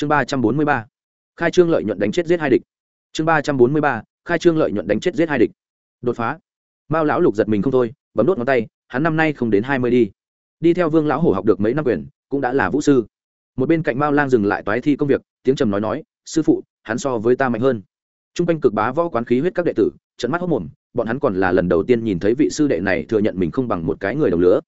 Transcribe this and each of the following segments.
chương ba trăm bốn mươi ba. Khai trương lợi nhuận đánh chết giết hai địch. Chương ba trăm bốn mươi ba. Khai trương lợi nhuận đánh chết giết hai địch. Đột phá. Mao lão lục giật mình không thôi, bấm đốt ngón tay, hắn năm nay không đến hai mươi đi. Đi theo vương lão hổ học được mấy năm quyền, cũng đã là vũ sư. Một bên cạnh mao lang dừng lại toái thi công việc, tiếng trầm nói nói, sư phụ, hắn so với ta mạnh hơn. T r u n g quanh cực bá võ quán khí huyết các đệ tử trận mắt hốc mồm, bọn hắn còn là lần đầu tiên nhìn thấy vị sư đệ này thừa nhận mình không bằng một cái người đồng lứa.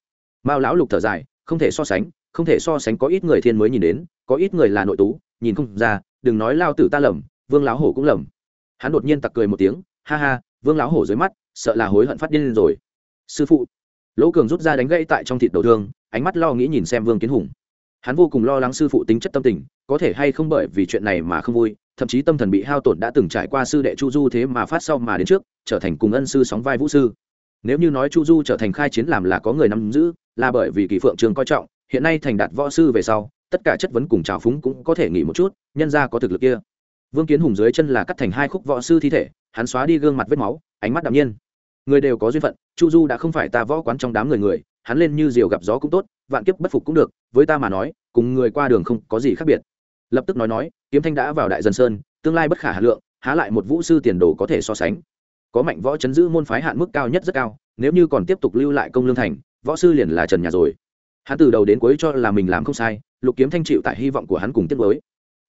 Mao lão lục thở dài, không thể so sánh, không thể so sánh có ít người thiên mới nhìn đến có ít người là nội tú, nhìn không ra, đừng nói lao tử ta lầm, vương lão hổ cũng lầm. Hắn đột nhiên tặc cười một tiếng, ha ha, vương lão hổ dưới mắt, sợ là hối hận phát điên lên rồi. Sư phụ. Lỗ cường rút ra đánh gãy tại trong thịt đầu thương, ánh mắt lo nghĩ nhìn xem vương kiến hùng. Hắn vô cùng lo lắng sư phụ tính chất tâm tình, có thể hay không bởi vì chuyện này mà không vui, thậm chí tâm thần bị hao tổn đã từng trải qua sư đệ chu du thế mà phát sau mà đến trước, trở thành cùng ân sư sóng vai vũ sư. Nếu như nói chu du trở thành khai chiến làm là có người nắm giữ, là bởi vì kỳ phượng trường coi trọng, hiện nay thành đạt võ sư về sau tất cả chất vấn cùng trào phúng cũng có thể nghỉ một chút, nhân ra có thực lực kia. Vương kiến hùng dưới chân là cắt thành hai khúc võ sư thi thể, hắn xóa đi gương mặt vết máu, ánh mắt đạm nhiên. Người đều có duyên phận, chu du đã không phải ta võ quán trong đám người người, hắn lên như diều gặp gió cũng tốt, vạn kiếp bất phục cũng được, với ta mà nói, cùng người qua đường không có gì khác biệt. Lập tức nói nói, kiếm thanh đã vào đại dân sơn, tương lai bất khả hà lượng, há lại một vũ sư tiền đồ có thể so sánh. Có mạnh võ chấn giữ môn phái hạn mức cao nhất rất cao, nếu như còn tiếp tục lưu lại công lương thành, võ sư liền là trần nhà rồi hắn từ đầu đến cuối cho là mình làm không sai, lục kiếm thanh chịu tại hy vọng của hắn cùng tiết với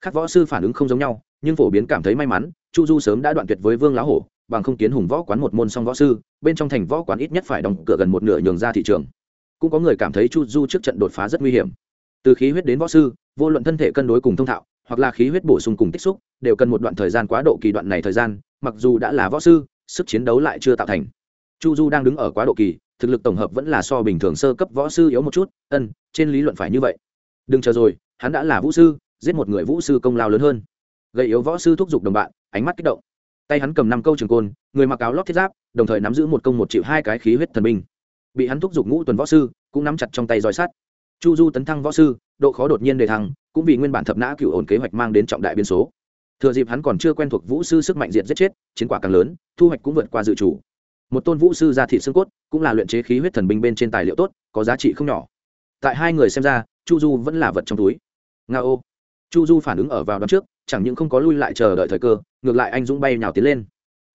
các võ sư phản ứng không giống nhau, nhưng phổ biến cảm thấy may mắn, chu du sớm đã đoạn tuyệt với vương lá hổ, bằng không kiến hùng võ quán một môn song võ sư, bên trong thành võ quán ít nhất phải đóng cửa gần một nửa nhường ra thị trường. Cũng có người cảm thấy chu du trước trận đột phá rất nguy hiểm. Từ khí huyết đến võ sư, vô luận thân thể cân đối cùng thông thạo, hoặc là khí huyết bổ sung cùng tích xúc, đều cần một đoạn thời gian quá độ kỳ đoạn này thời gian, mặc dù đã là võ sư, sức chiến đấu lại chưa tạo thành. Chu du đang đứng ở quá độ kỳ thực lực tổng hợp vẫn là so bình thường sơ cấp võ sư yếu một chút, ân, trên lý luận phải như vậy. Đừng chờ rồi, hắn đã là vũ sư, giết một người vũ sư công lao lớn hơn. Gây yếu võ sư thúc giục đồng bạn, ánh mắt kích động. Tay hắn cầm năm câu trường côn, người mặc áo lót thiết giáp, đồng thời nắm giữ một công một triệu hai cái khí huyết thần binh. Bị hắn thúc giục ngũ tuần võ sư, cũng nắm chặt trong tay roi sắt. Chu du tấn thăng võ sư, độ khó đột nhiên đề thăng, cũng vì nguyên bản thập nã cựu ổn kế hoạch mang đến trọng đại biên số. Thừa dịp hắn còn chưa quen thuộc vũ sư sức mạnh diện giết chết, chiến quả càng lớn, thu hoạch cũng vượt qua dự chủ một tôn vũ sư ra thị xương cốt, cũng là luyện chế khí huyết thần binh bên trên tài liệu tốt, có giá trị không nhỏ. Tại hai người xem ra, chu du vẫn là vật trong túi. Nga ô. Chu du phản ứng ở vào đón trước, chẳng những không có lui lại chờ đợi thời cơ, ngược lại anh dũng bay nhào tiến lên.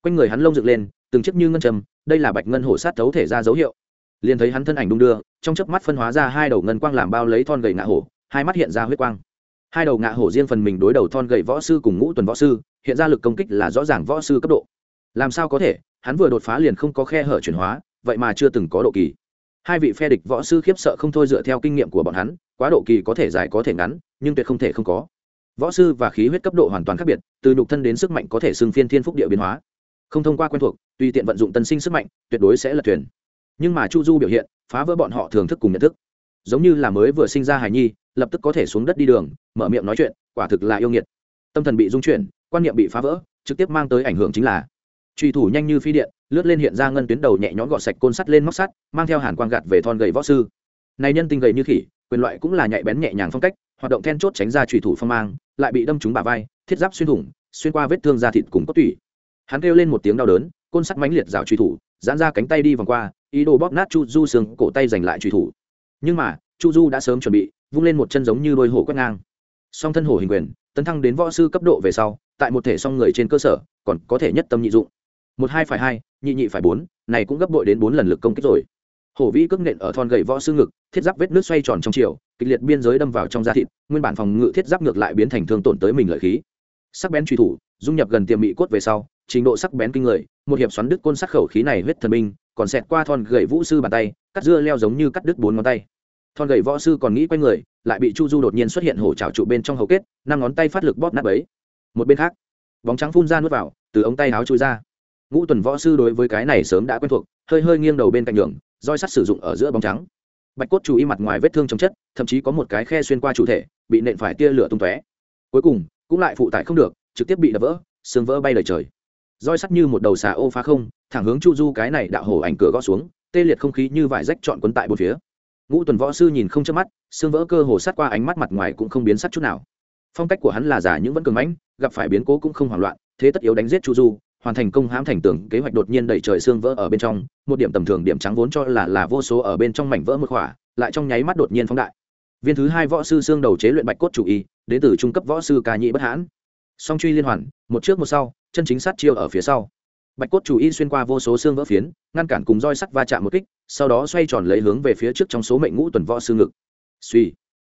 Quanh người hắn lông dựng lên, từng chiếc như ngân trầm đây là bạch ngân hổ sát thấu thể ra dấu hiệu. Liền thấy hắn thân ảnh đung đưa, trong chớp mắt phân hóa ra hai đầu ngân quang làm bao lấy thon gầy ngạ hổ, hai mắt hiện ra huyết quang. Hai đầu ngạ hổ riêng phần mình đối đầu thon gầy võ sư cùng ngũ tuần võ sư, hiện ra lực công kích là rõ ràng võ sư cấp độ. Làm sao có thể? Hắn vừa đột phá liền không có khe hở chuyển hóa, vậy mà chưa từng có độ kỳ. Hai vị phe địch võ sư khiếp sợ không thôi dựa theo kinh nghiệm của bọn hắn, quá độ kỳ có thể dài có thể ngắn, nhưng tuyệt không thể không có. Võ sư và khí huyết cấp độ hoàn toàn khác biệt, từ nhục thân đến sức mạnh có thể xưng phiên thiên phúc địa biến hóa. Không thông qua quen thuộc, tùy tiện vận dụng tân sinh sức mạnh, tuyệt đối sẽ là thuyền. Nhưng mà chu du biểu hiện, phá vỡ bọn họ thường thức cùng nhận thức. Giống như là mới vừa sinh ra hài nhi, lập tức có thể xuống đất đi đường, mở miệng nói chuyện, quả thực là yêu nghiệt. Tâm thần bị dung chuyển, quan niệm bị phá vỡ, trực tiếp mang tới ảnh hưởng chính là truy thủ nhanh như phi điện, lướt lên hiện ra ngân tuyến đầu nhẹ nhõm gọt sạch côn sắt lên móc sắt, mang theo hàn quang gạt về thon gầy võ sư. Này nhân tinh gầy như khỉ, quyền loại cũng là nhạy bén nhẹ nhàng phong cách, hoạt động then chốt tránh ra truy thủ phong mang, lại bị đâm trúng bả vai, thiết giáp xuyên thủng, xuyên qua vết thương da thịt cùng cốt tủy. Hắn kêu lên một tiếng đau đớn, côn sắt mãnh liệt rào truy thủ, giãn ra cánh tay đi vòng qua, ý đồ bóp nát chu du xương cổ tay giành lại truy thủ. Nhưng mà, chu du đã sớm chuẩn bị, vung lên một chân giống như đôi hổ quét ngang. Song thân hổ hình quyền, tấn thăng đến võ sư cấp độ về sau, tại một thể song người trên cơ sở, còn có thể nhất tâm nhị dụng một hai phải hai nhị nhị phải bốn này cũng gấp bội đến bốn lần lực công kích rồi. Hổ vĩ cước nện ở thon gậy võ sư ngực thiết giáp vết nước xoay tròn trong chiều kịch liệt biên giới đâm vào trong da thịt nguyên bản phòng ngự thiết giáp ngược lại biến thành thương tổn tới mình lợi khí. Sắc bén truy thủ dung nhập gần tiềm mị cốt về sau trình độ sắc bén kinh người một hiệp xoắn đứt côn sắc khẩu khí này huyết thần minh, còn xẹt qua thon gậy vũ sư bàn tay cắt dưa leo giống như cắt đứt bốn ngón tay. Thon gậy võ sư còn nghĩ quay người lại bị chu du đột nhiên xuất hiện hổ trào trụ bên trong hầu kết năm ngón tay phát lực bóp nát ấy một bên khác bóng trắng phun ra nuốt vào từ ống tay áo chui ra ngũ tuần võ sư đối với cái này sớm đã quen thuộc, hơi hơi nghiêng đầu bên cạnh đường roi sắt sử dụng ở giữa bóng trắng. Bạch cốt chú ý mặt ngoài vết thương chống chất, thậm chí có một cái khe xuyên qua chủ thể, bị nện phải tia lửa tung tóe. Cuối cùng, cũng lại phụ tải không được, trực tiếp bị đập vỡ, xương vỡ bay lời trời. Roi sắt như một đầu xà ô phá không, thẳng hướng chu du cái này đạo hổ ảnh cửa gõ xuống, tê liệt không khí như vải rách trọn quấn tại một phía. Ngũ tuần võ sư nhìn không chớp mắt, xương vỡ cơ hồ sát qua ánh mắt mặt ngoài cũng không biến sắc chút nào. Phong cách của hắn là giả nhưng vẫn cường mãnh, gặp phải biến cố cũng không hoảng loạn, thế tất yếu đánh giết chu du hoàn thành công hãm thành tưởng kế hoạch đột nhiên đẩy trời xương vỡ ở bên trong, một điểm tầm thường điểm trắng vốn cho là là vô số ở bên trong mảnh vỡ một khỏa lại trong nháy mắt đột nhiên phóng đại. Viên thứ hai võ sư xương đầu chế luyện bạch cốt chủ y, đến từ trung cấp võ sư ca nhị bất hãn. Song truy liên hoàn, một trước một sau, chân chính sát chiêu ở phía sau. Bạch cốt chủ y xuyên qua vô số xương vỡ phiến, ngăn cản cùng roi sắt va chạm một kích, sau đó xoay tròn lấy hướng về phía trước trong số mệnh ngũ tuần võ sư ngực. Suy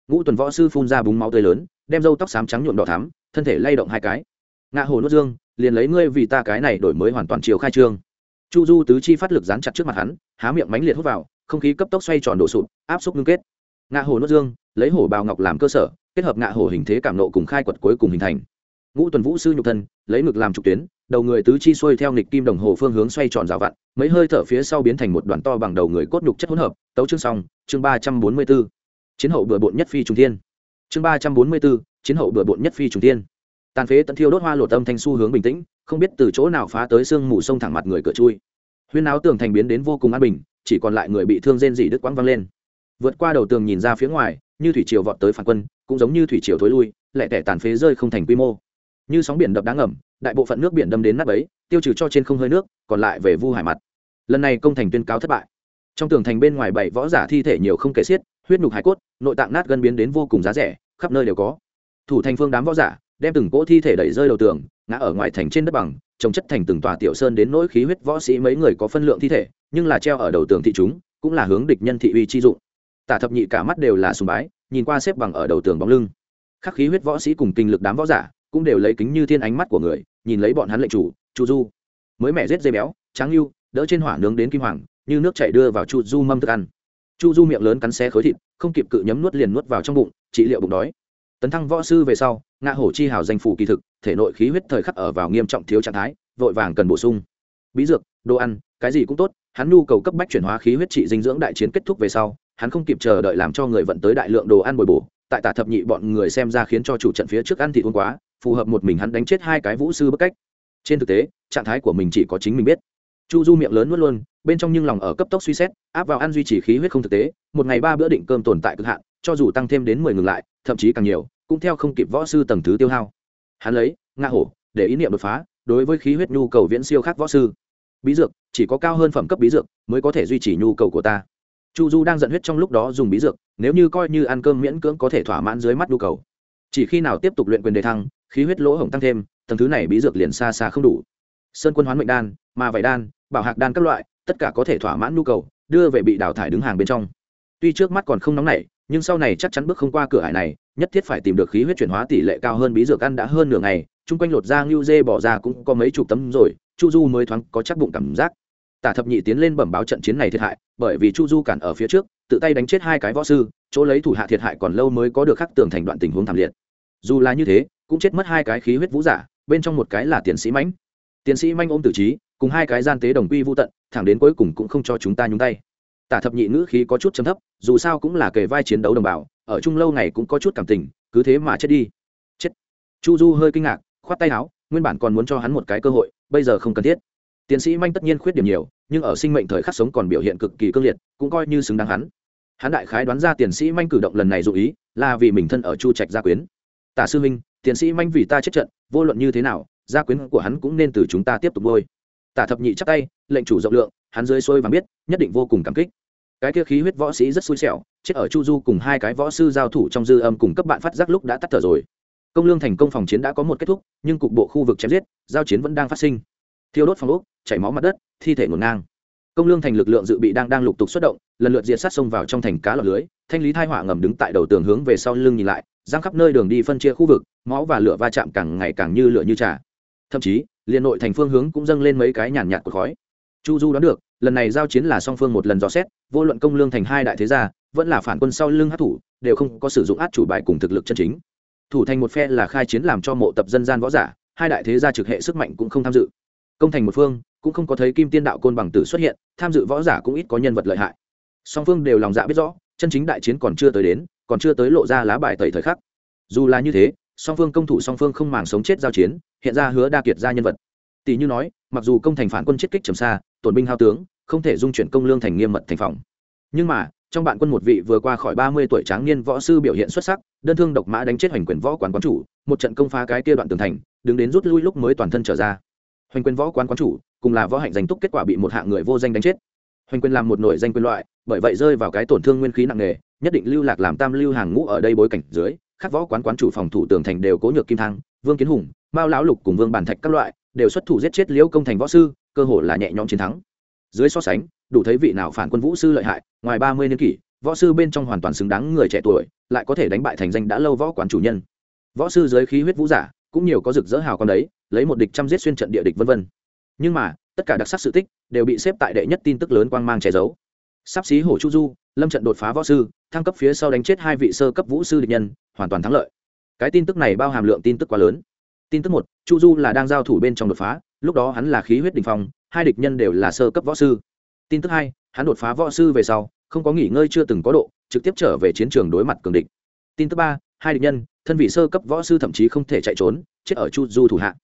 ngũ tuần võ sư phun ra búng máu tươi lớn, đem râu tóc xám trắng nhuộm đỏ thắm, thân thể lay động hai cái. Ngã hồ nuốt dương liền lấy ngươi vì ta cái này đổi mới hoàn toàn chiều khai trương. Chu du tứ chi phát lực dán chặt trước mặt hắn, há miệng mánh liệt hút vào, không khí cấp tốc xoay tròn đổ sụt áp xúc ngưng kết. Ngạ hồ nuốt dương, lấy hổ bào ngọc làm cơ sở, kết hợp ngạ hồ hình thế cảm nộ cùng khai quật cuối cùng hình thành. Ngũ tuần vũ sư nhục thân, lấy ngực làm trục tuyến, đầu người tứ chi xuôi theo nghịch kim đồng hồ phương hướng xoay tròn rào vặn, mấy hơi thở phía sau biến thành một đoàn to bằng đầu người cốt nhục chất hỗn hợp, tấu chương xong, chương ba trăm bốn mươi b ố chiến hậu bừa bộn nhất phi trung thiên. Chương ba trăm bốn mươi b ố chiến hậu bừa bộn nhất phi trung thiên tàn phế tận thiêu đốt hoa lột âm thanh xu hướng bình tĩnh, không biết từ chỗ nào phá tới sương mù sông thẳng mặt người cửa chui. Huyên áo tường thành biến đến vô cùng an bình, chỉ còn lại người bị thương rên dị đứt quãng văng lên. Vượt qua đầu tường nhìn ra phía ngoài, như thủy triều vọt tới phản quân, cũng giống như thủy triều thối lui lẹ tẻ tàn phế rơi không thành quy mô. Như sóng biển đập đá ngầm, đại bộ phận nước biển đâm đến nắp ấy tiêu trừ cho trên không hơi nước, còn lại về vu hải mặt. Lần này công thành tuyên cáo thất bại. Trong tường thành bên ngoài bảy võ giả thi thể nhiều không kể xiết, huyết nhục hải cốt, nội tạng nát gân biến đến vô cùng giá rẻ, khắp nơi đều có. Thủ thành phương đám võ giả đem từng cỗ thi thể đẩy rơi đầu tường, ngã ở ngoài thành trên đất bằng, trồng chất thành từng tòa tiểu sơn đến nỗi khí huyết võ sĩ mấy người có phân lượng thi thể, nhưng là treo ở đầu tường thị chúng, cũng là hướng địch nhân thị uy chi dụng. Tả thập nhị cả mắt đều là sùng bái, nhìn qua xếp bằng ở đầu tường bóng lưng. Khắc khí huyết võ sĩ cùng kinh lực đám võ giả, cũng đều lấy kính như thiên ánh mắt của người, nhìn lấy bọn hắn lệnh chủ, chu du. Mới mẻ rết dây béo, tráng lưu đỡ trên hỏa nướng đến kim hoàng, như nước chảy đưa vào chu du mâm thức ăn. Chu du miệng lớn cắn xé khối thịt, không kịp cự nhấm nuốt liền nuốt vào trong bụng, trị liệu bụng đói. Tấn thăng võ sư về sau ngạ hổ chi hào danh phủ kỳ thực, thể nội khí huyết thời khắc ở vào nghiêm trọng thiếu trạng thái, vội vàng cần bổ sung. Bí dược, đồ ăn, cái gì cũng tốt, hắn nhu cầu cấp bách chuyển hóa khí huyết trị dinh dưỡng đại chiến kết thúc về sau, hắn không kịp chờ đợi làm cho người vận tới đại lượng đồ ăn bồi bổ, tại tả thập nhị bọn người xem ra khiến cho chủ trận phía trước ăn thịt uống quá, phù hợp một mình hắn đánh chết hai cái vũ sư bất cách. Trên thực tế, trạng thái của mình chỉ có chính mình biết. Chu du miệng lớn nuốt luôn, bên trong nhưng lòng ở cấp tốc suy xét, áp vào ăn duy trì khí huyết không thực tế, một ngày ba bữa định cơm tồn tại cực hạn, cho dù tăng thêm đến mười ngừng lại, thậm chí càng nhiều cũng theo không kịp võ sư tầng thứ tiêu hao. Hắn lấy ngạ hổ, để ý niệm đột phá, đối với khí huyết nhu cầu viễn siêu khác võ sư. Bí dược, chỉ có cao hơn phẩm cấp bí dược mới có thể duy trì nhu cầu của ta. Chu du đang giận huyết trong lúc đó dùng bí dược, nếu như coi như ăn cơm miễn cưỡng có thể thỏa mãn dưới mắt nhu cầu. Chỉ khi nào tiếp tục luyện quyền đề thăng, khí huyết lỗ hổng tăng thêm, tầng thứ này bí dược liền xa xa không đủ. Sơn quân hoán mệnh đan, ma vải đan, bảo hạc đan các loại, tất cả có thể thỏa mãn nhu cầu, đưa về bị đào thải đứng hàng bên trong. Tuy trước mắt còn không nóng nảy nhưng sau này chắc chắn bước không qua cửa hải này, nhất thiết phải tìm được khí huyết chuyển hóa tỷ lệ cao hơn bí dược ăn đã hơn nửa ngày, chung quanh lột da ngưu dê bỏ ra cũng có mấy chục tấm rồi, chu du mới thoáng có chắc bụng cảm giác. Tả thập nhị tiến lên bẩm báo trận chiến này thiệt hại, bởi vì chu du cản ở phía trước, tự tay đánh chết hai cái võ sư, chỗ lấy thủ hạ thiệt hại còn lâu mới có được khắc tường thành đoạn tình huống thảm liệt. Dù là như thế, cũng chết mất hai cái khí huyết vũ giả, bên trong một cái là tiến sĩ mãnh. Tiến sĩ manh ôm tử trí, cùng hai cái gian tế đồng quy vô tận, thẳng đến cuối cùng cũng không cho chúng ta nhúng tay tả thập nhị ngữ khí có chút chấm thấp, dù sao cũng là kề vai chiến đấu đồng bào, ở chung lâu ngày cũng có chút cảm tình, cứ thế mà chết đi. Chết. Chu du hơi kinh ngạc, khoát tay áo, nguyên bản còn muốn cho hắn một cái cơ hội, bây giờ không cần thiết. Tiến sĩ manh tất nhiên khuyết điểm nhiều, nhưng ở sinh mệnh thời khắc sống còn biểu hiện cực kỳ cương liệt, cũng coi như xứng đáng hắn. Hắn đại khái đoán ra tiến sĩ manh cử động lần này dụ ý, là vì mình thân ở chu trạch gia quyến. Tả sư minh tiến sĩ manh vì ta chết trận, vô luận như thế nào, gia quyến của hắn cũng nên từ chúng ta tiếp tục ngôi tả thập nhị chắc tay, lệnh chủ rộng lượng, hắn dưới xuôi và biết, nhất định vô cùng cảm kích cái kia khí huyết võ sĩ rất xui xẻo, chết ở chu du cùng hai cái võ sư giao thủ trong dư âm cùng cấp bạn phát giác lúc đã tắt thở rồi. Công lương thành công phòng chiến đã có một kết thúc, nhưng cục bộ khu vực chém giết, giao chiến vẫn đang phát sinh. Thiêu đốt phòng ốc, chảy máu mặt đất, thi thể ngổn ngang. Công lương thành lực lượng dự bị đang đang lục tục xuất động, lần lượt diệt sát xông vào trong thành cá lọc lưới, thanh lý thai hỏa ngầm đứng tại đầu tường hướng về sau lưng nhìn lại, giang khắp nơi đường đi phân chia khu vực, máu và lửa va chạm càng ngày càng như lửa như trà. Thậm chí, liên nội thành phương hướng cũng dâng lên mấy cái nhàn nhạt của khói. Chu du đoán được lần này giao chiến là song phương một lần dò xét, vô luận công lương thành hai đại thế gia, vẫn là phản quân sau lưng hát thủ, đều không có sử dụng át chủ bài cùng thực lực chân chính. Thủ thành một phe là khai chiến làm cho mộ tập dân gian võ giả, hai đại thế gia trực hệ sức mạnh cũng không tham dự. Công thành một phương, cũng không có thấy kim tiên đạo côn bằng tử xuất hiện, tham dự võ giả cũng ít có nhân vật lợi hại. Song phương đều lòng dạ biết rõ, chân chính đại chiến còn chưa tới đến, còn chưa tới lộ ra lá bài tẩy thời khắc. Dù là như thế, song phương công thủ song phương không màng sống chết giao chiến, hiện ra hứa đa kiệt ra nhân vật. Tỷ như nói mặc dù công thành phản quân chết kích trầm xa, tổn binh hao tướng, không thể dung chuyển công lương thành nghiêm mật thành phòng. Nhưng mà, trong bạn quân một vị vừa qua khỏi ba mươi tuổi tráng niên võ sư biểu hiện xuất sắc, đơn thương độc mã đánh chết hoành quyền võ quán quán chủ, một trận công phá cái kia đoạn tường thành, đứng đến rút lui lúc mới toàn thân trở ra. Hoành quyền võ quán quán chủ, cùng là võ hạnh danh túc kết quả bị một hạng người vô danh đánh chết. Hoành quyền làm một nổi danh quyền loại, bởi vậy rơi vào cái tổn thương nguyên khí nặng nề, nhất định lưu lạc làm tam lưu hàng ngũ ở đây bối cảnh dưới các võ quán quán chủ phòng thủ tường thành đều cố nhược kim thăng vương kiến hùng, mao lão lục cùng vương bản thạch các loại đều xuất thủ giết chết liễu công thành võ sư, cơ hội là nhẹ nhõm chiến thắng. Dưới so sánh, đủ thấy vị nào phản quân vũ sư lợi hại, ngoài ba mươi niên kỷ, võ sư bên trong hoàn toàn xứng đáng người trẻ tuổi, lại có thể đánh bại thành danh đã lâu võ quán chủ nhân. Võ sư giới khí huyết vũ giả, cũng nhiều có rực rỡ hào con đấy, lấy một địch trăm giết xuyên trận địa địch vân vân. Nhưng mà, tất cả đặc sắc sự tích đều bị xếp tại đệ nhất tin tức lớn quang mang che giấu. Sắp xí hổ chu du, lâm trận đột phá võ sư, thăng cấp phía sau đánh chết hai vị sơ cấp vũ sư địch nhân, hoàn toàn thắng lợi. Cái tin tức này bao hàm lượng tin tức quá lớn tin tức một, chu du là đang giao thủ bên trong đột phá, lúc đó hắn là khí huyết đình phong, hai địch nhân đều là sơ cấp võ sư. Tin tức hai, hắn đột phá võ sư về sau, không có nghỉ ngơi chưa từng có độ, trực tiếp trở về chiến trường đối mặt cường địch. Tin tức ba, hai địch nhân, thân vị sơ cấp võ sư thậm chí không thể chạy trốn, chết ở chu du thủ hạ.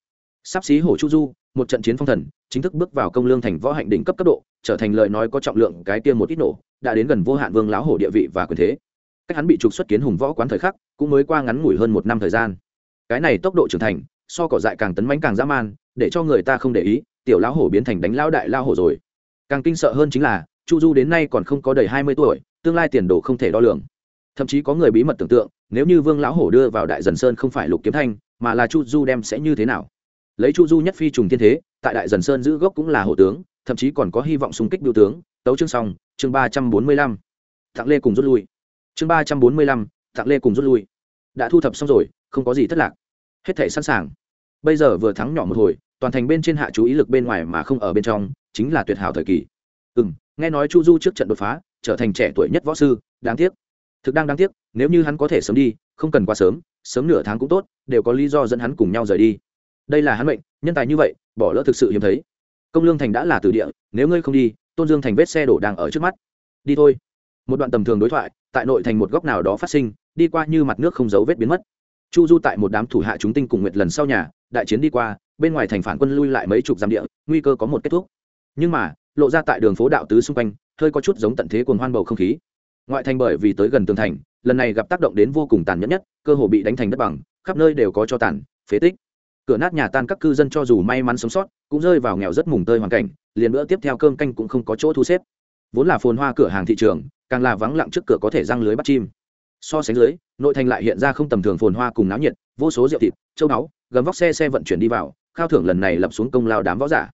Sắp xí hổ chu du, một trận chiến phong thần, chính thức bước vào công lương thành võ hạnh đỉnh cấp cấp độ, trở thành lời nói có trọng lượng cái tiên một ít nổ, đã đến gần vô hạn vương láo hổ địa vị và quyền thế. Cách hắn bị trục xuất kiến hùng võ quán thời khắc, cũng mới qua ngắn ngủi hơn một năm thời gian. Cái này tốc độ trưởng thành so cỏ dại càng tấn mánh càng dã man, để cho người ta không để ý, tiểu lão hổ biến thành đánh lão đại lao hổ rồi. Càng kinh sợ hơn chính là, chu du đến nay còn không có đầy hai mươi tuổi, tương lai tiền đồ không thể đo lường. Thậm chí có người bí mật tưởng tượng, nếu như vương lão hổ đưa vào đại dần sơn không phải lục kiếm thanh, mà là chu du đem sẽ như thế nào? Lấy chu du nhất phi trùng thiên thế, tại đại dần sơn giữ gốc cũng là hổ tướng, thậm chí còn có hy vọng xung kích biểu tướng, tấu chương xong, chương ba trăm bốn mươi lăm. Thặng lê cùng rút lui. Chương ba trăm bốn mươi lăm, thặng lê cùng rút lui. Đã thu thập xong rồi, không có gì thất lạc hết thể sẵn sàng. Bây giờ vừa thắng nhỏ một hồi, toàn thành bên trên hạ chú ý lực bên ngoài mà không ở bên trong, chính là tuyệt hảo thời kỳ. Ừ m nghe nói chu du trước trận đột phá, trở thành trẻ tuổi nhất võ sư, đáng tiếc. Thực đang đáng tiếc, nếu như hắn có thể sớm đi, không cần quá sớm sớm nửa tháng cũng tốt, đều có lý do dẫn hắn cùng nhau rời đi. Đây là hắn mệnh, nhân tài như vậy, bỏ lỡ thực sự hiếm thấy. Công lương thành đã là từ địa, nếu ngươi không đi, tôn dương thành vết xe đổ đang ở trước mắt. Đi thôi. Một đoạn tầm thường đối thoại, tại nội thành một góc nào đó phát sinh, đi qua như mặt nước không dấu vết biến mất chu du tại một đám thủ hạ chúng tinh cùng nguyệt lần sau nhà, đại chiến đi qua, bên ngoài thành phản quân lui lại mấy chục dặm địa, nguy cơ có một kết thúc. Nhưng mà, lộ ra tại đường phố đạo tứ xung quanh, hơi có chút giống tận thế cuồng hoan bầu không khí. Ngoại thành bởi vì tới gần tường thành, lần này gặp tác động đến vô cùng tàn nhẫn nhất, cơ hồ bị đánh thành đất bằng, khắp nơi đều có cho tàn, phế tích. Cửa nát nhà tan các cư dân cho dù may mắn sống sót, cũng rơi vào nghèo rất mùng tơi hoàn cảnh, liền bữa tiếp theo cơm canh cũng không có chỗ thu xếp. Vốn là phồn hoa cửa hàng thị trường, càng là vắng lặng trước cửa có thể răng lưới bắt chim so sánh dưới, nội thành lại hiện ra không tầm thường phồn hoa cùng náo nhiệt, vô số rượu thịt, châu báu, gấm vóc xe xe vận chuyển đi vào, khao thưởng lần này lập xuống công lao đám võ giả.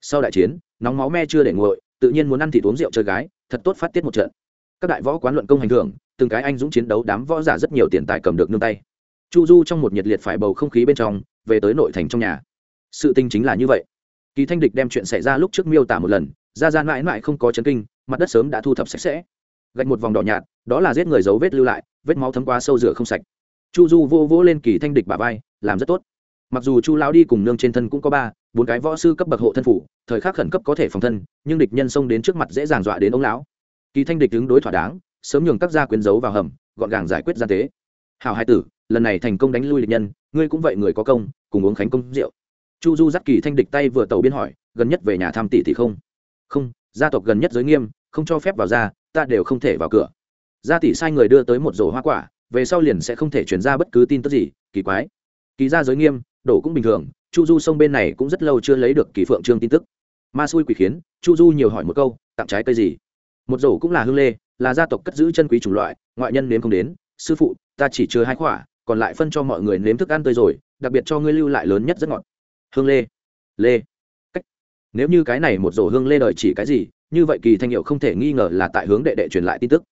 Sau đại chiến, nóng máu me chưa để nguội, tự nhiên muốn ăn thịt uống rượu chơi gái, thật tốt phát tiết một trận. Các đại võ quán luận công hành thưởng, từng cái anh dũng chiến đấu đám võ giả rất nhiều tiền tài cầm được nương tay. Chu du trong một nhiệt liệt phải bầu không khí bên trong, về tới nội thành trong nhà. Sự tình chính là như vậy. Kỳ thanh địch đem chuyện xảy ra lúc trước miêu tả một lần, ra ra mãi mãi không có chấn kinh, mặt đất sớm đã thu thập sạch sẽ. Gạch một vòng đỏ nhạt đó là giết người dấu vết lưu lại, vết máu thấm qua sâu rửa không sạch. Chu du vô vỗ lên kỳ thanh địch bà vai, làm rất tốt. Mặc dù chu lão đi cùng nương trên thân cũng có ba, bốn cái võ sư cấp bậc hộ thân phủ, thời khắc khẩn cấp có thể phòng thân, nhưng địch nhân xông đến trước mặt dễ dàng dọa đến ông lão. Kỳ thanh địch đứng đối thỏa đáng, sớm nhường các gia quyến giấu vào hầm, gọn gàng giải quyết gian tế. Hào hai tử, lần này thành công đánh lui địch nhân, ngươi cũng vậy người có công, cùng uống khánh công rượu. Chu du dắt kỳ thanh địch tay vừa tàu biên hỏi, gần nhất về nhà thăm tỷ tỷ không? Không, gia tộc gần nhất giới nghiêm, không cho phép vào ra, ta đều không thể vào cửa gia tỷ sai người đưa tới một rổ hoa quả, về sau liền sẽ không thể chuyển ra bất cứ tin tức gì, kỳ quái. Kỳ ra giới nghiêm, đổ cũng bình thường, chu du sông bên này cũng rất lâu chưa lấy được kỳ phượng trương tin tức. Ma xui quỷ khiến, chu du nhiều hỏi một câu, tặng trái cây gì? Một rổ cũng là hương lê, là gia tộc cất giữ chân quý chủng loại, ngoại nhân nếm không đến. Sư phụ, ta chỉ chứa hai quả, còn lại phân cho mọi người nếm thức ăn tươi rồi, đặc biệt cho ngươi lưu lại lớn nhất rất ngọt. Hương lê. Lê. Cách. Nếu như cái này một rổ hương lê đợi chỉ cái gì, như vậy kỳ thanh hiệu không thể nghi ngờ là tại hướng đệ đệ truyền lại tin tức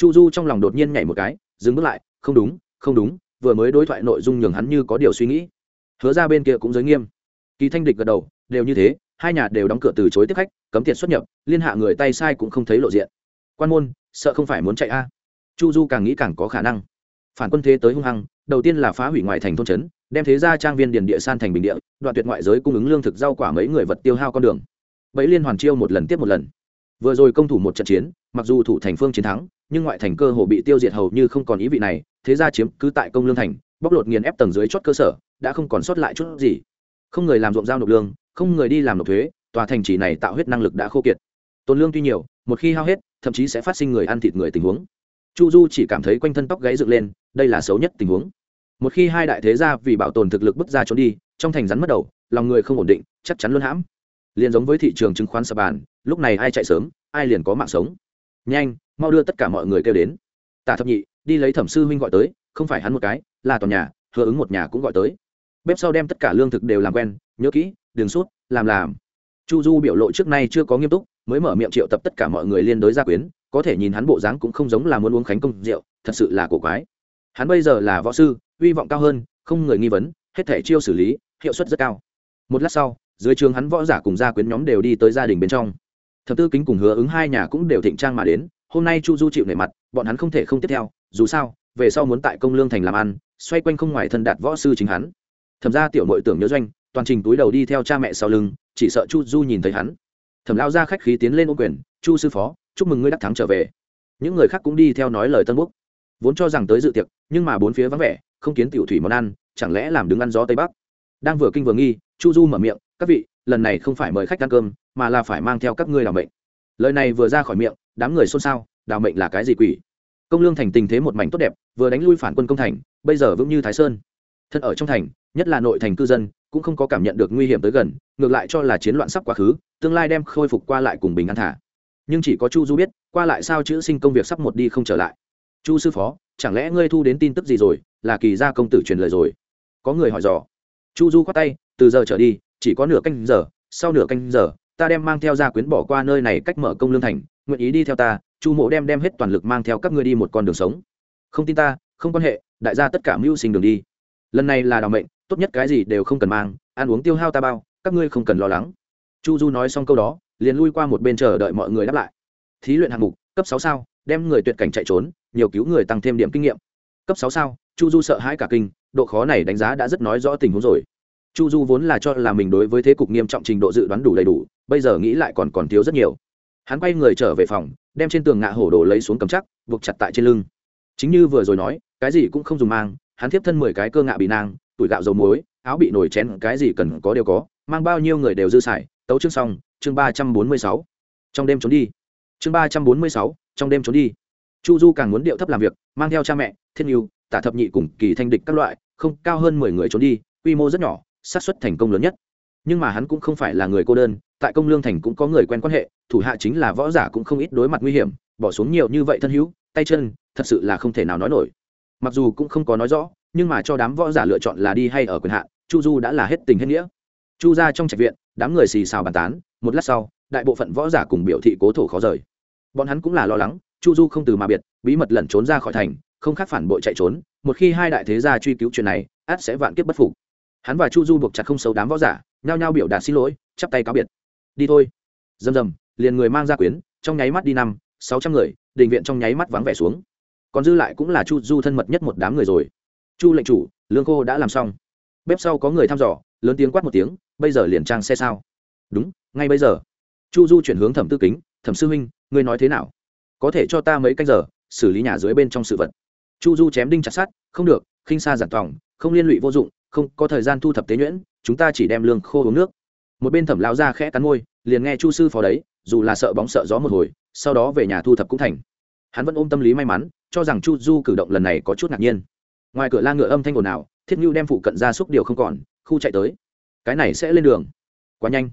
chu du trong lòng đột nhiên nhảy một cái, dừng bước lại, không đúng không đúng, vừa mới đối thoại nội dung nhường hắn như có điều suy nghĩ. Hứa ra bên kia cũng giới nghiêm. Kỳ thanh địch gật đầu, đều như thế, hai nhà đều đóng cửa từ chối tiếp khách, cấm tiệt xuất nhập, liên hạ người tay sai cũng không thấy lộ diện. Quan môn, sợ không phải muốn chạy a? Chu du càng nghĩ càng có khả năng. Phản quân thế tới hung hăng, đầu tiên là phá hủy ngoại thành thôn trấn, đem thế ra trang viên điền địa san thành bình địa, đoạn tuyệt ngoại giới cung ứng lương thực rau quả mấy người vật tiêu hao con đường. Bẫy liên hoàn chiêu một lần tiếp một lần. Vừa rồi công thủ một trận chiến, mặc dù thủ thành phương chiến thắng nhưng ngoại thành cơ hồ bị tiêu diệt hầu như không còn ý vị này, thế ra chiếm cứ tại công lương thành, bóc lột nghiền ép tầng dưới chót cơ sở, đã không còn sót lại chút gì. Không người làm ruộng giao nộp lương, không người đi làm nộp thuế, tòa thành chỉ này tạo huyết năng lực đã khô kiệt. Tồn lương tuy nhiều, một khi hao hết, thậm chí sẽ phát sinh người ăn thịt người tình huống. Chu du chỉ cảm thấy quanh thân tóc gáy dựng lên, đây là xấu nhất tình huống. Một khi hai đại thế gia vì bảo tồn thực lực bước ra trốn đi, trong thành rắn mất đầu, lòng người không ổn định, chắc chắn luôn hãm. Liền giống với thị trường chứng khoán sập bàn, lúc này ai chạy sớm, ai liền có mạng sống. Nhanh mau đưa tất cả mọi người kêu đến. Tả thập nhị, đi lấy thẩm sư huynh gọi tới, không phải hắn một cái, là toàn nhà, hứa ứng một nhà cũng gọi tới. Bếp sau đem tất cả lương thực đều làm quen, nhớ kỹ, đừng sút làm làm. Chu du biểu lộ trước nay chưa có nghiêm túc, mới mở miệng triệu tập tất cả mọi người liên đối gia quyến, có thể nhìn hắn bộ dáng cũng không giống là muốn uống khánh công rượu, thật sự là cổ quái. Hắn bây giờ là võ sư, hy vọng cao hơn, không người nghi vấn, hết thể chiêu xử lý, hiệu suất rất cao. Một lát sau, dưới trường hắn võ giả cùng gia quyến nhóm đều đi tới gia đình bên trong. Thập tư kính cùng hứa ứng hai nhà cũng đều thịnh trang mà đến hôm nay chu du chịu nể mặt, bọn hắn không thể không tiếp theo, dù sao, về sau muốn tại công lương thành làm ăn, xoay quanh không ngoài thân đạt võ sư chính hắn. Thẩm ra tiểu nội tưởng nhớ doanh, toàn trình túi đầu đi theo cha mẹ sau lưng, chỉ sợ chu du nhìn thấy hắn. Thẩm lao ra khách khí tiến lên ô quyền, chu sư phó, chúc mừng ngươi đắc thắng trở về. Những người khác cũng đi theo nói lời tân búc. Vốn cho rằng tới dự tiệc, nhưng mà bốn phía vắng vẻ, không kiến tiểu thủy món ăn, chẳng lẽ làm đứng ăn gió tây bắc? Đang vừa kinh vừa nghi, chu du mở miệng, các vị, lần này không phải mời khách ăn cơm, mà là phải mang theo các ngươi làm mệnh. Lời này vừa ra khỏi miệng đám người xôn xao, đào mệnh là cái gì quỷ? Công lương thành tình thế một mảnh tốt đẹp, vừa đánh lui phản quân công thành, bây giờ vững như thái sơn. Thân ở trong thành, nhất là nội thành cư dân, cũng không có cảm nhận được nguy hiểm tới gần, ngược lại cho là chiến loạn sắp quá khứ, tương lai đem khôi phục qua lại cùng bình an thả. Nhưng chỉ có chu du biết, qua lại sao chữ sinh công việc sắp một đi không trở lại. Chu sư phó, chẳng lẽ ngươi thu đến tin tức gì rồi, là kỳ gia công tử truyền lời rồi? Có người hỏi dò. Chu du khoát tay, từ giờ trở đi, chỉ có nửa canh giờ, sau nửa canh giờ, ta đem mang theo gia quyến bỏ qua nơi này cách mở công lương thành nguyện ý đi theo ta, chu mộ đem đem hết toàn lực mang theo các ngươi đi một con đường sống. Không tin ta, không quan hệ, đại gia tất cả mưu sinh đường đi. Lần này là đào mệnh, tốt nhất cái gì đều không cần mang, ăn uống tiêu hao ta bao, các ngươi không cần lo lắng. Chu du nói xong câu đó, liền lui qua một bên chờ đợi mọi người đáp lại. Thí luyện hạng mục, cấp sáu sao, đem người tuyệt cảnh chạy trốn, nhiều cứu người tăng thêm điểm kinh nghiệm. Cấp sáu sao, chu du sợ hãi cả kinh, độ khó này đánh giá đã rất nói rõ tình huống rồi. Chu du vốn là cho là mình đối với thế cục nghiêm trọng trình độ dự đoán đủ đầy đủ, bây giờ nghĩ lại còn còn thiếu rất nhiều hắn quay người trở về phòng, đem trên tường ngạ hổ đồ lấy xuống cầm chắc, buộc chặt tại trên lưng. Chính như vừa rồi nói, cái gì cũng không dùng mang, hắn tiếp thân mười cái cơ ngạ bị nang, tuổi gạo dầu muối, áo bị nổi chén, cái gì cần có đều có, mang bao nhiêu người đều dư xài, tấu chương xong, chương ba trăm bốn mươi sáu. Trong đêm trốn đi. Chương ba trăm bốn mươi sáu, trong đêm trốn đi. Chu du càng muốn điệu thấp làm việc, mang theo cha mẹ, thiên yêu tả thập nhị cùng kỳ thanh địch các loại, không, cao hơn mười người trốn đi, quy mô rất nhỏ, xác suất thành công lớn nhất. Nhưng mà hắn cũng không phải là người cô đơn, tại công lương thành cũng có người quen quan hệ thủ hạ chính là võ giả cũng không ít đối mặt nguy hiểm, bỏ xuống nhiều như vậy thân hữu, tay chân, thật sự là không thể nào nói nổi. Mặc dù cũng không có nói rõ, nhưng mà cho đám võ giả lựa chọn là đi hay ở quyền hạ, chu du đã là hết tình hết nghĩa. Chu ra trong trạch viện, đám người xì xào bàn tán, một lát sau, đại bộ phận võ giả cùng biểu thị cố thổ khó rời. Bọn hắn cũng là lo lắng, chu du không từ mà biệt, bí mật lẩn trốn ra khỏi thành, không khác phản bội chạy trốn, một khi hai đại thế gia truy cứu chuyện này át sẽ vạn kiếp bất phục. Hắn và chu du buộc chặt không xấu đám võ giả, nhao nhao biểu đạt xin lỗi, chắp tay cáo biệt. Đi thôi. Rầm rầm liền người mang ra quyến, trong nháy mắt đi năm, sáu trăm người, đình viện trong nháy mắt vắng vẻ xuống. Còn dư lại cũng là chu du thân mật nhất một đám người rồi. Chu lệnh chủ, lương khô đã làm xong. Bếp sau có người thăm dò, lớn tiếng quát một tiếng, bây giờ liền trang xe sao? Đúng, ngay bây giờ. Chu du chuyển hướng thẩm tư kính, thẩm sư huynh, ngươi nói thế nào? Có thể cho ta mấy canh giờ, xử lý nhà dưới bên trong sự vật. Chu du chém đinh chặt sát không được, khinh xa giản tòng, không liên lụy vô dụng, không có thời gian thu thập tế nhuyễn, chúng ta chỉ đem lương khô uống nước. Một bên thẩm lao ra khẽ cắn môi, liền nghe chu sư phó đấy dù là sợ bóng sợ gió một hồi, sau đó về nhà thu thập cũng thành. Hắn vẫn ôm tâm lý may mắn, cho rằng chu du cử động lần này có chút ngạc nhiên. Ngoài cửa la ngựa âm thanh ồn ào, thiết Ngưu đem phụ cận ra xúc điều không còn, khu chạy tới. Cái này sẽ lên đường. Quá nhanh.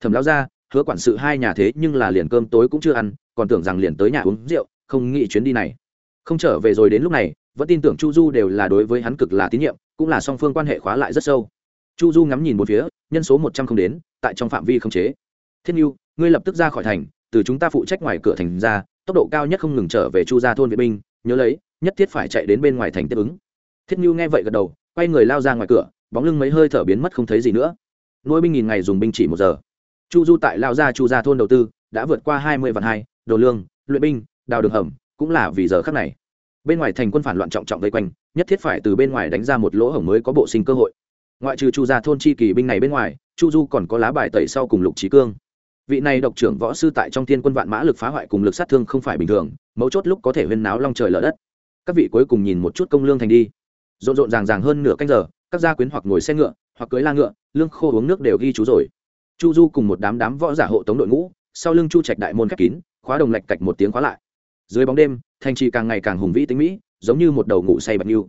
Thẩm lao ra hứa quản sự hai nhà thế nhưng là liền cơm tối cũng chưa ăn, còn tưởng rằng liền tới nhà uống rượu, không nghĩ chuyến đi này. Không trở về rồi đến lúc này, vẫn tin tưởng chu du đều là đối với hắn cực là tín nhiệm, cũng là song phương quan hệ khóa lại rất sâu. Chu du ngắm nhìn một phía, nhân số một trăm không đến, tại trong phạm vi không chế thiên U, ngươi lập tức ra khỏi thành từ chúng ta phụ trách ngoài cửa thành ra tốc độ cao nhất không ngừng trở về chu gia thôn vệ binh nhớ lấy nhất thiết phải chạy đến bên ngoài thành tiếp ứng. Thiết U nghe vậy gật đầu quay người lao ra ngoài cửa bóng lưng mấy hơi thở biến mất không thấy gì nữa. Nuôi binh nghìn ngày dùng binh chỉ một giờ. Chu du tại lao ra chu gia thôn đầu tư đã vượt qua hai mươi vạn hai đồ lương luyện binh đào đường hầm cũng là vì giờ khắc này. Bên ngoài thành quân phản loạn trọng trọng vây quanh nhất thiết phải từ bên ngoài đánh ra một lỗ hổng mới có bộ sinh cơ hội. Ngoại trừ chu gia thôn chi kỳ binh này bên ngoài chu du còn có lá bài tẩy sau cùng lục trí cương vị này độc trưởng võ sư tại trong thiên quân vạn mã lực phá hoại cùng lực sát thương không phải bình thường, mấu chốt lúc có thể huyên náo long trời lở đất. Các vị cuối cùng nhìn một chút công lương thành đi. Rộn rộn ràng ràng hơn nửa canh giờ, các gia quyến hoặc ngồi xe ngựa, hoặc cưới la ngựa, lương khô uống nước đều ghi chú rồi. Chu du cùng một đám đám võ giả hộ tống đội ngũ, sau lưng chu trạch đại môn khép kín, khóa đồng lạch cạch một tiếng khóa lại. Dưới bóng đêm, thành trì càng ngày càng hùng vĩ tính mỹ, giống như một đầu ngủ say bạch yêu.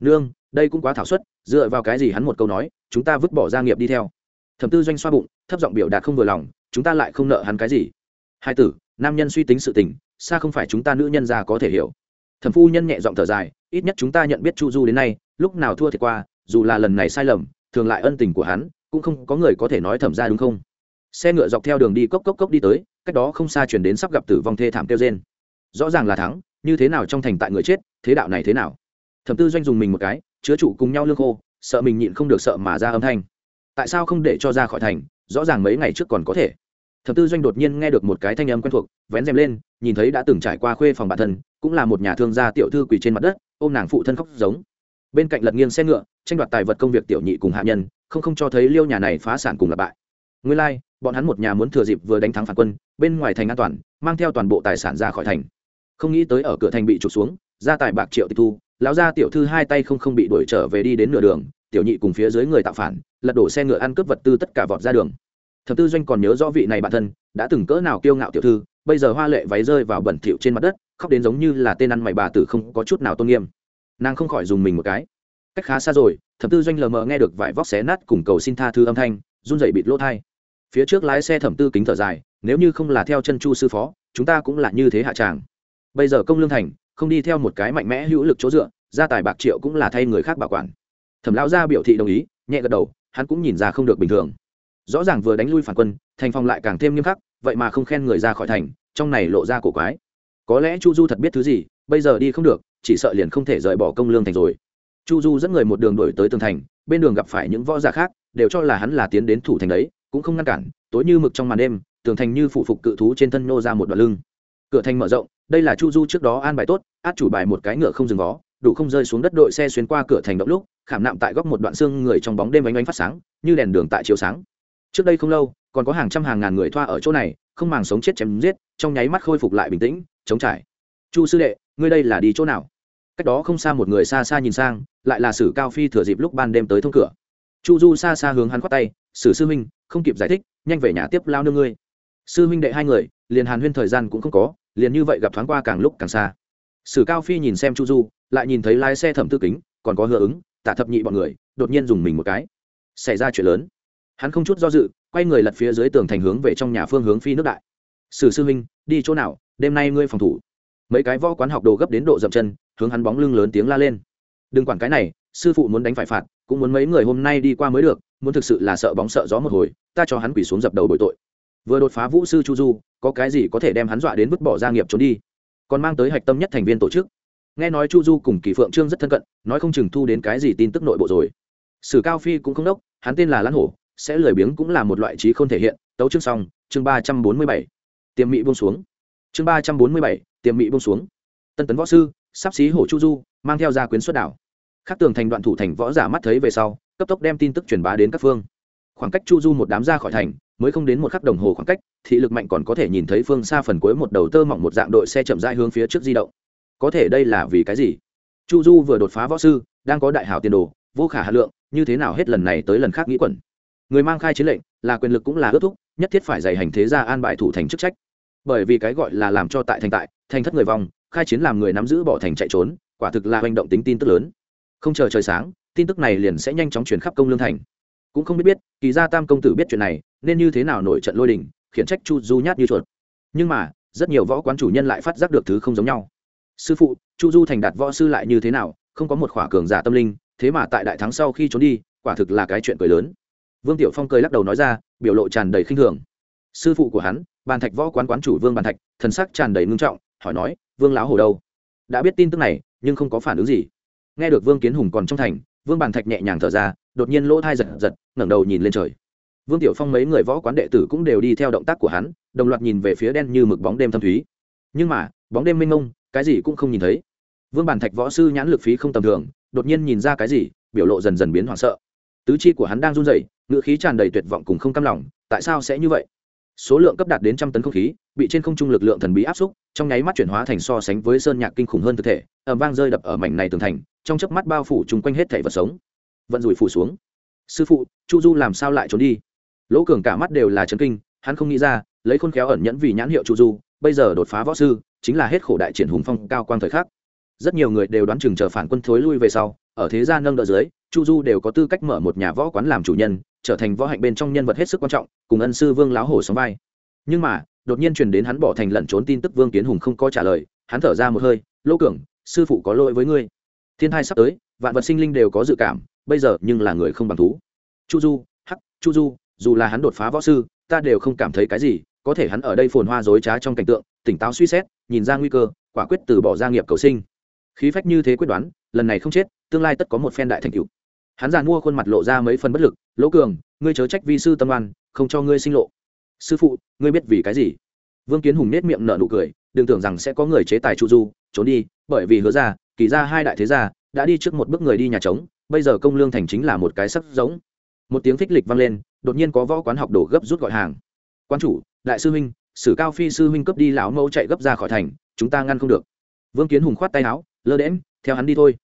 nương, đây cũng quá thảo suất, dựa vào cái gì hắn một câu nói, chúng ta vứt bỏ gia nghiệp đi theo? Thẩm tư doanh xoa bụng, thấp giọng biểu đạt không vừa lòng chúng ta lại không nợ hắn cái gì. Hai tử, nam nhân suy tính sự tình, xa không phải chúng ta nữ nhân già có thể hiểu. Thẩm phu nhân nhẹ giọng thở dài, ít nhất chúng ta nhận biết chu du đến nay, lúc nào thua thiệt qua, dù là lần này sai lầm, thường lại ân tình của hắn, cũng không có người có thể nói thẩm ra đúng không? Xe ngựa dọc theo đường đi cốc cốc cốc đi tới, cách đó không xa chuyển đến sắp gặp tử vong thê thảm kêu trên rõ ràng là thắng, như thế nào trong thành tại người chết, thế đạo này thế nào? Thẩm tư doanh dùng mình một cái, chứa trụ cùng nhau lương khô, sợ mình nhịn không được sợ mà ra âm thanh. Tại sao không để cho ra khỏi thành rõ ràng mấy ngày trước còn có thể. Thập tư doanh đột nhiên nghe được một cái thanh âm quen thuộc vén rèm lên nhìn thấy đã từng trải qua khuê phòng bản thân cũng là một nhà thương gia tiểu thư quỳ trên mặt đất ôm nàng phụ thân khóc giống. Bên cạnh lật nghiêng xe ngựa tranh đoạt tài vật công việc tiểu nhị cùng hạ nhân không không cho thấy liêu nhà này phá sản cùng là bại. Nguyên lai、like, bọn hắn một nhà muốn thừa dịp vừa đánh thắng phản quân bên ngoài thành an toàn mang theo toàn bộ tài sản ra khỏi thành. Không nghĩ tới ở cửa thành bị trục xuống ra tài bạc triệu tịch thu lão gia tiểu thư hai tay không không bị đuổi trở về đi đến nửa đường tiểu nhị cùng phía dưới người tạo phản lật đổ xe ngựa ăn cướp vật tư tất cả vọt ra đường. Thập tư doanh còn nhớ rõ vị này bản thân, đã từng cỡ nào kiêu ngạo tiểu thư, bây giờ hoa lệ váy rơi vào bẩn thỉu trên mặt đất, khóc đến giống như là tên ăn mày bà tử không có chút nào tôn nghiêm. Nàng không khỏi dùng mình một cái. Cách khá xa rồi, thẩm tư doanh lờ mờ nghe được vải vóc xé nát cùng cầu xin tha thư âm thanh, run dậy bịt lỗ thai phía trước lái xe thẩm tư kính thở dài, nếu như không là theo chân chu sư phó, chúng ta cũng là như thế hạ tràng. Bây giờ công lương thành, không đi theo một cái mạnh mẽ hữu lực chỗ dựa, gia tài bạc triệu cũng là thay người khác bảo quản. Thẩm lão gia biểu thị đồng ý, nhẹ gật đầu hắn cũng nhìn ra không được bình thường. Rõ ràng vừa đánh lui phản quân, thành phong lại càng thêm nghiêm khắc, vậy mà không khen người ra khỏi thành, trong này lộ ra cổ quái. Có lẽ chu du thật biết thứ gì, bây giờ đi không được, chỉ sợ liền không thể rời bỏ công lương thành rồi. Chu du dẫn người một đường đổi tới tường thành, bên đường gặp phải những võ giả khác, đều cho là hắn là tiến đến thủ thành đấy, cũng không ngăn cản, tối như mực trong màn đêm, tường thành như phụ phục cự thú trên thân nô ra một đoạn lưng. Cửa thành mở rộng, đây là chu du trước đó an bài tốt, át chủ bài một cái ngựa không dừng vó đủ không rơi xuống đất đội xe xuyên qua cửa thành động lúc, khảm nạm tại góc một đoạn xương người trong bóng đêm ánh ánh phát sáng, như đèn đường tại chiều sáng. Trước đây không lâu, còn có hàng trăm hàng ngàn người thoa ở chỗ này, không màng sống chết chém giết, trong nháy mắt khôi phục lại bình tĩnh, chống trải. Chu sư đệ, ngươi đây là đi chỗ nào? Cách đó không xa một người xa xa nhìn sang, lại là sử cao phi thừa dịp lúc ban đêm tới thông cửa. Chu du xa xa hướng hắn khoát tay, sử sư huynh, không kịp giải thích, nhanh về nhà tiếp lao nương ngươi. Sư huynh đệ hai người, liền hàn huyên thời gian cũng không có, liền như vậy gặp thoáng qua càng lúc càng xa. Sử cao phi nhìn xem chu du lại nhìn thấy lái xe thẩm tư kính, còn có hứa ứng, tả thập nhị bọn người, đột nhiên dùng mình một cái. Xảy ra chuyện lớn. Hắn không chút do dự, quay người lật phía dưới tường thành hướng về trong nhà phương hướng phi nước đại. Sử sư huynh, đi chỗ nào? Đêm nay ngươi phòng thủ. Mấy cái võ quán học đồ gấp đến độ dậm chân, hướng hắn bóng lưng lớn tiếng la lên. Đừng quản cái này, sư phụ muốn đánh phải phạt, cũng muốn mấy người hôm nay đi qua mới được, muốn thực sự là sợ bóng sợ gió một hồi, ta cho hắn quỳ xuống dập đầu bội tội. Vừa đột phá vũ sư chu du, có cái gì có thể đem hắn dọa đến vứt bỏ gia nghiệp trốn đi? Còn mang tới hạch tâm nhất thành viên tổ chức nghe nói chu du cùng kỳ phượng trương rất thân cận, nói không chừng thu đến cái gì tin tức nội bộ rồi. Sử cao phi cũng không đốc, hắn tên là lãn hổ, sẽ lười biếng cũng là một loại trí không thể hiện, tấu chương xong, chương ba trăm bốn mươi bảy. Tiềm mị buông xuống. Chương ba trăm bốn mươi bảy, tiềm mị buông xuống. Tân tấn võ sư, sắp xí hổ chu du, mang theo gia quyến xuất đảo. Khắc tường thành đoạn thủ thành võ giả mắt thấy về sau, cấp tốc đem tin tức truyền bá đến các phương. Khoảng cách chu du một đám ra khỏi thành, mới không đến một khắc đồng hồ khoảng cách, thị lực mạnh còn có thể nhìn thấy phương xa phần cuối một đầu tơ mỏng một dạng đội xe chậm rãi hướng phía trước di động có thể đây là vì cái gì? Chu du vừa đột phá võ sư, đang có đại hảo tiền đồ, vô khả hà lượng, như thế nào hết lần này tới lần khác nghĩ quẩn. Người mang khai chiến lệnh, là quyền lực cũng là ước thúc, nhất thiết phải dạy hành thế gia an bại thủ thành chức trách. Bởi vì cái gọi là làm cho tại thành tại, thành thất người vòng khai chiến làm người nắm giữ bỏ thành chạy trốn, quả thực là hành động tính tin tức lớn. Không chờ trời sáng, tin tức này liền sẽ nhanh chóng chuyển khắp công lương thành. Cũng không biết biết, kỳ gia tam công tử biết chuyện này, nên như thế nào nổi trận lôi đình, khiển trách chu du nhát như chuột. Nhưng mà, rất nhiều võ quán chủ nhân lại phát giác được thứ không giống nhau sư phụ, chu du thành đạt võ sư lại như thế nào, không có một khỏa cường giả tâm linh, thế mà tại đại thắng sau khi trốn đi, quả thực là cái chuyện cười lớn. Vương tiểu phong cười lắc đầu nói ra, biểu lộ tràn đầy khinh thường. Sư phụ của hắn, bàn thạch võ quán quán chủ vương bàn thạch, thần sắc tràn đầy ngưng trọng, hỏi nói, vương lão hồ đâu? Đã biết tin tức này, nhưng không có phản ứng gì. Nghe được vương kiến hùng còn trong thành, vương bàn thạch nhẹ nhàng thở ra, đột nhiên lỗ thai giật giật, ngẩng đầu nhìn lên trời. Vương tiểu phong mấy người võ quán đệ tử cũng đều đi theo động tác của hắn, đồng loạt nhìn về phía đen như mực bóng đêm thâm thúy. Nhưng mà, bóng đêm mênh mông cái gì cũng không nhìn thấy. Vương bàn thạch võ sư nhãn lực phí không tầm thường, đột nhiên nhìn ra cái gì, biểu lộ dần dần biến hoảng sợ. Tứ chi của hắn đang run rẩy ngựa khí tràn đầy tuyệt vọng cùng không cam lòng, tại sao sẽ như vậy? Số lượng cấp đạt đến trăm tấn không khí, bị trên không trung lực lượng thần bí áp xúc, trong nháy mắt chuyển hóa thành so sánh với sơn nhạc kinh khủng hơn thực thể ẩm vang rơi đập ở mảnh này tường thành, trong chớp mắt bao phủ chung quanh hết thể vật sống. Vận rủi phủ xuống. Sư phụ, chu du làm sao lại trốn đi? Lỗ cường cả mắt đều là trấn kinh, hắn không nghĩ ra, lấy khôn khéo ẩn nhẫn vì nhãn hiệu chu du, bây giờ đột phá võ sư chính là hết khổ đại triển hùng phong cao quang thời khắc. Rất nhiều người đều đoán chừng chờ phản quân thối lui về sau, ở thế gia nâng đỡ dưới, chu du đều có tư cách mở một nhà võ quán làm chủ nhân, trở thành võ hạnh bên trong nhân vật hết sức quan trọng, cùng ân sư vương láo hổ sóng vai. Nhưng mà, đột nhiên truyền đến hắn bỏ thành lẩn trốn tin tức vương kiến hùng không có trả lời, hắn thở ra một hơi lỗ cường, sư phụ có lỗi với ngươi. Thiên thai sắp tới, vạn vật sinh linh đều có dự cảm, bây giờ nhưng là người không bằng thú. Chu du, hắc, chu du, dù là hắn đột phá võ sư, ta đều không cảm thấy cái gì, có thể hắn ở đây phồn hoa dối trá trong cảnh tượng, tỉnh táo suy xét nhìn ra nguy cơ, quả quyết từ bỏ gia nghiệp cầu sinh. Khí phách như thế quyết đoán, lần này không chết, tương lai tất có một phen đại thành cựu hắn giàn mua khuôn mặt lộ ra mấy phần bất lực, lỗ cường, ngươi chớ trách vi sư tâm oan, không cho ngươi sinh lộ. Sư phụ, ngươi biết vì cái gì? Vương kiến hùng nết miệng nở nụ cười, đừng tưởng rằng sẽ có người chế tài chu du, trốn đi, bởi vì hứa ra, kỳ ra hai đại thế gia, đã đi trước một bước người đi nhà trống, bây giờ công lương thành chính là một cái sắc giống. Một tiếng phích lịch vang lên, đột nhiên có võ quán học đồ gấp rút gọi hàng. Quan chủ, đại sư huynh sử cao phi sư huynh cướp đi lão mẫu chạy gấp ra khỏi thành, chúng ta ngăn không được. Vương kiến hùng khoát tay áo, lơ đễm theo hắn đi thôi.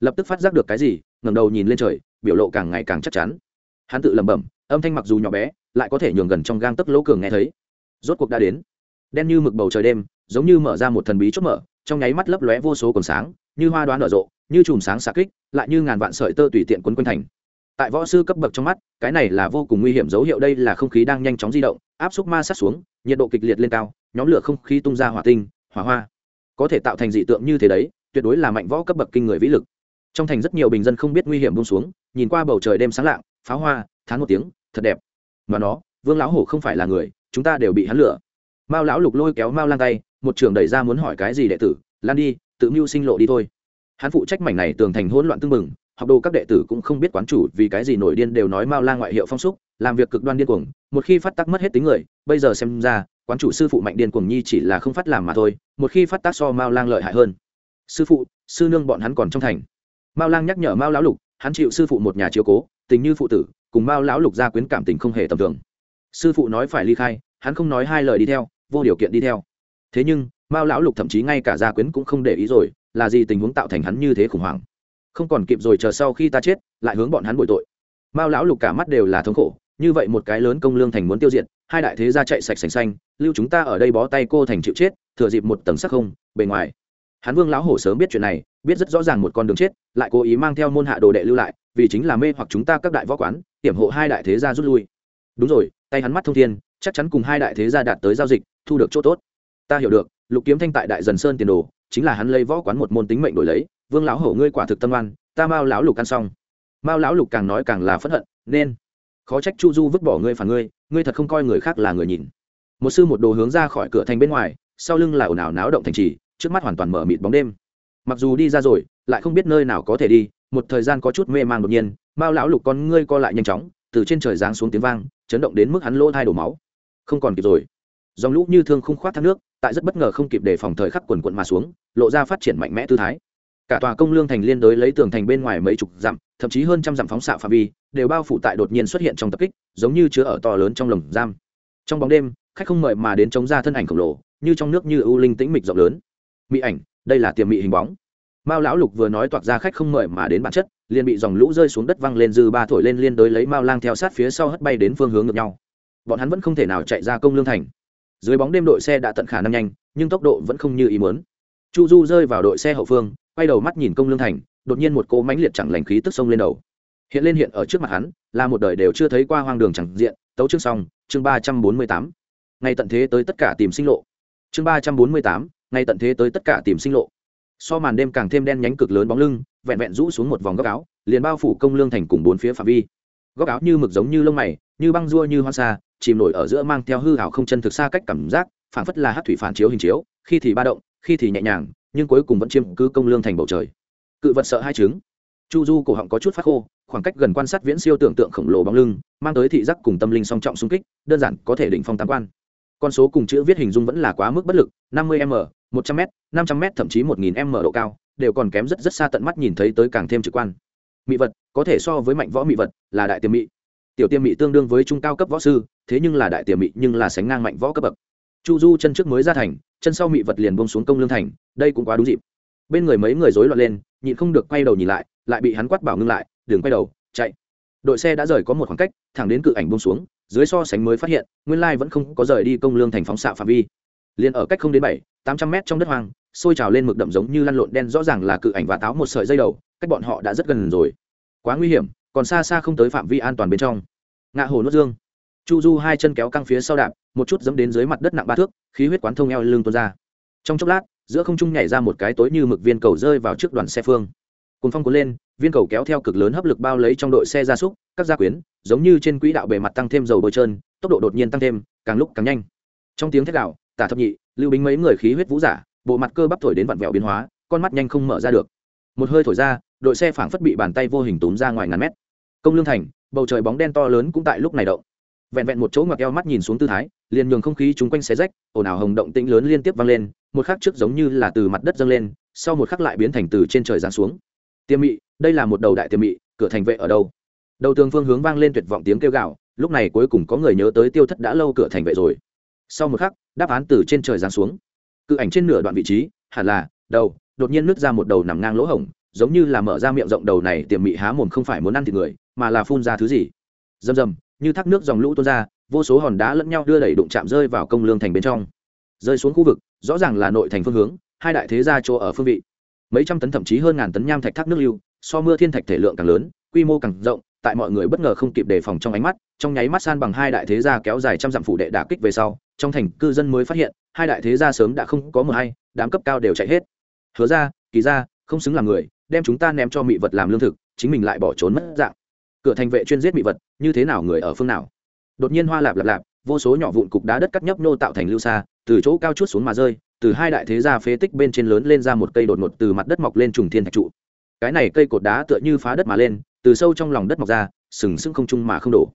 Lập tức phát giác được cái gì, ngẩng đầu nhìn lên trời, biểu lộ càng ngày càng chắc chắn. Hắn tự lẩm bẩm, âm thanh mặc dù nhỏ bé, lại có thể nhường gần trong gang tấc lỗ cường nghe thấy. Rốt cuộc đã đến. Đen như mực bầu trời đêm, giống như mở ra một thần bí chốt mở, trong nháy mắt lấp lóe vô số còn sáng, như hoa đoán nở rộ, như chùm sáng xạ kích, lại như ngàn vạn sợi tơ tùy tiện quấn quanh thành tại võ sư cấp bậc trong mắt, cái này là vô cùng nguy hiểm dấu hiệu đây là không khí đang nhanh chóng di động, áp xúc ma sát xuống, nhiệt độ kịch liệt lên cao, nhóm lửa không khí tung ra hỏa tinh, hỏa hoa. Có thể tạo thành dị tượng như thế đấy, tuyệt đối là mạnh võ cấp bậc kinh người vĩ lực. Trong thành rất nhiều bình dân không biết nguy hiểm bông xuống, nhìn qua bầu trời đêm sáng lạng, pháo hoa, thán một tiếng, thật đẹp. Mà nó, vương lão hổ không phải là người, chúng ta đều bị hắn lửa. Mao lão lục lôi kéo mao lan tay, một trường đẩy ra muốn hỏi cái gì đệ tử, lan đi, tự mưu sinh lộ đi thôi. Hắn phụ trách mảnh này tường thành hỗn loạn tưng bừng học đồ các đệ tử cũng không biết quán chủ vì cái gì nổi điên đều nói mao la ngoại hiệu phong xúc, làm việc cực đoan điên cuồng, một khi phát tác mất hết tính người, bây giờ xem ra, quán chủ sư phụ mạnh điên cuồng nhi chỉ là không phát làm mà thôi, một khi phát tác so mao lang lợi hại hơn. Sư phụ, sư nương bọn hắn còn trong thành. Mao lang nhắc nhở mao lão lục, hắn chịu sư phụ một nhà chiếu cố, tình như phụ tử, cùng mao lão lục gia quyến cảm tình không hề tầm thường. Sư phụ nói phải ly khai, hắn không nói hai lời đi theo, vô điều kiện đi theo. Thế nhưng, mao lão lục thậm chí ngay cả gia quyến cũng không để ý rồi, là gì tình huống tạo thành hắn như thế khủng hoảng không còn kịp rồi chờ sau khi ta chết, lại hướng bọn hắn bội tội. Mao lão lục cả mắt đều là thống khổ, như vậy một cái lớn công lương thành muốn tiêu diệt, hai đại thế gia chạy sạch sành xanh, lưu chúng ta ở đây bó tay cô thành chịu chết, thừa dịp một tầng sắc không, bề ngoài. Hắn vương lão hổ sớm biết chuyện này, biết rất rõ ràng một con đường chết, lại cố ý mang theo môn hạ đồ đệ lưu lại, vì chính là mê hoặc chúng ta các đại võ quán, hiểm hộ hai đại thế gia rút lui. Đúng rồi, tay hắn mắt thông thiên, chắc chắn cùng hai đại thế gia đạt tới giao dịch, thu được chỗ tốt. Ta hiểu được, lục kiếm thanh tại đại dần sơn tiền đồ, chính là hắn lấy võ quán một môn tính mệnh đổi lấy vương lão hổ ngươi quả thực tâm oan, ta mao lão lục ăn xong. Mao lão lục càng nói càng là phẫn hận, nên, khó trách chu du vứt bỏ ngươi phản ngươi ngươi thật không coi người khác là người nhìn. Một sư một đồ hướng ra khỏi cửa thành bên ngoài, sau lưng là ồn ào náo động thành trì, trước mắt hoàn toàn mở mịt bóng đêm. Mặc dù đi ra rồi, lại không biết nơi nào có thể đi, một thời gian có chút mê man đột nhiên, mao lão lục con ngươi co lại nhanh chóng, từ trên trời giáng xuống tiếng vang, chấn động đến mức hắn lỗ thai đổ máu. Không còn kịp rồi. Dòng lũ như thương khung khoát thác nước, tại rất bất ngờ không kịp để phòng thời khắc quần quận mà xuống, lộ ra phát triển mạnh mẽ tư thái cả tòa công lương thành liên đối lấy tường thành bên ngoài mấy chục dặm, thậm chí hơn trăm dặm phóng xạ phạm vi, đều bao phủ tại đột nhiên xuất hiện trong tập kích, giống như chứa ở to lớn trong lồng giam. Trong bóng đêm, khách không mời mà đến chống ra thân ảnh khổng lồ, như trong nước như ưu linh tĩnh mịch rộng lớn. Mỹ ảnh, đây là tiềm mị hình bóng. Mao lão lục vừa nói toạc ra khách không mời mà đến bản chất, liền bị dòng lũ rơi xuống đất văng lên dư ba thổi lên liên đối lấy mao lang theo sát phía sau hất bay đến phương hướng ngược nhau. Bọn hắn vẫn không thể nào chạy ra công lương thành. Dưới bóng đêm đội xe đã tận khả năng nhanh, nhưng tốc độ vẫn không như ý muốn. Chu du rơi vào đội xe hậu phương quay đầu mắt nhìn công lương thành, đột nhiên một cỗ mãnh liệt chẳng lành khí tức sông lên đầu. Hiện lên hiện ở trước mặt hắn, là một đời đều chưa thấy qua hoang đường chẳng diện, tấu chương xong, chương ba trăm bốn mươi tám. Ngày tận thế tới tất cả tìm sinh lộ. Chương ba trăm bốn mươi tám ngày tận thế tới tất cả tìm sinh lộ. So màn đêm càng thêm đen nhánh cực lớn bóng lưng, vẹn vẹn rũ xuống một vòng góc áo, liền bao phủ công lương thành cùng bốn phía phạm vi. Góc áo như mực giống như lông mày, như băng rua như hoa xa chìm nổi ở giữa mang theo hư hảo không chân thực xa cách cảm giác phản phất là hát thủy phản chiếu hình chiếu, khi thì ba động, khi thì nhẹ nhàng nhưng cuối cùng vẫn chiếm cứ công lương thành bầu trời. Cự vật sợ hai trứng. Chu du cổ họng có chút phát khô, khoảng cách gần quan sát viễn siêu tưởng tượng khổng lồ bóng lưng, mang tới thị giác cùng tâm linh song trọng xung kích, đơn giản có thể định phong tam quan. Con số cùng chữ viết hình dung vẫn là quá mức bất lực, năm mươi m, một trăm m, năm trăm m, thậm chí một nghìn m độ cao, đều còn kém rất rất xa tận mắt nhìn thấy tới càng thêm trực quan. Mị vật, có thể so với mạnh võ mị vật, là đại tiềm mị. Tiểu tiềm mị tương đương với trung cao cấp võ sư, thế nhưng là đại tiềm mị nhưng là sánh ngang mạnh võ cấp bậc chu du chân trước mới ra thành, chân sau mị vật liền bông xuống công lương thành, đây cũng quá đúng dịp. Bên người mấy người rối loạn lên, nhịn không được quay đầu nhìn lại lại bị hắn quát bảo ngưng lại, đừng quay đầu, chạy. Đội xe đã rời có một khoảng cách, thẳng đến cự ảnh bông xuống, dưới so sánh mới phát hiện, nguyên lai vẫn không có rời đi công lương thành phóng xạ phạm vi. Liền ở cách không đến bảy, tám trăm mét trong đất hoang sôi trào lên mực đậm giống như lăn lộn đen, rõ ràng là cự ảnh và táo một sợi dây đầu, cách bọn họ đã rất gần rồi. Quá nguy hiểm, còn xa xa không tới phạm vi an toàn bên trong. Ngạ hồ nuốt dương chu du hai chân kéo căng phía sau đạp, một chút dẫm đến dưới mặt đất nặng ba thước, khí huyết quán thông eo lưng tuôn ra. Trong chốc lát, giữa không trung nhảy ra một cái tối như mực viên cầu rơi vào trước đoàn xe phương. Cùng phong cuốn lên, viên cầu kéo theo cực lớn hấp lực bao lấy trong đội xe gia súc, các gia quyến, giống như trên quỹ đạo bề mặt tăng thêm dầu bôi trơn, tốc độ đột nhiên tăng thêm, càng lúc càng nhanh. Trong tiếng thét đạo tả thập nhị, lưu binh mấy người khí huyết vũ giả, bộ mặt cơ bắp thổi đến vặn vẹo biến hóa, con mắt nhanh không mở ra được. Một hơi thổi ra, đội xe phảng phất bị bàn tay vô hình túm ra ngoài ngàn mét. Công lương thành, bầu trời bóng đen to lớn cũng tại lúc này động vẹn vẹn một chỗ ngoặc eo mắt nhìn xuống tư thái, liền nhường không khí chung quanh xé rách, ồn ào hồng động tĩnh lớn liên tiếp vang lên, một khắc trước giống như là từ mặt đất dâng lên, sau một khắc lại biến thành từ trên trời giáng xuống. Tiêm mị, đây là một đầu đại tiêm mị, cửa thành vệ ở đâu? Đầu tường phương hướng vang lên tuyệt vọng tiếng kêu gạo lúc này cuối cùng có người nhớ tới tiêu thất đã lâu cửa thành vệ rồi. Sau một khắc, đáp án từ trên trời giáng xuống. Cự ảnh trên nửa đoạn vị trí, hẳn là, đầu, đột nhiên nứt ra một đầu nằm ngang lỗ hổng, giống như là mở ra miệng rộng đầu này tiềm mị há mồm không phải muốn ăn thịt người, mà là phun ra thứ gì? Rầm rầm như thác nước dòng lũ tuôn ra, vô số hòn đá lẫn nhau đưa đẩy đụng chạm rơi vào công lương thành bên trong. Rơi xuống khu vực, rõ ràng là nội thành phương hướng, hai đại thế gia chỗ ở phương vị. Mấy trăm tấn thậm chí hơn ngàn tấn nham thạch thác nước lưu, so mưa thiên thạch thể lượng càng lớn, quy mô càng rộng, tại mọi người bất ngờ không kịp đề phòng trong ánh mắt, trong nháy mắt san bằng hai đại thế gia kéo dài trăm dặm phủ đệ đả kích về sau, trong thành cư dân mới phát hiện, hai đại thế gia sớm đã không có mờ hay, đám cấp cao đều chạy hết. Hứa ra, kỳ ra, không xứng làm người, đem chúng ta ném cho mị vật làm lương thực, chính mình lại bỏ trốn mất dạng. Cửa thành vệ chuyên giết mị vật như thế nào người ở phương nào? Đột nhiên hoa lạp lạp lạp, vô số nhỏ vụn cục đá đất cắt nhấp nô tạo thành lưu xa, từ chỗ cao chút xuống mà rơi, từ hai đại thế gia phế tích bên trên lớn lên ra một cây đột ngột từ mặt đất mọc lên trùng thiên thạch trụ. Cái này cây cột đá tựa như phá đất mà lên, từ sâu trong lòng đất mọc ra, sừng sững không trung mà không đổ.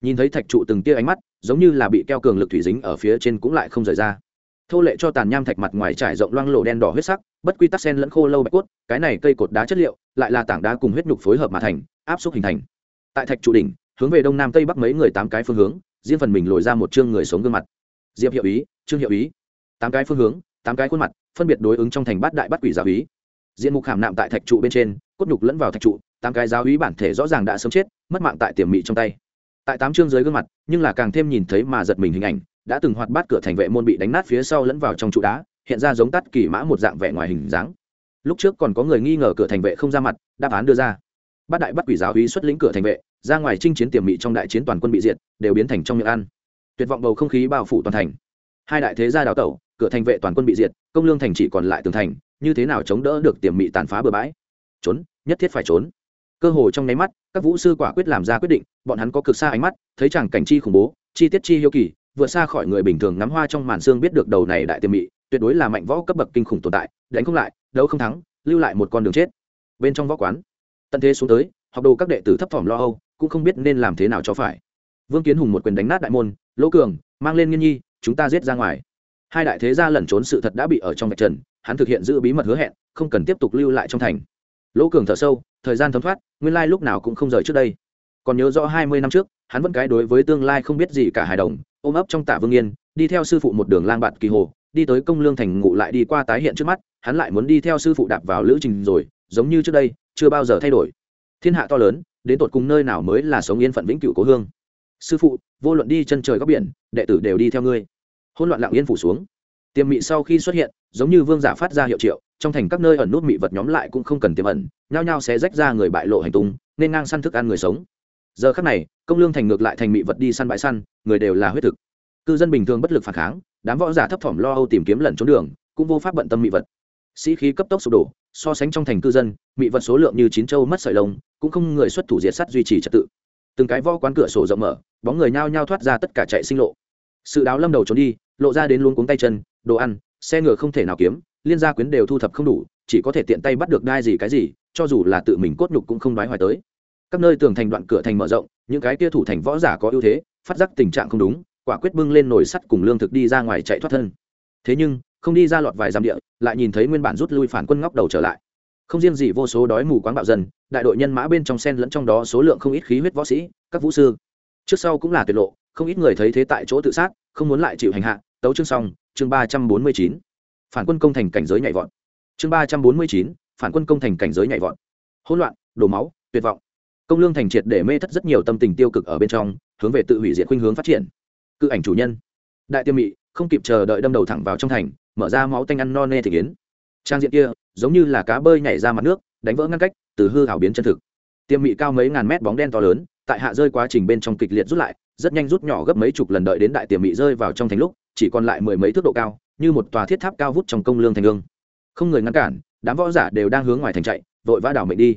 Nhìn thấy thạch trụ từng tia ánh mắt, giống như là bị keo cường lực thủy dính ở phía trên cũng lại không rời ra. Thô lệ cho tàn nham thạch mặt ngoài trải rộng loang lộ đen đỏ huyết sắc, bất quy tắc sen lẫn khô lâu bạch cốt, cái này cây cột đá chất liệu, lại là tảng đá cùng huyết nhục phối hợp mà thành, áp suất hình thành. Tại thạch trụ đỉnh hướng về đông nam tây bắc mấy người tám cái phương hướng, riêng phần mình lồi ra một chương người sống gương mặt. Diệp hiệu ý, trương hiệu ý. Tám cái phương hướng, tám cái khuôn mặt, phân biệt đối ứng trong thành bát đại bát quỷ giáo ý. Diện mục hàm nạm tại thạch trụ bên trên, cốt nhục lẫn vào thạch trụ, tám cái giáo ý bản thể rõ ràng đã sớm chết, mất mạng tại tiềm mị trong tay. Tại tám chương dưới gương mặt, nhưng là càng thêm nhìn thấy mà giật mình hình ảnh, đã từng hoạt bát cửa thành vệ môn bị đánh nát phía sau lẫn vào trong trụ đá, hiện ra giống tắt kỳ mã một dạng vẻ ngoài hình dáng. Lúc trước còn có người nghi ngờ cửa thành vệ không ra mặt, đáp án đưa ra bát đại bắt quỷ giáo hí xuất lĩnh cửa thành vệ, ra ngoài chinh chiến tiềm mị trong đại chiến toàn quân bị diệt, đều biến thành trong miệng ăn. Tuyệt vọng bầu không khí bao phủ toàn thành. Hai đại thế gia đào tẩu, cửa thành vệ toàn quân bị diệt, công lương thành chỉ còn lại tường thành, như thế nào chống đỡ được tiềm mị tàn phá bừa bãi? Trốn, nhất thiết phải trốn. Cơ hồ trong nháy mắt, các vũ sư quả quyết làm ra quyết định, bọn hắn có cực xa ánh mắt, thấy chẳng cảnh chi khủng bố, chi tiết chi hiếu kỳ, vượt xa khỏi người bình thường ngắm hoa trong màn xương biết được đầu này đại tiềm mị, tuyệt đối là mạnh võ cấp bậc kinh khủng tồn tại, đánh không lại, đấu không thắng, lưu lại một con đường chết. Bên trong võ quán tận thế xuống tới, học đồ các đệ tử thấp thỏm lo âu, cũng không biết nên làm thế nào cho phải. Vương kiến hùng một quyền đánh nát đại môn, lỗ cường, mang lên nghiên nhi, chúng ta giết ra ngoài. Hai đại thế gia lẩn trốn sự thật đã bị ở trong vạch trần, hắn thực hiện giữ bí mật hứa hẹn, không cần tiếp tục lưu lại trong thành. Lỗ cường thở sâu, thời gian thấm thoát, nguyên lai lúc nào cũng không rời trước đây. Còn nhớ rõ hai mươi năm trước, hắn vẫn cái đối với tương lai không biết gì cả hài đồng, ôm ấp trong tả vương yên, đi theo sư phụ một đường lang bạn kỳ hồ, đi tới công lương thành ngụ lại đi qua tái hiện trước mắt, hắn lại muốn đi theo sư phụ đạp vào lữ trình rồi, giống như trước đây chưa bao giờ thay đổi. Thiên hạ to lớn, đến tột cùng nơi nào mới là sống yên phận vĩnh cửu cố hương? Sư phụ, vô luận đi chân trời góc biển, đệ tử đều đi theo ngươi. Hôn loạn lặng yên phủ xuống. Tiềm mị sau khi xuất hiện, giống như vương giả phát ra hiệu triệu, trong thành các nơi ẩn nút mị vật nhóm lại cũng không cần tiềm ẩn, nhao nhao sẽ rách ra người bại lộ hành tung, nên ngang săn thức ăn người sống. Giờ khắc này, công lương thành ngược lại thành mị vật đi săn bãi săn, người đều là huyết thực. Cư dân bình thường bất lực phản kháng, đám võ giả thấp thỏm lo âu tìm kiếm lẩn trốn đường, cũng vô pháp bận tâm mị vật sĩ khí cấp tốc sụp đổ, so sánh trong thành cư dân, mị vật số lượng như chín châu mất sợi lông, cũng không người xuất thủ diệt sắt duy trì trật tự. Từng cái vo quán cửa sổ rộng mở, bóng người nhao nhao thoát ra tất cả chạy sinh lộ. Sự đáo lâm đầu trốn đi, lộ ra đến luôn cuống tay chân, đồ ăn, xe ngựa không thể nào kiếm, liên gia quyến đều thu thập không đủ, chỉ có thể tiện tay bắt được đai gì cái gì, cho dù là tự mình cốt nhục cũng không đoái hoài tới. Các nơi tường thành đoạn cửa thành mở rộng, những cái kia thủ thành võ giả có ưu thế, phát giác tình trạng không đúng, quả quyết bưng lên nồi sắt cùng lương thực đi ra ngoài chạy thoát thân. Thế nhưng không đi ra lọt vài dặm địa, lại nhìn thấy nguyên bản rút lui phản quân ngóc đầu trở lại. Không riêng gì, vô số đói mù quáng bạo dân, đại đội nhân mã bên trong sen lẫn trong đó số lượng không ít khí huyết võ sĩ, các vũ sư. Trước sau cũng là tuyệt lộ, không ít người thấy thế tại chỗ tự sát, không muốn lại chịu hành hạ, tấu chương xong, chương ba trăm bốn mươi chín. Phản quân công thành cảnh giới nhảy vọt. Chương ba trăm bốn mươi chín, phản quân công thành cảnh giới nhảy vọt. Hỗn loạn, đổ máu, tuyệt vọng. Công lương thành triệt để mê thất rất nhiều tâm tình tiêu cực ở bên trong, hướng về tự hủy diệt khuynh hướng phát triển. Cự ảnh chủ nhân. Đại tiêu mị, không kịp chờ đợi đâm đầu thẳng vào trong thành mở ra máu tanh ăn no nê thể kiến. Trang diện kia, giống như là cá bơi nhảy ra mặt nước, đánh vỡ ngăn cách, từ hư hảo biến chân thực. Tiêm mị cao mấy ngàn mét bóng đen to lớn, tại hạ rơi quá trình bên trong kịch liệt rút lại, rất nhanh rút nhỏ gấp mấy chục lần đợi đến đại tiềm mị rơi vào trong thành lúc, chỉ còn lại mười mấy thước độ cao, như một tòa thiết tháp cao vút trong công lương thành lương không người ngăn cản, đám võ giả đều đang hướng ngoài thành chạy, vội vã đảo mệnh đi.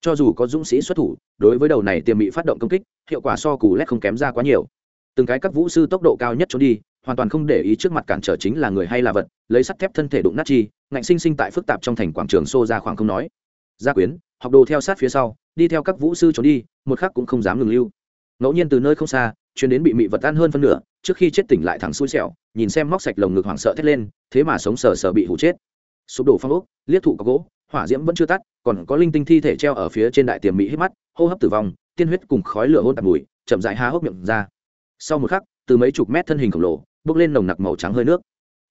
Cho dù có dũng sĩ xuất thủ, đối với đầu này tiềm mị phát động công kích, hiệu quả so cù lét không kém ra quá nhiều. Từng cái các vũ sư tốc độ cao nhất trốn đi hoàn toàn không để ý trước mặt cản trở chính là người hay là vật, lấy sắt thép thân thể đụng nát chi, ngạnh sinh sinh tại phức tạp trong thành quảng trường xô ra khoảng không nói. Gia quyến, học đồ theo sát phía sau, đi theo các vũ sư trốn đi, một khắc cũng không dám ngừng lưu. Ngẫu nhiên từ nơi không xa, chuyến đến bị mị vật ăn hơn phân nửa, trước khi chết tỉnh lại thẳng xui xẻo, nhìn xem móc sạch lồng ngực hoảng sợ thét lên, thế mà sống sờ sờ bị hủ chết. Sụp đổ phong ốc, liếc thụ có gỗ, hỏa diễm vẫn chưa tắt, còn có linh tinh thi thể treo ở phía trên đại tiềm mỹ hít mắt, hô hấp tử vong, tiên huyết cùng khói lửa hôn tạt mùi, chậm dại há hốc miệng ra. Sau một khắc, từ mấy chục mét thân hình khổng lồ bốc lên nồng nặc màu trắng hơi nước.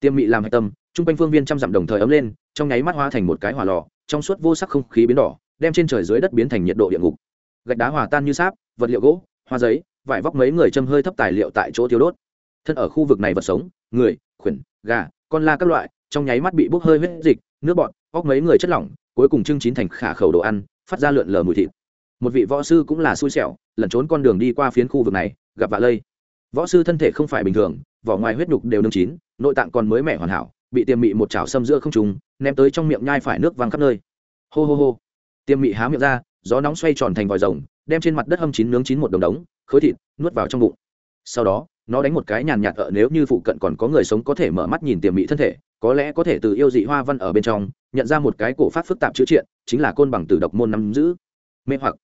Tiêm mị làm hạch tâm, chung quanh phương viên trăm dặm đồng thời ấm lên, trong nháy mắt hóa thành một cái hỏa lò, trong suốt vô sắc không khí biến đỏ, đem trên trời dưới đất biến thành nhiệt độ địa ngục. Gạch đá hòa tan như sáp, vật liệu gỗ, hoa giấy, vải vóc mấy người châm hơi thấp tài liệu tại chỗ thiếu đốt. Thân ở khu vực này vật sống, người, khuyển, gà, con la các loại, trong nháy mắt bị bốc hơi huyết dịch, nước bọt, óc mấy người chất lỏng, cuối cùng trưng chín thành khả khẩu đồ ăn, phát ra lượn lờ mùi thịt. Một vị võ sư cũng là xui xẻo, lẩn trốn con đường đi qua phiến khu vực này, gặp vạ lây. Võ sư thân thể không phải bình thường vỏ ngoài huyết nhục đều nương chín, nội tạng còn mới mẻ hoàn hảo, bị tiềm mị một chảo xâm giữa không trùng ném tới trong miệng nhai phải nước văng khắp nơi. Hô hô hô. Tiềm mị há miệng ra, gió nóng xoay tròn thành vòi rồng, đem trên mặt đất hâm chín nướng chín một đồng đống, khối thịt, nuốt vào trong bụng. Sau đó, nó đánh một cái nhàn nhạt ở nếu như phụ cận còn có người sống có thể mở mắt nhìn tiềm mị thân thể, có lẽ có thể từ yêu dị hoa văn ở bên trong, nhận ra một cái cổ phát phức tạp chữ triện, chính là côn bằng tử độc môn nắm giữ. Mê hoặc.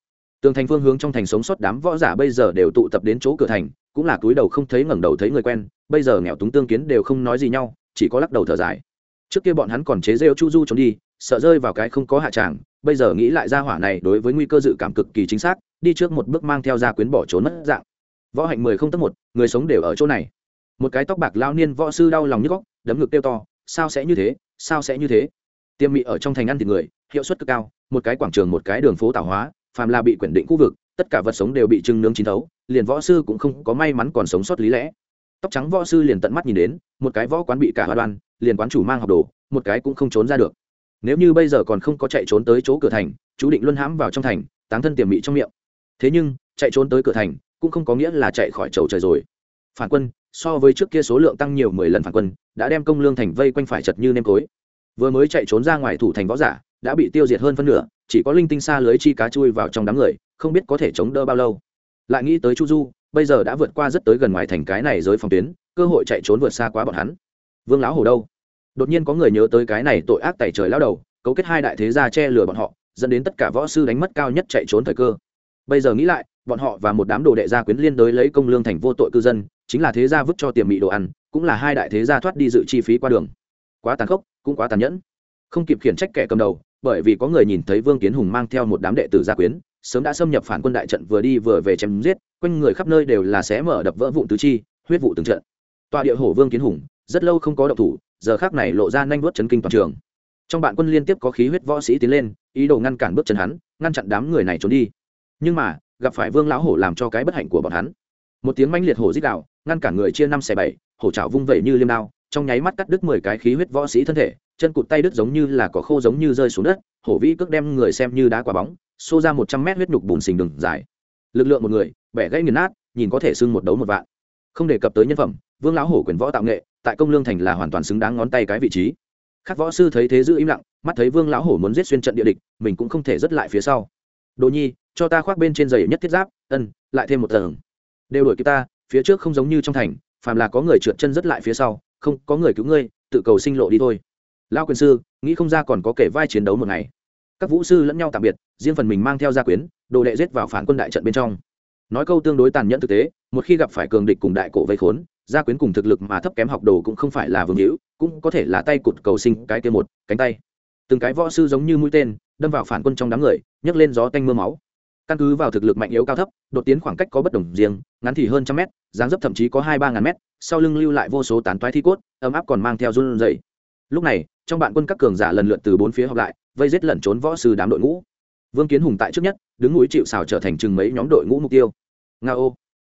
Tường thành phương hướng trong thành sống sót đám võ giả bây giờ đều tụ tập đến chỗ cửa thành cũng là túi đầu không thấy ngẩng đầu thấy người quen, bây giờ nghèo túng tương kiến đều không nói gì nhau, chỉ có lắc đầu thở dài. Trước kia bọn hắn còn chế rêu chu du trốn đi, sợ rơi vào cái không có hạ tràng, bây giờ nghĩ lại ra hỏa này đối với nguy cơ dự cảm cực kỳ chính xác, đi trước một bước mang theo ra quyến bỏ trốn mất dạng. Võ hạnh mười không tất một, người sống đều ở chỗ này. Một cái tóc bạc lao niên võ sư đau lòng nhức góc, đấm ngực kêu to, sao sẽ như thế? Sao sẽ như thế? Tiêm mị ở trong thành ăn thịt người, hiệu suất cực cao, một cái quảng trường một cái đường phố tạo hóa, phàm là bị quyển định khu vực tất cả vật sống đều bị trưng nướng chín thấu, liền võ sư cũng không có may mắn còn sống sót lý lẽ. Tóc trắng võ sư liền tận mắt nhìn đến, một cái võ quán bị cả hoa đoan, liền quán chủ mang học đồ, một cái cũng không trốn ra được. Nếu như bây giờ còn không có chạy trốn tới chỗ cửa thành, chú định luân hãm vào trong thành, táng thân tiềm mị trong miệng. Thế nhưng, chạy trốn tới cửa thành, cũng không có nghĩa là chạy khỏi chầu trời rồi. Phản quân, so với trước kia số lượng tăng nhiều mười lần phản quân, đã đem công lương thành vây quanh phải chật như nêm cối. Vừa mới chạy trốn ra ngoài thủ thành võ giả đã bị tiêu diệt hơn phân nửa, chỉ có linh tinh xa lưới chi cá chui vào trong đám người, không biết có thể chống đỡ bao lâu. Lại nghĩ tới chu du, bây giờ đã vượt qua rất tới gần ngoài thành cái này giới phòng tuyến, cơ hội chạy trốn vượt xa quá bọn hắn. Vương lão hồ đâu? Đột nhiên có người nhớ tới cái này tội ác tẩy trời lao đầu, cấu kết hai đại thế gia che lừa bọn họ, dẫn đến tất cả võ sư đánh mất cao nhất chạy trốn thời cơ. Bây giờ nghĩ lại, bọn họ và một đám đồ đệ gia quyến liên đối lấy công lương thành vô tội cư dân, chính là thế gia vứt cho tiềm mị đồ ăn, cũng là hai đại thế gia thoát đi dự chi phí qua đường. Quá tàn khốc, cũng quá tàn nhẫn. Không kịp khiển trách kẻ cầm đầu bởi vì có người nhìn thấy vương kiến hùng mang theo một đám đệ tử gia quyến, sớm đã xâm nhập phản quân đại trận vừa đi vừa về chém giết, quanh người khắp nơi đều là xé mở đập vỡ vụn tứ chi, huyết vụ từng trận. Tòa địa hổ vương kiến hùng, rất lâu không có động thủ, giờ khác này lộ ra nhanh vuốt chấn kinh toàn trường. Trong bạn quân liên tiếp có khí huyết võ sĩ tiến lên, ý đồ ngăn cản bước chân hắn, ngăn chặn đám người này trốn đi. Nhưng mà, gặp phải vương lão hổ làm cho cái bất hạnh của bọn hắn. Một tiếng manh liệt hổ dích đạo ngăn cản người chia năm xẻ bảy, hổ trào vung vẩy như liêm đao, trong nháy mắt cắt đứt mười cái khí huyết võ sĩ thân thể chân cụt tay đứt giống như là có khô giống như rơi xuống đất, hổ vĩ cước đem người xem như đá quả bóng, xô ra một trăm mét huyết nhục bùn xình đường dài. Lực lượng một người, bẻ gãy nghiền nát, nhìn có thể xưng một đấu một vạn. Không đề cập tới nhân phẩm, vương lão hổ quyền võ tạo nghệ, tại công lương thành là hoàn toàn xứng đáng ngón tay cái vị trí. Các võ sư thấy thế giữ im lặng, mắt thấy vương lão hổ muốn giết xuyên trận địa địch, mình cũng không thể dứt lại phía sau. Đồ nhi, cho ta khoác bên trên giày nhất thiết giáp, ân, lại thêm một tầng. Đều đuổi kịp ta, phía trước không giống như trong thành, phàm là có người trượt chân rất lại phía sau, không có người cứu ngươi, tự cầu sinh lộ đi thôi lao quyền sư, nghĩ không ra còn có kể vai chiến đấu một ngày. Các vũ sư lẫn nhau tạm biệt, riêng phần mình mang theo gia quyến, đồ đệ giết vào phản quân đại trận bên trong. Nói câu tương đối tàn nhẫn thực tế, một khi gặp phải cường địch cùng đại cổ vây khốn, gia quyến cùng thực lực mà thấp kém học đồ cũng không phải là vương hữu, cũng có thể là tay cụt cầu sinh cái kia một, cánh tay. Từng cái võ sư giống như mũi tên, đâm vào phản quân trong đám người, nhấc lên gió tanh mưa máu. Căn cứ vào thực lực mạnh yếu cao thấp, đột tiến khoảng cách có bất đồng riêng, ngắn thì hơn trăm mét, dáng dấp thậm chí có hai ba ngàn mét, sau lưng lưu lại vô số tán toái thi cốt, ấm áp còn mang theo run dày lúc này, trong bạn quân các cường giả lần lượt từ bốn phía họp lại, vây giết lẩn trốn võ sư đám đội ngũ. Vương kiến hùng tại trước nhất, đứng núi chịu xào trở thành chừng mấy nhóm đội ngũ mục tiêu. Nga ô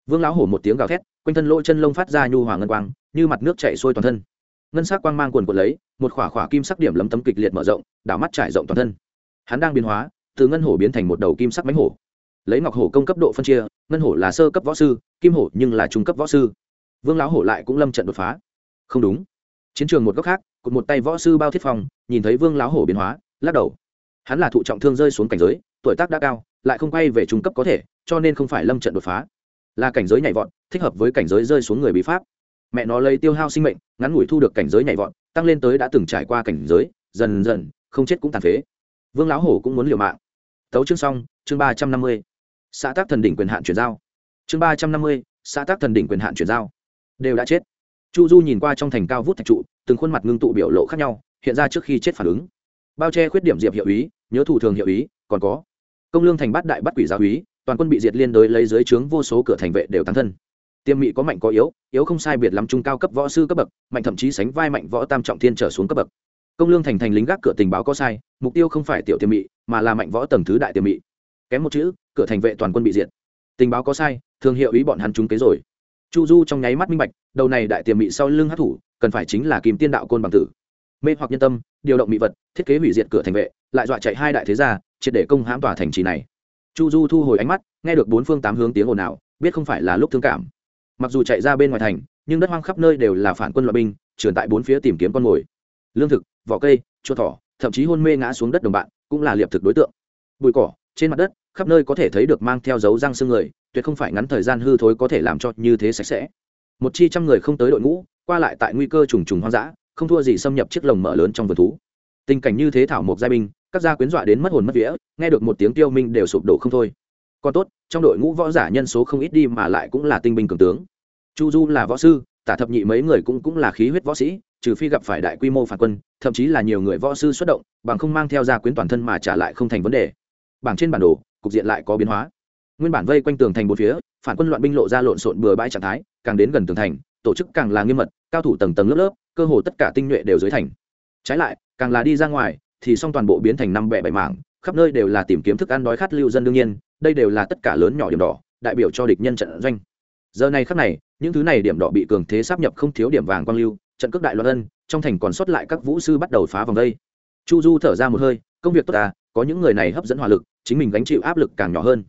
vương lão hổ một tiếng gào thét, quanh thân lỗ chân lông phát ra nhu hoàng ngân quang, như mặt nước chảy sôi toàn thân. Ngân sắc quang mang quần quần lấy, một khỏa khỏa kim sắc điểm lấm tấm kịch liệt mở rộng, đảo mắt trải rộng toàn thân. Hắn đang biến hóa, từ ngân hổ biến thành một đầu kim sắc mánh hổ. Lấy ngọc hổ công cấp độ phân chia, ngân hổ là sơ cấp võ sư, kim hổ nhưng là trung cấp võ sư. Vương lão hổ lại cũng lâm trận đột phá. Không đúng chiến trường một góc khác cụt một tay võ sư bao thiết phong, nhìn thấy vương láo hổ biến hóa, lắc đầu. Hắn là thụ trọng thương rơi xuống cảnh giới, tuổi tác đã cao, lại không quay về trung cấp có thể, cho nên không phải lâm trận đột phá. Là cảnh giới nhảy vọt, thích hợp với cảnh giới rơi xuống người bị pháp. Mẹ nó lấy tiêu hao sinh mệnh, ngắn ngủi thu được cảnh giới nhảy vọt, tăng lên tới đã từng trải qua cảnh giới, dần dần, không chết cũng tàn phế. Vương lão hổ cũng muốn liều mạng. Tấu chương xong, chương ba trăm năm mươi. Xã tác thần đỉnh quyền hạn chuyển giao. Chương ba trăm năm mươi, xã tác thần đỉnh quyền hạn chuyển giao. Đều đã chết chu du nhìn qua trong thành cao vút thạch trụ, từng khuôn mặt ngưng tụ biểu lộ khác nhau, hiện ra trước khi chết phản ứng. Bao che khuyết điểm diệp hiệu ý nhớ thủ thường hiệu ý còn có công lương thành bát đại bắt quỷ giáo úy, toàn quân bị diệt liên đối lấy dưới trướng vô số cửa thành vệ đều tăng thân. Tiêm mị có mạnh có yếu yếu không sai biệt lắm trung cao cấp võ sư cấp bậc, mạnh thậm chí sánh vai mạnh võ tam trọng thiên trở xuống cấp bậc. Công lương thành thành lính gác cửa tình báo có sai, mục tiêu không phải tiểu tiêm mị, mà là mạnh võ tầng thứ đại tiêm mị. Kém một chữ, cửa thành vệ toàn quân bị diệt. Tình báo có sai thương hiệu ý bọn hắn trúng kế rồi chu du trong nháy mắt minh bạch, đầu này đại tiềm mị sau lưng hát thủ, cần phải chính là kìm tiên đạo côn bằng tử. Mê hoặc nhân tâm, điều động mị vật, thiết kế hủy diệt cửa thành vệ, lại dọa chạy hai đại thế gia, triệt để công hãm tòa thành trì này. Chu du thu hồi ánh mắt, nghe được bốn phương tám hướng tiếng ồn ào, biết không phải là lúc thương cảm. Mặc dù chạy ra bên ngoài thành, nhưng đất hoang khắp nơi đều là phản quân loại binh, trườn tại bốn phía tìm kiếm con mồi. Lương thực, vỏ cây, chua thỏ, thậm chí hôn mê ngã xuống đất đồng bạn, cũng là liệp thực đối tượng. Bụi cỏ, trên mặt đất, khắp nơi có thể thấy được mang theo dấu răng xương người tuyệt không phải ngắn thời gian hư thối có thể làm cho như thế sạch sẽ. Một chi trăm người không tới đội ngũ, qua lại tại nguy cơ trùng trùng hoang dã, không thua gì xâm nhập chiếc lồng mở lớn trong vườn thú. Tình cảnh như thế thảo mộc giai binh, các gia quyến dọa đến mất hồn mất vía, nghe được một tiếng tiêu minh đều sụp đổ không thôi. Còn tốt, trong đội ngũ võ giả nhân số không ít đi mà lại cũng là tinh binh cường tướng. Chu du là võ sư, tả thập nhị mấy người cũng cũng là khí huyết võ sĩ, trừ phi gặp phải đại quy mô phản quân, thậm chí là nhiều người võ sư xuất động, bằng không mang theo gia quyến toàn thân mà trả lại không thành vấn đề. Bảng trên bản đồ, cục diện lại có biến hóa nguyên bản vây quanh tường thành bốn phía, phản quân loạn binh lộ ra lộn xộn bừa bãi trạng thái, càng đến gần tường thành, tổ chức càng là nghiêm mật, cao thủ tầng tầng lớp lớp, cơ hồ tất cả tinh nhuệ đều dưới thành. Trái lại, càng là đi ra ngoài, thì xong toàn bộ biến thành năm bẻ bảy mảng, khắp nơi đều là tìm kiếm thức ăn đói khát lưu dân đương nhiên, đây đều là tất cả lớn nhỏ điểm đỏ, đại biểu cho địch nhân trận doanh. Giờ này khắc này, những thứ này điểm đỏ bị cường thế sắp nhập không thiếu điểm vàng quang lưu, trận cước đại loạn ân, trong thành còn sót lại các vũ sư bắt đầu phá vòng đây. Chu du thở ra một hơi, công việc tốt à có những người này hấp dẫn hỏa lực, chính mình gánh chịu áp lực càng nhỏ hơn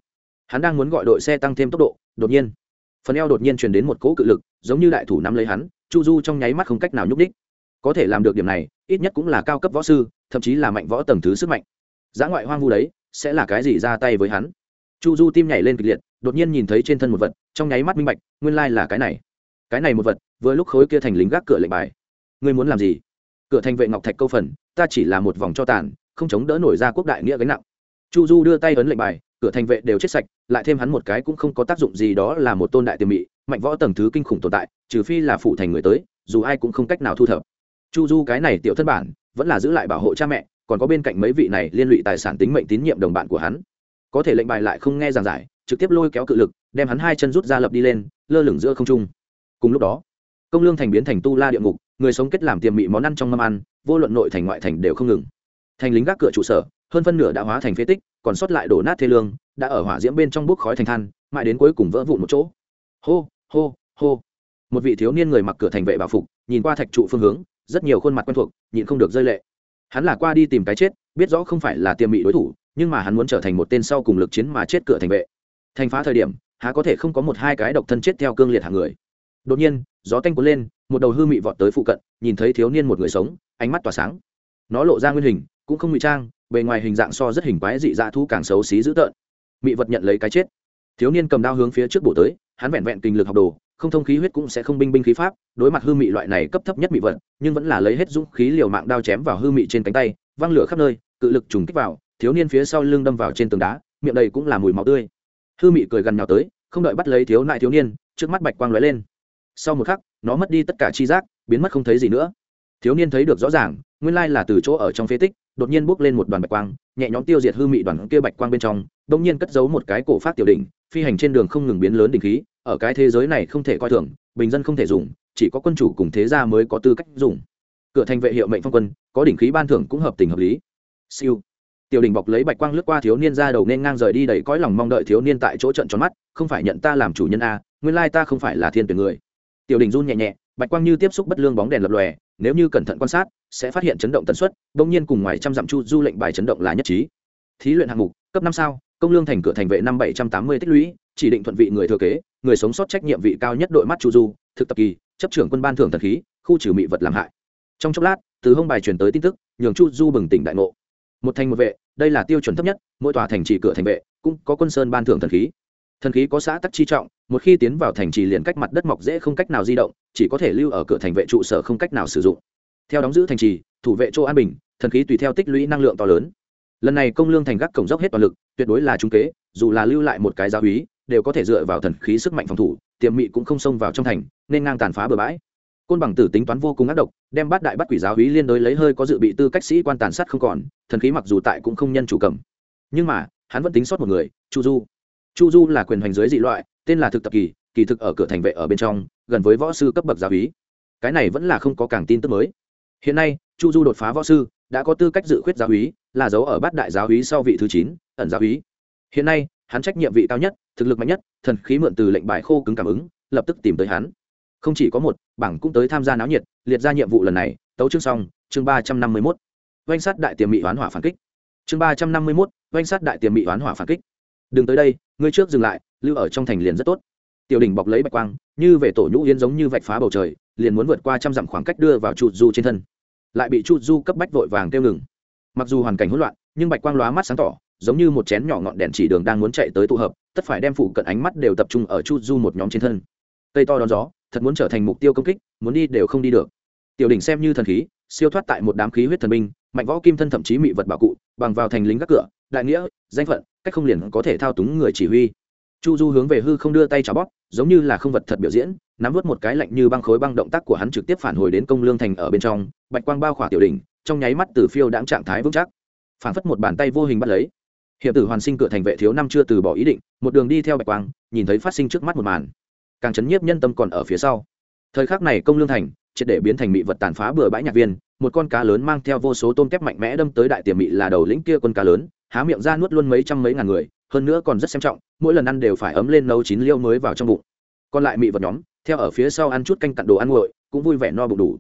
hắn đang muốn gọi đội xe tăng thêm tốc độ, đột nhiên, phần eo đột nhiên truyền đến một cỗ cự lực, giống như đại thủ nắm lấy hắn, chu du trong nháy mắt không cách nào nhúc đích có thể làm được điểm này, ít nhất cũng là cao cấp võ sư, thậm chí là mạnh võ tầng thứ sức mạnh. Giã ngoại hoang vu đấy, sẽ là cái gì ra tay với hắn? Chu du tim nhảy lên kịch liệt, đột nhiên nhìn thấy trên thân một vật, trong nháy mắt minh bạch, nguyên lai là cái này. Cái này một vật, vừa lúc khối kia thành lính gác cửa lệnh bài. Ngươi muốn làm gì? Cửa thành vệ ngọc thạch câu phần, ta chỉ là một vòng cho tàn, không chống đỡ nổi ra quốc đại nghĩa gánh nặng. Chu du đưa tay ấn lệnh bài cửa thành vệ đều chết sạch, lại thêm hắn một cái cũng không có tác dụng gì đó là một tôn đại tiềm mị, mạnh võ tầng thứ kinh khủng tồn tại, trừ phi là phụ thành người tới, dù ai cũng không cách nào thu thập. Chu du cái này tiểu thân bản, vẫn là giữ lại bảo hộ cha mẹ, còn có bên cạnh mấy vị này liên lụy tài sản tính mệnh tín nhiệm đồng bạn của hắn. Có thể lệnh bài lại không nghe giảng giải, trực tiếp lôi kéo cự lực, đem hắn hai chân rút ra lập đi lên, lơ lửng giữa không trung. Cùng lúc đó, công lương thành biến thành tu la địa ngục, người sống kết làm tiềm mị món ăn trong mâm ăn, vô luận nội thành ngoại thành đều không ngừng. Thành lính gác cửa trụ sở, hơn phân nửa đã hóa thành phế tích còn sót lại đổ nát thê lương, đã ở hỏa diễm bên trong bốc khói thành than, mãi đến cuối cùng vỡ vụn một chỗ. Hô hô hô. Một vị thiếu niên người mặc cửa thành vệ bảo phục, nhìn qua thạch trụ phương hướng, rất nhiều khuôn mặt quen thuộc, nhịn không được rơi lệ. Hắn là qua đi tìm cái chết, biết rõ không phải là tiềm mị đối thủ, nhưng mà hắn muốn trở thành một tên sau cùng lực chiến mà chết cửa thành vệ. Thành phá thời điểm, há có thể không có một hai cái độc thân chết theo cương liệt hàng người. Đột nhiên, gió tanh cuốn lên, một đầu hư mị vọt tới phụ cận, nhìn thấy thiếu niên một người sống, ánh mắt tỏa sáng. Nó lộ ra nguyên hình, cũng không ngụy trang bề ngoài hình dạng so rất hình quái dị dạ thu càng xấu xí dữ tợn. Mị vật nhận lấy cái chết. Thiếu niên cầm đao hướng phía trước bổ tới, hắn vẹn vẹn kinh lực học đồ, không thông khí huyết cũng sẽ không binh binh khí pháp, đối mặt hư mị loại này cấp thấp nhất mị vật, nhưng vẫn là lấy hết dũng khí liều mạng đao chém vào hư mị trên cánh tay, văng lửa khắp nơi, cự lực trùng kích vào, thiếu niên phía sau lưng đâm vào trên tường đá, miệng đầy cũng là mùi máu tươi. Hư mị cười gần nhào tới, không đợi bắt lấy thiếu nại thiếu niên, trước mắt bạch quang lóe lên. Sau một khắc, nó mất đi tất cả chi giác, biến mất không thấy gì nữa. Thiếu niên thấy được rõ ràng nguyên lai là từ chỗ ở trong phế tích, đột nhiên bước lên một đoàn bạch quang, nhẹ nhõm tiêu diệt hư mị đoàn kia bạch quang bên trong, đột nhiên cất giấu một cái cổ phát tiểu đỉnh, phi hành trên đường không ngừng biến lớn đỉnh khí, ở cái thế giới này không thể coi thường, bình dân không thể dùng, chỉ có quân chủ cùng thế gia mới có tư cách dùng. Cửa thành vệ hiệu mệnh phong quân, có đỉnh khí ban thưởng cũng hợp tình hợp lý. Siêu. Tiểu đỉnh bọc lấy bạch quang lướt qua thiếu niên ra đầu nên ngang rời đi đầy cõi lòng mong đợi thiếu niên tại chỗ trận tròn mắt, không phải nhận ta làm chủ nhân a, nguyên lai ta không phải là thiên tuyển người. Tiểu đỉnh run nhẹ nhẹ, bạch quang như tiếp xúc bất lương bóng đèn lập lòe nếu như cẩn thận quan sát, sẽ phát hiện chấn động tần suất, bỗng nhiên cùng ngoài trăm dặm chu du lệnh bài chấn động là nhất trí. Thí luyện hạng mục, cấp năm sao, công lương thành cửa thành vệ năm bảy trăm tám mươi tích lũy, chỉ định thuận vị người thừa kế, người sống sót trách nhiệm vị cao nhất đội mắt chu du, thực tập kỳ, chấp trưởng quân ban thưởng thần khí, khu trừ mị vật làm hại. Trong chốc lát, từ hông bài truyền tới tin tức, nhường chu du bừng tỉnh đại ngộ. Một thành một vệ, đây là tiêu chuẩn thấp nhất, mỗi tòa thành chỉ cửa thành vệ, cũng có quân sơn ban thưởng thần khí thần khí có xã tắc chi trọng, một khi tiến vào thành trì liền cách mặt đất mọc dễ không cách nào di động, chỉ có thể lưu ở cửa thành vệ trụ sở không cách nào sử dụng. Theo đóng giữ thành trì, thủ vệ châu an bình, thần khí tùy theo tích lũy năng lượng to lớn. Lần này công lương thành gác cổng dốc hết toàn lực, tuyệt đối là trung kế, dù là lưu lại một cái giáo úy đều có thể dựa vào thần khí sức mạnh phòng thủ, tiềm mị cũng không xông vào trong thành, nên ngang tàn phá bừa bãi. Côn bằng tử tính toán vô cùng ác độc, đem bát đại bắt quỷ giáo úy liên đối lấy hơi có dự bị tư cách sĩ quan tàn sát không còn, thần khí mặc dù tại cũng không nhân chủ cầm. Nhưng mà, hắn vẫn tính sót một người, chu du chu du là quyền hành giới dị loại, tên là thực tập kỳ kỳ thực ở cửa thành vệ ở bên trong, gần với võ sư cấp bậc giáo úy cái này vẫn là không có càng tin tức mới. Hiện nay, chu du đột phá võ sư, đã có tư cách dự khuyết giáo úy là dấu ở bát đại giáo úy sau vị thứ chín, ẩn giáo úy hiện nay, hắn trách nhiệm vị cao nhất, thực lực mạnh nhất, thần khí mượn từ lệnh bài khô cứng cảm ứng, lập tức tìm tới hắn. Không chỉ có một, bảng cũng tới tham gia náo nhiệt, liệt ra nhiệm vụ lần này, tấu chương xong, chương ba trăm năm mươi mốt. Oanh sát đại tiềm mỹ hoán hỏa phản kích. Chương ba trăm năm mươi mốt oanh sát đại tiềm mỹ hoán hỏa phản kích đừng tới đây, ngươi trước dừng lại, lưu ở trong thành liền rất tốt. Tiểu đỉnh bọc lấy bạch quang, như về tổ nhũ yên giống như vạch phá bầu trời, liền muốn vượt qua trăm dặm khoảng cách đưa vào trụt du trên thân. Lại bị chu du cấp bách vội vàng kêu ngừng. Mặc dù hoàn cảnh hỗn loạn, nhưng bạch quang lóa mắt sáng tỏ, giống như một chén nhỏ ngọn đèn chỉ đường đang muốn chạy tới tụ hợp, tất phải đem phụ cận ánh mắt đều tập trung ở chu du một nhóm trên thân. Cây to đón gió, thật muốn trở thành mục tiêu công kích, muốn đi đều không đi được. Tiểu đỉnh xem như thần khí, siêu thoát tại một đám khí huyết thần binh, mạnh võ kim thân thậm chí mị vật bảo cụ, bằng vào thành lính các cửa đại nghĩa, danh phận, cách không liền có thể thao túng người chỉ huy. Chu du hướng về hư không đưa tay trả bóp, giống như là không vật thật biểu diễn, nắm vớt một cái lạnh như băng khối băng động tác của hắn trực tiếp phản hồi đến công lương thành ở bên trong, bạch quang bao khỏa tiểu đỉnh, trong nháy mắt từ phiêu đãng trạng thái vững chắc. Phản phất một bàn tay vô hình bắt lấy. Hiệp tử hoàn sinh cửa thành vệ thiếu năm chưa từ bỏ ý định, một đường đi theo bạch quang, nhìn thấy phát sinh trước mắt một màn. Càng chấn nhiếp nhân tâm còn ở phía sau. Thời khắc này công lương thành, triệt để biến thành mị vật tàn phá bừa bãi nhạc viên, một con cá lớn mang theo vô số tôm kép mạnh mẽ đâm tới đại tiềm mị là đầu lĩnh kia con cá lớn há miệng ra nuốt luôn mấy trăm mấy ngàn người, hơn nữa còn rất xem trọng, mỗi lần ăn đều phải ấm lên nấu chín liêu mới vào trong bụng. Còn lại mị vật nhóm, theo ở phía sau ăn chút canh cặn đồ ăn nguội, cũng vui vẻ no bụng đủ.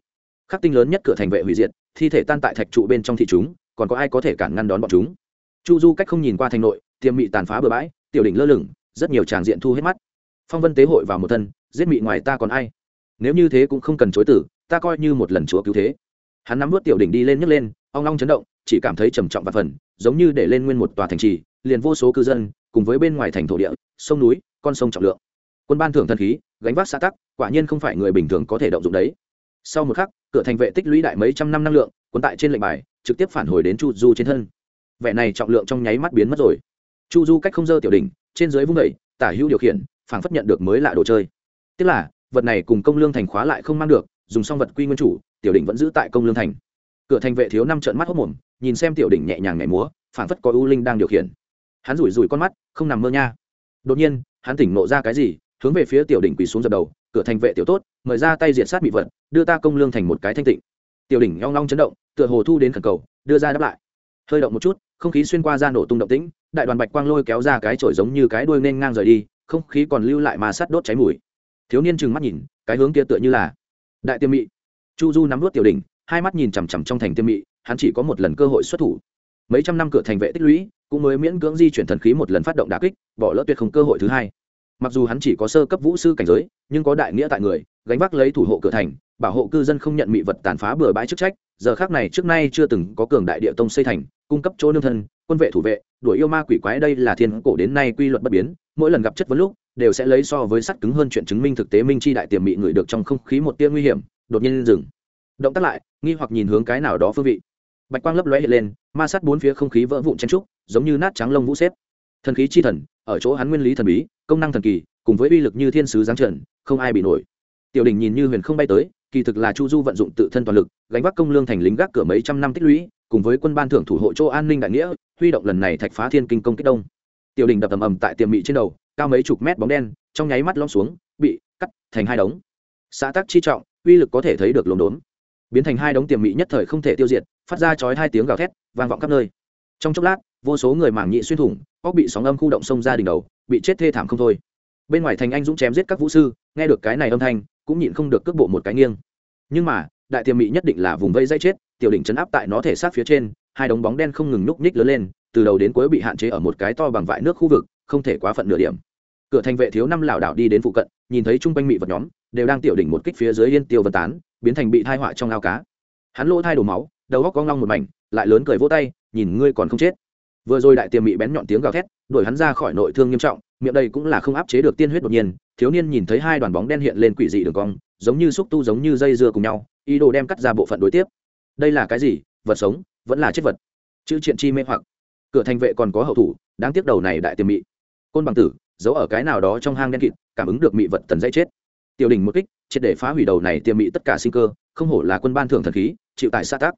Khắc tinh lớn nhất cửa thành vệ hủy diệt, thi thể tan tại thạch trụ bên trong thị chúng, còn có ai có thể cản ngăn đón bọn chúng? Chu du cách không nhìn qua thành nội, tiềm mị tàn phá bừa bãi, tiểu đỉnh lơ lửng, rất nhiều tràng diện thu hết mắt. Phong vân tế hội vào một thân, giết mị ngoài ta còn ai? Nếu như thế cũng không cần chối tử, ta coi như một lần chúa cứu thế. Hắn nắm vớt tiểu đỉnh đi lên nhấc lên, ong long chấn động, chỉ cảm thấy trầm trọng và phần giống như để lên nguyên một tòa thành trì, liền vô số cư dân, cùng với bên ngoài thành thổ địa, sông núi, con sông trọng lượng. Quân ban thưởng thần khí, gánh vác xã tắc, quả nhiên không phải người bình thường có thể động dụng đấy. Sau một khắc, cửa thành vệ tích lũy đại mấy trăm năm năng lượng quân tại trên lệnh bài, trực tiếp phản hồi đến chu du trên thân. Vẻ này trọng lượng trong nháy mắt biến mất rồi. Chu du cách không dơ tiểu đỉnh, trên dưới vung đẩy tả hữu điều khiển, phảng phất nhận được mới lạ đồ chơi. Tức là, vật này cùng công lương thành khóa lại không mang được, dùng xong vật quy nguyên chủ, tiểu đỉnh vẫn giữ tại công lương thành cửa thành vệ thiếu năm trận mắt hốc mồm, nhìn xem tiểu đỉnh nhẹ nhàng nhảy múa, phảng phất có u linh đang điều khiển. Hắn rủi rủi con mắt, không nằm mơ nha. Đột nhiên, hắn tỉnh nộ ra cái gì, hướng về phía tiểu đỉnh quỳ xuống dập đầu, cửa thành vệ tiểu tốt, mời ra tay diện sát bị vật, đưa ta công lương thành một cái thanh tịnh. Tiểu đỉnh nhong long chấn động, tựa hồ thu đến khẩn cầu, đưa ra đáp lại. Hơi động một chút, không khí xuyên qua ra nổ tung động tĩnh, đại đoàn bạch quang lôi kéo ra cái chổi giống như cái đuôi nên ngang rời đi, không khí còn lưu lại mà sắt đốt cháy mùi. Thiếu niên trừng mắt nhìn, cái hướng kia tựa như là đại tiêm mị. Chu du nắm vút tiểu đỉnh hai mắt nhìn chằm chằm trong thành tiêm mị, hắn chỉ có một lần cơ hội xuất thủ. Mấy trăm năm cửa thành vệ tích lũy, cũng mới miễn cưỡng di chuyển thần khí một lần phát động đà kích, bỏ lỡ tuyệt không cơ hội thứ hai. Mặc dù hắn chỉ có sơ cấp vũ sư cảnh giới, nhưng có đại nghĩa tại người, gánh vác lấy thủ hộ cửa thành, bảo hộ cư dân không nhận mị vật tàn phá bừa bãi chức trách, giờ khác này trước nay chưa từng có cường đại địa tông xây thành, cung cấp chỗ nương thân, quân vệ thủ vệ, đuổi yêu ma quỷ quái đây là thiên cổ đến nay quy luật bất biến, mỗi lần gặp chất vấn lúc, đều sẽ lấy so với sắt cứng hơn chuyện chứng minh thực tế minh chi đại tiềm mị người được trong không khí một tia nguy hiểm, đột nhiên dừng động tác lại, nghi hoặc nhìn hướng cái nào đó phương vị. Bạch quang lấp lóe hiện lên, ma sát bốn phía không khí vỡ vụn chen trúc, giống như nát trắng lông vũ xếp. Thần khí chi thần, ở chỗ hắn nguyên lý thần bí, công năng thần kỳ, cùng với uy lực như thiên sứ giáng trần, không ai bị nổi. Tiểu đình nhìn như huyền không bay tới, kỳ thực là chu du vận dụng tự thân toàn lực, gánh vác công lương thành lính gác cửa mấy trăm năm tích lũy, cùng với quân ban thưởng thủ hộ chỗ an ninh đại nghĩa, huy động lần này thạch phá thiên kinh công kích đông. Tiểu đình đập ầm ầm tại tiềm mị trên đầu, cao mấy chục mét bóng đen, trong nháy mắt lóng xuống, bị cắt thành hai đống. Xã tác chi trọng, uy lực có thể thấy được lốm đốm biến thành hai đống tiềm mị nhất thời không thể tiêu diệt, phát ra chói hai tiếng gào thét, vang vọng khắp nơi. Trong chốc lát, vô số người mảng nhị xuyên thủng, óc bị sóng âm khu động sông ra đỉnh đầu, bị chết thê thảm không thôi. Bên ngoài thành anh dũng chém giết các vũ sư, nghe được cái này âm thanh, cũng nhịn không được cước bộ một cái nghiêng. Nhưng mà, đại tiềm mị nhất định là vùng vây dây chết, tiểu đỉnh chấn áp tại nó thể xác phía trên, hai đống bóng đen không ngừng núp nhích lớn lên, từ đầu đến cuối bị hạn chế ở một cái to bằng vại nước khu vực, không thể quá phận nửa điểm. Cửa thành vệ thiếu năm lảo đảo đi đến phụ cận, nhìn thấy chung quanh mị vật nhóm đều đang tiểu đỉnh một kích phía dưới yên tiêu vân tán, biến thành bị thai họa trong ao cá. Hắn lỗ thai đổ máu, đầu góc cong long một mảnh, lại lớn cười vỗ tay, nhìn ngươi còn không chết. Vừa rồi đại tiềm mị bén nhọn tiếng gào thét, đuổi hắn ra khỏi nội thương nghiêm trọng, miệng đây cũng là không áp chế được tiên huyết đột nhiên, thiếu niên nhìn thấy hai đoàn bóng đen hiện lên quỷ dị đường cong, giống như xúc tu giống như dây dưa cùng nhau, ý đồ đem cắt ra bộ phận đối tiếp. Đây là cái gì? Vật sống, vẫn là chết vật? Chữ triện chi mê hoặc. Cửa thành vệ còn có hậu thủ, đáng tiếc đầu này đại tiềm mị. Côn bằng tử, giấu ở cái nào đó trong hang đen kịt, cảm ứng được mị vật tần dây chết tiểu đỉnh một kích, triệt để phá hủy đầu này tiềm mị tất cả sinh cơ, không hổ là quân ban thưởng thần khí, chịu tại xã tác.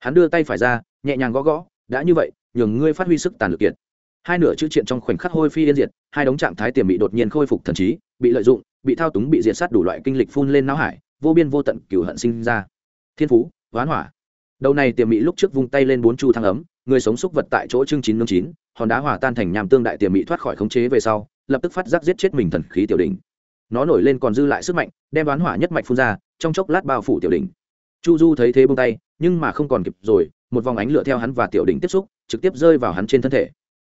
Hắn đưa tay phải ra, nhẹ nhàng gõ gõ, đã như vậy, nhường ngươi phát huy sức tàn lực kiệt. Hai nửa chữ triện trong khoảnh khắc hôi phi yên diệt, hai đống trạng thái tiềm bị đột nhiên khôi phục thần trí, bị lợi dụng, bị thao túng, bị diệt sát đủ loại kinh lịch phun lên não hải, vô biên vô tận cửu hận sinh ra. Thiên phú, hoán hỏa. Đầu này tiềm mị lúc trước vung tay lên bốn chu thăng ấm, người sống xúc vật tại chỗ chương chín nương chín, hòn đá hỏa tan thành nhàm tương đại tiềm mị thoát khỏi khống chế về sau, lập tức phát giác giết chết mình thần khí tiểu đỉnh nó nổi lên còn dư lại sức mạnh, đem đoán hỏa nhất mạch phun ra, trong chốc lát bao phủ tiểu đỉnh. Chu du thấy thế bông tay, nhưng mà không còn kịp rồi, một vòng ánh lửa theo hắn và tiểu đỉnh tiếp xúc, trực tiếp rơi vào hắn trên thân thể.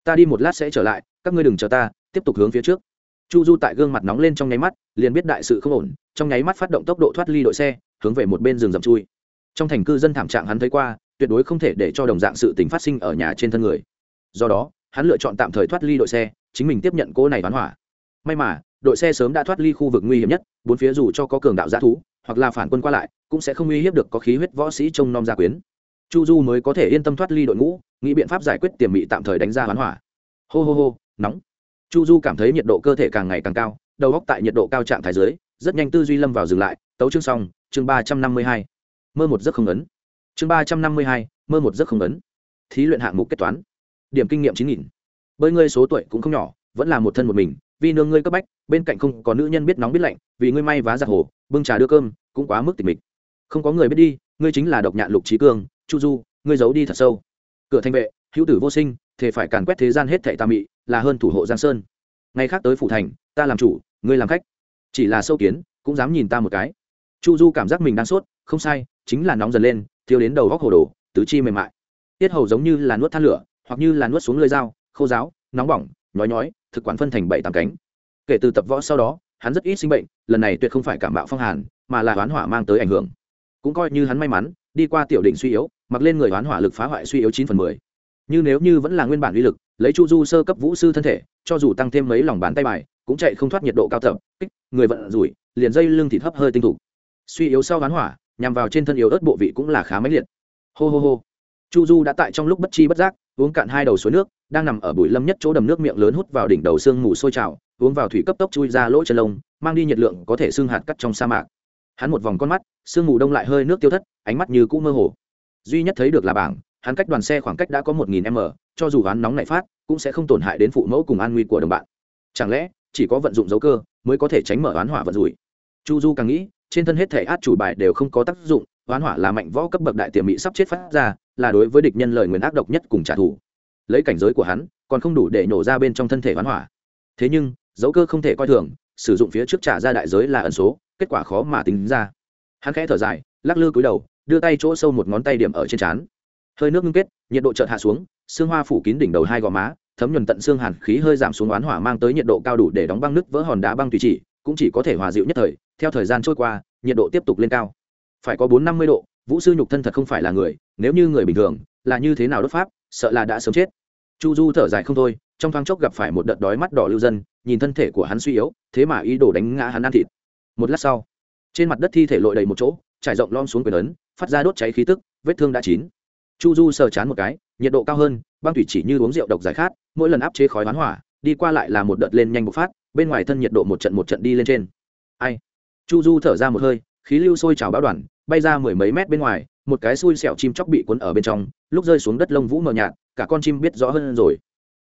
Ta đi một lát sẽ trở lại, các ngươi đừng chờ ta, tiếp tục hướng phía trước. Chu du tại gương mặt nóng lên trong nháy mắt, liền biết đại sự không ổn, trong nháy mắt phát động tốc độ thoát ly đội xe, hướng về một bên rừng rậm chui. Trong thành cư dân thảm trạng hắn thấy qua, tuyệt đối không thể để cho đồng dạng sự tình phát sinh ở nhà trên thân người. Do đó, hắn lựa chọn tạm thời thoát ly đội xe, chính mình tiếp nhận cô này đoán hỏa. May mà đội xe sớm đã thoát ly khu vực nguy hiểm nhất, bốn phía dù cho có cường đạo g thú, hoặc là phản quân qua lại, cũng sẽ không uy hiếp được có khí huyết võ sĩ trông nom gia quyến. Chu du mới có thể yên tâm thoát ly đội ngũ, nghĩ biện pháp giải quyết tiềm mị tạm thời đánh ra hoán hỏa. Hô hô hô, nóng. Chu du cảm thấy nhiệt độ cơ thể càng ngày càng cao, đầu góc tại nhiệt độ cao trạng thái dưới, rất nhanh tư duy lâm vào dừng lại, tấu chương xong, chương ba trăm năm mươi hai. Mơ một giấc không ấn. Chương ba trăm năm mươi hai, mơ một giấc không ấn. Thí luyện hạng mục kết toán. Điểm kinh nghiệm chín nghìn. Bơi ngươi số tuổi cũng không nhỏ, vẫn là một thân một mình vì nương ngươi cấp bách, bên cạnh không có nữ nhân biết nóng biết lạnh, vì ngươi may vá giặc hồ, bưng trà đưa cơm, cũng quá mức tịch mịch. Không có người biết đi, ngươi chính là độc nhạn lục trí cương chu du, ngươi giấu đi thật sâu. Cửa thanh vệ, hữu tử vô sinh thể phải càn quét thế gian hết thệ tà mị, là hơn thủ hộ giang sơn. Ngày khác tới phủ thành, ta làm chủ, ngươi làm khách. Chỉ là sâu kiến, cũng dám nhìn ta một cái. Chu du cảm giác mình đang sốt, không sai, chính là nóng dần lên thiếu đến đầu góc hồ đồ, tứ chi mềm mại. Tiết hầu giống như là nuốt than lửa, hoặc như là nuốt xuống lưỡi dao, khô giáo nóng bỏng nhói nhói thực quản phân thành bảy tám cánh. Kể từ tập võ sau đó, hắn rất ít sinh bệnh, lần này tuyệt không phải cảm bạo phong hàn, mà là hoán hỏa mang tới ảnh hưởng. Cũng coi như hắn may mắn, đi qua tiểu định suy yếu, mặc lên người hoán hỏa lực phá hoại suy yếu chín phần mười. Như nếu như vẫn là nguyên bản uy lực, lấy chu du sơ cấp vũ sư thân thể, cho dù tăng thêm mấy lòng bàn tay bài, cũng chạy không thoát nhiệt độ cao tập kích, người vận rủi, liền dây lưng thịt hấp hơi tinh thủ suy yếu sau hoán hỏa, nhằm vào trên thân yếu ớt bộ vị cũng là khá mãnh liệt. Hô hô hô. Chu du đã tại trong lúc bất chi bất giác, uống cạn hai đầu suối nước đang nằm ở bụi lâm nhất chỗ đầm nước miệng lớn hút vào đỉnh đầu sương mù sôi trào, uống vào thủy cấp tốc chui ra lỗ chân lông, mang đi nhiệt lượng có thể xương hạt cắt trong sa mạc. Hắn một vòng con mắt, sương mù đông lại hơi nước tiêu thất, ánh mắt như cũ mơ hồ. Duy nhất thấy được là bảng, hắn cách đoàn xe khoảng cách đã có một nghìn m, cho dù hắn nóng nảy phát, cũng sẽ không tổn hại đến phụ mẫu cùng an nguy của đồng bạn. Chẳng lẽ, chỉ có vận dụng dấu cơ mới có thể tránh mở oán hỏa vận rủi? Chu du càng nghĩ, trên thân hết thể át chủ bài đều không có tác dụng, oán hỏa là mạnh võ cấp bậc đại tiềm mỹ sắp chết phát ra, là đối với địch nhân lời nguyền ác độc nhất cùng trả thù lấy cảnh giới của hắn, còn không đủ để nổ ra bên trong thân thể hoán hỏa. Thế nhưng, dấu cơ không thể coi thường, sử dụng phía trước trả ra đại giới là ẩn số, kết quả khó mà tính ra. Hắn khẽ thở dài, lắc lư cúi đầu, đưa tay chỗ sâu một ngón tay điểm ở trên trán. Hơi nước ngưng kết, nhiệt độ chợt hạ xuống, xương hoa phủ kín đỉnh đầu hai gò má, thấm nhuần tận xương hàn khí hơi giảm xuống oán hỏa mang tới nhiệt độ cao đủ để đóng băng nước vỡ hòn đá băng tùy chỉ, cũng chỉ có thể hòa dịu nhất thời, theo thời gian trôi qua, nhiệt độ tiếp tục lên cao. Phải có bốn năm mươi độ, vũ sư nhục thân thật không phải là người, nếu như người bình thường, là như thế nào đốt pháp sợ là đã sớm chết. Chu du thở dài không thôi, trong thoáng chốc gặp phải một đợt đói mắt đỏ lưu dân, nhìn thân thể của hắn suy yếu, thế mà ý đồ đánh ngã hắn ăn thịt. Một lát sau, trên mặt đất thi thể lội đầy một chỗ, trải rộng lom xuống quyền ấn, phát ra đốt cháy khí tức, vết thương đã chín. Chu du sờ chán một cái, nhiệt độ cao hơn, băng thủy chỉ như uống rượu độc giải khát, mỗi lần áp chế khói hoán hỏa, đi qua lại là một đợt lên nhanh bộc phát, bên ngoài thân nhiệt độ một trận một trận đi lên trên. Ai? Chu du thở ra một hơi, khí lưu sôi trào báo đoàn, bay ra mười mấy mét bên ngoài một cái xui xẹo chim chóc bị cuốn ở bên trong, lúc rơi xuống đất lông vũ mờ nhạt, cả con chim biết rõ hơn rồi.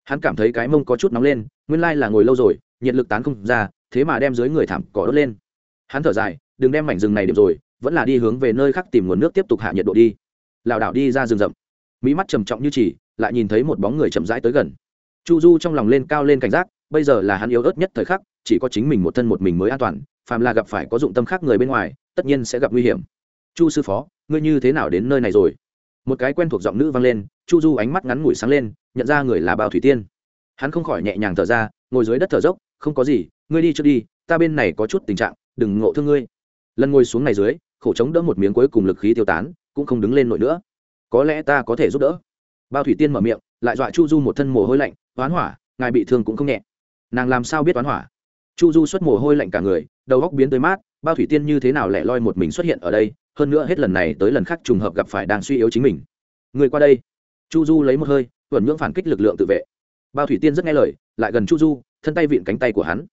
Hắn cảm thấy cái mông có chút nóng lên, nguyên lai là ngồi lâu rồi, nhiệt lực tán không ra, thế mà đem dưới người thảm cỏ đốt lên. Hắn thở dài, đừng đem mảnh rừng này điểm rồi, vẫn là đi hướng về nơi khác tìm nguồn nước tiếp tục hạ nhiệt độ đi. Lảo đảo đi ra rừng rậm. Mỹ mắt trầm trọng như chỉ, lại nhìn thấy một bóng người chậm rãi tới gần. Chu du trong lòng lên cao lên cảnh giác, bây giờ là hắn yếu ớt nhất thời khắc, chỉ có chính mình một thân một mình mới an toàn, phàm là gặp phải có dụng tâm khác người bên ngoài, tất nhiên sẽ gặp nguy hiểm. Chu sư phó ngươi như thế nào đến nơi này rồi? Một cái quen thuộc giọng nữ vang lên, chu du ánh mắt ngắn ngủi sáng lên, nhận ra người là bao thủy tiên. Hắn không khỏi nhẹ nhàng thở ra, ngồi dưới đất thở dốc, không có gì, ngươi đi trước đi, ta bên này có chút tình trạng, đừng ngộ thương ngươi. Lần ngồi xuống này dưới, khổ chống đỡ một miếng cuối cùng lực khí tiêu tán, cũng không đứng lên nổi nữa. Có lẽ ta có thể giúp đỡ. Bao thủy tiên mở miệng, lại dọa chu du một thân mồ hôi lạnh, oán hỏa, ngài bị thương cũng không nhẹ. Nàng làm sao biết oán hỏa? Chu du xuất mồ hôi lạnh cả người đầu góc biến tới mát, bao thủy tiên như thế nào lẻ loi một mình xuất hiện ở đây, hơn nữa hết lần này tới lần khác trùng hợp gặp phải đang suy yếu chính mình. Người qua đây. Chu du lấy một hơi tuần nhưỡng phản kích lực lượng tự vệ. Bao thủy tiên rất nghe lời, lại gần chu du, thân tay vịn cánh tay của hắn.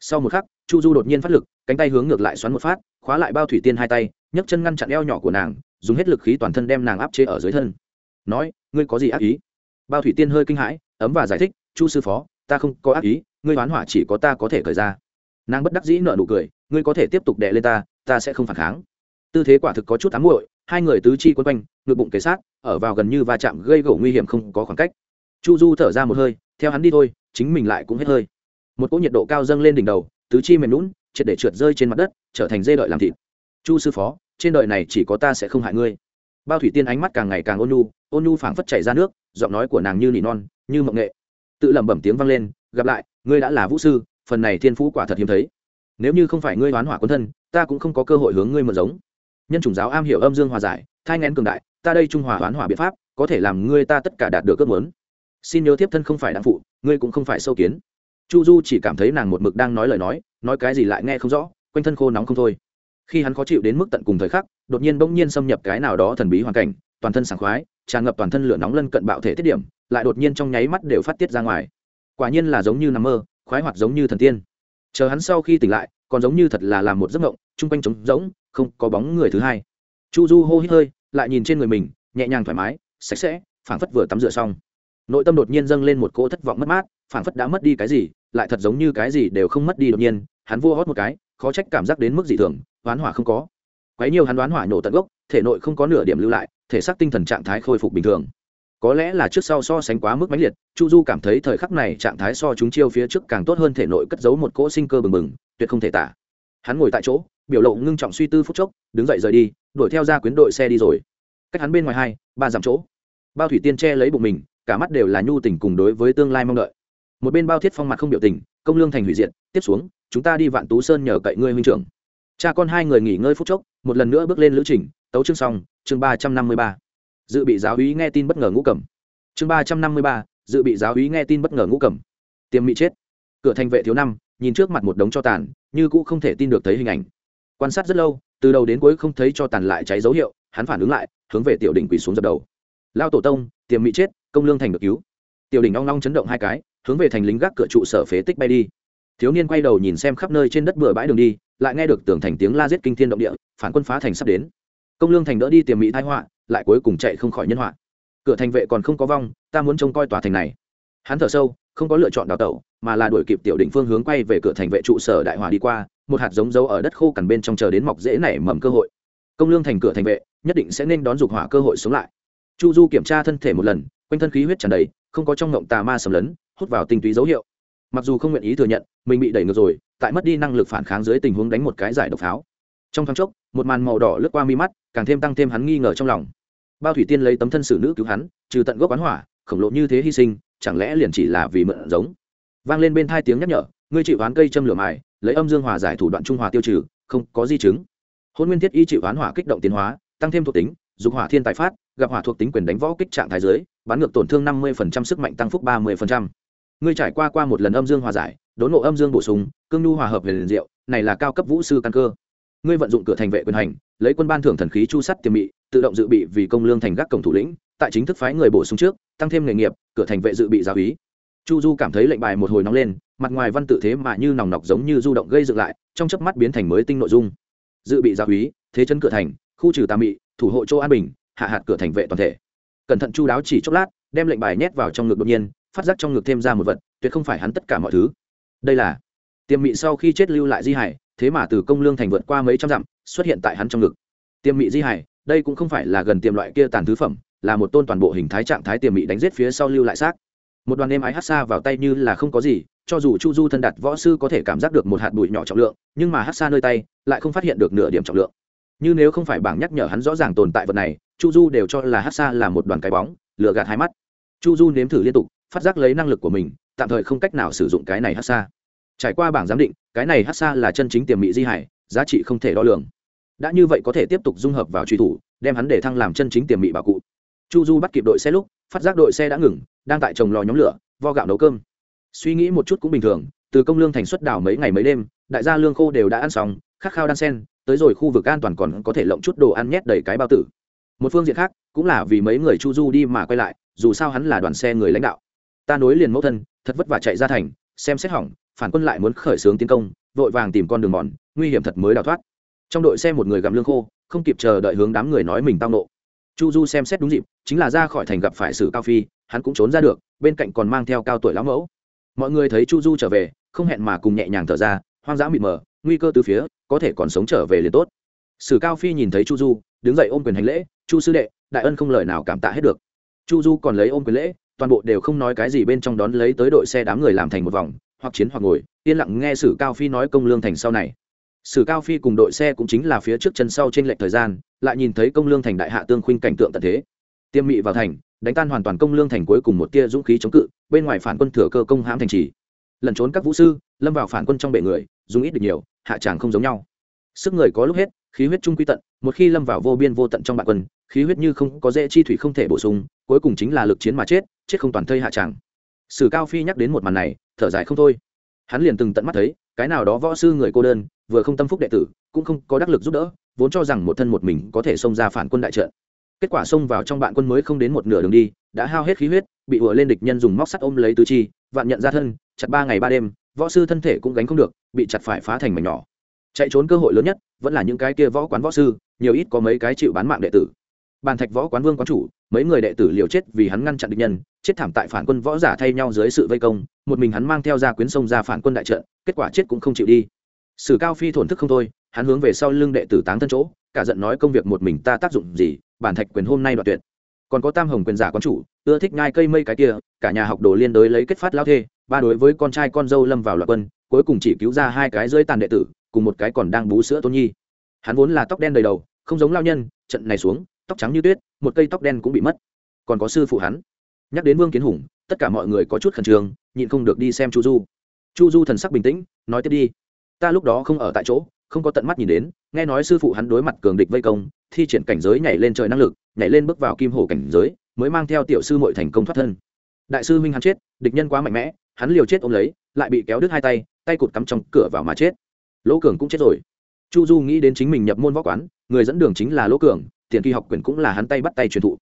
Sau một khắc, chu du đột nhiên phát lực, cánh tay hướng ngược lại xoắn một phát, khóa lại bao thủy tiên hai tay, nhấc chân ngăn chặn eo nhỏ của nàng, dùng hết lực khí toàn thân đem nàng áp chế ở dưới thân. Nói, ngươi có gì ác ý? Bao thủy tiên hơi kinh hãi, ấm và giải thích, chu sư phó, ta không có ác ý, ngươi hoán hỏa chỉ có ta có thể khởi ra nàng bất đắc dĩ nợ nụ cười, ngươi có thể tiếp tục đè lên ta ta sẽ không phản kháng. Tư thế quả thực có chút ám muội, hai người tứ chi quấn quanh, ngực bụng kế sát, ở vào gần như va chạm gây gỗ nguy hiểm không có khoảng cách. Chu du thở ra một hơi, theo hắn đi thôi, chính mình lại cũng hết hơi. Một cỗ nhiệt độ cao dâng lên đỉnh đầu, tứ chi mềm lún triệt để trượt rơi trên mặt đất, trở thành dê đợi làm thịt. Chu sư phó, trên đời này chỉ có ta sẽ không hại ngươi. Bao thủy tiên ánh mắt càng ngày càng ôn nhu ôn nhu phảng phất chảy ra nước, giọng nói của nàng như nỉ non, như mộng nghệ. Tự lẩm bẩm tiếng vang lên, gặp lại, ngươi đã là vũ sư phần này thiên phú quả thật hiếm thấy. Nếu như không phải ngươi hoán hỏa quân thân, ta cũng không có cơ hội hướng ngươi mượn giống. Nhân chủng giáo am hiểu âm dương hòa giải, thai ngén cường đại, ta đây trung hòa hoán hỏa biện pháp, có thể làm ngươi ta tất cả đạt được ước muốn. Xin nhớ tiếp thân không phải đáng phụ, ngươi cũng không phải sâu kiến. Chu du chỉ cảm thấy nàng một mực đang nói lời nói nói cái gì lại nghe không rõ, quanh thân khô nóng không thôi. Khi hắn khó chịu đến mức tận cùng thời khắc, đột nhiên bỗng nhiên xâm nhập cái nào đó thần bí hoàn cảnh, toàn thân sảng khoái, tràn ngập toàn thân lửa nóng lân cận bạo thể tiết điểm, lại đột nhiên trong nháy mắt đều phát tiết ra ngoài. Quả nhiên là giống như nằm mơ khoái hoạt giống như thần tiên. Chờ hắn sau khi tỉnh lại, còn giống như thật là làm một giấc mộng, chung quanh trống rỗng, không có bóng người thứ hai. Chu du hô hít hơi, lại nhìn trên người mình, nhẹ nhàng thoải mái, sạch sẽ, phảng phất vừa tắm rửa xong. Nội tâm đột nhiên dâng lên một cỗ thất vọng mất mát, phảng phất đã mất đi cái gì, lại thật giống như cái gì đều không mất đi đột nhiên, hắn vua hót một cái, khó trách cảm giác đến mức dị thường, oán hỏa không có. Quấy nhiều hắn đoán hỏa nổ tận gốc, thể nội không có nửa điểm lưu lại, thể xác tinh thần trạng thái khôi phục bình thường có lẽ là trước sau so sánh quá mức mãnh liệt, chu du cảm thấy thời khắc này trạng thái so chúng chiêu phía trước càng tốt hơn thể nội cất giấu một cỗ sinh cơ bừng bừng, tuyệt không thể tả. Hắn ngồi tại chỗ, biểu lộ ngưng trọng suy tư phút chốc, đứng dậy rời đi, đuổi theo ra quyến đội xe đi rồi. Cách hắn bên ngoài hai, ba dặm chỗ. Bao thủy tiên che lấy bụng mình, cả mắt đều là nhu tình cùng đối với tương lai mong đợi. Một bên bao thiết phong mặt không biểu tình, công lương thành hủy diệt, tiếp xuống, chúng ta đi vạn tú sơn nhờ cậy ngươi huynh trưởng. Cha con hai người nghỉ ngơi phút chốc, một lần nữa bước lên lữ trình, tấu chương xong, chương ba trăm năm mươi ba dự bị giáo úy nghe tin bất ngờ ngũ cầm. Chương ba trăm năm mươi ba, dự bị giáo úy nghe tin bất ngờ ngũ cầm. Tiêm mỹ chết. Cửa thành vệ thiếu năm, nhìn trước mặt một đống cho tàn, như cũ không thể tin được thấy hình ảnh. Quan sát rất lâu, từ đầu đến cuối không thấy cho tàn lại cháy dấu hiệu, hắn phản ứng lại, hướng về tiểu đỉnh quỳ xuống dập đầu. Lao tổ tông, tiềm mỹ chết, công lương thành được cứu. Tiểu đỉnh long long chấn động hai cái, hướng về thành lính gác cửa trụ sở phế tích bay đi. Thiếu niên quay đầu nhìn xem khắp nơi trên đất bừa bãi đường đi, lại nghe được tưởng thành tiếng la giết kinh thiên động địa, phản quân phá thành sắp đến. Công lương thành đỡ đi tiềm mỹ thái họa lại cuối cùng chạy không khỏi nhân họa. Cửa thành vệ còn không có vong, ta muốn trông coi tòa thành này. Hắn thở sâu, không có lựa chọn đào tẩu, mà là đuổi kịp tiểu định phương hướng quay về cửa thành vệ trụ sở đại hòa đi qua, một hạt giống dấu ở đất khô cằn bên trong chờ đến mọc dễ nảy mầm cơ hội. Công lương thành cửa thành vệ, nhất định sẽ nên đón dục hỏa cơ hội sống lại. Chu du kiểm tra thân thể một lần, quanh thân khí huyết tràn đầy, không có trong ngộng tà ma sầm lấn, hút vào tinh túy dấu hiệu. Mặc dù không nguyện ý thừa nhận, mình bị đẩy ngược rồi, tại mất đi năng lực phản kháng dưới tình huống đánh một cái giải độc pháo. Trong thoáng chốc, một màn màu đỏ lướt qua mi mắt càng thêm tăng thêm hắn nghi ngờ trong lòng. Bao thủy tiên lấy tấm thân xử nữ cứu hắn trừ tận gốc quán hỏa khổng lộ như thế hy sinh chẳng lẽ liền chỉ là vì mượn giống? Vang lên bên thai tiếng nhắc nhở ngươi chịu oán cây châm lửa mài lấy âm dương hòa giải thủ đoạn trung hòa tiêu trừ không có di chứng. Hôn nguyên thiết y chịu oán hỏa kích động tiến hóa tăng thêm thuộc tính dục hỏa thiên tài phát gặp hỏa thuộc tính quyền đánh võ kích trạng thái dưới, bán ngược tổn thương năm mươi sức mạnh tăng phúc ba mươi ngươi trải qua qua một lần âm dương hòa giải đốn ngộ âm dương bổ sung cương nhu hòa hợp về liền diệu này là cao cấp vũ sư căn cơ. Ngươi vận dụng cửa thành vệ quyền hành lấy quân ban thưởng thần khí chu sắt tiềm mị, tự động dự bị vì công lương thành gác cổng thủ lĩnh, tại chính thức phái người bổ sung trước, tăng thêm nghề nghiệp, cửa thành vệ dự bị giáo ý chu du cảm thấy lệnh bài một hồi nóng lên, mặt ngoài văn tự thế mà như nòng nọc giống như du động gây dựng lại, trong chớp mắt biến thành mới tinh nội dung. Dự bị giáo ý thế chân cửa thành, khu trừ tà mị, thủ hộ châu an bình, hạ hạt cửa thành vệ toàn thể. Cẩn thận chu đáo chỉ chốc lát, đem lệnh bài nhét vào trong ngực đột nhiên, phát giác trong ngực thêm ra một vật, tuyệt không phải hắn tất cả mọi thứ. Đây là tiềm mị sau khi chết lưu lại di hải thế mà từ công lương thành vượt qua mấy trăm dặm, xuất hiện tại hắn trong ngực. Tiềm mị di hải, đây cũng không phải là gần tiềm loại kia tàn thứ phẩm, là một tôn toàn bộ hình thái trạng thái tiềm mị đánh giết phía sau lưu lại xác. Một đoàn êm ái hát xa vào tay như là không có gì, cho dù chu du thân đặt võ sư có thể cảm giác được một hạt bụi nhỏ trọng lượng, nhưng mà hát xa nơi tay, lại không phát hiện được nửa điểm trọng lượng. Như nếu không phải bảng nhắc nhở hắn rõ ràng tồn tại vật này, chu du đều cho là hát xa là một đoàn cái bóng lựa gạt hai mắt. Chu du nếm thử liên tục, phát giác lấy năng lực của mình, tạm thời không cách nào sử dụng cái này hát xa trải qua bảng giám định, cái này hát xa là chân chính tiềm mỹ di hải, giá trị không thể đo lường. Đã như vậy có thể tiếp tục dung hợp vào truy thủ, đem hắn để thăng làm chân chính tiềm mị bảo cụ. Chu du bắt kịp đội xe lúc, phát giác đội xe đã ngừng, đang tại trồng lò nhóm lửa, vo gạo nấu cơm. Suy nghĩ một chút cũng bình thường, từ công lương thành xuất đảo mấy ngày mấy đêm, đại gia lương khô đều đã ăn xong, khát khao đan sen, tới rồi khu vực an toàn còn có thể lộng chút đồ ăn nhét đầy cái bao tử. Một phương diện khác, cũng là vì mấy người chu du đi mà quay lại, dù sao hắn là đoàn xe người lãnh đạo. Ta nối liền mẫu thân, thật vất vả chạy ra thành, xem xét hỏng phản quân lại muốn khởi xướng tiến công, vội vàng tìm con đường mòn, nguy hiểm thật mới đào thoát. Trong đội xe một người gặm lương khô, không kịp chờ đợi hướng đám người nói mình tao nộ. Chu du xem xét đúng dịp, chính là ra khỏi thành gặp phải sử cao phi, hắn cũng trốn ra được, bên cạnh còn mang theo cao tuổi lão mẫu. Mọi người thấy chu du trở về, không hẹn mà cùng nhẹ nhàng thở ra, hoang dã mịt mờ, nguy cơ từ phía, có thể còn sống trở về liền tốt. Sử cao phi nhìn thấy chu du, đứng dậy ôm quyền hành lễ, chu sư đệ, đại ân không lời nào cảm tạ hết được. Chu du còn lấy ôm quyền lễ, toàn bộ đều không nói cái gì bên trong đón lấy tới đội xe đám người làm thành một vòng hoặc chiến hoặc ngồi, yên lặng nghe sử cao phi nói công lương thành sau này. Sử cao phi cùng đội xe cũng chính là phía trước chân sau trên lệch thời gian, lại nhìn thấy công lương thành đại hạ tương khuynh cảnh tượng tận thế. Tiêm mị vào thành, đánh tan hoàn toàn công lương thành cuối cùng một tia dũng khí chống cự, bên ngoài phản quân thừa cơ công hãm thành trì. Lẩn trốn các vũ sư, lâm vào phản quân trong bệ người, dùng ít được nhiều, hạ tràng không giống nhau. Sức người có lúc hết, khí huyết trung quy tận, một khi lâm vào vô biên vô tận trong bạn quân, khí huyết như không có dễ chi thủy không thể bổ sung, cuối cùng chính là lực chiến mà chết chết không toàn thây hạ tràng sử cao phi nhắc đến một màn này, thở dài không thôi. Hắn liền từng tận mắt thấy, cái nào đó võ sư người cô đơn, vừa không tâm phúc đệ tử, cũng không có đắc lực giúp đỡ, vốn cho rằng một thân một mình có thể xông ra phản quân đại trận. Kết quả xông vào trong bạn quân mới không đến một nửa đường đi, đã hao hết khí huyết, bị ùa lên địch nhân dùng móc sắt ôm lấy tứ chi, vạn nhận ra thân, chặt ba ngày ba đêm, võ sư thân thể cũng gánh không được, bị chặt phải phá thành mảnh nhỏ. Chạy trốn cơ hội lớn nhất, vẫn là những cái kia võ quán võ sư, nhiều ít có mấy cái chịu bán mạng đệ tử bàn thạch võ quán vương quán chủ, mấy người đệ tử liều chết vì hắn ngăn chặn địch nhân, chết thảm tại phản quân võ giả thay nhau dưới sự vây công, một mình hắn mang theo ra quyến sông ra phản quân đại trận, kết quả chết cũng không chịu đi. Sử cao phi thổn thức không thôi, hắn hướng về sau lưng đệ tử táng thân chỗ, cả giận nói công việc một mình ta tác dụng gì bản thạch quyền hôm nay đoạt tuyệt. Còn có tam hồng quyền giả quán chủ, ưa thích ngai cây mây cái kia, cả nhà học đồ liên đối lấy kết phát lao thê, ba đối với con trai con dâu lâm vào loạt quân, cuối cùng chỉ cứu ra hai cái dưới tàn đệ tử, cùng một cái còn đang bú sữa tôn nhi. Hắn vốn là tóc đen đầy đầu, không giống lao nhân, trận này xuống tóc trắng như tuyết, một cây tóc đen cũng bị mất. Còn có sư phụ hắn. Nhắc đến vương kiến hùng, tất cả mọi người có chút khẩn trương, nhịn không được đi xem chu du. Chu du thần sắc bình tĩnh, nói tiếp đi. Ta lúc đó không ở tại chỗ, không có tận mắt nhìn đến, nghe nói sư phụ hắn đối mặt cường địch vây công, thi triển cảnh giới nhảy lên trời năng lực, nhảy lên bước vào kim hồ cảnh giới, mới mang theo tiểu sư mội thành công thoát thân. Đại sư huynh hắn chết, địch nhân quá mạnh mẽ, hắn liều chết ôm lấy, lại bị kéo đứt hai tay tay cụt cắm trong cửa vào mà chết. Lỗ cường cũng chết rồi. Chu du nghĩ đến chính mình nhập môn võ quán, người dẫn đường chính là lỗ cường tiền kỳ học quyền cũng là hắn tay bắt tay truyền thụ.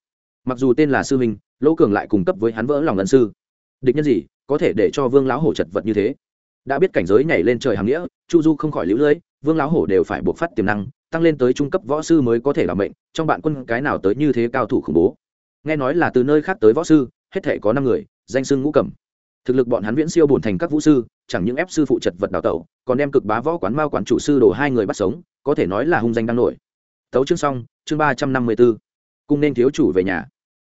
Mặc dù tên là sư minh lỗ cường lại cung cấp với hắn vỡ lòng ân sư. Địch nhân gì, có thể để cho vương lão hổ chật vật như thế? Đã biết cảnh giới nhảy lên trời hàng nghĩa, chu du không khỏi lũ lưỡi vương lão hổ đều phải buộc phát tiềm năng, tăng lên tới trung cấp võ sư mới có thể làm mệnh, trong bạn quân cái nào tới như thế cao thủ khủng bố. Nghe nói là từ nơi khác tới võ sư, hết thể có năm người, danh sưng ngũ cẩm. Thực lực bọn hắn viễn siêu bổn thành các vũ sư, chẳng những ép sư phụ chật vật đào tẩu, còn đem cực bá võ quán, mao quán chủ sư đổ hai người bắt sống, có thể nói là hung danh đang nổi. Tấu chương xong chương ba trăm năm mươi b ố cung nên thiếu chủ về nhà.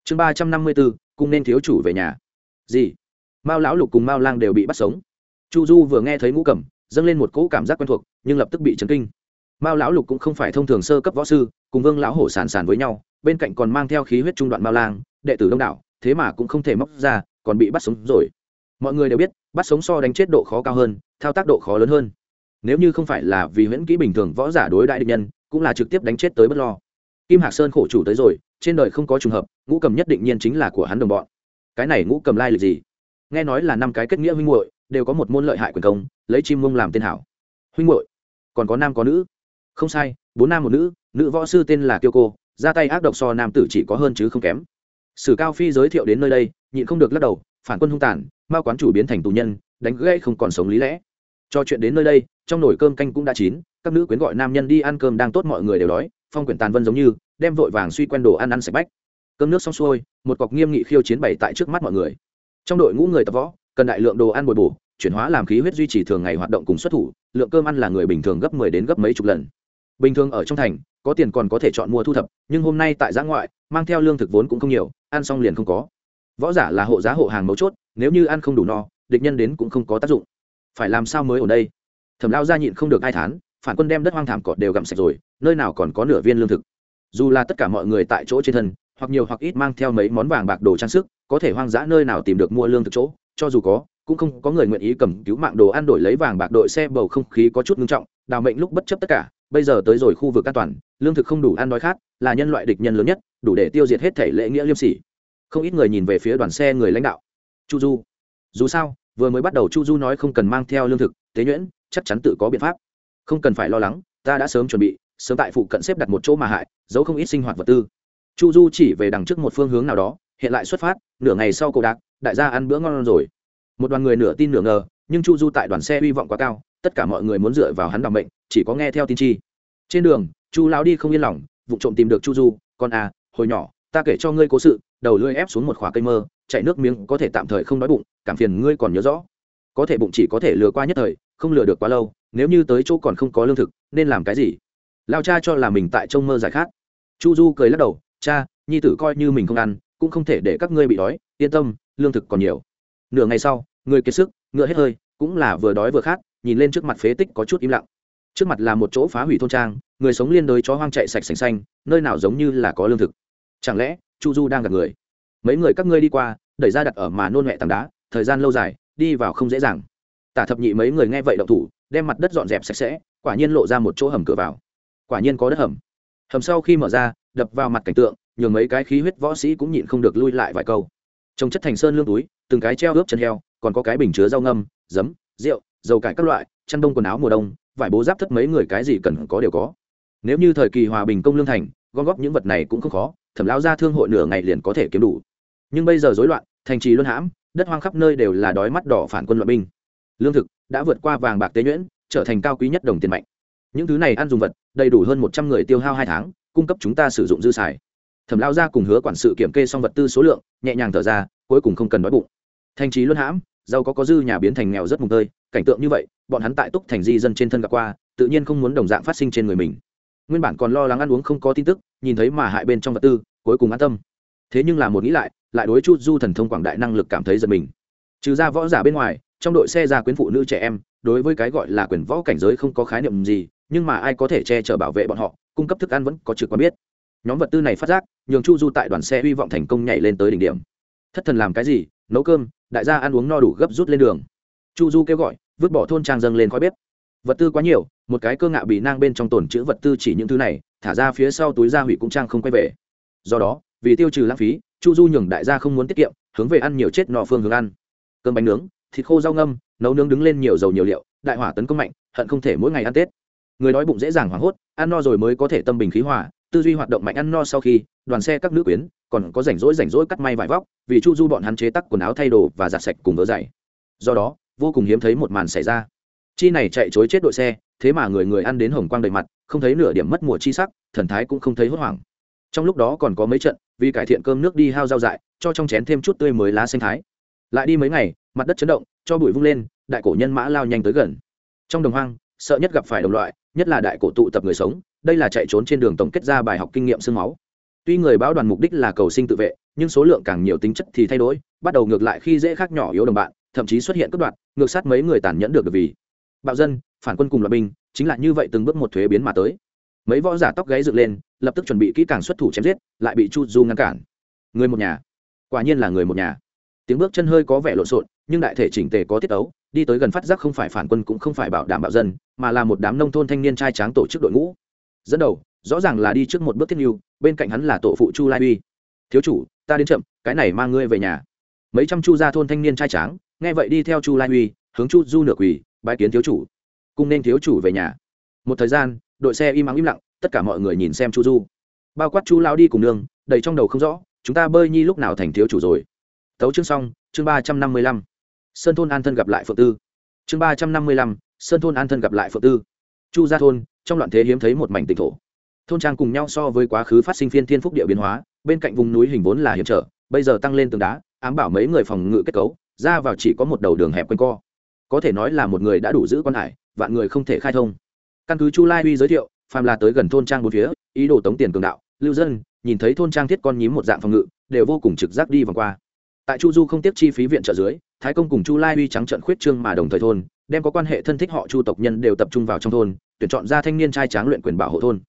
chương ba trăm năm mươi b ố cung nên thiếu chủ về nhà. Gì? Mao lão lục cùng mao lang đều bị bắt sống. Chu du vừa nghe thấy ngũ cẩm, dâng lên một cỗ cảm giác quen thuộc, nhưng lập tức bị chấn kinh. Mao lão lục cũng không phải thông thường sơ cấp võ sư, cùng vương lão hổ sàn sàn với nhau, bên cạnh còn mang theo khí huyết trung đoạn mao lang, đệ tử đông đảo, thế mà cũng không thể móc ra, còn bị bắt sống rồi. Mọi người đều biết, bắt sống so đánh chết độ khó cao hơn, thao tác độ khó lớn hơn. Nếu như không phải là vì huyễn kỹ bình thường võ giả đối đại địch nhân, cũng là trực tiếp đánh chết tới bất lo kim hạc sơn khổ chủ tới rồi, trên đời không có trùng hợp, ngũ cầm nhất định nhiên chính là của hắn đồng bọn. Cái này ngũ cầm lai lịch gì? Nghe nói là năm cái kết nghĩa huynh muội, đều có một môn lợi hại quyền công, lấy chim mông làm tên hảo. Huynh muội, còn có nam có nữ? Không sai, bốn nam một nữ nữ võ sư tên là kiêu cô, ra tay ác độc so nam tử chỉ có hơn chứ không kém. Sử cao phi giới thiệu đến nơi đây, nhịn không được lắc đầu, phản quân hung tàn mao quán chủ biến thành tù nhân, đánh gãy không còn sống lý lẽ. Cho chuyện đến nơi đây, trong nồi cơm canh cũng đã chín, các nữ quyến gọi nam nhân đi ăn cơm đang tốt mọi người đều đói phong quyển tàn vân giống như, đem vội vàng suy quen đồ ăn ăn sạch bách. Cơm nước xong xuôi, một cọc nghiêm nghị khiêu chiến bày tại trước mắt mọi người. Trong đội ngũ người tập võ, cần đại lượng đồ ăn bồi bổ, chuyển hóa làm khí huyết duy trì thường ngày hoạt động cùng xuất thủ, lượng cơm ăn là người bình thường gấp 10 đến gấp mấy chục lần. Bình thường ở trong thành, có tiền còn có thể chọn mua thu thập, nhưng hôm nay tại giã ngoại, mang theo lương thực vốn cũng không nhiều, ăn xong liền không có. Võ giả là hộ giá hộ hàng mấu chốt, nếu như ăn không đủ no, địch nhân đến cũng không có tác dụng. Phải làm sao mới ở đây? Thẩm lao ra nhịn không được ai thán phản quân đem đất hoang thảm cọt đều gặm sạch rồi, nơi nào còn có nửa viên lương thực. Dù là tất cả mọi người tại chỗ trên thân, hoặc nhiều hoặc ít mang theo mấy món vàng bạc đồ trang sức, có thể hoang dã nơi nào tìm được mua lương thực chỗ, cho dù có, cũng không có người nguyện ý cầm cứu mạng đồ ăn đổi lấy vàng bạc đội xe bầu không khí có chút ngưng trọng, đào mệnh lúc bất chấp tất cả, bây giờ tới rồi khu vực an toàn, lương thực không đủ ăn đói khát, là nhân loại địch nhân lớn nhất, đủ để tiêu diệt hết thể lễ nghĩa liêm sỉ. Không ít người nhìn về phía đoàn xe người lãnh đạo. Chu du. Dù sao, vừa mới bắt đầu chu du nói không cần mang theo lương thực, tế nhuyễn, chắc chắn tự có biện pháp không cần phải lo lắng, ta đã sớm chuẩn bị, sớm tại phụ cận xếp đặt một chỗ mà hại, giấu không ít sinh hoạt vật tư. Chu du chỉ về đằng trước một phương hướng nào đó, hiện lại xuất phát, nửa ngày sau cầu đạc, đại gia ăn bữa ngon rồi. Một đoàn người nửa tin nửa ngờ, nhưng chu du tại đoàn xe hy vọng quá cao, tất cả mọi người muốn dựa vào hắn đ ò n bệnh chỉ có nghe theo tin chi. Trên đường, chu lão đi không yên lòng, vụ trộm tìm được chu du, con à hồi nhỏ, ta kể cho ngươi cố sự, đầu lưỡi ép xuống một khóa cây mơ chạy nước miếng có thể tạm thời không đói bụng, cảm phiền ngươi còn nhớ rõ. Có thể bụng chỉ có thể lừa qua nhất thời, không lừa được quá lâu nếu như tới chỗ còn không có lương thực, nên làm cái gì? Lao cha cho là mình tại trông mơ giải khát. Chu du cười lắc đầu, cha, nhi tử coi như mình không ăn, cũng không thể để các ngươi bị đói, yên tâm, lương thực còn nhiều. Nửa ngày sau, người kiệt sức, ngựa hết hơi, cũng là vừa đói vừa khát, nhìn lên trước mặt phế tích có chút im lặng. Trước mặt là một chỗ phá hủy thôn trang, người sống liên đới chó hoang chạy sạch sành xanh, nơi nào giống như là có lương thực. Chẳng lẽ, chu du đang gặp người? Mấy người các ngươi đi qua, đẩy ra đặt ở mà nôn mẹ tảng đá, thời gian lâu dài, đi vào không dễ dàng tả thập nhị mấy người nghe vậy động thủ, đem mặt đất dọn dẹp sạch sẽ, quả nhiên lộ ra một chỗ hầm cửa vào. Quả nhiên có đất hầm. Hầm sau khi mở ra, đập vào mặt cảnh tượng, nhường mấy cái khí huyết võ sĩ cũng nhịn không được lui lại vài câu. Trồng chất thành sơn lương túi, từng cái treo ướp chân heo, còn có cái bình chứa rau ngâm, giấm, rượu, dầu cải các loại, chăn đông quần áo mùa đông, vải bố giáp thất mấy người cái gì cần có đều có. Nếu như thời kỳ hòa bình công lương thành, gom góp những vật này cũng không khó, thẩm lao ra thương hội nửa ngày liền có thể kiếm đủ. Nhưng bây giờ rối loạn, thành trì luân hãm, đất hoang khắp nơi đều là đói mắt đỏ phản quân loạn binh lương thực đã vượt qua vàng bạc tế nhuyễn, trở thành cao quý nhất đồng tiền mạnh. Những thứ này ăn dùng vật, đầy đủ hơn một trăm người tiêu hao hai tháng, cung cấp chúng ta sử dụng dư xài. Thẩm lao ra cùng hứa quản sự kiểm kê xong vật tư số lượng, nhẹ nhàng thở ra, cuối cùng không cần đói bụng. Thành trí luân hãm, giàu có có dư nhà biến thành nghèo rất mùng tơi, cảnh tượng như vậy, bọn hắn tại túc thành di dân trên thân gặp qua, tự nhiên không muốn đồng dạng phát sinh trên người mình. Nguyên bản còn lo lắng ăn uống không có tin tức, nhìn thấy mà hại bên trong vật tư, cuối cùng an tâm. Thế nhưng là một nghĩ lại lại đối chút du thần thông quảng đại năng lực cảm thấy giật mình. Trừ ra võ giả bên ngoài trong đội xe ra quyến phụ nữ trẻ em, đối với cái gọi là quyền võ cảnh giới không có khái niệm gì, nhưng mà ai có thể che chở bảo vệ bọn họ, cung cấp thức ăn vẫn có trực quan biết. Nhóm vật tư này phát giác, nhường chu du tại đoàn xe hy vọng thành công nhảy lên tới đỉnh điểm. Thất thần làm cái gì? Nấu cơm, đại gia ăn uống no đủ gấp rút lên đường. Chu du kêu gọi, vứt bỏ thôn trang dâng lên khói bếp. Vật tư quá nhiều, một cái cơ ngạ bị nang bên trong tồn chữ vật tư chỉ những thứ này, thả ra phía sau túi gia hủy cũng trang không quay về. Do đó, vì tiêu trừ lãng phí, chu du nhường đại gia không muốn tiết kiệm, hướng về ăn nhiều chết nọ phương hướng ăn. Cơm bánh nướng thịt khô rau ngâm, nấu nướng đứng lên nhiều dầu nhiều liệu, đại hỏa tấn công mạnh, hận không thể mỗi ngày ăn tết. Người đói bụng dễ dàng hoảng hốt, ăn no rồi mới có thể tâm bình khí hòa, tư duy hoạt động mạnh ăn no sau khi, đoàn xe các nữ quyến còn có rảnh rỗi rảnh rỗi cắt may vải vóc, vì chu du bọn hắn chế tắc quần áo thay đồ và giặt sạch cùng vớ dày. Do đó, vô cùng hiếm thấy một màn xảy ra. Chi này chạy chối chết đội xe, thế mà người người ăn đến hồng quang đầy mặt, không thấy nửa điểm mất mùa chi sắc, thần thái cũng không thấy hốt hoảng. Trong lúc đó còn có mấy trận, vì cải thiện cơm nước đi hao rau dại, cho trong chén thêm chút tươi mới lá xanh thái lại đi mấy ngày mặt đất chấn động cho bụi vung lên đại cổ nhân mã lao nhanh tới gần. Trong đồng hoang sợ nhất gặp phải đồng loại nhất là đại cổ tụ tập người sống đây là chạy trốn trên đường tổng kết ra bài học kinh nghiệm sương máu. Tuy người báo đoàn mục đích là cầu sinh tự vệ nhưng số lượng càng nhiều tính chất thì thay đổi bắt đầu ngược lại khi dễ khác nhỏ yếu đồng bạn thậm chí xuất hiện cướp đoạn, ngược sát mấy người tàn nhẫn được vì bạo dân phản quân cùng loại binh chính là như vậy từng bước một thuế biến mà tới. Mấy võ giả tóc gáy dựng lên lập tức chuẩn bị kỹ càng xuất thủ chém giết lại bị chu du ngăn cản. Người một nhà. Quả nhiên là người một nhà tiếng bước chân hơi có vẻ lộn xộn, nhưng đại thể chỉnh tề có tiết ấu đi tới gần phát giác không phải phản quân cũng không phải bảo đảm bạo dân, mà là một đám nông thôn thanh niên trai tráng tổ chức đội ngũ. Dẫn đầu, rõ ràng là đi trước một bước thiết n bên cạnh hắn là tổ phụ chu lai uy. Thiếu chủ, ta đến chậm, cái này mang ngươi về nhà. Mấy trăm chu gia thôn thanh niên trai tráng, nghe vậy đi theo chu lai uy, hướng chu du nửa quỳ bãi kiến thiếu chủ. Cùng nên thiếu chủ về nhà. Một thời gian, đội xe im ắng im lặng, tất cả mọi người nhìn xem chu du. Bao quát chu lao đi cùng nương, đầy trong đầu không rõ, chúng ta bơi nhi lúc nào thành thiếu chủ rồi? Tấu chương xong, chương ba trăm năm mươi lăm. Sơn thôn an thân gặp lại phượng tư. Chương ba trăm năm mươi lăm, sơn thôn an thân gặp lại phượng tư. Chu gia thôn, trong loạn thế hiếm thấy một mảnh tỉnh thổ. Thôn trang cùng nhau so với quá khứ phát sinh phiên thiên phúc địa biến hóa, bên cạnh vùng núi hình vốn là hiểm trở, bây giờ tăng lên tường đá, ám bảo mấy người phòng ngự kết cấu, ra vào chỉ có một đầu đường hẹp quanh co. Có thể nói là một người đã đủ giữ quan hải, vạn người không thể khai thông. Căn cứ chu lai huy giới thiệu, phàm là tới gần thôn trang bốn phía, ý đồ tống tiền cường đạo, lưu dân, nhìn thấy thôn trang thiết con nhím một dạng phòng ngự, đều vô cùng trực giác đi vòng qua tại chu du không tiếp chi phí viện trợ dưới, thái công cùng chu lai uy trắng trận khuyết trương mà đồng thời thôn, đem có quan hệ thân thích họ chu tộc nhân đều tập trung vào trong thôn, tuyển chọn ra thanh niên trai tráng luyện quyền bảo hộ thôn.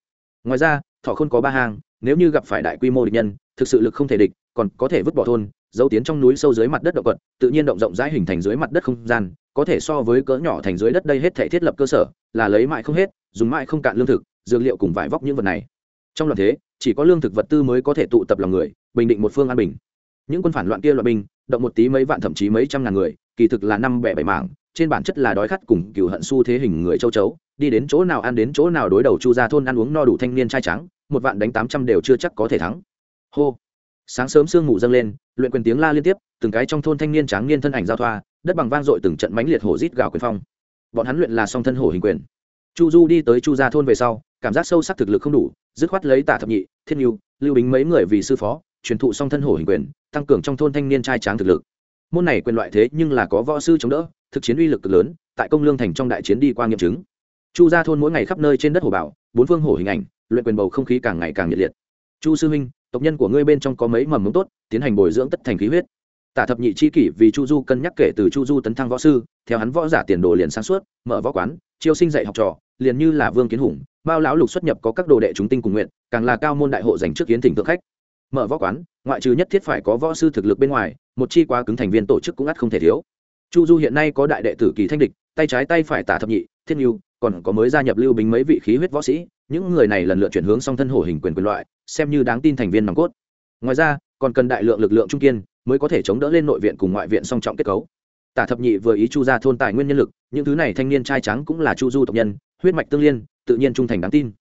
Ngoài ra, thọ không có ba hang, nếu như gặp phải đại quy mô địch nhân, thực sự lực không thể địch, còn có thể vứt bỏ thôn dấu tiến trong núi sâu dưới mặt đất động vật tự nhiên động rộng rãi hình thành dưới mặt đất không gian, có thể so với cỡ nhỏ thành dưới đất đây hết thể thiết lập cơ sở, là lấy mãi không hết, dùng mãi không cạn lương thực, dược liệu cùng vải vóc những vật này. Trong loạn thế, chỉ có lương thực vật tư mới có thể tụ tập lòng người, bình định một phương an bình những quân phản loạn kia loạn binh, động một tí mấy vạn thậm chí mấy trăm ngàn người, kỳ thực là năm bẻ bảy mảng, trên bản chất là đói khát cùng cựu hận xu thế hình người châu chấu, đi đến chỗ nào ăn đến chỗ nào đối đầu chu ra thôn ăn uống no đủ thanh niên trai trắng, một vạn đánh tám trăm đều chưa chắc có thể thắng. Hô. Sáng sớm sương mù dâng lên, luyện quyền tiếng la liên tiếp, từng cái trong thôn thanh niên tráng niên thân ảnh giao thoa, đất bằng vang dội từng trận mãnh liệt hổ rít gào quyền phong. Bọn hắn luyện là song thân hổ hình quyền. Chu du đi tới chu gia thôn về sau, cảm giác sâu sắc thực lực không đủ, dứt khoát lấy tả thập nhị, thiên yêu lưu bính mấy người vì sư phó, truyền thụ song thân hổ hình quyền tăng cường trong thôn thanh niên trai tráng thực lực. Môn này quyền loại thế nhưng là có võ sư chống đỡ, thực chiến uy lực cực lớn, tại công lương thành trong đại chiến đi qua nghiệm chứng. Chu gia thôn mỗi ngày khắp nơi trên đất hồ bảo bốn phương hổ hình ảnh, luyện quyền bầu không khí càng ngày càng nhiệt liệt. Chu sư huynh, tộc nhân của ngươi bên trong có mấy mầm mống tốt, tiến hành bồi dưỡng tất thành khí huyết. Tả thập nhị chi kỷ vì chu du cân nhắc kể từ chu du tấn thăng võ sư, theo hắn võ giả tiền đồ liền sáng suốt, mở võ quán, chiêu sinh dạy học trò, liền như là vương kiến hùng bao lão lục xuất nhập có các đồ đệ chúng tinh cùng nguyện, càng là cao môn đại hộ dành trước kiến thỉnh thượng khách. Mở võ quán ngoại trừ nhất thiết phải có võ sư thực lực bên ngoài, một chi quá cứng thành viên tổ chức cũng ắt không thể thiếu. Chu du hiện nay có đại đệ tử kỳ thanh địch, tay trái tay phải tả thập nhị, thiên yêu, còn có mới gia nhập lưu bính mấy vị khí huyết võ sĩ, những người này lần lượt chuyển hướng song thân hổ hình quyền quyền loại, xem như đáng tin thành viên nòng cốt. Ngoài ra, còn cần đại lượng lực lượng trung kiên mới có thể chống đỡ lên nội viện cùng ngoại viện song trọng kết cấu. Tả thập nhị vừa ý chu ra thôn tài nguyên nhân lực, những thứ này thanh niên trai trắng cũng là chu du tộc nhân, huyết mạch tương liên, tự nhiên trung thành đáng tin.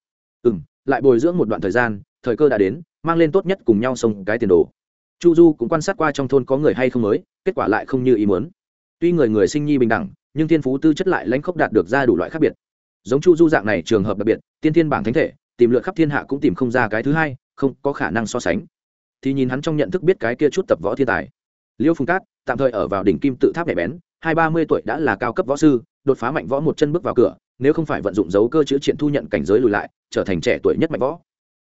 Ừ m lại bồi dưỡng một đoạn thời gian, thời cơ đã đến mang lên tốt nhất cùng nhau xông cái tiền đồ. Chu du cũng quan sát qua trong thôn có người hay không mới, kết quả lại không như ý muốn. Tuy người người sinh nhi bình đẳng, nhưng thiên phú tư chất lại lãnh khốc đạt được ra đủ loại khác biệt. Giống chu du dạng này trường hợp đặc biệt, tiên thiên bảng thánh thể, tìm lượt khắp thiên hạ cũng tìm không ra cái thứ hai, không có khả năng so sánh. Thì nhìn hắn trong nhận thức biết cái kia chút tập võ thiên tài. Liêu phùng cát, tạm thời ở vào đỉnh kim tự tháp nhạy bén, hai ba mươi tuổi đã là cao cấp võ sư, đột phá mạnh võ một chân bước vào cửa, nếu không phải vận dụng dấu cơ chữ triện thu nhận cảnh giới lùi lại, trở thành trẻ tuổi nhất mạnh võ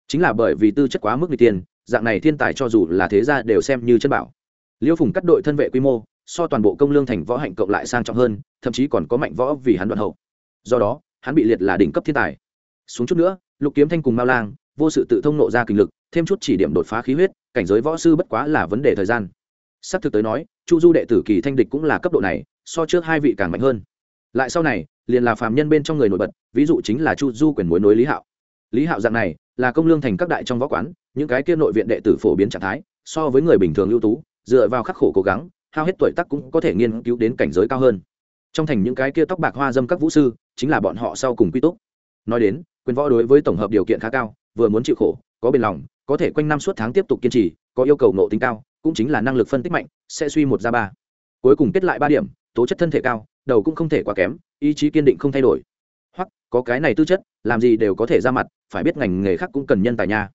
chính là bởi vì tư chất quá mức người tiền dạng này thiên tài cho dù là thế gia đều xem như chân bảo. Liêu phùng cắt đội thân vệ quy mô, so toàn bộ công lương thành võ hạnh cộng lại sang trọng hơn, thậm chí còn có mạnh võ vì hắn đoạn hậu. Do đó, hắn bị liệt là đỉnh cấp thiên tài. Xuống chút nữa, lục kiếm thanh cùng mao lang, vô sự tự thông nộ ra kinh lực, thêm chút chỉ điểm đột phá khí huyết, cảnh giới võ sư bất quá là vấn đề thời gian. Sắp thực tới nói, chu du đệ tử kỳ thanh địch cũng là cấp độ này, so trước hai vị càng mạnh hơn. Lại sau này, liền là phàm nhân bên trong người nổi bật, ví dụ chính là chu du quyền mối nối lý hạo. Lý hạo dạng này là công lương thành các đại trong võ quán, những cái kia nội viện đệ tử phổ biến trạng thái, so với người bình thường ưu tú, dựa vào khắc khổ cố gắng, hao hết tuổi tác cũng có thể nghiên cứu đến cảnh giới cao hơn. Trong thành những cái kia tóc bạc hoa dâm các vũ sư, chính là bọn họ sau cùng quy túc. Nói đến, quyền võ đối với tổng hợp điều kiện khá cao, vừa muốn chịu khổ, có bền lòng, có thể quanh năm suốt tháng tiếp tục kiên trì, có yêu cầu nộ tính cao, cũng chính là năng lực phân tích mạnh, sẽ suy một ra ba. Cuối cùng kết lại ba điểm, tố chất thân thể cao, đầu cũng không thể quá kém, ý chí kiên định không thay đổi có cái này tư chất, làm gì đều có thể ra mặt, phải biết ngành nghề khác cũng cần nhân tài nha.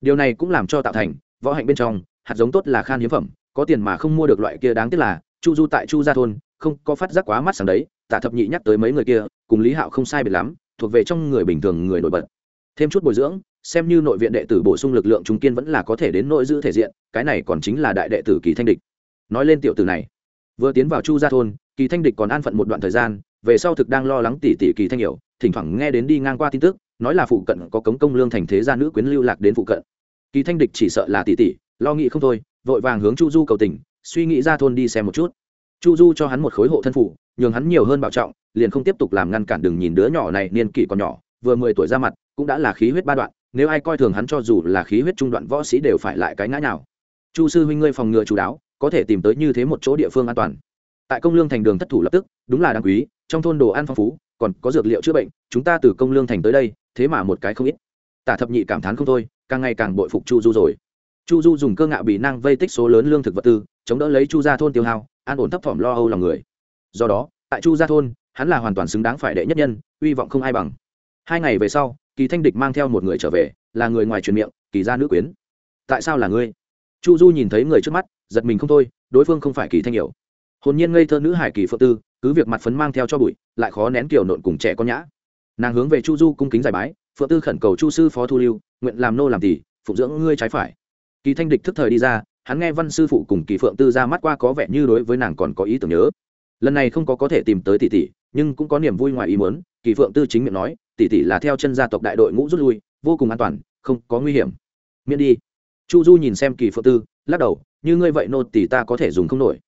Điều này cũng làm cho tạo thành, võ hạnh bên trong, hạt giống tốt là khan hiếm phẩm, có tiền mà không mua được loại kia đáng tiếc là, chu du tại chu gia thôn, không có phát giác quá mắt sáng đấy tạ thập nhị nhắc tới mấy người kia, cùng lý hạo không sai biệt lắm, thuộc về trong người bình thường người nổi bật. Thêm chút bồi dưỡng, xem như nội viện đệ tử bổ sung lực lượng trung kiên vẫn là có thể đến nội giữ thể diện, cái này còn chính là đại đệ tử kỳ thanh địch. Nói lên tiểu tử này, vừa tiến vào chu gia thôn, kỳ thanh địch còn an phận một đoạn thời gian, về sau thực đang lo lắng tỷ tỷ kỳ thanh hiểu thỉnh thoảng nghe đến đi ngang qua tin tức, nói là phụ cận có cống công lương thành thế gia nữ quyến lưu lạc đến phụ cận. Kỳ thanh địch chỉ sợ là tỷ tỷ, lo nghĩ không thôi, vội vàng hướng chu du cầu tình, suy nghĩ ra thôn đi xem một chút. Chu du cho hắn một khối hộ thân phủ, nhường hắn nhiều hơn bảo trọng, liền không tiếp tục làm ngăn cản đừng nhìn đứa nhỏ này niên kỷ còn nhỏ, vừa mười tuổi ra mặt, cũng đã là khí huyết ba đoạn, nếu ai coi thường hắn cho dù là khí huyết trung đoạn võ sĩ đều phải lại cái ngã nào chu sư huynh ngươi phòng ngừa chú đáo, có thể tìm tới như thế một chỗ địa phương an toàn. Tại công lương thành đường thất thủ lập tức, đúng là đáng quý, trong thôn đồ ăn phong phú còn có dược liệu chữa bệnh, chúng ta từ công lương thành tới đây, thế mà một cái không ít. Tả thập nhị cảm thán không thôi, càng ngày càng bội phục chu du rồi. Chu du dùng cơ ngạo bị năng vây tích số lớn lương thực vật tư, chống đỡ lấy chu gia thôn tiêu hao, an ổn thấp thỏm lo âu lòng người. Do đó, tại chu gia thôn, hắn là hoàn toàn xứng đáng phải đệ nhất nhân hy vọng không ai bằng. Hai ngày về sau, kỳ thanh địch mang theo một người trở về, là người ngoài truyền miệng, kỳ gia nữ quyến. Tại sao là ngươi? Chu du nhìn thấy người trước mắt, giật mình không thôi, đối phương không phải kỳ thanh hiểu. Hồn nhiên ngây thơ nữ hải kỳ phượng tư cứ việc mặt phấn mang theo cho bụi, lại khó nén kiểu nộn cùng trẻ con nhã. Nàng hướng về chu du cung kính giải bái, phượng tư khẩn cầu chu sư phó thu lưu, nguyện làm nô làm tỷ phụng dưỡng ngươi trái phải. Kỳ thanh địch thức thời đi ra, hắn nghe văn sư phụ cùng kỳ phượng tư ra mắt qua có vẻ như đối với nàng còn có ý tưởng nhớ. Lần này không có có thể tìm tới tỷ tỷ, nhưng cũng có niềm vui ngoài ý muốn, kỳ phượng tư chính miệng nói, tỷ tỷ là theo chân gia tộc đại đội ngũ rút lui, vô cùng an toàn, không có nguy hiểm. Miễn đi. Chu du nhìn xem kỳ phượng tư, lắc đầu, như ngươi vậy nô tỷ ta có thể dùng không nổi.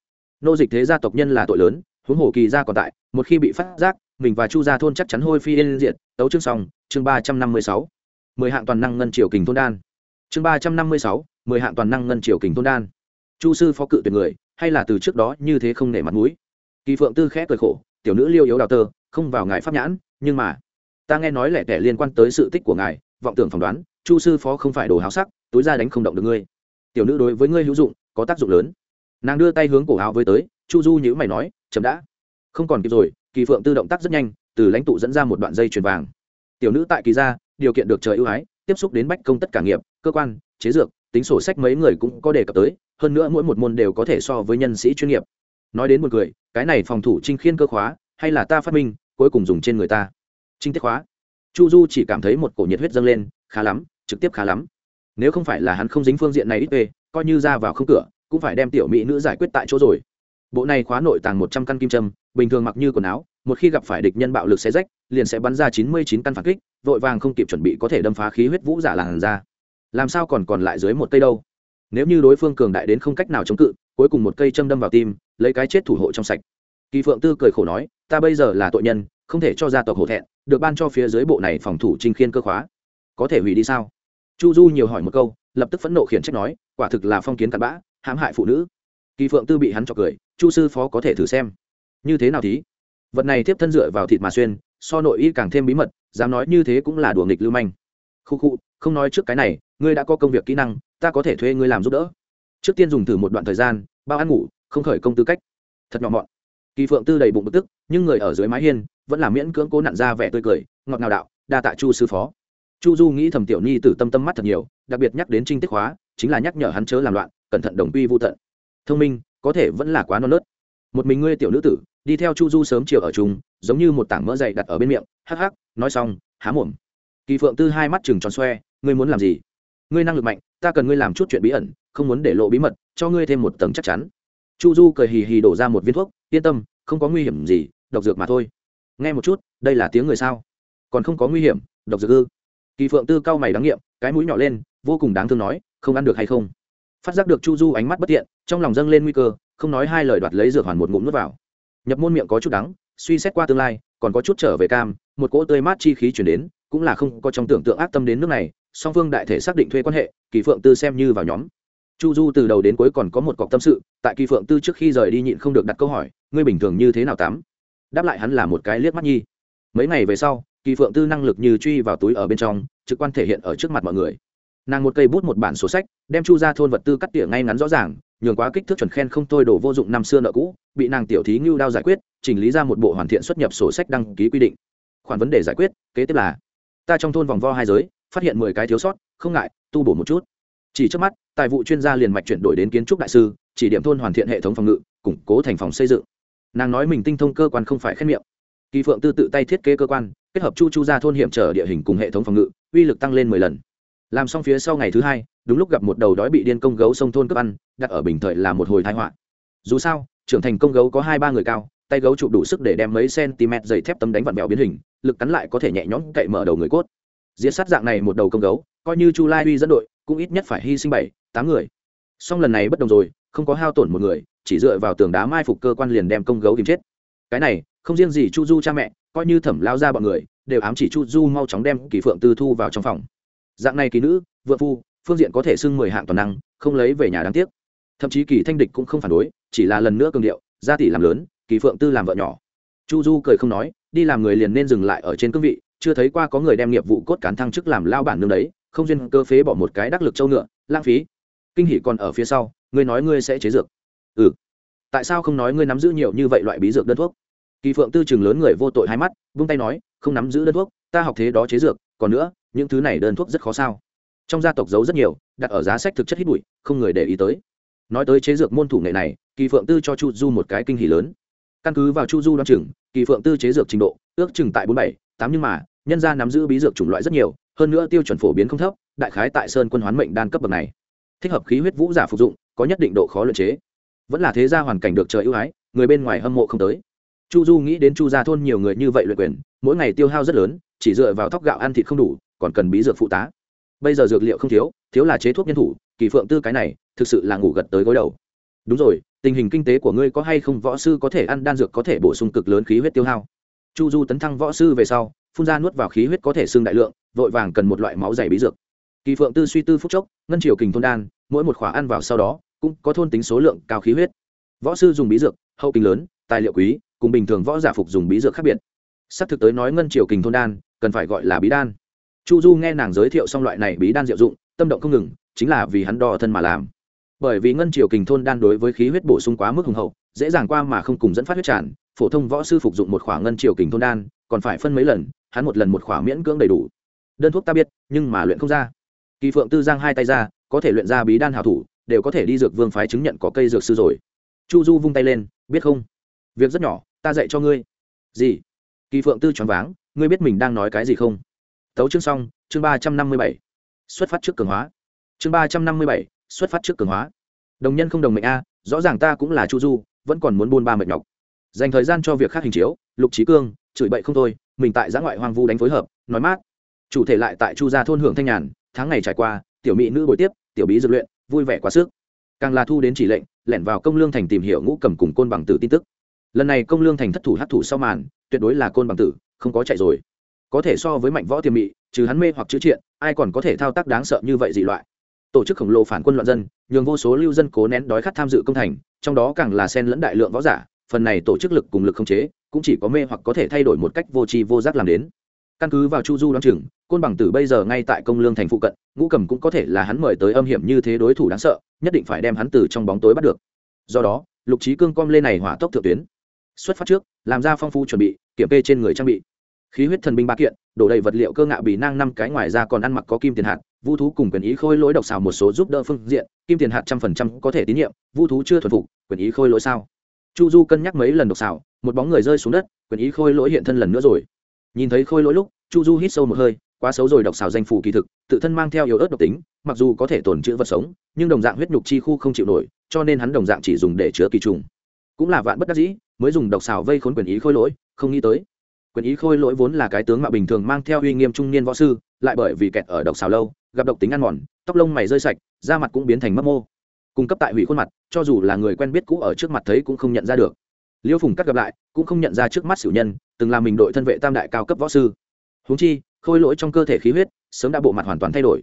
Nô dịch thế gia tộc nhân là tội lớn huống hồ kỳ gia còn tại, một khi bị phát giác, mình và chu gia thôn chắc chắn hôi phi yên diện tấu chương xong, chương ba trăm năm mươi sáu. Mười hạng toàn năng ngân triều kình thôn đan. Chương ba trăm năm mươi sáu, mười hạng toàn năng ngân triều kình thôn đan. Chu sư phó cự tuyệt người, hay là từ trước đó như thế không nể mặt mũi. Kỳ phượng tư khẽ cười khổ, tiểu nữ liêu yếu đào tơ, không vào ngài pháp nhãn, nhưng mà, ta nghe nói lẻ tẻ liên quan tới sự tích của ngài, vọng tưởng phỏng đoán, chu sư phó không phải đồ háo sắc, túi ra đánh không động được ngươi. Tiểu nữ đối với ngươi hữu dụng, có tác dụng lớn. Nàng đưa tay hướng cổ áo với tới, chu du nhữ mày nói chậm đã. Không còn kịp rồi, kỳ phượng tư động tác rất nhanh, từ lãnh tụ dẫn ra một đoạn dây chuyền vàng. Tiểu nữ tại kỳ gia, điều kiện được trời ưu ái, tiếp xúc đến bách công tất cả nghiệp, cơ quan, chế dược, tính sổ sách mấy người cũng có đề cập tới, hơn nữa mỗi một môn đều có thể so với nhân sĩ chuyên nghiệp. Nói đến một người, cái này phòng thủ trinh khiên cơ khóa, hay là ta phát minh, cuối cùng dùng trên người ta. Trinh tiết khóa. Chu du chỉ cảm thấy một cổ nhiệt huyết dâng lên, khá lắm, trực tiếp khá lắm. Nếu không phải là hắn không dính phương diện này ít về, coi như ra vào không cửa, cũng phải đem tiểu mỹ nữ giải quyết tại chỗ rồi bộ này khóa nội tàng một trăm căn kim châm, bình thường mặc như quần áo, một khi gặp phải địch nhân bạo lực xe rách, liền sẽ bắn ra chín mươi chín căn phản kích, vội vàng không kịp chuẩn bị có thể đâm phá khí huyết vũ giả làn ra làm sao còn còn lại dưới một cây đâu? Nếu như đối phương cường đại đến không cách nào chống cự, cuối cùng một cây châm đâm vào tim, lấy cái chết thủ hộ trong sạch. Kỳ phượng tư cười khổ nói, ta bây giờ là tội nhân, không thể cho gia tộc hổ thẹn, được ban cho phía dưới bộ này phòng thủ trinh khiên cơ khóa. Có thể hủy đi sao? Chu du nhiều hỏi một câu, lập tức phẫn nộ khiển trách nói, quả thực là phong kiến cặn bã, hãm hại phụ nữ kỳ phượng tư bị hắn cho cười, chu sư phó có thể thử xem. Như thế nào thí? Vật này tiếp thân dựa vào thịt mà xuyên, so nội y càng thêm bí mật, dám nói như thế cũng là đùa nghịch lưu manh. Khu khu, không nói trước cái này, ngươi đã có công việc kỹ năng, ta có thể thuê ngươi làm giúp đỡ. Trước tiên dùng thử một đoạn thời gian, bao ăn ngủ, không khởi công tư cách. Thật nhỏ mọn. Kỳ phượng tư đầy bụng bực tức, nhưng người ở dưới mái hiên vẫn là miễn cưỡng cố nặn ra vẻ tươi cười, ngọt ngào đạo, đa tạ chu sư phó. Chu du nghĩ thầm tiểu nhi từ tâm tâm mắt thật nhiều, đặc biệt nhắc đến trinh tiết hóa, chính là nhắc nhở hắn chớ làm loạn, cẩn thận đồng quy vô tận thông minh, có thể vẫn là quá non nớt. Một mình ngươi tiểu nữ tử, đi theo chu du sớm chiều ở chung, giống như một tảng mỡ dày đặt ở bên miệng, hắc hắc, nói xong, há mồm. Kỳ phượng tư hai mắt chừng tròn xoe, ngươi muốn làm gì? Ngươi năng lực mạnh, ta cần ngươi làm chút chuyện bí ẩn, không muốn để lộ bí mật, cho ngươi thêm một tầng chắc chắn. Chu du cười hì hì đổ ra một viên thuốc, yên tâm, không có nguy hiểm gì, độc dược mà thôi. Nghe một chút, đây là tiếng người sao? Còn không có nguy hiểm, độc dược ư? Kỳ phượng tư cao mày đáng nghiệm, cái mũi nhỏ lên, vô cùng đáng thương nói, không ăn được hay không? Phát giác được chu du ánh mắt bất tiện, trong lòng dâng lên nguy cơ, không nói hai lời đoạt lấy dược hoàn một ngụm nước vào. Nhập môn miệng có chút đắng, suy xét qua tương lai, còn có chút trở về cam, một cỗ tươi mát chi khí chuyển đến, cũng là không có trong tưởng tượng ác tâm đến nước này, song phương đại thể xác định thuê quan hệ, kỳ phượng tư xem như vào nhóm. Chu du từ đầu đến cuối còn có một cọc tâm sự, tại kỳ phượng tư trước khi rời đi nhịn không được đặt câu hỏi, ngươi bình thường như thế nào tắm? Đáp lại hắn là một cái liếc mắt nhi. Mấy ngày về sau, kỳ phượng tư năng lực như truy vào túi ở bên trong, trực quan thể hiện ở trước mặt mọi người nàng một cây bút một bản sổ sách, đem chu ra thôn vật tư cắt tỉa ngay ngắn rõ ràng, nhường quá kích thước chuẩn khen không thôi đổ vô dụng năm xưa nợ cũ, bị nàng tiểu thí ngưu đao giải quyết, chỉnh lý ra một bộ hoàn thiện xuất nhập sổ sách đăng ký quy định. Khoản vấn đề giải quyết, kế tiếp là, ta trong thôn vòng vo hai giới, phát hiện mười cái thiếu sót, không ngại, tu bổ một chút. Chỉ trước mắt, tài vụ chuyên gia liền mạch chuyển đổi đến kiến trúc đại sư, chỉ điểm thôn hoàn thiện hệ thống phòng ngự, củng cố thành phòng xây dựng. Nàng nói mình tinh thông cơ quan không phải khét miệng kỳ phượng tư tự tay thiết kế cơ quan, kết hợp chu chu ra thôn hiểm trở địa hình cùng hệ thống phòng ngự, uy lực tăng lên mười lần làm xong phía sau ngày thứ hai, đúng lúc gặp một đầu đói bị điên công gấu sông thôn cướp ăn, đặt ở bình thời là một hồi thái họa. Dù sao, trưởng thành công gấu có hai ba người cao, tay gấu chụp đủ sức để đem mấy cm dày thép tấm đánh vặn bèo biến hình, lực cắn lại có thể nhẹ nhõm cậy mở đầu người cốt. Diễn sát dạng này một đầu công gấu, coi như chu lai uy dẫn đội, cũng ít nhất phải hy sinh bảy, tám người. Song lần này bất đồng rồi, không có hao tổn một người, chỉ dựa vào tường đá mai phục cơ quan liền đem công gấu tìm chết. Cái này, không riêng gì chu du cha mẹ, coi như thẩm lao ra bọn người, đều ám chỉ chu du mau chóng đem kỳ phượng tư thu vào trong phòng dạng này kỳ nữ, vợ phu, phương diện có thể xưng mười hạng toàn năng, không lấy về nhà đáng tiếc. Thậm chí kỳ thanh địch cũng không phản đối, chỉ là lần nữa cường điệu, gia tỷ làm lớn, kỳ phượng tư làm vợ nhỏ. Chu du cười không nói, đi làm người liền nên dừng lại ở trên cương vị, chưa thấy qua có người đem nghiệp vụ cốt cán thăng chức làm lao bản nương đấy, không duyên cơ phế bỏ một cái đắc lực châu ngựa, lãng phí. Kinh hỷ còn ở phía sau, ngươi nói ngươi sẽ chế dược. Ừ. Tại sao không nói ngươi nắm giữ nhiều như vậy loại bí dược đơn thuốc? Kỳ phượng tư chừng lớn người vô tội hai mắt, vung tay nói, không nắm giữ đơn thuốc, ta học thế đó chế dược, còn nữa những thứ này đơn thuốc rất khó sao? Trong gia tộc giấu rất nhiều, đặt ở giá sách thực chất hít bụi, không người để ý tới. Nói tới chế dược môn thủ nghệ này, kỳ phượng tư cho chu du một cái kinh hỷ lớn. Căn cứ vào chu du đoan chừng, kỳ phượng tư chế dược trình độ, ước chừng tại bốn bảy, tám nhưng mà, nhân gia nắm giữ bí dược chủng loại rất nhiều, hơn nữa tiêu chuẩn phổ biến không thấp, đại khái tại sơn quân hoán mệnh đan cấp bậc này. Thích hợp khí huyết vũ giả phục dụng, có nhất định độ khó luyện chế. Vẫn là thế gia hoàn cảnh được trời ưu ái, người bên ngoài hâm mộ không tới. Chu du nghĩ đến chu gia thôn nhiều người như vậy luyện quyền, mỗi ngày tiêu hao rất lớn, chỉ dựa vào thóc gạo ăn thịt không đủ còn cần bí dược phụ tá. Bây giờ dược liệu không thiếu thiếu là chế thuốc nhân thủ, kỳ phượng tư cái này, thực sự là ngủ gật tới gối đầu. Đúng rồi, tình hình kinh tế của ngươi có hay không võ sư có thể ăn đan dược có thể bổ sung cực lớn khí huyết tiêu hao? Chu du tấn thăng võ sư về sau, phun ra nuốt vào khí huyết có thể xương đại lượng, vội vàng cần một loại máu dày bí dược. Kỳ phượng tư suy tư phúc chốc, ngân triều kình thôn đan, mỗi một khỏa ăn vào sau đó, cũng có thôn tính số lượng cao khí huyết. Võ sư dùng bí dược, hậu kinh lớn, tài liệu quý, cùng bình thường võ giả phục dùng bí dược khác biệt. Sắp thực tới nói ngân triều kình thôn đan, cần phải gọi là bí đan chu du nghe nàng giới thiệu xong loại này bí đan diệu dụng, tâm động không ngừng, chính là vì hắn đo thân mà làm. Bởi vì ngân triều kình thôn đan đối với khí huyết bổ sung quá mức hùng hậu, dễ dàng qua mà không cùng dẫn phát huyết tràn, phổ thông võ sư phục dụng một khoảng ngân triều kình thôn đan, còn phải phân mấy lần, hắn một lần một khoảng miễn cưỡng đầy đủ. Đơn thuốc ta biết, nhưng mà luyện không ra. Kỳ phượng tư giang hai tay ra, có thể luyện ra bí đan hảo thủ, đều có thể đi dược vương phái chứng nhận có cây dược sư rồi. Chu du vung tay lên, biết không? Việc rất nhỏ, ta dạy cho ngươi. Gì? Kỳ phượng tư choáng váng, ngươi biết mình đang nói cái gì không? Tấu chương xong, chương ba trăm năm mươi bảy. Xuất phát trước cường hóa. Chương ba trăm năm mươi bảy, xuất phát trước cường hóa. Đồng nhân không đồng mệnh a, rõ ràng ta cũng là chu du, vẫn còn muốn buôn ba mệt nhọc. Dành thời gian cho việc khác hình chiếu, lục trí cương, chửi bậy không thôi, mình tại giã ngoại hoang vu đánh phối hợp, nói mát. Chủ thể lại tại chu gia thôn hưởng thanh nhàn, tháng ngày trải qua, tiểu mỹ nữ buổi tiếp, tiểu bí dược luyện, vui vẻ quá sức. Càng là thu đến chỉ lệnh, lẻn vào công lương thành tìm hiểu ngũ cầm cùng côn bằng tử tin tức. Lần này công lương thành thất thủ hát thủ sau màn, tuyệt đối là côn bằng tử, không có chạy rồi có thể so với mạnh võ tiềm mị, trừ hắn mê hoặc chữ triện, ai còn có thể thao tác đáng sợ như vậy dị loại. Tổ chức khổng lồ phản quân loạn dân, nhường vô số lưu dân cố nén đói khát tham dự công thành, trong đó càng là sen lẫn đại lượng võ giả, phần này tổ chức lực cùng lực không chế, cũng chỉ có mê hoặc có thể thay đổi một cách vô tri vô giác làm đến. Căn cứ vào chu du đoán chừng, côn bằng tử bây giờ ngay tại công lương thành phụ cận, ngũ cầm cũng có thể là hắn mời tới âm hiểm như thế đối thủ đáng sợ, nhất định phải đem hắn từ trong bóng tối bắt được. Do đó, lục trí cương com lên này hỏa tốc thượng tuyến. Xuất phát trước, làm ra phong phu chuẩn bị, kiểm kê trên người trang bị khí huyết thần binh ba kiện, đổ đầy vật liệu cơ ngạo bị nang năm cái ngoài ra còn ăn mặc có kim tiền hạt vu thú cùng quyền ý khôi lỗi độc xào một số giúp đỡ phương diện, kim tiền hạt trăm phần trăm có thể tín nhiệm vu thú chưa thuần phục, quyền ý khôi lỗi sao? Chu du cân nhắc mấy lần độc xào, một bóng người rơi xuống đất, quyền ý khôi lỗi hiện thân lần nữa rồi. Nhìn thấy khôi lỗi lúc, chu du hít sâu một hơi, quá xấu rồi độc xào danh phủ kỳ thực, tự thân mang theo yếu ớt độc tính, mặc dù có thể tồn chữ vật sống, nhưng đồng dạng huyết nhục chi khu không chịu nổi, cho nên hắn đồng dạng chỉ dùng để chứa kỳ trùng. Cũng là vạn bất đắc dĩ, mới dùng độc xào vây khốn quyền ý khôi lỗi, không nghĩ tới quyền ý khôi lỗi vốn là cái tướng mạo bình thường mang theo uy nghiêm trung niên võ sư, lại bởi vì kẹt ở độc xào lâu, gặp độc tính ăn mòn, tóc lông mày rơi sạch, da mặt cũng biến thành mấp mô. Cung cấp tại hủy khuôn mặt, cho dù là người quen biết cũ ở trước mặt thấy cũng không nhận ra được. Liêu phùng cắt gặp lại, cũng không nhận ra trước mắt xỉu nhân, từng là mình đội thân vệ tam đại cao cấp võ sư. Húng chi, khôi lỗi trong cơ thể khí huyết, sớm đã bộ mặt hoàn toàn thay đổi.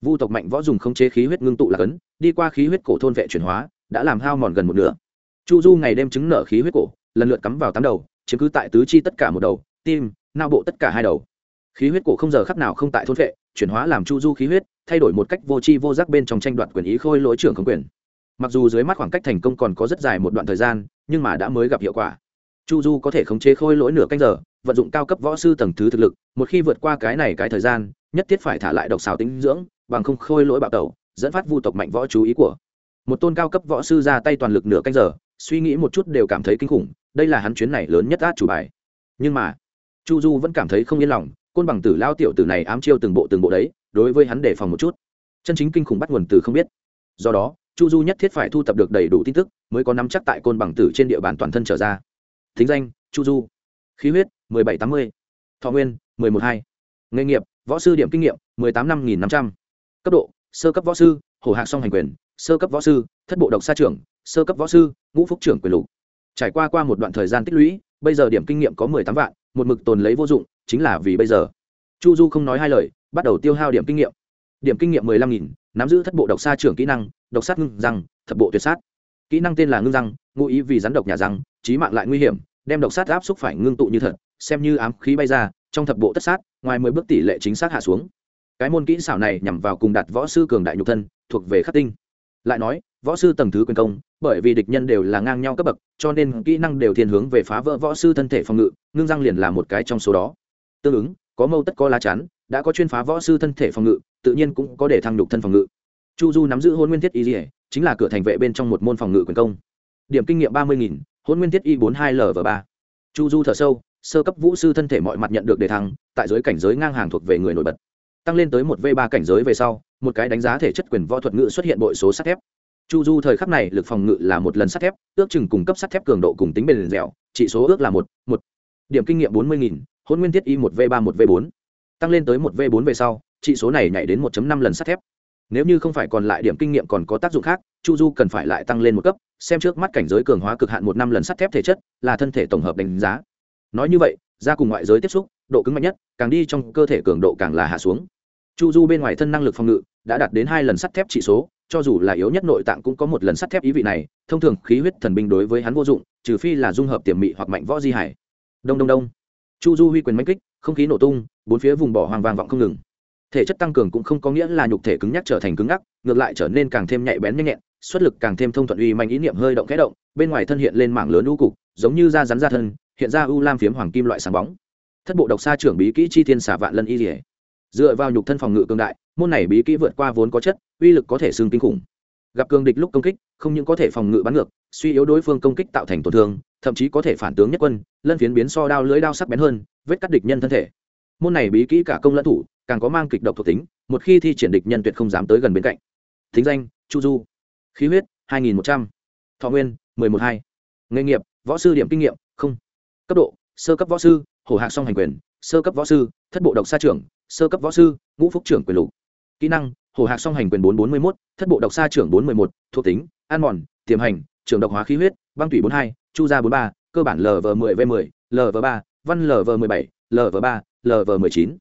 Vu tộc mạnh võ dùng không chế khí huyết ngưng tụ là cấn, đi qua khí huyết cổ thôn vệ chuyển hóa, đã làm hao mòn gần một nửa. Chu du ngày đêm chứng nở khí huyết cổ, lần lượt cắm vào tám đầu, chiếm cứ tại tứ chi tất cả một đầu tim nao bộ tất cả hai đầu. Khí huyết cổ không giờ khắc nào không tại thôn vệ, chuyển hóa làm chu du khí huyết, thay đổi một cách vô tri vô giác bên trong tranh đoạt quyền ý khôi lỗi trưởng không quyền. Mặc dù dưới mắt khoảng cách thành công còn có rất dài một đoạn thời gian, nhưng mà đã mới gặp hiệu quả. Chu du có thể khống chế khôi lỗi nửa canh giờ, vận dụng cao cấp võ sư tầng thứ thực lực, một khi vượt qua cái này cái thời gian, nhất thiết phải thả lại độc xào tính dưỡng, bằng không khôi lỗi bạo tẩu, dẫn phát vu tộc mạnh võ chú ý của. Một tôn cao cấp võ sư ra tay toàn lực nửa canh giờ, suy nghĩ một chút đều cảm thấy kinh khủng, đây là hắn chuyến này lớn nhất át chủ bài. Nhưng mà chu du vẫn cảm thấy không yên lòng, côn bằng tử lao tiểu tử này ám chiêu từng bộ từng bộ đấy, đối với hắn đề phòng một chút. Chân chính kinh khủng bắt nguồn từ không biết. Do đó, chu du nhất thiết phải thu thập được đầy đủ tin tức, mới có nắm chắc tại côn bằng tử trên địa bàn toàn thân trở ra. Thính danh, chu du. Khí huyết, mười bảy tám mươi. Thọ nguyên, mười một hai. Nghề nghiệp, võ sư điểm kinh nghiệm, mười tám năm nghìn năm trăm. Cấp độ, sơ cấp võ sư, hổ hạc song hành quyền, sơ cấp võ sư, thất bộ độc sa trưởng, sơ cấp võ sư, ngũ phúc trưởng quyền lục. Trải qua qua một đoạn thời gian tích lũy bây giờ điểm kinh nghiệm có mười tám vạn, một mực tồn lấy vô dụng, chính là vì bây giờ. Chu du không nói hai lời, bắt đầu tiêu hao điểm kinh nghiệm. Điểm kinh nghiệm mười lăm nghìn, nắm giữ thất bộ độc sa trưởng kỹ năng, độc sát ngưng răng, thập bộ tuyệt sát. Kỹ năng tên là ngưng răng, ngụ ý vì rắn độc nhà răng, trí mạng lại nguy hiểm, đem độc sát áp xúc phải ngưng tụ như thật, xem như ám khí bay ra, trong thập bộ tất sát, ngoài mười bước tỷ lệ chính xác hạ xuống. Cái môn kỹ xảo này nhằm vào cùng đặt võ sư cường đại nhục thân, thuộc về khắc tinh. Lại nói võ sư tầng thứ quyền công, bởi vì địch nhân đều là ngang nhau cấp bậc, cho nên kỹ năng đều thiên hướng về phá vỡ võ sư thân thể phòng ngự, ngưng răng liền là một cái trong số đó. Tương ứng, có mâu tất có lá chắn, đã có chuyên phá võ sư thân thể phòng ngự, tự nhiên cũng có để thăng nhục thân phòng ngự. Chu du nắm giữ hôn nguyên thiết y dỉa chính là cửa thành vệ bên trong một môn phòng ngự quyền công. Điểm kinh nghiệm ba mươi nghìn hôn nguyên thiết y bốn hai l và ba. Chu du thở sâu, sơ cấp vũ sư thân thể mọi mặt nhận được đề thăng, tại giới cảnh giới ngang hàng thuộc về người nổi bật. Tăng lên tới một v ba cảnh giới về sau, một cái đánh giá thể chất quyền võ thuật ngự xuất hiện bội số sắt thép chu du thời khắc này lực phòng ngự là một lần sắt thép, ước chừng cung cấp sắt thép cường độ cùng tính bền dẻo, chỉ số ước là một một. Điểm kinh nghiệm bốn mươi nghìn, hôn nguyên thiết y một v ba một v bốn. Tăng lên tới một v bốn về sau, chỉ số này nhảy đến 1 năm lần sắt thép. Nếu như không phải còn lại điểm kinh nghiệm còn có tác dụng khác, chu du cần phải lại tăng lên một cấp, xem trước mắt cảnh giới cường hóa cực hạn một năm lần sắt thép thể chất, là thân thể tổng hợp đánh giá. Nói như vậy ra cùng ngoại giới tiếp xúc, độ cứng mạnh nhất, càng đi trong cơ thể cường độ càng là hạ xuống. Chu du bên ngoài thân năng lực phòng ngự đã đạt đến hai lần sắt thép trị số cho dù là yếu nhất nội tạng cũng có một lần sắt thép ý vị này, thông thường khí huyết thần binh đối với hắn vô dụng, trừ phi là dung hợp tiềm mị hoặc mạnh võ di hải. Đông đông đông. Chu du huy quyền mánh kích, không khí nổ tung, bốn phía vùng bỏ hoàng vàng vọng không ngừng. Thể chất tăng cường cũng không có nghĩa là nhục thể cứng nhắc trở thành cứng ngắc, ngược lại trở nên càng thêm nhạy bén nhanh nhẹn, xuất lực càng thêm thông thuận uy mạnh ý niệm hơi động khẽ động, bên ngoài thân hiện lên mảng lớn u cục, giống như da rắn da thân, hiện ra u lam phiếm hoàng kim loại sáng bóng. Thất bộ độc xa trưởng bí kỹ chi thiên xả vạn lân y dỉa dựa vào nhục thân phòng ngự cường đại môn này bí kỹ vượt qua vốn có chất, uy lực có thể xương kinh khủng. Gặp cường địch lúc công kích, không những có thể phòng ngự bắn ngược, suy yếu đối phương công kích tạo thành tổn thương, thậm chí có thể phản tướng nhất quân, lân phiến biến so đao lưới đao sắc bén hơn, vết cắt địch nhân thân thể. Môn này bí kỹ cả công lẫn thủ, càng có mang kịch độc thuộc tính, một khi thi triển địch nhân tuyệt không dám tới gần bên cạnh. Thính danh, chu du. Khí huyết, hai nghìn một trăm. Thọ nguyên, mười một hai. Nghề nghiệp, võ sư điểm kinh nghiệm, không. Cấp độ, sơ cấp võ sư, hổ hạc song hành quyền, sơ cấp võ sư, thất bộ độc sa trưởng, sơ cấp võ sư, ngũ phúc trưởng quyền lục kỹ năng hồ hạc song hành quyền bốn bốn mươi một thất bộ độc sa trưởng bốn mươi một, thuộc tính, an mòn, tiềm hành trường độc hóa khí huyết, băng thủy bốn hai, chu gia bốn ba, cơ bản lv mười v mười lv ba, văn lv mười bảy lv ba lv mười chín.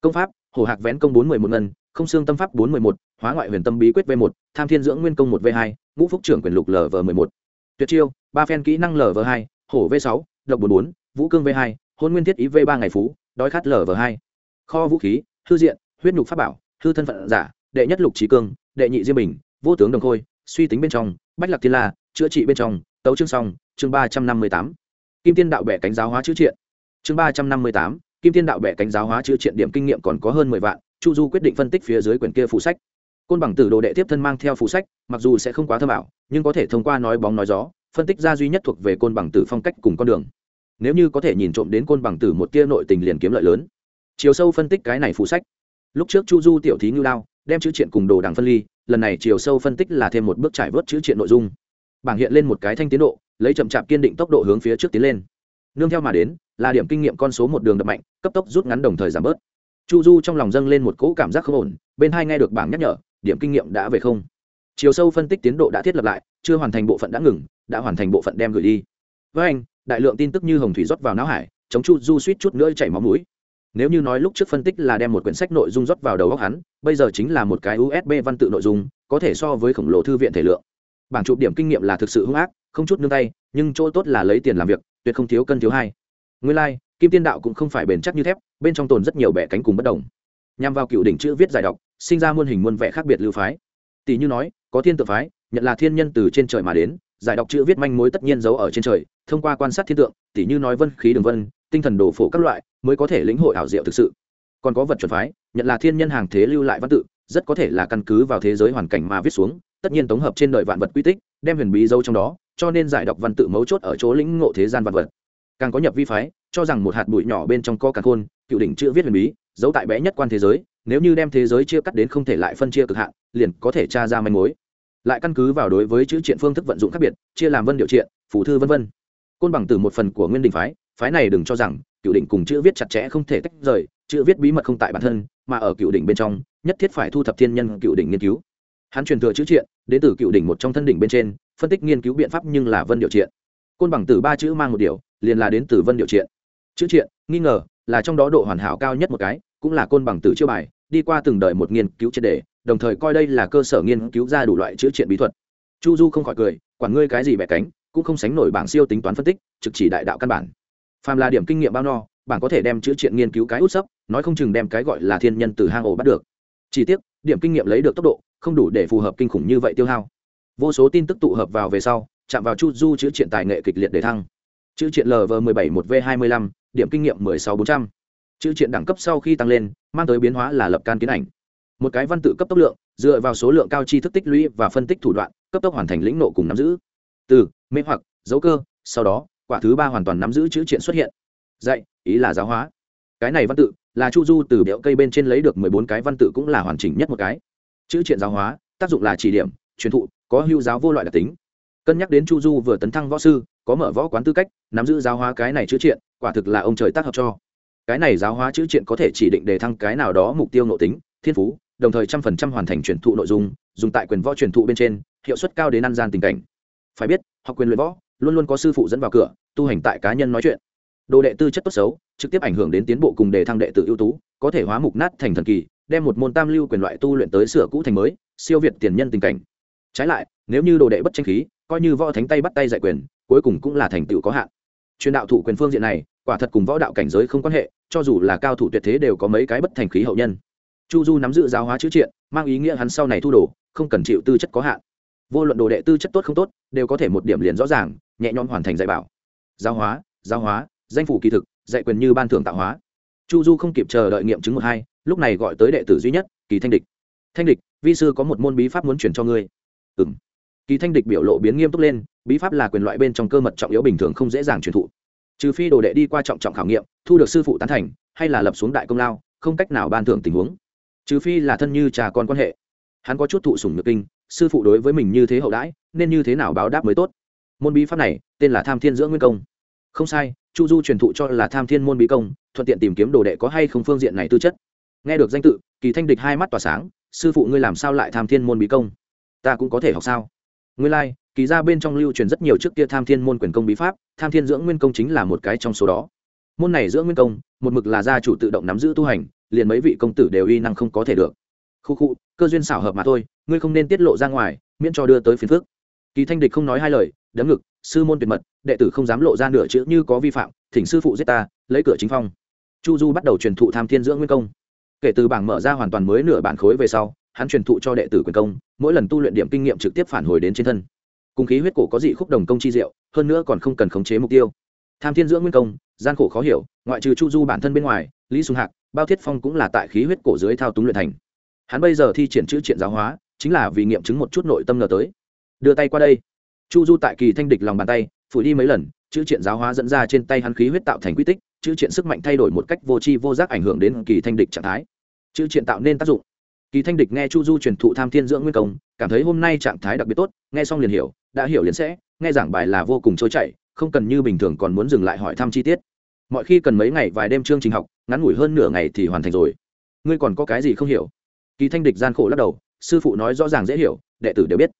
Công pháp hồ hạc vén công bốn mươi một ngân, không xương tâm pháp bốn mươi một, hóa ngoại huyền tâm bí quyết v một, tham thiên dưỡng nguyên công một v hai, ngũ phúc trưởng quyền lục lv m mười một. Tuyệt chiêu, ba phen kỹ năng lv hai, hổ v sáu, độc bốn bốn, vũ cương v hai, hôn nguyên thiết ý v ba ngày phú, đói khát lv hai. Kho vũ khí thư diện, huyết nhục pháp bảo hư thân phận giả, đệ nhất lục trí cương, đệ nhị diêm bình, vô tướng đồng khôi, suy tính bên trong, bách lạc thiên la, chữa trị bên trong, tấu chương song chương ba trăm năm mươi tám. Kim tiên đạo bẻ cánh giáo hóa chữ triện. Chương ba trăm năm mươi tám, kim tiên đạo bẻ cánh giáo hóa chữ triện điểm kinh nghiệm còn có hơn mười vạn, chu du quyết định phân tích phía dưới quyển kia phụ sách. Côn bằng tử đồ đệ tiếp thân mang theo phụ sách, mặc dù sẽ không quá thơ bảo nhưng có thể thông qua nói bóng nói gió, phân tích ra duy nhất thuộc về côn bằng tử phong cách cùng con đường. Nếu như có thể nhìn trộm đến côn bằng tử một tia nội tình liền kiếm lợi lớn. Chiều sâu phân tích cái này phụ sách lúc trước chu du tiểu thí ngưu lao đem chữ triện cùng đồ đảng phân ly, lần này chiều sâu phân tích là thêm một bước trải vớt chữ triện nội dung. Bảng hiện lên một cái thanh tiến độ, lấy chậm chạp kiên định tốc độ hướng phía trước tiến lên. Nương theo mà đến, là điểm kinh nghiệm con số một đường đập mạnh, cấp tốc rút ngắn đồng thời giảm bớt. Chu du trong lòng dâng lên một cỗ cảm giác không ổn, bên hai nghe được bảng nhắc nhở, điểm kinh nghiệm đã về không. Chiều sâu phân tích tiến độ đã thiết lập lại, chưa hoàn thành bộ phận đã ngừng, đã hoàn thành bộ phận đem gửi đi. Với anh, đại lượng tin tức như hồng thủy rót vào não hải, chống chu du suýt chút nữa chảy máu mũi nếu như nói lúc trước phân tích là đem một quyển sách nội dung rót vào đầu óc hắn bây giờ chính là một cái usb văn tự nội dung có thể so với khổng lồ thư viện thể lượng. Bảng chụp điểm kinh nghiệm là thực sự hung ác không chút nương tay nhưng chỗ tốt là lấy tiền làm việc tuyệt không thiếu cân thiếu hai. Nguyên lai、like, kim tiên đạo cũng không phải bền chắc như thép bên trong tồn rất nhiều bẻ cánh cùng bất đồng. Nhằm vào cựu đỉnh chữ viết giải đọc sinh ra muôn hình muôn vẻ khác biệt lưu phái. Tỷ như nói có thiên tự phái nhận là thiên nhân từ trên trời mà đến giải đọc chữ viết manh mối tất nhiên giấu ở trên trời thông qua quan sát thiên tượng tỷ như nói vân khí đường vân tinh thần đồ phổ các loại mới có thể lĩnh hội ảo diệu thực sự. Còn có vật chuẩn phái, nhận là thiên nhân hàng thế lưu lại văn tự, rất có thể là căn cứ vào thế giới hoàn cảnh mà viết xuống, tất nhiên tổng hợp trên đời vạn vật quy tích, đem huyền bí dâu trong đó, cho nên giải đọc văn tự mấu chốt ở chỗ lĩnh ngộ thế gian vật vật. Càng có nhập vi phái, cho rằng một hạt bụi nhỏ bên trong co càng khôn, cựu đỉnh chữ viết huyền bí, giấu tại bé nhất quan thế giới, nếu như đem thế giới chia cắt đến không thể lại phân chia cực hạn, liền có thể tra ra manh mối. Lại căn cứ vào đối với chữ triện phương thức vận dụng khác biệt, chia làm vân điều triện phủ thư vân vân. Côn bằng từ một phần của nguyên đình phái phái này đừng cho rằng cựu đỉnh cùng chữ viết chặt chẽ không thể tách rời, chữ viết bí mật không tại bản thân, mà ở cựu đỉnh bên trong, nhất thiết phải thu thập thiên nhân cựu đỉnh nghiên cứu. Hắn truyền thừa chữ triện, đến từ cựu đỉnh một trong thân đỉnh bên trên, phân tích nghiên cứu biện pháp nhưng là vân điệu triện. Côn bằng từ ba chữ mang một điều, liền là đến từ vân điệu triện. Chữ triện, nghi ngờ, là trong đó độ hoàn hảo cao nhất một cái, cũng là côn bằng từ chữ bài, đi qua từng đời một nghiên cứu triệt đề đồng thời coi đây là cơ sở nghiên cứu ra đủ loại chữ triện bí thuật. Chu du không khỏi cười, quản ngươi cái gì bẻ cánh, cũng không sánh nổi bảng siêu tính toán phân tích, trực chỉ đại đạo căn bản phàm là điểm kinh nghiệm bao no bạn có thể đem chữ triện nghiên cứu cái út sấp, nói không chừng đem cái gọi là thiên nhân từ hang ổ bắt được. Chỉ tiếc, điểm kinh nghiệm lấy được tốc độ, không đủ để phù hợp kinh khủng như vậy tiêu hao. Vô số tin tức tụ hợp vào về sau, chạm vào chu du chữ triện tài nghệ kịch liệt để thăng. Chữ triện lv m ộ bảy một v hai mươi lăm, điểm kinh nghiệm mười sáu bốn trăm. Chữ triện đẳng cấp sau khi tăng lên, mang tới biến hóa là lập can kiến ảnh. Một cái văn tự cấp tốc lượng, dựa vào số lượng cao chi thức tích lũy và phân tích thủ đoạn, cấp tốc hoàn thành lĩnh nộ cùng nắm giữ. Từ, mê hoặc, dấu cơ, sau đó quả thứ ba hoàn toàn nắm giữ chữ triện xuất hiện. Dạy, ý là giáo hóa. Cái này văn tự là chu du từ điệu cây bên trên lấy được mười bốn cái văn tự cũng là hoàn chỉnh nhất một cái. Chữ triện giáo hóa, tác dụng là chỉ điểm, truyền thụ, có hưu giáo vô loại đặc tính. Cân nhắc đến chu du vừa tấn thăng võ sư, có mở võ quán tư cách, nắm giữ giáo hóa cái này chữ triện, quả thực là ông trời tác hợp cho. Cái này giáo hóa chữ triện có thể chỉ định để thăng cái nào đó mục tiêu nội tính, thiên phú, đồng thời trăm phần trăm hoàn thành truyền thụ nội dung, dùng tại quyền võ truyền thụ bên trên, hiệu suất cao đến ăn gian tình cảnh. Phải biết, học quyền luyện võ luôn luôn có sư phụ dẫn vào cửa, tu hành tại cá nhân nói chuyện. Đồ đệ tư chất tốt xấu, trực tiếp ảnh hưởng đến tiến bộ cùng đề thăng đệ tử ưu tú, có thể hóa mục nát thành thần kỳ, đem một môn tam lưu quyền loại tu luyện tới sửa cũ thành mới, siêu việt tiền nhân tình cảnh. Trái lại, nếu như đồ đệ bất tranh khí, coi như võ thánh tay bắt tay dạy quyền, cuối cùng cũng là thành tựu có hạn. Truyền đạo thủ quyền phương diện này, quả thật cùng võ đạo cảnh giới không quan hệ, cho dù là cao thủ tuyệt thế đều có mấy cái bất thành khí hậu nhân. Chu du nắm giữ giáo hóa chữ triện, mang ý nghĩa hắn sau này thu đồ, không cần chịu tư chất có hạn. Vô luận đồ đệ tư chất tốt không tốt, đều có thể một điểm liền rõ ràng nhẹ nhõm hoàn thành dạy bảo. Giáo hóa giáo hóa, danh phủ kỳ thực, dạy quyền như ban thưởng tạo hóa. Chu du không kịp chờ đợi nghiệm chứng một hai, lúc này gọi tới đệ tử duy nhất, kỳ thanh địch. Thanh địch, vi sư có một môn bí pháp muốn truyền cho ngươi. Ừ m kỳ thanh địch biểu lộ biến nghiêm túc lên, bí pháp là quyền loại bên trong cơ mật trọng yếu bình thường không dễ dàng truyền thụ. Trừ phi đồ đệ đi qua trọng trọng khảo nghiệm, thu được sư phụ tán thành, hay là lập xuống đại công lao, không cách nào ban thưởng tình huống. Trừ phi là thân như trà con quan hệ. Hắn có chút thụ sủng nhược kinh, sư phụ đối với mình như thế hậu đãi, nên như thế nào báo đáp mới tốt? Môn bí pháp này tên là tham thiên dưỡng nguyên công. Không sai chu du truyền thụ cho là tham thiên môn bí công thuận tiện tìm kiếm đồ đệ có hay không phương diện này tư chất. Nghe được danh tự kỳ thanh địch hai mắt tỏa sáng sư phụ ngươi làm sao lại tham thiên môn bí công? Ta cũng có thể học sao? Ngươi lai、like, kỳ ra bên trong lưu truyền rất nhiều trước kia tham thiên môn quyền công bí pháp tham thiên dưỡng nguyên công chính là một cái trong số đó. Môn này dưỡng nguyên công một mực là gia chủ tự động nắm giữ tu hành liền mấy vị công tử đều y năng không có thể được. Khu khu cơ duyên xảo hợp mà thôi ngươi không nên tiết lộ ra ngoài miễn cho đưa tới phiền phước kỳ thanh địch không nói hai lời đấm ngực, sư môn tuyệt mật, đệ tử không dám lộ ra nửa chữ như có vi phạm, thỉnh sư phụ giết ta, lấy cửa chính phong. Chu du bắt đầu truyền thụ tham thiên dưỡng nguyên công. Kể từ bảng mở ra hoàn toàn mới nửa bản khối về sau, hắn truyền thụ cho đệ tử quyền công, mỗi lần tu luyện điểm kinh nghiệm trực tiếp phản hồi đến trên thân. Cùng khí huyết cổ có dị khúc đồng công chi diệu, hơn nữa còn không cần khống chế mục tiêu. Tham thiên dưỡng nguyên công, gian khổ khó hiểu, ngoại trừ chu du bản thân bên ngoài, lý sùng hạc, bao thiết phong cũng là tại khí huyết cổ dưới thao túng luyện thành. Hắn bây giờ thi triển chữ triện giáo hóa, chính là vì nghiệm chứng một chút nội tâm ngờ tới. Đưa tay qua đây chu du tại kỳ thanh địch lòng bàn tay, phủi đi mấy lần, chữ triện giáo hóa dẫn ra trên tay hắn khí huyết tạo thành quy tích, chữ triện sức mạnh thay đổi một cách vô tri vô giác ảnh hưởng đến kỳ thanh địch trạng thái. Chữ triện tạo nên tác dụng. Kỳ thanh địch nghe chu du truyền thụ tham thiên dưỡng nguyên công, cảm thấy hôm nay trạng thái đặc biệt tốt, nghe xong liền hiểu, đã hiểu liền sẽ, nghe giảng bài là vô cùng trôi chảy, không cần như bình thường còn muốn dừng lại hỏi thăm chi tiết. Mọi khi cần mấy ngày vài đêm chương trình học, ngắn ngủi hơn nửa ngày thì hoàn thành rồi. Ngươi còn có cái gì không hiểu? Kỳ thanh địch gian khổ lắc đầu, sư phụ nói rõ ràng dễ hiểu, đệ tử đều biết.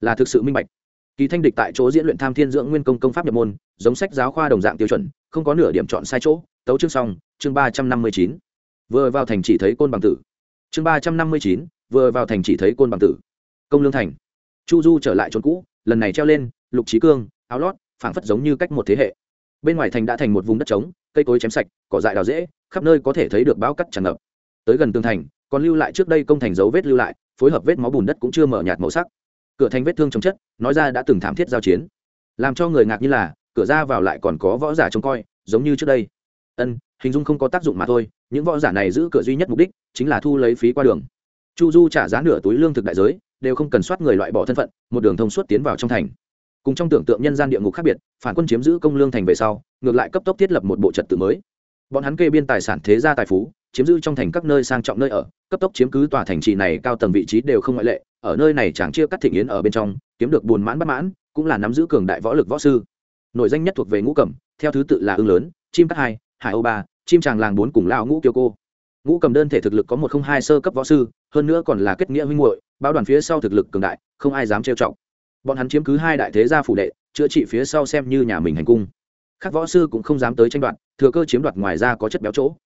Là thực sự minh bạch kỳ thanh địch tại chỗ diễn luyện tham thiên dưỡng nguyên công công pháp nhập môn, giống sách giáo khoa đồng dạng tiêu chuẩn, không có nửa điểm chọn sai chỗ. Tấu chương xong, chương ba trăm năm mươi chín. Vừa vào thành chỉ thấy côn bằng tử. Chương ba trăm năm mươi chín, vừa vào thành chỉ thấy côn bằng tử. Công lương thành. Chu du trở lại trốn cũ, lần này treo lên, lục trí cương, áo lót, phảng phất giống như cách một thế hệ. Bên ngoài thành đã thành một vùng đất trống, cây cối chém sạch, cỏ dại đào dễ, khắp nơi có thể thấy được bão cắt tràn ngập. Tới gần tường thành, còn lưu lại trước đây công thành dấu vết lưu lại, phối hợp vết máu bùn đất cũng chưa mở nhạt màu sắc cửa thành vết thương chống chất, nói ra đã từng thảm thiết giao chiến. Làm cho người ngạc như là, cửa ra vào lại còn có võ giả trông coi, giống như trước đây. Ân, hình dung không có tác dụng mà thôi, những võ giả này giữ cửa duy nhất mục đích chính là thu lấy phí qua đường. Chu du trả giá nửa túi lương thực đại giới, đều không cần soát người loại bỏ thân phận, một đường thông suốt tiến vào trong thành. Cùng trong tưởng tượng nhân gian địa ngục khác biệt, phản quân chiếm giữ công lương thành về sau, ngược lại cấp tốc thiết lập một bộ trật tự mới. Bọn hắn kê biên tài sản thế gia tài phú, chiếm giữ trong thành các nơi sang trọng nơi ở, cấp tốc chiếm cứ tòa thành trì này cao tầng vị trí đều không ngoại lệ ở nơi này chẳng chia cắt thịnh yến ở bên trong, kiếm được buồn mãn bất mãn, cũng là nắm giữ cường đại võ lực võ sư. Nội danh nhất thuộc về ngũ cẩm, theo thứ tự là ưng lớn, chim cắt hai, hải âu ba, chim tràng làng bốn cùng lao ngũ kiều cô. Ngũ cầm đơn thể thực lực có một không hai sơ cấp võ sư, hơn nữa còn là kết nghĩa huynh muội bao đoàn phía sau thực lực cường đại, không ai dám trêu trọng bọn hắn chiếm cứ hai đại thế gia phủ đệ, chữa trị phía sau xem như nhà mình hành cung. Các võ sư cũng không dám tới tranh đoạt, thừa cơ chiếm đoạt ngoài ra có chất béo chỗ.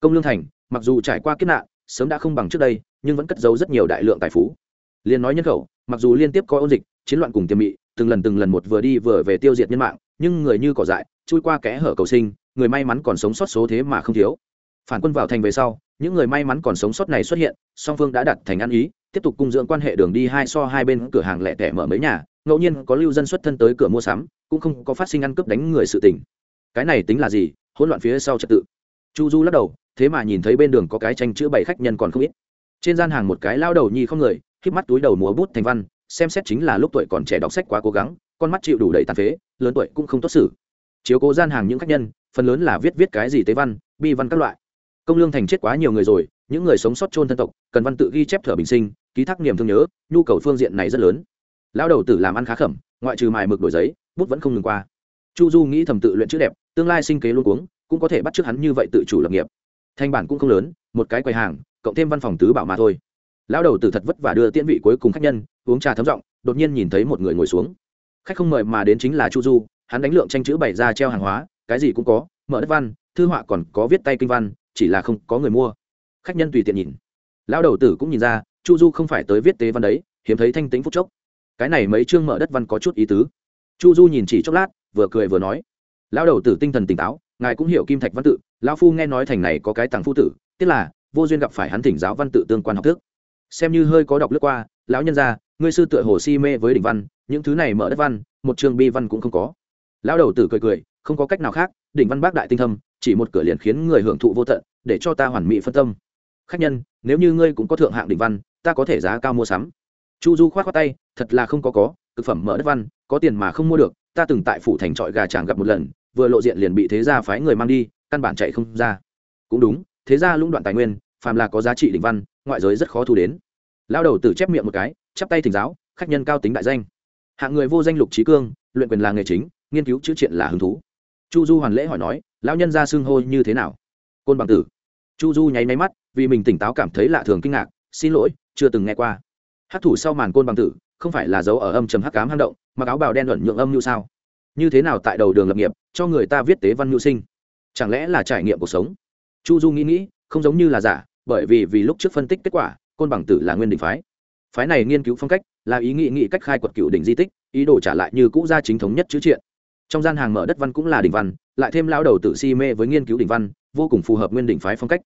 Công lương thành, mặc dù trải qua kiếp nạn, sớm đã không bằng trước đây, nhưng vẫn cất giấu rất nhiều đại lượng tài phú liên nói nhân khẩu, mặc dù liên tiếp có ôn dịch, chiến loạn cùng tiềm mị, từng lần từng lần một vừa đi vừa về tiêu diệt nhân mạng, nhưng người như cỏ dại, chui qua kẽ hở cầu sinh, người may mắn còn sống sót số thế mà không thiếu. Phản quân vào thành về sau, những người may mắn còn sống sót này xuất hiện, song phương đã đặt thành ăn ý, tiếp tục cung dưỡng quan hệ đường đi hai so hai bên cửa hàng lẻ tẻ mở mấy nhà, ngẫu nhiên có lưu dân xuất thân tới cửa mua sắm, cũng không có phát sinh ăn cướp đánh người sự tình. Cái này tính là gì? Hỗn loạn phía sau trật tự. Chu du lắc đầu, thế mà nhìn thấy bên đường có cái tranh chữa bảy khách nhân còn không ít. Trên gian hàng một cái lao đầu nhi không người híp mắt túi đầu múa bút thành văn, xem xét chính là lúc tuổi còn trẻ đọc sách quá cố gắng, con mắt chịu đủ đầy tàn phế, lớn tuổi cũng không tốt xử. Chiếu cố gian hàng những khách nhân, phần lớn là viết viết cái gì tế văn, bi văn các loại. Công lương thành chết quá nhiều người rồi, những người sống sót chôn thân tộc, cần văn tự ghi chép thở bình sinh, ký thác niềm thương nhớ, nhu cầu phương diện này rất lớn. Lão đầu tử làm ăn khá khẩm, ngoại trừ mài mực đổi giấy, bút vẫn không ngừng qua. Chu du nghĩ thầm tự luyện chữ đẹp, tương lai sinh kế luôn cuống, cũng có thể bắt chước hắn như vậy tự chủ lập nghiệp. Thanh bản cũng không lớn, một cái quầy hàng, cộng thêm văn phòng tứ bảo mà thôi lão đầu tử thật vất vả đưa tiễn vị cuối cùng khách nhân, uống trà thấm giọng, đột nhiên nhìn thấy một người ngồi xuống. Khách không mời mà đến chính là chu du, hắn đánh lượng tranh chữ bày ra treo hàng hóa, cái gì cũng có, mở đất văn, thư họa còn có viết tay kinh văn, chỉ là không có người mua. Khách nhân tùy tiện nhìn. Lão đầu tử cũng nhìn ra, chu du không phải tới viết tế văn đấy, hiếm thấy thanh tính phúc chốc. Cái này mấy chương mở đất văn có chút ý tứ. Chu du nhìn chỉ chốc lát, vừa cười vừa nói. Lão đầu tử tinh thần tỉnh táo, ngài cũng hiểu kim thạch văn tự, lão phu nghe nói thành này có cái tàng phu tử tức là, vô duyên gặp phải hắn thỉnh giáo văn tự tương quan học thức xem như hơi có đọc lướt qua, lão nhân gia, ngươi sư tựa hồ si mê với đỉnh văn, những thứ này mở đất văn, một trường bi văn cũng không có. Lão đầu tử cười cười, không có cách nào khác, đỉnh văn bác đại tinh thâm, chỉ một cửa liền khiến người hưởng thụ vô tận, để cho ta hoàn mỹ phân tâm. Khách nhân, nếu như ngươi cũng có thượng hạng đỉnh văn, ta có thể giá cao mua sắm. Chu du khoát khoát tay, thật là không có có thực phẩm mở đất văn, có tiền mà không mua được, ta từng tại phủ thành trọi gà chàng gặp một lần, vừa lộ diện liền bị thế gia phái người mang đi, căn bản chạy không ra. Cũng đúng, thế gia lũng đoạn tài nguyên, phàm là có giá trị đỉnh văn ngoại giới rất khó thu đến. Lao đầu tử chép miệng một cái, chắp tay thỉnh giáo, khách nhân cao tính đại danh. Hạng người vô danh lục trí cương, luyện quyền là nghề chính, nghiên cứu chữ triện là hứng thú. Chu du hoàn lễ hỏi nói, lão nhân ra xưng hô như thế nào? Côn bằng tử. Chu du nháy máy mắt, vì mình tỉnh táo cảm thấy lạ thường kinh ngạc, xin lỗi, chưa từng nghe qua. Hát thủ sau màn côn bằng tử, không phải là dấu ở âm trầm hắc cám hang động mà áo bào đen luận nhượng âm như sao? Như thế nào tại đầu đường lập nghiệp, cho người ta viết tế văn nhu sinh? Chẳng lẽ là trải nghiệm cuộc sống? Chu du nghĩ nghĩ, không giống như là giả bởi vì vì lúc trước phân tích kết quả, côn bằng tử là nguyên định phái. Phái này nghiên cứu phong cách là ý nghị nghị cách khai quật cựu đỉnh di tích, ý đồ trả lại như cũ gia chính thống nhất chữ triện. Trong gian hàng mở đất văn cũng là đỉnh văn, lại thêm lao đầu tử si mê với nghiên cứu đỉnh văn, vô cùng phù hợp nguyên đỉnh phái phong cách.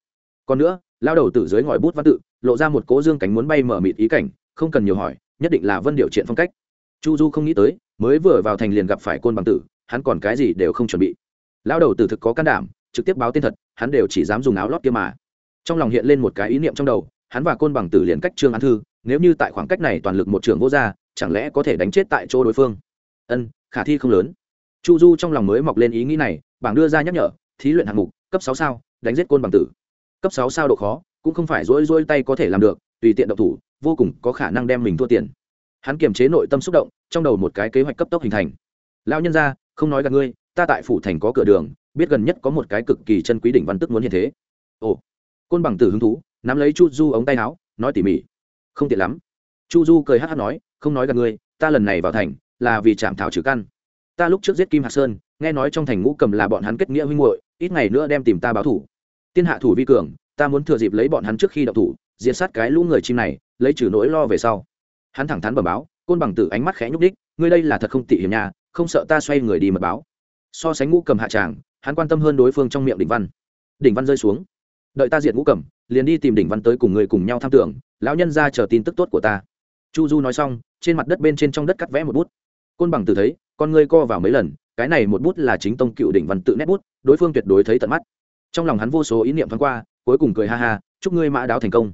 Còn nữa lao đầu tử dưới ngòi bút văn tự, lộ ra một cố dương cánh muốn bay mở mịt ý cảnh, không cần nhiều hỏi, nhất định là vân điệu triện phong cách. Chu du không nghĩ tới, mới vừa vào thành liền gặp phải côn bằng tử, hắn còn cái gì đều không chuẩn bị. Lao đầu tử thực có can đảm, trực tiếp báo tên thật, hắn đều chỉ dám dùng áo lót kia mà trong lòng hiện lên một cái ý niệm trong đầu, hắn và côn bằng tử liền cách trương an thư, nếu như tại khoảng cách này toàn lực một trường vô gia, chẳng lẽ có thể đánh chết tại chỗ đối phương? Ân, khả thi không lớn. Chu du trong lòng mới mọc lên ý nghĩ này, bảng đưa ra nhắc nhở, thí luyện hạng mục, cấp sáu sao, đánh giết côn bằng tử. Cấp sáu sao độ khó, cũng không phải rỗi rỗi tay có thể làm được, tùy tiện độc thủ, vô cùng có khả năng đem mình thua tiền. Hắn kiềm chế nội tâm xúc động, trong đầu một cái kế hoạch cấp tốc hình thành. Lão nhân ra không nói gặp ngươi, ta tại phủ thành có cửa đường, biết gần nhất có một cái cực kỳ chân quý đỉnh văn tức muốn hiện thế. Ồ côn bằng tử hứng thú, nắm lấy chu du ống tay áo, nói tỉ mỉ. Không tiện lắm. Chu du cười hát hát nói, không nói gặp ngươi, ta lần này vào thành, là vì chạm thảo trừ căn. Ta lúc trước giết kim hạc sơn, nghe nói trong thành ngũ cầm là bọn hắn kết nghĩa huynh hội ít ngày nữa đem tìm ta báo thủ. Tiên hạ thủ vi cường, ta muốn thừa dịp lấy bọn hắn trước khi đậu thủ, diệt sát cái lũ người chim này, lấy trừ nỗi lo về sau. Hắn thẳng thắn bẩm báo, côn bằng tử ánh mắt khẽ nhúc đích ngươi đây là thật không tị hiểm nhà không sợ ta xoay người đi mật báo. So sánh ngũ cầm hạ tràng, hắn quan tâm hơn đối phương trong miệng đỉnh văn. Đỉnh văn rơi xuống đợi ta diệt ngũ cẩm, liền đi tìm đỉnh văn tới cùng người cùng nhau tham tưởng lão nhân ra chờ tin tức tốt của ta. Chu du nói xong trên mặt đất bên trên trong đất cắt vẽ một bút. Côn bằng tử thấy con ngươi co vào mấy lần cái này một bút là chính tông cựu đỉnh văn tự nét bút đối phương tuyệt đối thấy tận mắt. Trong lòng hắn vô số ý niệm thoáng qua cuối cùng cười ha ha chúc ngươi mã đáo thành công.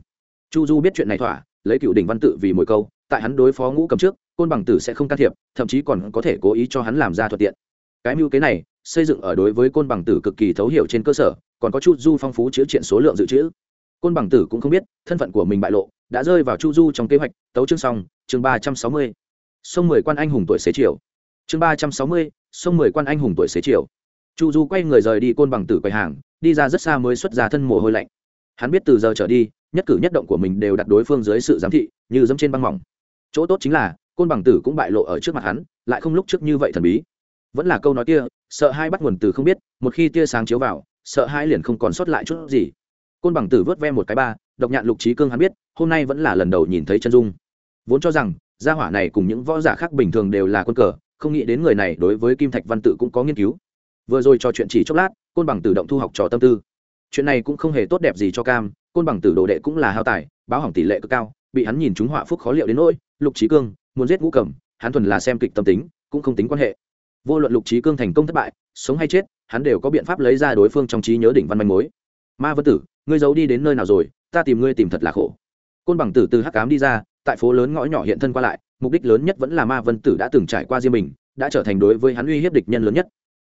Chu du biết chuyện này thỏa lấy cựu đỉnh văn tự vì mỗi câu tại hắn đối phó ngũ cầm trước côn bằng tử sẽ không can thiệp thậm chí còn có thể cố ý cho hắn làm ra thuận tiện. Cái mưu kế này xây dựng ở đối với côn bằng tử cực kỳ thấu hiểu trên cơ sở còn có chu du phong phú chữ triện số lượng dự trữ. Côn bằng tử cũng không biết, thân phận của mình bại lộ, đã rơi vào chu du trong kế hoạch, tấu chương xong, chương ba trăm sáu mươi. Sông mười quan anh hùng tuổi xế chiều. Chương ba trăm sáu mươi, sông mười quan anh hùng tuổi xế chiều. Chu du quay người rời đi côn bằng tử quầy hàng, đi ra rất xa mới xuất ra thân mồ hôi lạnh. Hắn biết từ giờ trở đi, nhất cử nhất động của mình đều đặt đối phương dưới sự giám thị, như dẫm trên băng mỏng. Chỗ tốt chính là, côn bằng tử cũng bại lộ ở trước mặt hắn, lại không lúc trước như vậy thần bí. Vẫn là câu nói kia, sợ hai bắt nguồn từ không biết, một khi tia sáng chiếu vào sợ hãi liền không còn sót lại chút gì. Côn bằng tử vớt ve một cái ba, độc nhạn lục trí cương hắn biết, hôm nay vẫn là lần đầu nhìn thấy chân dung. Vốn cho rằng, gia hỏa này cùng những võ giả khác bình thường đều là quân cờ, không nghĩ đến người này đối với kim thạch văn tự cũng có nghiên cứu. Vừa rồi trò chuyện chỉ chốc lát, côn bằng tử động thu học trò tâm tư. Chuyện này cũng không hề tốt đẹp gì cho cam, côn bằng tử đồ đệ cũng là hao tài, báo hỏng tỷ lệ cực cao, bị hắn nhìn chúng họa phúc khó liệu đến nỗi, lục trí cương, muốn giết ngũ cẩm hắn thuần là xem kịch tâm tính, cũng không tính quan hệ. Vô luận lục trí cương thành công thất bại, sống hay chết hắn đều có biện pháp lấy ra đối phương trong trí nhớ đỉnh văn manh mối. Ma vân tử, ngươi giấu đi đến nơi nào rồi? Ta tìm ngươi tìm thật là khổ. Côn bằng tử từ hắc cám đi ra, tại phố lớn ngõ nhỏ hiện thân qua lại, mục đích lớn nhất vẫn là ma vân tử đã từng trải qua riêng mình đã trở thành đối với hắn uy hiếp địch nhân lớn nhất.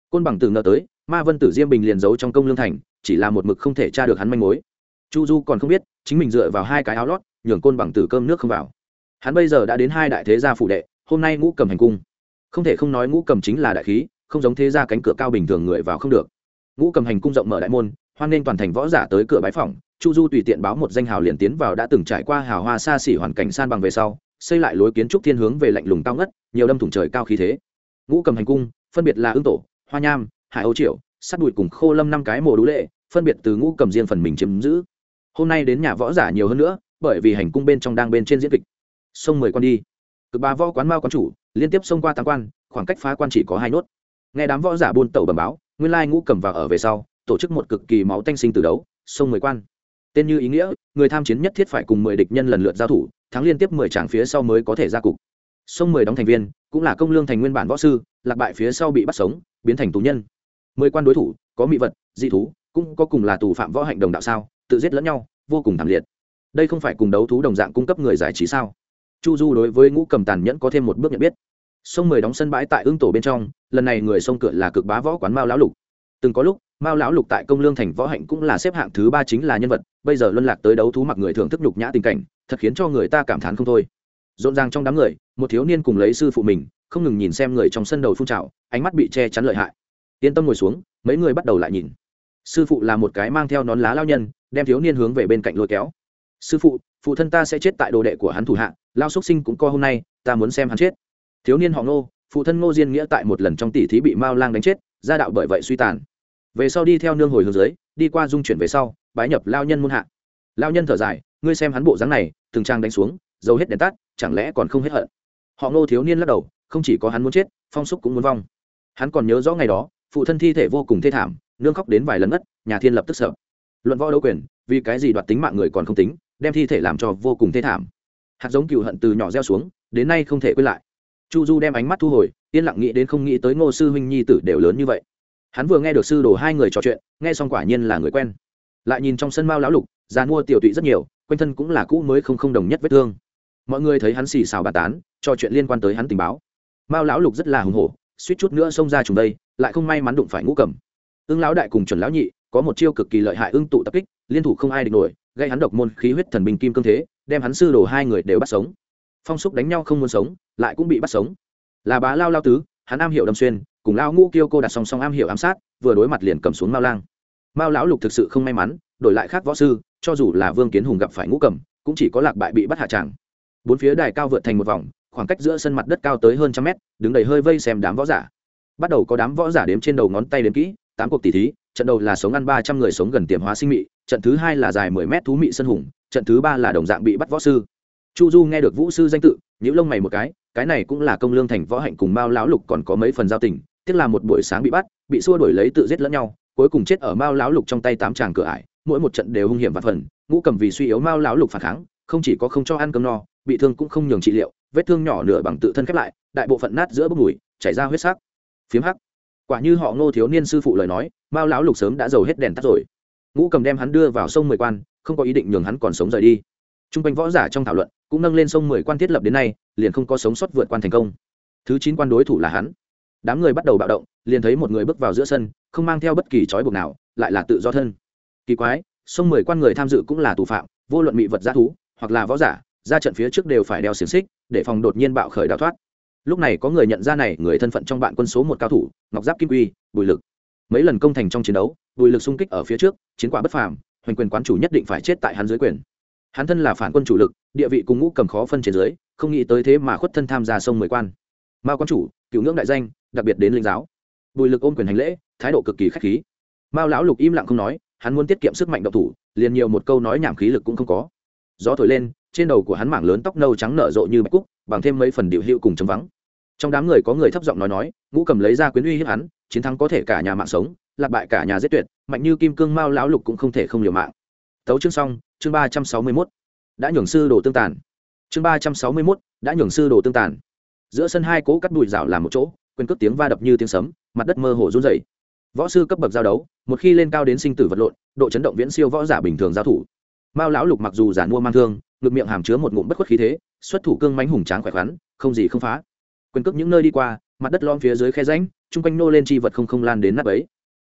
Côn bằng tử ngờ tới, ma vân tử diêm bình liền giấu trong công lương thành, chỉ là một mực không thể tra được hắn manh mối. Chu du còn không biết, chính mình dựa vào hai cái áo lót, nhường côn bằng tử cơm nước không vào. Hắn bây giờ đã đến hai đại thế gia phủ đệ, hôm nay ngũ cầm hành cung. Không thể không nói ngũ cầm chính là đại khí không giống thế ra cánh cửa cao bình thường người vào không được. Ngũ cầm hành cung rộng mở đại môn, hoan nên toàn thành võ giả tới cửa bái phòng chu du tùy tiện báo một danh hào liền tiến vào đã từng trải qua hào hoa xa xỉ hoàn cảnh san bằng về sau, xây lại lối kiến trúc thiên hướng về lạnh lùng cao ngất, nhiều đâm thủng trời cao khí thế. Ngũ cầm hành cung, phân biệt là ương tổ, hoa nham, hải âu triệu sắt bụi cùng khô lâm năm cái mồ đũ lệ, phân biệt từ ngũ cầm riêng phần mình chiếm giữ. Hôm nay đến nhà võ giả nhiều hơn nữa, bởi vì hành cung bên trong đang bên trên diễn kịch. Sông mười con đi. Cực ba võ quán mao quán chủ, liên tiếp xông qua tám quan, khoảng cách phá quan chỉ có hai nốt nghe đám võ giả buôn tẩu bầm báo, nguyên lai ngũ cầm vào ở về sau, tổ chức một cực kỳ máu tanh sinh từ đấu, sông mười quan. Tên như ý nghĩa, người tham chiến nhất thiết phải cùng mười địch nhân lần lượt giao thủ, thắng liên tiếp mười tràng phía sau mới có thể ra cục. Sông mười đóng thành viên, cũng là công lương thành nguyên bản võ sư, lạc bại phía sau bị bắt sống, biến thành tù nhân. Mười quan đối thủ, có mỹ vật, dị thú, cũng có cùng là tù phạm võ hạnh đồng đạo sao, tự giết lẫn nhau, vô cùng thảm liệt. Đây không phải cùng đấu thú đồng dạng cung cấp người giải trí sao? Chu du đối với ngũ cầm tàn nhẫn có thêm một bước nhận biết sông mười đóng sân bãi tại ương tổ bên trong, lần này người sông cửa là cực bá võ quán mao lão lục. Từng có lúc, mao lão lục tại công lương thành võ hạnh cũng là xếp hạng thứ ba chính là nhân vật, bây giờ luân lạc tới đấu thú mặc người thưởng thức nhục nhã tình cảnh, thật khiến cho người ta cảm thán không thôi. Rộn ràng trong đám người, một thiếu niên cùng lấy sư phụ mình, không ngừng nhìn xem người trong sân đầu phun trào, ánh mắt bị che chắn lợi hại. Yên tâm ngồi xuống, mấy người bắt đầu lại nhìn. Sư phụ là một cái mang theo nón lá lao nhân, đem thiếu niên hướng về bên cạnh lôi kéo. Sư phụ phụ thân ta sẽ chết tại đồ đệ của hắn thủ hạ, lao xuất sinh cũng co hôm nay, ta muốn xem hắn chết thiếu niên họ ngô, phụ thân ngô diên nghĩa tại một lần trong tỷ thí bị mao lang đánh chết, gia đạo bởi vậy suy tàn. Về sau đi theo nương hồi hướng dưới, đi qua dung chuyển về sau, bái nhập lao nhân muôn hạ. Lao nhân thở dài, ngươi xem hắn bộ dáng này, từng trang đánh xuống, dầu hết đèn tắt, chẳng lẽ còn không hết hận? Họ ngô thiếu niên lắc đầu, không chỉ có hắn muốn chết, phong xúc cũng muốn vong. Hắn còn nhớ rõ ngày đó, phụ thân thi thể vô cùng thê thảm, nương khóc đến vài lần mất, nhà thiên lập tức sợ. Luận võ đấu quyền, vì cái gì đoạt tính mạng người còn không tính, đem thi thể làm cho vô cùng thê thảm. Hạt giống cừu hận từ nhỏ gieo xuống, đến nay không thể quên lại chu du đem ánh mắt thu hồi, yên lặng nghĩ đến không nghĩ tới ngô sư huynh nhi tử đều lớn như vậy. Hắn vừa nghe được sư đồ hai người trò chuyện, nghe xong quả nhiên là người quen. Lại nhìn trong sân mao lão lục, già mua tiểu tụy rất nhiều, quanh thân cũng là cũ mới không không đồng nhất vết thương. Mọi người thấy hắn xì xào bà tán, trò chuyện liên quan tới hắn tình báo. Mao lão lục rất là hùng hổ, suýt chút nữa xông ra trùng đây, lại không may mắn đụng phải ngũ cầm. Ưng lão đại cùng chuẩn lão nhị, có một chiêu cực kỳ lợi hại ưng tụ tập kích, liên thủ không ai địch nổi, gây hắn độc môn khí huyết thần bình kim cương thế, đem hắn sư đồ hai người đều bắt sống phong xúc đánh nhau không muốn sống, lại cũng bị bắt sống. Là bá lao lao tứ, hắn am hiểu đâm xuyên, cùng lao ngũ kêu cô đặt song song am hiểu ám sát, vừa đối mặt liền cầm xuống mao lang. Mao lão lục thực sự không may mắn, đổi lại khác võ sư, cho dù là vương kiến hùng gặp phải ngũ cầm, cũng chỉ có lạc bại bị bắt hạ tràng. Bốn phía đài cao vượt thành một vòng, khoảng cách giữa sân mặt đất cao tới hơn trăm mét, đứng đầy hơi vây xem đám võ giả. Bắt đầu có đám võ giả đếm trên đầu ngón tay đếm kỹ, tám cuộc tỷ thí, trận đầu là sống ăn ba trăm người sống gần tiềm hóa sinh mị, trận thứ hai là dài mười mét thú mị sân hùng, trận thứ ba là đồng dạng bị bắt võ sư chu du nghe được vũ sư danh tự nhữ lông mày một cái cái này cũng là công lương thành võ hạnh cùng mao lão lục còn có mấy phần giao tình, tiếc là một buổi sáng bị bắt, bị xua đuổi lấy tự giết lẫn nhau, cuối cùng chết ở mao lão lục trong tay tám tràng cửa ải, mỗi một trận đều hung hiểm và phần, ngũ cầm vì suy yếu mao lão lục phản kháng, không chỉ có không cho ăn cơm no, bị thương cũng không nhường trị liệu, vết thương nhỏ nửa bằng tự thân khép lại, đại bộ phận nát giữa bốc mùi, chảy ra huyết sắc. Phiếm hắc. Quả như họ ngô thiếu niên sư phụ lời nói, mao lão lục sớm đã giàu hết đèn tắt rồi. Ngũ cầm đem hắn đưa vào sông mười quan, không có ý định nhường hắn còn sống rời đi t r u n g quanh võ giả trong thảo luận cũng nâng lên sông mười quan thiết lập đến nay, liền không có sống sót vượt quan thành công. Thứ chín quan đối thủ là hắn. Đám người bắt đầu bạo động, liền thấy một người bước vào giữa sân, không mang theo bất kỳ trói buộc nào, lại là tự do thân. Kỳ quái, sông mười quan người tham dự cũng là tù phạm, vô luận mị vật g thú, hoặc là võ giả, ra trận phía trước đều phải đeo xiềng xích, để phòng đột nhiên bạo khởi đào thoát. Lúc này có người nhận ra này, người thân phận trong bạn quân số một cao thủ, ngọc giáp kim quy, bùi lực. Mấy lần công thành trong chiến đấu, bùi lực xung kích ở phía trước, chiến quả bất phàm, hoành quyền quán chủ nhất định phải chết tại hắn dưới quyền hắn thân là phản quân chủ lực, địa vị cùng ngũ cầm khó phân trên dưới, không nghĩ tới thế mà khuất thân tham gia sông mười quan. Mao quan chủ, cựu ngưỡng đại danh, đặc biệt đến linh giáo. Bùi lực ôm quyền hành lễ, thái độ cực kỳ khách khí. Mao lão lục im lặng không nói, hắn muốn tiết kiệm sức mạnh độc thủ, liền nhiều một câu nói nhảm khí lực cũng không có. Gió thổi lên, trên đầu của hắn mảng lớn tóc nâu trắng nở rộ như bạch cúc, bằng thêm mấy phần điệu hiệu cùng chấm vắng. Trong đám người có người thấp giọng nói nói, ngũ cầm lấy ra quyến uy hiếp hắn, chiến thắng có thể cả nhà mạng sống, lạc bại cả nhà giết tuyệt, mạnh như kim cương mao lão lục cũng không thể không liều mạng. Tấu chương xong chương ba trăm sáu mươi mốt, đã nhường sư đồ tương tàn. chương ba trăm sáu mươi mốt, đã nhường sư đồ tương tàn. giữa sân hai cỗ cắt đùi rào làm một chỗ, quyền cước tiếng va đập như tiếng sấm, mặt đất mơ hồ run dày võ sư cấp bậc giao đấu, một khi lên cao đến sinh tử vật lộn, độ chấn động viễn siêu võ giả bình thường giao thủ. mao lão lục mặc dù giả mua mang thương, ngực miệng hàm chứa một ngụm bất khuất khí thế, xuất thủ cương mánh hùng tráng khỏe khoắn, không gì không phá. quyền cước những nơi đi qua, mặt đất lom phía dưới khe ránh chung quanh nô lên chi vật không không lan đến nắp ấy.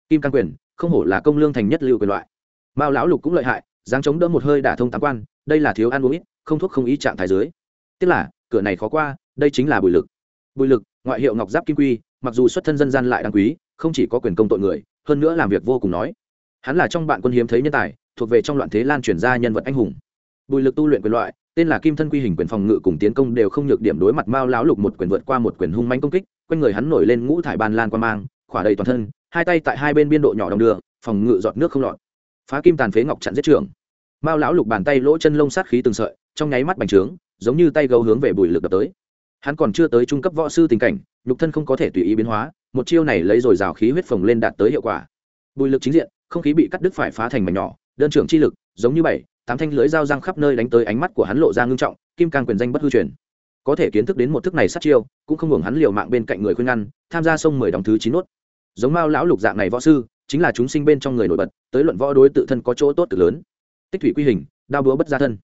kim căn quyền, không hổ là công lương thành nhất lưu quyền loại. mao lão lục cũng lợi hại dáng chống đỡ một hơi đả thông tám quan, đây là thiếu ăn uống ít, không thuốc không ý trạng thái dưới. Tức là, cửa này khó qua, đây chính là bùi lực. Bùi lực, ngoại hiệu ngọc giáp kim quy, mặc dù xuất thân dân gian lại đáng quý, không chỉ có quyền công tội người, hơn nữa làm việc vô cùng nói. Hắn là trong bạn quân hiếm thấy nhân tài, thuộc về trong loạn thế lan truyền ra nhân vật anh hùng. Bùi lực tu luyện quyền loại, tên là kim thân quy hình quyền phòng ngự cùng tiến công đều không nhược điểm đối mặt mao lão lục một quyền vượt qua một quyền hung manh công kích, quanh người hắn nổi lên ngũ thải ban lan qua mang, khỏa đầy toàn thân, hai tay tại hai bên biên độ nhỏ đồng đường phòng ngự giọt nước không lọt phá kim tàn phế ngọc chặn giết trưởng mao lão lục bàn tay lỗ chân lông sát khí từng sợi, trong nháy mắt bành trướng, giống như tay gấu hướng về bùi lực đập tới. Hắn còn chưa tới trung cấp võ sư tình cảnh, nhục thân không có thể tùy ý biến hóa, một chiêu này lấy rồi rào khí huyết phồng lên đạt tới hiệu quả. Bùi lực chính diện, không khí bị cắt đứt phải phá thành mảnh nhỏ, đơn trưởng chi lực, giống như bảy, tám thanh lưới dao răng khắp nơi đánh tới ánh mắt của hắn lộ ra ngưng trọng, kim càng quyền danh bất hư truyền. Có thể kiến thức đến một thức này sát chiêu, cũng không hưởng hắn liều mạng bên cạnh người khuyên ngăn, tham gia sông mười đóng thứ chín nốt. Giống mao lão lục dạng này võ sư chính là chúng sinh bên trong người nổi bật, tới luận võ đối tự thân có chỗ tốt cực lớn. Tích thủy quy hình, đao búa bất ra thân.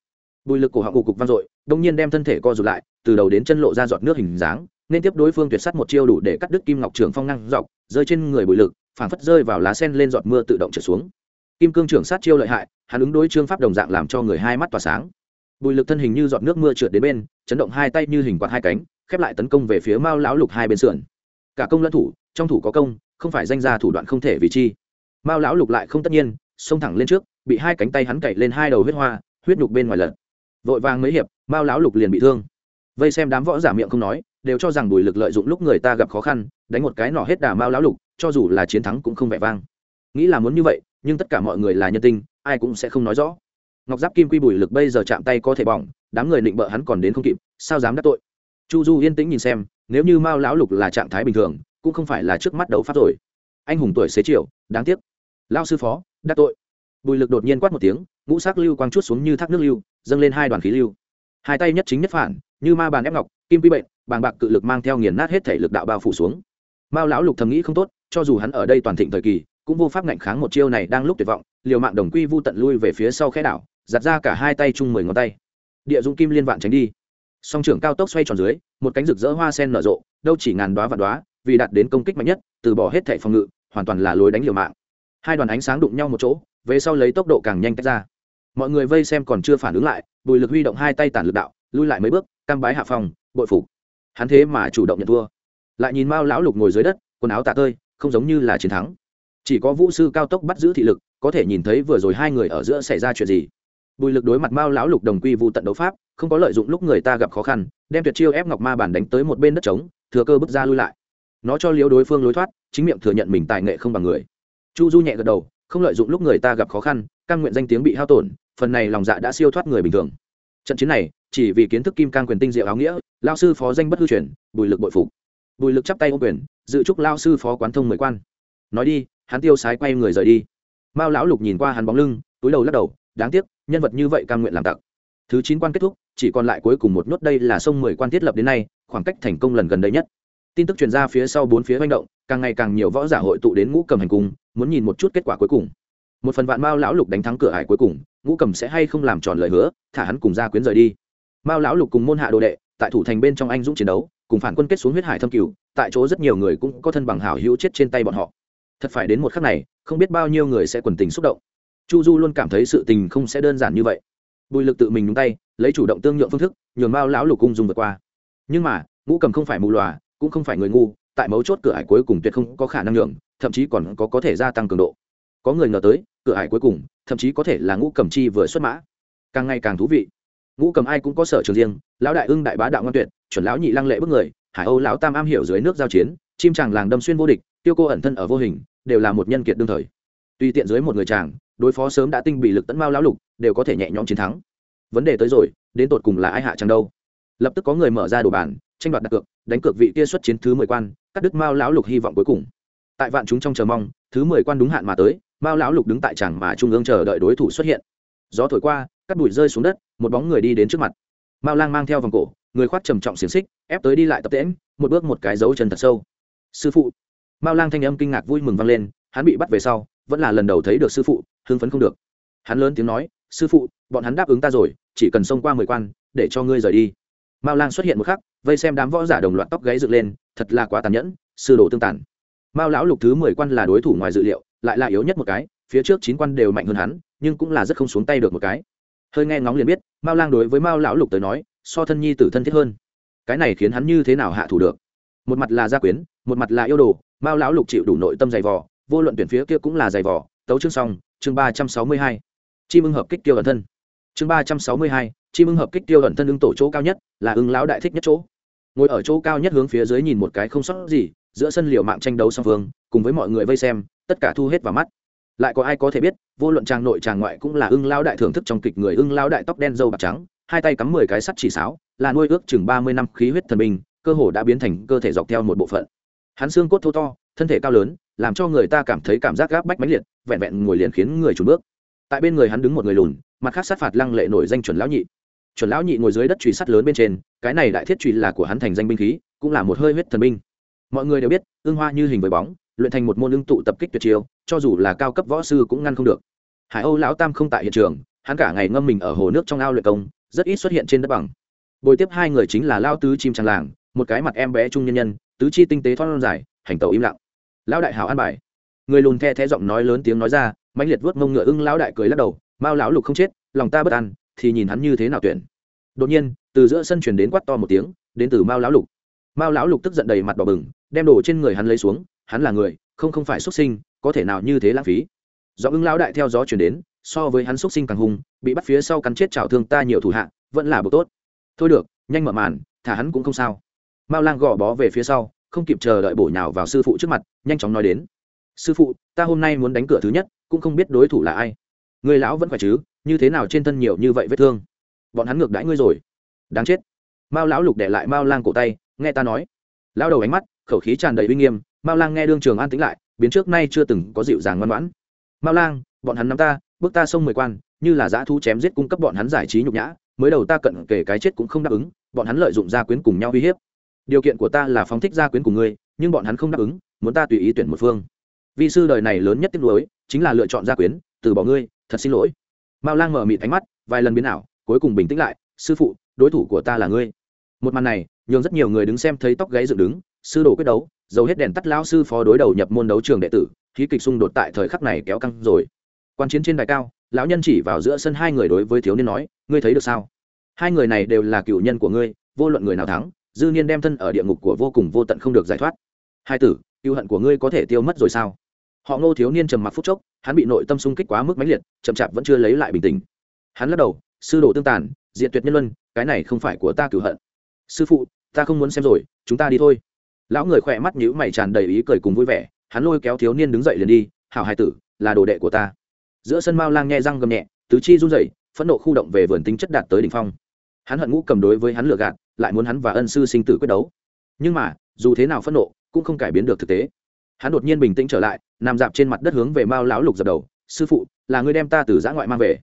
Bùi lực cổ họng cục cục vang dội, đông nhiên đem thân thể co rụt lại, từ đầu đến chân lộ ra giọt nước hình dáng, nên tiếp đối phương tuyệt sắt một chiêu đủ để cắt đứt kim ngọc trường phong năng dọc, rơi trên người bùi lực, phảng phất rơi vào lá sen lên giọt mưa tự động trở xuống. Kim cương trưởng sát chiêu lợi hại, hắn ứng đối trương pháp đồng dạng làm cho người hai mắt tỏa sáng. Bùi lực thân hình như giọt nước mưa trượt đến bên, chấn động hai tay như hình quạt hai cánh, khép lại tấn công về phía mao lão lục hai bên sườn. Cả công lẫn thủ, trong thủ có công không phải danh gia thủ đoạn không thể vì chi. Mao lão lục lại không tất nhiên, xông thẳng lên trước, bị hai cánh tay hắn cậy lên hai đầu huyết hoa, huyết nhục bên ngoài lật. Vội vàng mấy hiệp, mao lão lục liền bị thương. Vây xem đám võ giả miệng không nói, đều cho rằng bùi lực lợi dụng lúc người ta gặp khó khăn, đánh một cái nỏ hết đà mao lão lục, cho dù là chiến thắng cũng không vẻ vang. Nghĩ là muốn như vậy, nhưng tất cả mọi người là nhân tinh, ai cũng sẽ không nói rõ. Ngọc giáp kim quy bùi lực bây giờ chạm tay có thể bỏng, đám người định bợ hắn còn đến không kịp, sao dám đắc tội? Chu du yên tĩnh nhìn xem, nếu như mao lão lục là trạng thái bình thường cũng không phải là trước mắt đấu pháp rồi. Anh hùng tuổi xế chiều, đáng tiếc. Lao sư phó đắc tội. Bùi lực đột nhiên quát một tiếng, ngũ sắc lưu quang chút xuống như thác nước lưu, dâng lên hai đoàn khí lưu. Hai tay nhất chính nhất phản, như ma bàn ép ngọc, kim quy bệnh, bàng bạc cự lực mang theo nghiền nát hết thể lực đạo bao phủ xuống. Mao lão lục thầm nghĩ không tốt, cho dù hắn ở đây toàn thịnh thời kỳ, cũng vô pháp ngạnh kháng một chiêu này đang lúc tuyệt vọng, liều mạng đồng quy vu tận lui về phía sau khe đảo, giặt ra cả hai tay chung mười ngón tay. Địa dụng kim liên vạn tránh đi. Song trưởng cao tốc xoay tròn dưới, một cánh rực rỡ hoa sen nở rộ, đâu chỉ ngàn đoá vạn đoá vì đạt đến công kích mạnh nhất, từ bỏ hết thẻ phòng ngự, hoàn toàn là lối đánh liều mạng. Hai đoàn ánh sáng đụng nhau một chỗ, về sau lấy tốc độ càng nhanh tách ra. Mọi người vây xem còn chưa phản ứng lại, bùi lực huy động hai tay tản lực đạo, lui lại mấy bước, cam bái hạ phòng, bội phục. Hắn thế mà chủ động nhận thua. Lại nhìn mao lão lục ngồi dưới đất, quần áo tạ tơi, không giống như là chiến thắng. Chỉ có vũ sư cao tốc bắt giữ thị lực, có thể nhìn thấy vừa rồi hai người ở giữa xảy ra chuyện gì. Bùi lực đối mặt mao lão lục đồng quy vụ tận đấu pháp, không có lợi dụng lúc người ta gặp khó khăn, đem tuyệt chiêu ép ngọc ma bản đánh tới một bên đất trống, thừa cơ bước ra lui lại nó cho liếu đối phương lối thoát, chính miệng thừa nhận mình tài nghệ không bằng người. Chu du nhẹ gật đầu, không lợi dụng lúc người ta gặp khó khăn căn nguyện danh tiếng bị hao tổn, phần này lòng dạ đã siêu thoát người bình thường. Trận chiến này, chỉ vì kiến thức kim cang quyền tinh diệu áo nghĩa, lao sư phó danh bất hư truyền, bùi lực bội phục. Bùi lực chắp tay ô quyền, dự trúc lao sư phó quán thông mười quan. Nói đi, hắn tiêu sái quay người rời đi. Mao lão lục nhìn qua hắn bóng lưng, túi đầu lắc đầu, đáng tiếc, nhân vật như vậy cam nguyện làm tặc. Thứ chín quan kết thúc, chỉ còn lại cuối cùng một nốt đây là sông mười quan thiết lập đến nay, khoảng cách thành công lần gần đây nhất tin tức truyền ra phía sau bốn phía manh động, càng ngày càng nhiều võ giả hội tụ đến ngũ cầm hành cung, muốn nhìn một chút kết quả cuối cùng. Một phần vạn mao lão lục đánh thắng cửa hải cuối cùng, ngũ cầm sẽ hay không làm tròn lời hứa, thả hắn cùng ra quyến rời đi. Mao lão lục cùng môn hạ đồ đệ, tại thủ thành bên trong anh dũng chiến đấu, cùng phản quân kết xuống huyết hải thâm cửu, tại chỗ rất nhiều người cũng có thân bằng hảo hữu chết trên tay bọn họ. Thật phải đến một khắc này, không biết bao nhiêu người sẽ quần tình xúc động. Chu du luôn cảm thấy sự tình không sẽ đơn giản như vậy. Bùi lực tự mình nhúng tay, lấy chủ động tương nhượng phương thức, nhường mao lão lục cung dùng vượt qua. Nhưng mà, ngũ cầm không phải mù lòa cũng không phải người ngu, tại mấu chốt cửa ải cuối cùng tuyệt không có khả năng nhượng, thậm chí còn có có thể gia tăng cường độ. Có người ngờ tới, cửa ải cuối cùng, thậm chí có thể là ngũ cầm chi vừa xuất mã. Càng ngày càng thú vị. Ngũ cầm ai cũng có sở trường riêng, lão đại ưng đại bá đạo ngoan tuyệt, chuẩn lão nhị lăng lệ bức người, hải âu lão tam am hiểu dưới nước giao chiến, chim chàng làng đâm xuyên vô địch, tiêu cô ẩn thân ở vô hình, đều là một nhân kiệt đương thời. Tuy tiện dưới một người chàng, đối phó sớm đã tinh bị lực tẫn mao lão lục, đều có thể nhẹ nhõm chiến thắng. Vấn đề tới rồi, đến tột cùng là ai hạ chàng đâu? Lập tức có người mở ra đồ bàn, tranh đoạt đặt cược, đánh cược vị kia xuất chiến thứ mười quan, cắt đứt mao lão lục hy vọng cuối cùng. Tại vạn chúng trong chờ mong, thứ mười quan đúng hạn mà tới, mao lão lục đứng tại tràng mà trung ương chờ đợi đối thủ xuất hiện. Gió thổi qua, cắt bụi rơi xuống đất, một bóng người đi đến trước mặt. Mao lang mang theo vòng cổ, người khoát trầm trọng xiềng xích, ép tới đi lại tập tễm một bước một cái dấu chân thật sâu. Sư phụ! Mao lang thanh âm kinh ngạc vui mừng vang lên, hắn bị bắt về sau, vẫn là lần đầu thấy được sư phụ, hưng phấn không được. Hắn lớn tiếng nói, sư phụ, bọn hắn đáp ứng ta rồi, chỉ cần xông qua mười quan, để cho ngươi rời đi mao lang xuất hiện một khắc, vây xem đám võ giả đồng loạt tóc gáy dựng lên, thật là quá tàn nhẫn, sư đồ tương tàn. Mao lão lục thứ mười quan là đối thủ ngoài dự liệu, lại là yếu nhất một cái, phía trước chín quan đều mạnh hơn hắn, nhưng cũng là rất không xuống tay được một cái. Hơi nghe ngóng liền biết, mao lang đối với mao lão lục tới nói, so thân nhi tử thân thiết hơn. Cái này khiến hắn như thế nào hạ thủ được? Một mặt là gia quyến, một mặt là yêu đồ, mao lão lục chịu đủ nội tâm dày vò, vô luận tuyển phía kia cũng là dày vò. Tấu chương xong, chương ba trăm sáu mươi hai. Chi mưng hợp kích tiêu ẩn thân. Chương ba trăm sáu mươi hai chi ưng hợp kích tiêu ẩn thân ưng tổ chỗ cao nhất, là ưng lão đại thích nhất chỗ. Ngồi ở chỗ cao nhất hướng phía dưới nhìn một cái không sót gì, giữa sân liều mạng tranh đấu song phương, cùng với mọi người vây xem, tất cả thu hết vào mắt. Lại có ai có thể biết, vô luận tràng nội tràng ngoại cũng là ưng lão đại thưởng thức trong kịch người ưng lão đại tóc đen dâu bạc trắng, hai tay cắm mười cái sắt chỉ sáo, là nuôi ước chừng ba mươi năm khí huyết thần binh, cơ hồ đã biến thành cơ thể dọc theo một bộ phận. Hắn xương cốt thô to, thân thể cao lớn, làm cho người ta cảm thấy cảm giác gáp bách mãnh liệt, vẹn vẹn ngồi liền khiến người trùn bước. Tại bên người hắn đứng một người lùn, mặt khác sát phạt lăng lệ nổi danh chuẩn lão nhị chuẩn lão nhị ngồi dưới đất truy sắt lớn bên trên, cái này đại thiết truy là của hắn thành danh binh khí, cũng là một hơi huyết thần binh. Mọi người đều biết, ương hoa như hình với bóng, luyện thành một môn ưng tụ tập kích tuyệt chiêu, cho dù là cao cấp võ sư cũng ngăn không được. Hải âu lão tam không tại hiện trường, hắn cả ngày ngâm mình ở hồ nước trong ao luyện công, rất ít xuất hiện trên đất bằng. Bồi tiếp hai người chính là lao tứ chim tràng làng, một cái mặt em bé trung nhân nhân, tứ chi tinh tế thoát dài, hành tàu im lặng. Lão đại hảo an bài. Người lùn the thé giọng nói lớn tiếng nói ra, mãnh liệt vớt mông ngựa ưng lão đại cười lắc đầu, mao lão lục không chết, lòng ta bất an thì nhìn hắn như thế nào tuyển. Đột nhiên, từ giữa sân chuyển đến quát to một tiếng, đến từ mao lão lục. Mao lão lục tức giận đầy mặt đỏ bừng, đem đồ trên người hắn lấy xuống, hắn là người, không không phải xuất sinh, có thể nào như thế lãng phí. Do ưng lão đại theo gió chuyển đến, so với hắn xuất sinh càng hung, bị bắt phía sau cắn chết trào thương ta nhiều thủ hạ, vẫn là bộ tốt. Thôi được, nhanh mở màn, thả hắn cũng không sao. Mao lang gò bó về phía sau, không kịp chờ đợi bổ nhào vào sư phụ trước mặt, nhanh chóng nói đến. Sư phụ, ta hôm nay muốn đánh cửa thứ nhất, cũng không biết đối thủ là ai. Người lão vẫn khỏe chứ? Như thế nào trên thân nhiều như vậy vết thương? Bọn hắn ngược đãi ngươi rồi. Đáng chết. Mao lão lục để lại mao lang cổ tay, nghe ta nói. Lao đầu ánh mắt, khẩu khí tràn đầy uy nghiêm. Mao lang nghe đương trường an tĩnh lại, biến trước nay chưa từng có dịu dàng ngoan ngoãn. Mao lang, bọn hắn nắm ta, bước ta sông mười quan, như là dã thu chém giết cung cấp bọn hắn giải trí nhục nhã. Mới đầu ta cận kể cái chết cũng không đáp ứng, bọn hắn lợi dụng gia quyến cùng nhau uy hiếp. Điều kiện của ta là phóng thích gia quyến cùng ngươi, nhưng bọn hắn không đáp ứng, muốn ta tùy ý tuyển một phương. Vị sư đời này lớn nhất tiếc nuối, chính là lựa chọn gia quyến, từ bỏ ngươi, thật xin lỗi mao lang mở mịt ánh mắt, vài lần biến ảo, cuối cùng bình tĩnh lại, sư phụ, đối thủ của ta là ngươi. Một màn này, nhường rất nhiều người đứng xem thấy tóc gáy dựng đứng, sư đồ quyết đấu, dầu hết đèn tắt lão sư phó đối đầu nhập môn đấu trường đệ tử, khí kịch xung đột tại thời khắc này kéo căng rồi. Quan chiến trên đài cao, lão nhân chỉ vào giữa sân hai người đối với thiếu niên nói, ngươi thấy được sao? Hai người này đều là cựu nhân của ngươi, vô luận người nào thắng, dư niên đem thân ở địa ngục của vô cùng vô tận không được giải thoát. Hai tử cựu hận của ngươi có thể tiêu mất rồi sao? Họ ngô thiếu niên trầm mặc phút chốc, hắn bị nội tâm xung kích quá mức mãnh liệt, chậm chạp vẫn chưa lấy lại bình tĩnh. Hắn lắc đầu, sư đồ tương tàn diện tuyệt nhân luân, cái này không phải của ta cửu hận. Sư phụ, ta không muốn xem rồi, chúng ta đi thôi. Lão người khỏe mắt nhữ mày tràn đầy ý cười cùng vui vẻ, hắn lôi kéo thiếu niên đứng dậy liền đi, hảo hai tử, là đồ đệ của ta. Giữa sân mao lang nghe răng gầm nhẹ, tứ chi run rẩy, phẫn nộ khu động về vườn tính chất đạt tới đỉnh phong. Hắn hận ngũ cầm đối với hắn lừa gạt, lại muốn hắn và ân sư sinh tử quyết đấu. Nhưng mà, dù thế nào phẫn nộ, cũng không cải biến được thực tế hắn đột nhiên bình tĩnh trở lại, nằm dạp trên mặt đất hướng về mao lão lục dập đầu, sư phụ, là người đem ta từ giã ngoại mang về.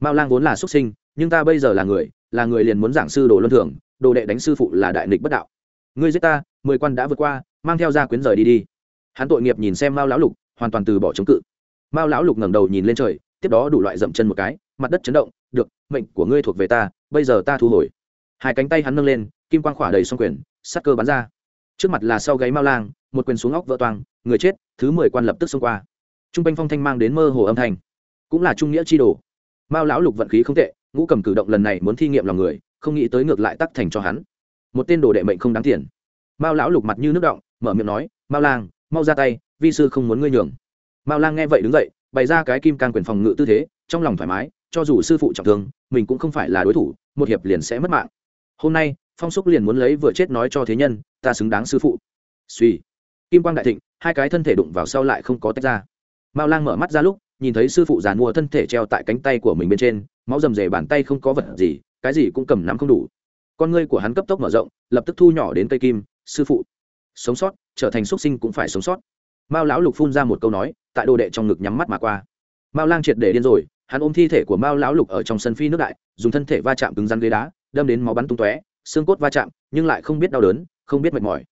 Mao lang vốn là xuất sinh, nhưng ta bây giờ là người là người liền muốn giảng sư đồ luân thường, đồ đệ đánh sư phụ là đại nghịch bất đạo. Ngươi giết ta, mười quan đã vượt qua, mang theo gia quyến rời đi đi. Hắn tội nghiệp nhìn xem mao lão lục, hoàn toàn từ bỏ chống cự. Mao lão lục ngẩng đầu nhìn lên trời, tiếp đó đủ loại dậm chân một cái, mặt đất chấn động, được, mệnh của ngươi thuộc về ta, bây giờ ta thu hồi. Hai cánh tay hắn nâng lên, kim quang khỏa đầy xong quyền sắt cơ bắn ra. Trước mặt là sau gáy mao lang, một quyền xuống óc vỡ toang người chết, thứ mười quan lập tức xông qua. Trung quanh phong thanh mang đến mơ hồ âm thanh, cũng là trung nghĩa chi đồ. Mao lão lục vận khí không tệ, ngũ cầm cử động lần này muốn thi nghiệm lòng người, không nghĩ tới ngược lại tắc thành cho hắn. Một tên đồ đệ mệnh không đáng tiền. Mao lão lục mặt như nước động, mở miệng nói, mao lang, mau ra tay, vi sư không muốn ngươi nhường. Mao lang nghe vậy đứng dậy, bày ra cái kim can quyền phòng ngự tư thế, trong lòng thoải mái, cho dù sư phụ trọng thương, mình cũng không phải là đối thủ, một hiệp liền sẽ mất mạng. Hôm nay, phong xúc liền muốn lấy vừa chết nói cho thế nhân, ta xứng đáng sư phụ. Suy kim quang đại thịnh hai cái thân thể đụng vào sau lại không có tách ra. Mao lang mở mắt ra lúc, nhìn thấy sư phụ giàn mua thân thể treo tại cánh tay của mình bên trên, máu rầm rề bàn tay không có vật gì, cái gì cũng cầm nắm không đủ. Con ngươi của hắn cấp tốc mở rộng, lập tức thu nhỏ đến cây kim, sư phụ, sống sót, trở thành xuất sinh cũng phải sống sót. Mao lão lục phun ra một câu nói, tại đồ đệ trong ngực nhắm mắt mà qua. Mao lang triệt để điên rồi, hắn ôm thi thể của mao lão lục ở trong sân phi nước đại, dùng thân thể va chạm cứng rắn ghế đá, đâm đến máu bắn tung tóe, xương cốt va chạm, nhưng lại không biết đau đớn, không biết mệt mỏi.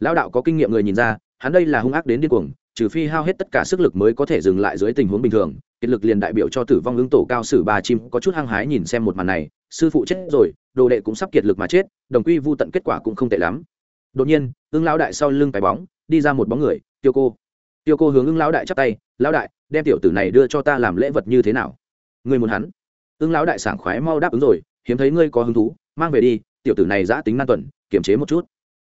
Lão đạo có kinh nghiệm người nhìn ra hắn đây là hung ác đến điên cuồng, trừ phi hao hết tất cả sức lực mới có thể dừng lại dưới tình huống bình thường. Kiệt lực liền đại biểu cho tử vong ứng tổ cao sử ba chim có chút hăng hái nhìn xem một màn này, sư phụ chết rồi, đồ đệ cũng sắp kiệt lực mà chết, đồng quy vô tận kết quả cũng không tệ lắm. Đột nhiên, ưng lão đại sau lưng cái bóng, đi ra một bóng người, tiêu cô. Tiêu cô hướng ưng lão đại chắp tay, lão đại, đem tiểu tử này đưa cho ta làm lễ vật như thế nào? Ngươi muốn hắn. Ưng lão đại sảng khoái mau đáp ứng rồi, hiếm thấy ngươi có hứng thú, mang về đi, tiểu tử này giã tính nan tuần, kiềm chế một chút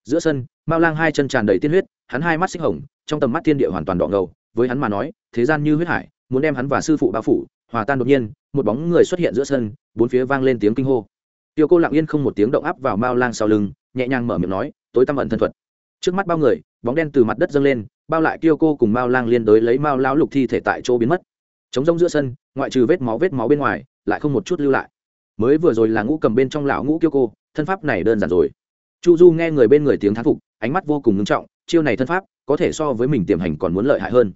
giữa sân, mao lang hai chân tràn đầy tiên huyết, hắn hai mắt xích hồng, trong tầm mắt thiên địa hoàn toàn đỏ ngầu, với hắn mà nói, thế gian như huyết hải, muốn đem hắn và sư phụ bao phủ, hòa tan đột nhiên, một bóng người xuất hiện giữa sân, bốn phía vang lên tiếng kinh hô. Tiêu cô lặng yên không một tiếng động áp vào mao lang sau lưng, nhẹ nhàng mở miệng nói, tối tăm ẩn thân thuật. Trước mắt bao người, bóng đen từ mặt đất dâng lên, bao lại Tiêu cô cùng mao lang liên đối lấy mao lão lục thi thể tại chỗ biến mất. Chống rông giữa sân, ngoại trừ vết máu vết máu bên ngoài, lại không một chút lưu lại. Mới vừa rồi là ngũ cầm bên trong lão ngũ Tiêu cô, thân pháp này đơn giản rồi chu du nghe người bên người tiếng thán phục, ánh mắt vô cùng ngưng trọng, chiêu này thân pháp, có thể so với mình tiềm hành còn muốn lợi hại hơn.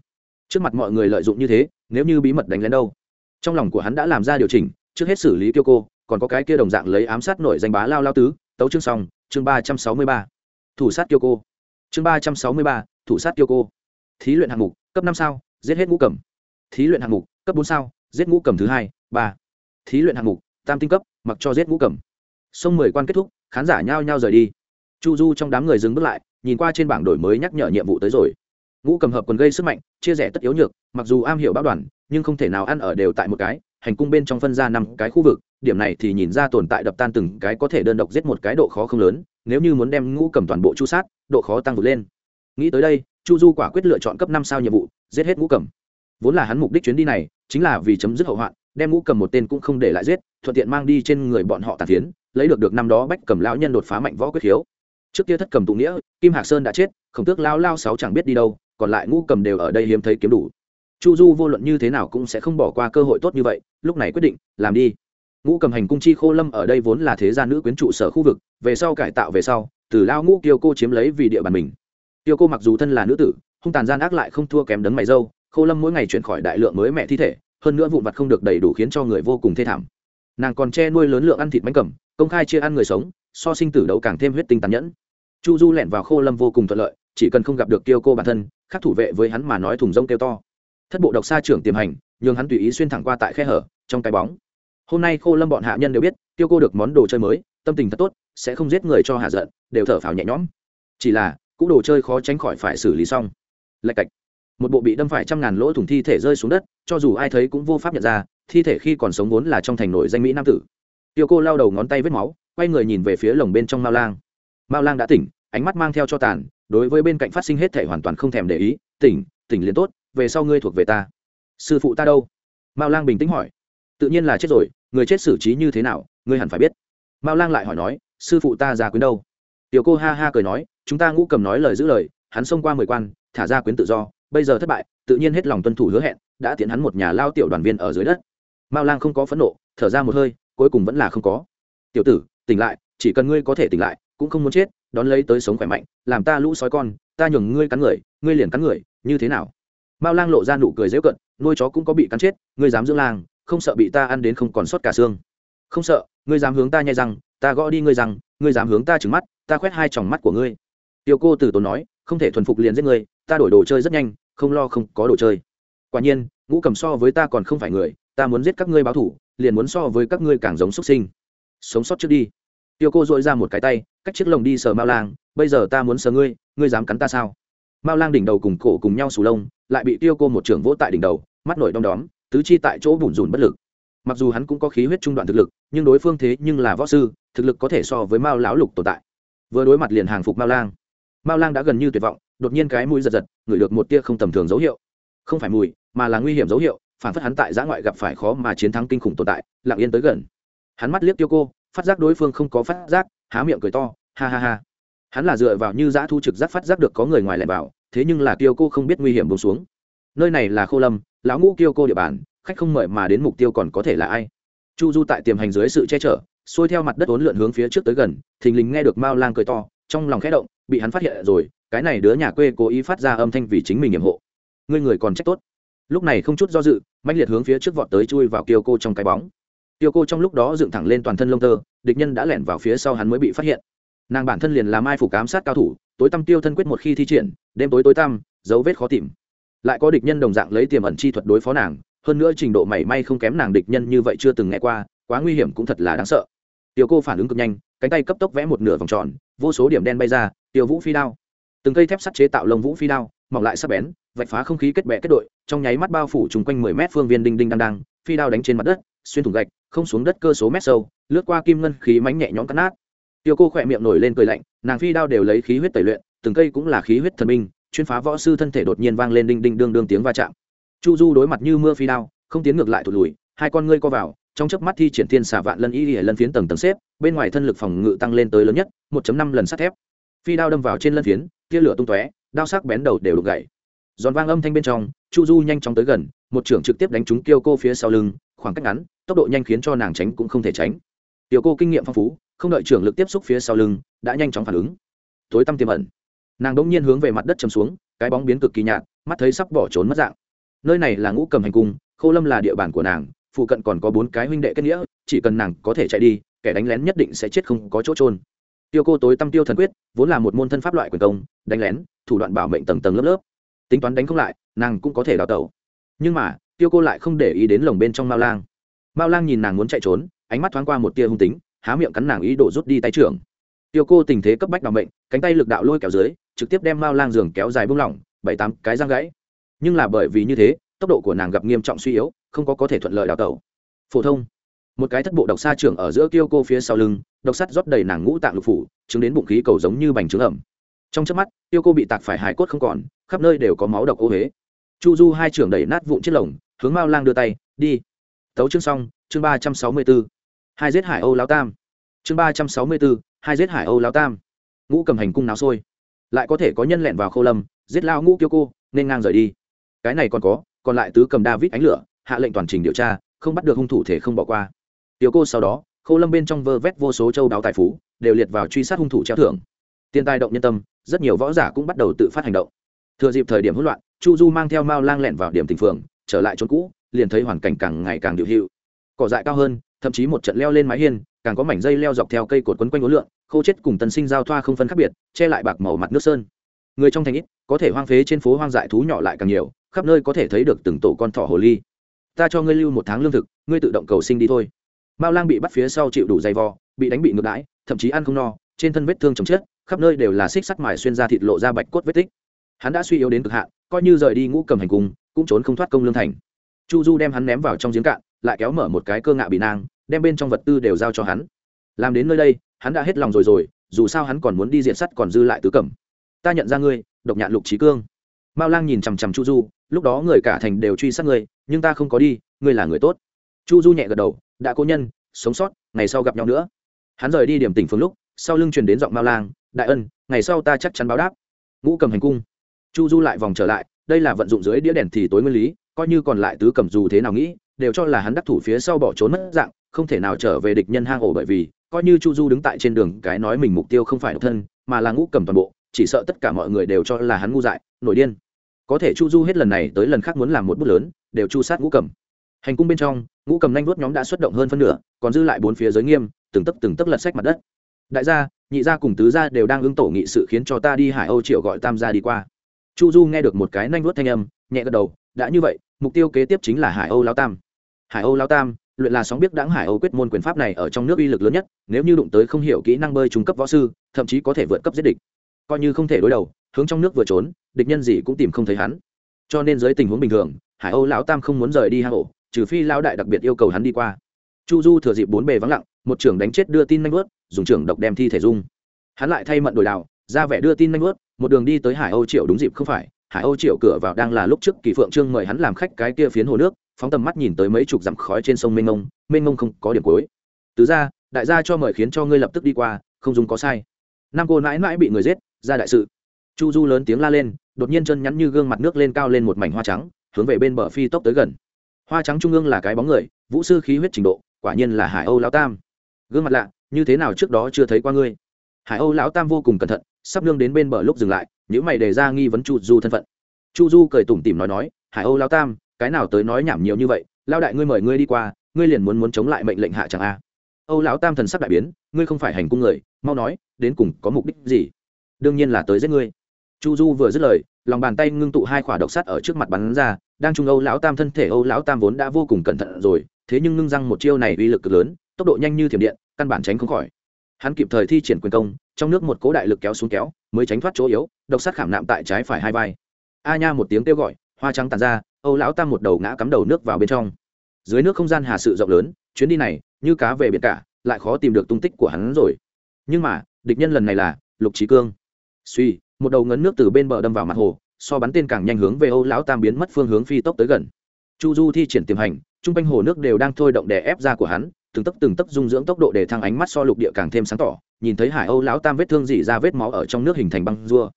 Trước mặt mọi người lợi dụng như thế, nếu như bí mật đánh lén đâu? Trong lòng của hắn đã làm ra điều chỉnh, trước hết xử lý kiêu cô, còn có cái kia đồng dạng lấy ám sát nổi danh bá lao lao tứ, tấu chương xong, chương ba trăm sáu mươi ba. Thủ sát kiêu cô. Chương ba trăm sáu mươi ba, thủ sát kiêu cô. Thí luyện hạng mục, cấp năm sao, giết hết ngũ cầm. Thí luyện hạng mục, cấp bốn sao, giết ngũ cầm thứ hai, ba. Thí luyện hạng mục, tam tinh cấp, mặc cho giết ngũ cầm. Sông mười quan kết thúc, khán giả nhao nhao rời đi chu du trong đám người dừng bước lại, nhìn qua trên bảng đổi mới nhắc nhở nhiệm vụ tới rồi. Ngũ cầm hợp còn gây sức mạnh, chia rẽ tất yếu nhược, mặc dù am hiểu báo đoàn, nhưng không thể nào ăn ở đều tại một cái, hành cung bên trong phân ra năm cái khu vực, điểm này thì nhìn ra tồn tại đập tan từng cái có thể đơn độc giết một cái độ khó không lớn, nếu như muốn đem ngũ cầm toàn bộ chu sát, độ khó tăng vượt lên. Nghĩ tới đây, chu du quả quyết lựa chọn cấp năm sao nhiệm vụ, giết hết ngũ cầm. Vốn là hắn mục đích chuyến đi này, chính là vì chấm dứt hậu hoạn, đem ngũ cầm một tên cũng không để lại giết, thuận tiện mang đi trên người bọn họ tàn phiến, lấy được được năm đó bách cầm lão nhân đột phá mạnh võ quyết khiếu trước kia thất cầm tụ nghĩa, kim hạc sơn đã chết, khổng tước lao lao sáu chẳng biết đi đâu, còn lại ngũ cầm đều ở đây hiếm thấy kiếm đủ. Chu du vô luận như thế nào cũng sẽ không bỏ qua cơ hội tốt như vậy, lúc này quyết định, làm đi. Ngũ cầm hành cung chi khô lâm ở đây vốn là thế gia nữ quyến trụ sở khu vực, về sau cải tạo về sau, từ lao ngũ kiêu cô chiếm lấy vì địa bàn mình. Kiêu cô mặc dù thân là nữ tử, hung tàn gian ác lại không thua kém đấng mày dâu, khô lâm mỗi ngày chuyển khỏi đại lượng mới mẹ thi thể, hơn nữa vụn vặt không được đầy đủ khiến cho người vô cùng thê thảm. Nàng còn che nuôi lớn lượng ăn thịt bánh cầm, công khai chia ăn người sống, so sinh tử đấu càng thêm huyết tinh tàn nhẫn chu du lẻn vào khô lâm vô cùng thuận lợi, chỉ cần không gặp được kiêu cô bản thân khác thủ vệ với hắn mà nói thùng rông kêu to. Thất bộ độc xa trưởng tiềm hành, nhường hắn tùy ý xuyên thẳng qua tại khe hở, trong cái bóng. Hôm nay khô lâm bọn hạ nhân đều biết tiêu cô được món đồ chơi mới, tâm tình thật tốt, sẽ không giết người cho hạ giận, đều thở phào nhẹ nhõm. Chỉ là cũ đồ chơi khó tránh khỏi phải xử lý xong. Lạch cạch. Một bộ bị đâm phải trăm ngàn lỗ thủng thi thể rơi xuống đất, cho dù ai thấy cũng vô pháp nhận ra, thi thể khi còn sống vốn là trong thành nổi danh mỹ nam tử. Tiêu cô lao đầu ngón tay vết máu, quay người nhìn về phía lồng bên trong mao lang mao lang đã tỉnh, ánh mắt mang theo cho tàn, đối với bên cạnh phát sinh hết thể hoàn toàn không thèm để ý, tỉnh tỉnh liền tốt, về sau ngươi thuộc về ta. Sư phụ ta đâu? Mao lang bình tĩnh hỏi. Tự nhiên là chết rồi, người chết xử trí như thế nào, ngươi hẳn phải biết. Mao lang lại hỏi nói, sư phụ ta già quyến đâu? Tiểu cô ha ha cười nói, chúng ta ngũ cầm nói lời giữ lời, hắn xông qua mười quan, thả ra quyến tự do, bây giờ thất bại, tự nhiên hết lòng tuân thủ hứa hẹn, đã tiến hắn một nhà lao tiểu đoàn viên ở dưới đất. Mao lang không có phẫn nộ, thở ra một hơi, cuối cùng vẫn là không có. Tiểu tử, tỉnh lại, chỉ cần ngươi có thể tỉnh lại cũng không muốn chết, đón lấy tới sống khỏe mạnh, làm ta lũ sói con, ta nhường ngươi cắn người, ngươi liền cắn người, như thế nào? Mao lang lộ ra nụ cười dễu cận, nuôi chó cũng có bị cắn chết, ngươi dám dưỡng lang không sợ bị ta ăn đến không còn sót cả xương. Không sợ, ngươi dám hướng ta nhai răng, ta gõ đi ngươi rằng ngươi dám hướng ta trừng mắt, ta khoét hai tròng mắt của ngươi. Tiêu cô từ tốn nói, không thể thuần phục liền giết ngươi, ta đổi đồ chơi rất nhanh, không lo không có đồ chơi. Quả nhiên, ngũ cầm so với ta còn không phải người, ta muốn giết các ngươi báo thủ, liền muốn so với các ngươi càng giống xuất sinh. Sống sót trước đi. Tiêu cô dội ra một cái tay cách chiếc lồng đi sờ mao lang, bây giờ ta muốn sờ ngươi ngươi dám cắn ta sao? Mao lang đỉnh đầu cùng cổ cùng nhau sù lông, lại bị tiêu cô một trưởng vỗ tại đỉnh đầu, mắt nổi đom đóm, tứ chi tại chỗ bùn rùn bất lực. Mặc dù hắn cũng có khí huyết trung đoạn thực lực, nhưng đối phương thế nhưng là võ sư, thực lực có thể so với mao lão lục tồn tại. Vừa đối mặt liền hàng phục mao lang. Mao lang đã gần như tuyệt vọng, đột nhiên cái mũi giật giật, ngửi được một tia không tầm thường dấu hiệu. Không phải mùi, mà là nguy hiểm dấu hiệu, phản phất hắn tại giã ngoại gặp phải khó mà chiến thắng kinh khủng tồn tại, lặng yên tới gần. Hắn mắt liếc tiêu cô phát giác đối phương không có phát giác, há miệng cười to, ha ha ha. Hắn là dựa vào như giã thu trực giác phát giác được có người ngoài lẻn vào, thế nhưng là kiêu cô không biết nguy hiểm bông xuống. Nơi này là khô lâm, lão ngũ kiêu cô địa bàn, khách không mời mà đến mục tiêu còn có thể là ai? Chu du tại tiềm hành dưới sự che chở, xuôi theo mặt đất ốn lượn hướng phía trước tới gần, thình lình nghe được mao lang cười to, trong lòng khẽ động, bị hắn phát hiện rồi, cái này đứa nhà quê cố ý phát ra âm thanh vì chính mình nhiệm hộ. Ngươi người còn trách tốt. Lúc này không chút do dự mạnh liệt hướng phía trước vọt tới chui vào kiêu cô trong cái bóng tiêu cô trong lúc đó dựng thẳng lên toàn thân lông tơ, địch nhân đã lẻn vào phía sau hắn mới bị phát hiện. Nàng bản thân liền làm ai phủ cám sát cao thủ, tối tăm tiêu thân quyết một khi thi triển, đêm tối tối tăm, dấu vết khó tìm. Lại có địch nhân đồng dạng lấy tiềm ẩn chi thuật đối phó nàng, hơn nữa trình độ mảy may không kém nàng địch nhân như vậy chưa từng nghe qua, quá nguy hiểm cũng thật là đáng sợ. Tiêu cô phản ứng cực nhanh, cánh tay cấp tốc vẽ một nửa vòng tròn, vô số điểm đen bay ra, tiêu vũ phi đao. Từng cây thép sắt chế tạo lông vũ phi đao mỏng lại sắc bén, vạch phá không khí kết bẹ kết đội, trong nháy mắt bao phủ chung quanh mười mét phương viên đinh đinh đang đang phi đao đánh trên mặt đất, xuyên thủng gạch, không xuống đất cơ số mét sâu, lướt qua kim ngân khí mánh nhẹ nhõm cắt nát. Tiêu cô khỏe miệng nổi lên cười lạnh, nàng phi đao đều lấy khí huyết tẩy luyện, từng cây cũng là khí huyết thần minh, chuyên phá võ sư thân thể đột nhiên vang lên đinh đinh đương đương tiếng va chạm. Chu du đối mặt như mưa phi đao, không tiến ngược lại thụt lùi, hai con ngươi co vào, trong chớp mắt thi triển thiên xà vạn lân y lìa lân phiến tầng tầng xếp, bên ngoài thân lực phòng ngự tăng lên tới lớn nhất 1 năm lần sắt thép. Phi đao đâm vào trên lân phiến, tia lửa tung tóe đao sắc bén đầu đều đục gậy. Giòn vang âm thanh bên trong, chu du nhanh chóng tới gần, một trưởng trực tiếp đánh trúng tiêu cô phía sau lưng, khoảng cách ngắn, tốc độ nhanh khiến cho nàng tránh cũng không thể tránh. Tiêu cô kinh nghiệm phong phú, không đợi trưởng lực tiếp xúc phía sau lưng, đã nhanh chóng phản ứng. Tối tăm tiềm ẩn. Nàng đ ỗ n g nhiên hướng về mặt đất chầm xuống, cái bóng biến cực kỳ nhạt, mắt thấy sắp bỏ trốn mất dạng. Nơi này là ngũ cầm hành cung, khô lâm là địa bàn của nàng, phụ cận còn có bốn cái huynh đệ kết nghĩa, chỉ cần nàng có thể chạy đi, kẻ đánh lén nhất định sẽ chết không có chỗ trôn tiêu cô tối tâm tiêu thần quyết, vốn là một môn thân pháp loại quyền công, đánh lén, thủ đoạn bảo mệnh tầng tầng lớp lớp. Tính toán đánh không lại, nàng cũng có thể đào tẩu. Nhưng mà, tiêu cô lại không để ý đến lồng bên trong mao lang. Mao lang nhìn nàng muốn chạy trốn, ánh mắt thoáng qua một tia hung tính, há miệng cắn nàng ý đồ rút đi tay trưởng. Tiêu cô tình thế cấp bách bảo mệnh, cánh tay lực đạo lôi kéo dưới, trực tiếp đem mao lang giường kéo dài bung lỏng, bảy tám cái răng gãy. Nhưng là bởi vì như thế, tốc độ của nàng gặp nghiêm trọng suy yếu, không có có thể thuận lợi đào tẩu. Phổ thông một cái thất bộ độc sa trưởng ở giữa tiêu cô phía sau lưng, độc sắt rót đầy nàng ngũ tạng lục phủ, chứng đến bụng khí cầu giống như bành trứng ẩm. Trong chớp mắt tiêu cô bị tạc phải hài cốt không còn, khắp nơi đều có máu độc ô huế chu du hai trưởng đẩy nát vụn chiếc lồng, hướng mao lang đưa tay, đi. Tấu chương xong, chương ba trăm sáu mươi b ố hai giết hải âu lao tam. Chương ba trăm sáu mươi b ố hai giết hải âu lao tam. Ngũ cầm hành cung náo sôi. Lại có thể có nhân lẹn vào khâu lâm, giết lao ngũ kiêu cô, nên ngang rời đi. Cái này còn có, còn lại tứ cầm david ánh lửa, hạ lệnh toàn trình điều tra, không bắt được hung thủ thể không bỏ qua tiểu cô sau đó khâu lâm bên trong vơ vét vô số châu đáo tài phú, đều liệt vào truy sát hung thủ treo thưởng. Tiền tài động nhân tâm, rất nhiều võ giả cũng bắt đầu tự phát hành động. Thừa dịp thời điểm hỗn loạn, chu du mang theo mao lang lẹn vào điểm tình phường, trở lại chốn cũ, liền thấy hoàn cảnh càng ngày càng điệu hiệu. Cỏ dại cao hơn, thậm chí một trận leo lên mái hiên, càng có mảnh dây leo dọc theo cây cột quấn quanh ố lượng, khô chết cùng tân sinh giao thoa không phân khác biệt, che lại bạc màu mặt nước sơn. Người trong thành ít, có thể hoang phế trên phố hoang dại thú nhỏ lại càng nhiều, khắp nơi có thể thấy được từng tổ con thỏ hồ ly. Ta cho ngươi lưu một tháng lương thực, ngươi tự động cầu sinh đi thôi mao lang bị bắt phía sau chịu đủ dày vò, bị đánh bị ngược đãi, thậm chí ăn không no, trên thân vết thương chồng chết, khắp nơi đều là xích sắt mài xuyên ra thịt lộ ra bạch cốt vết tích. Hắn đã suy yếu đến cực hạn, coi như rời đi ngũ cầm hành cung cũng trốn không thoát công lương thành. Chu du đem hắn ném vào trong giếng cạn, lại kéo mở một cái cơ ngạ bị nang, đem bên trong vật tư đều giao cho hắn. Làm đến nơi đây, hắn đã hết lòng rồi rồi, dù sao hắn còn muốn đi diện sắt còn dư lại tứ cẩm ta nhận ra ngươi, độc nhạn lục trí cương. Mao lang nhìn chằm chằm chu du, lúc đó người cả thành đều truy sát ngươi, nhưng ta không có đi, ngươi là người tốt chu du nhẹ gật đầu, đã cố nhân, sống sót, ngày sau gặp nhau nữa. Hắn rời đi điểm tỉnh phương lúc, sau lưng truyền đến giọng mao lang, đại ân, ngày sau ta chắc chắn báo đáp. Ngũ cầm hành cung. Chu du lại vòng trở lại, đây là vận dụng dưới đĩa đèn thì tối nguyên lý, coi như còn lại tứ cầm dù thế nào nghĩ, đều cho là hắn đắc thủ phía sau bỏ trốn mất dạng, không thể nào trở về địch nhân hang ổ bởi vì, coi như chu du đứng tại trên đường, cái nói mình mục tiêu không phải độc thân, mà là ngũ cầm toàn bộ, chỉ sợ tất cả mọi người đều cho là hắn ngu dại, nổi điên. Có thể chu du hết lần này tới lần khác muốn làm một bút lớn, đều chu sát ngũ cầm hành cung bên trong, ngũ cầm nhanh vuốt nhóm đã xuất động hơn phân nửa, còn dư lại bốn phía giới nghiêm, từng tấc từng tấc lật sách mặt đất. Đại gia, nhị gia cùng tứ gia đều đang ứng tổ nghị sự khiến cho ta đi hải âu triệu gọi tam gia đi qua. Chu du nghe được một cái nanh vuốt thanh âm, nhẹ gật đầu, đã như vậy, mục tiêu kế tiếp chính là hải âu lao tam. Hải âu lao tam, luyện là sóng biết đáng hải âu quyết môn quyền pháp này ở trong nước uy lực lớn nhất, nếu như đụng tới không hiểu kỹ năng bơi trung cấp võ sư, thậm chí có thể vượt cấp giết địch. Coi như không thể đối đầu, hướng trong nước vừa trốn, địch nhân gì cũng tìm không thấy hắn. Cho nên dưới tình huống bình thường, hải âu lão tam không muốn rời đi hang ổ trừ phi lão đại đặc biệt yêu cầu hắn đi qua. Chu du thừa dịp bốn bề vắng lặng, một trưởng đánh chết đưa tin nanh vớt, dùng trưởng độc đem thi thể dung. Hắn lại thay mận đổi đào, ra vẻ đưa tin nanh vớt, một đường đi tới hải âu triệu đúng dịp không phải, hải âu triệu cửa vào đang là lúc trước kỳ phượng trương mời hắn làm khách cái kia phiến hồ nước, phóng tầm mắt nhìn tới mấy chục dặm khói trên sông mênh mông mênh mông không có điểm cuối. Tứ ra đại gia cho mời khiến cho ngươi lập tức đi qua, không dùng có sai. Nam cô mãi mãi bị người giết, ra đại sự. Chu du lớn tiếng la lên, đột nhiên chân nhắn như gương mặt nước lên cao lên một mảnh hoa trắng, hướng về bên bờ phi tốc tới gần hoa trắng trung ương là cái bóng người, vũ sư khí huyết trình độ, quả nhiên là hải âu lao tam. Gương mặt lạ, như thế nào trước đó chưa thấy qua ngươi? Hải âu lão tam vô cùng cẩn thận, sắp nương đến bên bờ lúc dừng lại những mày đề ra nghi vấn chu du thân phận. Chu du cười tủm tỉm nói nói, hải âu lão tam, cái nào tới nói nhảm nhiều như vậy lao đại ngươi mời ngươi đi qua, ngươi liền muốn muốn chống lại mệnh lệnh hạ chẳng a âu lão tam thần sắc đại biến, ngươi không phải hành cung người, mau nói, đến cùng có mục đích gì? Đương nhiên là tới giết ngươi. Chu du vừa dứt lời, lòng bàn tay ngưng tụ hai quả độc sắt ở trước mặt bắn ra đang trung âu lão tam thân thể âu lão tam vốn đã vô cùng cẩn thận rồi, thế nhưng ngưng răng một chiêu này uy lực cực lớn, tốc độ nhanh như thiểm điện, căn bản tránh không khỏi. Hắn kịp thời thi triển quyền công, trong nước một cố đại lực kéo xuống kéo, mới tránh thoát chỗ yếu, độc sát khảm nạm tại trái phải hai vai. A nha một tiếng kêu gọi, hoa trắng tàn ra, âu lão tam một đầu ngã cắm đầu nước vào bên trong. Dưới nước không gian hà sự rộng lớn, chuyến đi này, như cá về biển cả, lại khó tìm được tung tích của hắn rồi. Nhưng mà, địch nhân lần này là lục trí cương. Suy một đầu ngấn nước từ bên bờ đâm vào mặt hồ so bắn tên càng nhanh hướng về âu lão tam biến mất phương hướng phi tốc tới gần. Chu du thi triển tiềm hành, trung quanh hồ nước đều đang thôi động đè ép ra của hắn, từng tấc từng tấc dung dưỡng tốc độ để thăng ánh mắt so lục địa càng thêm sáng tỏ, nhìn thấy hải âu lão tam vết thương dỉ ra vết máu ở trong nước hình thành băng rua.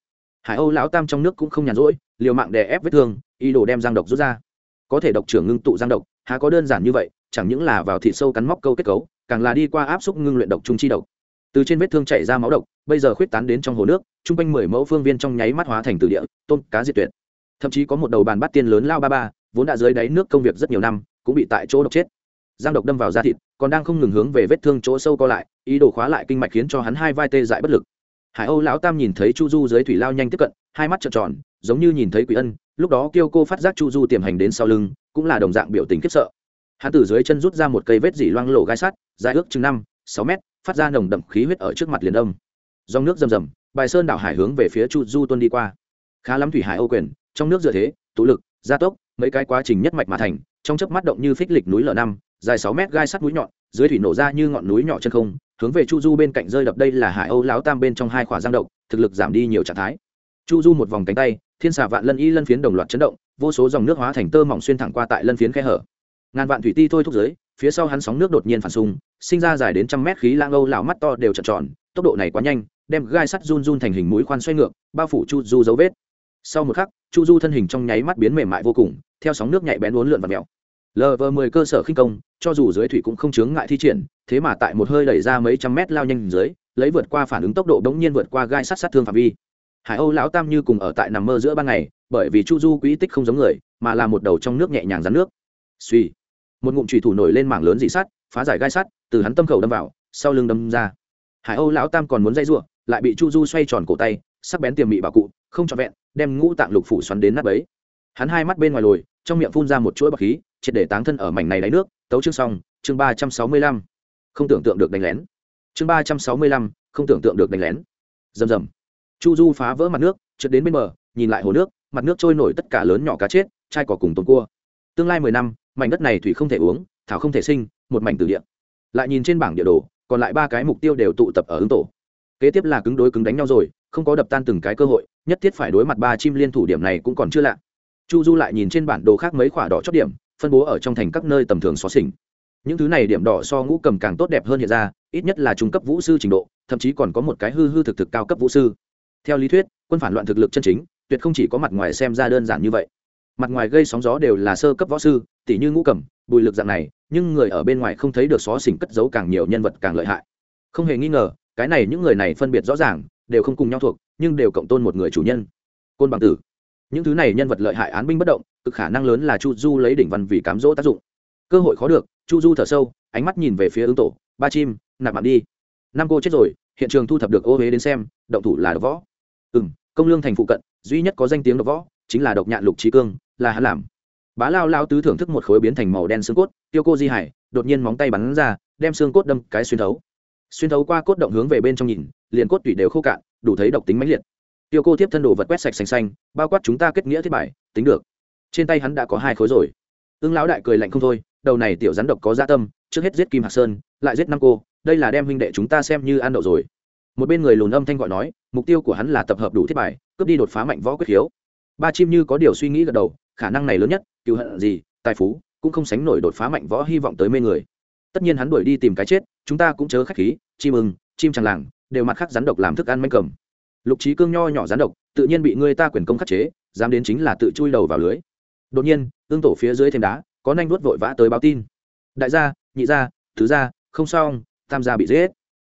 Hải âu lão tam trong nước cũng không nhàn rỗi, liều mạng đè ép vết thương, ý đồ đem giang độc rút ra. Có thể độc trưởng ngưng tụ giang độc, há có đơn giản như vậy, chẳng những là vào thịt sâu cắn móc câu kết cấu, càng là đi qua áp xúc ngưng luyện độc trung chi độc từ trên vết thương chảy ra máu độc, bây giờ khuyết tán đến trong hồ nước, chung quanh mười mẫu phương viên trong nháy mắt hóa thành từ địa, tôm, cá diệt tuyệt. Thậm chí có một đầu bàn bát tiên lớn lao ba ba, vốn đã dưới đáy nước công việc rất nhiều năm, cũng bị tại chỗ độc chết. Giang độc đâm vào da thịt, còn đang không ngừng hướng về vết thương chỗ sâu co lại, ý đồ khóa lại kinh mạch khiến cho hắn hai vai tê dại bất lực. Hải âu lão tam nhìn thấy chu du dưới thủy lao nhanh tiếp cận, hai mắt trợn tròn, giống như nhìn thấy quỷ ân, lúc đó kêu cô phát giác chu du tiềm hành đến sau lưng, cũng là đồng dạng biểu tình khiếp sợ. Hắn từ dưới chân rút ra một cây vết dỉ loang lổ gai sắt, dài ước chừng năm, sáu mét phát ra nồng đậm khí huyết ở trước mặt liền đông dòng nước rầm rầm, bài sơn đảo hải hướng về phía chu du tuân đi qua. Khá lắm thủy hải âu quyền, trong nước dựa thế, tụ lực, gia tốc, mấy cái quá trình nhất mạch mà thành, trong chớp mắt động như phích lịch núi lở năm, dài sáu mét gai sắt mũi nhọn, dưới thủy nổ ra như ngọn núi nhỏ chân không, hướng về chu du bên cạnh rơi đập đây là hải âu láo tam bên trong hai khỏa giang động, thực lực giảm đi nhiều trạng thái. Chu du một vòng cánh tay, thiên xà vạn lân y lân phiến đồng loạt chấn động, vô số dòng nước hóa thành tơ mỏng xuyên thẳng qua tại lân phiến khe hở. Ngàn vạn thủy ti thôi thúc giới phía sau hắn sóng nước đột nhiên phản xung, sinh ra dài đến trăm mét khí lãng âu lão mắt to đều trợn tròn, tốc độ này quá nhanh, đem gai sắt run run thành hình mũi khoan xoay ngược, bao phủ chu du dấu vết. Sau một khắc, chu du thân hình trong nháy mắt biến mềm mại vô cùng, theo sóng nước nhạy bén uốn lượn và mèo. Lv mười cơ sở khinh công, cho dù dưới thủy cũng không chướng ngại thi triển, thế mà tại một hơi đẩy ra mấy trăm mét lao nhanh dưới, lấy vượt qua phản ứng tốc độ bỗng nhiên vượt qua gai sắt sát thương phạm vi. Hải âu lão tam như cùng ở tại nằm mơ giữa ban ngày, bởi vì chu du quỹ tích không giống người, mà là một đầu trong nước nhẹ nhàng rắn nước. Suy một ngụm trùy thủ nổi lên mảng lớn dị sắt, phá giải gai sắt, từ hắn tâm khẩu đâm vào, sau lưng đâm ra. Hải âu lão tam còn muốn dây ruộng lại bị chu du xoay tròn cổ tay, sắc bén tiềm mị bảo cụ, không trọn vẹn, đem ngũ tạng lục phủ xoắn đến nắp ấy hắn hai mắt bên ngoài lồi, trong miệng phun ra một chuỗi bọc khí, triệt để táng thân ở mảnh này đáy nước, tấu chương xong, chương ba trăm sáu mươi lăm. Không tưởng tượng được đánh lén. Chương ba trăm sáu mươi lăm, không tưởng tượng được đánh lén. Rầm rầm. Chu du phá vỡ mặt nước, trượt đến bên bờ, nhìn lại hồ nước, mặt nước trôi nổi tất cả lớn nhỏ cá chết, chai cỏ cùng tôm cua. Tương lai mười năm mảnh đất này thủy không thể uống, thảo không thể sinh, một mảnh từ địa. Lại nhìn trên bảng địa đồ, còn lại ba cái mục tiêu đều tụ tập ở ứng tổ. Kế tiếp là cứng đối cứng đánh nhau rồi, không có đập tan từng cái cơ hội, nhất thiết phải đối mặt ba chim liên thủ điểm này cũng còn chưa lạ. Chu du lại nhìn trên bản đồ khác mấy khoả đỏ chót điểm, phân bố ở trong thành các nơi tầm thường xóa xỉnh. Những thứ này điểm đỏ so ngũ cầm càng tốt đẹp hơn hiện ra, ít nhất là trung cấp vũ sư trình độ, thậm chí còn có một cái hư hư thực thực cao cấp vũ sư. Theo lý thuyết, quân phản loạn thực lực chân chính, tuyệt không chỉ có mặt ngoài xem ra đơn giản như vậy mặt ngoài gây sóng gió đều là sơ cấp võ sư tỷ như ngũ cầm bùi lực dạng này, nhưng người ở bên ngoài không thấy được xó xỉnh cất giấu càng nhiều nhân vật càng lợi hại. Không hề nghi ngờ, cái này những người này phân biệt rõ ràng, đều không cùng nhau thuộc, nhưng đều cộng tôn một người chủ nhân. Côn bằng tử. Những thứ này nhân vật lợi hại án binh bất động, cực khả năng lớn là chu du lấy đỉnh văn vì cám dỗ tác dụng. Cơ hội khó được, chu du thở sâu, ánh mắt nhìn về phía ứng tổ, ba chim, nạp mạng đi. Năm cô chết rồi, hiện trường thu thập được ô huế đến xem, động thủ là độc võ. Ừ m công lương thành phụ cận, duy nhất có danh tiếng độc võ chính là độc nhạn lục trí cương, là hắn làm. Bá lao lao tứ thưởng thức một khối biến thành màu đen xương cốt, tiêu cô di hải đột nhiên móng tay bắn ra, đem xương cốt đâm cái xuyên thấu. Xuyên thấu qua cốt động hướng về bên trong nhìn, liền cốt tủy đều khô cạn, đủ thấy độc tính mãnh liệt. Tiêu cô tiếp thân đồ vật quét sạch xanh xanh, bao quát chúng ta kết nghĩa thiết bài, tính được. Trên tay hắn đã có hai khối rồi. Ưng lão đại cười lạnh không thôi, đầu này tiểu rắn độc có gia tâm, trước hết giết kim hạc sơn, lại giết năm cô, đây là đem huynh đệ chúng ta xem như ăn đậu rồi. Một bên người lùn âm thanh gọi nói, mục tiêu của hắn là tập hợp đủ thiết bài, cướp đi đột phá mạnh võ quyết khiếu ba chim như có điều suy nghĩ gật đầu, khả năng này lớn nhất cựu hận gì, tài phú, cũng không sánh nổi đột phá mạnh võ hy vọng tới mê người. Tất nhiên hắn đuổi đi tìm cái chết, chúng ta cũng chớ khách khí, chim ưng, chim tràng làng, đều mặt khác rắn độc làm thức ăn manh cầm. Lục trí cương nho nhỏ rắn độc, tự nhiên bị người ta quyền công khắc chế, dám đến chính là tự chui đầu vào lưới. Đột nhiên, ương tổ phía dưới thêm đá, có nanh nuốt vội vã tới báo tin. Đại gia, nhị gia, thứ gia, không xong, tam gia bị giết.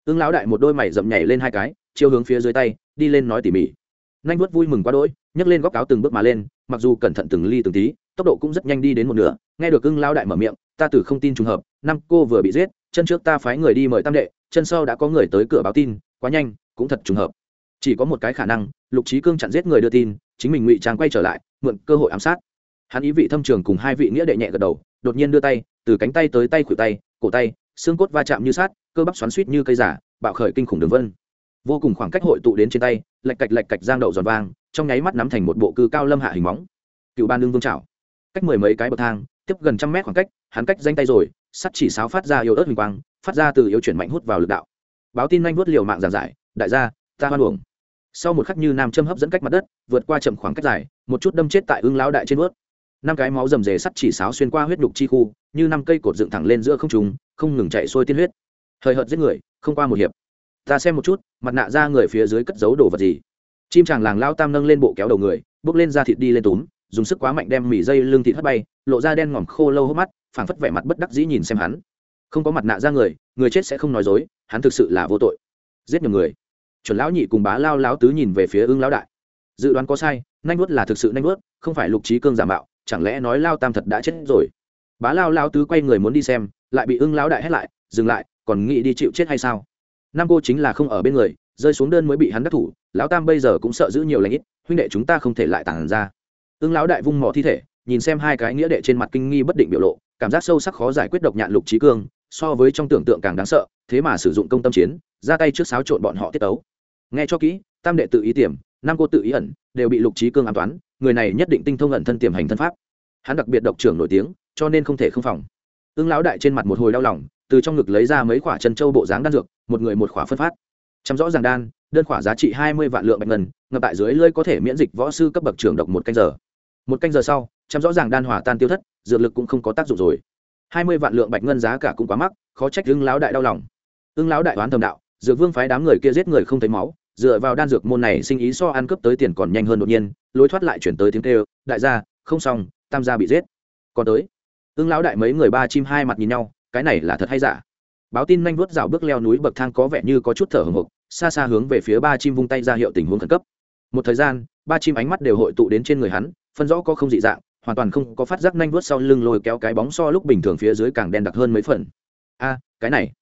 Ương lão đại một đôi mày rậm nhảy lên hai cái, chiêu hướng phía dưới tay, đi lên nói tỉ mỉ. Nanh nuốt vui mừng quá đỗi nhấc lên góc áo từng bước mà lên, mặc dù cẩn thận từng ly từng tí, tốc độ cũng rất nhanh đi đến một nửa. Nghe được ưng lao đại mở miệng, ta từ không tin trùng hợp, năm cô vừa bị giết, chân trước ta phái người đi mời tam đệ, chân sau đã có người tới cửa báo tin, quá nhanh, cũng thật trùng hợp. Chỉ có một cái khả năng, lục trí cương chặn giết người đưa tin, chính mình ngụy trang quay trở lại, mượn cơ hội ám sát. Hắn ý vị thâm trường cùng hai vị nghĩa đệ nhẹ gật đầu, đột nhiên đưa tay, từ cánh tay tới tay khuỷu tay, cổ tay, xương cốt va chạm như sát cơ bắp xoắn suýt như cây giả, bạo khởi kinh khủng đường vân vô cùng khoảng cách hội tụ đến trên tay, lạch cạch lạch cạch giang đậu giòn vang, trong nháy mắt nắm thành một bộ cư cao lâm hạ hình móng. Cựu ban đương vương trào cách mười mấy cái bậc thang, tiếp gần trăm mét khoảng cách, hắn cách danh tay rồi, sắt chỉ sáo phát ra yếu ớt hình quang, phát ra từ yếu chuyển mạnh hút vào lực đạo. Báo tin nhanh vuốt liều mạng giảng giải, đại gia, ta hoan uổng. Sau một khắc như nam châm hấp dẫn cách mặt đất, vượt qua chậm khoảng cách dài, một chút đâm chết tại ưng lão đại trên vớt năm cái máu rầm rề sắt chỉ sáo xuyên qua huyết đục chi khu, như năm cây cột dựng thẳng lên giữa không trùng không ngừng chạy xuôi tiên huyết. Hời hợt giết người, không qua một hiệp ta xem một chút, mặt nạ ra người phía dưới cất giấu đồ vật gì? Chim chàng làng lao tam nâng lên bộ kéo đầu người, bước lên ra thịt đi lên túm, dùng sức quá mạnh đem mì dây lưng thịt hất bay, lộ ra đen ngòm khô lâu hốc mắt, phảng phất vẻ mặt bất đắc dĩ nhìn xem hắn. Không có mặt nạ ra người người chết sẽ không nói dối, hắn thực sự là vô tội. Giết nhiều người. Chuẩn lão nhị cùng bá lao lão tứ nhìn về phía ưng lão đại. Dự đoán có sai, nanh vuốt là thực sự nanh vuốt, không phải lục trí cương giả mạo, chẳng lẽ nói lao tam thật đã chết rồi? Bá lao lao tứ quay người muốn đi xem, lại bị ưng lão đại hét lại, dừng lại, còn nghĩ đi chịu chết hay sao? Nam cô chính là không ở bên người, rơi xuống đơn mới bị hắn đắc thủ, lão tam bây giờ cũng sợ giữ nhiều lãnh ít, huynh đệ chúng ta không thể lại tàng ra. Ưng lão đại vung mỏ thi thể, nhìn xem hai cái nghĩa đệ trên mặt kinh nghi bất định biểu lộ, cảm giác sâu sắc khó giải quyết độc nhạn lục trí cương, so với trong tưởng tượng càng đáng sợ, thế mà sử dụng công tâm chiến, ra tay trước xáo trộn bọn họ tiết tấu. Nghe cho kỹ, tam đệ tự ý tiềm, nam cô tự ý ẩn, đều bị lục trí cương an toán, người này nhất định tinh thông ẩn thân tiềm hành thân pháp. Hắn đặc biệt độc trưởng nổi tiếng, cho nên không thể không phòng. Ưng lão đại trên mặt một hồi đau lòng từ trong ngực lấy ra mấy quả chân châu bộ dáng đan dược, một người một khỏa phân phát. Chăm rõ ràng đan, đơn khỏa giá trị hai mươi vạn lượng bạch ngân, ngập tại dưới lơi có thể miễn dịch võ sư cấp bậc trưởng độc một canh giờ. Một canh giờ sau, chăm rõ ràng đan hỏa tan tiêu thất, dược lực cũng không có tác dụng rồi. hai mươi vạn lượng bạch ngân giá cả cũng quá mắc, khó trách ưng lão đại đau lòng. Ưng lão đại oán thầm đạo, dược vương phái đám người kia giết người không thấy máu, dựa vào đan dược môn này sinh ý so ăn cướp tới tiền còn nhanh hơn đột nhiên, lối thoát lại chuyển tới tiếng kêu, đại gia, không xong, tam gia bị giết. Còn tới, ưng lão đại mấy người ba chim hai mặt nhìn nhau cái này là thật hay giả? Báo tin nhanh vuốt rào bước leo núi bậc thang có vẻ như có chút thở hồng hộc, xa xa hướng về phía ba chim vung tay ra hiệu tình huống khẩn cấp. Một thời gian, ba chim ánh mắt đều hội tụ đến trên người hắn, phân rõ có không dị dạng, hoàn toàn không có phát giác nhanh vuốt sau lưng lôi kéo cái bóng so lúc bình thường phía dưới càng đen đặc hơn mấy phần. A, cái này.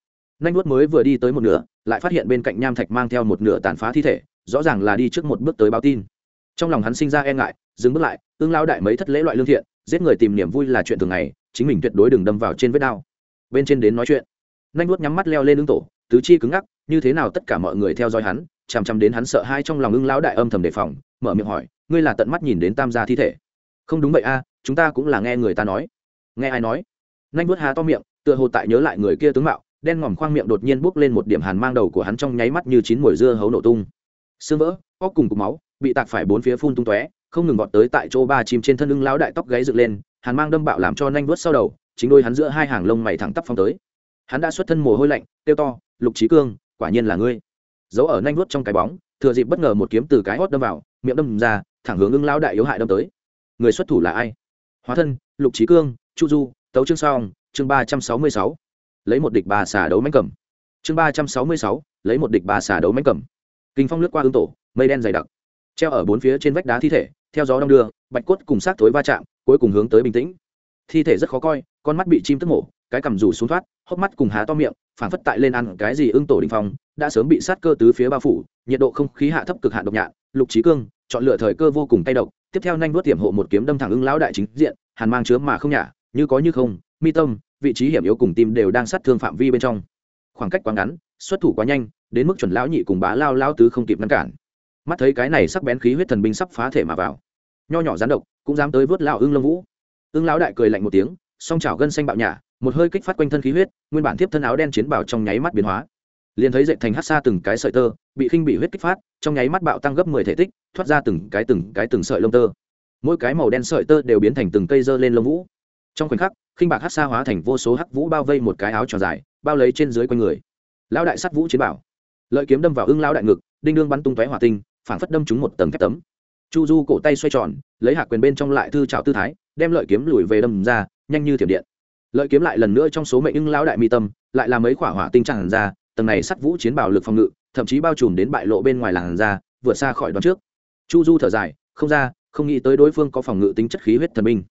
Nhanh vuốt mới vừa đi tới một nửa, lại phát hiện bên cạnh nham thạch mang theo một nửa tàn phá thi thể, rõ ràng là đi trước một bước tới báo tin. Trong lòng hắn sinh ra e ngại, dừng bước lại, ương lao đại mấy thất lễ loại lương thiện, giết người tìm niềm vui là chuyện thường ngày, chính mình tuyệt đối đừng đâm vào trên vết đao bên trên đến nói chuyện. Nanh vuốt nhắm mắt leo lên ứng tổ, tứ chi cứng ngắc, như thế nào tất cả mọi người theo dõi hắn, chằm chằm đến hắn sợ hai trong lòng ưng lão đại âm thầm đề phòng, mở miệng hỏi, ngươi là tận mắt nhìn đến tam gia thi thể? Không đúng vậy a, chúng ta cũng là nghe người ta nói. Nghe ai nói? Nanh vuốt há to miệng, tựa hồ tại nhớ lại người kia tướng mạo, đen ngòm khoang miệng đột nhiên bốc lên một điểm hàn mang đầu của hắn trong nháy mắt như chín mồi dưa hấu nổ tung. Xương vỡ, óc cùng cục máu, bị tạc phải bốn phía phun tung tóe, không ngừng gọt tới tại chỗ ba chim trên thân lưng lão đại tóc gáy dựng lên, hàn mang đâm bạo làm cho nanh vuốt sau đầu chính đôi hắn giữa hai hàng lông mày thẳng tắp phong tới. Hắn đã xuất thân mồ hôi lạnh tiêu to, lục trí cương, quả nhiên là ngươi. Giấu ở nanh vuốt trong cái bóng, thừa dịp bất ngờ một kiếm từ cái hót đâm vào, miệng đâm ra, thẳng hướng ưng lão đại yếu hại đâm tới. Người xuất thủ là ai? Hóa thân, lục trí cương, chu du, tấu chương song, chương ba trăm sáu mươi sáu. Lấy một địch bà xả đấu mánh cầm. Chương ba trăm sáu mươi sáu, lấy một địch bà xả đấu mánh cầm. Kinh phong lướt qua ương tổ, mây đen dày đặc. Treo ở bốn phía trên vách đá thi thể, theo gió đong đưa, bạch cốt cùng xác thối va chạm, cuối cùng hướng tới bình tĩnh. Thi thể rất khó coi con mắt bị chim tức mổ, cái cầm rủ xuống thoát, hốc mắt cùng há to miệng phản phất tại lên ăn cái gì ưng tổ đình phong, đã sớm bị sát cơ tứ phía bao phủ, nhiệt độ không khí hạ thấp cực hạn độc nhạn, lục trí cương, chọn lựa thời cơ vô cùng tay độc, tiếp theo nhanh vuốt tiềm hộ một kiếm đâm thẳng ưng lão đại chính diện, hàn mang chứa mà không nhả, như có như không, mi tâm, vị trí hiểm yếu cùng tim đều đang sát thương phạm vi bên trong. Khoảng cách quá ngắn, xuất thủ quá nhanh, đến mức chuẩn lão nhị cùng bá lao lao tứ không kịp ngăn cản. Mắt thấy cái này sắc bén khí huyết thần binh sắp phá thể mà vào. Nho nhỏ gián độc, cũng dám tới vớt lão ưng lông vũ. Ưng lão đại cười lạnh một tiếng song chảo gân xanh bạo nhả, một hơi kích phát quanh thân khí huyết, nguyên bản tiếp thân áo đen chiến bảo trong nháy mắt biến hóa. Liền thấy dậy thành hát xa từng cái sợi tơ, bị khinh bị huyết kích phát, trong nháy mắt bạo tăng gấp mười thể tích, thoát ra từng cái từng cái từng sợi lông tơ. Mỗi cái màu đen sợi tơ đều biến thành từng cây dơ lên lông vũ. Trong khoảnh khắc, khinh bạc hát xa hóa thành vô số hắc vũ bao vây một cái áo tròn dài, bao lấy trên dưới quanh người. Lão đại sắt vũ chiến bảo. Lợi kiếm đâm vào ưng lão đại ngực, đinh đương bắn tung tóe hỏa tinh phản phất đâm trúng một tầng thép tấm. Chu du cổ tay xoay tròn, lấy hạ quyền bên trong lại thư trào tư thái, đem lợi kiếm lùi về đâm ra nhanh như thiểm điện. Lợi kiếm lại lần nữa trong số mệnh ưng lão đại mi tâm, lại là mấy khỏa hỏa tinh tràn ra, tầng này sắt vũ chiến bảo lực phòng ngự, thậm chí bao trùm đến bại lộ bên ngoài làn ra vượt xa khỏi đoạn trước. Chu du thở dài, không ra, không nghĩ tới đối phương có phòng ngự tính chất khí huyết thần minh.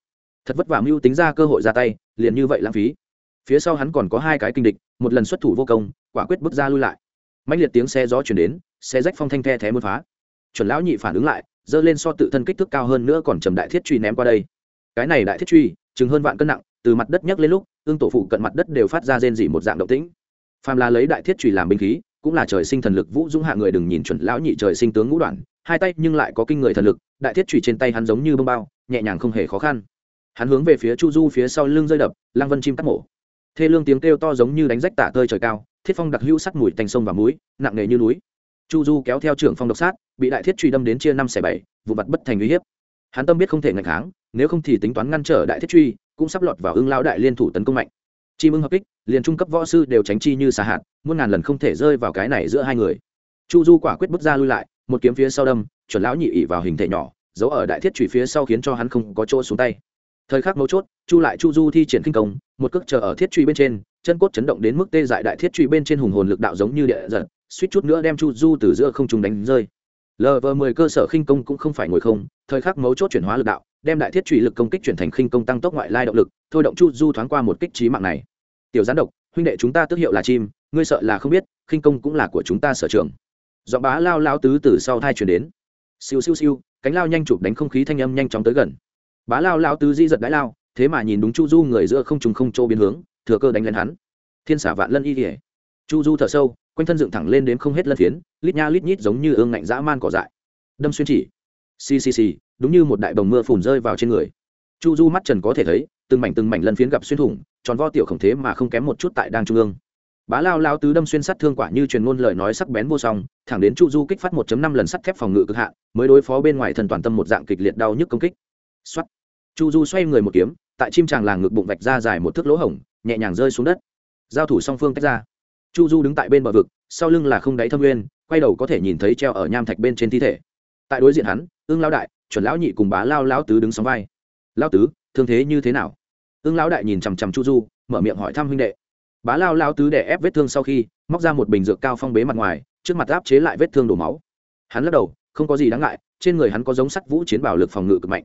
Thật vất vả mưu tính ra cơ hội ra tay, liền như vậy lãng phí. Phía sau hắn còn có hai cái kinh địch, một lần xuất thủ vô công, quả quyết bước ra lui lại. Mạnh liệt tiếng xe gió chuyển đến, xe rách phong thanh the thé muốn phá. Chuẩn lão nhị phản ứng lại dơ lên so tự thân kích thước cao hơn nữa còn trầm đại thiết truy ném qua đây. Cái này đại thiết truy chừng hơn vạn cân nặng, từ mặt đất nhấc lên lúc ương tổ phụ cận mặt đất đều phát ra rên dỉ một dạng động tĩnh. Phàm là lấy đại thiết truy làm binh khí, cũng là trời sinh thần lực, vũ dũng hạ người đừng nhìn chuẩn lão nhị trời sinh tướng ngũ đoạn, hai tay nhưng lại có kinh người thần lực, đại thiết truy trên tay hắn giống như bông bao, nhẹ nhàng không hề khó khăn. Hắn hướng về phía chu du phía sau lưng rơi đập, lăng vân chim cắt mổ. Thê lương tiếng kêu to giống như đánh rách tả tơi trời cao, thiết phong đặc hữu sắt mùi tành sông và mũi nặng nề như núi. Chu du kéo theo trưởng phong độc sát, bị đại thiết truy đâm đến chia năm xẻ bảy, vụ mặt bất thành uy hiếp. Hắn tâm biết không thể ngạch kháng nếu không thì tính toán ngăn trở đại thiết truy, cũng sắp lọt vào ưng lão đại liên thủ tấn công mạnh. Chi ưng hợp kích, liền trung cấp võ sư đều tránh chi như xà hạt, muôn ngàn lần không thể rơi vào cái này giữa hai người. Chu du quả quyết bước ra lui lại, một kiếm phía sau đâm, chuẩn lão nhị ỉ vào hình thể nhỏ, giấu ở đại thiết Truy phía sau khiến cho hắn không có chỗ xuống tay. Thời khắc mấu chốt, chu lại chu du thi triển kinh công, một cước chờ ở thiết truy bên trên, chân cốt chấn động đến mức tê dại đại thiết truy bên trên hùng hồn lực đạo giống như địa giật suýt chút nữa đem chu du từ giữa không trung đánh rơi lv mười cơ sở khinh công cũng không phải ngồi không, thời khắc mấu chốt chuyển hóa lực đạo, đem đại thiết truy lực công kích chuyển thành khinh công tăng tốc ngoại lai động lực, thôi động chu du thoáng qua một kích trí mạng này. Tiểu gián độc, huynh đệ chúng ta tước hiệu là chim, ngươi sợ là không biết, khinh công cũng là của chúng ta sở trường. Giọng bá lao lao tứ từ sau thai chuyển đến. Siêu siêu siêu, cánh lao nhanh chụp đánh không khí thanh âm nhanh chóng tới gần. Bá lao lao tứ di giật đái lao, thế mà nhìn đúng chu du người giữa không trùng không chỗ biến hướng, thừa cơ đánh lên hắn. Thiên xả vạn lân y kỉa chu du thở sâu quanh thân dựng thẳng lên đến không hết lân phiến, lít nha lít nhít giống như ương ngạnh dã man cỏ dại. Đâm xuyên chỉ. Ccc đúng như một đại bồng mưa phùn rơi vào trên người. Chu du mắt trần có thể thấy, từng mảnh từng mảnh lân phiến gặp xuyên thủng, tròn vo tiểu khổng thế mà không kém một chút tại đang trung ương. Bá lao lao tứ đâm xuyên sắt thương quả như truyền ngôn lời nói sắc bén vô song, thẳng đến chu du kích phát 1 năm lần sắt thép phòng ngự cực hạn, mới đối phó bên ngoài thần toàn tâm một dạng kịch liệt đau nhức công kích. Xuất chu du xoay người một kiếm, tại chim tràng làng ngực bụng vạch ra dài một thước lỗ hổng, nhẹ nhàng rơi xuống đất. Giao thủ song phương tách ra chu du đứng tại bên bờ vực, sau lưng là không đáy thâm nguyên, quay đầu có thể nhìn thấy treo ở nham thạch bên trên thi thể. Tại đối diện hắn ương lao đại, chuẩn lão nhị cùng bá lao lão tứ đứng sóng vai. Lao tứ, thương thế như thế nào? Ương lão đại nhìn chằm chằm chu du, mở miệng hỏi thăm huynh đệ. Bá lao lao tứ đè ép vết thương sau khi, móc ra một bình dược cao phong bế mặt ngoài, trước mặt áp chế lại vết thương đổ máu. Hắn lắc đầu, không có gì đáng ngại, trên người hắn có giống sắt vũ chiến bảo lực phòng ngự cực mạnh.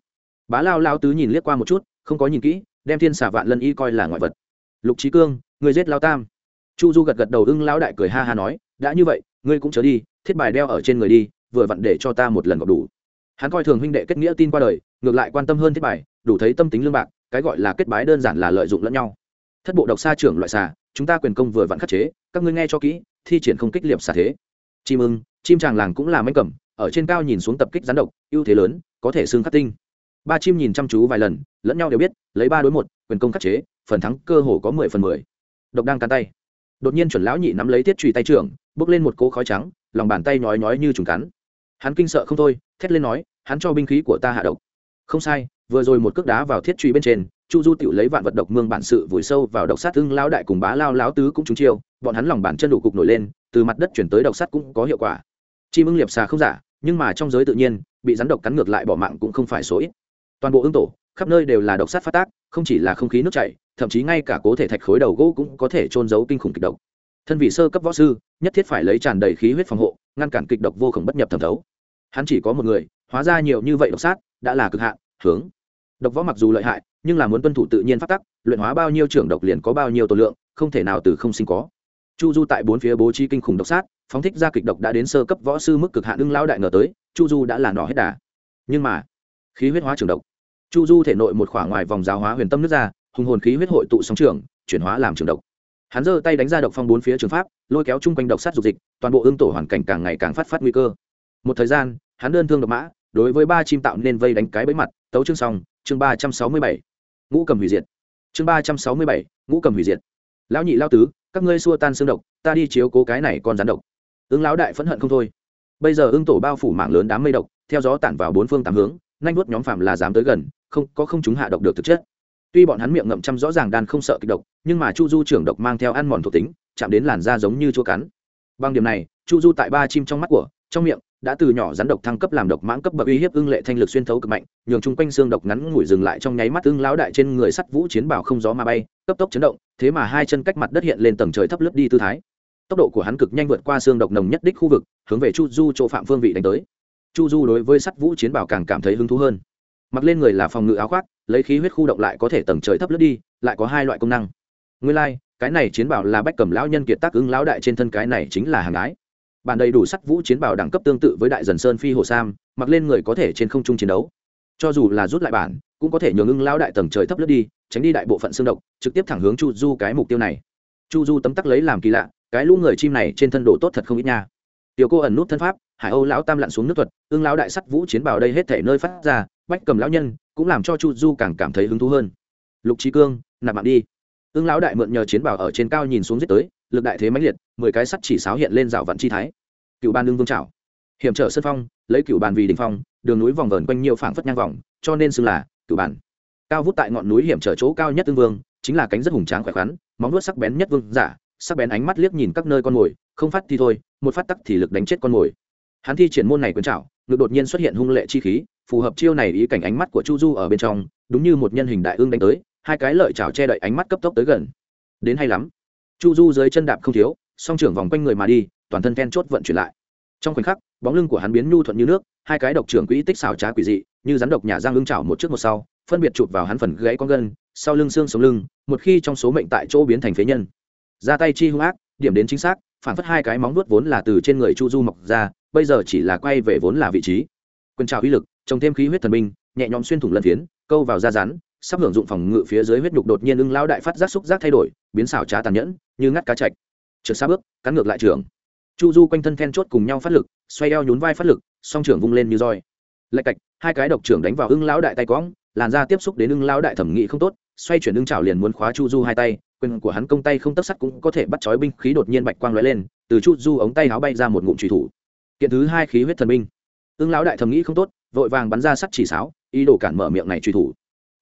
Bá lao lao tứ nhìn liếc qua một chút, không có nhìn kỹ, đem thiên xả vạn lân y coi là ngoại vật. Lục trí cương, người giết lao tam chu du gật gật đầu ưng lão đại cười ha ha nói, đã như vậy, ngươi cũng chớ đi, thiết bài đeo ở trên người đi, vừa vặn để cho ta một lần gặp đủ. Hắn coi thường huynh đệ kết nghĩa tin qua đời, ngược lại quan tâm hơn thiết bài, đủ thấy tâm tính lương bạc, cái gọi là kết bái đơn giản là lợi dụng lẫn nhau. Thất bộ độc xa trưởng loại xà, chúng ta quyền công vừa vặn khắc chế, các ngươi nghe cho kỹ, thi triển không kích liệp xà thế. Chim ưng, chim tràng làng cũng là manh cầm, ở trên cao nhìn xuống tập kích rắn độc, ưu thế lớn, có thể xương khắc tinh. Ba chim nhìn chăm chú vài lần, lẫn nhau đều biết, lấy ba đối một, quyền công khắc chế, phần thắng cơ hồ có mười phần mười. Độc đang cắn tay đột nhiên chuẩn lão nhị nắm lấy thiết trùy tay trưởng, bước lên một cỗ khói trắng, lòng bàn tay nhói nhói như trùng cắn. Hắn kinh sợ không thôi, thét lên nói, hắn cho binh khí của ta hạ độc. Không sai, vừa rồi một cước đá vào thiết trùy bên trên, chu du tự lấy vạn vật độc mương bản sự vùi sâu vào độc sát thương lao đại cùng bá lao láo tứ cũng trúng chiêu, bọn hắn lòng bàn chân đủ cục nổi lên, từ mặt đất chuyển tới độc sắt cũng có hiệu quả. Chim ưng liệp xà không giả, nhưng mà trong giới tự nhiên, bị rắn độc cắn ngược lại bỏ mạng cũng không phải số ít toàn bộ ương tổ, khắp nơi đều là độc sắt phát tác, không chỉ là không khí nước chảy, thậm chí ngay cả cố thể thạch khối đầu gỗ cũng có thể trôn giấu kinh khủng kịch độc. Thân vị sơ cấp võ sư, nhất thiết phải lấy tràn đầy khí huyết phòng hộ, ngăn cản kịch độc vô khổng bất nhập thẩm thấu. Hắn chỉ có một người, hóa ra nhiều như vậy độc sát, đã là cực hạn, hướng. Độc võ mặc dù lợi hại, nhưng là muốn tuân thủ tự nhiên phát tắc luyện hóa bao nhiêu trưởng độc liền có bao nhiêu tổ lượng, không thể nào từ không sinh có. Chu du tại bốn phía bố trí kinh khủng độc sát, phóng thích ra kịch độc đã đến sơ cấp võ sư mức cực hạn ưng lao đại ngờ tới, chu du đã là nỏ hết đà. Nhưng mà, khí huyết hóa trường độc chu du thể nội một khoảng ngoài vòng giáo hóa huyền tâm nước ra, hùng hồn khí huyết hội tụ sóng trường, chuyển hóa làm trường độc. Hắn giơ tay đánh ra độc phong bốn phía trường pháp, lôi kéo chung quanh độc sát dục dịch, toàn bộ ương tổ hoàn cảnh càng ngày càng phát phát nguy cơ. Một thời gian, hắn đơn thương độc mã, đối với ba chim tạo nên vây đánh cái bẫy mặt, tấu chương xong, chương ba trăm sáu mươi bảy. Ngũ cầm hủy diệt. Chương ba trăm sáu mươi bảy, ngũ cầm hủy diệt. Lão nhị lao tứ, các ngươi xua tan xương độc, ta đi chiếu cố cái này còn rắn độc. Ứng lão đại phẫn hận không thôi. Bây giờ ương tổ bao phủ mạng lớn đám mây độc, theo gió tản vào bốn phương tám hướng nhanh nuốt nhóm phạm là dám tới gần không, có không chúng hạ độc được thực chất. Tuy bọn hắn miệng ngậm chăm rõ ràng đan không sợ kịch độc, nhưng mà chu du trưởng độc mang theo ăn mòn thuộc tính, chạm đến làn da giống như chua cắn. Bằng điểm này, chu du tại ba chim trong mắt của, trong miệng, đã từ nhỏ rắn độc thăng cấp làm độc mãng cấp bậc uy hiếp ưng lệ thanh lực xuyên thấu cực mạnh, nhường chung quanh xương độc ngắn ngủi dừng lại trong nháy mắt ưng lão đại trên người sắt vũ chiến bảo không gió mà bay, cấp tốc chấn động, thế mà hai chân cách mặt đất hiện lên tầng trời thấp lướt đi tư thái. Tốc độ của hắn cực nhanh vượt qua xương độc nồng nhất đích khu vực, hướng về chu du chỗ phạm phương vị đánh tới. Chu du đối với sắt vũ chiến bảo càng cảm thấy hứng thú hơn mặc lên người là phòng ngự áo khoác lấy khí huyết khu động lại có thể tầng trời thấp lướt đi lại có hai loại công năng. Nguyên lai、like, cái này chiến bảo là bách cầm lão nhân kiệt tác ứng lão đại trên thân cái này chính là hàng ái. Bản đầy đủ sắt vũ chiến bảo đẳng cấp tương tự với đại dần sơn phi hồ sam mặc lên người có thể trên không trung chiến đấu. Cho dù là rút lại bản cũng có thể nhường ưng lão đại tầng trời thấp lướt đi tránh đi đại bộ phận xương độc trực tiếp thẳng hướng chu du cái mục tiêu này. Chu du tấm tắc lấy làm kỳ lạ cái lũ người chim này trên thân độ tốt thật không ít nha. Tiểu cô ẩn nút thân pháp hải âu lão tam lặn xuống nước thuật ưng lão đại sắt vũ chiến bảo đây hết thể nơi phát ra bách cầm lão nhân cũng làm cho chu du càng cảm thấy hứng thú hơn. Lục trí cương, nạp mạng đi. Ương lão đại mượn nhờ chiến bảo ở trên cao nhìn xuống giết tới, lực đại thế mãnh liệt, mười cái sắt chỉ sáo hiện lên rào vạn chi thái. Cựu ban đương vương trảo. Hiểm trở sân phong, lấy cựu bàn vì đình phong, đường núi vòng vờn quanh nhiều phảng phất nhang vòng, cho nên xưng là cựu bàn cao vút tại ngọn núi hiểm trở chỗ cao nhất tương vương, chính là cánh rất hùng tráng khỏe khoắn, móng nuốt sắc bén nhất vương giả, sắc bén ánh mắt liếc nhìn các nơi con mồi, không phát thì thôi, một phát tắc thì lực đánh chết con mồi. Hắn thi triển môn này quyền trảo, ngực đột nhiên xuất hiện hung lệ chi khí phù hợp chiêu này ý cảnh ánh mắt của chu du ở bên trong, đúng như một nhân hình đại ương đánh tới, hai cái lợi chảo che đậy ánh mắt cấp tốc tới gần. Đến hay lắm. Chu du dưới chân đạp không thiếu, song trưởng vòng quanh người mà đi, toàn thân then chốt vận chuyển lại. Trong khoảnh khắc, bóng lưng của hắn biến nhu thuận như nước, hai cái độc trưởng quỹ tích xào trá quỷ dị, như rắn độc nhà giang lưng chảo một trước một sau, phân biệt chụp vào hắn phần gãy con gân, sau lưng xương sống lưng, một khi trong số mệnh tại chỗ biến thành phế nhân. Ra tay chi hung ác, điểm đến chính xác, phản phất hai cái móng nuốt vốn là từ trên người chu du mọc ra, bây giờ chỉ là quay về vốn là vị trí. Quân trào uy lực trồng thêm khí huyết thần binh, nhẹ nhõm xuyên thủng lân phiến, câu vào da rắn, sắp hưởng dụng phòng ngự phía dưới huyết nhục đột nhiên ưng lao đại phát giác xúc giác thay đổi, biến xảo trá tàn nhẫn, như ngắt cá chạch. Trượt xa bước, cắn ngược lại trường. Chu du quanh thân then chốt cùng nhau phát lực, xoay eo nhún vai phát lực, song trưởng vung lên như roi. Lạch cạch, hai cái độc trưởng đánh vào ưng lão đại tay quõng làn da tiếp xúc đến ưng lão đại thẩm nghị không tốt, xoay chuyển ưng chảo liền muốn khóa chu du hai tay, quyền của hắn công tay không tất sắt cũng có thể bắt chói binh khí đột nhiên bạch quang lóe lên, từ chu du ống tay áo bay ra một ngụm trùy thủ. Kiện thứ hai khí huyết thần binh. Ưng lão đại thẩm nghĩ không tốt vội vàng bắn ra sắt chỉ sáo, ý đồ cản mở miệng này truy thủ.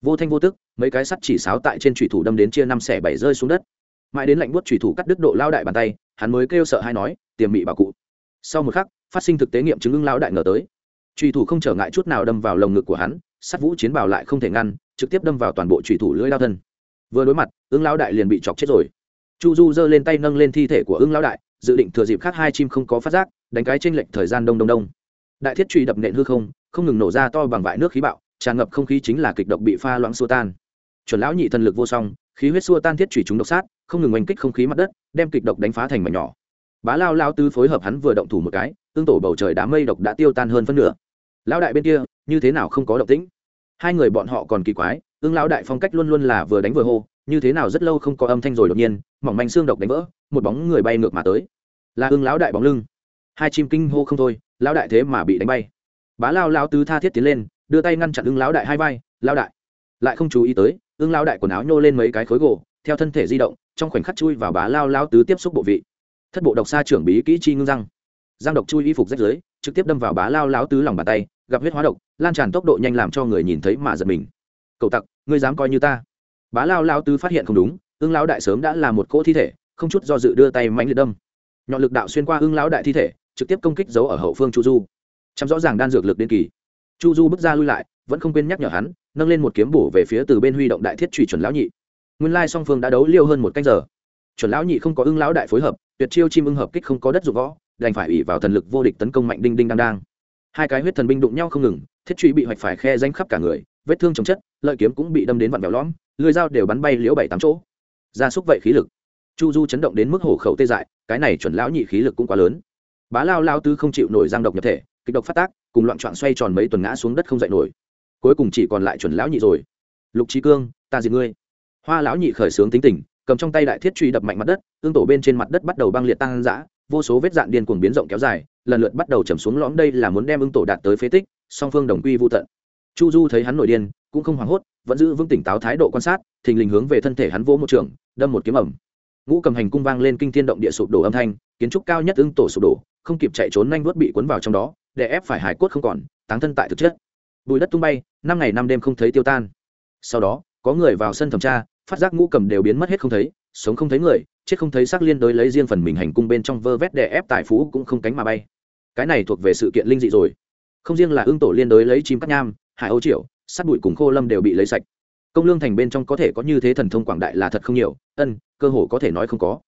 Vô thanh vô tức, mấy cái sắt chỉ sáo tại trên truy thủ đâm đến chia năm xẻ bảy rơi xuống đất. Mãi đến lạnh buốt truy thủ cắt đứt độ lao đại bàn tay, hắn mới kêu sợ hay nói, tiềm mị bảo cụ. Sau một khắc, phát sinh thực tế nghiệm chứng ưng lao đại ngờ tới. Truy thủ không trở ngại chút nào đâm vào lồng ngực của hắn, sắt vũ chiến bào lại không thể ngăn, trực tiếp đâm vào toàn bộ truy thủ lưỡi lao thân. Vừa đối mặt, ưng lao đại liền bị chọc chết rồi. Chu du giơ lên tay nâng lên thi thể của ưng lao đại, dự định thừa dịp khác hai chim không có phát giác, đánh cái tranh lệch thời gian đông đông đông. Đại thiết truy đập nện hư không không ngừng nổ ra to bằng vại nước khí bạo, tràn ngập không khí chính là kịch độc bị pha loãng xua tan. Chuẩn lão nhị thần lực vô song, khí huyết xua tan thiết trùy chúng độc sát, không ngừng oanh kích không khí mặt đất, đem kịch độc đánh phá thành mảnh nhỏ. Bá lao lao tư phối hợp hắn vừa động thủ một cái, tương tổ bầu trời đám mây độc đã tiêu tan hơn phân nửa. Lão đại bên kia, như thế nào không có động tĩnh? Hai người bọn họ còn kỳ quái, ương lão đại phong cách luôn luôn là vừa đánh vừa hô, như thế nào rất lâu không có âm thanh rồi đột nhiên, mỏng manh xương độc đánh vỡ, một bóng người bay ngược mà tới. Là ương lão đại bóng lưng. Hai chim kinh hô không thôi, lão đại thế mà bị đánh bay bá lao lao tứ tha thiết tiến lên, đưa tay ngăn chặn ưng lão đại hai vai, lao đại. Lại không chú ý tới, ưng lao đại quần áo nhô lên mấy cái khối gỗ, theo thân thể di động, trong khoảnh khắc chui vào bá lao lao tứ tiếp xúc bộ vị. Thất bộ độc xa trưởng bí kỹ chi ngưng răng. Răng độc chui y phục rách dưới trực tiếp đâm vào bá lao lao tứ lòng bàn tay, gặp huyết hóa độc, lan tràn tốc độ nhanh làm cho người nhìn thấy mà giật mình. Cậu tặc, ngươi dám coi như ta? Bá lao lao tứ phát hiện không đúng, ưng lão đại sớm đã là một cỗ thi thể, không chút do dự đưa tay mạnh liệt đâm. Nhọn lực đạo xuyên qua ưng lão đại thi thể, trực tiếp công kích giấu ở hậu phương chu du chăm rõ ràng đan dược lực đến kỳ. Chu du bước ra lui lại, vẫn không quên nhắc nhở hắn, nâng lên một kiếm bổ về phía từ bên huy động đại thiết trùy chuẩn lão nhị. Nguyên lai song phương đã đấu liêu hơn một canh giờ. Chuẩn lão nhị không có ưng lão đại phối hợp, tuyệt chiêu chim ưng hợp kích không có đất dụng võ, đành phải ủy vào thần lực vô địch tấn công mạnh đinh đinh đang đang. Hai cái huyết thần binh đụng nhau không ngừng, thiết truy bị hoạch phải khe danh khắp cả người, vết thương chồng chất, lợi kiếm cũng bị đâm đến vặn vẹo lõm, lưỡi dao đều bắn bay liễu bảy tám chỗ. Gia súc vậy khí lực. Chu du chấn động đến mức hổ khẩu tê dại, cái này chuẩn lão nhị khí lực cũng quá lớn. Bá lao lao tư không chịu nổi giang độc nhập thể kịch độc phát tác, cùng loạn trọn xoay tròn mấy tuần ngã xuống đất không dậy nổi. Cuối cùng chỉ còn lại chuẩn lão nhị rồi. Lục trí cương, ta diệt ngươi. Hoa lão nhị khởi sướng tính tình, cầm trong tay đại thiết truy đập mạnh mặt đất, tương tổ bên trên mặt đất bắt đầu băng liệt tăng dã vô số vết dạn điên cuồng biến rộng kéo dài, lần lượt bắt đầu chầm xuống lõm đây là muốn đem ưng tổ đạt tới phế tích, song phương đồng quy vô tận. Chu du thấy hắn nổi điên, cũng không hoảng hốt, vẫn giữ vững tỉnh táo thái độ quan sát, thình lình hướng về thân thể hắn vỗ một trường, đâm một kiếm ẩm. Ngũ cầm hành cung vang lên kinh thiên động địa sụp đổ âm thanh, kiến trúc cao nhất ưng tổ sụp đổ không kịp chạy trốn nhanh vuốt bị cuốn vào trong đó, để ép phải hải cốt không còn, táng thân tại thực chất. Bùi đất tung bay, năm ngày năm đêm không thấy tiêu tan. Sau đó, có người vào sân thẩm tra, phát giác ngũ cầm đều biến mất hết không thấy, sống không thấy người, chết không thấy xác liên đối lấy riêng phần mình hành cung bên trong vơ vét để ép tài phú cũng không cánh mà bay. Cái này thuộc về sự kiện linh dị rồi. Không riêng là ương tổ liên đối lấy chim cắt nham, hải âu triệu sắt bụi cùng khô lâm đều bị lấy sạch. Công lương thành bên trong có thể có như thế thần thông quảng đại là thật không nhiều, ân, cơ hồ có thể nói không có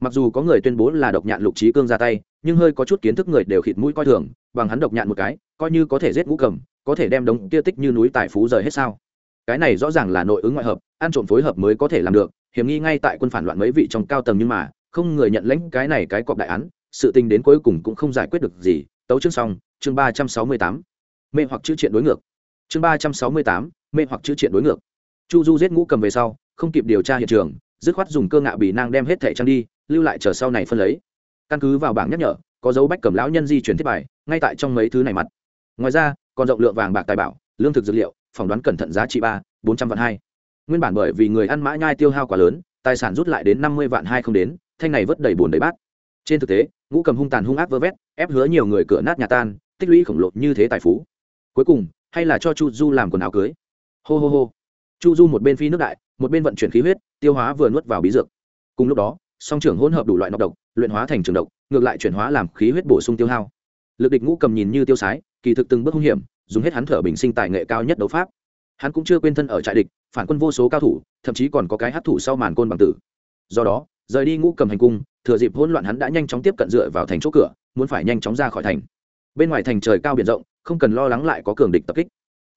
mặc dù có người tuyên bố là độc nhạn lục trí cương ra tay, nhưng hơi có chút kiến thức người đều khịt mũi coi thường, bằng hắn độc nhạn một cái, coi như có thể giết ngũ cầm, có thể đem đống kia tích như núi tài phú rời hết sao? Cái này rõ ràng là nội ứng ngoại hợp, ăn trộm phối hợp mới có thể làm được, hiểm nghi ngay tại quân phản loạn mấy vị trong cao tầng nhưng mà, không người nhận lãnh cái này cái cọp đại án, sự tình đến cuối cùng cũng không giải quyết được gì. Tấu chương xong, chương ba trăm sáu mươi tám. Mê hoặc chữ triện đối ngược. Chương ba trăm sáu mươi tám, mê hoặc chữ triện đối ngược. Chu du giết ngũ cầm về sau, không kịp điều tra hiện trường dứt khoát dùng cơ ngạo bị nang đem hết thẻ trang đi, lưu lại chờ sau này phân lấy. Căn cứ vào bảng nhắc nhở, có dấu bách cầm lão nhân di chuyển thiết bài, ngay tại trong mấy thứ này mặt. Ngoài ra, còn rộng lượng vàng bạc tài bảo, lương thực dược liệu, phỏng đoán cẩn thận giá trị ba, bốn trăm vạn hai. Nguyên bản bởi vì người ăn mã nhai tiêu hao quá lớn, tài sản rút lại đến năm mươi vạn hai không đến, thanh này vớt đầy bùn đầy bát. Trên thực tế, ngũ cầm hung tàn hung ác vơ vét, ép hứa nhiều người cửa nát nhà tan, tích lũy khổng lồ như thế tài phú. Cuối cùng, hay là cho chu du làm quần áo cưới. Hô hô hô. Chu du một bên phi nước đại một bên vận chuyển khí huyết, tiêu hóa vừa nuốt vào bí dược. Cùng lúc đó, song trưởng hỗn hợp đủ loại nọc độc, luyện hóa thành trường độc, ngược lại chuyển hóa làm khí huyết bổ sung tiêu hao. Lực địch ngũ cầm nhìn như tiêu sái, kỳ thực từng bước hung hiểm, dùng hết hắn thở bình sinh tài nghệ cao nhất đấu pháp. Hắn cũng chưa quên thân ở trại địch, phản quân vô số cao thủ, thậm chí còn có cái hát thủ sau màn côn bằng tử. Do đó, rời đi ngũ cầm hành cung, thừa dịp hỗn loạn hắn đã nhanh chóng tiếp cận dựa vào thành chỗ cửa, muốn phải nhanh chóng ra khỏi thành. Bên ngoài thành trời cao biển rộng, không cần lo lắng lại có cường địch tập kích.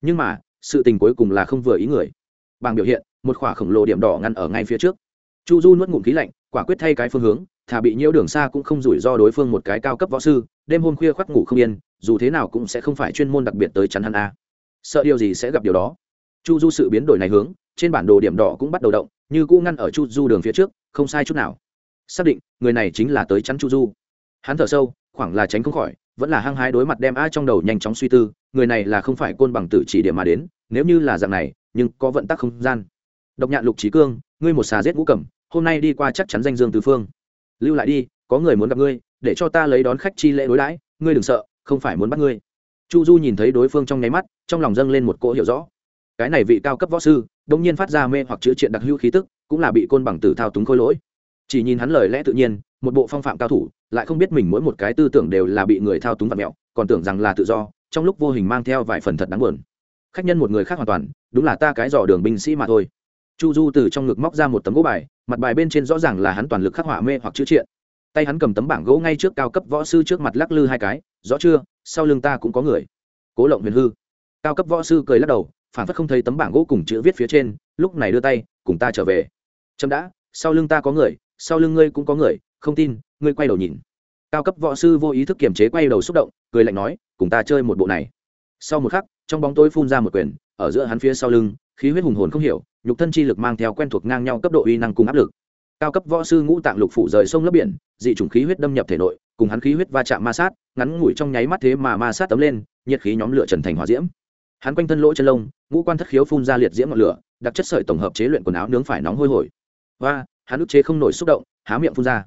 Nhưng mà, sự tình cuối cùng là không vừa ý người. Bằng biểu hiện một khỏa khổng lồ điểm đỏ ngăn ở ngay phía trước. Chu du nuốt ngụm khí lạnh, quả quyết thay cái phương hướng thà bị nhiễu đường xa cũng không rủi ro đối phương một cái cao cấp võ sư, đêm hôm khuya khoác ngủ không yên, dù thế nào cũng sẽ không phải chuyên môn đặc biệt tới chắn hắn a. Sợ điều gì sẽ gặp điều đó? Chu du sự biến đổi này hướng, trên bản đồ điểm đỏ cũng bắt đầu động, như cũ ngăn ở chu du đường phía trước, không sai chút nào. Xác định, người này chính là tới chắn chu du. Hắn thở sâu, khoảng là tránh không khỏi, vẫn là hăng hái đối mặt đem a trong đầu nhanh chóng suy tư, người này là không phải côn bằng tử chỉ điểm mà đến, nếu như là dạng này, nhưng có vận tắc không gian độc nhạn lục trí cương, ngươi một xà giết ngũ cẩm, hôm nay đi qua chắc chắn danh dương tứ phương. Lưu lại đi, có người muốn gặp ngươi, để cho ta lấy đón khách chi lễ đối đãi, ngươi đừng sợ, không phải muốn bắt ngươi. Chu du nhìn thấy đối phương trong nháy mắt, trong lòng dâng lên một cỗ hiểu rõ. Cái này vị cao cấp võ sư đông nhiên phát ra mê hoặc chữa triện đặc hữu khí tức, cũng là bị côn bằng tử thao túng khôi lỗi. Chỉ nhìn hắn lời lẽ tự nhiên, một bộ phong phạm cao thủ, lại không biết mình mỗi một cái tư tưởng đều là bị người thao túng và mẹo, còn tưởng rằng là tự do, trong lúc vô hình mang theo vài phần thật đáng buồn. Khách nhân một người khác hoàn toàn, đúng là ta cái dò đường binh sĩ mà thôi chu du từ trong ngực móc ra một tấm gỗ bài, mặt bài bên trên rõ ràng là hắn toàn lực khắc họa mê hoặc chữ triện. Tay hắn cầm tấm bảng gỗ ngay trước cao cấp võ sư trước mặt lắc lư hai cái, rõ chưa? Sau lưng ta cũng có người. Cố lộng huyền hư. Cao cấp võ sư cười lắc đầu, phản phất không thấy tấm bảng gỗ cùng chữ viết phía trên, lúc này đưa tay, cùng ta trở về. Chậm đã, sau lưng ta có người, sau lưng ngươi cũng có người, không tin, ngươi quay đầu nhìn. Cao cấp võ sư vô ý thức kiềm chế quay đầu xúc động, cười lạnh nói, cùng ta chơi một bộ này. Sau một khắc, trong bóng tối phun ra một quyền, ở giữa hắn phía sau lưng, khí huyết hùng hồn không hiểu nhục thân chi lực mang theo quen thuộc ngang nhau cấp độ uy năng cùng áp lực. Cao cấp võ sư ngũ tạng lục phủ rời sông lấp biển, dị chủng khí huyết đâm nhập thể nội, cùng hắn khí huyết va chạm ma sát, ngắn ngủi trong nháy mắt thế mà ma sát tấm lên, nhiệt khí nhóm lửa trần thành hỏa diễm. Hắn quanh thân lỗ chân lông, ngũ quan thất khiếu phun ra liệt diễm ngọn lửa, đặc chất sợi tổng hợp chế luyện quần áo nướng phải nóng hôi hổi. Và hắn ức chế không nổi xúc động, há miệng phun ra.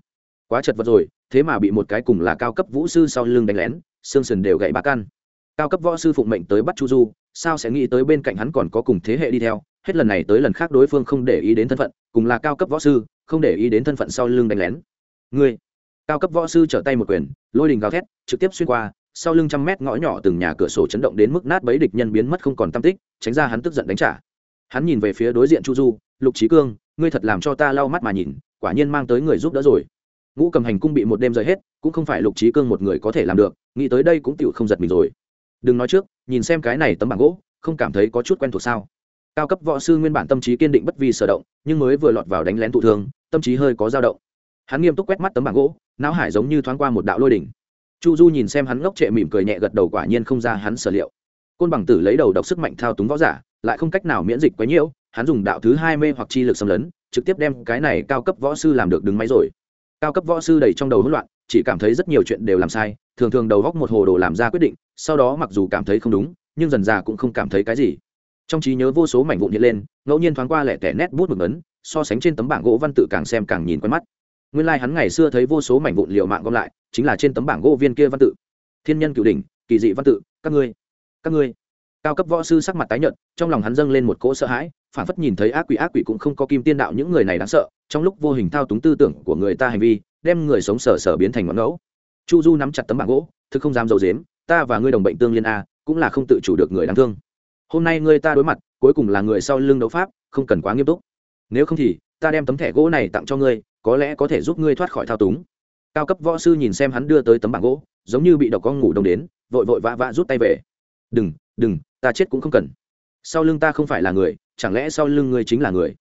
Quá chật vật rồi, thế mà bị một cái cùng là cao cấp vũ sư sau lưng đánh lén, xương sườn đều gãy ba căn cao cấp võ sư phụng mệnh tới bắt chu du, sao sẽ nghĩ tới bên cạnh hắn còn có cùng thế hệ đi theo hết lần này tới lần khác đối phương không để ý đến thân phận, cùng là cao cấp võ sư, không để ý đến thân phận sau lưng đánh lén. Ngươi, cao cấp võ sư trở tay một quyền, lôi đình gào thét, trực tiếp xuyên qua, sau lưng trăm mét ngõ nhỏ từng nhà cửa sổ chấn động đến mức nát bấy địch nhân biến mất không còn tam tích, tránh ra hắn tức giận đánh trả. Hắn nhìn về phía đối diện chu du, lục trí cương, ngươi thật làm cho ta lau mắt mà nhìn, quả nhiên mang tới người giúp đỡ rồi. Ngũ cầm hành cung bị một đêm rời hết, cũng không phải lục trí cương một người có thể làm được, nghĩ tới đây cũng tựu không giật mình rồi. Đừng nói trước, nhìn xem cái này tấm bảng gỗ, không cảm thấy có chút quen thuộc sao? Cao cấp võ sư nguyên bản tâm trí kiên định bất vi sở động, nhưng mới vừa lọt vào đánh lén tụ thương, tâm trí hơi có dao động. Hắn nghiêm túc quét mắt tấm bảng gỗ, não hải giống như thoáng qua một đạo lôi đỉnh. Chu du nhìn xem hắn ngốc trệ mỉm cười nhẹ gật đầu quả nhiên không ra hắn sở liệu. Côn bằng tử lấy đầu độc sức mạnh thao túng võ giả, lại không cách nào miễn dịch quá nhiễu hắn dùng đạo thứ hai mê hoặc chi lực xâm lấn, trực tiếp đem cái này cao cấp võ sư làm được đứng máy rồi. Cao cấp võ sư đầy trong đầu hỗn loạn, chỉ cảm thấy rất nhiều chuyện đều làm sai, thường thường đầu góc một hồ đồ làm ra quyết định, sau đó mặc dù cảm thấy không đúng, nhưng dần già cũng không cảm thấy cái gì trong trí nhớ vô số mảnh vụn hiện lên, ngẫu nhiên thoáng qua lẻ tẻ nét bút mực ấn, so sánh trên tấm bảng gỗ văn tự càng xem càng nhìn quen mắt. Nguyên lai、like、hắn ngày xưa thấy vô số mảnh vụn liệu mạng gom lại, chính là trên tấm bảng gỗ viên kia văn tự. Thiên nhân cửu đỉnh, kỳ dị văn tự, các ngươi các ngươi. Cao cấp võ sư sắc mặt tái nhợt, trong lòng hắn dâng lên một cỗ sợ hãi phản phất nhìn thấy ác quỷ ác quỷ cũng không có kim tiên đạo những người này đáng sợ, trong lúc vô hình thao túng tư tưởng của người ta hành vi, đem người sống sờ sờ biến thành ngọn ngẫu. Chu du nắm chặt tấm bảng gỗ, thực không dám d i dếm ta và ngươi đồng bệnh tương liên a, cũng là không tự chủ được người đáng thương hôm nay ngươi ta đối mặt, cuối cùng là người sau lưng đấu pháp, không cần quá nghiêm túc. Nếu không thì, ta đem tấm thẻ gỗ này tặng cho ngươi, có lẽ có thể giúp ngươi thoát khỏi thao túng. Cao cấp võ sư nhìn xem hắn đưa tới tấm bảng gỗ, giống như bị độc con ngủ đông đến, vội vội vã vã rút tay về. Đừng đừng, ta chết cũng không cần. Sau lưng ta không phải là người, chẳng lẽ sau lưng ngươi chính là người?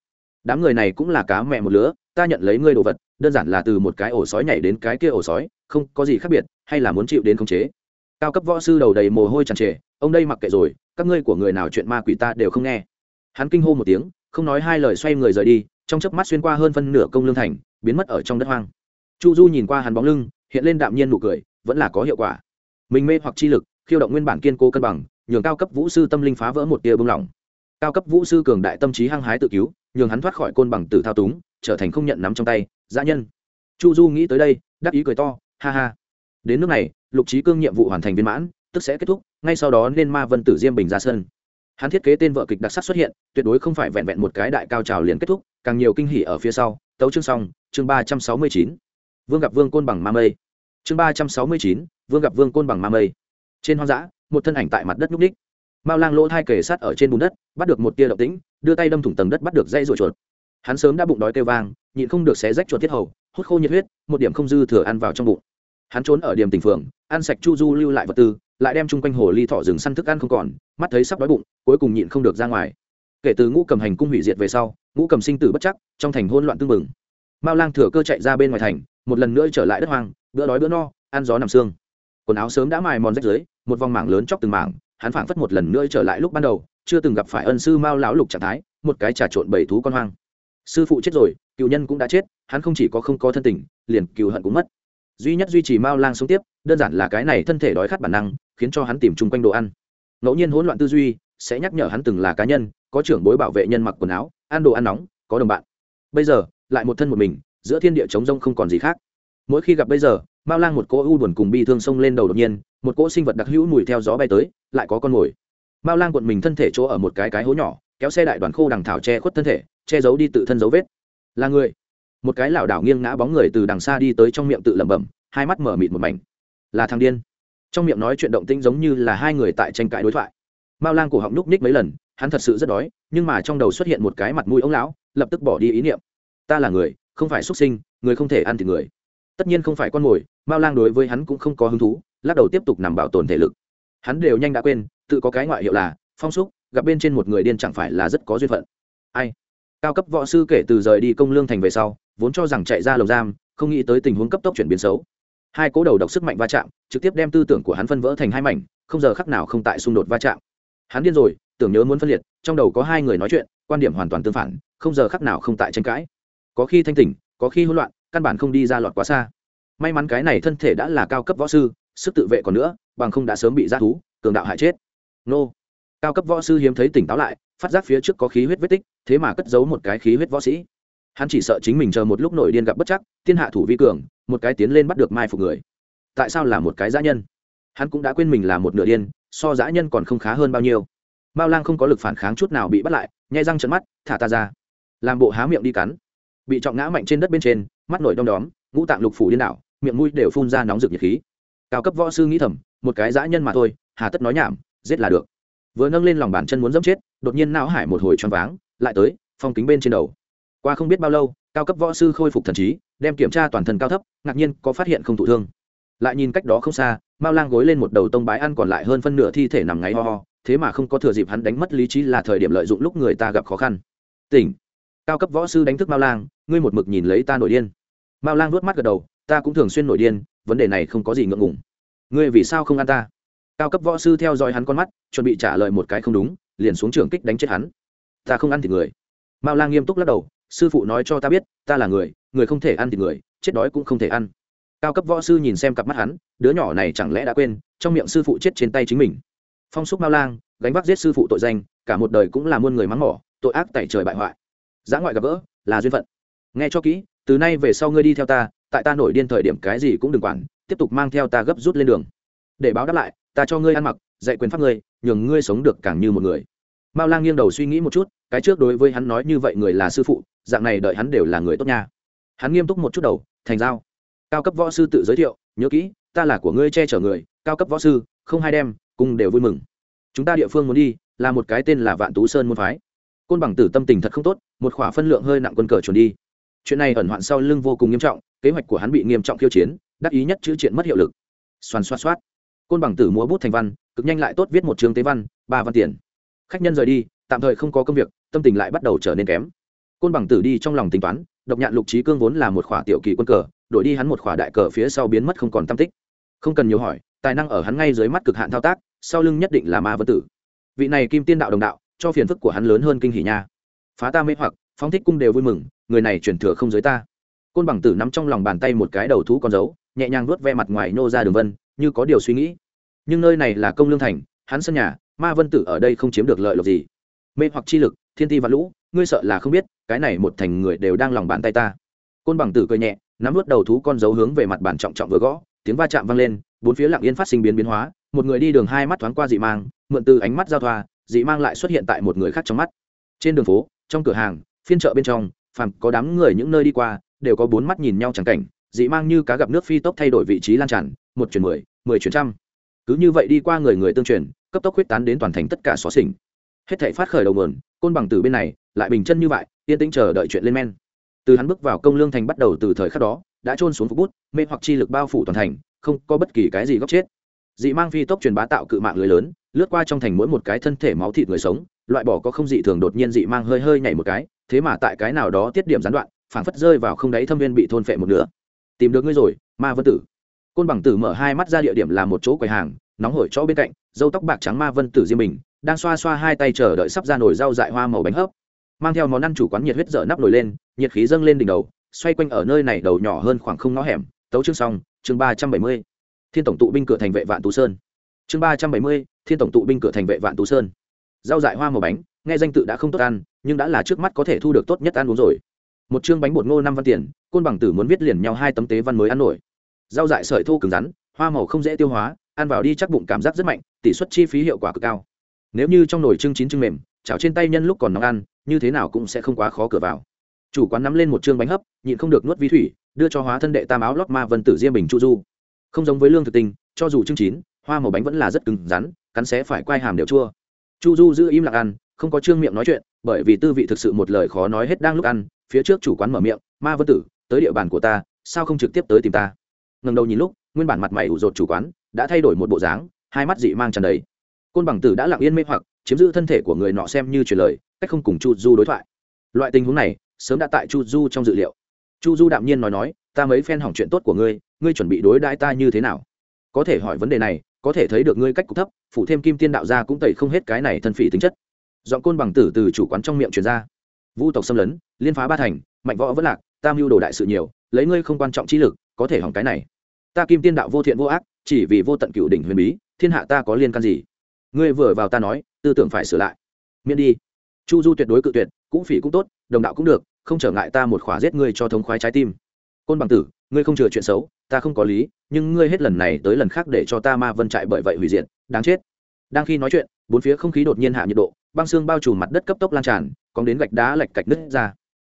Đám người này cũng là cá mẹ một lứa, ta nhận lấy ngươi đồ vật, đơn giản là từ một cái ổ sói nhảy đến cái kia ổ sói, không có gì khác biệt, hay là muốn chịu đến khống chế. Cao cấp võ sư đầu đầy mồ hôi tràn trề, ông đây mặc kệ rồi các ngươi của người nào chuyện ma quỷ ta đều không nghe. Hắn kinh hô một tiếng, không nói hai lời xoay người rời đi, trong chớp mắt xuyên qua hơn phân nửa công lương thành, biến mất ở trong đất hoang. Chu du nhìn qua hắn bóng lưng, hiện lên đạm nhiên nụ cười, vẫn là có hiệu quả. Mình mê hoặc chi lực, khiêu động nguyên bản kiên cố cân bằng, nhường cao cấp vũ sư tâm linh phá vỡ một tia bông lỏng cao cấp vũ sư cường đại tâm trí hăng hái tự cứu, nhường hắn thoát khỏi côn bằng tử thao túng, trở thành không nhận nắm trong tay, dã nhân. Chu du nghĩ tới đây, đắc ý cười to, ha ha. Đến nước này, lục trí cương nhiệm vụ hoàn thành viên mãn tức sẽ kết thúc, ngay sau đó nên ma vân tử diêm bình ra sân. Hắn thiết kế tên vợ kịch đặc sắc xuất hiện, tuyệt đối không phải vẹn vẹn một cái đại cao trào liền kết thúc, càng nhiều kinh hỉ ở phía sau, tấu chương xong, chương ba trăm sáu mươi chín. Vương gặp vương côn bằng ma mây. Chương ba trăm sáu mươi chín, vương gặp vương côn bằng ma mây. Trên hoang dã, một thân ảnh tại mặt đất nhúc ních mao lang lỗ thai kề sát ở trên bùn đất, bắt được một tia động tĩnh, đưa tay đâm thủng tầng đất bắt được dây ruột chuột. Hắn sớm đã bụng đói kêu vang, nhịn không được xé rách chuột tiết hầu, hút khô nhiệt huyết, một điểm không dư thừa ăn vào trong bụng. Hắn trốn ở điểm tỉnh phường, ăn sạch chu du lưu lại vật tư lại đem chung quanh hồ ly thỏ rừng săn thức ăn không còn, mắt thấy sắp đói bụng, cuối cùng nhịn không được ra ngoài. Kể từ ngũ cầm hành cung hủy diệt về sau, ngũ cầm sinh tử bất chắc, trong thành hôn loạn tương mừng mao lang thừa cơ chạy ra bên ngoài thành, một lần nữa trở lại đất hoang, bữa đói bữa no, ăn gió nằm xương. Quần áo sớm đã mài mòn rách dưới, một vòng mảng lớn chóc từng mảng, hắn phảng phất một lần nữa trở lại lúc ban đầu, chưa từng gặp phải ân sư mao lão lục trạng thái, một cái trà trộn bảy thú con hoang. Sư phụ chết rồi, cựu nhân cũng đã chết, hắn không chỉ có không có thân tình, liền cựu hận cũng mất. Duy nhất duy trì mao lang sống tiếp, đơn giản là cái này thân thể đói khát bản năng khiến cho hắn tìm chung quanh đồ ăn. Ngẫu nhiên hỗn loạn tư duy sẽ nhắc nhở hắn từng là cá nhân, có trưởng bối bảo vệ nhân mặc quần áo, ăn đồ ăn nóng, có đồng bạn. Bây giờ, lại một thân một mình, giữa thiên địa trống rông không còn gì khác. Mỗi khi gặp bây giờ, mao lang một cỗ u buồn cùng bi thương xông lên đầu đột nhiên, một cỗ sinh vật đặc hữu mùi theo gió bay tới, lại có con mồi. Mao lang cuộn mình thân thể chỗ ở một cái cái hố nhỏ, kéo xe đại đoàn khô đằng thảo che khuất thân thể, che giấu đi tự thân dấu vết. Là người. Một cái lảo đảo nghiêng ngã bóng người từ đằng xa đi tới trong miệng tự lẩm bẩm, hai mắt mở mịt một mảnh. Là thằng điên trong miệng nói chuyện động tĩnh giống như là hai người tại tranh cãi đối thoại. Mao lang cổ họng núc ních mấy lần, hắn thật sự rất đói, nhưng mà trong đầu xuất hiện một cái mặt mũi ông lão, lập tức bỏ đi ý niệm. Ta là người, không phải xuất sinh, người không thể ăn thịt người. Tất nhiên không phải con mồi, mao lang đối với hắn cũng không có hứng thú, lắc đầu tiếp tục nằm bảo tồn thể lực. Hắn đều nhanh đã quên, tự có cái ngoại hiệu là phong xúc gặp bên trên một người điên chẳng phải là rất có duyên phận. Ai? Cao cấp võ sư kể từ rời đi công lương thành về sau, vốn cho rằng chạy ra lồng giam, không nghĩ tới tình huống cấp tốc chuyển biến xấu hai cố đầu độc sức mạnh va chạm, trực tiếp đem tư tưởng của hắn phân vỡ thành hai mảnh, không giờ khắc nào không tại xung đột va chạm. Hắn điên rồi, tưởng nhớ muốn phân liệt, trong đầu có hai người nói chuyện, quan điểm hoàn toàn tương phản, không giờ khắc nào không tại tranh cãi. Có khi thanh tỉnh, có khi hỗn loạn, căn bản không đi ra lọt quá xa. May mắn cái này thân thể đã là cao cấp võ sư, sức tự vệ còn nữa, bằng không đã sớm bị g thú, cường đạo hại chết. Nô. Cao cấp võ sư hiếm thấy tỉnh táo lại, phát giác phía trước có khí huyết vết tích, thế mà cất giấu một cái khí huyết võ sĩ. Hắn chỉ sợ chính mình chờ một lúc nổi điên gặp bất chắc, thiên hạ thủ vi cường một cái tiến lên bắt được mai phục người. Tại sao là một cái dã nhân? Hắn cũng đã quên mình là một nửa điên, so dã nhân còn không khá hơn bao nhiêu. Mao lang không có lực phản kháng chút nào bị bắt lại, nhai răng trận mắt, thả ta ra. Làm bộ há miệng đi cắn. Bị trọng ngã mạnh trên đất bên trên, mắt nổi đom đóm, ngũ tạng lục phủ điên đảo, miệng mũi đều phun ra nóng rực nhiệt khí. Cao cấp võ sư nghĩ thầm, một cái dã nhân mà thôi, hà tất nói nhảm, giết là được. Vừa nâng lên lòng bàn chân muốn dẫm chết, đột nhiên não hải một hồi choáng váng, lại tới, phong kính bên trên đầu. Qua không biết bao lâu, cao cấp võ sư khôi phục thần trí đem kiểm tra toàn thân cao thấp, ngạc nhiên có phát hiện không thụ thương. Lại nhìn cách đó không xa, mao lang gối lên một đầu tông bái ăn còn lại hơn phân nửa thi thể nằm ngáy ho ho, thế mà không có thừa dịp hắn đánh mất lý trí là thời điểm lợi dụng lúc người ta gặp khó khăn. Tỉnh. Cao cấp võ sư đánh thức mao lang, ngươi một mực nhìn lấy ta nổi điên. Mao lang vuốt mắt gật đầu, ta cũng thường xuyên nổi điên, vấn đề này không có gì ngượng ngùng. Ngươi vì sao không ăn ta? Cao cấp võ sư theo dõi hắn con mắt, chuẩn bị trả lời một cái không đúng, liền xuống trường kích đánh chết hắn. Ta không ăn thịt người. Mao lang nghiêm túc lắc đầu sư phụ nói cho ta biết, ta là người người không thể ăn thì người, chết đói cũng không thể ăn. Cao cấp võ sư nhìn xem cặp mắt hắn, đứa nhỏ này chẳng lẽ đã quên, trong miệng sư phụ chết trên tay chính mình. Phong xúc mao lang, gánh vác giết sư phụ tội danh, cả một đời cũng là muôn người mắng mỏ, tội ác tại trời bại hoại. Giã ngoại gặp gỡ, là duyên phận. Nghe cho kỹ, từ nay về sau ngươi đi theo ta, tại ta nổi điên thời điểm cái gì cũng đừng quản, tiếp tục mang theo ta gấp rút lên đường. Để báo đáp lại, ta cho ngươi ăn mặc, dạy quyền pháp ngươi, nhường ngươi sống được càng như một người mao lang nghiêng đầu suy nghĩ một chút, cái trước đối với hắn nói như vậy người là sư phụ, dạng này đợi hắn đều là người tốt nha. Hắn nghiêm túc một chút đầu, thành giao. Cao cấp võ sư tự giới thiệu, nhớ kỹ, ta là của ngươi che chở người, cao cấp võ sư, không hai đem, cùng đều vui mừng. Chúng ta địa phương muốn đi, là một cái tên là vạn tú sơn môn phái. Côn bằng tử tâm tình thật không tốt, một khỏa phân lượng hơi nặng quân cờ chuẩn đi. Chuyện này ẩn hoạn sau lưng vô cùng nghiêm trọng, kế hoạch của hắn bị nghiêm trọng khiêu chiến, đắc ý nhất chữ chuyện mất hiệu lực. Xoàn xoát xoát. Côn bằng tử múa bút thành văn, cực nhanh lại tốt viết một chương tế văn, ba văn tiền khách nhân rời đi, tạm thời không có công việc, tâm tình lại bắt đầu trở nên kém. Côn bằng tử đi trong lòng tính toán, độc nhạn lục trí cương vốn là một khỏa tiểu kỳ quân cờ, đổi đi hắn một khỏa đại cờ phía sau biến mất không còn tam tích. Không cần nhiều hỏi, tài năng ở hắn ngay dưới mắt cực hạn thao tác, sau lưng nhất định là ma vân tử. Vị này kim tiên đạo đồng đạo, cho phiền phức của hắn lớn hơn kinh hỉ nha. Phá ta mê hoặc, phóng thích cung đều vui mừng, người này chuyển thừa không giới ta. Côn bằng tử nắm trong lòng bàn tay một cái đầu thú con dấu, nhẹ nhàng vuốt ve mặt ngoài nô ra đường vân, như có điều suy nghĩ. Nhưng nơi này là công lương thành, hắn sân nhà ma vân tử ở đây không chiếm được lợi lộc gì. Mê hoặc chi lực, thiên ti và lũ, ngươi sợ là không biết, cái này một thành người đều đang lòng bàn tay ta. Côn bằng tử cười nhẹ, nắm vớt đầu thú con dấu hướng về mặt bàn trọng trọng vừa gõ, tiếng va chạm vang lên, bốn phía lặng yên phát sinh biến biến hóa, một người đi đường hai mắt thoáng qua dị mang, mượn từ ánh mắt giao thoa, dị mang lại xuất hiện tại một người khác trong mắt. Trên đường phố, trong cửa hàng, phiên chợ bên trong, phàm có đám người những nơi đi qua, đều có bốn mắt nhìn nhau chẳng cảnh, dị mang như cá gặp nước phi tốc thay đổi vị trí lan tràn, một chuyển mười mười chuyển trăm cứ như vậy đi qua người người tương truyền, cấp tốc huyết tán đến toàn thành tất cả xó xỉnh. Hết thảy phát khởi đầu nguồn, côn bằng từ bên này, lại bình chân như vậy, yên tĩnh chờ đợi chuyện lên men. Từ hắn bước vào công lương thành bắt đầu từ thời khắc đó, đã trôn xuống phục bút, mê hoặc chi lực bao phủ toàn thành, không có bất kỳ cái gì góc chết. Dị mang phi tốc truyền bá tạo cự mạng lưới lớn, lướt qua trong thành mỗi một cái thân thể máu thịt người sống, loại bỏ có không dị thường đột nhiên dị mang hơi hơi nhảy một cái, thế mà tại cái nào đó tiết điểm gián đoạn, phảng phất rơi vào không đáy thâm viên bị thôn phệ một nửa. Tìm được ngươi rồi, ma vân tử côn bằng tử mở hai mắt ra địa điểm là một chỗ quầy hàng, nóng hổi chỗ bên cạnh dâu tóc bạc trắng ma vân tử diêm mình, đang xoa xoa hai tay chờ đợi sắp ra nồi rau dại hoa màu bánh hấp. Mang theo món ăn chủ quán nhiệt huyết dở nắp nồi lên, nhiệt khí dâng lên đỉnh đầu, xoay quanh ở nơi này đầu nhỏ hơn khoảng không ngõ hẻm. Tấu chương xong, chương ba trăm bảy mươi. Thiên tổng tụ binh cửa thành vệ vạn tú sơn. Chương ba trăm bảy mươi, thiên tổng tụ binh cửa thành vệ vạn tú sơn. Rau dại hoa màu bánh, nghe danh tự đã không tốt ăn, nhưng đã là trước mắt có thể thu được tốt nhất ăn uống rồi. Một chương bánh bột ngô năm văn tiền, côn bằng tử muốn viết liền nhau hai tấm tế văn mới ăn nổi rau dại sợi thô cứng rắn, hoa màu không dễ tiêu hóa, ăn vào đi chắc bụng cảm giác rất mạnh, tỷ suất chi phí hiệu quả cực cao. Nếu như trong nồi trưng chín trưng mềm, chảo trên tay nhân lúc còn nóng ăn, như thế nào cũng sẽ không quá khó cửa vào. Chủ quán nắm lên một chương bánh hấp, nhịn không được nuốt vi thủy, đưa cho hóa thân đệ tam áo lót ma vân tử diêm bình chu du. Không giống với lương thực tinh, cho dù trưng chín, hoa màu bánh vẫn là rất cứng rắn, cắn xé phải quay hàm đều chua. Chu du giữ im lặng ăn, không có trương miệng nói chuyện, bởi vì tư vị thực sự một lời khó nói hết đang lúc ăn, phía trước chủ quán mở miệng, ma vân tử, tới địa bàn của ta, sao không trực tiếp tới tìm ta? Ngần đầu nhìn lúc, nguyên bản mặt mày ủ rột chủ quán đã thay đổi một bộ dáng, hai mắt dị mang tràn đầy. Côn bằng tử đã lặng yên mê hoặc, chiếm giữ thân thể của người nọ xem như truyền lời, cách không cùng chu du đối thoại. Loại tình huống này sớm đã tại chu du trong dự liệu. Chu du đạm nhiên nói nói, ta mấy phen hỏng chuyện tốt của ngươi ngươi chuẩn bị đối đãi ta như thế nào? Có thể hỏi vấn đề này, có thể thấy được ngươi cách cục thấp phủ thêm kim tiên đạo gia cũng tẩy không hết cái này thân phỉ tính chất. Dọn côn bằng tử từ chủ quán trong miệng truyền ra. Vu tộc xâm lấn, liên phá ba thành, mạnh võ vẫn lạc tam mưu đồ đại sự nhiều, lấy ngươi không quan trọng trí lực, có thể hỏng cái này ta kim tiên đạo vô thiện vô ác, chỉ vì vô tận cựu đỉnh huyền bí, thiên hạ ta có liên can gì? Ngươi vừa vào ta nói, tư tưởng phải sửa lại. Miễn đi. Chu du tuyệt đối cự tuyệt, cũng phỉ cũng tốt, đồng đạo cũng được, không trở ngại ta một khóa giết ngươi cho thống khoái trái tim. Côn bằng tử, ngươi không chừa chuyện xấu, ta không có lý, nhưng ngươi hết lần này tới lần khác để cho ta ma vân trại bởi vậy hủy diệt, đáng chết. Đang khi nói chuyện, bốn phía không khí đột nhiên hạ nhiệt độ, băng xương bao trùm mặt đất cấp tốc lan tràn cóng đến gạch đá lạch cạch nứt ra.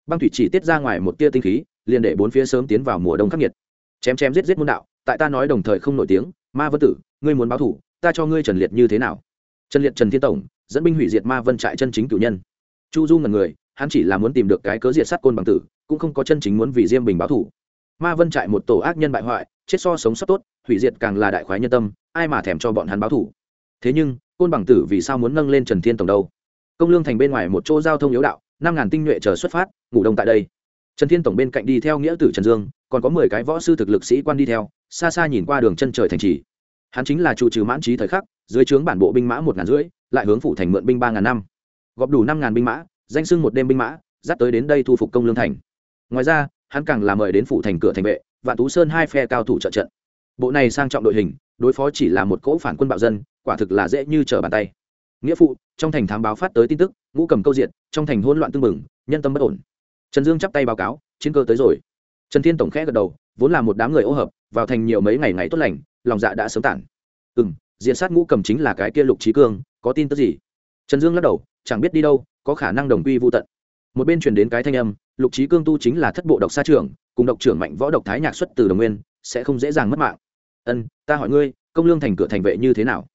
Băng thủy chỉ tiết ra ngoài một tia tinh khí, liền để bốn phía sớm tiến vào mùa đông khắc nghiệt chém chém giết giết môn đạo, tại ta nói đồng thời không nổi tiếng, ma vân tử, ngươi muốn báo thủ, ta cho ngươi trần liệt như thế nào? Trần liệt trần thiên tổng, dẫn binh hủy diệt ma vân trại chân chính cử nhân. Chu du ngần người, hắn chỉ là muốn tìm được cái cớ diệt sát côn bằng tử, cũng không có chân chính muốn vì diêm bình báo thủ. Ma vân trại một tổ ác nhân bại hoại, chết so sống sót tốt, hủy diệt càng là đại khoái nhân tâm, ai mà thèm cho bọn hắn báo thủ? Thế nhưng, côn bằng tử vì sao muốn nâng lên trần thiên tổng đâu? Công lương thành bên ngoài một chỗ giao thông yếu đạo, năm ngàn tinh nhuệ chờ xuất phát, ngủ đông tại đây. Trần thiên tổng bên cạnh đi theo nghĩa tử trần dương còn có mười cái võ sư thực lực sĩ quan đi theo, xa xa nhìn qua đường chân trời thành trì. Hắn chính là chủ trừ mãn trí thời khắc, dưới trướng bản bộ binh mã một ngàn rưỡi, lại hướng phủ thành mượn binh ba ngàn năm. Gọp đủ năm ngàn binh mã, danh sưng một đêm binh mã, dắt tới đến đây thu phục công lương thành. Ngoài ra, hắn càng là mời đến phủ thành cửa thành vệ, và tú sơn hai phe cao thủ trợ trận. Bộ này sang trọng đội hình, đối phó chỉ là một cỗ phản quân bạo dân, quả thực là dễ như trở bàn tay. Nghĩa phụ, trong thành thám báo phát tới tin tức, ngũ cầm câu diện trong thành hỗn loạn tưng bừng, nhân tâm bất ổn. Trần dương chắp tay báo cáo, chiến cơ tới rồi trần thiên tổng khẽ gật đầu, vốn là một đám người ô hợp, vào thành nhiều mấy ngày ngày tốt lành, lòng dạ đã sớm tản. Ừ m diện sát ngũ cầm chính là cái kia lục trí cương, có tin tức gì? Trần dương lắc đầu, chẳng biết đi đâu, có khả năng đồng quy vô tận. Một bên truyền đến cái thanh âm, lục trí cương tu chính là thất bộ độc xa trưởng, cùng độc trưởng mạnh võ độc thái nhạc xuất từ đồng nguyên, sẽ không dễ dàng mất mạng. Ân, ta hỏi ngươi, công lương thành cửa thành vệ như thế nào?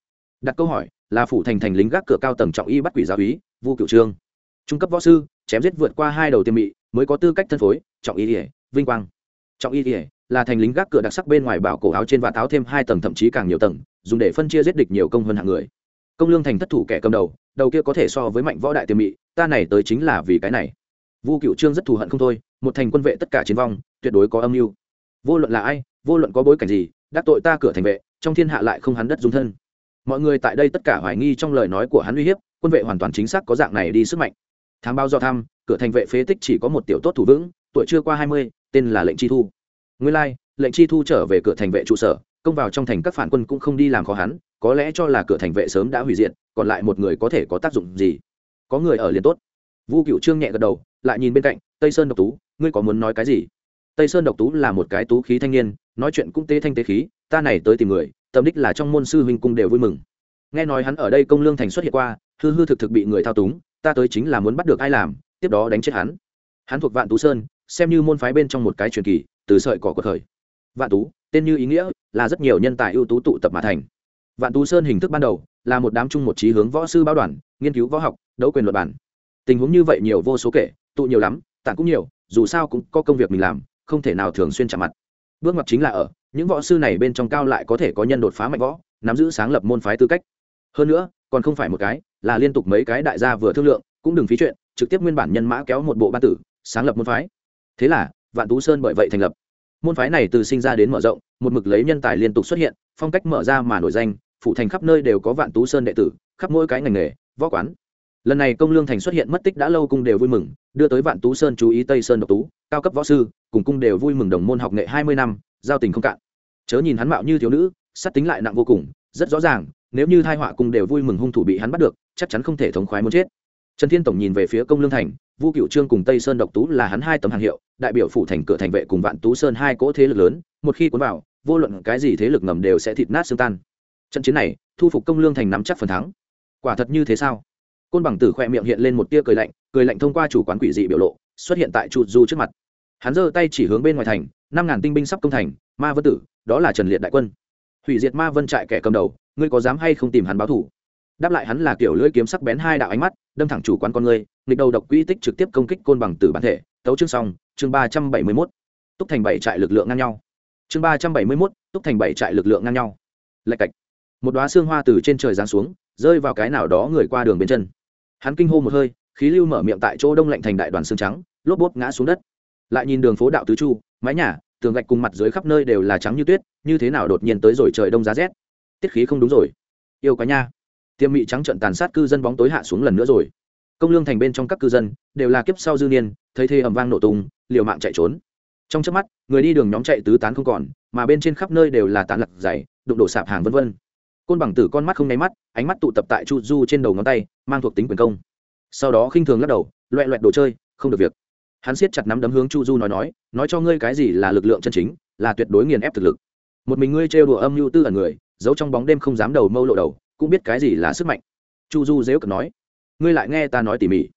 Đặt câu hỏi, là phủ thành thành lính gác cửa cao tầng trọng y bắt quỷ giáo úy, vu cựu trương. Trung cấp võ sư, chém giết vượt qua hai đầu tiêm mị, mới có tư cách thân phối, trọng y ỉa vinh quang. Trọng y ỉa là thành lính gác cửa đặc sắc bên ngoài bảo cổ áo trên và táo thêm hai tầng thậm chí càng nhiều tầng, dùng để phân chia giết địch nhiều công hơn hạng người. Công lương thành thất thủ kẻ cầm đầu đầu kia có thể so với mạnh võ đại tiềm mị, ta này tới chính là vì cái này. Vu cựu trương rất thù hận không thôi, một thành quân vệ tất cả chiến vong, tuyệt đối có âm mưu. Vô luận là ai, vô luận có bối cảnh gì, đắc tội ta cửa thành vệ, trong thiên hạ lại không hắn đất dung thân. Mọi người tại đây tất cả hoài nghi trong lời nói của hắn uy hiếp, quân vệ hoàn toàn chính xác có dạng này đi sức mạnh. Thám bao do thăm, cửa thành vệ phế tích chỉ có một tiểu tốt thủ vững, tuổi chưa qua hai mươi tên là lệnh chi thu. Nguyên lai, lệnh chi thu trở về cửa thành vệ trụ sở, công vào trong thành các phản quân cũng không đi làm khó hắn, có lẽ cho là cửa thành vệ sớm đã hủy diệt, còn lại một người có thể có tác dụng gì? Có người ở liền tốt. Vu cựu trương nhẹ gật đầu, lại nhìn bên cạnh, tây sơn độc tú, ngươi có muốn nói cái gì? Tây sơn độc tú là một cái tú khí thanh niên, nói chuyện cũng tế thanh tế khí, ta này tới tìm người, tâm đích là trong môn sư huynh cung đều vui mừng. Nghe nói hắn ở đây công lương thành xuất hiện qua, hư hư thực thực bị người thao túng, ta tới chính là muốn bắt được ai làm, tiếp đó đánh chết hắn. Hắn thuộc vạn tú sơn xem như môn phái bên trong một cái truyền kỳ, từ sợi cỏ của thời. Vạn tú, tên như ý nghĩa, là rất nhiều nhân tài ưu tú tụ tập mà thành. Vạn tú sơn hình thức ban đầu, là một đám chung một trí hướng võ sư báo đoàn, nghiên cứu võ học, đấu quyền luật bản tình huống như vậy nhiều vô số kể, tụ nhiều lắm tặng cũng nhiều, dù sao cũng có công việc mình làm, không thể nào thường xuyên chạm mặt. Bước ngoặt chính là ở, những võ sư này bên trong cao lại có thể có nhân đột phá mạnh võ, nắm giữ sáng lập môn phái tư cách. Hơn nữa, còn không phải một cái, là liên tục mấy cái đại gia vừa thương lượng, cũng đừng phí chuyện, trực tiếp nguyên bản nhân mã kéo một bộ ban tử, sáng lập môn phái thế là, vạn tú sơn bởi vậy thành lập. Môn phái này từ sinh ra đến mở rộng, một mực lấy nhân tài liên tục xuất hiện, phong cách mở ra mà nổi danh phụ thành khắp nơi đều có vạn tú sơn đệ tử, khắp mỗi cái ngành nghề, võ quán. Lần này công lương thành xuất hiện mất tích đã lâu cung đều vui mừng, đưa tới vạn tú sơn chú ý tây sơn độc tú, cao cấp võ sư, cùng cung đều vui mừng đồng môn học nghệ hai mươi năm, giao tình không cạn. Chớ nhìn hắn mạo như thiếu nữ sắt tính lại nặng vô cùng, rất rõ ràng, nếu như thai họa cung đều vui mừng hung thủ bị hắn bắt được, chắc chắn không thể thống khoái muốn chết. Trần thiên tổng nhìn về phía công lương thành vu cựu trương cùng tây sơn độc tú là hắn hai tấm hàng hiệu, đại biểu phủ thành cửa thành vệ cùng vạn tú sơn hai cỗ thế lực lớn, một khi cuốn vào, vô luận cái gì thế lực ngầm đều sẽ thịt nát xương tan. Trận chiến này, thu phục công lương thành nắm chắc phần thắng. Quả thật như thế sao? Côn bằng tử khoe miệng hiện lên một tia cười lạnh cười lạnh thông qua chủ quán quỷ dị biểu lộ, xuất hiện tại chu du trước mặt. Hắn giơ tay chỉ hướng bên ngoài thành, năm ngàn tinh binh sắp công thành, ma vân tử, đó là trần liệt đại quân. Hủy diệt ma vân trại kẻ cầm đầu, ngươi có dám hay không tìm hắn báo thủ? Đáp lại hắn là kiểu lưỡi kiếm sắc bén hai đạo ánh mắt, đâm thẳng chủ quán con người, nghịch đầu độc quỹ tích trực tiếp công kích côn bằng tử bản thể, tấu chương xong, chương ba trăm bảy mươi mốt. Túc thành bảy trại lực lượng ngang nhau. Chương ba trăm bảy mươi mốt, túc thành bảy trại lực lượng ngang nhau. Lạch cạch. Một đoá xương hoa từ trên trời giáng xuống, rơi vào cái nào đó người qua đường bên chân. Hắn kinh hô một hơi, khí lưu mở miệng tại chỗ đông lạnh thành đại đoàn xương trắng, lốp bốp ngã xuống đất. Lại nhìn đường phố đạo tứ chu, mái nhà, tường gạch cùng mặt dưới khắp nơi đều là trắng như tuyết, như thế nào đột nhiên tới rồi trời đông giá rét. Tiết khí không đúng rồi. Yêu quá nha tiêm mị trắng trận tàn sát cư dân bóng tối hạ xuống lần nữa rồi. Công lương thành bên trong các cư dân đều là kiếp sau dư niên, thấy thê ẩm vang nổ tung, liều mạng chạy trốn. Trong chớp mắt, người đi đường nhóm chạy tứ tán không còn, mà bên trên khắp nơi đều là tán lật dày, đụng đổ sạp hàng vân vân. Côn bằng tử con mắt không nháy mắt, ánh mắt tụ tập tại chu du trên đầu ngón tay, mang thuộc tính quyền công. Sau đó khinh thường lắc đầu, loẹ loẹt đồ chơi, không được việc. Hắn siết chặt nắm đấm hướng chu du nói nói nói cho ngươi cái gì là lực lượng chân chính, là tuyệt đối nghiền ép thực lực. Một mình ngươi trêu đùa âm mưu tư ẩn người, giấu trong bóng đêm không dám đầu mâu lộ đầu cũng biết cái gì là sức mạnh. Chu du dếu cực nói, ngươi lại nghe ta nói tỉ mỉ.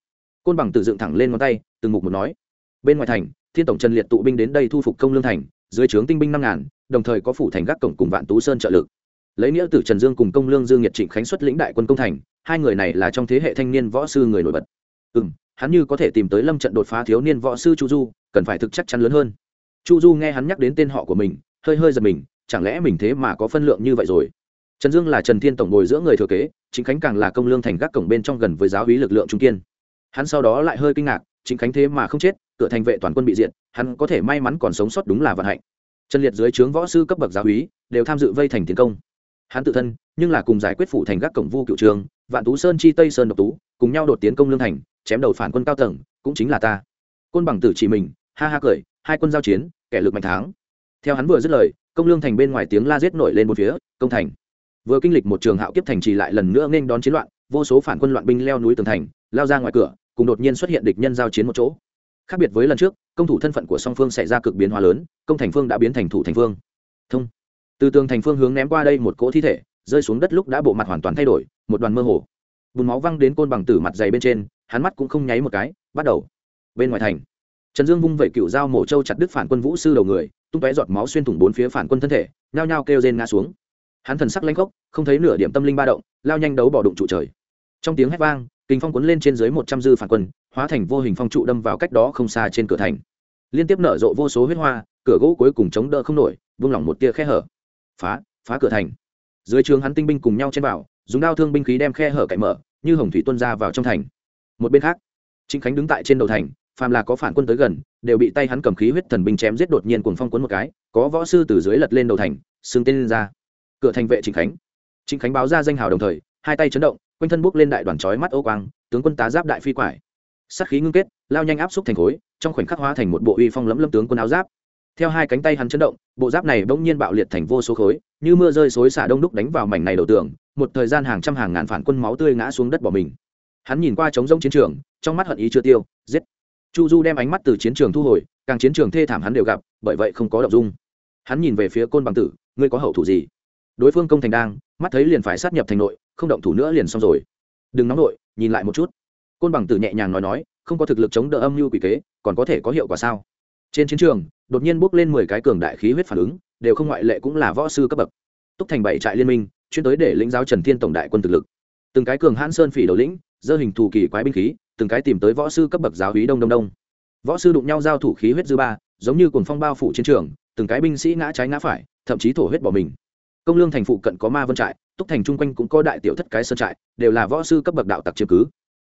Côn bằng tự dựng thẳng lên ngón tay, từng mục một nói, bên ngoài thành, thiên tổng trần liệt tụ binh đến đây thu phục công lương thành, dưới trướng tinh binh năm ngàn, đồng thời có phủ thành gác cổng cùng vạn tú sơn trợ lực. Lấy nghĩa tử trần dương cùng công lương dương nhiệt trịnh khánh xuất lĩnh đại quân công thành, hai người này là trong thế hệ thanh niên võ sư người nổi bật. Ừ m hắn như có thể tìm tới lâm trận đột phá thiếu niên võ sư chu du, cần phải thực chắc chắn lớn hơn. Chu du nghe hắn nhắc đến tên họ của mình, hơi hơi giật mình, chẳng lẽ mình thế mà có phân lượng như vậy rồi? Trần dương là trần thiên tổng bồi giữa người thừa kế, chính khánh càng là công lương thành gác cổng bên trong gần với giáo hí lực lượng trung kiên. Hắn sau đó lại hơi kinh ngạc, chính khánh thế mà không chết, cửa thành vệ toàn quân bị diệt, hắn có thể may mắn còn sống sót đúng là vận hạnh. Trần liệt dưới trướng võ sư cấp bậc giáo hí, đều tham dự vây thành tiến công. Hắn tự thân, nhưng là cùng giải quyết phủ thành gác cổng vu cựu trường, vạn tú sơn chi tây sơn độc tú, cùng nhau đột tiến công lương thành, chém đầu phản quân cao tầng, cũng chính là ta. Côn bằng tử chỉ mình, ha ha cười, hai quân giao chiến, kẻ lực mạnh thắng. Theo hắn vừa dứt lời, công lương thành bên ngoài tiếng la giết nổi lên một phía, công thành vừa kinh lịch một trường hạo kiếp thành trì lại lần nữa nên đón chiến loạn, vô số phản quân loạn binh leo núi tường thành, lao ra ngoài cửa, cùng đột nhiên xuất hiện địch nhân giao chiến một chỗ. Khác biệt với lần trước, công thủ thân phận của song phương xảy ra cực biến hóa lớn, công thành phương đã biến thành thủ thành phương thông. Từ tường thành phương hướng ném qua đây một cỗ thi thể, rơi xuống đất lúc đã bộ mặt hoàn toàn thay đổi, một đoàn mơ hồ. Bùn máu văng đến côn bằng tử mặt dày bên trên, hắn mắt cũng không nháy một cái, bắt đầu. Bên ngoài thành, trần dương vung vẩy cựu dao mổ trâu chặt đứt phản quân vũ sư đầu người, tung tóe giọt máu xuyên thủng bốn phía phản quân thân thể, nhao nhao kêu rên ngã xuống hắn thần sắc lanh khốc, không thấy nửa điểm tâm linh ba động, lao nhanh đấu bỏ đụng trụ trời. Trong tiếng hét vang, kinh phong cuốn lên trên dưới một trăm dư phản quân, hóa thành vô hình phong trụ đâm vào cách đó không xa trên cửa thành. Liên tiếp nở rộ vô số huyết hoa, cửa gỗ cuối cùng chống đỡ không nổi, vung lỏng một tia khe hở. Phá phá cửa thành. Dưới trường hắn tinh binh cùng nhau trên vào, dùng đao thương binh khí đem khe hở cậy mở, như hồng thủy tuân ra vào trong thành. Một bên khác chính khánh đứng tại trên đầu thành, phàm là có phản quân tới gần, đều bị tay hắn cầm khí huyết thần binh chém giết đột nhiên cuồng phong cuốn một cái, có võ sư từ dưới lật lên đầu thành xương tên lên ra cửa thành vệ trịnh khánh. Trịnh khánh báo ra danh hào đồng thời, hai tay chấn động, quanh thân bốc lên đại đoàn chói mắt ô quang, tướng quân tá giáp đại phi quải. Sát khí ngưng kết, lao nhanh áp xúc thành khối, trong khoảnh khắc hóa thành một bộ uy phong lẫm lâm tướng quân áo giáp. Theo hai cánh tay hắn chấn động, bộ giáp này bỗng nhiên bạo liệt thành vô số khối, như mưa rơi xối xả đông đúc đánh vào mảnh này đầu tường, một thời gian hàng trăm hàng ngàn phản quân máu tươi ngã xuống đất bỏ mình. Hắn nhìn qua trống rỗng chiến trường, trong mắt hận ý chưa tiêu, giết. Chu du đem ánh mắt từ chiến trường thu hồi, càng chiến trường thê thảm hắn đều gặp, bởi vậy không có động dung. Hắn nhìn về phía côn bằng tử, ngươi có hậu thủ gì? Đối phương công thành đang, mắt thấy liền phải sát nhập thành nội, không động thủ nữa liền xong rồi. Đừng nóng nội, nhìn lại một chút. Côn bằng tử nhẹ nhàng nói nói, không có thực lực chống đỡ âm mưu quỷ kế, còn có thể có hiệu quả sao? Trên chiến trường, đột nhiên bốc lên mười cái cường đại khí huyết phản ứng, đều không ngoại lệ cũng là võ sư cấp bậc. Túc thành bảy trại liên minh, chuyên tới để lĩnh giáo trần thiên tổng đại quân thực lực. Từng cái cường hãn sơn phỉ đầu lĩnh, dơ hình thù kỳ quái binh khí, từng cái tìm tới võ sư cấp bậc giáo hí đông đông đông. Võ sư đụng nhau giao thủ khí huyết dư ba, giống như cuồng phong bao phủ chiến trường, từng cái binh sĩ ngã trái ngã phải, thậm chí thổ huyết bỏ mình công lương thành phụ cận có ma vân trại, túc thành chung quanh cũng có đại tiểu thất cái sơn trại, đều là võ sư cấp bậc đạo tặc chứng cứ.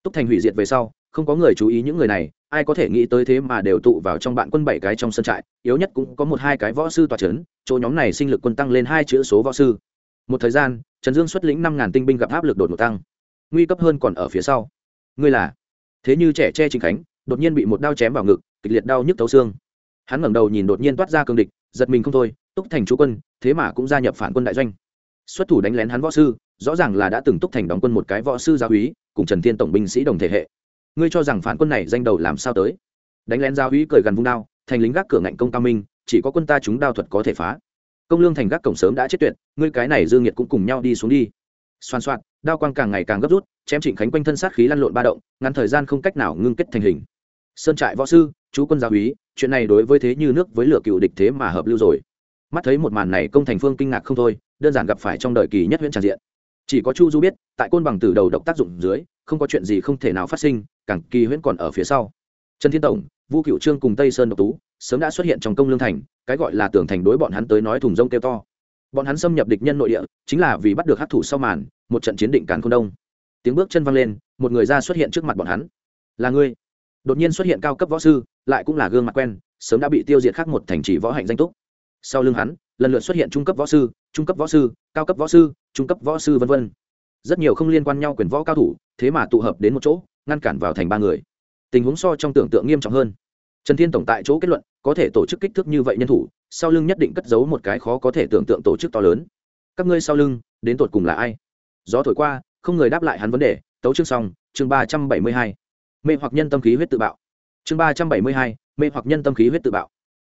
Túc thành hủy diệt về sau, không có người chú ý những người này, ai có thể nghĩ tới thế mà đều tụ vào trong bạn quân bảy cái trong sân trại, yếu nhất cũng có một hai cái võ sư tòa c h ấ n chỗ nhóm này sinh lực quân tăng lên hai chữ số võ sư. Một thời gian, trần dương xuất lĩnh năm ngàn tinh binh gặp áp lực đột ngột tăng. Nguy cấp hơn còn ở phía sau. Ngươi là? Thế như trẻ che chính khánh, đột nhiên bị một đao chém vào ngực, kịch liệt đau nhức thấu xương. Hắn ngẩng đầu nhìn đột nhiên toát ra cương địch, giật mình không thôi túc thành chú quân, thế mà cũng gia nhập phản quân đại doanh. Xuất thủ đánh lén hắn võ sư, rõ ràng là đã từng túc thành đóng quân một cái võ sư gia úy, cùng trần thiên tổng binh sĩ đồng thể hệ. Ngươi cho rằng phản quân này danh đầu làm sao tới? Đánh lén gia úy cười gần vung đao, thành lính gác cửa ngạnh công cao minh, chỉ có quân ta chúng đao thuật có thể phá. Công lương thành gác cổng sớm đã chết tuyệt, ngươi cái này dương nhiệt cũng cùng nhau đi xuống đi. Xoan xoan đao quang càng ngày càng gấp rút, chém trịnh khánh quanh thân sát khí lăn lộn ba động, ngắn thời gian không cách nào ngưng kết thành hình. Sơn trại võ sư, chú quân gia úy, chuyện này đối với thế như nước với lửa cựu địch thế mà hợp lưu rồi mắt thấy một màn này công thành phương kinh ngạc không thôi, đơn giản gặp phải trong đời kỳ nhất huyện tràn diện. Chỉ có chu du biết, tại côn bằng từ đầu độc tác dụng dưới, không có chuyện gì không thể nào phát sinh, càng kỳ huyễn còn ở phía sau. Trần thiên tổng, vu cựu trương cùng tây sơn độc tú, sớm đã xuất hiện trong công lương thành, cái gọi là tưởng thành đối bọn hắn tới nói thùng rông kêu to. Bọn hắn xâm nhập địch nhân nội địa, chính là vì bắt được hát thủ sau màn, một trận chiến định càn không đông. Tiếng bước chân văng lên, một người ra xuất hiện trước mặt bọn hắn. Là ngươi. Đột nhiên xuất hiện cao cấp võ sư, lại cũng là gương mặt quen, sớm đã bị tiêu diệt khác một thành trì võ hạnh danh túc sau lưng hắn, lần lượt xuất hiện trung cấp võ sư, trung cấp võ sư, cao cấp võ sư, trung cấp võ sư v v rất nhiều không liên quan nhau quyền võ cao thủ, thế mà tụ hợp đến một chỗ, ngăn cản vào thành ba người. Tình huống so trong tưởng tượng nghiêm trọng hơn. Trần thiên tổng tại chỗ kết luận, có thể tổ chức kích thước như vậy nhân thủ, sau lưng nhất định cất giấu một cái khó có thể tưởng tượng tổ chức to lớn. Các ngươi sau lưng, đến tột cùng là ai? Gió thổi qua, không người đáp lại hắn vấn đề, tấu chương xong, chương ba trăm bảy mươi hai. Mê hoặc nhân tâm khí huyết tự bạo. Chương ba trăm bảy mươi hai, mê hoặc nhân tâm khí huyết tự bạo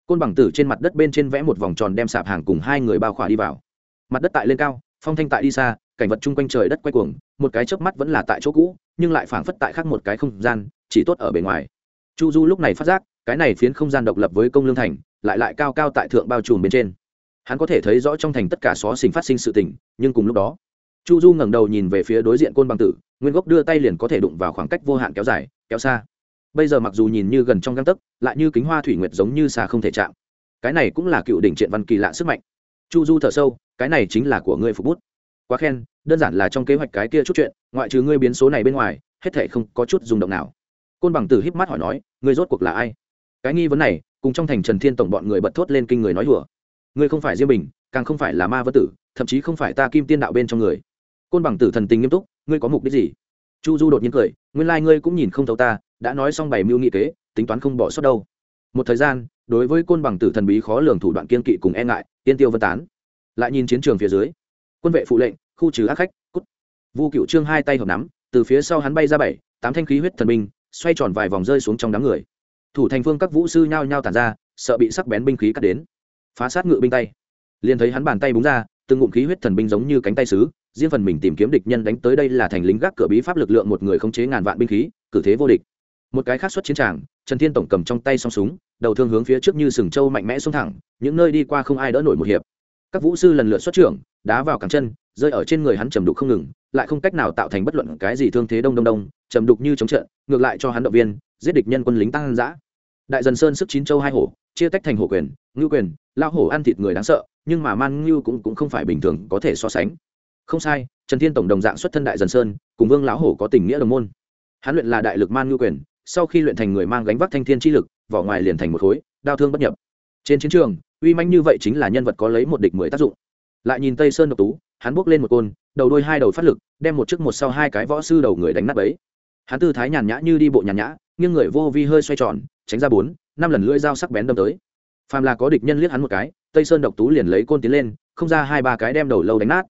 côn bằng tử trên mặt đất bên trên vẽ một vòng tròn đem sạp hàng cùng hai người bao khỏa đi vào. Mặt đất tại lên cao, phong thanh tại đi xa, cảnh vật chung quanh trời đất quay cuồng, một cái chớp mắt vẫn là tại chỗ cũ, nhưng lại phảng phất tại khác một cái không gian, chỉ tốt ở bề ngoài. Chu du lúc này phát giác, cái này phiến không gian độc lập với công lương thành, lại lại cao cao tại thượng bao trùm bên trên. Hắn có thể thấy rõ trong thành tất cả xó xình phát sinh sự tình, nhưng cùng lúc đó, chu du ngẩng đầu nhìn về phía đối diện côn bằng tử, nguyên gốc đưa tay liền có thể đụng vào khoảng cách vô hạn kéo dài, kéo xa bây giờ mặc dù nhìn như gần trong găng tấc lại như kính hoa thủy nguyệt giống như xà không thể chạm. Cái này cũng là cựu đỉnh triện văn kỳ lạ sức mạnh. Chu du thở sâu cái này chính là của ngươi phục bút. Quá khen đơn giản là trong kế hoạch cái kia chút chuyện ngoại trừ ngươi biến số này bên ngoài hết thể không có chút rung động nào. Côn bằng tử híp mắt hỏi nói ngươi rốt cuộc là ai? Cái nghi vấn này cùng trong thành trần thiên tổng bọn người bật thốt lên kinh người nói đùa. Ngươi không phải riêng mình, càng không phải là ma vân tử thậm chí không phải ta kim tiên đạo bên trong người. Côn bằng tử thần tình nghiêm túc ngươi có mục đích gì? Chu du đột nhiên cười nguyên lai、like、ngươi cũng nhìn không thấu ta đã nói xong bảy mưu nghị kế, tính toán không bỏ sót đâu. Một thời gian, đối với côn bằng tử thần bí khó lường thủ đoạn kiên kỵ cùng e ngại, tiên tiêu vân tán. Lại nhìn chiến trường phía dưới, quân vệ phụ lệnh, khu trừ ác khách, cút. Vu cựu trương hai tay hợp nắm, từ phía sau hắn bay ra bảy, tám thanh khí huyết thần binh, xoay tròn vài vòng rơi xuống trong đám người. Thủ thành phương các vũ sư nhao nhao tàn ra, sợ bị sắc bén binh khí cắt đến. Phá sát ngự binh tay. Liền thấy hắn bàn tay búng ra, từng ngụm khí huyết thần binh giống như cánh tay sứ, riêng phần mình tìm kiếm địch nhân đánh tới đây là thành lính gác cửa bí pháp lực lượng một người khống chế ngàn vạn binh khí, cử thế vô địch một cái khác xuất chiến tràng trần thiên tổng cầm trong tay song súng đầu thương hướng phía trước như sừng trâu mạnh mẽ xông thẳng những nơi đi qua không ai đỡ nổi một hiệp. Các vũ sư lần lượt xuất trưởng đá vào cẳng chân rơi ở trên người hắn trầm đục không ngừng lại không cách nào tạo thành bất luận cái gì thương thế đông đông đông trầm đục như chống trận ngược lại cho hắn động viên giết địch nhân quân lính tăng dã đại dần sơn sức chín châu hai hổ chia tách thành hổ quyền ngưu quyền lao hổ ăn thịt người đáng sợ nhưng mà man ngưu cũng, cũng không phải bình thường có thể so sánh. Không sai trần thiên tổng đồng dạng xuất thân đại dần sơn cùng vương lão hổ có tình nghĩa đồng môn. Hắn luyện là đại lực man ngưu quyền sau khi luyện thành người mang gánh vác thanh thiên chi lực, vỏ ngoài liền thành một khối, đao thương bất nhập. Trên chiến trường, uy manh như vậy chính là nhân vật có lấy một địch mười tác dụng. Lại nhìn tây sơn độc tú, hắn bước lên một côn, đầu đôi hai đầu phát lực, đem một chiếc một sau hai cái võ sư đầu người đánh nắp ấy hắn tư thái nhàn nhã như đi bộ nhàn nhã nhưng người vô vi hơi xoay tròn, tránh ra bốn, năm lần lưỡi dao sắc bén đâm tới. Phàm là có địch nhân liếc hắn một cái, tây sơn độc tú liền lấy côn tiến lên, không ra hai ba cái đem đầu lâu đánh nát.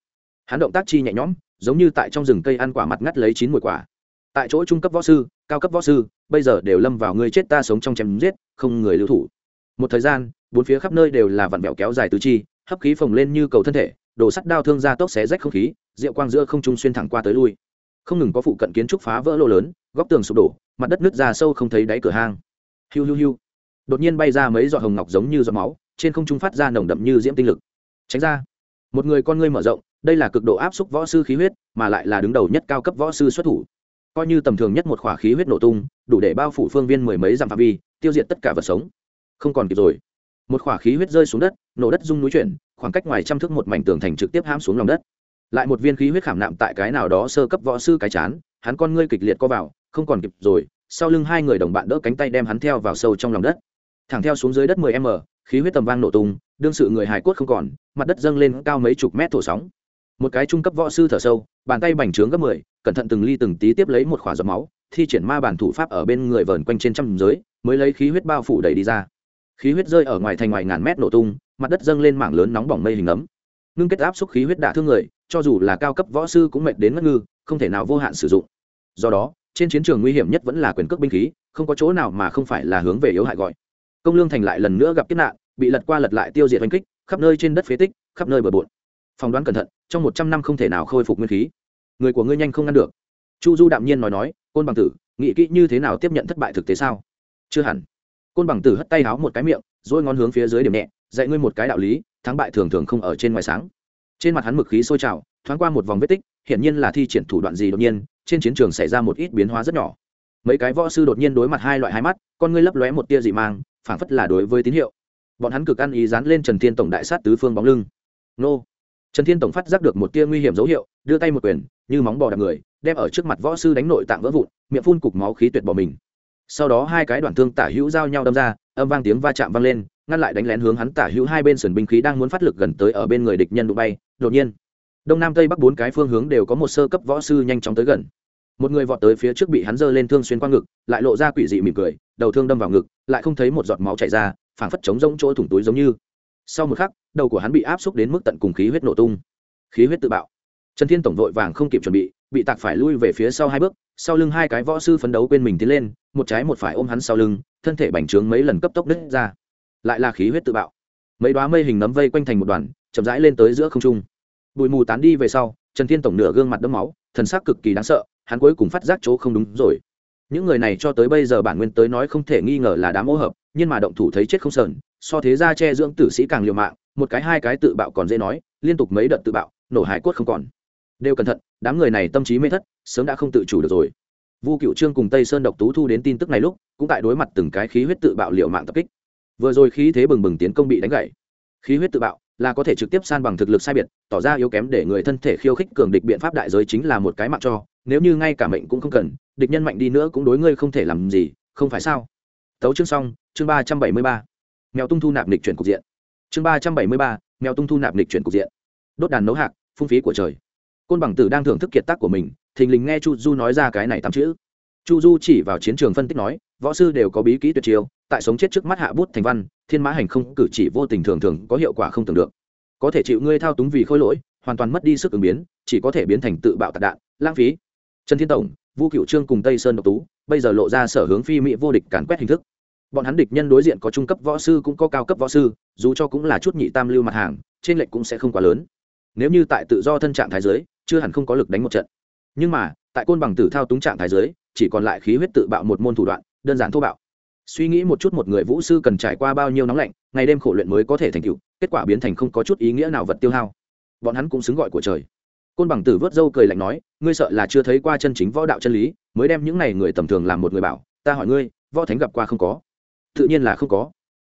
Hắn động tác chi nhẹ nhõm, giống như tại trong rừng cây ăn quả mặt ngắt lấy chín mùi quả. Tại chỗ trung cấp võ sư, cao cấp võ sư bây giờ đều lâm vào người chết ta sống trong chém giết, không người lưu thủ. Một thời gian, bốn phía khắp nơi đều là vặn vẹo kéo dài tứ chi, hấp khí phồng lên như cầu thân thể đổ sắt đao thương ra tốc xé rách không khí, rượu quang giữa không trung xuyên thẳng qua tới lui. Không ngừng có phụ cận kiến trúc phá vỡ lô lớn, góc tường sụp đổ, mặt đất nứt ra sâu không thấy đáy cửa hang. Hiu hiu hiu. Đột nhiên bay ra mấy giọt hồng ngọc giống như giọt máu, trên không trung phát ra nồng đậm như diễm tinh lực. Tránh ra. Một người con ngươi mở rộng, đây là cực độ áp xúc võ sư khí huyết, mà lại là đứng đầu nhất cao cấp võ sư xuất thủ coi như tầm thường nhất một khỏa khí huyết nổ tung đủ để bao phủ phương viên mười mấy dặm phạm vi tiêu diệt tất cả vật sống. Không còn kịp rồi. Một khỏa khí huyết rơi xuống đất nổ đất rung núi chuyển khoảng cách ngoài trăm thước một mảnh tường thành trực tiếp hãm xuống lòng đất. Lại một viên khí huyết khảm nạm tại cái nào đó sơ cấp võ sư cái chán hắn con ngươi kịch liệt co vào không còn kịp rồi sau lưng hai người đồng bạn đỡ cánh tay đem hắn theo vào sâu trong lòng đất. Thẳng theo xuống dưới đất 10 m khí huyết tầm vang nổ tung đương sự người hài cốt không còn mặt đất dâng lên cao mấy chục mét thổ sóng. Một cái trung cấp võ sư thở sâu bàn tay bành trướng gấp 10, cẩn thận từng ly từng tí tiếp lấy một khỏa giọt máu, thi triển ma bản thủ pháp ở bên người vờn quanh trên trăm giới, mới lấy khí huyết bao phủ đầy đi ra. Khí huyết rơi ở ngoài thành ngoài ngàn mét nổ tung, mặt đất dâng lên mảng lớn nóng bỏng mây hình ấm. Ngưng kết áp xúc khí huyết đả thương người, cho dù là cao cấp võ sư cũng mệt đến ngất ngư, không thể nào vô hạn sử dụng. Do đó, trên chiến trường nguy hiểm nhất vẫn là quyền cước binh khí, không có chỗ nào mà không phải là hướng về yếu hại gọi. Công lương thành lại lần nữa gặp kiếp nạn, bị lật qua lật lại tiêu diệt oanh kích, khắp nơi trên đất phế tích, khắp nơi bờ bộn. Phỏng đoán cẩn thận, trong một trăm năm không thể nào khôi phục nguyên khí người của ngươi nhanh không ngăn được. Chu du đạm nhiên nói nói, côn bằng tử, nghĩ kỹ như thế nào tiếp nhận thất bại thực tế sao? Chưa hẳn. Côn bằng tử hất tay háo một cái miệng dỗi ngón hướng phía dưới điểm nhẹ, dạy ngươi một cái đạo lý, thắng bại thường thường không ở trên ngoài sáng. Trên mặt hắn mực khí sôi trào, thoáng qua một vòng vết tích, hiển nhiên là thi triển thủ đoạn gì đột nhiên, trên chiến trường xảy ra một ít biến hóa rất nhỏ. Mấy cái võ sư đột nhiên đối mặt hai loại hai mắt, con ngươi lấp lóe một tia dị mang, phảng phất là đối với tín hiệu. Bọn hắn cực ăn ý dán lên trần thiên tổng đại sát tứ phương bóng lưng. Nô trần thiên tổng phát giác được một tia nguy hiểm dấu hiệu, đưa tay một quyền, như móng bò đạp người, đem ở trước mặt võ sư đánh nội tạng vỡ vụn, miệng phun cục máu khí tuyệt bỏ mình. Sau đó hai cái đoạn thương tả hữu giao nhau đâm ra, âm vang tiếng va chạm vang lên, ngăn lại đánh lén hướng hắn tả hữu hai bên sườn binh khí đang muốn phát lực gần tới ở bên người địch nhân đụng bay. Đột nhiên, đông nam tây bắc bốn cái phương hướng đều có một sơ cấp võ sư nhanh chóng tới gần. Một người vọt tới phía trước bị hắn giơ lên thương xuyên qua ngực, lại lộ ra quỷ dị mỉm cười, đầu thương đâm vào ngực, lại không thấy một giọt máu chảy ra, phảng phất chống rỗng chỗ thủng túi giống như sau một khắc, đầu của hắn bị áp xúc đến mức tận cùng khí huyết nổ tung. Khí huyết tự bạo. Trần thiên tổng vội vàng không kịp chuẩn bị bị tạc phải lui về phía sau hai bước, sau lưng hai cái võ sư phấn đấu quên mình tiến lên, một trái một phải ôm hắn sau lưng, thân thể bành trướng mấy lần cấp tốc đứt ra. Lại là khí huyết tự bạo. Mấy đoá mây hình nấm vây quanh thành một đoàn, chậm rãi lên tới giữa không trung. Bụi mù tán đi về sau, trần thiên tổng nửa gương mặt đẫm máu, thần sắc cực kỳ đáng sợ, hắn cuối cùng phát giác chỗ không đúng rồi những người này cho tới bây giờ bản nguyên tới nói không thể nghi ngờ là đám ô hợp, nhưng mà động thủ thấy chết không sờn, so thế ra che dưỡng tử sĩ càng liều mạng, một cái hai cái tự bạo còn dễ nói, liên tục mấy đợt tự bạo, nổ hải cốt không còn. Đều cẩn thận, đám người này tâm trí mê thất, sớm đã không tự chủ được rồi. Vu cựu trương cùng tây sơn độc tú thu đến tin tức này lúc, cũng tại đối mặt từng cái khí huyết tự bạo liệu mạng tập kích. Vừa rồi khí thế bừng bừng tiến công bị đánh gãy. Khí huyết tự bạo là có thể trực tiếp san bằng thực lực sai biệt, tỏ ra yếu kém để người thân thể khiêu khích cường địch biện pháp đại giới chính là một cái mạng cho, nếu như ngay cả mệnh cũng không cần địch nhân mạnh đi nữa cũng đối ngươi không thể làm gì, không phải sao? Tấu chương xong, chương ba trăm bảy mươi ba. Mèo tung thu nạp nịch chuyển cục diện. Chương ba trăm bảy mươi ba, mèo tung thu nạp nịch chuyển cục diện. Đốt đàn nấu hạc, phung phí của trời. Côn bằng tử đang thưởng thức kiệt tác của mình, thình lình nghe chu du nói ra cái này tám chữ. Chu du chỉ vào chiến trường phân tích nói, võ sư đều có bí kỹ tuyệt chiêu, tại sống chết trước mắt hạ bút thành văn, thiên mã hành không cử chỉ vô tình thường thường có hiệu quả không tưởng được. Có thể chịu ngươi thao túng vì khôi lỗi, hoàn toàn mất đi sức ứng biến, chỉ có thể biến thành tự bạo tạc đạn, lãng phí. Trần thiên tổng vu cựu trương cùng tây sơn độc tú, bây giờ lộ ra sở hướng phi mỹ vô địch càn quét hình thức. Bọn hắn địch nhân đối diện có trung cấp võ sư cũng có cao cấp võ sư, dù cho cũng là chút nhị tam lưu mặt hàng, trên lệnh cũng sẽ không quá lớn. Nếu như tại tự do thân trạng thái giới, chưa hẳn không có lực đánh một trận. Nhưng mà, tại côn bằng tử thao túng trạng thái giới, chỉ còn lại khí huyết tự bạo một môn thủ đoạn, đơn giản thô bạo. Suy nghĩ một chút một người vũ sư cần trải qua bao nhiêu nóng lạnh, ngày đêm khổ luyện mới có thể thành tựu, kết quả biến thành không có chút ý nghĩa nào vật tiêu hao. Bọn hắn cũng xứng gọi của trời. Côn bằng tử vớt dâu cười lạnh nói ngươi sợ là chưa thấy qua chân chính võ đạo chân lý, mới đem những này người tầm thường làm một người bảo, ta hỏi ngươi, võ thánh gặp qua không có? Tự nhiên là không có.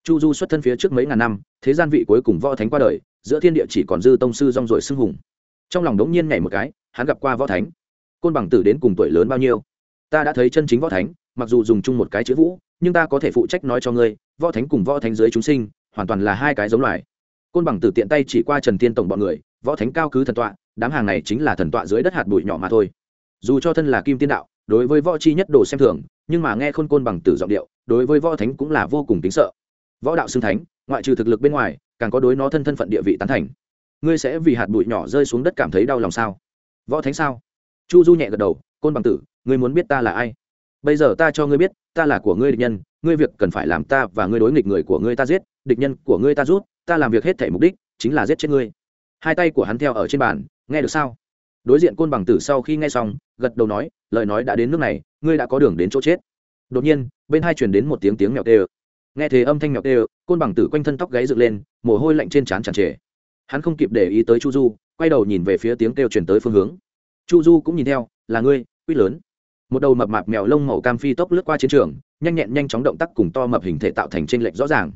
Chu du xuất thân phía trước mấy ngàn năm, thế gian vị cuối cùng võ thánh qua đời, giữa thiên địa chỉ còn dư tông sư rong rồi xưng hùng. Trong lòng đống nhiên nhảy một cái, hắn gặp qua võ thánh. Côn bằng tử đến cùng tuổi lớn bao nhiêu? Ta đã thấy chân chính võ thánh, mặc dù dùng chung một cái chữ vũ, nhưng ta có thể phụ trách nói cho ngươi, võ thánh cùng võ thánh dưới chúng sinh, hoàn toàn là hai cái giống loài. Côn bằng tử tiện tay chỉ qua trần tiên tổng bọn người võ thánh cao cứ thần tọa, đám hàng này chính là thần tọa dưới đất hạt bụi nhỏ mà thôi. Dù cho thân là kim tiên đạo, đối với võ chi nhất đồ xem thường, nhưng mà nghe khôn côn bằng tử giọng điệu, đối với võ thánh cũng là vô cùng tính sợ. Võ đạo xưng thánh, ngoại trừ thực lực bên ngoài, càng có đối nó thân thân phận địa vị tán thành. Ngươi sẽ vì hạt bụi nhỏ rơi xuống đất cảm thấy đau lòng sao? Võ thánh sao? Chu du nhẹ gật đầu, côn bằng tử, ngươi muốn biết ta là ai? Bây giờ ta cho ngươi biết, ta là của ngươi địch nhân, ngươi việc cần phải làm ta và ngươi đối nghịch người của ngươi ta giết, địch nhân của ngươi ta rút, ta làm việc hết thể mục đích chính là giết chết ngươi hai tay của hắn theo ở trên bàn, nghe được sao? Đối diện côn bằng tử sau khi nghe xong, gật đầu nói, lời nói đã đến nước này, ngươi đã có đường đến chỗ chết. Đột nhiên, bên hai truyền đến một tiếng tiếng mèo tê ơ. Nghe thấy âm thanh mèo kêu côn bằng tử quanh thân tóc gáy dựng lên, mồ hôi lạnh trên trán tràn trề. Hắn không kịp để ý tới chu du, quay đầu nhìn về phía tiếng kêu chuyển tới phương hướng. Chu du cũng nhìn theo, là ngươi quýt lớn. Một đầu mập mạp mèo lông màu cam phi tốc lướt qua chiến trường, nhanh nhẹn nhanh chóng động tác cùng to mập hình thể tạo thành t r ê n lệch rõ ràng.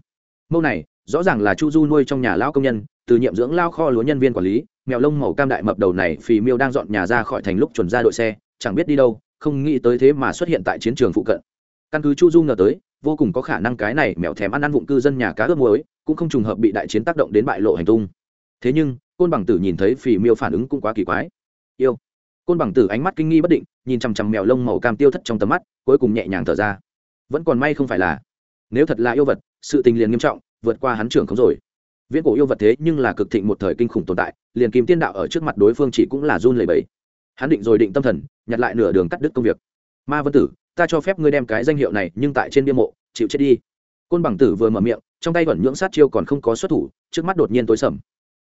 Mâu này, rõ ràng là chu du nuôi trong nhà lão công nhân từ nhiệm dưỡng lao kho lúa nhân viên quản lý, mèo lông màu cam đại mập đầu này phì miêu đang dọn nhà ra khỏi thành lúc chuẩn ra đội xe, chẳng biết đi đâu, không nghĩ tới thế mà xuất hiện tại chiến trường phụ cận. Căn cứ chu du ngờ tới, vô cùng có khả năng cái này mèo thèm ăn ăn vụng cư dân nhà cá ướp muối, cũng không trùng hợp bị đại chiến tác động đến bại lộ hành tung. Thế nhưng, côn bằng tử nhìn thấy phì miêu phản ứng cũng quá kỳ quái. Yêu. Côn bằng tử ánh mắt kinh nghi bất định, nhìn chằm chằm mèo lông màu cam tiêu thất trong tầm mắt, cuối cùng nhẹ nhàng thở ra. Vẫn còn may không phải là. Nếu thật là yêu vật, sự tình liền nghiêm trọng, vượt qua hắn trưởng không rồi viễn cổ yêu vật thế nhưng là cực thịnh một thời kinh khủng tồn tại, liền kim tiên đạo ở trước mặt đối phương chỉ cũng là run lẩy bẩy. Hắn định rồi định tâm thần, nhặt lại nửa đường cắt đứt công việc. Ma vân tử, ta cho phép ngươi đem cái danh hiệu này nhưng tại trên bia mộ, chịu chết đi. Côn bằng tử vừa mở miệng, trong tay vẫn nhưỡng sát chiêu còn không có xuất thủ, trước mắt đột nhiên tối sầm.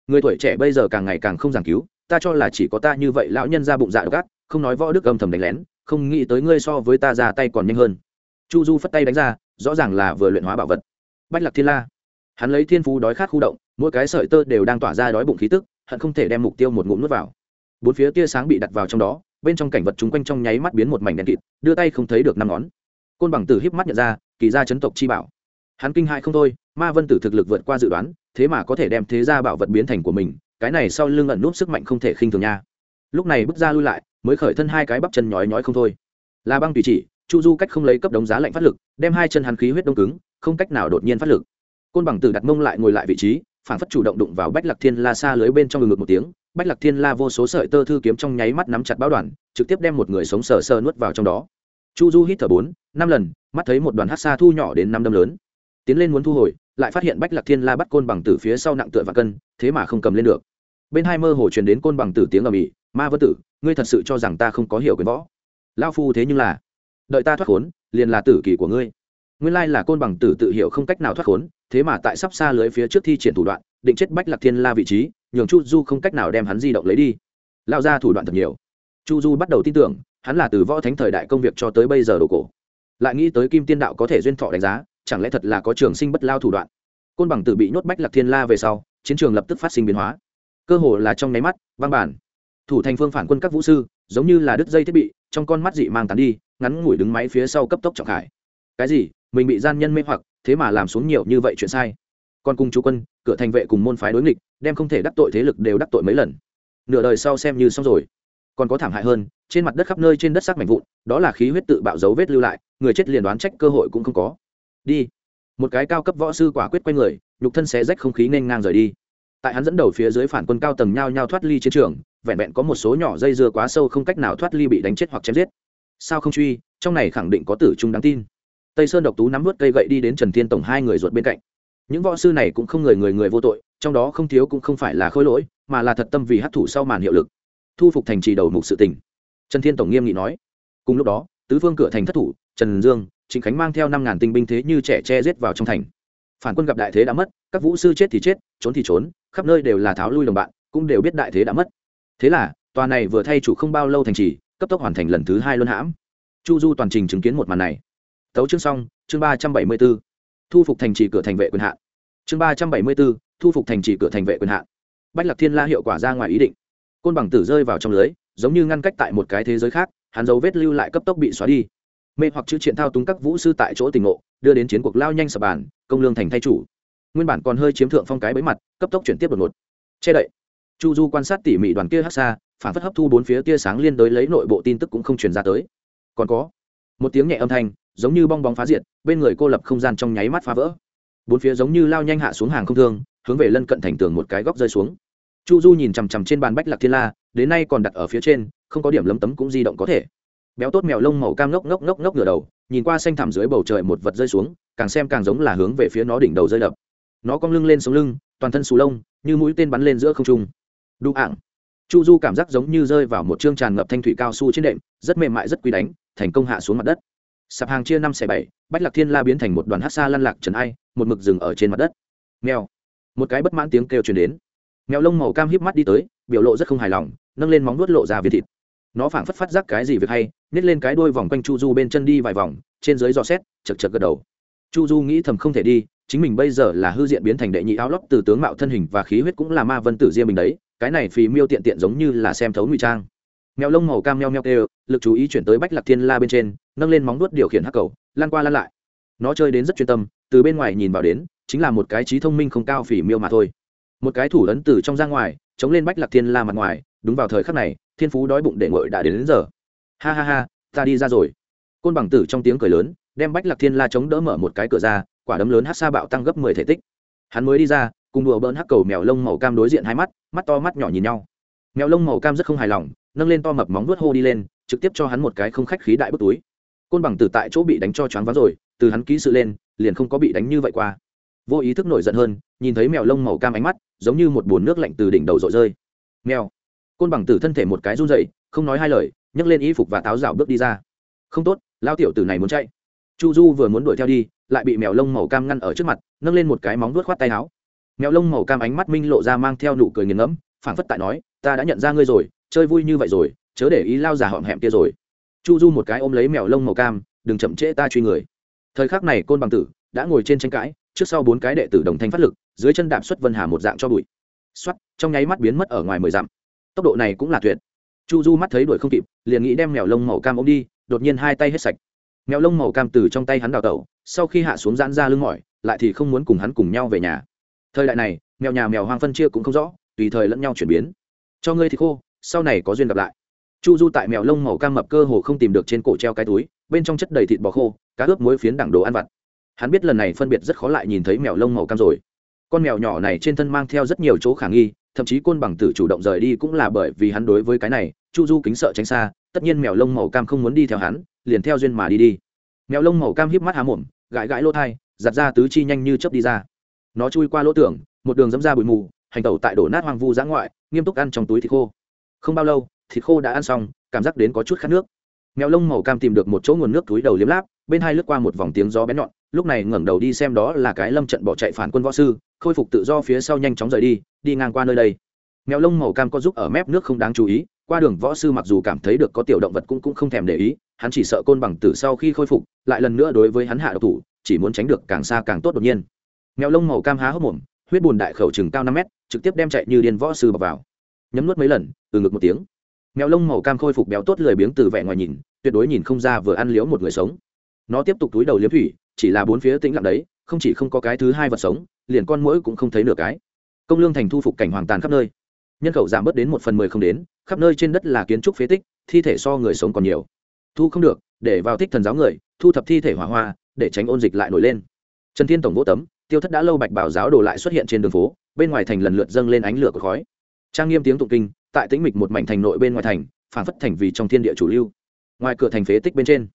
Người tuổi trẻ bây giờ càng ngày càng không giảng cứu, ta cho là chỉ có ta như vậy lão nhân ra bụng dạ gác không nói võ đức âm thầm đánh lén, không nghĩ tới ngươi so với ta ra tay còn nhanh hơn. Chu du phất tay đánh ra, rõ ràng là vừa luyện hóa bảo vật. Bách lạc thiên la hắn lấy thiên phú đói khát khu động, mỗi cái sợi tơ đều đang tỏa ra đói bụng khí tức, hận không thể đem mục tiêu một ngụm nuốt vào. Bốn phía tia sáng bị đặt vào trong đó, bên trong cảnh vật chung quanh trong nháy mắt biến một mảnh đen kịt, đưa tay không thấy được năm ngón. Côn bằng tử híp mắt nhận ra, kỳ gia chấn tộc chi bảo. Hắn kinh hại không thôi, ma vân tử thực lực vượt qua dự đoán, thế mà có thể đem thế gia bảo vật biến thành của mình, cái này sau lưng ẩn núp sức mạnh không thể khinh thường nha. Lúc này bước ra lui lại, mới khởi thân hai cái bắp chân nhói nhói không thôi. Là băng tùy chỉ, chu du cách không lấy cấp đống giá lạnh phát lực, đem hai chân hắn khí huyết đông cứng, không cách nào đột nhiên phát lực côn bằng tử đặt mông lại ngồi lại vị trí phản phất chủ động đụng vào bách lạc thiên la xa lưới bên trong ngực một tiếng. Bách lạc thiên la vô số sợi tơ thư kiếm trong nháy mắt nắm chặt báo đoàn, trực tiếp đem một người sống sờ sờ nuốt vào trong đó. Chu du hít thở bốn, năm lần, mắt thấy một đoàn hát xa thu nhỏ đến năm đâm lớn. Tiến lên muốn thu hồi, lại phát hiện bách lạc thiên la bắt côn bằng tử phía sau nặng tựa và cân, thế mà không cầm lên được. Bên hai mơ hồ truyền đến côn bằng tử tiếng ầm ĩ, ma vân tử, ngươi thật sự cho rằng ta không có hiểu quyền võ? Lao phu thế nhưng là, đợi ta thoát khốn, liền là tử kỳ của ngươi. Nguyên lai là côn bằng tử tự hiểu không cách nào thoát khốn thế mà tại sắp xa lưới phía trước thi triển thủ đoạn, định chết bách lạc thiên la vị trí, nhường chu du không cách nào đem hắn di động lấy đi. Lao ra thủ đoạn thật nhiều. Chu du bắt đầu tin tưởng, hắn là từ võ thánh thời đại công việc cho tới bây giờ đồ cổ. Lại nghĩ tới kim tiên đạo có thể duyên thọ đánh giá, chẳng lẽ thật là có trường sinh bất lao thủ đoạn? Côn bằng tử bị nhốt bách lạc thiên la về sau, chiến trường lập tức phát sinh biến hóa. Cơ hồ là trong nháy mắt văn bản thủ thành phương phản quân các vũ sư, giống như là đứt dây thiết bị, trong con mắt dị mang tán đi, ngắn ngủi đứng máy phía sau cấp tốc trọng khải. Cái gì? Mình bị gian nhân mê hoặc thế mà làm xuống nhiều như vậy chuyện sai. Còn cùng chú quân, cửa thành vệ cùng môn phái đối nghịch, đem không thể đắc tội thế lực đều đắc tội mấy lần. Nửa đời sau xem như xong rồi. Còn có thảm hại hơn, trên mặt đất khắp nơi trên đất sắc mảnh vụn, đó là khí huyết tự bạo dấu vết lưu lại, người chết liền đoán trách cơ hội cũng không có. Đi. Một cái cao cấp võ sư quả quyết quay người, nhục thân xé rách không khí nên ngang rời đi. Tại hắn dẫn đầu phía dưới phản quân cao tầng nhao nhao thoát ly chiến trường, vẹn vẹn có một số nhỏ dây dưa quá sâu không cách nào thoát ly bị đánh chết hoặc chém giết. Sao không truy, trong này khẳng định có tử trung đáng tin tây sơn độc tú nắm vớt cây gậy đi đến trần thiên tổng hai người ruột bên cạnh. Những võ sư này cũng không người người người vô tội, trong đó không thiếu cũng không phải là khôi lỗi, mà là thật tâm vì hấp thụ sau màn hiệu lực, thu phục thành trì đầu mục sự tình. Trần thiên tổng nghiêm nghị nói. Cùng lúc đó, tứ phương cửa thành thất thủ, trần dương, trịnh khánh mang theo năm ngàn tinh binh thế như trẻ che giết vào trong thành. Phản quân gặp đại thế đã mất, các vũ sư chết thì chết, trốn thì trốn, khắp nơi đều là tháo lui đồng bạn, cũng đều biết đại thế đã mất. Thế là, tòa này vừa thay chủ không bao lâu thành trì, cấp tốc hoàn thành lần thứ hai luân hãm. Chu du toàn trình chứng kiến một màn này tấu chương xong, chương ba trăm bảy mươi b ố thu phục thành trì cửa thành vệ quyền hạn. Chương ba trăm bảy mươi b ố thu phục thành trì cửa thành vệ quyền hạn. Bách lạc thiên la hiệu quả ra ngoài ý định. Côn bằng tử rơi vào trong lưới, giống như ngăn cách tại một cái thế giới khác, hắn dấu vết lưu lại cấp tốc bị xóa đi. Mê hoặc chữ triện thao túng các vũ sư tại chỗ tình ngộ, đưa đến chiến cuộc lao nhanh sập bàn, công lương thành thay chủ. Nguyên bản còn hơi chiếm thượng phong cái bấy mặt, cấp tốc chuyển tiếp đột ngột. Che đậy. Chu du quan sát tỉ mỉ đoàn kia hát xa, phản phất hấp thu bốn phía tia sáng liên đối lấy nội bộ tin tức cũng không truyền ra tới. Còn có. Một tiếng nhẹ âm thanh giống như bong bóng phá diệt, bên người cô lập không gian trong nháy mắt phá vỡ. Bốn phía giống như lao nhanh hạ xuống hàng không thương, hướng về lân cận thành tường một cái góc rơi xuống. Chu du nhìn chằm chằm trên bàn bách lạc thiên la, đến nay còn đặt ở phía trên, không có điểm lấm tấm cũng di động có thể. Béo tốt mèo lông màu cam ngốc ngốc ngốc ngốc ngửa đầu, nhìn qua xanh thẳm dưới bầu trời một vật rơi xuống, càng xem càng giống là hướng về phía nó đỉnh đầu rơi đập. Nó cong lưng lên sống lưng, toàn thân xù lông, như mũi tên bắn lên giữa không trung. Đu ạng. Chu du cảm giác giống như rơi vào một chương tràn ngập thanh thủy cao su trên đệm, rất mềm mại rất quý đánh, thành công hạ xuống mặt đất sạp hàng chia năm xẻ bảy, bách lạc thiên la biến thành một đoàn hát xa lăn lạc trần ai, một mực rừng ở trên mặt đất. Mèo. Một cái bất mãn tiếng kêu truyền đến. Mèo lông màu cam híp mắt đi tới, biểu lộ rất không hài lòng, nâng lên móng nuốt lộ ra viên thịt. Nó phảng phất phát giác cái gì việc hay, nhét lên cái đuôi vòng quanh chu du bên chân đi vài vòng, trên dưới dò xét, chật chật gật đầu. Chu du nghĩ thầm không thể đi, chính mình bây giờ là hư diện biến thành đệ nhị áo lót từ tướng mạo thân hình và khí huyết cũng là ma vân tử riêng mình đấy, cái này phì miêu tiện tiện giống như là xem thấu ngụy trang. Mèo lông màu cam meo meo kêu, lực chú ý chuyển tới bách lạc thiên la bên trên nâng lên móng đuốt điều khiển hắc cầu lan qua lan lại. Nó chơi đến rất chuyên tâm từ bên ngoài nhìn vào đến chính là một cái trí thông minh không cao phỉ miêu mà thôi. Một cái thủ ấn từ trong ra ngoài chống lên bách lạc thiên la mặt ngoài đúng vào thời khắc này thiên phú đói bụng để ngội đã đến, đến giờ. Ha ha ha ta đi ra rồi. Côn bằng tử trong tiếng cười lớn đem bách lạc thiên la chống đỡ mở một cái cửa ra quả đấm lớn hát xa bạo tăng gấp mười thể tích. Hắn mới đi ra cùng đùa bỡn hắc cầu mèo lông màu cam đối diện hai mắt mắt to mắt nhỏ nhìn nhau. Mèo lông màu cam rất không hài lòng nâng lên to mập móng vuốt hô đi lên trực tiếp cho hắn một cái không khách khí đại bức túi côn bằng tử tại chỗ bị đánh cho choáng váng rồi, từ hắn ký sự lên, liền không có bị đánh như vậy qua. Vô ý thức nổi giận hơn, nhìn thấy mèo lông màu cam ánh mắt, giống như một bồn nước lạnh từ đỉnh đầu rội rơi. Mèo. Côn bằng tử thân thể một cái run dậy không nói hai lời, nhấc lên y phục và táo rào bước đi ra. Không tốt, lao tiểu tử này muốn chạy. Chu du vừa muốn đuổi theo đi, lại bị mèo lông màu cam ngăn ở trước mặt, nâng lên một cái móng vuốt khoát tay áo. Mèo lông màu cam ánh mắt minh lộ ra mang theo nụ cười nghiền ngẫm, phảng phất tại nói, ta đã nhận ra ngươi rồi, chơi vui như vậy rồi, chớ để ý lao già họm hẹm kia rồi chu du một cái ôm lấy mèo lông màu cam, đừng chậm trễ ta truy người. Thời khắc này, côn bằng tử đã ngồi trên tranh cãi, trước sau bốn cái đệ tử đồng thanh phát lực, dưới chân đạp xuất vân hà một dạng cho bụi. Xoắt trong nháy mắt biến mất ở ngoài mười dặm. Tốc độ này cũng là tuyệt. Chu du mắt thấy đuổi không kịp, liền nghĩ đem mèo lông màu cam ôm đi, đột nhiên hai tay hết sạch. Mèo lông màu cam từ trong tay hắn đào tẩu, sau khi hạ xuống giãn ra lưng mỏi, lại thì không muốn cùng hắn cùng nhau về nhà. Thời đại này, mèo nhà mèo hoang phân chia cũng không rõ, tùy thời lẫn nhau chuyển biến. Cho ngươi thì khô, sau này có duyên gặp lại chu du tại mèo lông màu cam mập cơ hồ không tìm được trên cổ treo cái túi, bên trong chất đầy thịt bò khô, cá ướp muối phiến đẳng đồ ăn vặt. Hắn biết lần này phân biệt rất khó lại nhìn thấy mèo lông màu cam rồi. Con mèo nhỏ này trên thân mang theo rất nhiều chỗ khả nghi, thậm chí côn bằng tử chủ động rời đi cũng là bởi vì hắn đối với cái này, chu du kính sợ tránh xa, tất nhiên mèo lông màu cam không muốn đi theo hắn, liền theo duyên mà đi đi. Mèo lông màu cam híp mắt há mồm, gãi gãi lỗ thai, giặt ra tứ chi nhanh như chớp đi ra. Nó chui qua lỗ tưởng một đường dẫm ra bụi mù, hành tẩu tại đổ nát hoang vu giã ngoại, nghiêm túc ăn trong túi thịt khô. Không bao lâu thịt khô đã ăn xong, cảm giác đến có chút khát nước. Mèo lông màu cam tìm được một chỗ nguồn nước túi đầu liếm láp, bên hai lướt qua một vòng tiếng gió bén nhọn, lúc này ngẩng đầu đi xem đó là cái lâm trận bỏ chạy phản quân võ sư, khôi phục tự do phía sau nhanh chóng rời đi đi ngang qua nơi đây. Mèo lông màu cam có giúp ở mép nước không đáng chú ý, qua đường võ sư mặc dù cảm thấy được có tiểu động vật cũng cũng không thèm để ý, hắn chỉ sợ côn bằng tử sau khi khôi phục, lại lần nữa đối với hắn hạ độc thủ, chỉ muốn tránh được càng xa càng tốt đột nhiên. Mèo lông màu cam há hốc mồm, huyết bùn đại khẩu chừng cao năm mét, trực tiếp đem chạy như điên võ sư bọc vào. Nhấm nuốt mấy lần từ ngực một tiếng mèo lông màu cam khôi phục béo tốt lười biếng từ vẻ ngoài nhìn, tuyệt đối nhìn không ra vừa ăn liếu một người sống. Nó tiếp tục túi đầu liếm thủy, chỉ là bốn phía tĩnh lặng đấy, không chỉ không có cái thứ hai vật sống, liền con mũi cũng không thấy nửa cái. Công lương thành thu phục cảnh hoàng tàn khắp nơi. Nhân khẩu giảm bớt đến một phần mười không đến, khắp nơi trên đất là kiến trúc phế tích, thi thể so người sống còn nhiều. Thu không được, để vào thích thần giáo người, thu thập thi thể hỏa hoa, để tránh ôn dịch lại nổi lên. Trần thiên tổng vỗ tấm, tiêu thất đã lâu bạch bảo giáo đồ lại xuất hiện trên đường phố, bên ngoài thành lần lượt dâng lên ánh lửa của khói. Trang nghiêm tiếng tụng kinh tại tĩnh mịch một mảnh thành nội bên ngoài thành phản phất thành vì trong thiên địa chủ lưu. Ngoài cửa thành phế tích bên trên,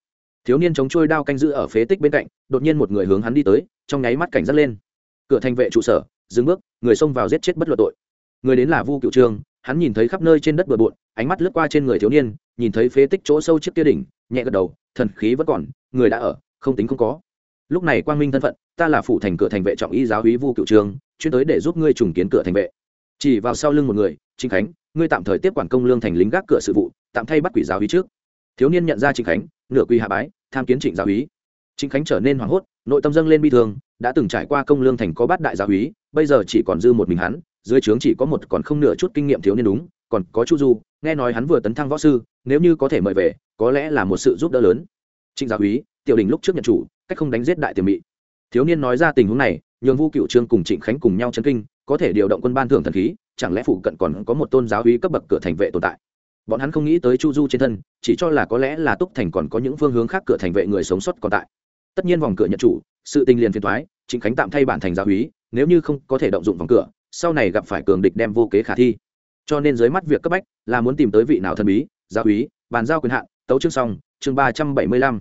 thiếu niên chống trôi đao canh giữ ở phế tích bên cạnh, đột nhiên một người hướng hắn đi tới, trong nháy mắt cảnh giác lên. Cửa thành vệ trụ sở, dừng bước, người xông vào giết chết bất luận tội. Người đến là vu cựu trương, hắn nhìn thấy khắp nơi trên đất bừa bộn, ánh mắt lướt qua trên người thiếu niên, nhìn thấy phế tích chỗ sâu chiếc kia đỉnh, nhẹ gật đầu, thần khí vẫn còn, người đã ở, không tính không có. Lúc này quang minh thân phận, ta là phủ thành cửa thành vệ trọng y giáo hí vu cựu trương, chuyên tới để giúp ngươi trùng kiến cửa thành vệ chỉ vào sau lưng một người trinh khánh, ngươi tạm thời tiếp quản công lương thành lính gác cửa sự vụ, tạm thay bắt quỷ giáo hí trước. Thiếu niên nhận ra trinh khánh, nửa quy hạ bái, tham kiến trịnh giáo hí. Trịnh khánh trở nên hoảng hốt, nội tâm dâng lên bi thương, đã từng trải qua công lương thành có bát đại giáo hí, bây giờ chỉ còn dư một mình hắn, dưới trướng chỉ có một còn không nửa chút kinh nghiệm thiếu niên đúng, còn có chu du, nghe nói hắn vừa tấn thăng võ sư, nếu như có thể mời về, có lẽ là một sự giúp đỡ lớn. Trịnh giáo hí, tiểu đình lúc trước nhận chủ, cách không đánh giết đại tiềm mị. Thiếu niên nói ra tình huống này, nhường vu cựu trương cùng trịnh khánh cùng nhau chấn kinh có thể điều động quân ban thưởng thần khí, chẳng lẽ phụ cận còn có một tôn giáo uy cấp bậc cửa thành vệ tồn tại? Bọn hắn không nghĩ tới chu du trên thân, chỉ cho là có lẽ là túc thành còn có những phương hướng khác cửa thành vệ người sống sót còn tại. Tất nhiên vòng cửa nhận chủ, sự tình liền phiền thoái trịnh khánh tạm thay bản thành giáo hí nếu như không có thể động dụng vòng cửa, sau này gặp phải cường địch đem vô kế khả thi. Cho nên dưới mắt việc cấp bách là muốn tìm tới vị nào thần bí, giáo hí bàn giao quyền hạn, tấu chương xong, chương ba trăm bảy mươi lăm.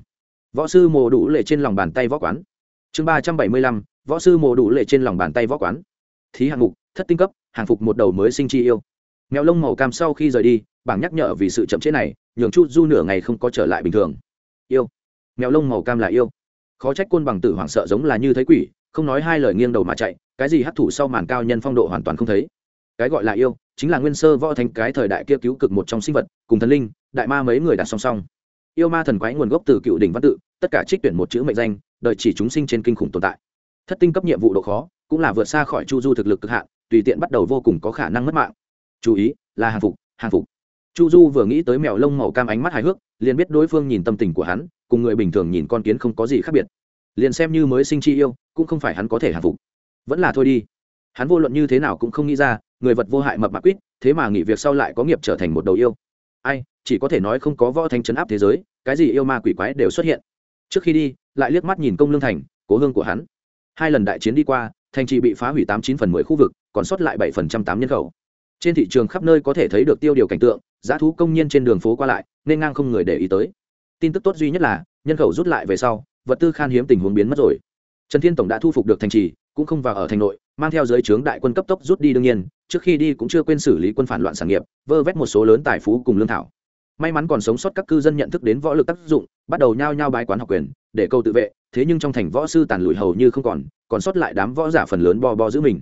Võ sư mồ đủ lệ trên lòng bàn tay võ quán. Chương ba trăm bảy mươi lăm, võ sư mồ đủ lệ trên lòng bàn tay võ quán thí hạng mục, thất tinh cấp, hàng phục một đầu mới sinh chi yêu. Mèo lông màu cam sau khi rời đi, bảng nhắc nhở vì sự chậm chế này, nhường chu du nửa ngày không có trở lại bình thường. Yêu. Mèo lông màu cam là yêu. Khó trách côn bằng tử hoảng sợ giống là như thấy quỷ, không nói hai lời nghiêng đầu mà chạy, cái gì hấp thụ sau màn cao nhân phong độ hoàn toàn không thấy. Cái gọi là yêu, chính là nguyên sơ võ thành cái thời đại kia cứu cực một trong sinh vật, cùng thần linh, đại ma mấy người đặt song song. Yêu ma thần quái nguồn gốc từ cựu đỉnh văn tự, tất cả trích tuyển một chữ mệnh danh đợi chỉ chúng sinh trên kinh khủng tồn tại. Thất tinh cấp nhiệm vụ độ khó cũng là vượt xa khỏi chu du thực lực cực hạn, tùy tiện bắt đầu vô cùng có khả năng mất mạng. Chú ý, là hàng phục hàng phục. Chu du vừa nghĩ tới mèo lông màu cam ánh mắt hài hước, liền biết đối phương nhìn tâm tình của hắn, cùng người bình thường nhìn con kiến không có gì khác biệt. Liền xem như mới sinh chi yêu, cũng không phải hắn có thể hàng phục. Vẫn là thôi đi. Hắn vô luận như thế nào cũng không nghĩ ra, người vật vô hại mập mạc quýt, thế mà nghỉ việc sau lại có nghiệp trở thành một đầu yêu. Ai, chỉ có thể nói không có võ thanh chấn áp thế giới, cái gì yêu ma quỷ quái đều xuất hiện. Trước khi đi, lại liếc mắt nhìn công lương thành, cố hương của hắn. Hai lần đại chiến đi qua thành trì bị phá hủy tám chín phần mười khu vực, còn sót lại bảy phần trăm tám nhân khẩu. Trên thị trường khắp nơi có thể thấy được tiêu điều cảnh tượng, giá thú công nhân trên đường phố qua lại, nên ngang không người để ý tới. Tin tức tốt duy nhất là, nhân khẩu rút lại về sau, vật tư khan hiếm tình huống biến mất rồi. Trần thiên tổng đã thu phục được thành trì, cũng không vào ở thành nội, mang theo giới trướng đại quân cấp tốc rút đi đương nhiên, trước khi đi cũng chưa quên xử lý quân phản loạn sản nghiệp, vơ vét một số lớn tài phú cùng lương thảo. May mắn còn sống sót các cư dân nhận thức đến võ lực tác dụng, bắt đầu nhao nhao bái quán học quyền để câu tự vệ, thế nhưng trong thành võ sư tàn lụi hầu như không còn còn sót lại đám võ giả phần lớn bo bo giữ mình.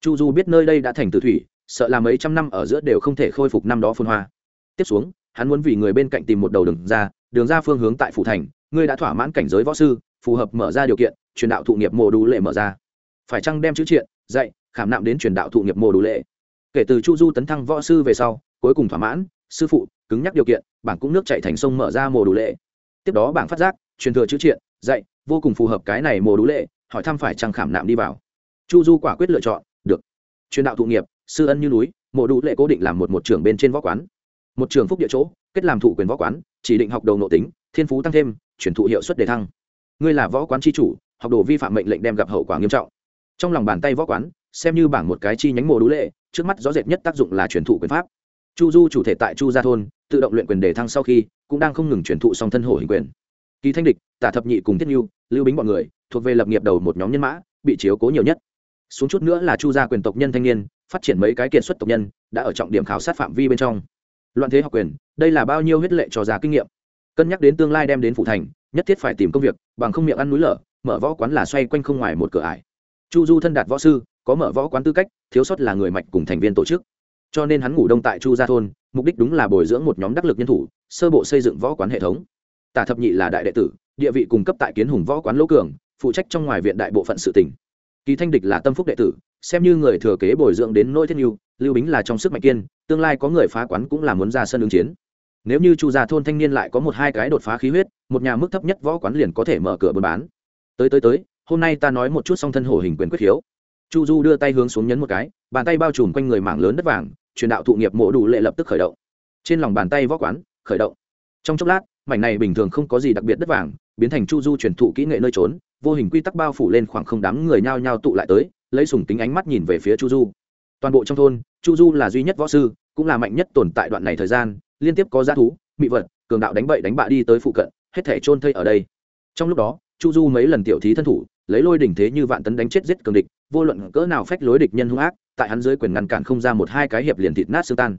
Chu du biết nơi đây đã thành tự thủy, sợ là mấy trăm năm ở giữa đều không thể khôi phục năm đó phun hoa. Tiếp xuống, hắn muốn vì người bên cạnh tìm một đầu đường ra đường ra phương hướng tại phủ thành, ngươi đã thỏa mãn cảnh giới võ sư, phù hợp mở ra điều kiện, truyền đạo thụ nghiệp mồ đủ lệ mở ra. Phải chăng đem chữ triện, dạy, khảm nạm đến truyền đạo thụ nghiệp mồ đủ lệ? Kể từ chu du tấn thăng võ sư về sau, cuối cùng thỏa mãn, sư phụ, cứng nhắc điều kiện, bảng cũng nước chạy thành sông mở ra mồ đủ lệ. Tiếp đó bảng phát giác truyền thừa chữ triện, dạy, vô cùng phù hợp cái này mồ đũ lệ, hỏi thăm phải chăng khảm nạm đi vào. Chu du quả quyết lựa chọn, được. Truyền đạo thụ nghiệp, sư ân như núi mộ đũ lệ cố định làm một một trưởng bên trên võ quán. Một trường phúc địa chỗ, kết làm thụ quyền võ quán, chỉ định học đầu nội tính, thiên phú tăng thêm, chuyển thụ hiệu suất đề thăng. Ngươi là võ quán tri chủ, học đồ vi phạm mệnh lệnh đem gặp hậu quả nghiêm trọng. Trong lòng bàn tay võ quán, xem như bảng một cái chi nhánh mồ đũ lệ, trước mắt rõ rệt nhất tác dụng là chuyển thụ quyền pháp. Chu du chủ thể tại chu gia thôn, tự động luyện quyền đề thăng sau khi, cũng đang không ngừng chuyển thụ song thân hổ hình quyền kỳ thanh địch, tả thập nhị cùng thiết nhu lưu bính bọn người, thuộc về lập nghiệp đầu một nhóm nhân mã, bị chiếu cố nhiều nhất. Xuống chút nữa là chu gia quyền tộc nhân thanh niên, phát triển mấy cái kiệt xuất tộc nhân, đã ở trọng điểm khảo sát phạm vi bên trong. Loạn thế học quyền, đây là bao nhiêu huyết lệ cho già kinh nghiệm. Cân nhắc đến tương lai đem đến phụ thành, nhất thiết phải tìm công việc, bằng không miệng ăn núi lở, mở võ quán là xoay quanh không ngoài một cửa ải. Chu du thân đạt võ sư, có mở võ quán tư cách, thiếu sót là người mạch cùng thành viên tổ chức. Cho nên hắn ngủ đông tại chu gia thôn, mục đích đúng là bồi dưỡng một nhóm đắc lực nhân thủ, sơ bộ xây dựng võ quán hệ thống tả thập nhị là đại đệ tử, địa vị cung cấp tại kiến hùng võ quán lỗ cường, phụ trách trong ngoài viện đại bộ phận sự tỉnh kỳ thanh địch là tâm phúc đệ tử, xem như người thừa kế bồi dưỡng đến nỗi thiên yêu, lưu bính là trong sức mạnh kiên, tương lai có người phá quán cũng là muốn ra sân ứng chiến. Nếu như chu gia thôn thanh niên lại có một hai cái đột phá khí huyết, một nhà mức thấp nhất võ quán liền có thể mở cửa buôn bán. Tới tới tới, hôm nay ta nói một chút song thân hổ hình quyền quyết khiếu chu du đưa tay hướng xuống nhấn một cái, bàn tay bao trùm quanh người mảng lớn đất vàng, truyền đạo thụ nghiệp mộ đủ lệ lập tức khởi động. Trên lòng bàn tay võ quán khởi động. Trong chốc lát mảnh này bình thường không có gì đặc biệt đất vàng, biến thành chu du truyền thụ kỹ nghệ nơi trốn, vô hình quy tắc bao phủ lên khoảng không đám người nhao nhao tụ lại tới, lấy sùng tính ánh mắt nhìn về phía chu du. Toàn bộ trong thôn, chu du là duy nhất võ sư, cũng là mạnh nhất tồn tại đoạn này thời gian, liên tiếp có g thú, mị vật, cường đạo đánh bậy đánh bạ đi tới phụ cận, hết thể trôn thây ở đây. Trong lúc đó, chu du mấy lần tiểu thí thân thủ, lấy lôi đỉnh thế như vạn tấn đánh chết giết cường địch, vô luận cỡ nào phách lối địch nhân hung ác, tại hắn dưới quyền ngăn cản không ra một hai cái hiệp liền thịt nát xương tan.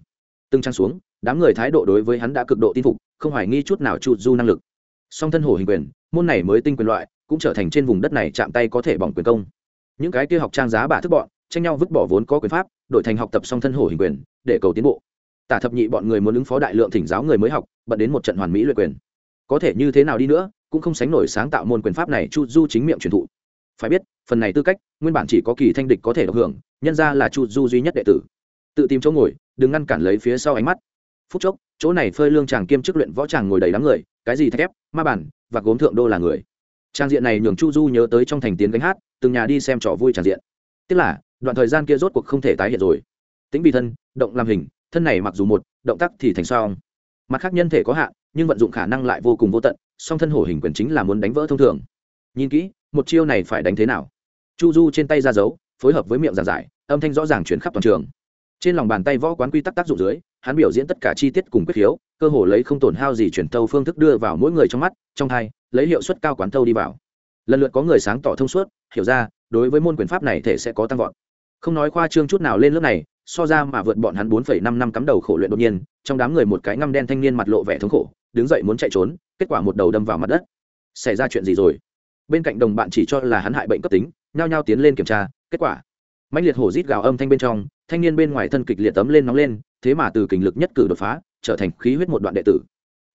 Từng trang xuống đám người thái độ đối với hắn đã cực độ tin phục, không hoài nghi chút nào chu du năng lực. Song thân hổ hình quyền, môn này mới tinh quyền loại, cũng trở thành trên vùng đất này chạm tay có thể bỏng quyền công. Những cái kia học trang giá bả thức bọn, tranh nhau vứt bỏ vốn có quyền pháp, đổi thành học tập song thân hổ hình quyền, để cầu tiến bộ. Tả thập nhị bọn người muốn ứng phó đại lượng thỉnh giáo người mới học, bận đến một trận hoàn mỹ luyện quyền. Có thể như thế nào đi nữa, cũng không sánh nổi sáng tạo môn quyền pháp này chu du chính miệng truyền thụ. Phải biết, phần này tư cách, nguyên bản chỉ có kỳ thanh địch có thể được hưởng, nhân ra là chu du duy nhất đệ tử. Tự tìm chỗ ngồi, đừng ngăn cản lấy phía sau ánh mắt phút chốc, chỗ này phơi lương chàng kiêm chức luyện võ chàng ngồi đầy đám người, cái gì thép ép, ma bản và gốm thượng đô là người. Trang diện này nhường chu du nhớ tới trong thành tiến gánh hát, từng nhà đi xem trò vui tràn diện. Tức là, đoạn thời gian kia rốt cuộc không thể tái hiện rồi. Tính vì thân, động làm hình, thân này mặc dù một, động tác thì thành sao mặt khác nhân thể có hạn, nhưng vận dụng khả năng lại vô cùng vô tận, song thân hổ hình quyền chính là muốn đánh vỡ thông thường. Nhìn kỹ, một chiêu này phải đánh thế nào? Chu du trên tay ra dấu, phối hợp với miệng giảng giải, âm thanh rõ ràng chuyển khắp toàn trường. Trên lòng bàn tay võ quán quy tắc tác dụng dưới hắn biểu diễn tất cả chi tiết cùng quyết khiếu, cơ hồ lấy không tổn hao gì chuyển tâu phương thức đưa vào mỗi người trong mắt, trong hai, lấy hiệu suất cao quán tâu đi vào. Lần lượt có người sáng tỏ thông suốt, hiểu ra, đối với môn quyền pháp này thể sẽ có tăng vọt. Không nói khoa trương chút nào lên lớp này, so ra mà vượt bọn hắn bốn phẩy năm năm cắm đầu khổ luyện đột nhiên, trong đám người một cái ngăm đen thanh niên mặt lộ vẻ thống khổ, đứng dậy muốn chạy trốn, kết quả một đầu đâm vào mặt đất. Xảy ra chuyện gì rồi? Bên cạnh đồng bạn chỉ cho là hắn hại bệnh cấp tính, nhao nhao tiến lên kiểm tra, kết quả. Mạnh liệt hổ rít gào âm thanh bên trong thanh niên bên ngoài thân kịch liệt tấm lên nóng lên, thế mà từ kình lực nhất cử đột phá, trở thành khí huyết một đoạn đệ tử.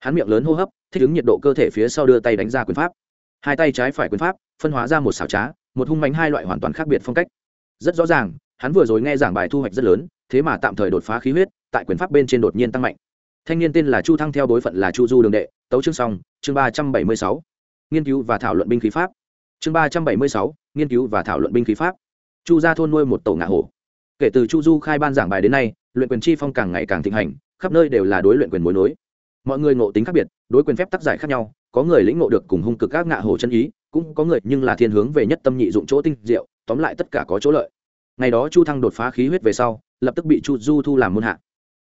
Hắn miệng lớn hô hấp, thích ứng nhiệt độ cơ thể phía sau đưa tay đánh ra quyền pháp. Hai tay trái phải quyền pháp, phân hóa ra một xảo trá, một hung mãnh hai loại hoàn toàn khác biệt phong cách. Rất rõ ràng, hắn vừa rồi nghe giảng bài thu hoạch rất lớn, thế mà tạm thời đột phá khí huyết, tại quyền pháp bên trên đột nhiên tăng mạnh. Thanh niên tên là chu thăng theo đối phận là chu du đường đệ, tấu chương song chương ba trăm bảy mươi sáu. Nghiên cứu và thảo luận binh khí pháp. Chương ba trăm bảy mươi sáu, nghiên cứu và thảo luận binh khí pháp. Chu gia thôn nuôi một tổ ngạ hổ kể từ chu du khai ban giảng bài đến nay, luyện quyền chi phong càng ngày càng thịnh hành, khắp nơi đều là đối luyện quyền mối nối. Mọi người ngộ tính khác biệt, đối quyền phép tác giải khác nhau, có người lĩnh ngộ được cùng hung cực các ngạ hổ chân ý, cũng có người nhưng là thiên hướng về nhất tâm nhị dụng chỗ tinh diệu, tóm lại tất cả có chỗ lợi. Ngày đó chu thăng đột phá khí huyết về sau, lập tức bị chu du thu làm môn hạ.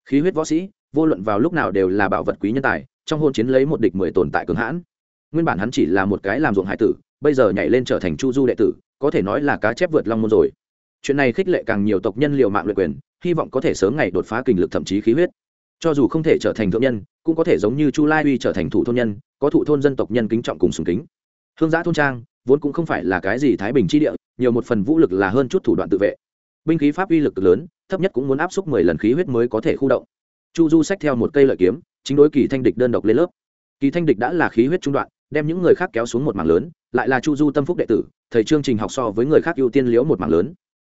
Khí huyết võ sĩ, vô luận vào lúc nào đều là bảo vật quý nhân tài, trong hôn chiến lấy một địch mười tồn tại cường hãn. Nguyên bản hắn chỉ là một cái làm ruộng hải tử, bây giờ nhảy lên trở thành chu du đệ tử, có thể nói là cá chép vượt long môn rồi chuyện này khích lệ càng nhiều tộc nhân liều mạng luyện quyền, hy vọng có thể sớm ngày đột phá kình lực thậm chí khí huyết. Cho dù không thể trở thành thượng nhân, cũng có thể giống như chu lai uy trở thành thủ thôn nhân, có thụ thôn dân tộc nhân kính trọng cùng sùng kính. Hương giã thôn trang, vốn cũng không phải là cái gì thái bình chi địa, nhiều một phần vũ lực là hơn chút thủ đoạn tự vệ. Binh khí pháp uy lực lớn, thấp nhất cũng muốn áp suất mười lần khí huyết mới có thể khu động. Chu du xách theo một cây lợi kiếm, chính đối kỳ thanh địch đơn độc lên lớp. Kỳ thanh địch đã là khí huyết trung đoạn, đem những người khác kéo xuống một mảng lớn, lại là chu du tâm phúc đệ tử, thầy chương trình học so với người khác ưu tiên liễu một mảng lớn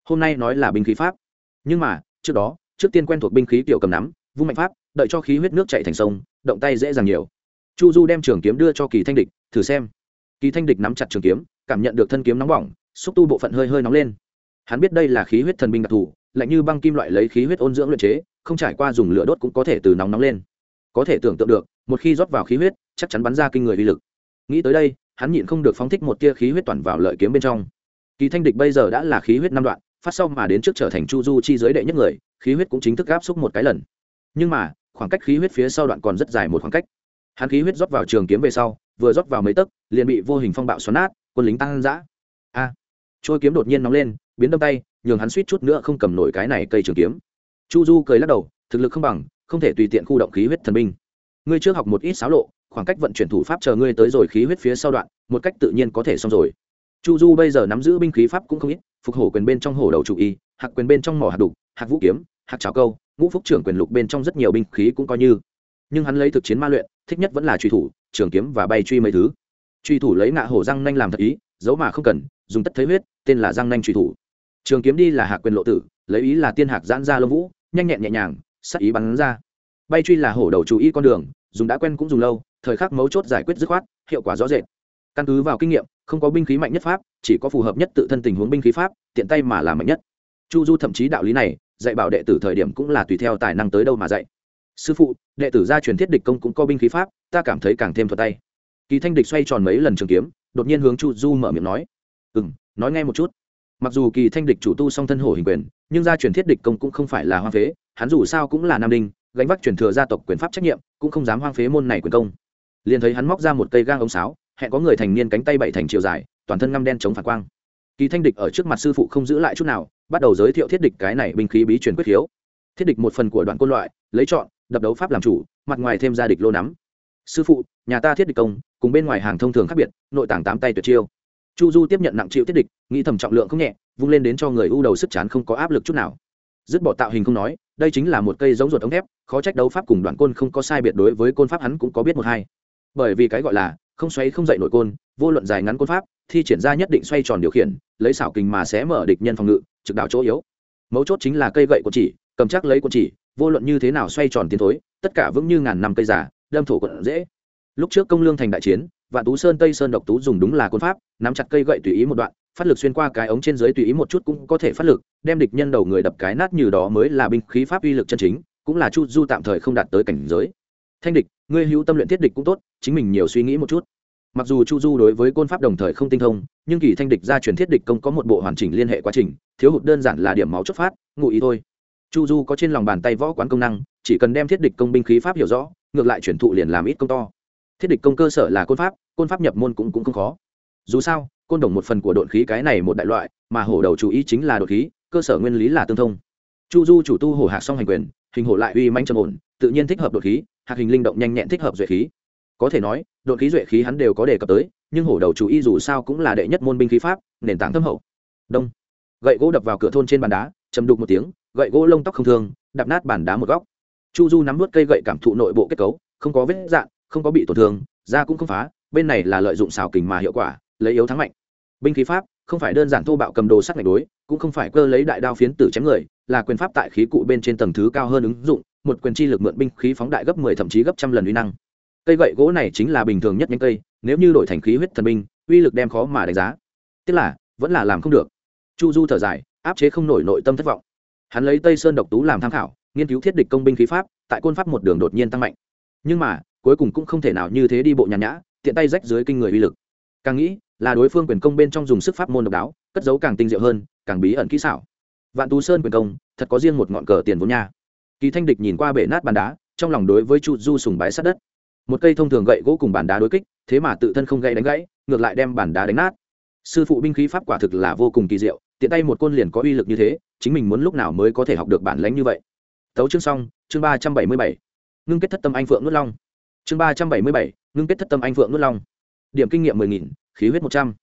hôm nay nói là binh khí pháp. Nhưng mà, trước đó, trước tiên quen thuộc binh khí kiểu cầm nắm, vung mạnh pháp, đợi cho khí huyết nước chạy thành sông, động tay dễ dàng nhiều. Chu du đem trường kiếm đưa cho kỳ thanh địch, thử xem. Kỳ thanh địch nắm chặt trường kiếm, cảm nhận được thân kiếm nóng bỏng, xúc tu bộ phận hơi hơi nóng lên. Hắn biết đây là khí huyết thần binh đặc thù, lạnh như băng kim loại lấy khí huyết ôn dưỡng luyện chế, không trải qua dùng lửa đốt cũng có thể từ nóng nóng lên. Có thể tưởng tượng được, một khi rót vào khí huyết, chắc chắn bắn ra kinh người uy lực. Nghĩ tới đây, hắn nhịn không được phóng thích một tia khí huyết toàn vào lợi kiếm bên trong. Kỳ thanh địch bây giờ đã là khí huyết năm đoạn phát sau mà đến trước trở thành chu du chi giới đệ nhất người, khí huyết cũng chính thức gáp xúc một cái lần. Nhưng mà, khoảng cách khí huyết phía sau đoạn còn rất dài một khoảng cách. Hắn khí huyết rót vào trường kiếm về sau, vừa rót vào mấy tấc, liền bị vô hình phong bạo xoắn nát, quân lính tăng giã a! Trôi kiếm đột nhiên nóng lên, biến đâm tay, nhường hắn suýt chút nữa không cầm nổi cái này cây trường kiếm. Chu du cười lắc đầu, thực lực không bằng, không thể tùy tiện khu động khí huyết thần binh. Ngươi trước học một ít xáo lộ, khoảng cách vận chuyển thủ pháp chờ ngươi tới rồi khí huyết phía sau đoạn, một cách tự nhiên có thể xong rồi. Chu du bây giờ nắm giữ binh khí pháp cũng không ít phục hổ quyền bên trong hổ đầu chủ y, hạc quyền bên trong mỏ hạt đục, hạc vũ kiếm, hạc trào câu, ngũ phúc trưởng quyền lục bên trong rất nhiều binh khí cũng coi như. Nhưng hắn lấy thực chiến ma luyện, thích nhất vẫn là truy thủ, trường kiếm và bay truy mấy thứ. Truy thủ lấy ngạ hổ răng nanh làm thật ý, giấu mà không cần, dùng tất thấy huyết, tên là răng nanh truy thủ. Trường kiếm đi là hạc quyền lộ tử, lấy ý là tiên hạc giãn ra lông vũ, nhanh nhẹn nhẹ nhàng, sắc ý bắn ra. Bay truy là hổ đầu chú ý con đường, dùng đã quen cũng dùng lâu, thời khắc mấu chốt giải quyết dứt khoát, hiệu quả rõ rệt. Căn cứ vào kinh nghiệm, không có binh khí mạnh nhất pháp chỉ có phù hợp nhất tự thân tình huống binh khí pháp, tiện tay mà làm mạnh nhất. Chu du thậm chí đạo lý này, dạy bảo đệ tử thời điểm cũng là tùy theo tài năng tới đâu mà dạy. Sư phụ, đệ tử gia truyền thiết địch công cũng có binh khí pháp, ta cảm thấy càng thêm thuật tay. Kỳ thanh địch xoay tròn mấy lần trường kiếm, đột nhiên hướng chu du mở miệng nói. Ừ m nói nghe một chút. Mặc dù kỳ thanh địch chủ tu song thân hổ hình quyền, nhưng gia truyền thiết địch công cũng không phải là hoang phế, hắn dù sao cũng là nam đinh, gánh vác truyền thừa gia tộc quyền pháp trách nhiệm, cũng không dám hoang phế môn này quyền công. Liền thấy hắn móc ra một cây gang ống sáo, hẹn có người thành niên cánh tay bảy thành chiều dài toàn thân ngăm đen chống phản quang. Kỳ thanh địch ở trước mặt sư phụ không giữ lại chút nào, bắt đầu giới thiệu thiết địch cái này binh khí bí truyền quyết khiếu thiết địch một phần của đoạn côn loại, lấy chọn, đập đấu pháp làm chủ, mặt ngoài thêm ra địch lô nắm. Sư phụ, nhà ta thiết địch công, cùng bên ngoài hàng thông thường khác biệt, nội tảng tám tay tuyệt chiêu. Chu du tiếp nhận nặng chịu thiết địch, nghĩ thầm trọng lượng không nhẹ, vung lên đến cho người u đầu sức chán không có áp lực chút nào. Dứt bỏ tạo hình không nói, đây chính là một cây giống ruột ống thép, khó trách đấu pháp cùng đoạn côn không có sai biệt đối với côn pháp hắn cũng có biết một hai. Bởi vì cái gọi là, không xoay không dậy nội côn, vô luận dài ngắn côn pháp thi triển ra nhất định xoay tròn điều khiển, lấy xảo kình mà sẽ mở địch nhân phòng ngự, trực đạo chỗ yếu. Mấu chốt chính là cây gậy của chỉ, cầm chắc lấy của chỉ, vô luận như thế nào xoay tròn tiến thối, tất cả vững như ngàn năm cây giả đâm thổ quận dễ. Lúc trước công lương thành đại chiến, vạn tú sơn tây sơn độc tú dùng đúng là côn pháp, nắm chặt cây gậy tùy ý một đoạn, phát lực xuyên qua cái ống trên dưới tùy ý một chút cũng có thể phát lực, đem địch nhân đầu người đập cái nát như đó mới là binh khí pháp uy lực chân chính, cũng là chu du tạm thời không đạt tới cảnh giới. Thanh địch, ngươi hữu tâm luyện thiết địch cũng tốt, chính mình nhiều suy nghĩ một chút mặc dù chu du đối với côn pháp đồng thời không tinh thông, nhưng kỳ thanh địch ra truyền thiết địch công có một bộ hoàn chỉnh liên hệ quá trình, thiếu hụt đơn giản là điểm máu chốt phát, ngụ ý thôi. Chu du có trên lòng bàn tay võ quán công năng, chỉ cần đem thiết địch công binh khí pháp hiểu rõ, ngược lại chuyển thụ liền làm ít công to. Thiết địch công cơ sở là côn pháp côn pháp nhập môn cũng cũng không khó. Dù sao, côn đồng một phần của đột khí cái này một đại loại, mà hổ đầu chủ ý chính là đột khí, cơ sở nguyên lý là tương thông. Chu du chủ tu hổ hạc song hành quyền, hình hổ lại uy manh trầm ổn, tự nhiên thích hợp đột khí hạc hình linh động nhanh nhẹn thích hợp duệ khí. Có thể nói đột khí duệ khí hắn đều có đề cập tới, nhưng hổ đầu chủ y dù sao cũng là đệ nhất môn binh khí pháp, nền tảng thâm hậu. Đông. Gậy gỗ đập vào cửa thôn trên bàn đá chầm đục một tiếng, gậy gỗ lông tóc không thương đập nát bàn đá một góc. Chu du nắm vớt cây gậy cảm thụ nội bộ kết cấu, không có vết dạn, không có bị tổn thương, da cũng không phá, bên này là lợi dụng xào kình mà hiệu quả, lấy yếu thắng mạnh. Binh khí pháp, không phải đơn giản thô bạo cầm đồ sắc ngạch đối, cũng không phải cơ lấy đại đao phiến tử chém người, là quyền pháp tại khí cụ bên trên tầng thứ cao hơn ứng dụng, một quyền chi lực mượn binh khí phóng đại gấp mười 10 thậm chí gấp trăm lần uy năng cây gậy gỗ này chính là bình thường nhất nhánh cây, nếu như đổi thành khí huyết thần binh, uy lực đem khó mà đánh giá. Tức là, vẫn là làm không được. Chu du thở dài, áp chế không nổi nội tâm thất vọng. Hắn lấy tây sơn độc tú làm tham khảo, nghiên cứu thiết địch công binh khí pháp, tại côn pháp một đường đột nhiên tăng mạnh. Nhưng mà, cuối cùng cũng không thể nào như thế đi bộ nhàn nhã, tiện tay rách dưới kinh người uy lực. Càng nghĩ, là đối phương quyền công bên trong dùng sức pháp môn độc đáo, cất giấu càng tinh diệu hơn, càng bí ẩn kỹ xảo. Vạn tú sơn quyền công, thật có riêng một ngọn cờ tiền vốn nha. Kỳ thanh địch nhìn qua bể nát bàn đá, trong lòng đối với chu du sùng bái sát đất một cây thông thường gậy gỗ cùng bàn đá đối kích, thế mà tự thân không gậy đánh gãy, ngược lại đem bàn đá đánh nát. Sư phụ binh khí pháp quả thực là vô cùng kỳ diệu, tiện tay một côn liền có uy lực như thế, chính mình muốn lúc nào mới có thể học được bản lánh như vậy. Tấu chương xong, chương ba trăm bảy mươi bảy. Ngưng kết thất tâm anh phượng nuốt long. Chương ba trăm bảy mươi bảy, ngưng kết thất tâm anh phượng nuốt long. Điểm kinh nghiệm mười nghìn, khí huyết một trăm.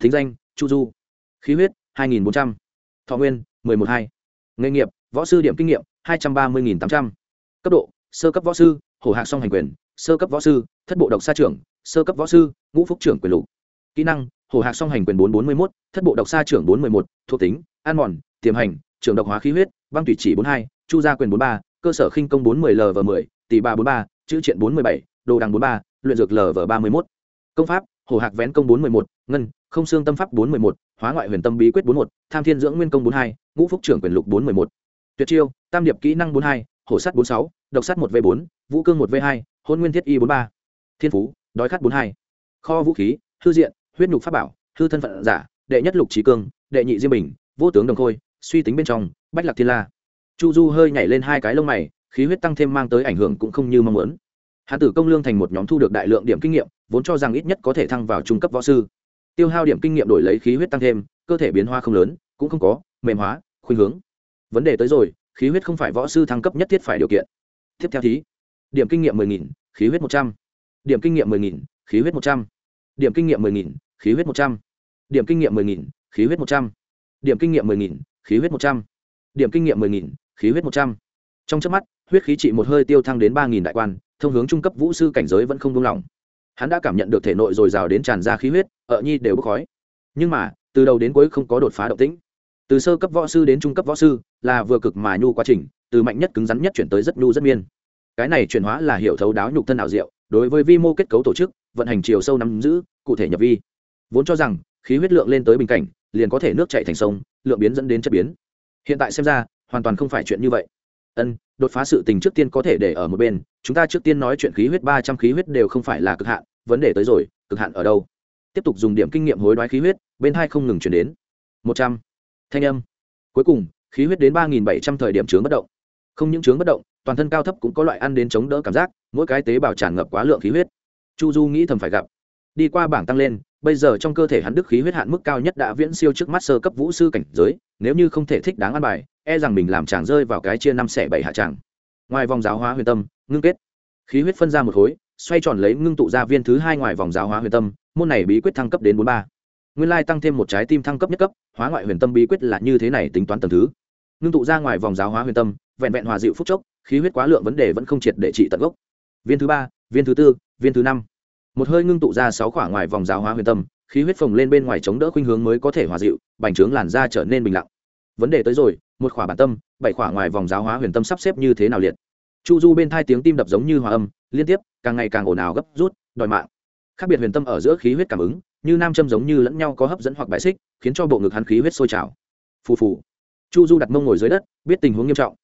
Thính danh, chu du. Khí huyết, hai nghìn bốn trăm. Thọ nguyên, mười một hai. Nghề nghiệp, võ sư điểm kinh nghiệm, hai trăm ba mươi nghìn tám trăm. Cấp độ, sơ cấp võ sư, hổ hạc song hành quyền sơ cấp võ sư, thất bộ độc sa trưởng, sơ cấp võ sư, ngũ phúc trưởng quyền lục. Kỹ năng hồ hạc song hành quyền bốn bốn mươi một thất bộ độc sa trưởng bốn mươi một, thuộc tính, an mòn, tiềm hành, trưởng độc hóa khí huyết, băng thủy chỉ bốn hai, chu gia quyền bốn ba, cơ sở khinh công bốn mươi l và mười, tỷ ba bốn ba, chữ triện bốn mươi bảy, đồ đằng bốn ba, luyện dược l và ba mươi một công pháp hồ hạc vén công bốn mươi một, ngân, không xương tâm pháp bốn mươi một, hóa ngoại huyền tâm bí quyết bốn một, tham thiên dưỡng nguyên công bốn hai, ngũ phúc trưởng quyền lục bốn mươi một. Tuyệt chiêu, tam điệp kỹ năng bốn hai, hổ sắt bốn sáu, độc sắt một v bốn, vũ cương một v hai hôn nguyên thiết y bốn ba. Thiên phú, đói khát bốn hai. Kho vũ khí, hư diện, huyết nhục pháp bảo, hư thân phận giả, đệ nhất lục trí cương, đệ nhị diêm bình, vô tướng đồng khôi, suy tính bên trong, bách lạc thiên la. Chu du hơi nhảy lên hai cái lông mày, khí huyết tăng thêm mang tới ảnh hưởng cũng không như mong muốn. Hãn tử công lương thành một nhóm thu được đại lượng điểm kinh nghiệm, vốn cho rằng ít nhất có thể thăng vào trung cấp võ sư. Tiêu hao điểm kinh nghiệm đổi lấy khí huyết tăng thêm, cơ thể biến hóa không lớn, cũng không có, mềm hóa, khuynh hướng. Vấn đề tới rồi, khí huyết không phải võ sư thăng cấp nhất thiết phải điều kiện. Tiếp theo thí điểm kinh nghiệm mười nghìn, khí huyết một trăm. Điểm kinh nghiệm mười nghìn, khí huyết một trăm. Điểm kinh nghiệm mười nghìn, khí huyết một trăm. Điểm kinh nghiệm mười nghìn, khí huyết một trăm. Điểm kinh nghiệm mười nghìn, khí huyết một trăm. Điểm kinh nghiệm mười nghìn, khí huyết một trăm. Trong chớp mắt, huyết khí trị một hơi tiêu thăng đến ba nghìn đại quan, thông hướng trung cấp vũ sư cảnh giới vẫn không đông lòng hắn đã cảm nhận được thể nội dồi dào đến tràn ra khí huyết ở nhi đều bốc khói. Nhưng mà, từ đầu đến cuối không có đột phá động tĩnh. Từ sơ cấp võ sư đến trung cấp võ sư là vừa cực mà nhu quá trình, từ mạnh nhất cứng rắn nhất chuyển tới rất nhu rất miên cái này chuyển hóa là hiểu thấu đáo nhục thân ảo diệu, đối với vi mô kết cấu tổ chức, vận hành chiều sâu nắm giữ, cụ thể nhập vi. Vốn cho rằng, khí huyết lượng lên tới bình cảnh, liền có thể nước chạy thành sông, lượng biến dẫn đến chất biến. Hiện tại xem ra, hoàn toàn không phải chuyện như vậy. Ân, đột phá sự tình trước tiên có thể để ở một bên, chúng ta trước tiên nói chuyện khí huyết, ba trăm khí huyết đều không phải là cực hạn, vấn đề tới rồi, cực hạn ở đâu? Tiếp tục dùng điểm kinh nghiệm hối đoái khí huyết, bên hai không ngừng chuyển đến. Một trăm. Thanh âm. Cuối cùng, khí huyết đến ba nghìn bảy trăm thời điểm chướng bất động. Không những chướng bất động toàn thân cao thấp cũng có loại ăn đến chống đỡ cảm giác, mỗi cái tế bào tràn ngập quá lượng khí huyết. Chu du nghĩ thầm phải gặp. Đi qua bảng tăng lên, bây giờ trong cơ thể hắn đức khí huyết hạn mức cao nhất đã viễn siêu trước mắt sơ cấp vũ sư cảnh giới, nếu như không thể thích đáng ăn bài e rằng mình làm chàng rơi vào cái chia năm xẻ bảy hạ tràng ngoài vòng giáo hóa huyền tâm, ngưng kết. Khí huyết phân ra một khối, xoay tròn lấy ngưng tụ ra viên thứ hai ngoài vòng giáo hóa huyền tâm, môn này bí quyết thăng cấp đến bốn ba. Nguyên lai tăng thêm một trái tim thăng cấp nhất cấp, hóa ngoại huyền tâm bí quyết là như thế này tính toán tầng thứ. Ngưng tụ ra ngoài vòng giáo hóa huyền tâm, vẹn vẹn hòa dịu phúc chốc khí huyết quá lượng vấn đề vẫn không triệt để trị tận gốc. Viên thứ ba, viên thứ tư, viên thứ năm. Một hơi ngưng tụ ra sáu quả ngoài vòng giáo hóa huyền tâm, khí huyết phồng lên bên ngoài chống đỡ khuynh hướng mới có thể hòa dịu, bành trướng làn da trở nên bình lặng. Vấn đề tới rồi, một khỏa bản tâm, bảy khỏa ngoài vòng giáo hóa huyền tâm sắp xếp như thế nào liệt. Chu du bên thai tiếng tim đập giống như hòa âm, liên tiếp, càng ngày càng ồn ào gấp rút, đòi mạng. Khác biệt huyền tâm ở giữa khí huyết cảm ứng, như nam châm giống như lẫn nhau có hấp dẫn hoặc bài xích, khiến cho bộ ngực hắn khí huyết sôi trào. Phù phù. Chu du đặt mông ngồi dưới đất, biết tình huống nghiêm trọng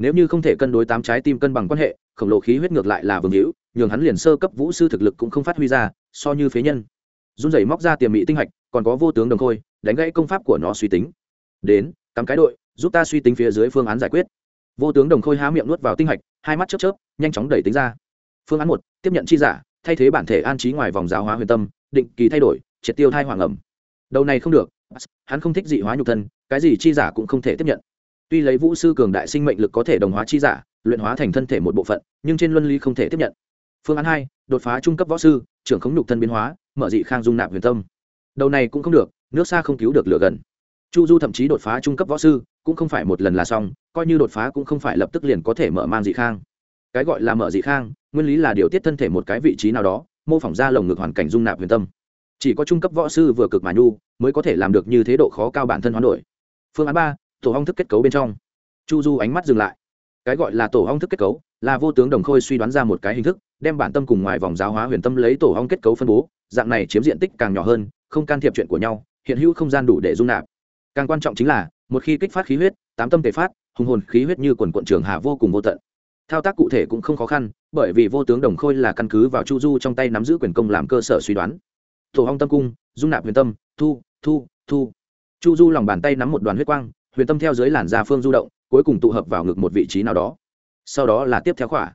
nếu như không thể cân đối tám trái tim cân bằng quan hệ, khổng lồ khí huyết ngược lại là vương hữu, nhường hắn liền sơ cấp vũ sư thực lực cũng không phát huy ra, so như phế nhân. Run rẩy móc ra tiềm mỹ tinh hạch, còn có vô tướng đồng khôi, đánh gãy công pháp của nó suy tính. Đến, cắm cái đội, giúp ta suy tính phía dưới phương án giải quyết. Vô tướng đồng khôi há miệng nuốt vào tinh hạch, hai mắt chớp chớp, nhanh chóng đẩy tính ra. Phương án một, tiếp nhận chi giả, thay thế bản thể an trí ngoài vòng giáo hóa huyền tâm, định kỳ thay đổi, triệt tiêu thai hoàng ẩm. Đầu này không được, hắn không thích dị hóa nhục thân, cái gì chi giả cũng không thể tiếp nhận tuy lấy vũ sư cường đại sinh mệnh lực có thể đồng hóa chi giả, luyện hóa thành thân thể một bộ phận, nhưng trên luân lý không thể tiếp nhận. Phương án hai, đột phá trung cấp võ sư, trưởng khống nhục thân biến hóa, mở dị khang dung nạp huyền tâm. Đầu này cũng không được, nước xa không cứu được lửa gần. Chu du thậm chí đột phá trung cấp võ sư, cũng không phải một lần là xong, coi như đột phá cũng không phải lập tức liền có thể mở mang dị khang. Cái gọi là mở dị khang, nguyên lý là điều tiết thân thể một cái vị trí nào đó, mô phỏng ra lồng ngực hoàn cảnh dung nạp huyền tâm. Chỉ có trung cấp võ sư vừa cực mà nhu, mới có thể làm được như thế độ khó cao bản thân hoán đổi. Phương án ba tổ hong thức kết cấu bên trong. Chu du ánh mắt dừng lại. Cái gọi là tổ hong thức kết cấu là vô tướng đồng khôi suy đoán ra một cái hình thức, đem bản tâm cùng ngoài vòng giáo hóa huyền tâm lấy tổ hong kết cấu phân bố, dạng này chiếm diện tích càng nhỏ hơn, không can thiệp chuyện của nhau, hiện hữu không gian đủ để dung nạp. Càng quan trọng chính là, một khi kích phát khí huyết, tám tâm thể phát, hùng hồn khí huyết như quần quận trường hà vô cùng vô tận. Thao tác cụ thể cũng không khó khăn, bởi vì vô tướng đồng khôi là căn cứ vào chu du trong tay nắm giữ quyền công làm cơ sở suy đoán. Tổ hong tâm cung, dung nạp huyền tâm, thu thu thu. Chu du lòng bàn tay nắm một đoàn huyết quang huyền tâm theo dưới làn da phương du động, cuối cùng tụ hợp vào ngực một vị trí nào đó. Sau đó là tiếp theo khỏa.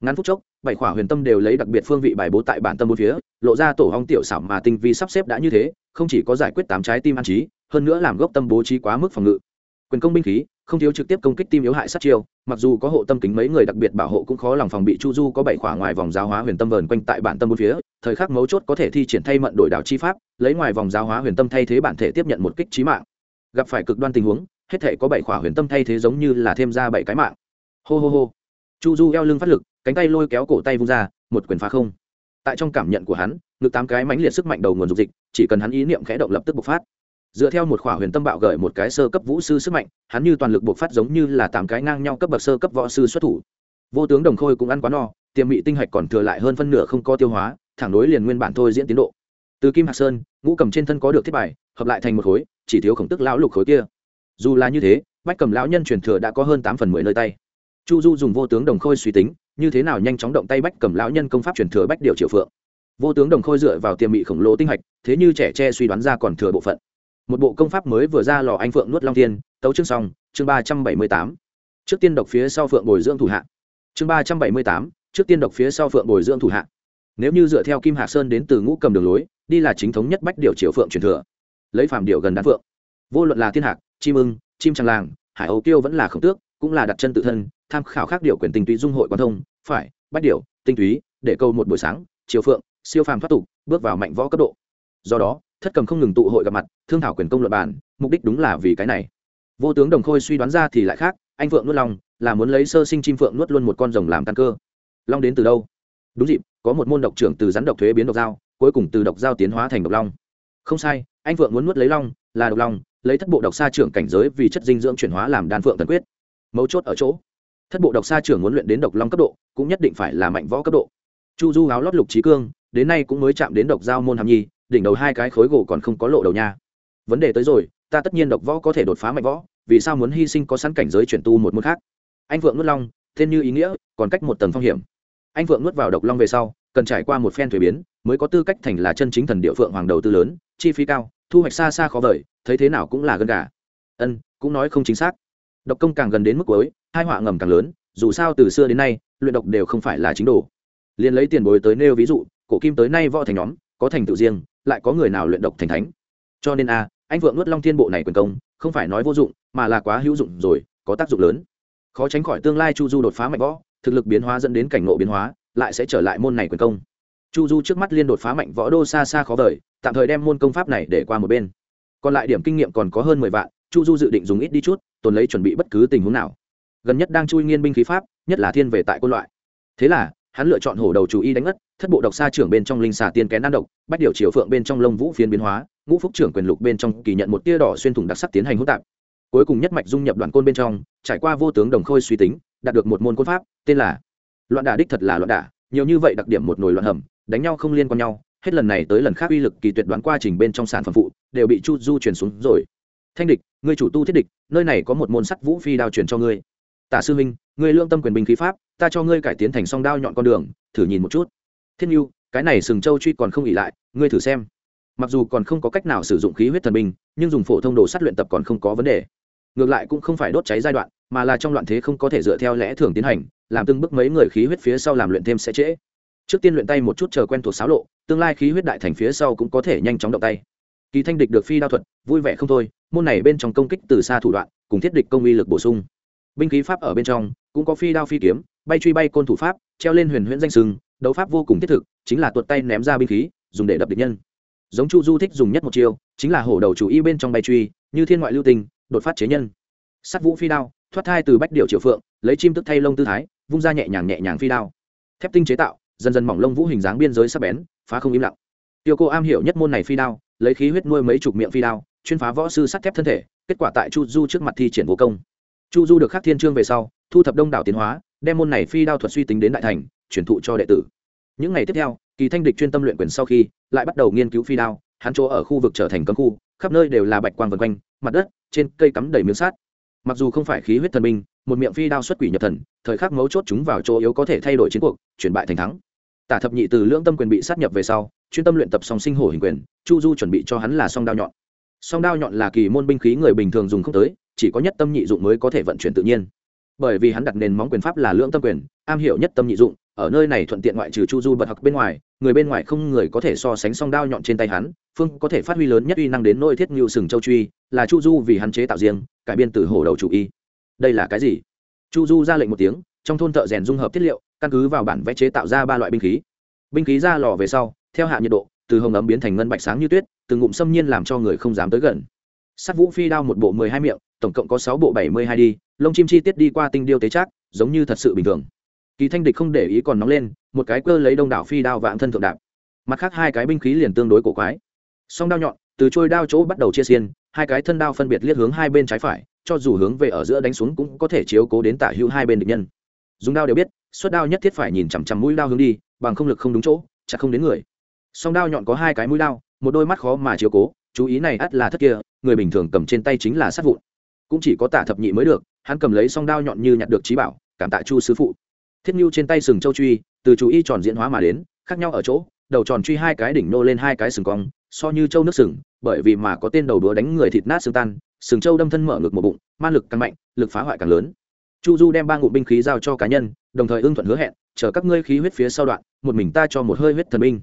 Ngắn phút chốc, bảy khỏa huyền tâm đều lấy đặc biệt phương vị bài bố tại bản tâm bốn phía, lộ ra tổ hong tiểu xảo mà tinh vi sắp xếp đã như thế, không chỉ có giải quyết tám trái tim an trí, hơn nữa làm gốc tâm bố trí quá mức phòng ngự. Quyền công binh khí, không thiếu trực tiếp công kích tim yếu hại sát chiêu, mặc dù có hộ tâm kính mấy người đặc biệt bảo hộ cũng khó lòng phòng bị chu du có bảy khỏa ngoài vòng giáo hóa huyền tâm vờn quanh tại bản tâm bốn phía, thời khắc mấu chốt có thể thi triển thay mận đổi đảo chi pháp, lấy ngoài vòng giáo hóa huyền tâm thay thế bản thể tiếp nhận một kích trí mạng. Gặp phải cực đoan tình huống hết thể có bảy khỏa huyền tâm thay thế giống như là thêm ra bảy cái mạng. Hô hô hô. Chu du eo lưng phát lực, cánh tay lôi kéo cổ tay vung ra, một quyền phá không. Tại trong cảm nhận của hắn, ngực tám cái mãnh liệt sức mạnh đầu nguồn dục dịch, chỉ cần hắn ý niệm khẽ động lập tức bộc phát. Dựa theo một khỏa huyền tâm bạo gợi một cái sơ cấp vũ sư sức mạnh, hắn như toàn lực bộc phát giống như là tám cái ngang nhau cấp bậc sơ cấp võ sư xuất thủ. Vô tướng đồng khôi cũng ăn quá no, tiềm mị tinh hạch còn thừa lại hơn phân nửa không có tiêu hóa, thẳng đối liền nguyên bản thôi diễn tiến độ. Từ kim hạc sơn, ngũ cầm trên thân có được thiết bài, hợp lại thành một khối, chỉ thiếu khổng tức lão lục khối kia dù là như thế, bách cầm lão nhân truyền thừa đã có hơn tám phần mười nơi tay. Chu du dùng vô tướng đồng khôi suy tính, như thế nào nhanh chóng động tay bách cầm lão nhân công pháp truyền thừa bách điều triệu phượng. Vô tướng đồng khôi dựa vào tiềm mị khổng lồ tinh hạch, thế như trẻ tre suy đoán ra còn thừa bộ phận. Một bộ công pháp mới vừa ra lò anh phượng nuốt long thiên, tấu chương xong, chương ba trăm bảy mươi tám. Trước tiên độc phía sau phượng bồi dưỡng thủ hạ. Chương ba trăm bảy mươi tám, trước tiên độc phía sau phượng bồi dưỡng thủ hạ. Nếu như dựa theo kim hạ sơn đến từ ngũ cầm đường lối, đi là chính thống nhất bách điều triệu phượng truyền thừa. Lấy phàm điệu gần đan phượng vô luận là thiên hạc, chim ưng, chim tràng làng, hải âu tiêu vẫn là khổng tước, cũng là đặt chân tự thân, tham khảo khác điều quyền tinh túy dung hội quan thông, phải, bách điều, tinh túy, để câu một buổi sáng chiều phượng, siêu phàm thoát tục, bước vào mạnh võ cấp độ. Do đó, thất cầm không ngừng tụ hội gặp mặt, thương thảo quyền công luật bản mục đích đúng là vì cái này. Vô tướng đồng khôi suy đoán ra thì lại khác, anh phượng nuốt lòng, là muốn lấy sơ sinh chim phượng nuốt luôn một con rồng làm căn cơ. Long đến từ đâu? Đúng dịp, có một môn độc trưởng từ rắn độc thuế biến độc dao, cuối cùng từ độc dao tiến hóa thành độc long. Không sai, anh phượng muốn nuốt lấy long, là độc long lấy thất bộ độc sa trưởng cảnh giới vì chất dinh dưỡng chuyển hóa làm đan phượng tần quyết. Mấu chốt ở chỗ, thất bộ độc sa trưởng muốn luyện đến độc long cấp độ, cũng nhất định phải là mạnh võ cấp độ. Chu du áo lót lục trí cương, đến nay cũng mới chạm đến độc giao môn hàm nhi, đỉnh đầu hai cái khối gỗ còn không có lộ đầu nha. Vấn đề tới rồi, ta tất nhiên độc võ có thể đột phá mạnh võ, vì sao muốn hy sinh có sẵn cảnh giới chuyển tu một môn khác? Anh vượng nuốt long, tên như ý nghĩa, còn cách một tầng phong hiểm. Anh vượng nuốt vào độc long về sau, cần trải qua một phen thuế biến, mới có tư cách thành là chân chính thần địa phượng hoàng đầu tư lớn, chi phí cao thu hoạch xa xa khó vời, thấy thế nào cũng là gần gà. Ân, cũng nói không chính xác. Độc công càng gần đến mức cuối, hai họa ngầm càng lớn, dù sao từ xưa đến nay, luyện độc đều không phải là chính đồ. Liền lấy tiền bối tới nêu ví dụ, cổ kim tới nay võ thành nhóm, có thành tựu riêng, lại có người nào luyện độc thành thánh. Cho nên a, anh vượng nuốt long thiên bộ này quyền công, không phải nói vô dụng, mà là quá hữu dụng rồi, có tác dụng lớn. Khó tránh khỏi tương lai chu du đột phá mạnh võ, thực lực biến hóa dẫn đến cảnh ngộ biến hóa, lại sẽ trở lại môn này quyền công chu du trước mắt liên đột phá mạnh võ đô xa xa khó vời, tạm thời đem môn công pháp này để qua một bên. Còn lại điểm kinh nghiệm còn có hơn mười vạn, chu du dự định dùng ít đi chút, tồn lấy chuẩn bị bất cứ tình huống nào. Gần nhất đang chui nghiên binh khí pháp, nhất là thiên về tại quân loại. Thế là, hắn lựa chọn hổ đầu chủ y đánh ngất, thất bộ độc xa trưởng bên trong linh xà tiên kén nan độc, bách điều chiều phượng bên trong lông vũ phiến biến hóa, ngũ phúc trưởng quyền lục bên trong kỳ nhận một tia đỏ xuyên thủng đặc sắc tiến hành hỗn tạp. Cuối cùng nhất mạch dung nhập đoàn côn bên trong, trải qua vô tướng đồng khôi suy tính, đạt được một môn côn pháp, tên là loạn đả đích thật là loạn đả, nhiều như vậy đặc điểm một nồi loạn hầm đánh nhau không liên quan nhau, hết lần này tới lần khác uy lực kỳ tuyệt đoán quá trình bên trong sản phẩm phụ, đều bị chu du truyền xuống rồi. Thanh địch, ngươi chủ tu thiết địch, nơi này có một môn sắt vũ phi đao truyền cho ngươi. Tả sư minh ngươi lương tâm quyền binh khí pháp, ta cho ngươi cải tiến thành song đao nhọn con đường, thử nhìn một chút. Thiên nhu cái này sừng châu truy còn không ỉ lại, ngươi thử xem. Mặc dù còn không có cách nào sử dụng khí huyết thần binh, nhưng dùng phổ thông đồ sắt luyện tập còn không có vấn đề. Ngược lại cũng không phải đốt cháy giai đoạn, mà là trong loạn thế không có thể dựa theo lẽ thường tiến hành, làm từng bước mấy người khí huyết phía sau làm luyện thêm sẽ trễ trước tiên luyện tay một chút chờ quen thuộc xáo lộ, tương lai khí huyết đại thành phía sau cũng có thể nhanh chóng động tay. Kỳ thanh địch được phi đao thuật, vui vẻ không thôi, môn này bên trong công kích từ xa thủ đoạn, cùng thiết địch công uy lực bổ sung. Binh khí pháp ở bên trong, cũng có phi đao phi kiếm, bay truy bay côn thủ pháp, treo lên huyền huyễn danh sừng, đấu pháp vô cùng thiết thực, chính là tuột tay ném ra binh khí, dùng để đập địch nhân. Giống chu du thích dùng nhất một chiêu, chính là hổ đầu chủ y bên trong bay truy, như thiên ngoại lưu tình, đột phát chế nhân. Sắt vũ phi đao, thoát thai từ bách điệu triều phượng, lấy chim tức thay lông tư thái, vung ra nhẹ nhàng nhẹ nhàng phi đao. Thép tinh chế tạo dần dần mỏng lông vũ hình dáng biên giới sắc bén, phá không im lặng. Tiêu cô am hiểu nhất môn này phi đao, lấy khí huyết nuôi mấy chục miệng phi đao, chuyên phá võ sư sắt thép thân thể, kết quả tại chu du trước mặt thi triển vô công. Chu du được khắc thiên trương về sau, thu thập đông đảo tiến hóa, đem môn này phi đao thuật suy tính đến đại thành, truyền thụ cho đệ tử. Những ngày tiếp theo, kỳ thanh địch chuyên tâm luyện quyền sau khi, lại bắt đầu nghiên cứu phi đao, hắn chỗ ở khu vực trở thành cấm khu, khắp nơi đều là bạch quang vân quanh, mặt đất, trên cây cắm đầy miếng sát mặc dù không phải khí huyết thần minh một miệng phi đao xuất quỷ nhập thần, thời khắc mấu chốt chúng vào chỗ yếu có thể thay đổi chiến cuộc, chuyển bại thành thắng tả thập nhị từ lưỡng tâm quyền bị sát nhập về sau, chuyên tâm luyện tập song sinh hổ hình quyền, chu du chuẩn bị cho hắn là song đao nhọn. Song đao nhọn là kỳ môn binh khí người bình thường dùng không tới, chỉ có nhất tâm nhị dụng mới có thể vận chuyển tự nhiên. Bởi vì hắn đặt nền móng quyền pháp là lưỡng tâm quyền, am hiểu nhất tâm nhị dụng, ở nơi này thuận tiện ngoại trừ chu du bật học bên ngoài, người bên ngoài không người có thể so sánh song đao nhọn trên tay hắn, phương có thể phát huy lớn nhất uy năng đến nôi thiết ngưu sừng châu truy, là chu du vì hắn chế tạo riêng, cải biên từ hổ đầu chủ y. Đây là cái gì? Chu du ra lệnh một tiếng, trong thôn thợ rèn dung hợp thiết liệu căn cứ vào bản vẽ chế tạo ra ba loại binh khí. Binh khí ra lò về sau, theo hạ nhiệt độ, từ hồng ấm biến thành ngân bạch sáng như tuyết từ ngụm xâm nhiên làm cho người không dám tới gần. Sắt vũ phi đao một bộ mười hai miệng, tổng cộng có sáu bộ bảy mươi hai đi, lông chim chi tiết đi qua tinh điêu tế trác, giống như thật sự bình thường. Kỳ thanh địch không để ý còn nóng lên, một cái cơ lấy đông đảo phi đao vạn thân thượng đạp. Mặt khác hai cái binh khí liền tương đối cổ quái. Song đao nhọn, từ trôi đao chỗ bắt đầu chia xiên, hai cái thân đao phân biệt liếc hướng hai bên trái phải, cho dù hướng về ở giữa đánh xuống cũng có thể chiếu cố đến tả hữu hai bên địch nhân dùng đao đều biết, suất đao nhất thiết phải nhìn chằm chằm mũi đao hướng đi, bằng không lực không đúng chỗ, chặt không đến người. Song đao nhọn có hai cái mũi đao, một đôi mắt khó mà chiếu cố, chú ý này ắt là thất kia, người bình thường cầm trên tay chính là sát vụn. Cũng chỉ có tả thập nhị mới được, hắn cầm lấy song đao nhọn như nhặt được trí bảo, cảm tạ chu sứ phụ. Thiết nhu trên tay sừng châu truy, từ chú ý tròn diễn hóa mà đến, khác nhau ở chỗ, đầu tròn truy hai cái đỉnh nô lên hai cái sừng cong, so như châu nước sừng, bởi vì mà có tên đầu đúa đánh người thịt nát xương tan, sừng châu đâm thân mở ngực một bụng man lực càng mạnh, lực phá hoại càng lớn chu du đem ba ngụ binh khí giao cho cá nhân, đồng thời ưng thuận hứa hẹn, chờ các ngươi khí huyết phía sau đoạn, một mình ta cho một hơi huyết thần binh.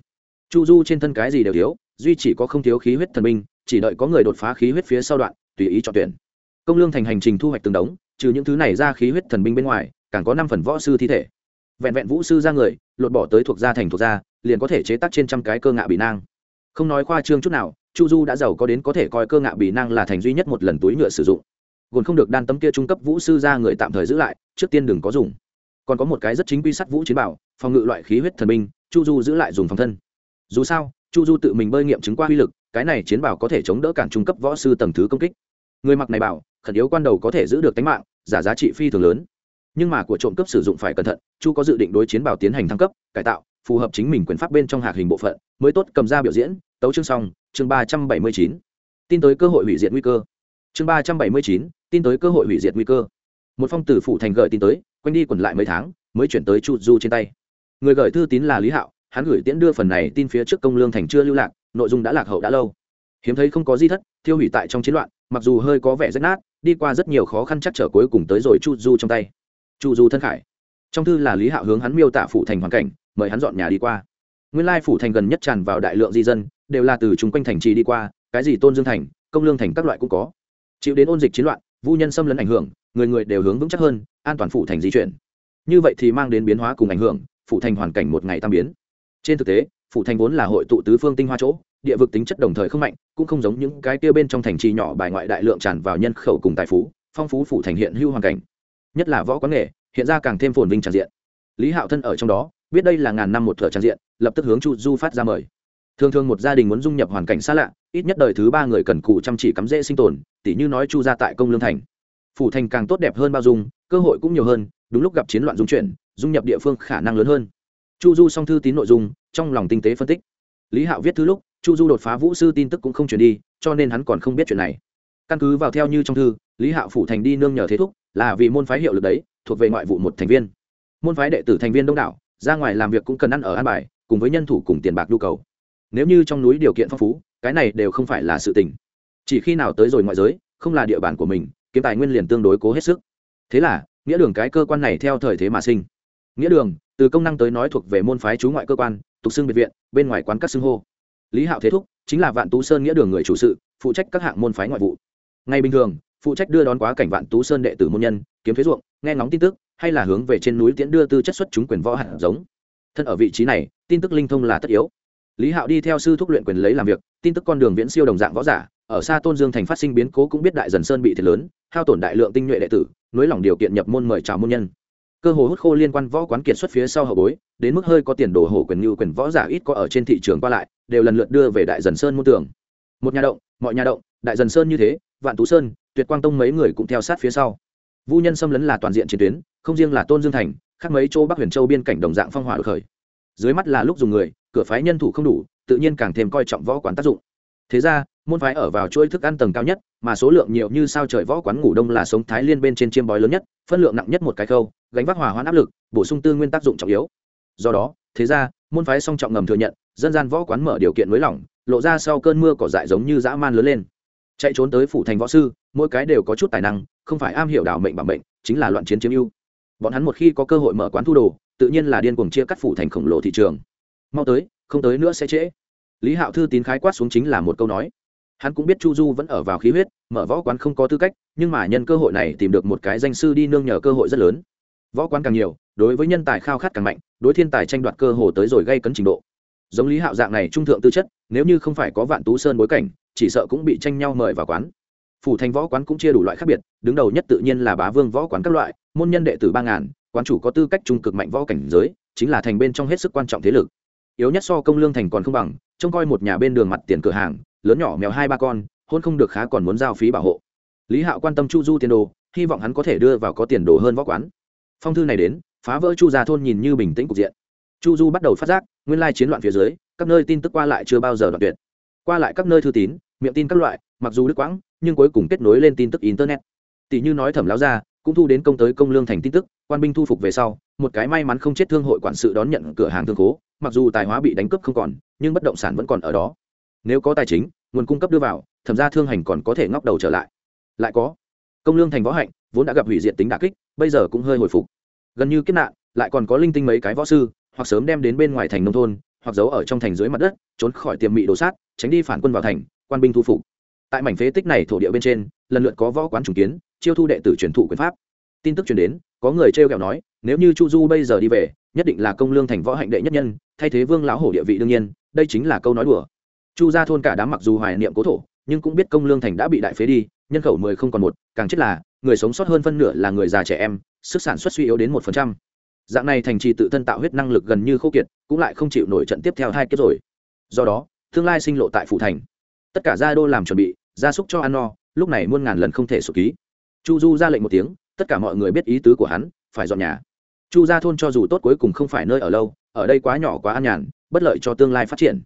Chu du trên thân cái gì đều thiếu, duy chỉ có không thiếu khí huyết thần binh, chỉ đợi có người đột phá khí huyết phía sau đoạn, tùy ý chọn tuyển. Công lương thành hành trình thu hoạch từng đống, trừ những thứ này ra khí huyết thần binh bên ngoài, càng có năm phần võ sư thi thể. Vẹn vẹn vũ sư ra người, lột bỏ tới thuộc gia thành thuộc gia, liền có thể chế tác trên trăm cái cơ ngạ bị nang. Không nói khoa trương chút nào, chu du đã giàu có đến có thể coi cơ ngạ bị nang là thành duy nhất một lần túi nhựa sử dụng gồn không được đan tấm kia trung cấp vũ sư ra người tạm thời giữ lại, trước tiên đừng có dùng. Còn có một cái rất chính quy sắt vũ chiến bảo, phòng ngự loại khí huyết thần binh, chu du giữ lại dùng phòng thân. Dù sao, chu du tự mình bơi nghiệm chứng qua uy lực, cái này chiến bảo có thể chống đỡ cản trung cấp võ sư tầng thứ công kích. Người mặc này bảo, khẩn yếu quan đầu có thể giữ được tính mạng, giả giá trị phi thường lớn. Nhưng mà của trộm cấp sử dụng phải cẩn thận, chu có dự định đối chiến bảo tiến hành thăng cấp, cải tạo, phù hợp chính mình quyền pháp bên trong hạc hình bộ phận, mới tốt cầm ra biểu diễn. Tấu chương xong, chương ba trăm bảy mươi chín. Tin tới cơ hội hủy diệt nguy cơ chương ba trăm bảy mươi chín, tin tới cơ hội hủy diệt nguy cơ. Một phong tử phụ thành gợi tin tới, quanh đi quẩn lại mấy tháng, mới chuyển tới chu du trên tay. Người gửi thư tín là lý hạo, hắn gửi tiễn đưa phần này tin phía trước công lương thành chưa lưu lạc, nội dung đã lạc hậu đã lâu. Hiếm thấy không có di thất, thiêu hủy tại trong chiến loạn, mặc dù hơi có vẻ rách nát, đi qua rất nhiều khó khăn chắc trở cuối cùng tới rồi chu du trong tay. Chu du thân khải. Trong thư là lý hạo hướng hắn miêu tả phủ thành hoàn cảnh, mời hắn dọn nhà đi qua. Nguyên lai phủ thành gần nhất tràn vào đại lượng di dân, đều là từ chung quanh thành trì đi qua, cái gì tôn dương thành, công lương thành các loại cũng có chịu đến ôn dịch chiến loạn, vu nhân xâm lấn ảnh hưởng, người người đều hướng vững chắc hơn, an toàn phủ thành di chuyển. Như vậy thì mang đến biến hóa cùng ảnh hưởng, phủ thành hoàn cảnh một ngày tam biến. Trên thực tế, phủ thành vốn là hội tụ tứ phương tinh hoa chỗ, địa vực tính chất đồng thời không mạnh, cũng không giống những cái kia bên trong thành trì nhỏ bài ngoại đại lượng tràn vào nhân khẩu cùng tài phú, phong phú phủ thành hiện hưu hoàn cảnh. Nhất là võ quán nghề, hiện ra càng thêm phồn vinh tràn diện. Lý hạo thân ở trong đó, biết đây là ngàn năm một thợ tràn diện, lập tức hướng chu du phát ra mời thường thường một gia đình muốn dung nhập hoàn cảnh xa lạ, ít nhất đời thứ ba người cần cù chăm chỉ cắm rễ sinh tồn, tỉ như nói chu ra tại công lương thành. Phủ thành càng tốt đẹp hơn bao dung, cơ hội cũng nhiều hơn, đúng lúc gặp chiến loạn dung chuyển, dung nhập địa phương khả năng lớn hơn. Chu du song thư tín nội dung, trong lòng tinh tế phân tích. Lý hạo viết thư lúc, chu du đột phá vũ sư tin tức cũng không chuyển đi, cho nên hắn còn không biết chuyện này. Căn cứ vào theo như trong thư, lý hạo phủ thành đi nương nhờ thế thúc, là vì môn phái hiệu lực đấy, thuộc về ngoại vụ một thành viên. Môn phái đệ tử thành viên đông đảo, ra ngoài làm việc cũng cần ăn ở an bài, cùng với nhân thủ cùng tiền bạc nhu cầu nếu như trong núi điều kiện phong phú, cái này đều không phải là sự tình. Chỉ khi nào tới rồi ngoại giới, không là địa bàn của mình, kiếm tài nguyên liền tương đối cố hết sức. Thế là, nghĩa đường cái cơ quan này theo thời thế mà sinh. Nghĩa đường, từ công năng tới nói thuộc về môn phái chú ngoại cơ quan, tục xưng biệt viện, bên ngoài quán các xưng hô. Lý hạo thế thúc chính là vạn tú sơn nghĩa đường người chủ sự, phụ trách các hạng môn phái ngoại vụ. Ngày bình thường, phụ trách đưa đón quá cảnh vạn tú sơn đệ tử môn nhân, kiếm thuế ruộng, nghe ngóng tin tức, hay là hướng về trên núi tiễn đưa tư chất xuất chúng quyền võ hạt giống. Thân ở vị trí này, tin tức linh thông là tất yếu lý hạo đi theo sư thúc luyện quyền lấy làm việc, tin tức con đường viễn siêu đồng dạng võ giả, ở xa tôn dương thành phát sinh biến cố cũng biết đại dần sơn bị thiệt lớn, hao tổn đại lượng tinh nhuệ đệ tử, nối lỏng điều kiện nhập môn mời chào môn nhân. Cơ hồ hút khô liên quan võ quán kiệt xuất phía sau hậu bối, đến mức hơi có tiền đồ hổ quyền như quyền võ giả ít có ở trên thị trường qua lại, đều lần lượt đưa về đại dần sơn môn tường. một nhà động, mọi nhà động, đại dần sơn như thế, vạn tú sơn, tuyệt quang tông mấy người cũng theo sát phía sau. Vu nhân xâm lấn là toàn diện chiến tuyến, không riêng là tôn dương thành, khác mấy châu bắc huyền châu biên cảnh đồng dạng phong hỏa được khởi dưới mắt là lúc dùng người, cửa phái nhân thủ không đủ, tự nhiên càng thêm coi trọng võ quán tác dụng. Thế ra, môn phái ở vào chuỗi thức ăn tầng cao nhất, mà số lượng nhiều như sao trời võ quán ngủ đông là sống thái liên bên trên chiêm bói lớn nhất, phân lượng nặng nhất một cái khâu, gánh vác hòa hoãn áp lực, bổ sung tư nguyên tác dụng trọng yếu. Do đó, thế ra, môn phái song trọng ngầm thừa nhận, dân gian võ quán mở điều kiện mới lỏng, lộ ra sau cơn mưa cỏ dại giống như dã man lớn lên. Chạy trốn tới phủ thành võ sư, mỗi cái đều có chút tài năng, không phải am hiểu đảo mệnh bằng mệnh, chính là loạn chiến chiếm ưu. Bọn hắn một khi có cơ hội mở quán thu đồ tự nhiên là điên cuồng chia cắt phủ thành khổng lồ thị trường. Mau tới, không tới nữa sẽ trễ. Lý hạo thư tín khái quát xuống chính là một câu nói. Hắn cũng biết chu du vẫn ở vào khí huyết, mở võ quán không có tư cách, nhưng mà nhân cơ hội này tìm được một cái danh sư đi nương nhờ cơ hội rất lớn. Võ quán càng nhiều, đối với nhân tài khao khát càng mạnh, đối thiên tài tranh đoạt cơ hồ tới rồi gây cấn trình độ. Giống lý hạo dạng này trung thượng tư chất, nếu như không phải có vạn tú sơn bối cảnh, chỉ sợ cũng bị tranh nhau mời vào quán. Phủ thành võ quán cũng chia đủ loại khác biệt, đứng đầu nhất tự nhiên là bá vương võ quán các loại, môn nhân đệ tử ba ngàn quán chủ có tư cách trung cực mạnh võ cảnh giới, chính là thành bên trong hết sức quan trọng thế lực. Yếu nhất so công lương thành còn không bằng, trông coi một nhà bên đường mặt tiền cửa hàng, lớn nhỏ mèo hai ba con, hôn không được khá còn muốn giao phí bảo hộ. Lý hạo quan tâm chu du tiền đồ, hy vọng hắn có thể đưa vào có tiền đồ hơn võ quán. Phong thư này đến, phá vỡ chu gia thôn nhìn như bình tĩnh cục diện. Chu du bắt đầu phát giác, nguyên lai chiến loạn phía dưới, các nơi tin tức qua lại chưa bao giờ đoạn tuyệt. Qua lại các nơi thư tín, miệng tin các loại, mặc dù đứt quãng, nhưng cuối cùng kết nối lên tin tức internet. Tỷ như nói thẩm láo ra cũng thu đến công tới công lương thành tin tức quan binh thu phục về sau, một cái may mắn không chết thương hội quản sự đón nhận cửa hàng thương cố mặc dù tài hóa bị đánh cướp không còn, nhưng bất động sản vẫn còn ở đó. Nếu có tài chính, nguồn cung cấp đưa vào, thẩm ra thương hành còn có thể ngóc đầu trở lại. Lại có, công lương thành võ hạnh, vốn đã gặp hủy diện tính đà kích, bây giờ cũng hơi hồi phục. Gần như kết nạn, lại còn có linh tinh mấy cái võ sư, hoặc sớm đem đến bên ngoài thành nông thôn, hoặc giấu ở trong thành dưới mặt đất, trốn khỏi tiềm mị đồ sát, tránh đi phản quân vào thành, quan binh thu phục. Tại mảnh phế tích này thổ địa bên trên, lần lượt có võ quán trùng kiến, chiêu thu đệ tử truyền thụ quyền pháp. Tin tức truyền đến có người trêu kẹo nói, nếu như chu du bây giờ đi về, nhất định là công lương thành võ hạnh đệ nhất nhân, thay thế vương lão hổ địa vị đương nhiên, đây chính là câu nói đùa. Chu gia thôn cả đám mặc dù hoài niệm cố thổ, nhưng cũng biết công lương thành đã bị đại phế đi, nhân khẩu mười không còn một, càng chết là, người sống sót hơn phân nửa là người già trẻ em, sức sản xuất suy yếu đến một phần trăm. Dạng này thành trì tự thân tạo huyết năng lực gần như khô kiệt, cũng lại không chịu nổi trận tiếp theo hai kiếp rồi. Do đó, tương lai sinh lộ tại phủ thành. Tất cả gia đô làm chuẩn bị, gia súc cho ăn no, lúc này muôn ngàn lần không thể sụt ký. Chu du ra lệnh một tiếng tất cả mọi người biết ý tứ của hắn, phải dọn nhà. Chu gia thôn cho dù tốt cuối cùng không phải nơi ở lâu, ở đây quá nhỏ quá an nhàn, bất lợi cho tương lai phát triển.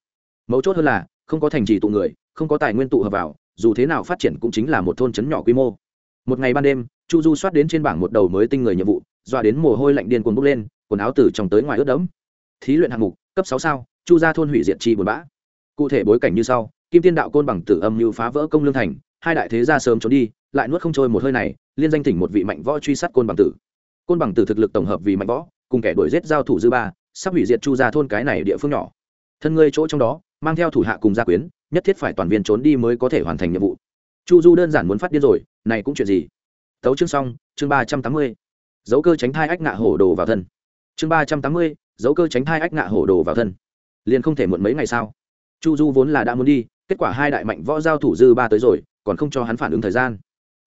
Mấu chốt hơn là, không có thành trì tụ người, không có tài nguyên tụ hợp vào, dù thế nào phát triển cũng chính là một thôn trấn nhỏ quy mô. Một ngày ban đêm, chu du soát đến trên bảng một đầu mới tinh người nhiệm vụ, dọa đến mồ hôi lạnh điên cuồng bốc lên, quần áo từ trong tới ngoài ướt đẫm. Thí luyện hạng mục, cấp sáu sao, chu gia thôn hủy diệt chi buồn bã. Cụ thể bối cảnh như sau, kim tiên đạo côn bằng tử âm như phá vỡ công lương thành, hai đại thế gia sớm trốn đi lại nuốt không trôi một hơi này, liên danh thỉnh một vị mạnh võ truy sát côn bằng tử. Côn bằng tử thực lực tổng hợp vì mạnh võ, cùng kẻ đuổi giết giao thủ dư ba, sắp hủy diệt chu gia thôn cái này địa phương nhỏ. Thân ngươi chỗ trong đó, mang theo thủ hạ cùng gia quyến, nhất thiết phải toàn viên trốn đi mới có thể hoàn thành nhiệm vụ. Chu du đơn giản muốn phát điên rồi, này cũng chuyện gì? Tấu chương xong, chương ba trăm tám mươi. Dấu cơ tránh thai ách ngạ hổ đồ vào thân. Chương ba trăm tám mươi, dấu cơ tránh thai ách ngạ hổ đồ vào thân. Liền không thể muộn mấy ngày sao? Chu du vốn là đã muốn đi, kết quả hai đại mạnh võ giao thủ dư ba tới rồi, còn không cho hắn phản ứng thời gian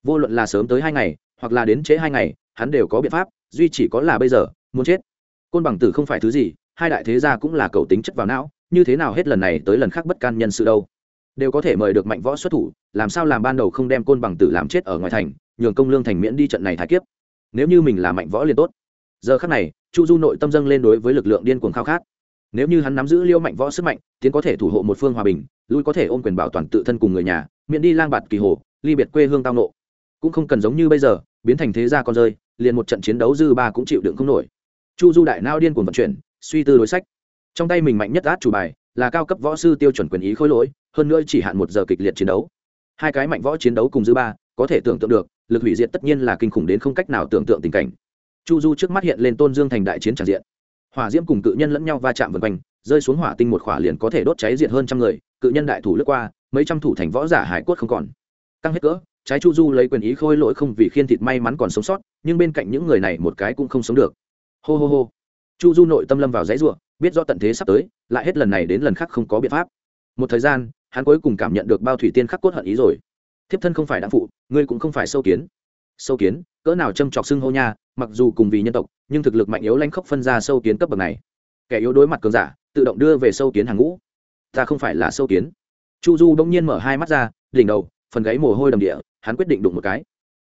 vô luận là sớm tới hai ngày, hoặc là đến trễ hai ngày, hắn đều có biện pháp, duy chỉ có là bây giờ, muốn chết. Côn bằng tử không phải thứ gì, hai đại thế gia cũng là cầu tính chất vào não, như thế nào hết lần này tới lần khác bất can nhân sự đâu. Đều có thể mời được mạnh võ xuất thủ, làm sao làm ban đầu không đem côn bằng tử làm chết ở ngoài thành, nhường công lương thành miễn đi trận này thái kiếp. Nếu như mình là mạnh võ liền tốt. Giờ khắc này, chu du nội tâm dâng lên đối với lực lượng điên cuồng khao khát. Nếu như hắn nắm giữ liêu mạnh võ sức mạnh, tiến có thể thủ hộ một phương hòa bình, lui có thể ôm quyền bảo toàn tự thân cùng người nhà, miễn đi lang bạt kỳ hồ, ly biệt quê hương tao nộ cũng không cần giống như bây giờ, biến thành thế gia con rơi, liền một trận chiến đấu dư ba cũng chịu đựng không nổi. Chu du đại nao điên cuồng vận chuyển, suy tư đối sách. Trong tay mình mạnh nhất át chủ bài là cao cấp võ sư tiêu chuẩn quyền ý khối lỗi, hơn nữa chỉ hạn một giờ kịch liệt chiến đấu. Hai cái mạnh võ chiến đấu cùng dư ba, có thể tưởng tượng được, lực hủy diệt tất nhiên là kinh khủng đến không cách nào tưởng tượng tình cảnh. Chu du trước mắt hiện lên tôn dương thành đại chiến tràn diện. Hỏa diễm cùng cự nhân lẫn nhau va chạm vân quanh, rơi xuống hỏa tinh một khỏa liền có thể đốt cháy diệt hơn trăm người, cự nhân đại thủ lướt qua, mấy trăm thủ thành võ giả hải quốc không còn. Căng hết cỡ trái chu du lấy quyền ý khôi lỗi không vì khiên thịt may mắn còn sống sót, nhưng bên cạnh những người này một cái cũng không sống được. Hô hô hô. Chu du nội tâm lâm vào dãy ruộng biết do tận thế sắp tới, lại hết lần này đến lần khác không có biện pháp. Một thời gian, hắn cuối cùng cảm nhận được bao thủy tiên khắc cốt hận ý rồi. Thiếp thân không phải đã phụ, ngươi cũng không phải sâu kiến. Sâu kiến, cỡ nào châm trọc xưng hô nha, mặc dù cùng vì nhân tộc, nhưng thực lực mạnh yếu lanh khốc phân ra sâu kiến cấp bậc này. Kẻ yếu đối mặt cường giả, tự động đưa về sâu kiến hàng ngũ. Ta không phải là sâu kiến. Chu du bỗng nhiên mở hai mắt ra, đỉnh đầu phần gáy mồ hôi đầm địa, hắn quyết định đụng một cái.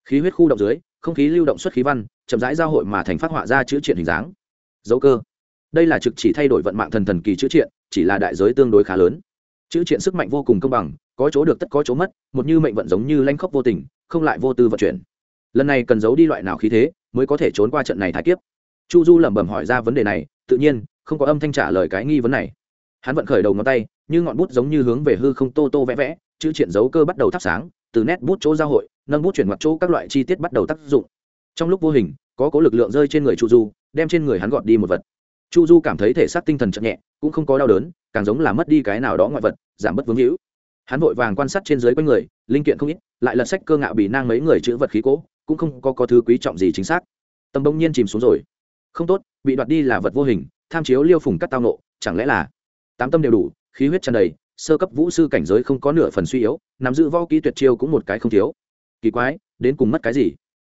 Khí huyết khu động dưới, không khí lưu động xuất khí văn, chậm rãi giao hội mà thành phát họa ra chữ triện hình dáng. Dấu cơ. Đây là trực chỉ thay đổi vận mạng thần thần kỳ chữ triện, chỉ là đại giới tương đối khá lớn. Chữ triện sức mạnh vô cùng công bằng, có chỗ được tất có chỗ mất, một như mệnh vận giống như lanh khốc vô tình, không lại vô tư vận chuyển. Lần này cần giấu đi loại nào khí thế, mới có thể trốn qua trận này thái kiếp? Chu du lẩm bẩm hỏi ra vấn đề này, tự nhiên, không có âm thanh trả lời cái nghi vấn này. Hắn vận khởi đầu ngón tay, như ngọn bút giống như hướng về hư không tô tô vẽ vẽ chữ triện dấu cơ bắt đầu thắp sáng từ nét bút chỗ giao hội nâng bút chuyển mặt chỗ các loại chi tiết bắt đầu tác dụng. Trong lúc vô hình có cố lực lượng rơi trên người chu du đem trên người hắn gọt đi một vật. Chu du cảm thấy thể xác tinh thần chậm nhẹ cũng không có đau đớn càng giống là mất đi cái nào đó ngoại vật giảm bớt vướng hữu hắn vội vàng quan sát trên dưới quanh người linh kiện không ít lại lật sách cơ ngạo bị nang mấy người chữ vật khí cố cũng không có, có thứ quý trọng gì chính xác. Tâm bỗng nhiên chìm xuống rồi. Không tốt bị đoạt đi là vật vô hình tham chiếu liêu phùng cắt tao nộ chẳng lẽ là tám tâm đều đủ khí huyết tràn đầy sơ cấp vũ sư cảnh giới không có nửa phần suy yếu, nắm giữ võ kỹ tuyệt chiêu cũng một cái không thiếu. Kỳ quái, đến cùng mất cái gì?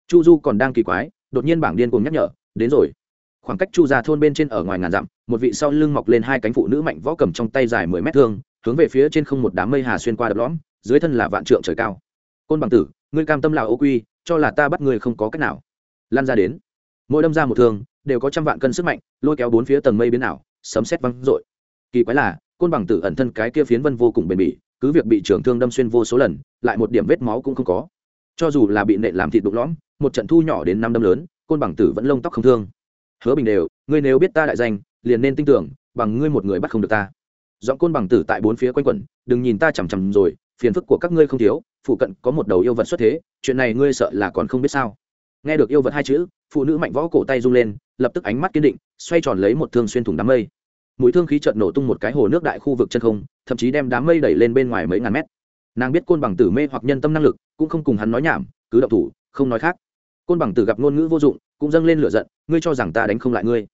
Chu du còn đang kỳ quái, đột nhiên bảng điên cùng nhắc nhở, đến rồi. Khoảng cách chu ra thôn bên trên ở ngoài ngàn dặm, một vị sau lưng mọc lên hai cánh phụ nữ mạnh võ cầm trong tay dài mười mét thương, hướng về phía trên không một đám mây hà xuyên qua đập lõm, dưới thân là vạn trượng trời cao. Côn bằng tử, ngươi cam tâm lào ô quy, cho là ta bắt ngươi không có cách nào. Lan ra đến. Mỗi đâm ra một thương, đều có trăm vạn cân sức mạnh, lôi kéo bốn phía tầng mây biến ảo, sấm xét văng r kỳ quái là côn bằng tử ẩn thân cái kia phiến vân vô cùng bền bỉ, cứ việc bị trưởng thương đâm xuyên vô số lần, lại một điểm vết máu cũng không có. Cho dù là bị nện làm thịt đục lõm, một trận thu nhỏ đến năm đâm lớn, côn bằng tử vẫn lông tóc không thương. Hứa bình đều, ngươi nếu biết ta đại danh, liền nên tin tưởng, bằng ngươi một người bắt không được ta. Dọn côn bằng tử tại bốn phía quanh quẩn, đừng nhìn ta chằm chằm rồi, phiền phức của các ngươi không thiếu, phụ cận có một đầu yêu vật xuất thế, chuyện này ngươi sợ là còn không biết sao. Nghe được yêu vật hai chữ, phụ nữ mạnh võ cổ tay rung lên, lập tức ánh mắt kiên định, xoay tròn lấy một thương xuyên thủng đám mây mũi thương khí chợt nổ tung một cái hồ nước đại khu vực chân không, thậm chí đem đám mây đẩy lên bên ngoài mấy ngàn mét. Nàng biết côn bằng tử mê hoặc nhân tâm năng lực, cũng không cùng hắn nói nhảm, cứ động thủ, không nói khác. Côn bằng tử gặp ngôn ngữ vô dụng, cũng dâng lên lửa giận, ngươi cho rằng ta đánh không lại ngươi?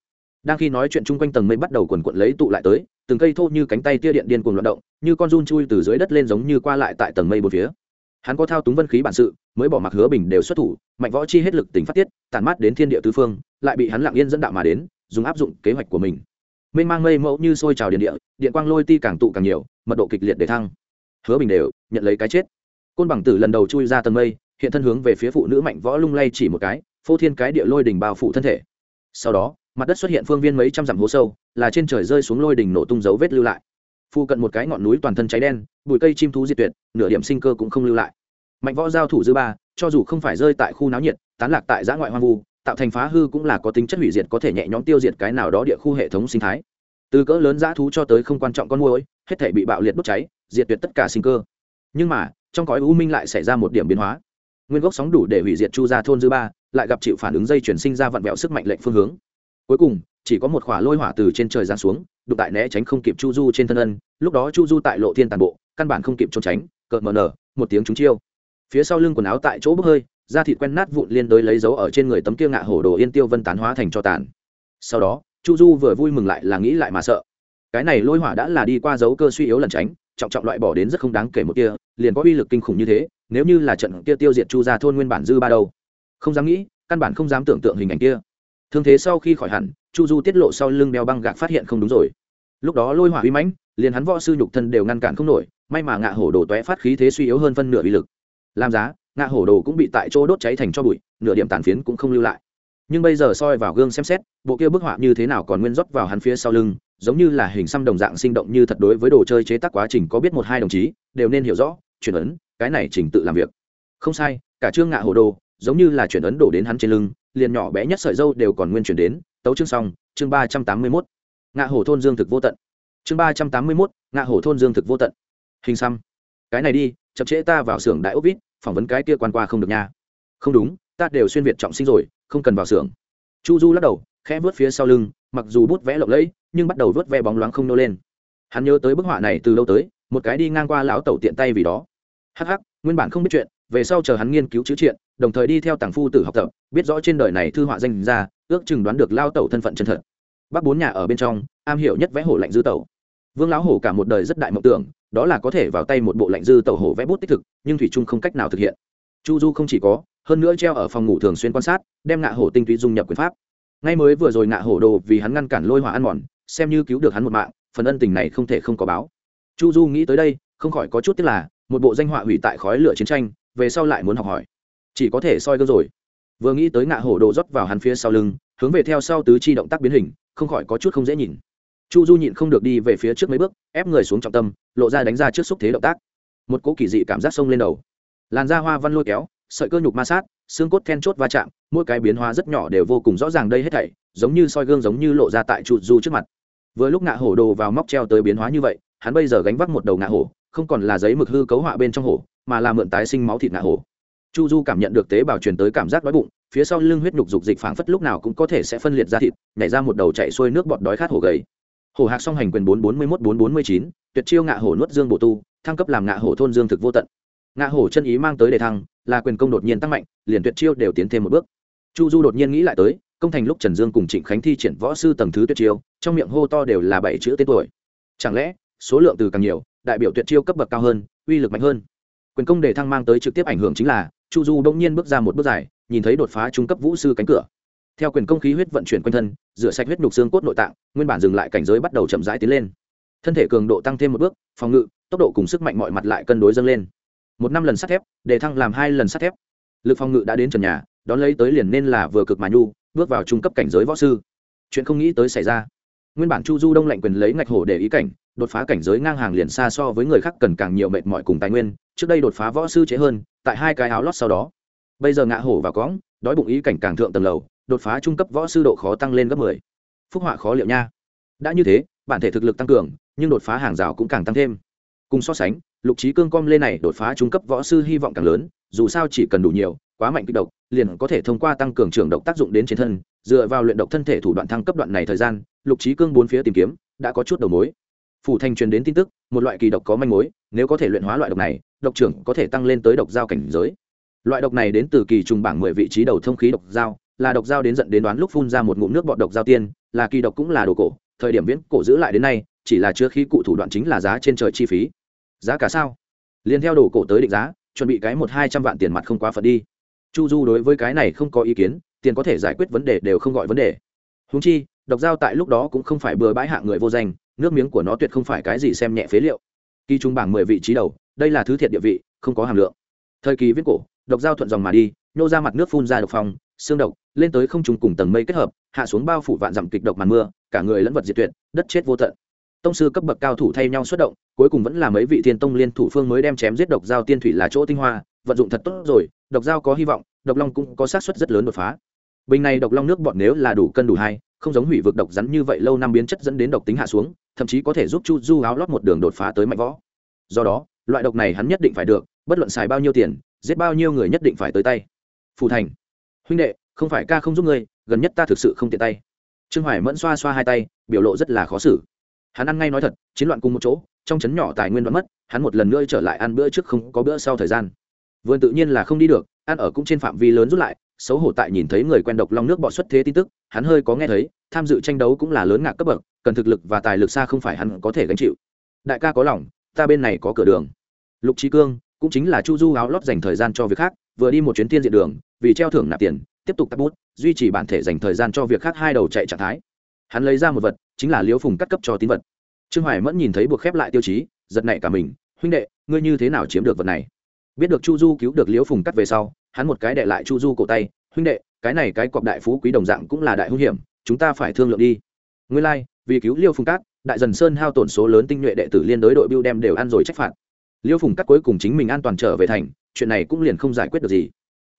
Đang khi nói chuyện chung quanh tầng mây bắt đầu quần quận lấy tụ lại tới, từng cây thô như cánh tay tia điện điên cuồng loạn động, như con run chui từ dưới đất lên giống như qua lại tại tầng mây bốn phía. Hắn có thao túng vân khí bản sự, mới bỏ mặc hứa bình đều xuất thủ, mạnh võ chi hết lực tỉnh phát tiết tàn mát đến thiên địa tứ phương, lại bị hắn lặng yên dẫn đạo mà đến, dùng áp dụng kế hoạch của mình mênh mang mây mẫu như sôi trào điện địa, điện quang lôi ti càng tụ càng nhiều, mật độ kịch liệt để thăng. Hứa bình đều nhận lấy cái chết. Côn bằng tử lần đầu chui ra tầng mây, hiện thân hướng về phía phụ nữ mạnh võ lung lay chỉ một cái, phô thiên cái địa lôi đỉnh bao phủ thân thể. Sau đó, mặt đất xuất hiện phương viên mấy trăm dặm hố sâu, là trên trời rơi xuống lôi đỉnh nổ tung dấu vết lưu lại. Phụ cận một cái ngọn núi toàn thân cháy đen, bụi cây chim thú diệt tuyệt, nửa điểm sinh cơ cũng không lưu lại. Mạnh võ giao thủ dư ba, cho dù không phải rơi tại khu náo nhiệt, tán lạc tại giã ngoại hoang vu tạo thành phá hư cũng là có tính chất hủy diệt có thể nhẹ nhõm tiêu diệt cái nào đó địa khu hệ thống sinh thái. Từ cỡ lớn giã thú cho tới không quan trọng con môi hết thể bị bạo liệt đốt cháy, diệt tuyệt tất cả sinh cơ. Nhưng mà, trong cõi u minh lại xảy ra một điểm biến hóa. Nguyên gốc sóng đủ để hủy diệt chu gia thôn dư ba, lại gặp chịu phản ứng dây chuyển sinh ra vặn vẹo sức mạnh lệnh phương hướng. Cuối cùng, chỉ có một khỏa lôi hỏa từ trên trời giáng xuống, đụng tại né tránh không kịp chu du trên thân ân, lúc đó chu du tại lộ thiên tàn bộ, căn bản không kịp trốn tránh, cợt mờ nở, một tiếng trúng chiêu phía sau lưng quần áo tại chỗ bốc hơi, da thịt quen nát vụn liên đối lấy dấu ở trên người tấm kia ngạ hổ đồ yên tiêu vân tán hóa thành cho tàn. Sau đó, chu du vừa vui mừng lại là nghĩ lại mà sợ. Cái này lôi hỏa đã là đi qua dấu cơ suy yếu lẩn tránh, trọng trọng loại bỏ đến rất không đáng kể một kia, liền có uy lực kinh khủng như thế, nếu như là trận kia tiêu diệt chu ra thôn nguyên bản dư ba đâu. Không dám nghĩ, căn bản không dám tưởng tượng hình ảnh kia. Thương thế sau khi khỏi hẳn, chu du tiết lộ sau lưng đeo băng gạc phát hiện không đúng rồi. Lúc đó lôi hỏa uy mãnh, liền hắn võ sư nhục thân đều ngăn cản không nổi, may mà ngạ hổ đồ tóe phát khí thế suy yếu hơn phân nửa uy lực làm giá, ngạ hổ đồ cũng bị tại chỗ đốt cháy thành cho bụi, nửa điểm tàn phiến cũng không lưu lại. Nhưng bây giờ soi vào gương xem xét, bộ kia bức họa như thế nào còn nguyên rót vào hắn phía sau lưng, giống như là hình xăm đồng dạng sinh động như thật đối với đồ chơi chế tác quá trình có biết một hai đồng chí, đều nên hiểu rõ, chuyển ấn, cái này trình tự làm việc. Không sai, cả trương ngạ hồ đồ, giống như là chuyển ấn đổ đến hắn trên lưng, liền nhỏ bé nhất sợi dâu đều còn nguyên chuyển đến, tấu chương xong, chương ba trăm tám mươi mốt. Ngạ hồ thôn dương thực vô tận. Chương ba trăm tám mươi mốt, ngạ hồ thôn dương thực vô tận. Hình xăm. Cái này đi chậm trễ ta vào xưởng đại ốc vít, phỏng vấn cái kia quan qua không được nha. Không đúng, ta đều xuyên việt trọng sinh rồi, không cần vào xưởng. Chu du lắc đầu, khẽ vớt phía sau lưng, mặc dù bút vẽ lộng lẫy, nhưng bắt đầu vớt vẽ bóng loáng không nô lên. Hắn nhớ tới bức họa này từ lâu tới, một cái đi ngang qua lão tẩu tiện tay vì đó. Hắc hắc, nguyên bản không biết chuyện, về sau chờ hắn nghiên cứu chữ triện, đồng thời đi theo tàng phu tử học tập, biết rõ trên đời này thư họa danh ra, ước chừng đoán được lao tẩu thân phận chân thật. Bác bốn nhà ở bên trong, am hiểu nhất vẽ hổ lạnh dư tẩu. Vương lão hổ cả một đời rất đại mộng tưởng đó là có thể vào tay một bộ lạnh dư tẩu hổ vẽ bút tích thực, nhưng thủy trung không cách nào thực hiện. Chu du không chỉ có, hơn nữa treo ở phòng ngủ thường xuyên quan sát, đem ngạ hổ tinh túy dung nhập quyền pháp. Ngay mới vừa rồi ngạ hổ đồ vì hắn ngăn cản lôi hỏa ăn mòn, xem như cứu được hắn một mạng, phần ân tình này không thể không có báo. Chu du nghĩ tới đây, không khỏi có chút tức là, một bộ danh họa hủy tại khói lửa chiến tranh, về sau lại muốn học hỏi. Chỉ có thể soi gương rồi. Vừa nghĩ tới ngạ hổ đồ rót vào hắn phía sau lưng, hướng về theo sau tứ chi động tác biến hình, không khỏi có chút không dễ nhìn chu du nhịn không được đi về phía trước mấy bước, ép người xuống trọng tâm, lộ ra đánh ra trước xúc thế động tác. Một cỗ kỳ dị cảm giác sông lên đầu. Làn da hoa văn lôi kéo, sợi cơ nhục ma sát, xương cốt then chốt va chạm, mỗi cái biến hóa rất nhỏ đều vô cùng rõ ràng đây hết thảy, giống như soi gương giống như lộ ra tại chu du trước mặt. Vừa lúc ngạ hổ đồ vào móc treo tới biến hóa như vậy, hắn bây giờ gánh vác một đầu ngạ hổ, không còn là giấy mực hư cấu họa bên trong hổ, mà là mượn tái sinh máu thịt ngạ hổ. Chu du cảm nhận được tế bào truyền tới cảm giác đói bụng, phía sau lưng huyết nhục dục dịch phảng phất lúc nào cũng có thể sẽ phân liệt ra thịt, nhảy ra một đầu chạy xuôi nước bọt đói khát hổ gầy hổ hạc song hành quyền bốn bốn mươi mốt bốn bốn mươi chín, tuyệt chiêu ngạ hổ nuốt dương bộ tu, thăng cấp làm ngạ hổ thôn dương thực vô tận. Ngạ hổ chân ý mang tới đề thăng, là quyền công đột nhiên tăng mạnh, liền tuyệt chiêu đều tiến thêm một bước. Chu du đột nhiên nghĩ lại tới, công thành lúc trần dương cùng trịnh khánh thi triển võ sư tầng thứ tuyệt chiêu, trong miệng hô to đều là bảy chữ tên tuổi. Chẳng lẽ, số lượng từ càng nhiều, đại biểu tuyệt chiêu cấp bậc cao hơn, uy lực mạnh hơn? Quyền công đề thăng mang tới trực tiếp ảnh hưởng chính là, chu du đông nhiên bước ra một bước dài, nhìn thấy đột phá trung cấp vũ sư cánh cửa theo quyền công khí huyết vận chuyển quanh thân, rửa sạch huyết nhục xương cốt nội tạng, nguyên bản dừng lại cảnh giới bắt đầu chậm rãi tiến lên. Thân thể cường độ tăng thêm một bước, phòng ngự, tốc độ cùng sức mạnh mọi mặt lại cân đối dâng lên. Một năm lần sắt thép đề thăng làm hai lần sắt thép. Lực phòng ngự đã đến trần nhà, đón lấy tới liền nên là vừa cực mà nhu, bước vào trung cấp cảnh giới võ sư. Chuyện không nghĩ tới xảy ra. Nguyên bản chu du đông lạnh quyền lấy ngạch hổ để ý cảnh, đột phá cảnh giới ngang hàng liền xa so với người khác cần càng nhiều mệt mỏi cùng tài nguyên, trước đây đột phá võ sư chế hơn, tại hai cái áo lót sau đó. Bây giờ ngã hổ và cõng, đói bụng ý cảnh càng thượng tầng lầu đột phá trung cấp võ sư độ khó tăng lên gấp mười. Phúc họa khó liệu nha. Đã như thế, bản thể thực lực tăng cường, nhưng đột phá hàng rào cũng càng tăng thêm. Cùng so sánh, lục trí cương com lên này đột phá trung cấp võ sư hy vọng càng lớn, dù sao chỉ cần đủ nhiều, quá mạnh kích độc, liền có thể thông qua tăng cường trưởng độc tác dụng đến trên thân, dựa vào luyện độc thân thể thủ đoạn thăng cấp đoạn này thời gian, lục trí cương bốn phía tìm kiếm, đã có chút đầu mối. Phủ thành truyền đến tin tức, một loại kỳ độc có manh mối, nếu có thể luyện hóa loại độc này, độc trưởng có thể tăng lên tới độc giao cảnh giới. Loại độc này đến từ kỳ trùng bảng mười vị trí đầu thông khí độc giao là độc giao đến dẫn đến đoán lúc phun ra một ngụm nước bọt độc giao tiên, là kỳ độc cũng là đồ cổ, thời điểm viễn cổ giữ lại đến nay, chỉ là chứa khí cụ thủ đoạn chính là giá trên trời chi phí. Giá cả sao? Liền theo đồ cổ tới định giá, chuẩn bị cái một hai trăm vạn tiền mặt không quá phật đi. Chu du đối với cái này không có ý kiến, tiền có thể giải quyết vấn đề đều không gọi vấn đề. Húng chi, độc giao tại lúc đó cũng không phải bừa bãi hạ người vô danh, nước miếng của nó tuyệt không phải cái gì xem nhẹ phế liệu. Kỳ trung bảng mười vị trí đầu, đây là thứ thiệt địa vị, không có hàm lượng. Thời kỳ viết cổ, độc giao thuận dòng mà đi, nhô ra mặt nước phun ra độc phòng xương độc lên tới không trùng cùng tầng mây kết hợp, hạ xuống bao phủ vạn dặm kịch độc màn mưa, cả người lẫn vật diệt tuyệt, đất chết vô tận. Tông sư cấp bậc cao thủ thay nhau xuất động, cuối cùng vẫn là mấy vị thiên tông liên thủ phương mới đem chém giết độc giao tiên thủy là chỗ tinh hoa, vận dụng thật tốt rồi, độc giao có hy vọng, độc long cũng có sát suất rất lớn đột phá. Bình này độc long nước bọn nếu là đủ cân đủ hai, không giống hủy vực độc rắn như vậy lâu năm biến chất dẫn đến độc tính hạ xuống, thậm chí có thể giúp chu du áo lót một đường đột phá tới mạnh võ. Do đó, loại độc này hắn nhất định phải được, bất luận xài bao nhiêu tiền, giết bao nhiêu người nhất định phải tới tay. Phù thành. Huynh đệ không phải ca không giúp ngươi, gần nhất ta thực sự không tiện tay. Trương hoài mẫn xoa xoa hai tay, biểu lộ rất là khó xử. Hắn ăn ngay nói thật, chiến loạn cùng một chỗ, trong trấn nhỏ tài nguyên đoạn mất, hắn một lần nữa trở lại ăn bữa trước không có bữa sau thời gian. Vườn tự nhiên là không đi được, ăn ở cũng trên phạm vi lớn rút lại, xấu hổ tại nhìn thấy người quen độc long nước bọ xuất thế tin tức, hắn hơi có nghe thấy, tham dự tranh đấu cũng là lớn ngạc cấp bậc, cần thực lực và tài lực xa không phải hắn có thể gánh chịu. Đại ca có lòng, ta bên này có cửa đường. Lục trí cương, cũng chính là chu du áo lót dành thời gian cho việc khác, vừa đi một chuyến tiên diện đường, vì treo thưởng nạp tiền tiếp tục tắt bút duy trì bản thể dành thời gian cho việc khác hai đầu chạy trạng thái. Hắn lấy ra một vật chính là liễu phùng cắt cấp cho tín vật. Trương hoài mẫn nhìn thấy buộc khép lại tiêu chí giật nảy cả mình huynh đệ ngươi như thế nào chiếm được vật này? Biết được chu du cứu được liễu phùng cắt về sau hắn một cái đệ lại chu du cổ tay huynh đệ cái này cái cọp đại phú quý đồng dạng cũng là đại hung hiểm chúng ta phải thương lượng đi. Nguyên lai、like, vì cứu liêu phùng cát đại dần sơn hao tổn số lớn tinh nhuệ đệ tử liên đối đội bưu đem đều ăn rồi trách phạt. Liêu phùng cát cuối cùng chính mình an toàn trở về thành chuyện này cũng liền không giải quyết được gì.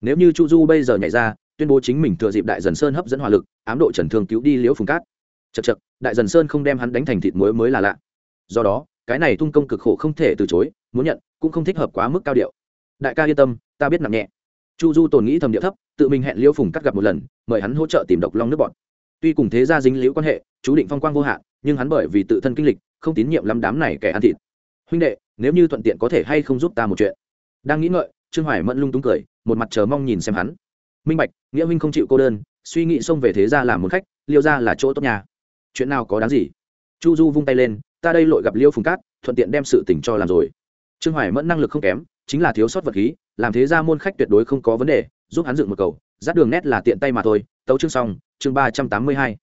Nếu như chu du bây giờ nhảy ra tuyên bố chính mình thừa dịp đại dần sơn hấp dẫn hỏa lực, ám độ trần thương cứu đi liễu phùng cát. Chật chật đại dần sơn không đem hắn đánh thành thịt muối mới là lạ. Do đó, cái này tung công cực khổ không thể từ chối, muốn nhận, cũng không thích hợp quá mức cao điệu. Đại ca yên tâm, ta biết nặng nhẹ. Chu du tồn nghĩ thầm điệu thấp, tự mình hẹn liễu phùng cắt gặp một lần, mời hắn hỗ trợ tìm độc long nước bọn. Tuy cùng thế gia dính liễu quan hệ, chú định phong quang vô hạn, nhưng hắn bởi vì tự thân kinh lịch, không tín nhiệm lắm đám này kẻ ăn thịt. Huynh đệ, nếu như thuận tiện có thể hay không giúp ta một chuyện. Đang nghĩ ngợi, trương hoài mẫn lung túng cười, một mặt chờ mong nhìn xem hắn minh bạch, nghĩa huynh không chịu cô đơn, suy nghĩ xông về thế gia làm một khách, liêu ra là chỗ tốt nhà. Chuyện nào có đáng gì? Chu du vung tay lên, ta đây lội gặp liêu phùng cát, thuận tiện đem sự tình cho làm rồi. Trương hoài mẫn năng lực không kém, chính là thiếu sót vật khí, làm thế gia môn khách tuyệt đối không có vấn đề, giúp hắn dựng một cầu, dắt đường nét là tiện tay mà thôi. Tấu chương xong, chương ba trăm tám mươi hai.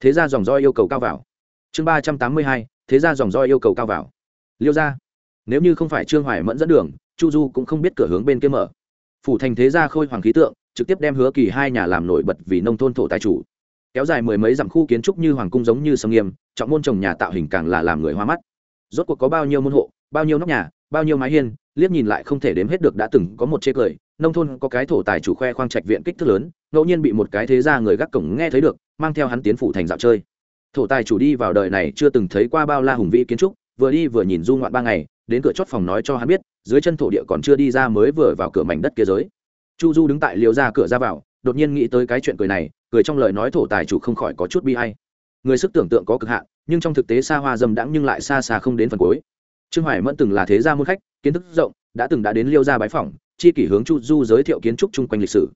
Thế ra dòng roi yêu cầu cao vào. Chương ba trăm tám mươi hai, thế ra dòng roi yêu cầu cao vào. Liêu ra nếu như không phải trương hoài mẫn dẫn đường, chu du cũng không biết cửa hướng bên kia mở. Phủ thành thế gia khôi hoàng khí tượng trực tiếp đem hứa kỳ hai nhà làm nổi bật vì nông thôn thổ tài chủ. Kéo dài mười mấy dặm khu kiến trúc như hoàng cung giống như sông nghiêm, trọng môn trồng nhà tạo hình càng là làm người hoa mắt. Rốt cuộc có bao nhiêu môn hộ, bao nhiêu nóc nhà, bao nhiêu mái hiên, liếc nhìn lại không thể đếm hết được đã từng có một chê cười, nông thôn có cái thổ tài chủ khoe khoang trạch viện kích thước lớn, ngẫu nhiên bị một cái thế gia người gác cổng nghe thấy được, mang theo hắn tiến phủ thành dạo chơi. Thổ tài chủ đi vào đời này chưa từng thấy qua bao la hùng vĩ kiến trúc, vừa đi vừa nhìn du ngoạn ba ngày, đến cửa chót phòng nói cho hắn biết, dưới chân thổ địa còn chưa đi ra mới vừa vào cửa mảnh đất kia giới chu du đứng tại liều ra cửa ra vào, đột nhiên nghĩ tới cái chuyện cười này, cười trong lời nói thổ tài chủ không khỏi có chút bi hay người sức tưởng tượng có cực hạn, nhưng trong thực tế xa hoa dâm đãng nhưng lại xa xa không đến phần cuối. Trương hoài mẫn từng là thế gia môn khách, kiến thức rộng, đã từng đã đến liêu gia bái phỏng, chi kỷ hướng chu du giới thiệu kiến trúc chung quanh lịch sử.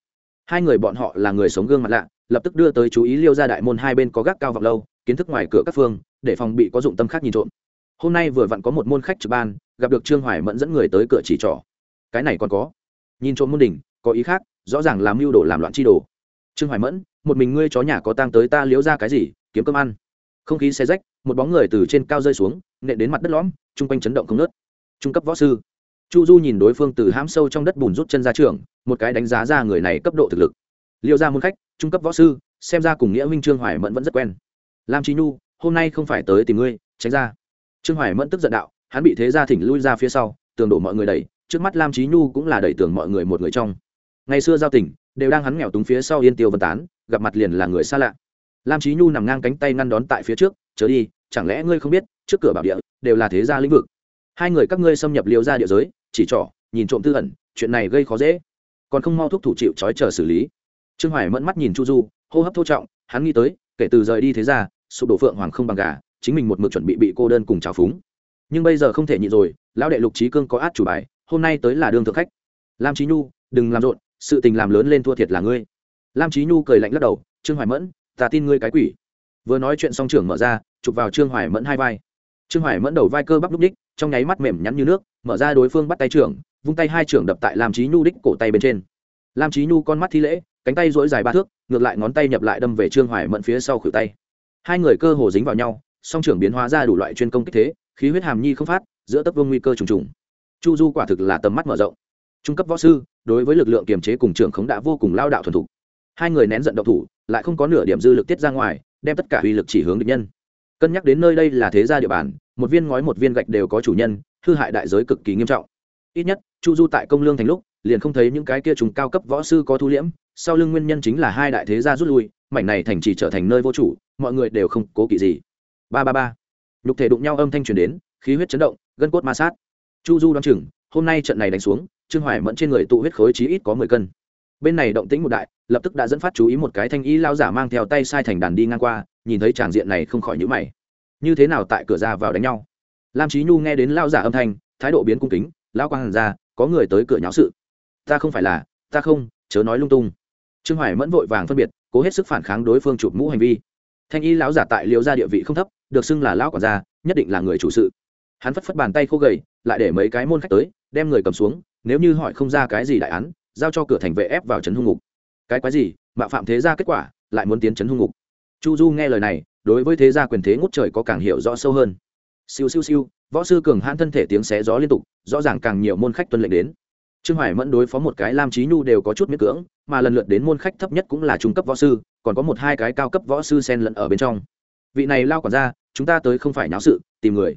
Hai người bọn họ là người sống gương mặt lạ, lập tức đưa tới chú ý liêu gia đại môn hai bên có gác cao vọng lâu, kiến thức ngoài cửa các phương, để phòng bị có dụng tâm khác nhìn trộm. Hôm nay vừa vặn có một môn khách trực ban, gặp được trương hoài mẫn dẫn người tới cửa chỉ trỏ. Cái này còn có. Nhìn trộm môn đỉnh có ý khác, rõ ràng làm mưu đồ làm loạn chi đồ. Trương hoài mẫn, một mình ngươi chó nhà có tang tới ta liếu ra cái gì, kiếm cơm ăn. Không khí xe rách, một bóng người từ trên cao rơi xuống, nện đến mặt đất lõm, chung quanh chấn động không nớt trung cấp võ sư. Chu du nhìn đối phương từ hãm sâu trong đất bùn rút chân ra trường, một cái đánh giá ra người này cấp độ thực lực. Liệu ra môn khách, trung cấp võ sư, xem ra cùng nghĩa minh trương hoài mẫn vẫn rất quen. Lam trí nhu, hôm nay không phải tới tìm ngươi, tránh ra. Trương hoài mẫn tức giận đạo, hắn bị thế ra thỉnh lui ra phía sau, tường đổ mọi người đẩy, trước mắt lam trí nhu cũng là đẩy tường mọi người một người trong ngày xưa giao tình, đều đang hắn nghèo túng phía sau yên tiêu vân tán, gặp mặt liền là người xa lạ. Lam trí nhu nằm ngang cánh tay ngăn đón tại phía trước, chớ đi, chẳng lẽ ngươi không biết, trước cửa bảo địa, đều là thế gia lĩnh vực. Hai người các ngươi xâm nhập liều ra địa giới, chỉ trỏ, nhìn trộm tư ẩn, chuyện này gây khó dễ. Còn không mau thúc thủ chịu trói chờ xử lý. Trương hoài mẫn mắt nhìn chu du, hô hấp thô trọng, hắn nghĩ tới, kể từ rời đi thế ra sụp đổ phượng hoàng không bằng gà, chính mình một mực chuẩn bị bị cô đơn cùng trào phúng. Nhưng bây giờ không thể nhịn rồi, lão đệ lục trí cương có át chủ bài, hôm nay tới là đương thượng khách. Lam trí nhu, đừng làm rộn sự tình làm lớn lên thua thiệt là ngươi. Lam trí nhu cười lạnh lắc đầu, trương hoài mẫn, ta tin ngươi cái quỷ. Vừa nói chuyện xong trưởng mở ra, chụp vào trương hoài mẫn hai vai. Trương hoài mẫn đầu vai cơ bắp lúc đích, trong nháy mắt mềm nhắn như nước, mở ra đối phương bắt tay trưởng, vung tay hai trưởng đập tại lam trí nhu đích cổ tay bên trên. Lam trí nhu con mắt thi lễ, cánh tay dỗi dài ba thước, ngược lại ngón tay nhập lại đâm về trương hoài mẫn phía sau khử tay. Hai người cơ hồ dính vào nhau, song trưởng biến hóa ra đủ loại chuyên công kích thế, khí huyết hàm nhi không phát, giữa tấp vương nguy cơ trùng trùng. Chu du quả thực là tầm mắt mở rộng trung cấp võ sư, đối với lực lượng kiềm chế cùng trưởng khống đã vô cùng lao đạo thuần thục. Hai người nén giận độc thủ, lại không có nửa điểm dư lực tiết ra ngoài, đem tất cả uy lực chỉ hướng địch nhân. Cân nhắc đến nơi đây là thế gia địa bàn, một viên ngói một viên gạch đều có chủ nhân, hư hại đại giới cực kỳ nghiêm trọng. Ít nhất, chu du tại công lương thành lúc, liền không thấy những cái kia trùng cao cấp võ sư có thu liễm, sau lưng nguyên nhân chính là hai đại thế gia rút lui, mảnh này thành chỉ trở thành nơi vô chủ, mọi người đều không cố kỵ gì. Ba ba ba. Nhục thể đụng nhau âm thanh truyền đến, khí huyết chấn động, gân cốt ma sát. Chu du đoán chừng, hôm nay trận này đánh xuống trương hoài mẫn trên người tụ huyết khối chí ít có mười cân. Bên này động tĩnh một đại, lập tức đã dẫn phát chú ý một cái thanh ý lao giả mang theo tay sai thành đàn đi ngang qua, nhìn thấy tràng diện này không khỏi nhữ mày. Như thế nào tại cửa ra vào đánh nhau? Lam trí nhu nghe đến lao giả âm thanh, thái độ biến cung kính lao quang hàn ra có người tới cửa nháo sự. Ta không phải là, ta không, chớ nói lung tung. Trương hoài mẫn vội vàng phân biệt, cố hết sức phản kháng đối phương chụp mũ hành vi. Thanh y lão giả tại liễu gia địa vị không thấp, được xưng là lão quản gia, nhất định là người chủ sự. Hắn phất phất bàn tay khô gầy, lại để mấy cái môn khách tới, đem người cầm xuống nếu như hỏi không ra cái gì đại án, giao cho cửa thành vệ ép vào trấn hung ngục. Cái quái gì? Mạo phạm thế gia kết quả, lại muốn tiến trấn hung ngục. Chu du nghe lời này, đối với thế gia quyền thế ngút trời có càng hiểu rõ sâu hơn. Siêu siêu siêu, võ sư cường hãn thân thể tiếng xé gió liên tục, rõ ràng càng nhiều môn khách tuân lệnh đến. Trương hoài mẫn đối phó một cái lam trí nhu đều có chút miễn cưỡng, mà lần lượt đến môn khách thấp nhất cũng là trung cấp võ sư, còn có một hai cái cao cấp võ sư sen lẫn ở bên trong. Vị này lao quản ra chúng ta tới không phải náo sự, tìm người.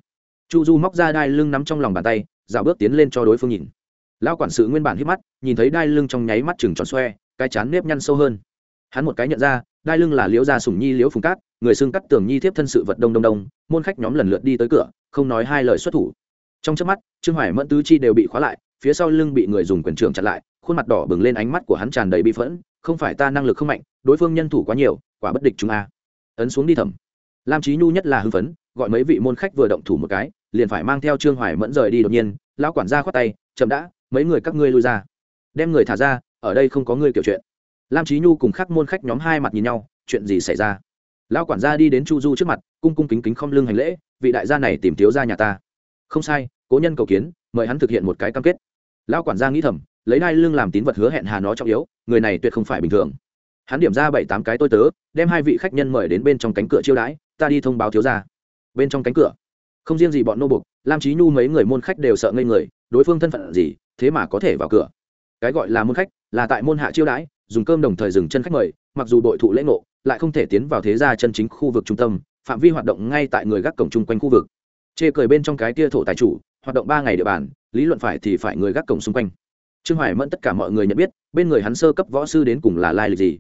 Chu du móc ra đai lưng nắm trong lòng bàn tay, dạo bước tiến lên cho đối phương nhìn. Lão quản sự nguyên bản hít mắt, nhìn thấy đai lưng trong nháy mắt chừng tròn xoe, cái chán nếp nhăn sâu hơn. Hắn một cái nhận ra, đai lưng là liễu gia sủng nhi liễu phùng cát, người xưng cắt tường nhi thiếp thân sự vật đông đông đông, môn khách nhóm lần lượt đi tới cửa, không nói hai lời xuất thủ. Trong trước mắt, trương hoài mẫn tứ chi đều bị khóa lại, phía sau lưng bị người dùng quyền trường chặn lại, khuôn mặt đỏ bừng lên ánh mắt của hắn tràn đầy bi phẫn, không phải ta năng lực không mạnh, đối phương nhân thủ quá nhiều, quả bất địch chúng a. Ấn xuống đi thẩm lam trí nhu nhất là hưng phấn, gọi mấy vị môn khách vừa động thủ một cái, liền phải mang theo trương hoài mẫn rời đi đột nhiên, lão quản gia khoát tay, chậm đã mấy người các ngươi lui ra. Đem người thả ra, ở đây không có người kiểu chuyện. Lam trí nhu cùng khắc môn khách nhóm hai mặt nhìn nhau, chuyện gì xảy ra? Lão quản gia đi đến chu du trước mặt, cung cung kính kính không lưng hành lễ, vị đại gia này tìm thiếu ra nhà ta. Không sai, cố nhân cầu kiến, mời hắn thực hiện một cái cam kết. Lão quản gia nghĩ thầm, lấy đai lưng làm tín vật hứa hẹn hà nó trọng yếu, người này tuyệt không phải bình thường. Hắn điểm ra bảy tám cái tôi tớ, đem hai vị khách nhân mời đến bên trong cánh cửa chiêu đãi, ta đi thông báo thiếu ra bên trong cánh cửa, không riêng gì bọn nô bục, lam trí nhu mấy người môn khách đều sợ ngây người, đối phương thân phận gì thế mà có thể vào cửa. Cái gọi là môn khách, là tại môn hạ chiêu đãi, dùng cơm đồng thời dừng chân khách mời, mặc dù đội thụ lễ ngộ, lại không thể tiến vào thế gia chân chính khu vực trung tâm, phạm vi hoạt động ngay tại người gác cổng chung quanh khu vực. Chê cười bên trong cái tia thổ tài chủ, hoạt động ba ngày địa bàn, lý luận phải thì phải người gác cổng xung quanh. Trương hoài mẫn tất cả mọi người nhận biết, bên người hắn sơ cấp võ sư đến cùng là lai lịch gì?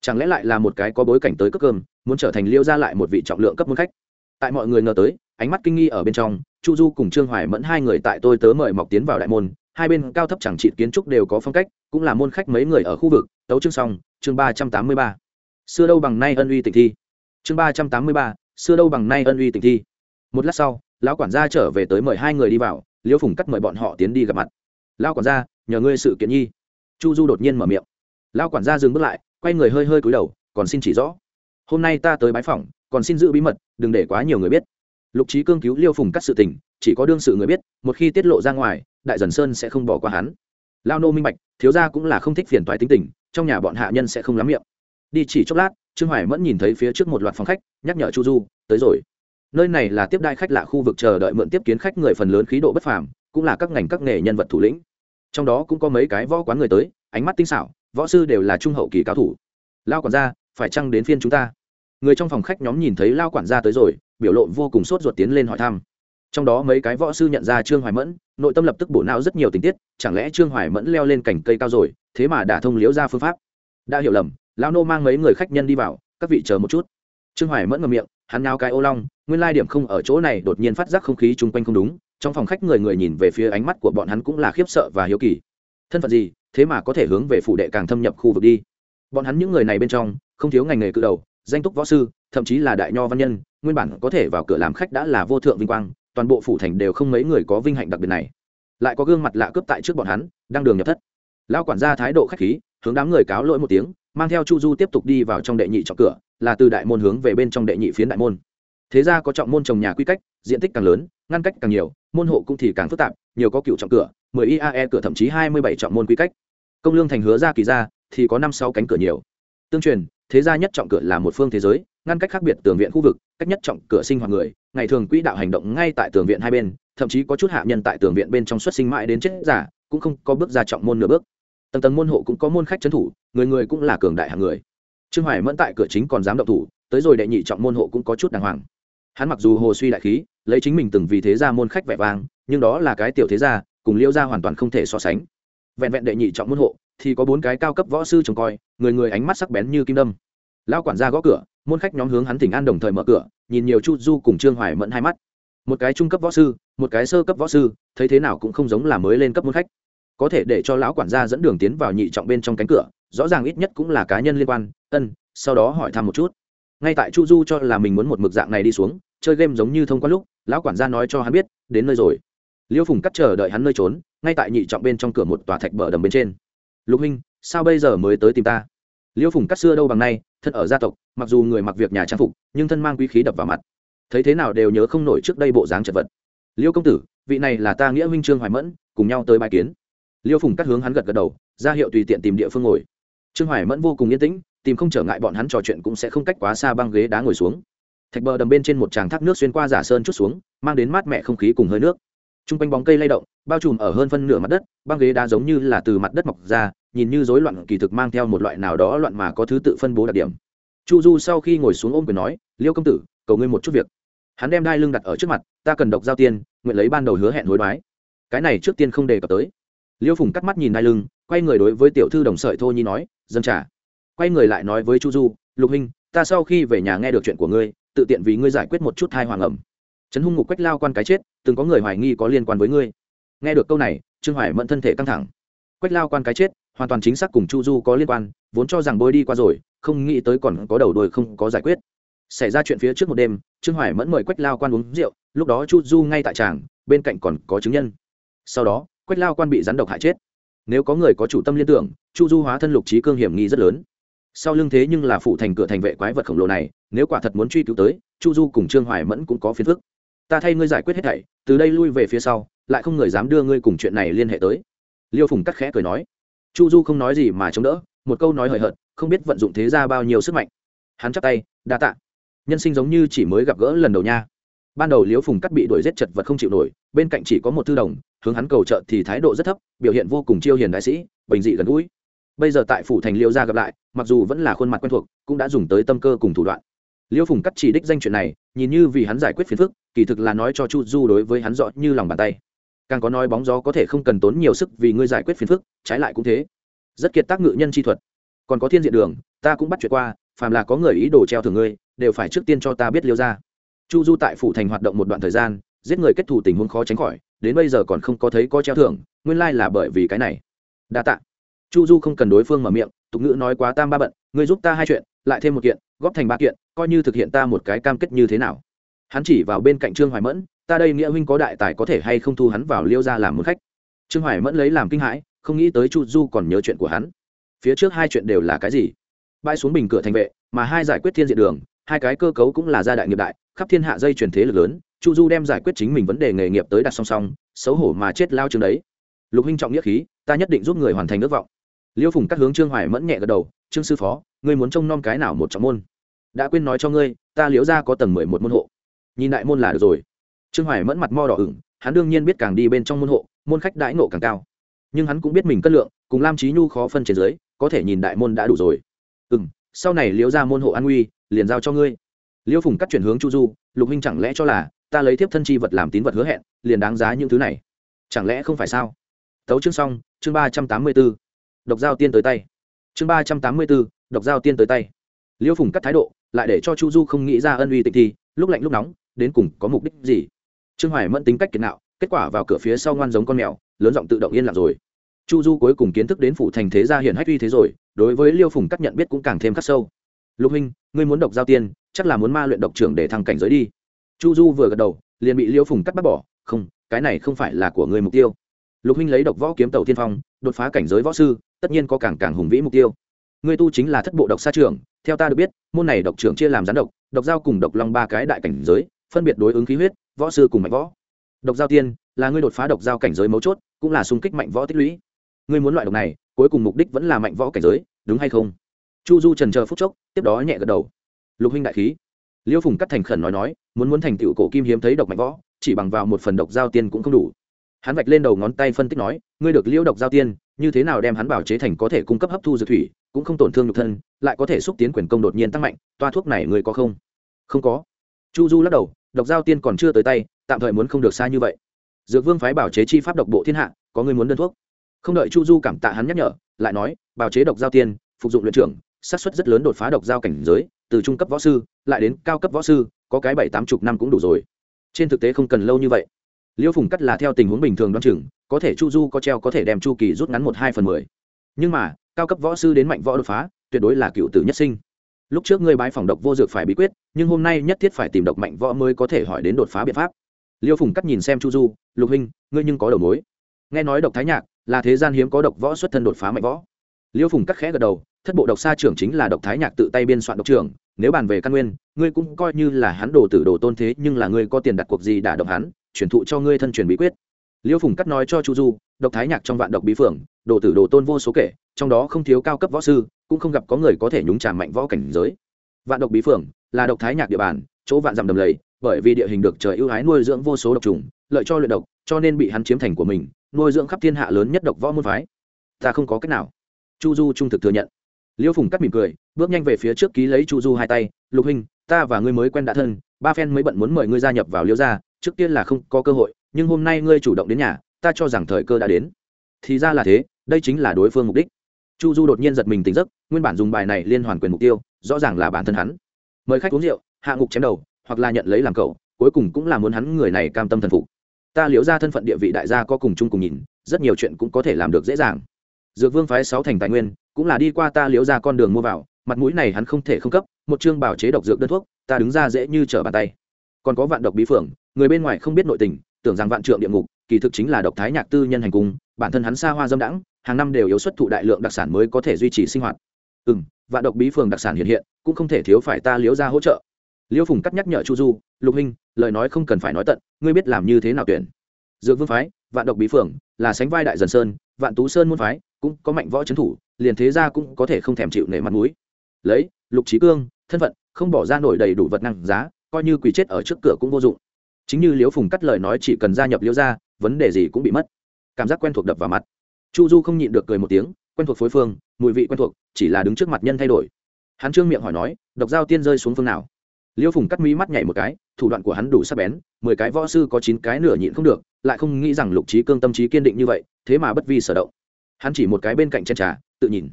Chẳng lẽ lại là một cái có bối cảnh tới cấp cơm, muốn trở thành liêu ra lại một vị trọng lượng cấp môn khách? Tại mọi người ngờ tới, ánh mắt kinh nghi ở bên trong, chu du cùng trương hoài mẫn hai người tại tôi tớ mời mọc tiến vào đại môn hai bên cao thấp chẳng trị kiến trúc đều có phong cách, cũng là môn khách mấy người ở khu vực. Tấu chương xong, chương ba trăm tám mươi ba. Xưa đâu bằng nay ân uy tịnh thi. Chương ba trăm tám mươi ba, xưa đâu bằng nay ân uy tịnh thi. Một lát sau, lão quản gia trở về tới mời hai người đi vào, liễu phùng cắt mời bọn họ tiến đi gặp mặt. Lão quản gia, nhờ ngươi sự kiện nhi. Chu du đột nhiên mở miệng. Lão quản gia dừng bước lại, quay người hơi hơi cúi đầu, còn xin chỉ rõ. Hôm nay ta tới bái phỏng, còn xin giữ bí mật, đừng để quá nhiều người biết lục trí cương cứu liêu phùng cắt sự tình, chỉ có đương sự người biết, một khi tiết lộ ra ngoài, đại dần sơn sẽ không bỏ qua hắn. Lao nô minh bạch, thiếu gia cũng là không thích phiền toái tính tình, trong nhà bọn hạ nhân sẽ không lắm miệng. Đi chỉ chốc lát, trương hoài mẫn nhìn thấy phía trước một loạt phòng khách, nhắc nhở chu du, tới rồi. Nơi này là tiếp đai khách lạ khu vực chờ đợi mượn tiếp kiến khách người phần lớn khí độ bất phàm, cũng là các ngành các nghề nhân vật thủ lĩnh. Trong đó cũng có mấy cái võ quán người tới, ánh mắt tinh xảo, võ sư đều là trung hậu kỳ cao thủ. Lao quản gia, phải chăng đến phiên chúng ta? Người trong phòng khách nhóm nhìn thấy lao quản gia tới rồi biểu lộ vô cùng sốt ruột tiến lên hỏi thăm. Trong đó mấy cái võ sư nhận ra trương hoài mẫn, nội tâm lập tức bổ não rất nhiều tình tiết, chẳng lẽ trương hoài mẫn leo lên cành cây cao rồi, thế mà đã thông liễu ra phương pháp. Đã hiểu lầm, lão nô mang mấy người khách nhân đi vào, các vị chờ một chút. Trương hoài mẫn ngầm miệng, hắn nao cái ô long, nguyên lai điểm không ở chỗ này đột nhiên phát giác không khí chung quanh không đúng, trong phòng khách người người nhìn về phía ánh mắt của bọn hắn cũng là khiếp sợ và hiếu kỳ. Thân phận gì, thế mà có thể hướng về phủ đệ càng thâm nhập khu vực đi. Bọn hắn những người này bên trong, không thiếu ngành nghề cự đầu danh túc võ sư, thậm chí là đại nho văn nhân, nguyên bản có thể vào cửa làm khách đã là vô thượng vinh quang, toàn bộ phủ thành đều không mấy người có vinh hạnh đặc biệt này. Lại có gương mặt lạ cướp tại trước bọn hắn, đang đường nhập thất. Lao quản gia thái độ khách khí, hướng đám người cáo lỗi một tiếng, mang theo chu du tiếp tục đi vào trong đệ nhị trọng cửa, là từ đại môn hướng về bên trong đệ nhị phiến đại môn. Thế ra có trọng môn trồng nhà quy cách, diện tích càng lớn, ngăn cách càng nhiều, môn hộ cũng thì càng phức tạp, nhiều có cựu trọng cửa, mười iae cửa thậm chí hai mươi bảy trọng môn quy cách. Công lương thành hứa ra kỳ ra, thì có năm sáu cánh cửa nhiều. Tương truyền thế gia nhất trọng cửa là một phương thế giới, ngăn cách khác biệt tường viện khu vực, cách nhất trọng cửa sinh hoạt người, ngày thường quỹ đạo hành động ngay tại tường viện hai bên, thậm chí có chút hạ nhân tại tường viện bên trong xuất sinh mãi đến chết giả cũng không có bước ra trọng môn nửa bước. Tầng tầng môn hộ cũng có môn khách trấn thủ, người người cũng là cường đại hạng người. Trương hoài mẫn tại cửa chính còn dám động thủ, tới rồi đệ nhị trọng môn hộ cũng có chút đàng hoàng. Hắn mặc dù hồ suy đại khí, lấy chính mình từng vì thế gia môn khách vẻ vang, nhưng đó là cái tiểu thế gia, cùng liêu gia hoàn toàn không thể so sánh. Vẹn vẹn đệ nhị trọng môn hộ thì có bốn cái cao cấp võ sư trông coi, người người ánh mắt sắc bén như kim đâm. Lao quản gia gõ cửa, môn khách nhóm hướng hắn tỉnh an đồng thời mở cửa, nhìn nhiều chu du cùng trương hoài mẫn hai mắt. Một cái trung cấp võ sư, một cái sơ cấp võ sư, thấy thế nào cũng không giống là mới lên cấp môn khách. Có thể để cho lão quản gia dẫn đường tiến vào nhị trọng bên trong cánh cửa, rõ ràng ít nhất cũng là cá nhân liên quan, ân, sau đó hỏi thăm một chút. Ngay tại chu du cho là mình muốn một mực dạng này đi xuống, chơi game giống như thông qua lúc, lão quản gia nói cho hắn biết, đến nơi rồi. Liêu phùng cắt chờ đợi hắn nơi trốn, ngay tại nhị trọng bên trong cửa một tòa thạch bờ đầm bên trên lục huynh, sao bây giờ mới tới tìm ta? Liêu phùng cắt xưa đâu bằng nay, thân ở gia tộc, mặc dù người mặc việc nhà trang phục, nhưng thân mang quý khí đập vào mặt. Thấy thế nào đều nhớ không nổi trước đây bộ dáng chật vật. Liêu công tử, vị này là ta nghĩa huynh trương hoài mẫn, cùng nhau tới bài kiến. Liêu phùng cắt hướng hắn gật gật đầu, ra hiệu tùy tiện tìm địa phương ngồi. Trương hoài mẫn vô cùng yên tĩnh, tìm không trở ngại bọn hắn trò chuyện cũng sẽ không cách quá xa băng ghế đá ngồi xuống. Thạch bờ đầm bên trên một tràng thác nước xuyên qua giả sơn chút xuống, mang đến mát mẹ không khí cùng hơi nước. T r u n g quanh bóng cây lay động, bao trùm ở hơn phân nửa mặt đất, băng ghế đá giống như là từ mặt đất mọc ra nhìn như rối loạn kỳ thực mang theo một loại nào đó loạn mà có thứ tự phân bố đặc điểm. Chu du sau khi ngồi xuống ôm quyền nói, liêu công tử, cầu ngươi một chút việc. Hắn đem đai lưng đặt ở trước mặt, ta cần độc giao tiên, nguyện lấy ban đầu hứa hẹn hối đoái. Cái này trước tiên không đề cập tới. Liêu phùng cắt mắt nhìn đai lưng, quay người đối với tiểu thư đồng sợi thô nhi nói, dân trả quay người lại nói với chu du, lục huynh, ta sau khi về nhà nghe được chuyện của ngươi, tự tiện vì ngươi giải quyết một chút thai hoàng ẩm. Trấn hung ngục quách lao quan cái chết, từng có người hoài nghi có liên quan với ngươi. Nghe được câu này, trương hoài mẫn thân thể căng thẳng. Quách lao quan cái chết hoàn toàn chính xác cùng chu du có liên quan, vốn cho rằng bôi đi qua rồi, không nghĩ tới còn có đầu đuôi không có giải quyết. Xảy ra chuyện phía trước một đêm, trương hoài mẫn mời quách lao quan uống rượu, lúc đó chu du ngay tại tràng, bên cạnh còn có chứng nhân. Sau đó, quách lao quan bị rắn độc hại chết. Nếu có người có chủ tâm liên tưởng, chu du hóa thân lục trí cương hiểm nghi rất lớn. Sau lưng thế nhưng là phụ thành cửa thành vệ quái vật khổng lồ này, nếu quả thật muốn truy cứu tới, chu du cùng trương hoài mẫn cũng có phiền phức. Ta thay ngươi giải quyết hết thảy, từ đây lui về phía sau, lại không người dám đưa ngươi cùng chuyện này liên hệ tới. Liêu phùng cắt khẽ cười nói chu du không nói gì mà chống đỡ, một câu nói hời hợt, không biết vận dụng thế ra bao nhiêu sức mạnh. Hắn chắp tay, đa tạ. Nhân sinh giống như chỉ mới gặp gỡ lần đầu nha. Ban đầu liễu phùng cắt bị đuổi giết chật vật không chịu nổi, bên cạnh chỉ có một thư đồng, hướng hắn cầu trợ thì thái độ rất thấp, biểu hiện vô cùng chiêu hiền đại sĩ, bình dị gần gũi. Bây giờ tại phủ thành liêu gia gặp lại, mặc dù vẫn là khuôn mặt quen thuộc, cũng đã dùng tới tâm cơ cùng thủ đoạn. Liêu phùng cắt chỉ đích danh chuyện này, nhìn như vì hắn giải quyết phiền phức, kỳ thực là nói cho chu du đối với hắn rõ như lòng bàn tay càng có nói bóng gió có thể không cần tốn nhiều sức vì ngươi giải quyết phiền phức, trái lại cũng thế. Rất kiệt tác ngự nhân chi thuật. Còn có thiên diện đường, ta cũng bắt chuyện qua, phàm là có người ý đồ treo thưởng ngươi, đều phải trước tiên cho ta biết liêu ra. Chu du tại phủ thành hoạt động một đoạn thời gian, giết người kết thù tình huống khó tránh khỏi, đến bây giờ còn không có thấy có treo thưởng, nguyên lai là bởi vì cái này. Đa tạ. Chu du không cần đối phương mở miệng, tục ngữ nói quá tam ba bận, ngươi giúp ta hai chuyện, lại thêm một kiện, góp thành ba kiện, coi như thực hiện ta một cái cam kết như thế nào. Hắn chỉ vào bên cạnh trương hoài mẫn ta đây nghĩa huynh có đại tài có thể hay không thu hắn vào liêu ra làm một khách? Trương hoài mẫn lấy làm kinh hãi, không nghĩ tới chu du còn nhớ chuyện của hắn. Phía trước hai chuyện đều là cái gì? Bãi xuống bình cửa thành vệ, mà hai giải quyết thiên diện đường, hai cái cơ cấu cũng là gia đại nghiệp đại, khắp thiên hạ dây truyền thế lực lớn, chu du đem giải quyết chính mình vấn đề nghề nghiệp tới đặt song song, xấu hổ mà chết lao chương đấy. Lục huynh trọng nghĩa khí, ta nhất định giúp người hoàn thành ước vọng. Liêu phùng cắt hướng trương hoài mẫn nhẹ gật đầu, trương sư phó, ngươi muốn trông nom cái nào một trọng môn? Đã quên nói cho ngươi, ta liễu ra có tầng mười một môn hộ. Nhìn đại môn là được rồi trương hoài mẫn mặt mo đỏ ửng, hắn đương nhiên biết càng đi bên trong môn hộ, môn khách đãi nộ càng cao. Nhưng hắn cũng biết mình cân lượng, cùng lam trí nhu khó phân trên dưới, có thể nhìn đại môn đã đủ rồi. Ừ m sau này liễu ra môn hộ an nguy liền giao cho ngươi. Liễu phùng cắt chuyển hướng chu du, lục huynh chẳng lẽ cho là, ta lấy thiếp thân chi vật làm tín vật hứa hẹn, liền đáng giá những thứ này? Chẳng lẽ không phải sao? Tấu chương xong, chương ba trăm tám mươi b ố độc giao tiên tới tay. Chương ba trăm tám mươi b ố độc giao tiên tới tay. Liễu phùng cắt thái độ, lại để cho chu du không nghĩ ra ân uy tịch thi lúc lạnh lúc nóng, đến cùng có mục đích gì? Trương hoài mẫn tính cách kiệt nạo, kết quả vào cửa phía sau ngoan giống con mèo, lớn giọng tự động yên lặng rồi. Chu du cuối cùng kiến thức đến phủ thành thế gia hiển hách uy thế rồi, đối với liêu phùng cắt nhận biết cũng càng thêm khắc sâu. Lục huynh, ngươi muốn độc giao tiên, chắc là muốn ma luyện độc trưởng để thăng cảnh giới đi. Chu du vừa gật đầu, liền bị liêu phùng cắt bắt bỏ. Không, cái này không phải là của người mục tiêu. Lục huynh lấy độc võ kiếm tàu tiên phong, đột phá cảnh giới võ sư, tất nhiên có càng càng hùng vĩ mục tiêu. Ngươi tu chính là thất bộ độc xa trường theo ta được biết, môn này độc trưởng chia làm gián độc độc giao cùng độc long ba cái đại cảnh giới, phân biệt đối ứng khí huyết võ sư cùng mạnh võ. Độc giao tiên, là ngươi đột phá độc giao cảnh giới mấu chốt, cũng là xung kích mạnh võ tích lũy. Ngươi muốn loại độc này, cuối cùng mục đích vẫn là mạnh võ cảnh giới, đúng hay không? Chu du trần chờ phút chốc, tiếp đó nhẹ gật đầu. Lục huynh đại khí. Liêu phùng cắt thành khẩn nói nói, muốn muốn thành tựu cổ kim hiếm thấy độc mạnh võ, chỉ bằng vào một phần độc giao tiên cũng không đủ. Hắn vạch lên đầu ngón tay phân tích nói, ngươi được liêu độc giao tiên, như thế nào đem hắn bảo chế thành có thể cung cấp hấp thu dược thủy, cũng không tổn thương nhục thân, lại có thể xúc tiến quyền công đột nhiên tăng mạnh, toa thuốc này ngươi có không? Không có. Chu du lắc đầu độc giao tiên còn chưa tới tay, tạm thời muốn không được xa như vậy. Dược vương phái bảo chế chi pháp độc bộ thiên hạ, có người muốn đơn thuốc. Không đợi chu du cảm tạ hắn nhắc nhở, lại nói, bảo chế độc giao tiên, phục dụng luyện trưởng, xác suất rất lớn đột phá độc giao cảnh giới, từ trung cấp võ sư, lại đến cao cấp võ sư, có cái bảy tám chục năm cũng đủ rồi. Trên thực tế không cần lâu như vậy. Liêu phùng cắt là theo tình huống bình thường đoan chừng, có thể chu du có treo có thể đem chu kỳ rút ngắn một hai phần mười. Nhưng mà, cao cấp võ sư đến mạnh võ đột phá, tuyệt đối là cựu tử nhất sinh. Lúc trước ngươi bái phòng độc vô dược phải bí quyết nhưng hôm nay nhất thiết phải tìm độc mạnh võ mới có thể hỏi đến đột phá biện pháp. Liêu phùng cắt nhìn xem chu du, lục hình ngươi nhưng có đầu mối. Nghe nói độc thái nhạc là thế gian hiếm có độc võ xuất thân đột phá mạnh võ. Liêu phùng cắt khẽ gật đầu, thất bộ độc sa trưởng chính là độc thái nhạc tự tay biên soạn độc trưởng, nếu bàn về căn nguyên, ngươi cũng coi như là hắn đồ tử đồ tôn thế, nhưng là ngươi có tiền đặt cuộc gì đả độc hắn, truyền thụ cho ngươi thân truyền bí quyết. Liêu phùng cắt nói cho chu du, độc thái nhạc trong vạn độc bí phượng, đồ tử đồ tôn vô số kể, trong đó không thiếu cao cấp võ sư, cũng không gặp có người có thể nhúng trà mạnh võ cảnh giới. Vạn độc bí phượng là độc thái nhạc địa bàn, chỗ vạn dặm đầm lầy, bởi vì địa hình được trời ưu ái nuôi dưỡng vô số độc trùng, lợi cho luyện độc, cho nên bị hắn chiếm thành của mình, nuôi dưỡng khắp thiên hạ lớn nhất độc võ môn phái. Ta không có cách nào. Chu du trung thực thừa nhận. Liêu phùng cắt mỉm cười, bước nhanh về phía trước ký lấy chu du hai tay, lục huynh, ta và ngươi mới quen đã thân, ba phen mới bận muốn mời ngươi gia nhập vào liêu gia, trước tiên là không có cơ hội, nhưng hôm nay ngươi chủ động đến nhà, ta cho rằng thời cơ đã đến. Thì ra là thế, đây chính là đối phương mục đích. Chu du đột nhiên giật mình tỉnh giấc, nguyên bản dùng bài này liên hoàn quyền mục tiêu, rõ ràng là bản thân hắn mời khách uống rượu, hạ ngục chém đầu, hoặc là nhận lấy làm cậu, cuối cùng cũng là muốn hắn người này cam tâm thần phục. Ta liễu ra thân phận địa vị đại gia có cùng chung cùng nhìn, rất nhiều chuyện cũng có thể làm được dễ dàng. Dược vương phái sáu thành tài nguyên, cũng là đi qua ta liễu ra con đường mua vào, mặt mũi này hắn không thể không cấp, một chương bảo chế độc dược đơn thuốc, ta đứng ra dễ như trở bàn tay. Còn có vạn độc bí phượng, người bên ngoài không biết nội tình, tưởng rằng vạn trượng địa ngục, kỳ thực chính là độc thái nhạc tư nhân hành cung, bản thân hắn xa hoa dâm đãng, hàng năm đều yếu xuất thụ đại lượng đặc sản mới có thể duy trì sinh hoạt ừ m vạn độc bí phường đặc sản hiện hiện, cũng không thể thiếu phải ta liễu ra hỗ trợ. Liễu phùng cắt nhắc nhở chu du, lục hình lời nói không cần phải nói tận, ngươi biết làm như thế nào tuyển? Dược vương phái, vạn độc bí phường, là sánh vai đại dần sơn, vạn tú sơn muôn phái, cũng có mạnh võ trấn thủ, liền thế ra cũng có thể không thèm chịu nể mặt mũi. Lấy, lục trí cương, thân phận, không bỏ ra nổi đầy đủ vật năng giá, coi như quỷ chết ở trước cửa cũng vô dụng. Chính như liễu phùng cắt lời nói chỉ cần gia nhập liễu gia, vấn đề gì cũng bị mất. Cảm giác quen thuộc đập vào mặt. Chu du không nhịn được cười một tiếng, quen thuộc phối phương mùi vị quen thuộc, chỉ là đứng trước mặt nhân thay đổi. Hắn trương miệng hỏi nói, độc dao tiên rơi xuống phương nào? Liêu phùng cắt mí mắt nhảy một cái, thủ đoạn của hắn đủ sắc bén, mười cái võ sư có chín cái nửa nhịn không được, lại không nghĩ rằng lục trí cương tâm trí kiên định như vậy, thế mà bất vi sở động. Hắn chỉ một cái bên cạnh chen trà, tự nhìn.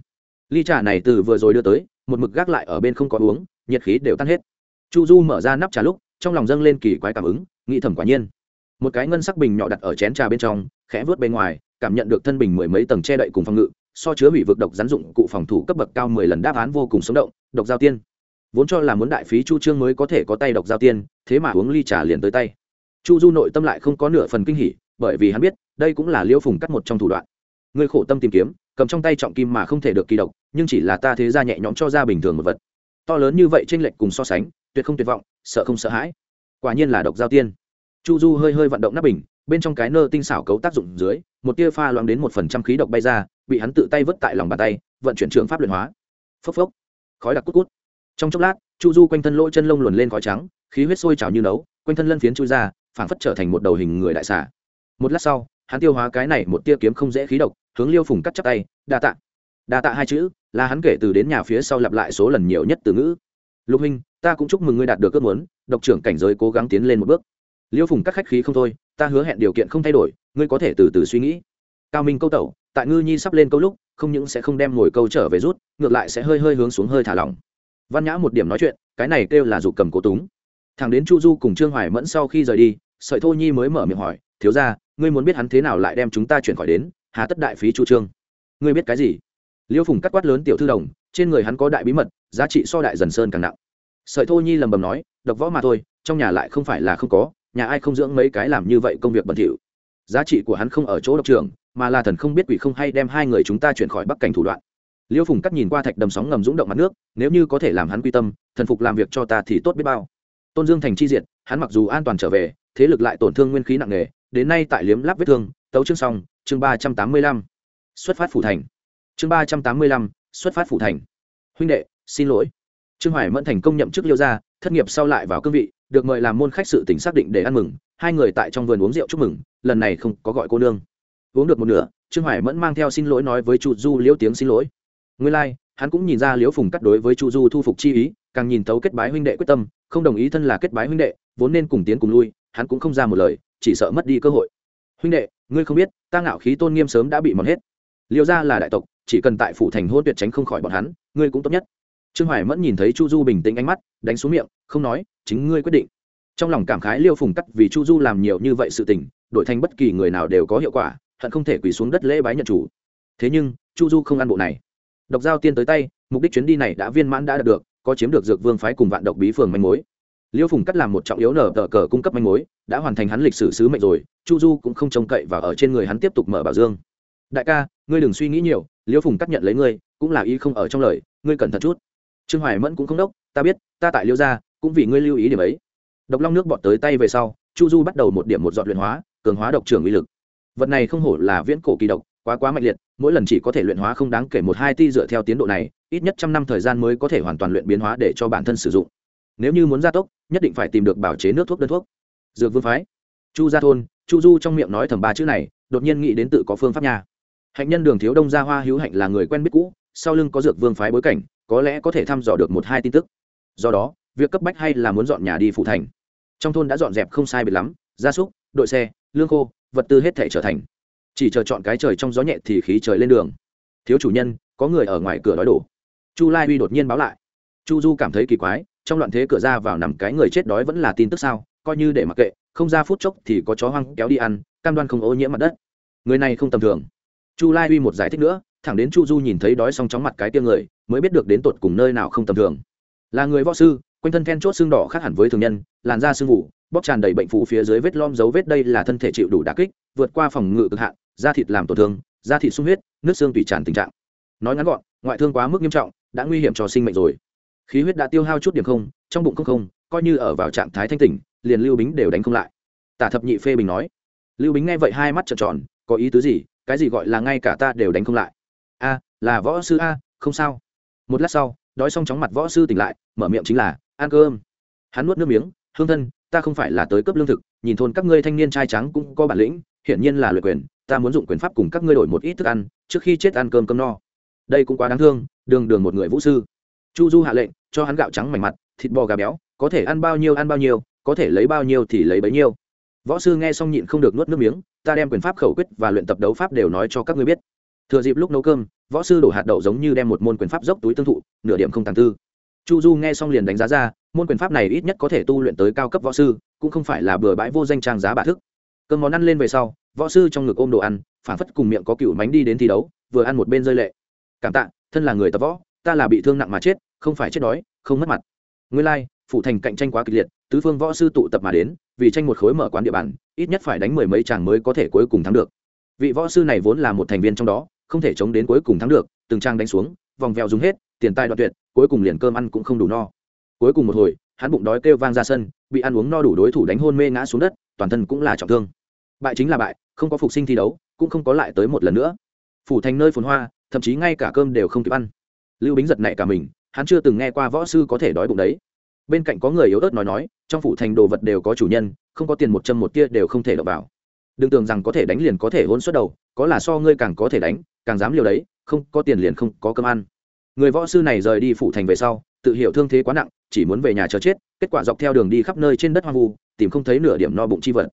Ly trà này từ vừa rồi đưa tới, một mực gác lại ở bên không có uống, nhiệt khí đều tan hết. Chu du mở ra nắp trà lúc, trong lòng dâng lên kỳ quái cảm ứng, nghĩ thầm quả nhiên. Một cái ngân sắc bình nhỏ đặt ở chén trà bên trong, khẽ vớt bên ngoài, cảm nhận được thân bình mười mấy tầng che đậy cùng phòng ngự so chứa hủy vực độc rắn dụng cụ phòng thủ cấp bậc cao mười lần đáp án vô cùng sống động, độc giao tiên. Vốn cho là muốn đại phí chu trương mới có thể có tay độc giao tiên, thế mà uống ly trà liền tới tay. Chu du nội tâm lại không có nửa phần kinh hỉ, bởi vì hắn biết, đây cũng là liêu phùng cắt một trong thủ đoạn. Người khổ tâm tìm kiếm, cầm trong tay trọng kim mà không thể được kỳ độc, nhưng chỉ là ta thế ra nhẹ nhõm cho ra bình thường một vật. To lớn như vậy trên lệch cùng so sánh, tuyệt không tuyệt vọng, sợ không sợ hãi. Quả nhiên là độc giao tiên. Chu du hơi hơi vận động nắp bình bên trong cái nơ tinh xảo cấu tác dụng dưới, một tia pha loãng đến một phần trăm khí độc bay ra, bị hắn tự tay vứt tại lòng bàn tay, vận chuyển trường pháp luyện hóa. Phốc phốc. Khói đặc cút cút. Trong chốc lát, chu du quanh thân lỗ chân lông luồn lên khói trắng, khí huyết sôi trào như nấu, quanh thân lân phiến chui ra, phảng phất trở thành một đầu hình người đại xả một lát sau, hắn tiêu hóa cái này một tia kiếm không dễ khí độc, hướng liêu phùng cắt chắp tay, đa tạ. Đa tạ hai chữ, là hắn kể từ đến nhà phía sau lặp lại số lần nhiều nhất từ ngữ. Lục huynh, ta cũng chúc mừng ngươi đạt được ước muốn, độc trưởng cảnh giới cố gắng tiến lên một bước. Liêu phùng các khách khí không thôi ta hứa hẹn điều kiện không thay đổi, ngươi có thể từ từ suy nghĩ. Cao minh câu tẩu, tại ngư nhi sắp lên câu lúc, không những sẽ không đem ngồi câu trở về rút, ngược lại sẽ hơi hơi hướng xuống hơi thả lỏng. Văn nhã một điểm nói chuyện, cái này kêu là dụ cầm cố túng. Thằng đến chu du cùng trương hoài mẫn sau khi rời đi, sợi thô nhi mới mở miệng hỏi, thiếu ra ngươi muốn biết hắn thế nào lại đem chúng ta chuyển khỏi đến, hà tất đại phí chu trương? Ngươi biết cái gì? Liêu phùng cắt quát lớn tiểu thư đồng, trên người hắn có đại bí mật, giá trị so đại dần sơn càng nặng. Sợi thô nhi lầm bầm nói, độc võ mà thôi, trong nhà lại không phải là không có nhà ai không dưỡng mấy cái làm như vậy công việc bẩn thỉu. Giá trị của hắn không ở chỗ độc trường, mà là thần không biết quỷ không hay đem hai người chúng ta chuyển khỏi bắc cảnh thủ đoạn. Liêu phùng cắt nhìn qua thạch đầm sóng ngầm rúng động mặt nước, nếu như có thể làm hắn quy tâm, thần phục làm việc cho ta thì tốt biết bao. Tôn dương thành chi diện hắn mặc dù an toàn trở về, thế lực lại tổn thương nguyên khí nặng nề, đến nay tại liếm láp vết thương, tấu chương xong, chương ba trăm tám mươi lăm. Xuất phát phủ thành. Chương ba trăm tám mươi lăm, xuất phát phủ thành. Huynh đệ, xin lỗi. Trương hoài mẫn thành công nhậm chức liêu gia, thất nghiệp sau lại vào cương vị được mời làm môn khách sự tỉnh xác định để ăn mừng hai người tại trong vườn uống rượu chúc mừng lần này không có gọi cô nương. Uống được một nửa trương hoài mẫn mang theo xin lỗi nói với chu du liễu tiếng xin lỗi. Ngươi lai、like, hắn cũng nhìn ra liễu phùng cắt đối với chu du thu phục chi ý càng nhìn thấu kết bái huynh đệ quyết tâm không đồng ý thân là kết bái huynh đệ vốn nên cùng tiến cùng lui hắn cũng không ra một lời chỉ sợ mất đi cơ hội. Huynh đệ ngươi không biết ta ngạo khí tôn nghiêm sớm đã bị mòn hết. Liêu ra là đại tộc chỉ cần tại phủ thành hôn tuyệt tránh không khỏi bọn hắn ngươi cũng tốt nhất. Trương hoài mẫn nhìn thấy chu du bình tĩnh ánh mắt đánh xuống miệng không nói chính ngươi quyết định. Trong lòng cảm khái liêu phùng cắt vì chu du làm nhiều như vậy sự tình, đổi thành bất kỳ người nào đều có hiệu quả, hận không thể quỳ xuống đất lễ bái nhận chủ. Thế nhưng, chu du không ăn bộ này. Độc giao tiên tới tay, mục đích chuyến đi này đã viên mãn đã đạt được, có chiếm được dược vương phái cùng vạn độc bí phường manh mối. Liêu phùng cắt làm một trọng yếu nở tờ cờ cung cấp manh mối, đã hoàn thành hắn lịch sử sứ mệnh rồi, chu du cũng không trông cậy và ở trên người hắn tiếp tục mở bảo dương. Đại ca, ngươi đừng suy nghĩ nhiều, liêu phùng cắt nhận lấy ngươi, cũng là ý không ở trong lời, ngươi cẩn thận chút. Trương hoài mẫn cũng không đốc, ta biết, ta tại liêu gia cũng vì ngươi lưu ý điểm ấy. Độc long nước bọt tới tay về sau, chu du bắt đầu một điểm một dọn luyện hóa, cường hóa độc trưởng uy lực. Vật này không hổ là viễn cổ kỳ độc, quá quá mạnh liệt, mỗi lần chỉ có thể luyện hóa không đáng kể một hai ti dựa theo tiến độ này, ít nhất trăm năm thời gian mới có thể hoàn toàn luyện biến hóa để cho bản thân sử dụng. Nếu như muốn gia tốc, nhất định phải tìm được bảo chế nước thuốc đơn thuốc. Dược vương phái. Chu gia thôn, chu du trong miệng nói thầm ba chữ này, đột nhiên nghĩ đến tự có phương pháp nhà hạnh nhân đường thiếu đông gia hoa hữu hạnh là người quen biết cũ, sau lưng có dược vương phái bối cảnh, có lẽ có thể thăm dò được một hai tin tức. Do đó việc cấp bách hay là muốn dọn nhà đi phụ thành? Trong thôn đã dọn dẹp không sai biệt lắm, gia súc, đội xe, lương khô, vật tư hết thể trở thành. Chỉ chờ chọn cái trời trong gió nhẹ thì khí trời lên đường. Thiếu chủ nhân, có người ở ngoài cửa đói đổ. Chu lai Huy đột nhiên báo lại. Chu du cảm thấy kỳ quái, trong loạn thế cửa ra vào nằm cái người chết đói vẫn là tin tức sao, coi như để mặc kệ, không ra phút chốc thì có chó hoang kéo đi ăn, cam đoan không ô nhiễm mặt đất. Người này không tầm thường. Chu lai Huy một giải thích nữa, thẳng đến chu du nhìn thấy đói xong chóng mặt cái tiêm người, mới biết được đến tột cùng nơi nào không tầm thường. Là người võ sư quanh thân then chốt xương đỏ khác hẳn với thường nhân, làn da sương vụ bóc tràn đầy bệnh phụ phía dưới vết lom dấu vết đây là thân thể chịu đủ đà kích, vượt qua phòng ngự cực hạn, da thịt làm tổn thương, da thịt sung huyết, nước xương tùy tràn tình trạng. Nói ngắn gọn, ngoại thương quá mức nghiêm trọng, đã nguy hiểm cho sinh mệnh rồi. Khí huyết đã tiêu hao chút điểm không, trong bụng không không, coi như ở vào trạng thái thanh tỉnh, liền lưu bính đều đánh không lại. Tả thập nhị phê bình nói. Lưu bính nghe vậy hai mắt trợn tròn, có ý tứ gì, cái gì gọi là ngay cả ta đều đánh không lại? A, là võ sư a, không sao. Một lát sau, đói xong chóng mặt võ sư tỉnh lại, mở miệng chính là ăn cơm. Hắn nuốt nước miếng, hương thân, ta không phải là tới cấp lương thực, nhìn thôn các ngươi thanh niên trai trắng cũng có bản lĩnh, hiển nhiên là luyện quyền, ta muốn dụng quyền pháp cùng các ngươi đổi một ít thức ăn, trước khi chết ăn cơm cơm no. Đây cũng quá đáng thương, đường đường một người vũ sư. Chu du hạ lệnh, cho hắn gạo trắng mảnh mặt, thịt bò gà béo, có thể ăn bao nhiêu ăn bao nhiêu, có thể lấy bao nhiêu thì lấy bấy nhiêu. Võ sư nghe xong nhịn không được nuốt nước miếng, ta đem quyền pháp khẩu quyết và luyện tập đấu pháp đều nói cho các ngươi biết. Thừa dịp lúc nấu cơm, võ sư đổ hạt đậu giống như đem một môn quyền pháp dốc túi tương thụ, nửa điểm không tàng tư chu du nghe xong liền đánh giá ra môn quyền pháp này ít nhất có thể tu luyện tới cao cấp võ sư cũng không phải là bừa bãi vô danh trang giá bả thức cơm món ăn lên về sau võ sư trong ngực ôm đồ ăn phản phất cùng miệng có cựu mánh đi đến thi đấu vừa ăn một bên rơi lệ. Cảm tạ thân là người tập võ ta là bị thương nặng mà chết không phải chết đói không mất mặt. Nguyên lai、like, phụ thành cạnh tranh quá kịch liệt tứ phương võ sư tụ tập mà đến vì tranh một khối mở quán địa bàn ít nhất phải đánh mười mấy chàng mới có thể cuối cùng thắng được. Vị võ sư này vốn là một thành viên trong đó không thể chống đến cuối cùng thắng được từng trang đánh xuống vòng vèo dùng hết, tiền tài đoạn tuyệt, cuối cùng liền cơm ăn cũng không đủ no. Cuối cùng một hồi, hắn bụng đói kêu vang ra sân, bị ăn uống no đủ đối thủ đánh hôn mê ngã xuống đất, toàn thân cũng là trọng thương. Bại chính là bại, không có phục sinh thi đấu, cũng không có lại tới một lần nữa. Phủ thành nơi phồn hoa, thậm chí ngay cả cơm đều không kịp ăn. Lưu bính giật nảy cả mình, hắn chưa từng nghe qua võ sư có thể đói bụng đấy. Bên cạnh có người yếu ớt nói nói, trong phủ thành đồ vật đều có chủ nhân, không có tiền một châm một tia đều không thể đập vào. Đừng tưởng rằng có thể đánh liền có thể hôn suốt đầu, có là so ngươi càng có thể đánh, càng dám liều đấy không có tiền liền không có cơm ăn. Người võ sư này rời đi phủ thành về sau, tự hiểu thương thế quá nặng, chỉ muốn về nhà chờ chết, kết quả dọc theo đường đi khắp nơi trên đất hoang vu, tìm không thấy nửa điểm no bụng chi vật.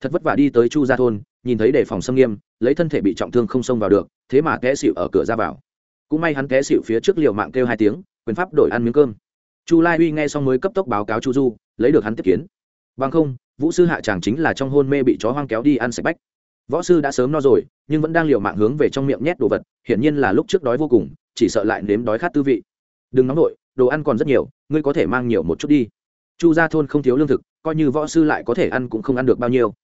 Thật vất vả đi tới chu gia thôn, nhìn thấy đề phòng xâm nghiêm, lấy thân thể bị trọng thương không xông vào được, thế mà té xịu ở cửa ra vào. Cũng may hắn té xịu phía trước liều mạng kêu hai tiếng, quyền pháp đổi ăn miếng cơm. Chu lai uy nghe xong mới cấp tốc báo cáo chu du, lấy được hắn tiếp kiến. Bằng không, vũ sư hạ tràng chính là trong hôn mê bị chó hoang kéo đi ăn sạch bách võ sư đã sớm no rồi, nhưng vẫn đang liều mạng hướng về trong miệng nhét đồ vật, hiển nhiên là lúc trước đói vô cùng, chỉ sợ lại nếm đói khát tư vị. Đừng nóng nổi đồ ăn còn rất nhiều, ngươi có thể mang nhiều một chút đi. Chu gia thôn không thiếu lương thực, coi như võ sư lại có thể ăn cũng không ăn được bao nhiêu.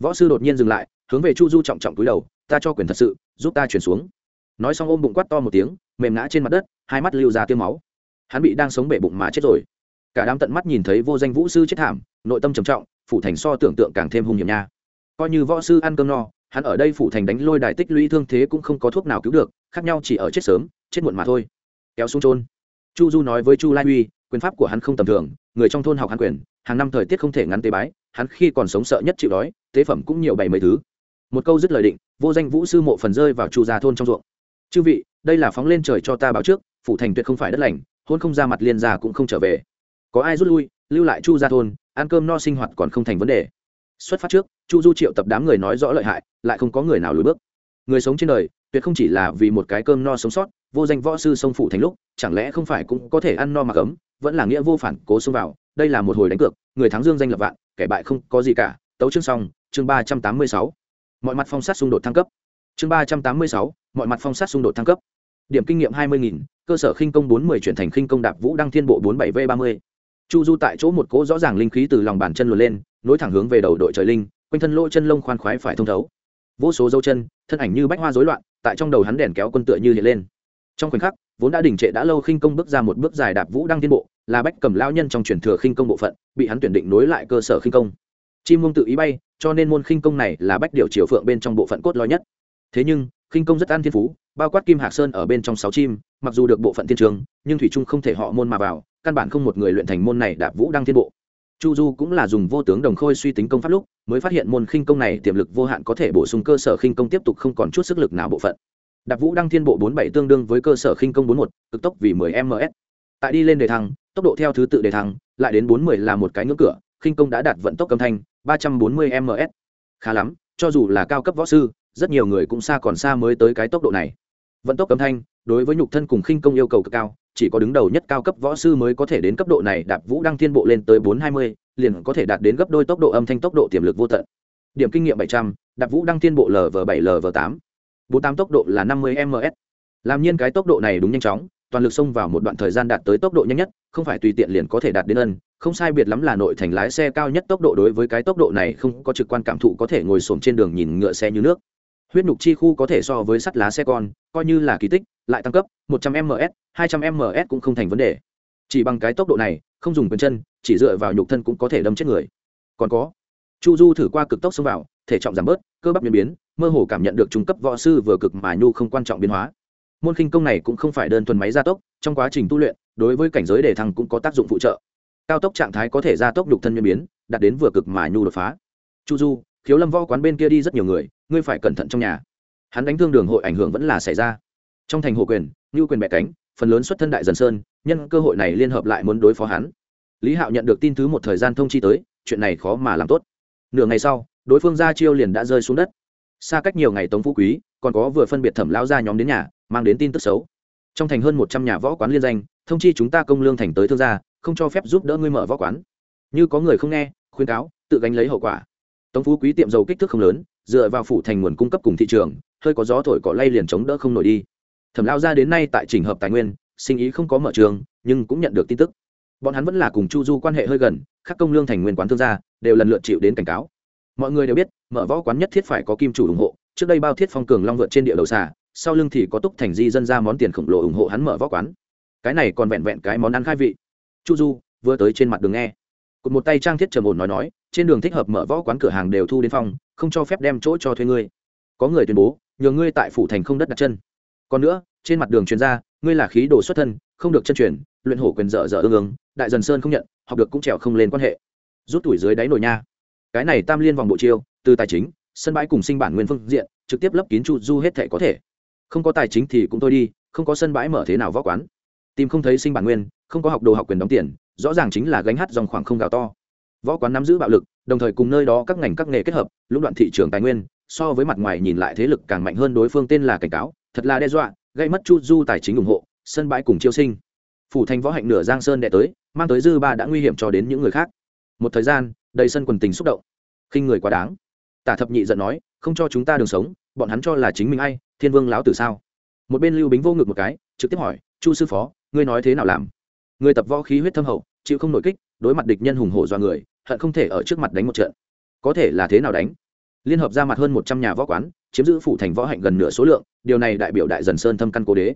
Võ sư đột nhiên dừng lại, hướng về chu du trọng trọng túi đầu, ta cho quyền thật sự, giúp ta chuyển xuống. Nói xong ôm bụng quát to một tiếng, mềm ngã trên mặt đất, hai mắt lưu ra tiêu máu. Hắn bị đang sống bể bụng mà chết rồi. Cả đám tận mắt nhìn thấy vô danh vũ sư chết thảm, nội tâm trầm trọng, phủ thành so tưởng tượng càng thêm hung hiểm nha coi như võ sư ăn cơm no, hắn ở đây phủ thành đánh lôi đài tích lũy thương thế cũng không có thuốc nào cứu được, khác nhau chỉ ở chết sớm, chết muộn mà thôi. Kéo xuống trôn chu du nói với chu lai uy quyền pháp của hắn không tầm thường, người trong thôn học hắn quyền, hàng năm thời tiết không thể ngắn tế bái, hắn khi còn sống sợ nhất chịu đói, tế phẩm cũng nhiều bảy mấy thứ. Một câu dứt lời định, vô danh vũ sư mộ phần rơi vào chu gia thôn trong ruộng. Chư vị, đây là phóng lên trời cho ta báo trước, phủ thành tuyệt không phải đất lành, hôn không ra mặt liên gia cũng không trở về. Có ai rút lui, lưu lại chu gia thôn, ăn cơm no sinh hoạt còn không thành vấn đề xuất phát trước, chu du triệu tập đám người nói rõ lợi hại, lại không có người nào lùi bước. Người sống trên đời, tuyệt không chỉ là vì một cái cơm no sống sót, vô danh võ sư sông phủ thành lúc, chẳng lẽ không phải cũng có thể ăn no mặc ấm vẫn là nghĩa vô phản, cố xông vào, đây là một hồi đánh cược, người thắng dương danh lập vạn, kẻ bại không có gì cả. Tấu chương xong, chương ba trăm tám mươi sáu. Mọi mặt phong sát xung đột thăng cấp. Chương ba trăm tám mươi sáu, mọi mặt phong sát xung đột thăng cấp. Điểm kinh nghiệm hai mươi nghìn, cơ sở khinh công bốn mươi chuyển thành khinh công đạp vũ đăng thiên bộ bốn bảy v ba mươi chu du tại chỗ một cỗ rõ ràng linh khí từ lòng bàn chân luồn lên, nối thẳng hướng về đầu đội trời linh, quanh thân lỗ chân lông khoan khoái phải thông thấu. Vô số dấu chân, thân ảnh như bách hoa rối loạn, tại trong đầu hắn đèn kéo quân tựa như hiện lên. Trong khoảnh khắc, vốn đã đình trệ đã lâu khinh công bước ra một bước dài đạp vũ đang tiến bộ, là bách cầm lao nhân trong truyền thừa khinh công bộ phận, bị hắn tuyển định nối lại cơ sở khinh công. Chim mông tự ý bay, cho nên môn khinh công này là bách điều chiều phượng bên trong bộ phận cốt lõi nhất. Thế nhưng, khinh công rất an thiên phú, bao quát kim hạc sơn ở bên trong sáu chim, mặc dù được bộ phận thiên trường, nhưng thủy trung không thể họ môn mà vào căn bản không một người luyện thành môn này đạp vũ đăng thiên bộ. Chu du cũng là dùng vô tướng đồng khôi suy tính công pháp lúc, mới phát hiện môn khinh công này tiềm lực vô hạn có thể bổ sung cơ sở khinh công tiếp tục không còn chút sức lực nào bộ phận. Đạp vũ đăng thiên bộ bốn bảy tương đương với cơ sở khinh công bốn một, cực tốc vì mười ms tại đi lên đề thăng, tốc độ theo thứ tự đề thăng, lại đến bốn mươi là một cái ngưỡng cửa, khinh công đã đạt vận tốc âm thanh, ba trăm bốn mươi ms khá lắm, cho dù là cao cấp võ sư, rất nhiều người cũng xa còn xa mới tới cái tốc độ này. Vận tốc âm thanh, đối với nhục thân cùng khinh công yêu cầu cực cao chỉ có đứng đầu nhất cao cấp võ sư mới có thể đến cấp độ này, đạp vũ đăng thiên bộ lên tới bốn hai mươi, liền có thể đạt đến gấp đôi tốc độ âm thanh tốc độ tiềm lực vô tận. Điểm kinh nghiệm bảy trăm, đạp vũ đăng thiên bộ lv bảy lv tám. Bốn tám tốc độ là năm mươi ms làm nhiên cái tốc độ này đúng nhanh chóng, toàn lực xông vào một đoạn thời gian đạt tới tốc độ nhanh nhất, không phải tùy tiện liền có thể đạt đến ân, không sai biệt lắm là nội thành lái xe cao nhất tốc độ đối với cái tốc độ này không có trực quan cảm thụ có thể ngồi xổm trên đường nhìn ngựa xe như nước huyết nhục chi khu có thể so với sắt lá xe con, coi như là kỳ tích, lại tăng cấp 100 ms 200 ms cũng không thành vấn đề. Chỉ bằng cái tốc độ này, không dùng quyền chân, chỉ dựa vào nhục thân cũng có thể đâm chết người. Còn có, chu du thử qua cực tốc xông vào, thể trọng giảm bớt, cơ bắp biến biến, mơ hồ cảm nhận được trung cấp võ sư vừa cực mà nhu không quan trọng biến hóa. Môn khinh công này cũng không phải đơn thuần máy gia tốc, trong quá trình tu luyện, đối với cảnh giới đề thăng cũng có tác dụng phụ trợ. Cao tốc trạng thái có thể gia tốc nhục thân biến biến, đạt đến vừa cực mà nhu đột phá. Chu du khiếu lâm võ quán bên kia đi rất nhiều người, ngươi phải cẩn thận trong nhà. Hắn đánh thương đường hội ảnh hưởng vẫn là xảy ra. Trong thành hộ quyền, ngưu quyền bẹ cánh, phần lớn xuất thân đại dần sơn, nhân cơ hội này liên hợp lại muốn đối phó hắn. Lý hạo nhận được tin thứ một thời gian thông chi tới, chuyện này khó mà làm tốt. Nửa ngày sau, đối phương ra chiêu liền đã rơi xuống đất. Xa cách nhiều ngày tống phú quý, còn có vừa phân biệt thẩm lao ra nhóm đến nhà, mang đến tin tức xấu. Trong thành hơn một trăm nhà võ quán liên danh, thông chi chúng ta công lương thành tới thương gia, không cho phép giúp đỡ ngươi mở võ quán. Như có người không nghe, khuyên cáo, tự gánh lấy hậu quả tống phú quý tiệm dầu kích thước không lớn, dựa vào phủ thành nguồn cung cấp cùng thị trường, hơi có gió thổi cỏ lay liền chống đỡ không nổi đi. Thẩm lao ra đến nay tại trình hợp tài nguyên, sinh ý không có mở trường, nhưng cũng nhận được tin tức. Bọn hắn vẫn là cùng chu du quan hệ hơi gần các công lương thành nguyên quán thương gia, đều lần lượt chịu đến cảnh cáo. Mọi người đều biết, mở võ quán nhất thiết phải có kim chủ ủng hộ, trước đây bao thiết phong cường long vượt trên địa đầu xà, sau lưng thì có túc thành di dân ra món tiền khổng lồ ủng hộ hắn mở võ quán. Cái này còn vẹn vẹn cái món ăn khai vị. Chu du, vừa tới trên mặt đường nghe. Cụt một tay trang thiết trầm ổn nói nói trên đường thích hợp mở võ quán cửa hàng đều thu đến phòng, không cho phép đem chỗ cho thuê ngươi. Có người tuyên bố nhờ ngươi tại phủ thành không đất đặt chân. Còn nữa, trên mặt đường chuyên gia, ngươi là khí đồ xuất thân, không được chân truyền, luyện hổ quyền dở dở ương ương, đại dần sơn không nhận, học được cũng trèo không lên quan hệ. Rút tuổi dưới đáy nồi nha. Cái này tam liên vòng bộ chiêu, từ tài chính, sân bãi cùng sinh bản nguyên phương diện, trực tiếp lấp kín chu du hết thể có thể. Không có tài chính thì cũng thôi đi, không có sân bãi mở thế nào võ quán. Tìm không thấy sinh bản nguyên, không có học đồ học quyền đóng tiền, rõ ràng chính là gánh hát dòng khoảng không gào to võ quán nắm giữ bạo lực, đồng thời cùng nơi đó các ngành các nghề kết hợp, lũng đoạn thị trường tài nguyên, so với mặt ngoài nhìn lại thế lực càng mạnh hơn đối phương tên là cảnh cáo, thật là đe dọa, gây mất chu du tài chính ủng hộ, sân bãi cùng chiêu sinh. Phủ thành võ hạnh nửa giang sơn đệ tới, mang tới dư ba đã nguy hiểm cho đến những người khác. Một thời gian, đầy sân quần tình xúc động. Khinh người quá đáng. Tả thập nhị giận nói, không cho chúng ta đường sống, bọn hắn cho là chính mình ai, thiên vương láo từ sao? Một bên lưu bính vô ngực một cái, trực tiếp hỏi, chu sư phó, ngươi nói thế nào làm? Người tập võ khí huyết thâm hậu, chịu không nội kích, đối mặt địch nhân hùng hổ do người hận không thể ở trước mặt đánh một trận. Có thể là thế nào đánh? Liên hợp ra mặt hơn một trăm nhà võ quán, chiếm giữ phủ thành võ hạnh gần nửa số lượng, điều này đại biểu đại dần sơn thâm căn cố đế.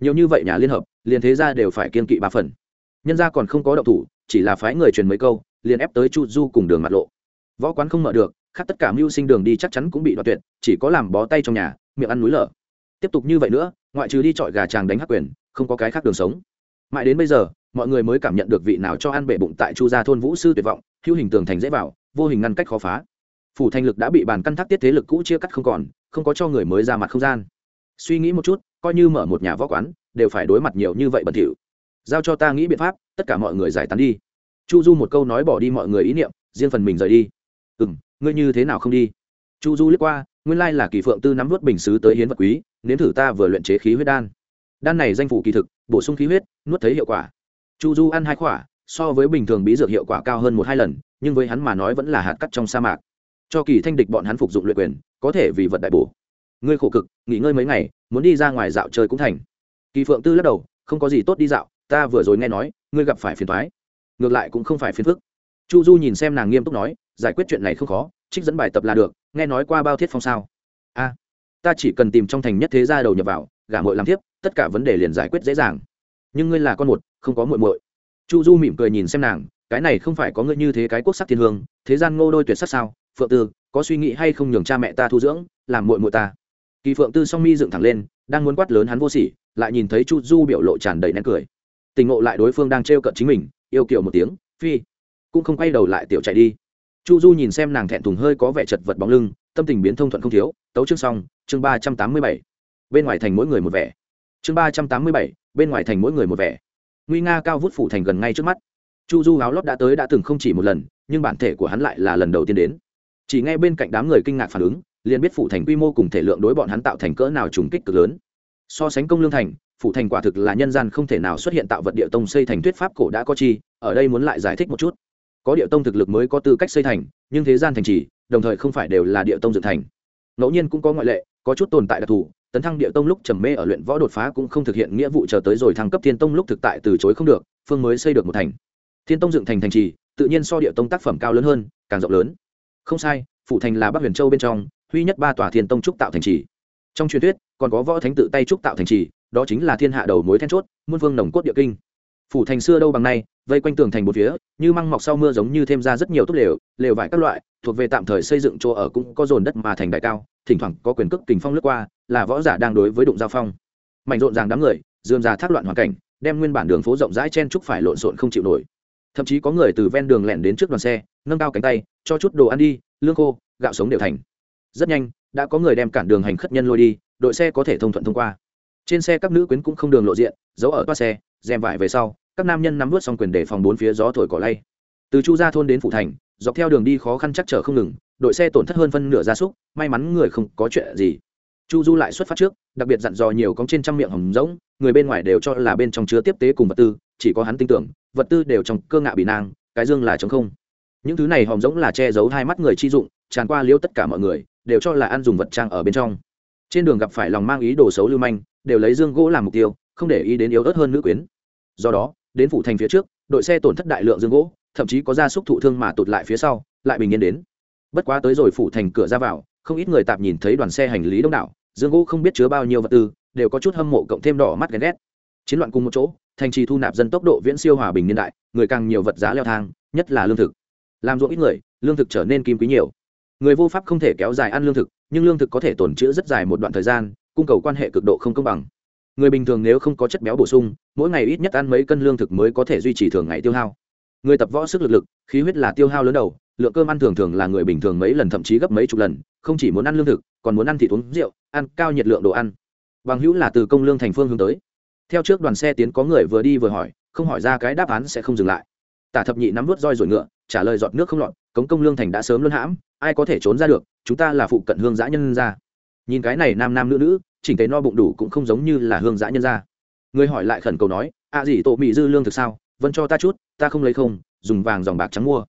Nhiều như vậy nhà liên hợp, liền thế ra đều phải kiên kỵ ba phần. Nhân ra còn không có động thủ, chỉ là phái người truyền mấy câu, liền ép tới chu du cùng đường mặt lộ. Võ quán không mở được khác tất cả mưu sinh đường đi chắc chắn cũng bị đoạt tuyệt, chỉ có làm bó tay trong nhà, miệng ăn núi lở. Tiếp tục như vậy nữa, ngoại trừ đi chọi gà tràng đánh hắc quyền, không có cái khác đường sống. Mãi đến bây giờ, mọi người mới cảm nhận được vị nào cho ăn bể bụng tại chu gia thôn vũ sư tuyệt vọng hữu hình tường thành dễ vào, vô hình ngăn cách khó phá. Phủ thành lực đã bị bàn căn thác tiết thế lực cũ chia cắt không còn, không có cho người mới ra mặt không gian. Suy nghĩ một chút, coi như mở một nhà võ quán, đều phải đối mặt nhiều như vậy bẩn thỉu. Giao cho ta nghĩ biện pháp, tất cả mọi người giải tán đi. Chu du một câu nói bỏ đi mọi người ý niệm, riêng phần mình rời đi. Ừ m ngươi như thế nào không đi? Chu du liếc qua, nguyên lai là kỳ phượng tư nắm vớt bình xứ tới hiến vật quý, nếm thử ta vừa luyện chế khí huyết đan. Đan này danh phủ kỳ thực, bổ sung khí huyết, nuốt thấy hiệu quả. Chu du ăn hai quả so với bình thường bí dược hiệu quả cao hơn một hai lần, nhưng với hắn mà nói vẫn là hạt cắt trong sa mạc. Cho kỳ thanh địch bọn hắn phục dụng luyện quyền, có thể vì vật đại bổ. Ngươi khổ cực, nghỉ ngơi mấy ngày, muốn đi ra ngoài dạo chơi cũng thành. Kỳ phượng tư lắc đầu, không có gì tốt đi dạo, ta vừa rồi nghe nói, ngươi gặp phải phiền thoái ngược lại cũng không phải phiền phức. Chu du nhìn xem nàng nghiêm túc nói, giải quyết chuyện này không khó, trích dẫn bài tập là được, nghe nói qua bao thiết phong sao? A, ta chỉ cần tìm trong thành nhất thế gia đầu nhập vào, gả mội làm tiếp tất cả vấn đề liền giải quyết dễ dàng. Nhưng ngươi là con một, không có muội muội chu du mỉm cười nhìn xem nàng, cái này không phải có ngươi như thế cái quốc sắc thiên hương, thế gian ngô đôi tuyệt sắc sao? Phượng tư, có suy nghĩ hay không nhường cha mẹ ta thu dưỡng, làm muội muội ta? Kỳ phượng tư song mi dựng thẳng lên, đang muốn quát lớn hắn vô sỉ, lại nhìn thấy chu du biểu lộ tràn đầy nén cười. Tình ngộ lại đối phương đang trêu cận chính mình, yêu kiểu một tiếng, phi, cũng không quay đầu lại tiểu chạy đi. Chu du nhìn xem nàng thẹn thùng hơi có vẻ chật vật bóng lưng, tâm tình biến thông thuận không thiếu, tấu chương xong, chương ba trăm tám mươi bảy. Bên ngoài thành mỗi người một vẻ. Chương ba trăm tám mươi bảy, bên ngoài thành mỗi người một vẻ nguy nga cao vút phủ thành gần ngay trước mắt. Chu du áo lót đã tới đã từng không chỉ một lần, nhưng bản thể của hắn lại là lần đầu tiên đến. Chỉ ngay bên cạnh đám người kinh ngạc phản ứng, liền biết phủ thành quy mô cùng thể lượng đối bọn hắn tạo thành cỡ nào trùng kích cực lớn. So sánh công lương thành, phủ thành quả thực là nhân gian không thể nào xuất hiện tạo vật địa tông xây thành thuyết pháp cổ đã có chi, ở đây muốn lại giải thích một chút. Có địa tông thực lực mới có tư cách xây thành, nhưng thế gian thành trì, đồng thời không phải đều là địa tông dựng thành. Ngẫu nhiên cũng có ngoại lệ, có chút tồn tại đặc thù tấn thăng địa tông lúc trầm mê ở luyện võ đột phá cũng không thực hiện nghĩa vụ chờ tới rồi thăng cấp thiên tông lúc thực tại từ chối không được, phương mới xây được một thành. Thiên tông dựng thành thành trì, tự nhiên so địa tông tác phẩm cao lớn hơn, càng rộng lớn. Không sai phụ thành là bắc huyền châu bên trong huy nhất ba tòa thiên tông trúc tạo thành trì. Trong truyền thuyết, còn có võ thánh tự tay trúc tạo thành trì, đó chính là thiên hạ đầu mối then chốt, muôn vương nồng cốt địa kinh. Phủ thành xưa đâu bằng nay, vây quanh tường thành một phía, như măng mọc sau mưa giống như thêm ra rất nhiều tốt lều lều vải các loại, thuộc về tạm thời xây dựng chỗ ở cũng có dồn đất mà thành đại cao thỉnh thoảng có quyền cước kình phong lướt qua, là võ giả đang đối với đụng giao phong. Mạnh rộn ràng đám người, dườm ra thác loạn hoàn cảnh, đem nguyên bản đường phố rộng rãi chen trúc phải lộn xộn không chịu nổi. Thậm chí có người từ ven đường lẻn đến trước đoàn xe, nâng cao cánh tay, cho chút đồ ăn đi, lương khô, gạo sống đều thành. Rất nhanh, đã có người đem cản đường hành khất nhân lôi đi, đội xe có thể thông thuận thông qua. Trên xe các nữ quyến cũng không đường lộ diện, giấu ở toa xe, rèm vải về sau, các nam nhân nắm vớt xong quyền để phòng bốn phía gió thổi cỏ lay. Từ chu gia thôn đến phủ thành, dọc theo đường đi khó khăn chắc trở không ngừng đội xe tổn thất hơn phân nửa gia súc, may mắn người không có chuyện gì. Chu du lại xuất phát trước, đặc biệt dặn dò nhiều cóng trên trăm miệng hồng rỗng, người bên ngoài đều cho là bên trong chứa tiếp tế cùng vật tư, chỉ có hắn tin tưởng, vật tư đều trong cơ ngạ bị nang, cái dương là chống không. Những thứ này hồng rỗng là che giấu hai mắt người chi dụng, tràn qua liêu tất cả mọi người, đều cho là ăn dùng vật trang ở bên trong. Trên đường gặp phải lòng mang ý đồ xấu lưu manh, đều lấy dương gỗ làm mục tiêu, không để ý đến yếu ớt hơn nữ quyến. Do đó, đến phủ thành phía trước, đội xe tổn thất đại lượng dương gỗ, thậm chí có gia súc thụ thương mà tụt lại phía sau, lại bình yên đến bất quá tới rồi phủ thành cửa ra vào, không ít người tạp nhìn thấy đoàn xe hành lý đông đảo, dương gỗ không biết chứa bao nhiêu vật tư, đều có chút hâm mộ cộng thêm đỏ mắt ghen ghét. Chiến loạn cùng một chỗ, thành trì thu nạp dân tốc độ viễn siêu hòa bình niên đại, người càng nhiều vật giá leo thang, nhất là lương thực. Làm ruộng ít người, lương thực trở nên kim quý nhiều. Người vô pháp không thể kéo dài ăn lương thực, nhưng lương thực có thể tồn trữ rất dài một đoạn thời gian, cung cầu quan hệ cực độ không công bằng. Người bình thường nếu không có chất béo bổ sung, mỗi ngày ít nhất ăn mấy cân lương thực mới có thể duy trì thường ngày tiêu hao. Người tập võ sức lực lực, khí huyết là tiêu hao lớn đầu lượng cơm ăn thường thường là người bình thường mấy lần, thậm chí gấp mấy chục lần, không chỉ muốn ăn lương thực, còn muốn ăn thịt uống rượu, ăn cao nhiệt lượng đồ ăn. Bằng hữu là từ công lương thành phương hướng tới. Theo trước đoàn xe tiến, có người vừa đi vừa hỏi, không hỏi ra cái đáp án sẽ không dừng lại. Tả thập nhị nắm vớt roi rồi ngựa, trả lời giọt nước không lọt, cống công lương thành đã sớm luân hãm, ai có thể trốn ra được, chúng ta là phụ cận hương giã nhân ra nhìn cái này nam nam nữ nữ, chỉnh tế no bụng đủ cũng không giống như là hương giã nhân ra người hỏi lại khẩn cầu nói à gì tổ mị dư lương thực sao? Vẫn cho ta chút, ta không lấy không, dùng vàng dòng bạc trắng mua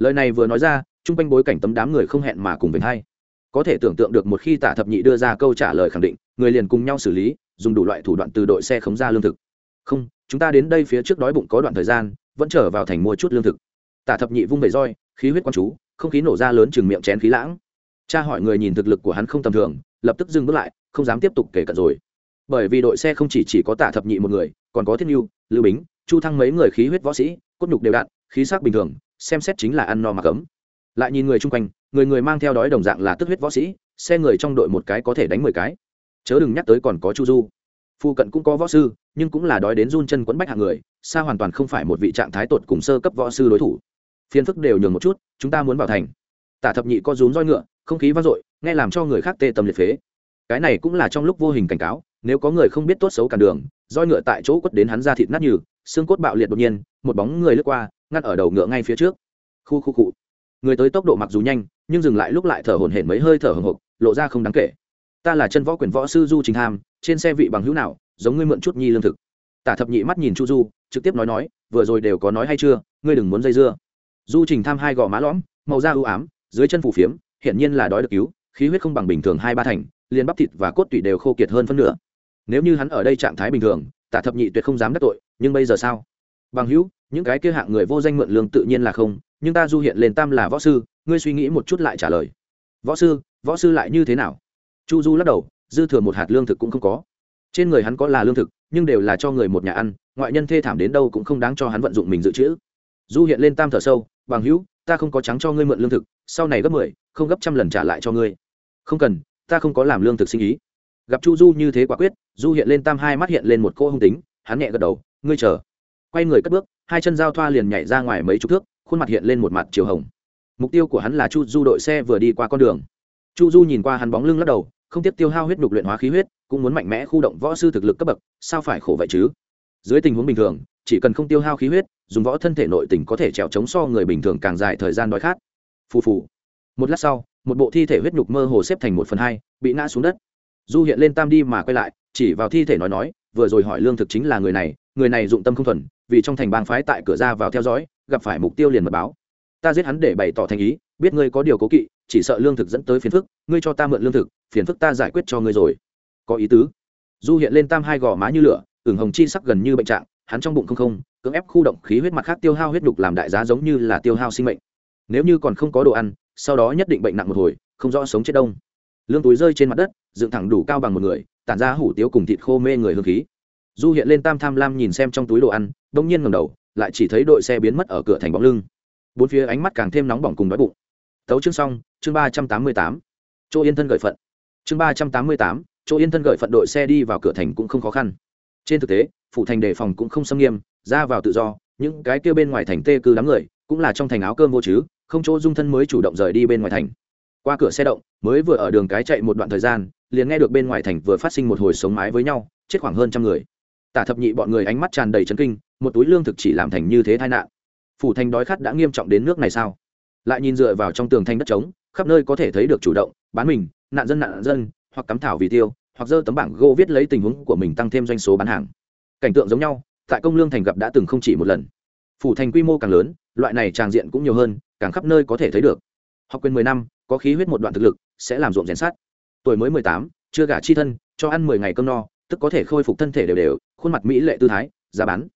lời này vừa nói ra, chung quanh bối cảnh tấm đám người không hẹn mà cùng với hay có thể tưởng tượng được một khi tả thập nhị đưa ra câu trả lời khẳng định, người liền cùng nhau xử lý, dùng đủ loại thủ đoạn từ đội xe khống ra lương thực. Không, chúng ta đến đây phía trước đói bụng có đoạn thời gian, vẫn trở vào thành mua chút lương thực. Tả thập nhị vung về roi, khí huyết quan chú, không khí nổ ra lớn chừng miệng chén khí lãng. Cha hỏi người nhìn thực lực của hắn không tầm thường, lập tức dừng bước lại, không dám tiếp tục kể cận rồi. Bởi vì đội xe không chỉ chỉ có tả thập nhị một người, còn có thiết nhu, lưu bính, chu thăng mấy người khí huyết võ sĩ, cốt nhục đều đặn, khí sắc bình thường xem xét chính là ăn no mà cấm. Lại nhìn người chung quanh, người người mang theo đói đồng dạng là tức huyết võ sĩ, xe người trong đội một cái có thể đánh mười cái. Chớ đừng nhắc tới còn có chu du. Phu cận cũng có võ sư, nhưng cũng là đói đến run chân quẫn bách hạng người, xa hoàn toàn không phải một vị trạng thái tột cùng sơ cấp võ sư đối thủ. Phiền phức đều nhường một chút, chúng ta muốn vào thành. Tả thập nhị có rún roi ngựa, không khí vang dội, nghe làm cho người khác tê tâm liệt phế. Cái này cũng là trong lúc vô hình cảnh cáo, nếu có người không biết tốt xấu cản đường, roi ngựa tại chỗ quất đến hắn ra thịt nát nhừ, xương cốt bạo liệt đột nhiên, một bóng người lướt qua ngắt ở đầu ngựa ngay phía trước. Khu khu cụ người tới tốc độ mặc dù nhanh, nhưng dừng lại lúc lại thở hổn hển mấy hơi thở hồng hộc lộ ra không đáng kể. Ta là chân võ quyền võ sư du trình tham, trên xe vị bằng hữu nào, giống ngươi mượn chút nhi lương thực. Tả thập nhị mắt nhìn chu du, trực tiếp nói nói, vừa rồi đều có nói hay chưa, ngươi đừng muốn dây dưa. Du trình tham hai gò má lõm, màu da ưu ám, dưới chân phủ phiếm, hiển nhiên là đói được cứu, khí huyết không bằng bình thường hai ba thành, liền bắp thịt và cốt tủy đều khô kiệt hơn phân nửa. Nếu như hắn ở đây trạng thái bình thường, tả thập nhị tuyệt không dám đắc tội, nhưng bây giờ sao? Bằng hữu những cái kia hạng người vô danh mượn lương tự nhiên là không, nhưng ta du hiện lên tam là võ sư, ngươi suy nghĩ một chút lại trả lời. Võ sư võ sư lại như thế nào? Chu du lắc đầu, dư thừa một hạt lương thực cũng không có. Trên người hắn có là lương thực, nhưng đều là cho người một nhà ăn, ngoại nhân thê thảm đến đâu cũng không đáng cho hắn vận dụng mình dự trữ. Du hiện lên tam thở sâu, bằng hữu, ta không có trắng cho ngươi mượn lương thực, sau này gấp mười, không gấp trăm lần trả lại cho ngươi. Không cần, ta không có làm lương thực sinh ý. Gặp chu du như thế quả quyết, du hiện lên tam hai mắt hiện lên một cô hung tính, hắn nhẹ gật đầu, ngươi chờ quay người cất bước, hai chân giao thoa liền nhảy ra ngoài mấy chục thước, khuôn mặt hiện lên một mặt chiều hồng. Mục tiêu của hắn là chu du đội xe vừa đi qua con đường. Chu du nhìn qua hắn bóng lưng lắc đầu, không tiếp tiêu hao huyết nhục luyện hóa khí huyết, cũng muốn mạnh mẽ khu động võ sư thực lực cấp bậc, sao phải khổ vậy chứ? Dưới tình huống bình thường, chỉ cần không tiêu hao khí huyết, dùng võ thân thể nội tình có thể trèo chống so người bình thường càng dài thời gian đói khát. Phù phù. Một lát sau, một bộ thi thể huyết nhục mơ hồ xếp thành một phần hai, bị ngã xuống đất. Du hiện lên tam đi mà quay lại, chỉ vào thi thể nói nói, vừa rồi hỏi lương thực chính là người này người này dụng tâm không thuần vì trong thành bang phái tại cửa ra vào theo dõi, gặp phải mục tiêu liền mật báo. Ta giết hắn để bày tỏ thành ý, biết ngươi có điều cố kỵ, chỉ sợ lương thực dẫn tới phiền phức, ngươi cho ta mượn lương thực, phiền phức ta giải quyết cho ngươi rồi. Có ý tứ. Du hiện lên tam hai gò má như lửa, ửng hồng chi sắc gần như bệnh trạng, hắn trong bụng không không, cưỡng ép khu động khí huyết mặt khác tiêu hao huyết đục làm đại giá giống như là tiêu hao sinh mệnh. Nếu như còn không có đồ ăn, sau đó nhất định bệnh nặng một hồi, không rõ sống chết đông. Lương túi rơi trên mặt đất, dựng thẳng đủ cao bằng một người, tản ra hủ tiếu cùng thịt khô mê người hương khí du hiện lên tam tham lam nhìn xem trong túi đồ ăn, đông nhiên ngầm đầu, lại chỉ thấy đội xe biến mất ở cửa thành bóng lưng. Bốn phía ánh mắt càng thêm nóng bỏng cùng đói bụng. Tấu chương xong, chương ba trăm tám mươi tám. Chỗ yên thân gợi phận. Chương ba trăm tám mươi tám, chỗ yên thân gợi phận đội xe đi vào cửa thành cũng không khó khăn. Trên thực tế phụ thành đề phòng cũng không xâm nghiêm, ra vào tự do, những cái kia bên ngoài thành tê cư đám người, cũng là trong thành áo cơm vô chứ, không chỗ dung thân mới chủ động rời đi bên ngoài thành. Qua cửa xe động, mới vừa ở đường cái chạy một đoạn thời gian, liền nghe được bên ngoài thành vừa phát sinh một hồi sống mái với nhau, chết khoảng hơn trăm người tả thập nhị bọn người ánh mắt tràn đầy chấn kinh, một túi lương thực chỉ làm thành như thế tai nạn. Phủ thành đói khát đã nghiêm trọng đến nước này sao? Lại nhìn dựa vào trong tường thanh đất trống, khắp nơi có thể thấy được chủ động, bán mình, nạn dân nạn dân, hoặc cắm thảo vì tiêu, hoặc dơ tấm bảng gỗ viết lấy tình huống của mình tăng thêm doanh số bán hàng. Cảnh tượng giống nhau, tại công lương thành gặp đã từng không chỉ một lần. Phủ thành quy mô càng lớn, loại này tràng diện cũng nhiều hơn, càng khắp nơi có thể thấy được. Học quyền mười năm, có khí huyết một đoạn thực lực, sẽ làm ruộng rèn sát tuổi mới mười tám, chưa gả chi thân, cho ăn mười ngày cơm no, tức có thể khôi phục thân thể đều đều khuôn mặt mỹ lệ tư thái, giá bán.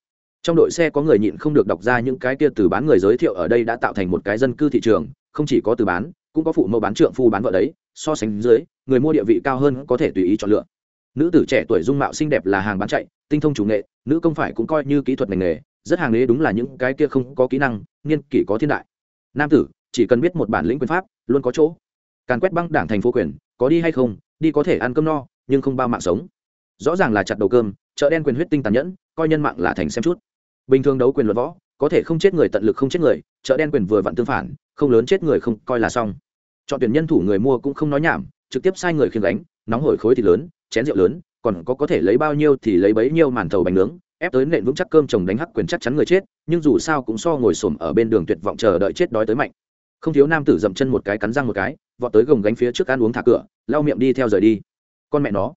Trong đội xe có người nhịn không được đọc ra những cái kia từ bán người giới thiệu ở đây đã tạo thành một cái dân cư thị trường, không chỉ có từ bán, cũng có phụ mẫu bán trượng phu bán vợ đấy, so sánh dưới, người mua địa vị cao hơn có thể tùy ý chọn lựa. Nữ tử trẻ tuổi dung mạo xinh đẹp là hàng bán chạy, tinh thông chủ nghệ, nữ công phải cũng coi như kỹ thuật ngành nghề, rất hàng đế đúng là những cái kia không có kỹ năng, nghiên kỷ có thiên đại. Nam tử, chỉ cần biết một bản lĩnh quyền pháp, luôn có chỗ. Càn quét băng đảng thành phố quyền, có đi hay không, đi có thể ăn cơm no, nhưng không bao mạng sống. Rõ ràng là chặt đầu cơm chợ đen quyền huyết tinh tàn nhẫn, coi nhân mạng là thành xem chút. Bình thường đấu quyền luật võ, có thể không chết người tận lực không chết người, chợ đen quyền vừa vặn tương phản, không lớn chết người không coi là xong. Chọn tuyển nhân thủ người mua cũng không nói nhảm, trực tiếp sai người khiêng đánh nóng hổi khối thịt lớn, chén rượu lớn, còn có có thể lấy bao nhiêu thì lấy bấy nhiêu màn thầu bánh nướng, ép tới nện vững chắc cơm chồng đánh hắc quyền chắc chắn người chết, nhưng dù sao cũng so ngồi xổm ở bên đường tuyệt vọng chờ đợi chết đói tới mạnh. Không thiếu nam tử dậm chân một cái cắn răng một cái, vọt tới gồng gánh phía trước ăn uống thả cửa, lau miệng đi theo rời đi. Con mẹ nó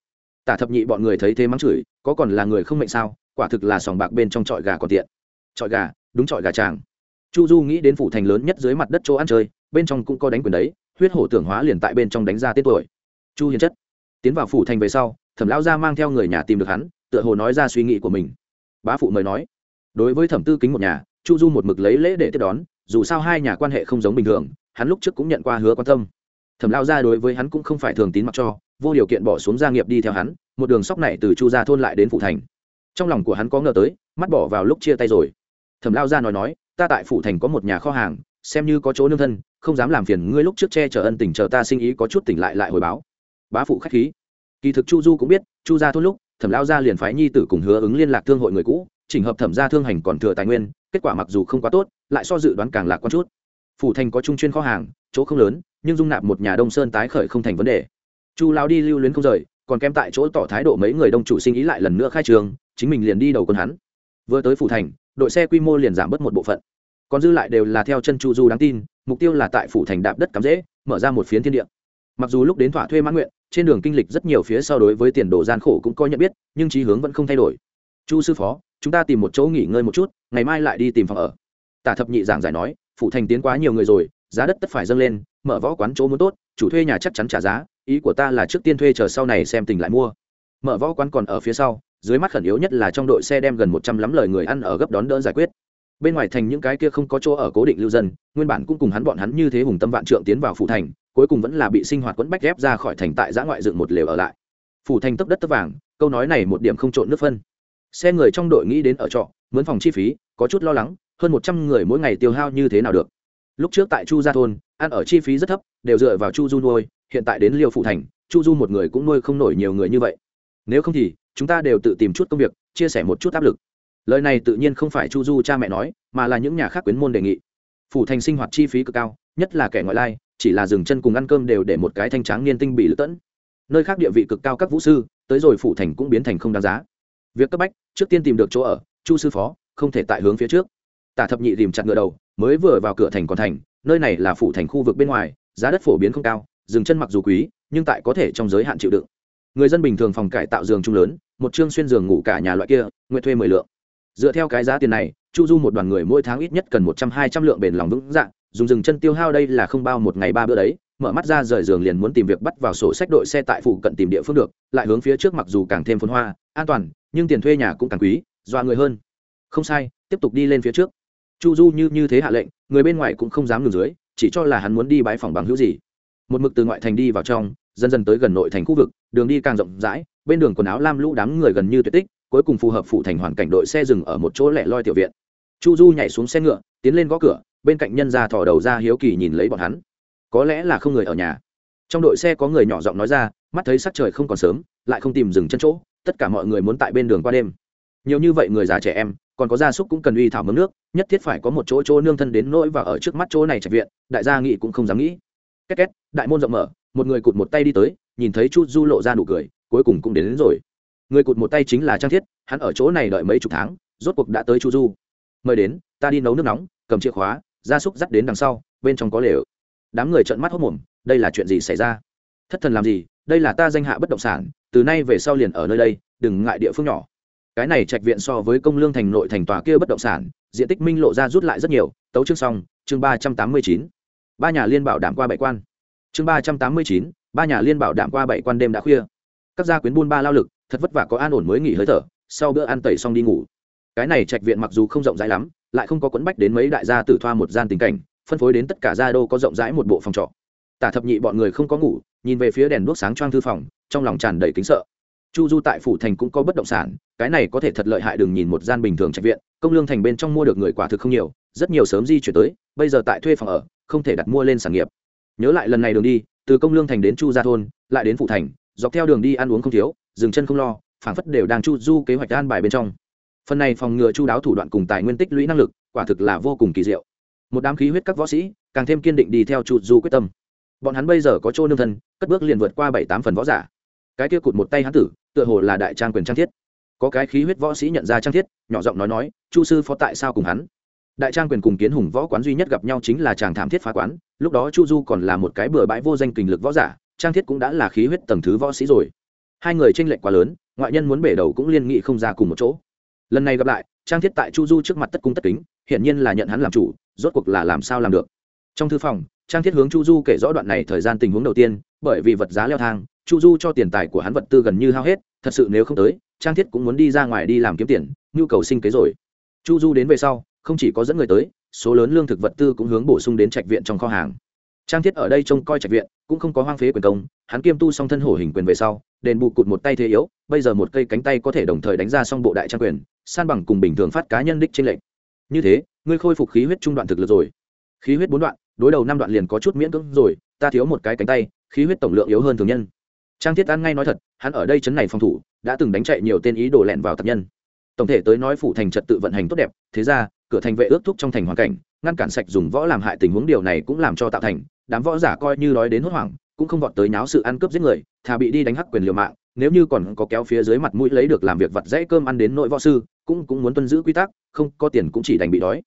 tả thập nhị bọn người thấy thế mắng chửi, có còn là người không mệnh sao? Quả thực là sòng bạc bên trong trọi gà còn tiện. Trọi gà, đúng trọi gà tràng chu du nghĩ đến phủ thành lớn nhất dưới mặt đất chỗ ăn chơi, bên trong cũng có đánh quyền đấy, huyết hổ tưởng hóa liền tại bên trong đánh ra tên tuổi. Chu hiền chất tiến vào phủ thành về sau, thẩm lão gia mang theo người nhà tìm được hắn, tựa hồ nói ra suy nghĩ của mình. Bá phụ mời nói, đối với thẩm tư kính một nhà, chu du một mực lấy lễ để tiếp đón, dù sao hai nhà quan hệ không giống bình thường, hắn lúc trước cũng nhận qua hứa quan tâm. Thẩm lao gia đối với hắn cũng không phải thường tín mặc cho vô điều kiện bỏ xuống gia nghiệp đi theo hắn, một đường sóc này từ chu gia thôn lại đến phủ thành. Trong lòng của hắn có ngờ tới, mắt bỏ vào lúc chia tay rồi. Thẩm lao gia nói nói, ta tại phủ thành có một nhà kho hàng, xem như có chỗ nương thân, không dám làm phiền ngươi lúc trước che chở ân tình chờ ta sinh ý có chút tỉnh lại lại hồi báo. Bá phụ khách khí. Kỳ thực chu du cũng biết, chu gia thôn lúc, thẩm lao gia liền phái nhi tử cùng hứa ứng liên lạc thương hội người cũ, chỉnh hợp thẩm gia thương hành còn thừa tài nguyên, kết quả mặc dù không quá tốt, lại so dự đoán càng lạc quan chút. Phủ thành có trung chuyên kho hàng, chỗ không lớn, nhưng dung nạp một nhà đông sơn tái khởi không thành vấn đề chu lao đi lưu luyến không rời, còn kém tại chỗ tỏ thái độ mấy người đông chủ sinh ý lại lần nữa khai trường, chính mình liền đi đầu quân hắn. Vừa tới phủ thành, đội xe quy mô liền giảm bớt một bộ phận. Còn dư lại đều là theo chân chu du đáng tin, mục tiêu là tại phủ thành đạp đất cắm dễ mở ra một phiến thiên địa. Mặc dù lúc đến thỏa thuê mãn nguyện, trên đường kinh lịch rất nhiều phía sau đối với tiền đồ gian khổ cũng có nhận biết, nhưng trí hướng vẫn không thay đổi. Chu sư phó, chúng ta tìm một chỗ nghỉ ngơi một chút, ngày mai lại đi tìm phòng ở. Tả thập nhị giảng giải nói, phủ thành tiến quá nhiều người rồi, giá đất tất phải dâng lên, mở võ quán chỗ muốn tốt, chủ thuê nhà chắc chắn trả giá ý của ta là trước tiên thuê chờ sau này xem tình lại mua. Mở võ quán còn ở phía sau, dưới mắt khẩn yếu nhất là trong đội xe đem gần một trăm lắm lời người ăn ở gấp đón đỡ giải quyết. Bên ngoài thành những cái kia không có chỗ ở cố định lưu dân, nguyên bản cũng cùng hắn bọn hắn như thế hùng tâm vạn trượng tiến vào phủ thành, cuối cùng vẫn là bị sinh hoạt quẫn bách ghép ra khỏi thành tại giã ngoại dựng một lều ở lại. Phủ thành tấp đất tấp vàng, câu nói này một điểm không trộn nước phân. Xe người trong đội nghĩ đến ở trọ, mướn phòng chi phí, có chút lo lắng, hơn một trăm người mỗi ngày tiêu hao như thế nào được lúc trước tại chu gia thôn, ăn ở chi phí rất thấp, đều dựa vào chu du nuôi, hiện tại đến liêu phụ thành, chu du một người cũng nuôi không nổi nhiều người như vậy. Nếu không thì, chúng ta đều tự tìm chút công việc, chia sẻ một chút áp lực. Lời này tự nhiên không phải chu du cha mẹ nói, mà là những nhà khác quyến môn đề nghị. Phủ thành sinh hoạt chi phí cực cao, nhất là kẻ ngoại lai, chỉ là dừng chân cùng ăn cơm đều để một cái thanh tráng niên tinh bị lưỡng. tẫn. Nơi khác địa vị cực cao các vũ sư, tới rồi phủ thành cũng biến thành không đáng giá. Việc cấp bách, trước tiên tìm được chỗ ở, chu sư phó, không thể tại hướng phía trước tả thập nhị tìm chặt ngựa đầu, mới vừa vào cửa thành còn thành, nơi này là phủ thành khu vực bên ngoài, giá đất phổ biến không cao dừng chân mặc dù quý, nhưng tại có thể trong giới hạn chịu đựng. Người dân bình thường phòng cải tạo giường chung lớn, một chương xuyên giường ngủ cả nhà loại kia, nguyện thuê mười lượng. Dựa theo cái giá tiền này, chu du một đoàn người mỗi tháng ít nhất cần một trăm hai trăm lượng bền lòng vững dạng dùng dừng chân tiêu hao đây là không bao một ngày ba bữa đấy, mở mắt ra rời giường liền muốn tìm việc bắt vào sổ sách đội xe tại phụ cận tìm địa phương được, lại hướng phía trước mặc dù càng thêm phồn hoa, an toàn, nhưng tiền thuê nhà cũng càng quý, dọa người hơn. Không sai, tiếp tục đi lên phía trước chu du như như thế hạ lệnh, người bên ngoài cũng không dám ngừng dưới, chỉ cho là hắn muốn đi bãi phòng bằng hữu gì. Một mực từ ngoại thành đi vào trong, dần dần tới gần nội thành khu vực, đường đi càng rộng rãi, bên đường quần áo lam lũ đám người gần như tuyệt tích, cuối cùng phù hợp phụ thành hoàn cảnh đội xe dừng ở một chỗ lẻ loi tiểu viện. Chu du nhảy xuống xe ngựa, tiến lên gõ cửa, bên cạnh nhân ra thò đầu ra hiếu kỳ nhìn lấy bọn hắn. Có lẽ là không người ở nhà. Trong đội xe có người nhỏ giọng nói ra, mắt thấy sắc trời không còn sớm, lại không tìm dừng chân chỗ, tất cả mọi người muốn tại bên đường qua đêm. Nhiều như vậy người già trẻ em còn có gia súc cũng cần uy thảo mướn nước nhất thiết phải có một chỗ chỗ nương thân đến nỗi và ở trước mắt chỗ này trạch viện đại gia nghị cũng không dám nghĩ. Két két đại môn rộng mở một người cụt một tay đi tới nhìn thấy chu du lộ ra nụ cười cuối cùng cũng đến, đến rồi. Người cụt một tay chính là trang thiết hắn ở chỗ này đợi mấy chục tháng rốt cuộc đã tới chu du. Mời đến ta đi nấu nước nóng cầm chìa khóa gia súc dắt đến đằng sau bên trong có lều. Đám người trợn mắt hốc mồm đây là chuyện gì xảy ra? Thất thần làm gì? Đây là ta danh hạ bất động sản từ nay về sau liền ở nơi đây đừng ngại địa phương nhỏ cái này trạch viện so với công lương thành nội thành tòa kia bất động sản, diện tích minh lộ ra rút lại rất nhiều, tấu chương xong, chương ba trăm tám mươi chín. Ba nhà liên bảo đảm qua bảy quan. Chương ba trăm tám mươi chín, ba nhà liên bảo đảm qua bảy quan đêm đã khuya. Các gia quyến buôn ba lao lực, thật vất vả có an ổn mới nghỉ hơi thở, sau bữa ăn tẩy xong đi ngủ. Cái này trạch viện mặc dù không rộng rãi lắm, lại không có quẫn bách đến mấy đại gia tử thoa một gian tình cảnh, phân phối đến tất cả gia đô có rộng rãi một bộ phòng trọ. Tả thập nhị bọn người không có ngủ, nhìn về phía đèn đuốc sáng choang thư phòng, trong lòng tràn đầy kính sợ chu du tại phủ thành cũng có bất động sản, cái này có thể thật lợi hại đừng nhìn một gian bình thường trạch viện, công lương thành bên trong mua được người quả thực không nhiều, rất nhiều sớm di chuyển tới, bây giờ tại thuê phòng ở, không thể đặt mua lên sản nghiệp. Nhớ lại lần này đường đi, từ công lương thành đến chu gia thôn, lại đến phủ thành, dọc theo đường đi ăn uống không thiếu, dừng chân không lo, phảng phất đều đang chu du kế hoạch an bài bên trong. Phần này phòng ngừa chu đáo thủ đoạn cùng tài nguyên tích lũy năng lực, quả thực là vô cùng kỳ diệu. Một đám khí huyết các võ sĩ, càng thêm kiên định đi theo chu du quyết tâm. Bọn hắn bây giờ có chỗ nương thân, cất bước liền vượt qua bảy tám phần võ giả cái kia cụt một tay hắn tử, tựa hồ là đại trang quyền trang thiết. Có cái khí huyết võ sĩ nhận ra trang thiết, nhỏ giọng nói nói, chu sư phó tại sao cùng hắn? Đại trang quyền cùng kiến hùng võ quán duy nhất gặp nhau chính là chàng thảm thiết phá quán, lúc đó chu du còn là một cái bừa bãi vô danh kình lực võ giả, trang thiết cũng đã là khí huyết tầng thứ võ sĩ rồi. Hai người tranh lệch quá lớn, ngoại nhân muốn bể đầu cũng liên nghị không ra cùng một chỗ. Lần này gặp lại, trang thiết tại chu du trước mặt tất cung tất kính, hiển nhiên là nhận hắn làm chủ, rốt cuộc là làm sao làm được. Trong thư phòng, trang thiết hướng chu du kể rõ đoạn này thời gian tình huống đầu tiên, bởi vì vật giá leo thang chu du cho tiền tài của hắn vật tư gần như hao hết, thật sự nếu không tới, trang thiết cũng muốn đi ra ngoài đi làm kiếm tiền, nhu cầu sinh kế rồi. Chu du đến về sau, không chỉ có dẫn người tới, số lớn lương thực vật tư cũng hướng bổ sung đến trạch viện trong kho hàng. Trang thiết ở đây trông coi trạch viện, cũng không có hoang phế quyền công, hắn kiêm tu song thân hổ hình quyền về sau, đền bù cụt một tay thế yếu, bây giờ một cây cánh tay có thể đồng thời đánh ra song bộ đại trang quyền, san bằng cùng bình thường phát cá nhân đích trên lệnh như thế, ngươi khôi phục khí huyết trung đoạn thực lực rồi. Khí huyết bốn đoạn, đối đầu năm đoạn liền có chút miễn cưỡng rồi, ta thiếu một cái cánh tay, khí huyết tổng lượng yếu hơn thường nhân trang thiết an ngay nói thật, hắn ở đây chấn này phòng thủ, đã từng đánh chạy nhiều tên ý đồ lẹn vào tập nhân. Tổng thể tới nói phủ thành trật tự vận hành tốt đẹp, thế ra, cửa thành vệ ước thúc trong thành hoàn cảnh, ngăn cản sạch dùng võ làm hại tình huống điều này cũng làm cho tạo thành, đám võ giả coi như nói đến hốt hoảng, cũng không vọt tới nháo sự ăn cướp giết người, thà bị đi đánh hắc quyền liều mạng, nếu như còn có kéo phía dưới mặt mũi lấy được làm việc vặt dãy cơm ăn đến nội võ sư, cũng cũng muốn tuân giữ quy tắc, không có tiền cũng chỉ đành bị đói.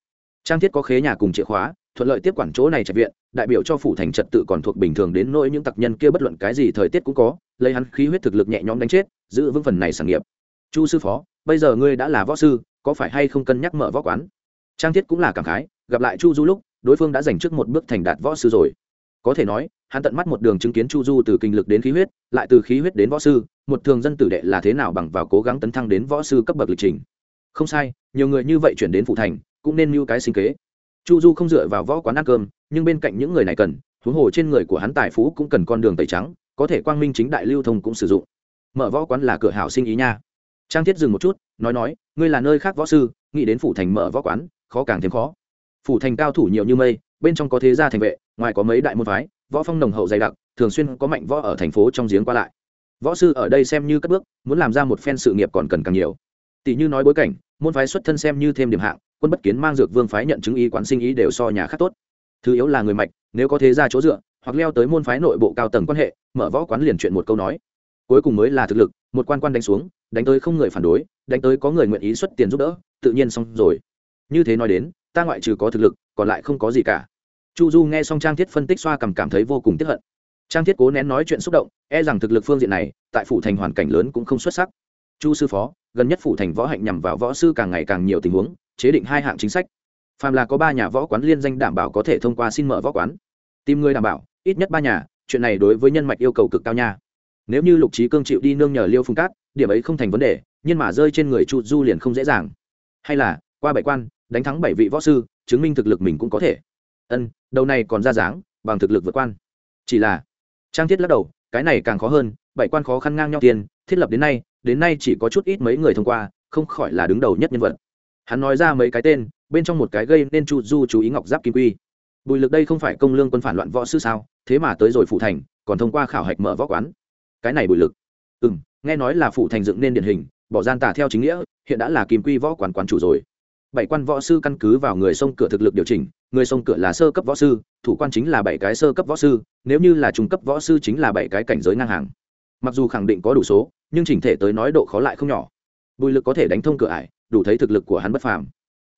Trang thiết có khế nhà cùng chìa khóa thuận lợi tiếp quản chỗ này trạch viện, đại biểu cho phủ thành trật tự còn thuộc bình thường đến nỗi những tặc nhân kia bất luận cái gì thời tiết cũng có, lấy hắn khí huyết thực lực nhẹ nhõm đánh chết, giữ vững phần này sản nghiệp. Chu sư phó, bây giờ ngươi đã là võ sư, có phải hay không cân nhắc mở võ quán? Trang thiết cũng là cảm khái, gặp lại chu du lúc, đối phương đã giành trước một bước thành đạt võ sư rồi. Có thể nói, hắn tận mắt một đường chứng kiến chu du từ kinh lực đến khí huyết, lại từ khí huyết đến võ sư, một thường dân tử đệ là thế nào bằng vào cố gắng tấn thăng đến võ sư cấp bậc lịch trình. Không sai, nhiều người như vậy chuyển đến phụ thành, cũng nên mưu cái sinh kế chu du không dựa vào võ quán ăn cơm, nhưng bên cạnh những người này cần, huống hồ trên người của hắn tài phú cũng cần con đường tẩy trắng, có thể quang minh chính đại lưu thông cũng sử dụng. Mở võ quán là cửa hảo sinh ý nha. Trang thiết dừng một chút, nói nói, ngươi là nơi khác võ sư, nghĩ đến phủ thành mở võ quán, khó càng thêm khó. Phủ thành cao thủ nhiều như mây, bên trong có thế gia thành vệ, ngoài có mấy đại môn phái, võ phong nồng hậu dày đặc, thường xuyên có mạnh võ ở thành phố trong giếng qua lại. Võ sư ở đây xem như cất bước, muốn làm ra một phen sự nghiệp còn cần càng nhiều. Tỷ như nói bối cảnh, môn phái xuất thân xem như thêm điểm hạng quân bất kiến mang dược vương phái nhận chứng y quán sinh ý đều so nhà khác tốt. Thứ yếu là người mạch, nếu có thế ra chỗ dựa, hoặc leo tới môn phái nội bộ cao tầng quan hệ, mở võ quán liền chuyện một câu nói. Cuối cùng mới là thực lực, một quan quan đánh xuống, đánh tới không người phản đối, đánh tới có người nguyện ý xuất tiền giúp đỡ, tự nhiên xong rồi. Như thế nói đến, ta ngoại trừ có thực lực, còn lại không có gì cả. Chu du nghe xong trang thiết phân tích xoa cảm cảm thấy vô cùng tiếp hận. Trang thiết cố nén nói chuyện xúc động e rằng thực lực phương diện này, tại phủ thành hoàn cảnh lớn cũng không xuất sắc. Chu sư phó, gần nhất phủ thành võ hạnh nhằm vào võ sư càng ngày càng nhiều tình huống chế định hai hạng chính sách. Phàm là có ba nhà võ quán liên danh đảm bảo có thể thông qua xin mở võ quán. Tìm người đảm bảo, ít nhất ba nhà, chuyện này đối với nhân mạch yêu cầu cực cao nha. Nếu như lục trí cương chịu đi nương nhờ liêu phùng cát, điểm ấy không thành vấn đề, nhưng mà rơi trên người chu du liền không dễ dàng. Hay là, qua bảy quan, đánh thắng bảy vị võ sư, chứng minh thực lực mình cũng có thể. Ân, đầu này còn ra dáng, bằng thực lực vượt quan. Chỉ là, trang thiết lắc đầu, cái này càng khó hơn, bảy quan khó khăn ngang nhau tiền, thiết lập đến nay đến nay chỉ có chút ít mấy người thông qua, không khỏi là đứng đầu nhất nhân vật hắn nói ra mấy cái tên, bên trong một cái gây nên chu du chú ý ngọc giáp kim quy. Bùi lực đây không phải công lương quân phản loạn võ sư sao, thế mà tới rồi phụ thành, còn thông qua khảo hạch mở võ quán. Cái này bùi lực. Ừ m nghe nói là phụ thành dựng nên điển hình, bỏ gian tả theo chính nghĩa, hiện đã là kim quy võ quán quán chủ rồi. Bảy quan võ sư căn cứ vào người sông cửa thực lực điều chỉnh, người sông cửa là sơ cấp võ sư, thủ quan chính là bảy cái sơ cấp võ sư, nếu như là trung cấp võ sư chính là bảy cái cảnh giới ngang hàng. Mặc dù khẳng định có đủ số, nhưng chỉnh thể tới nói độ khó lại không nhỏ. Bùi lực có thể đánh thông cửa ải đủ thấy thực lực của hắn bất phàm.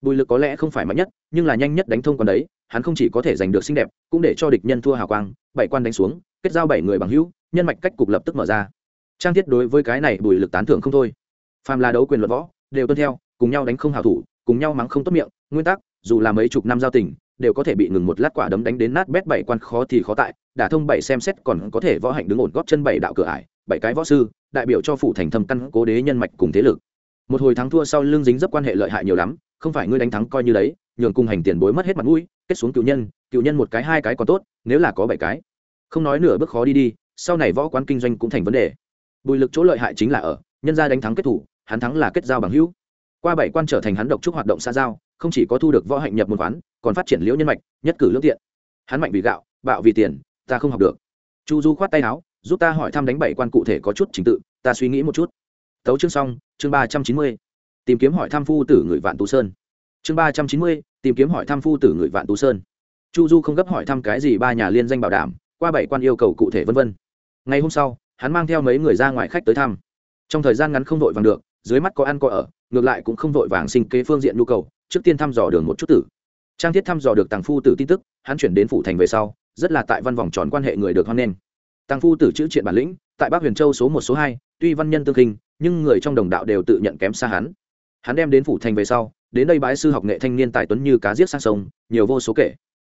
Bùi lực có lẽ không phải mạnh nhất, nhưng là nhanh nhất đánh thông còn đấy, hắn không chỉ có thể giành được xinh đẹp, cũng để cho địch nhân thua hào quang, bảy quan đánh xuống, kết giao bảy người bằng hữu, nhân mạch cách cục lập tức mở ra. Trang thiết đối với cái này bùi lực tán thưởng không thôi. Phàm là đấu quyền luật võ, đều tuân theo, cùng nhau đánh không hào thủ, cùng nhau mắng không tốt miệng, nguyên tắc, dù là mấy chục năm giao tình, đều có thể bị ngừng một lát quả đấm đánh đến nát bét bảy quan khó thì khó tại, đả thông bảy xem xét còn có thể võ hạnh đứng ổn góp chân bảy đạo cửa ải, bảy cái võ sư, đại biểu cho phủ thành thâm căn cố đế nhân mạch cùng thế lực một hồi thắng thua sau lưng dính dấp quan hệ lợi hại nhiều lắm, không phải ngươi đánh thắng coi như đấy, nhường cùng hành tiền bối mất hết mặt mũi, kết xuống cựu nhân cựu nhân một cái, hai cái còn tốt, nếu là có bảy cái. Không nói nửa bước khó đi đi, sau này võ quán kinh doanh cũng thành vấn đề. Bùi lực chỗ lợi hại chính là ở, nhân gia đánh thắng kết thủ, hắn thắng là kết giao bằng hữu. Qua bảy quan trở thành hắn độc trúc hoạt động xa giao, không chỉ có thu được võ hạnh nhập môn quán, còn phát triển liễu nhân mạch, nhất cử lương tiện. Hắn mạnh vì gạo, bạo vì tiền, ta không học được. Chu du khoát tay áo, giúp ta hỏi thăm đánh bảy quan cụ thể có chút trình tự, ta suy nghĩ một chút tấu chương xong, chương ba trăm chín mươi. Tìm kiếm hỏi thăm phu tử người vạn tú sơn. Chương ba trăm chín mươi, tìm kiếm hỏi thăm phu tử người vạn tú sơn. Chu du không gấp hỏi thăm cái gì ba nhà liên danh bảo đảm, qua bảy quan yêu cầu cụ thể vân vân. Ngày hôm sau, hắn mang theo mấy người ra ngoài khách tới thăm. Trong thời gian ngắn không vội vàng được, dưới mắt có ăn có ở, ngược lại cũng không vội vàng sinh kế phương diện nhu cầu, trước tiên thăm dò đường một chút tử. Trang thiết thăm dò được tàng phu tử tin tức, hắn chuyển đến phủ thành về sau, rất là tại văn vòng tròn quan hệ người được hoan nghênh. Tàng phu tử chữ triện bản lĩnh, tại bắc huyền châu số một, số hai, tuy văn nhân tương kinh nhưng người trong đồng đạo đều tự nhận kém xa hắn. Hắn đem đến phủ thành về sau, đến đây bái sư học nghệ thanh niên tài tuấn như cá giết sang sông, nhiều vô số kể.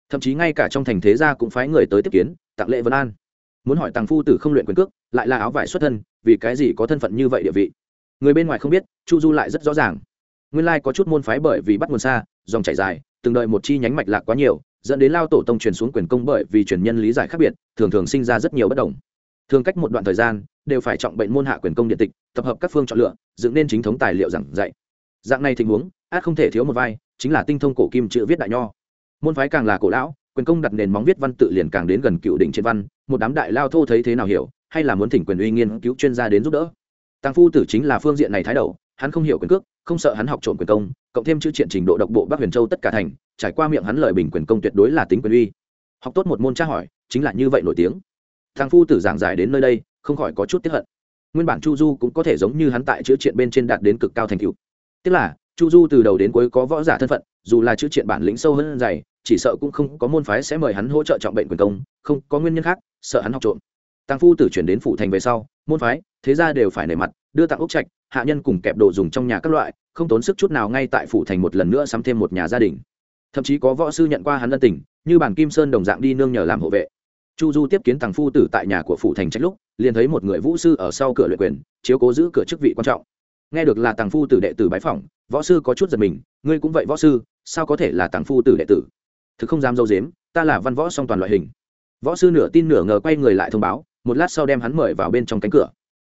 Thậm chí ngay cả trong thành thế gia cũng phái người tới tiếp kiến, tặng lễ vân an. Muốn hỏi tàng phu tử không luyện quyền cước, lại là áo vải xuất thân, vì cái gì có thân phận như vậy địa vị? Người bên ngoài không biết, chu du lại rất rõ ràng. Nguyên lai có chút môn phái bởi vì bắt nguồn xa, dòng chảy dài, từng đợi một chi nhánh mạch lạc quá nhiều, dẫn đến lao tổ tông truyền xuống quyền công bởi vì truyền nhân lý giải khác biệt, thường thường sinh ra rất nhiều bất đồng. Thường cách một đoạn thời gian đều phải trọng bệnh môn hạ quyền công điện tịch, tập hợp các phương chọn lựa, dựng nên chính thống tài liệu giảng dạy. Dạng này tình huống, át không thể thiếu một vai, chính là tinh thông cổ kim chữ viết đại nho. Môn phái càng là cổ lão, quyền công đặt nền móng viết văn tự liền càng đến gần cựu đỉnh trên văn, một đám đại lao thô thấy thế nào hiểu, hay là muốn thỉnh quyền uy nghiên cứu chuyên gia đến giúp đỡ. Tăng phu tử chính là phương diện này thái đầu hắn không hiểu quyền cước, không sợ hắn học trộm quyền công, cộng thêm chữ triện trình độ độc bộ bắc huyền châu tất cả thành, trải qua miệng hắn lời bình quyền công tuyệt đối là tính quyền uy. Học tốt một môn tra hỏi, chính là như vậy nổi tiếng. Thằng phu tử giảng giải đến nơi đây không khỏi có chút tiếp hận. Nguyên bản chu du cũng có thể giống như hắn tại chữ triện bên trên đạt đến cực cao thành cựu tức là, chu du từ đầu đến cuối có võ giả thân phận, dù là chữ triện bản lĩnh sâu hơn dày, chỉ sợ cũng không có môn phái sẽ mời hắn hỗ trợ trọng bệnh quyền công, không, có nguyên nhân khác, sợ hắn học trộm. Tăng phu tử chuyển đến phủ thành về sau, môn phái, thế ra đều phải nề mặt, đưa tặng ốc trạch, hạ nhân cùng kẹp đồ dùng trong nhà các loại, không tốn sức chút nào ngay tại phủ thành một lần nữa sắm thêm một nhà gia đình. Thậm chí có võ sư nhận qua hắn ân tình, như bản kim sơn đồng dạng đi nương nhờ làm hộ vệ chu du tiếp kiến tàng phu tử tại nhà của phủ thành trách lúc, liền thấy một người vũ sư ở sau cửa luyện quyền, chiếu cố giữ cửa chức vị quan trọng. Nghe được là tàng phu tử đệ tử bái phỏng, võ sư có chút giật mình, ngươi cũng vậy võ sư, sao có thể là tàng phu tử đệ tử? Thực không dám dâu dếm, ta là văn võ song toàn loại hình. Võ sư nửa tin nửa ngờ quay người lại thông báo, một lát sau đem hắn mời vào bên trong cánh cửa.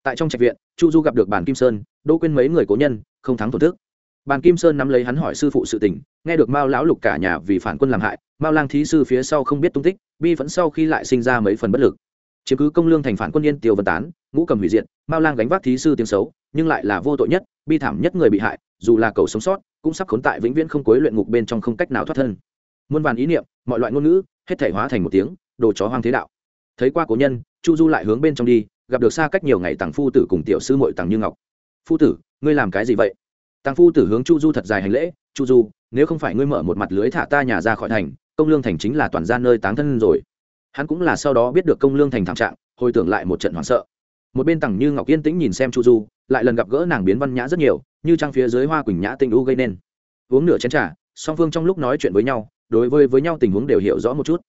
Tại trong trạch viện, chu du gặp được bàn kim sơn đỗ quên mấy người cố nhân, không thắng thổn thức. Bàn kim sơn nắm lấy hắn hỏi sư phụ sự tình, nghe được mao lão lục cả nhà vì phản quân làm hại mao lang thí sư phía sau không biết tung tích, bi vẫn sau khi lại sinh ra mấy phần bất lực. Chiếm cứ công lương thành phản quân yên tiêu vân tán, ngũ cầm hủy diệt, mao lang gánh vác thí sư tiếng xấu, nhưng lại là vô tội nhất, bi thảm nhất người bị hại, dù là cầu sống sót, cũng sắp khốn tại vĩnh viễn không cuối luyện ngục bên trong không cách nào thoát thân. Muôn vàn ý niệm, mọi loại ngôn ngữ, hết thể hóa thành một tiếng, đồ chó hoang thế đạo. Thấy qua cố nhân, chu du lại hướng bên trong đi, gặp được xa cách nhiều ngày tàng phu tử cùng tiểu sư mội tàng như ngọc. Phu tử, ngươi làm cái gì vậy? Tàng phu tử hướng chu du thật dài hành lễ, chu du, nếu không phải ngươi mở một mặt lưới thả ta nhà ra khỏi thành công lương thành chính là toàn gia nơi táng thân rồi. Hắn cũng là sau đó biết được công lương thành thảm trạng, hồi tưởng lại một trận hoảng sợ. Một bên tằng như ngọc yên tĩnh nhìn xem chu du, lại lần gặp gỡ nàng biến văn nhã rất nhiều, như trang phía dưới hoa quỳnh nhã tinh u gây nên. Uống nửa chén t r à song phương trong lúc nói chuyện với nhau, đối với với nhau tình huống đều hiểu rõ một chút.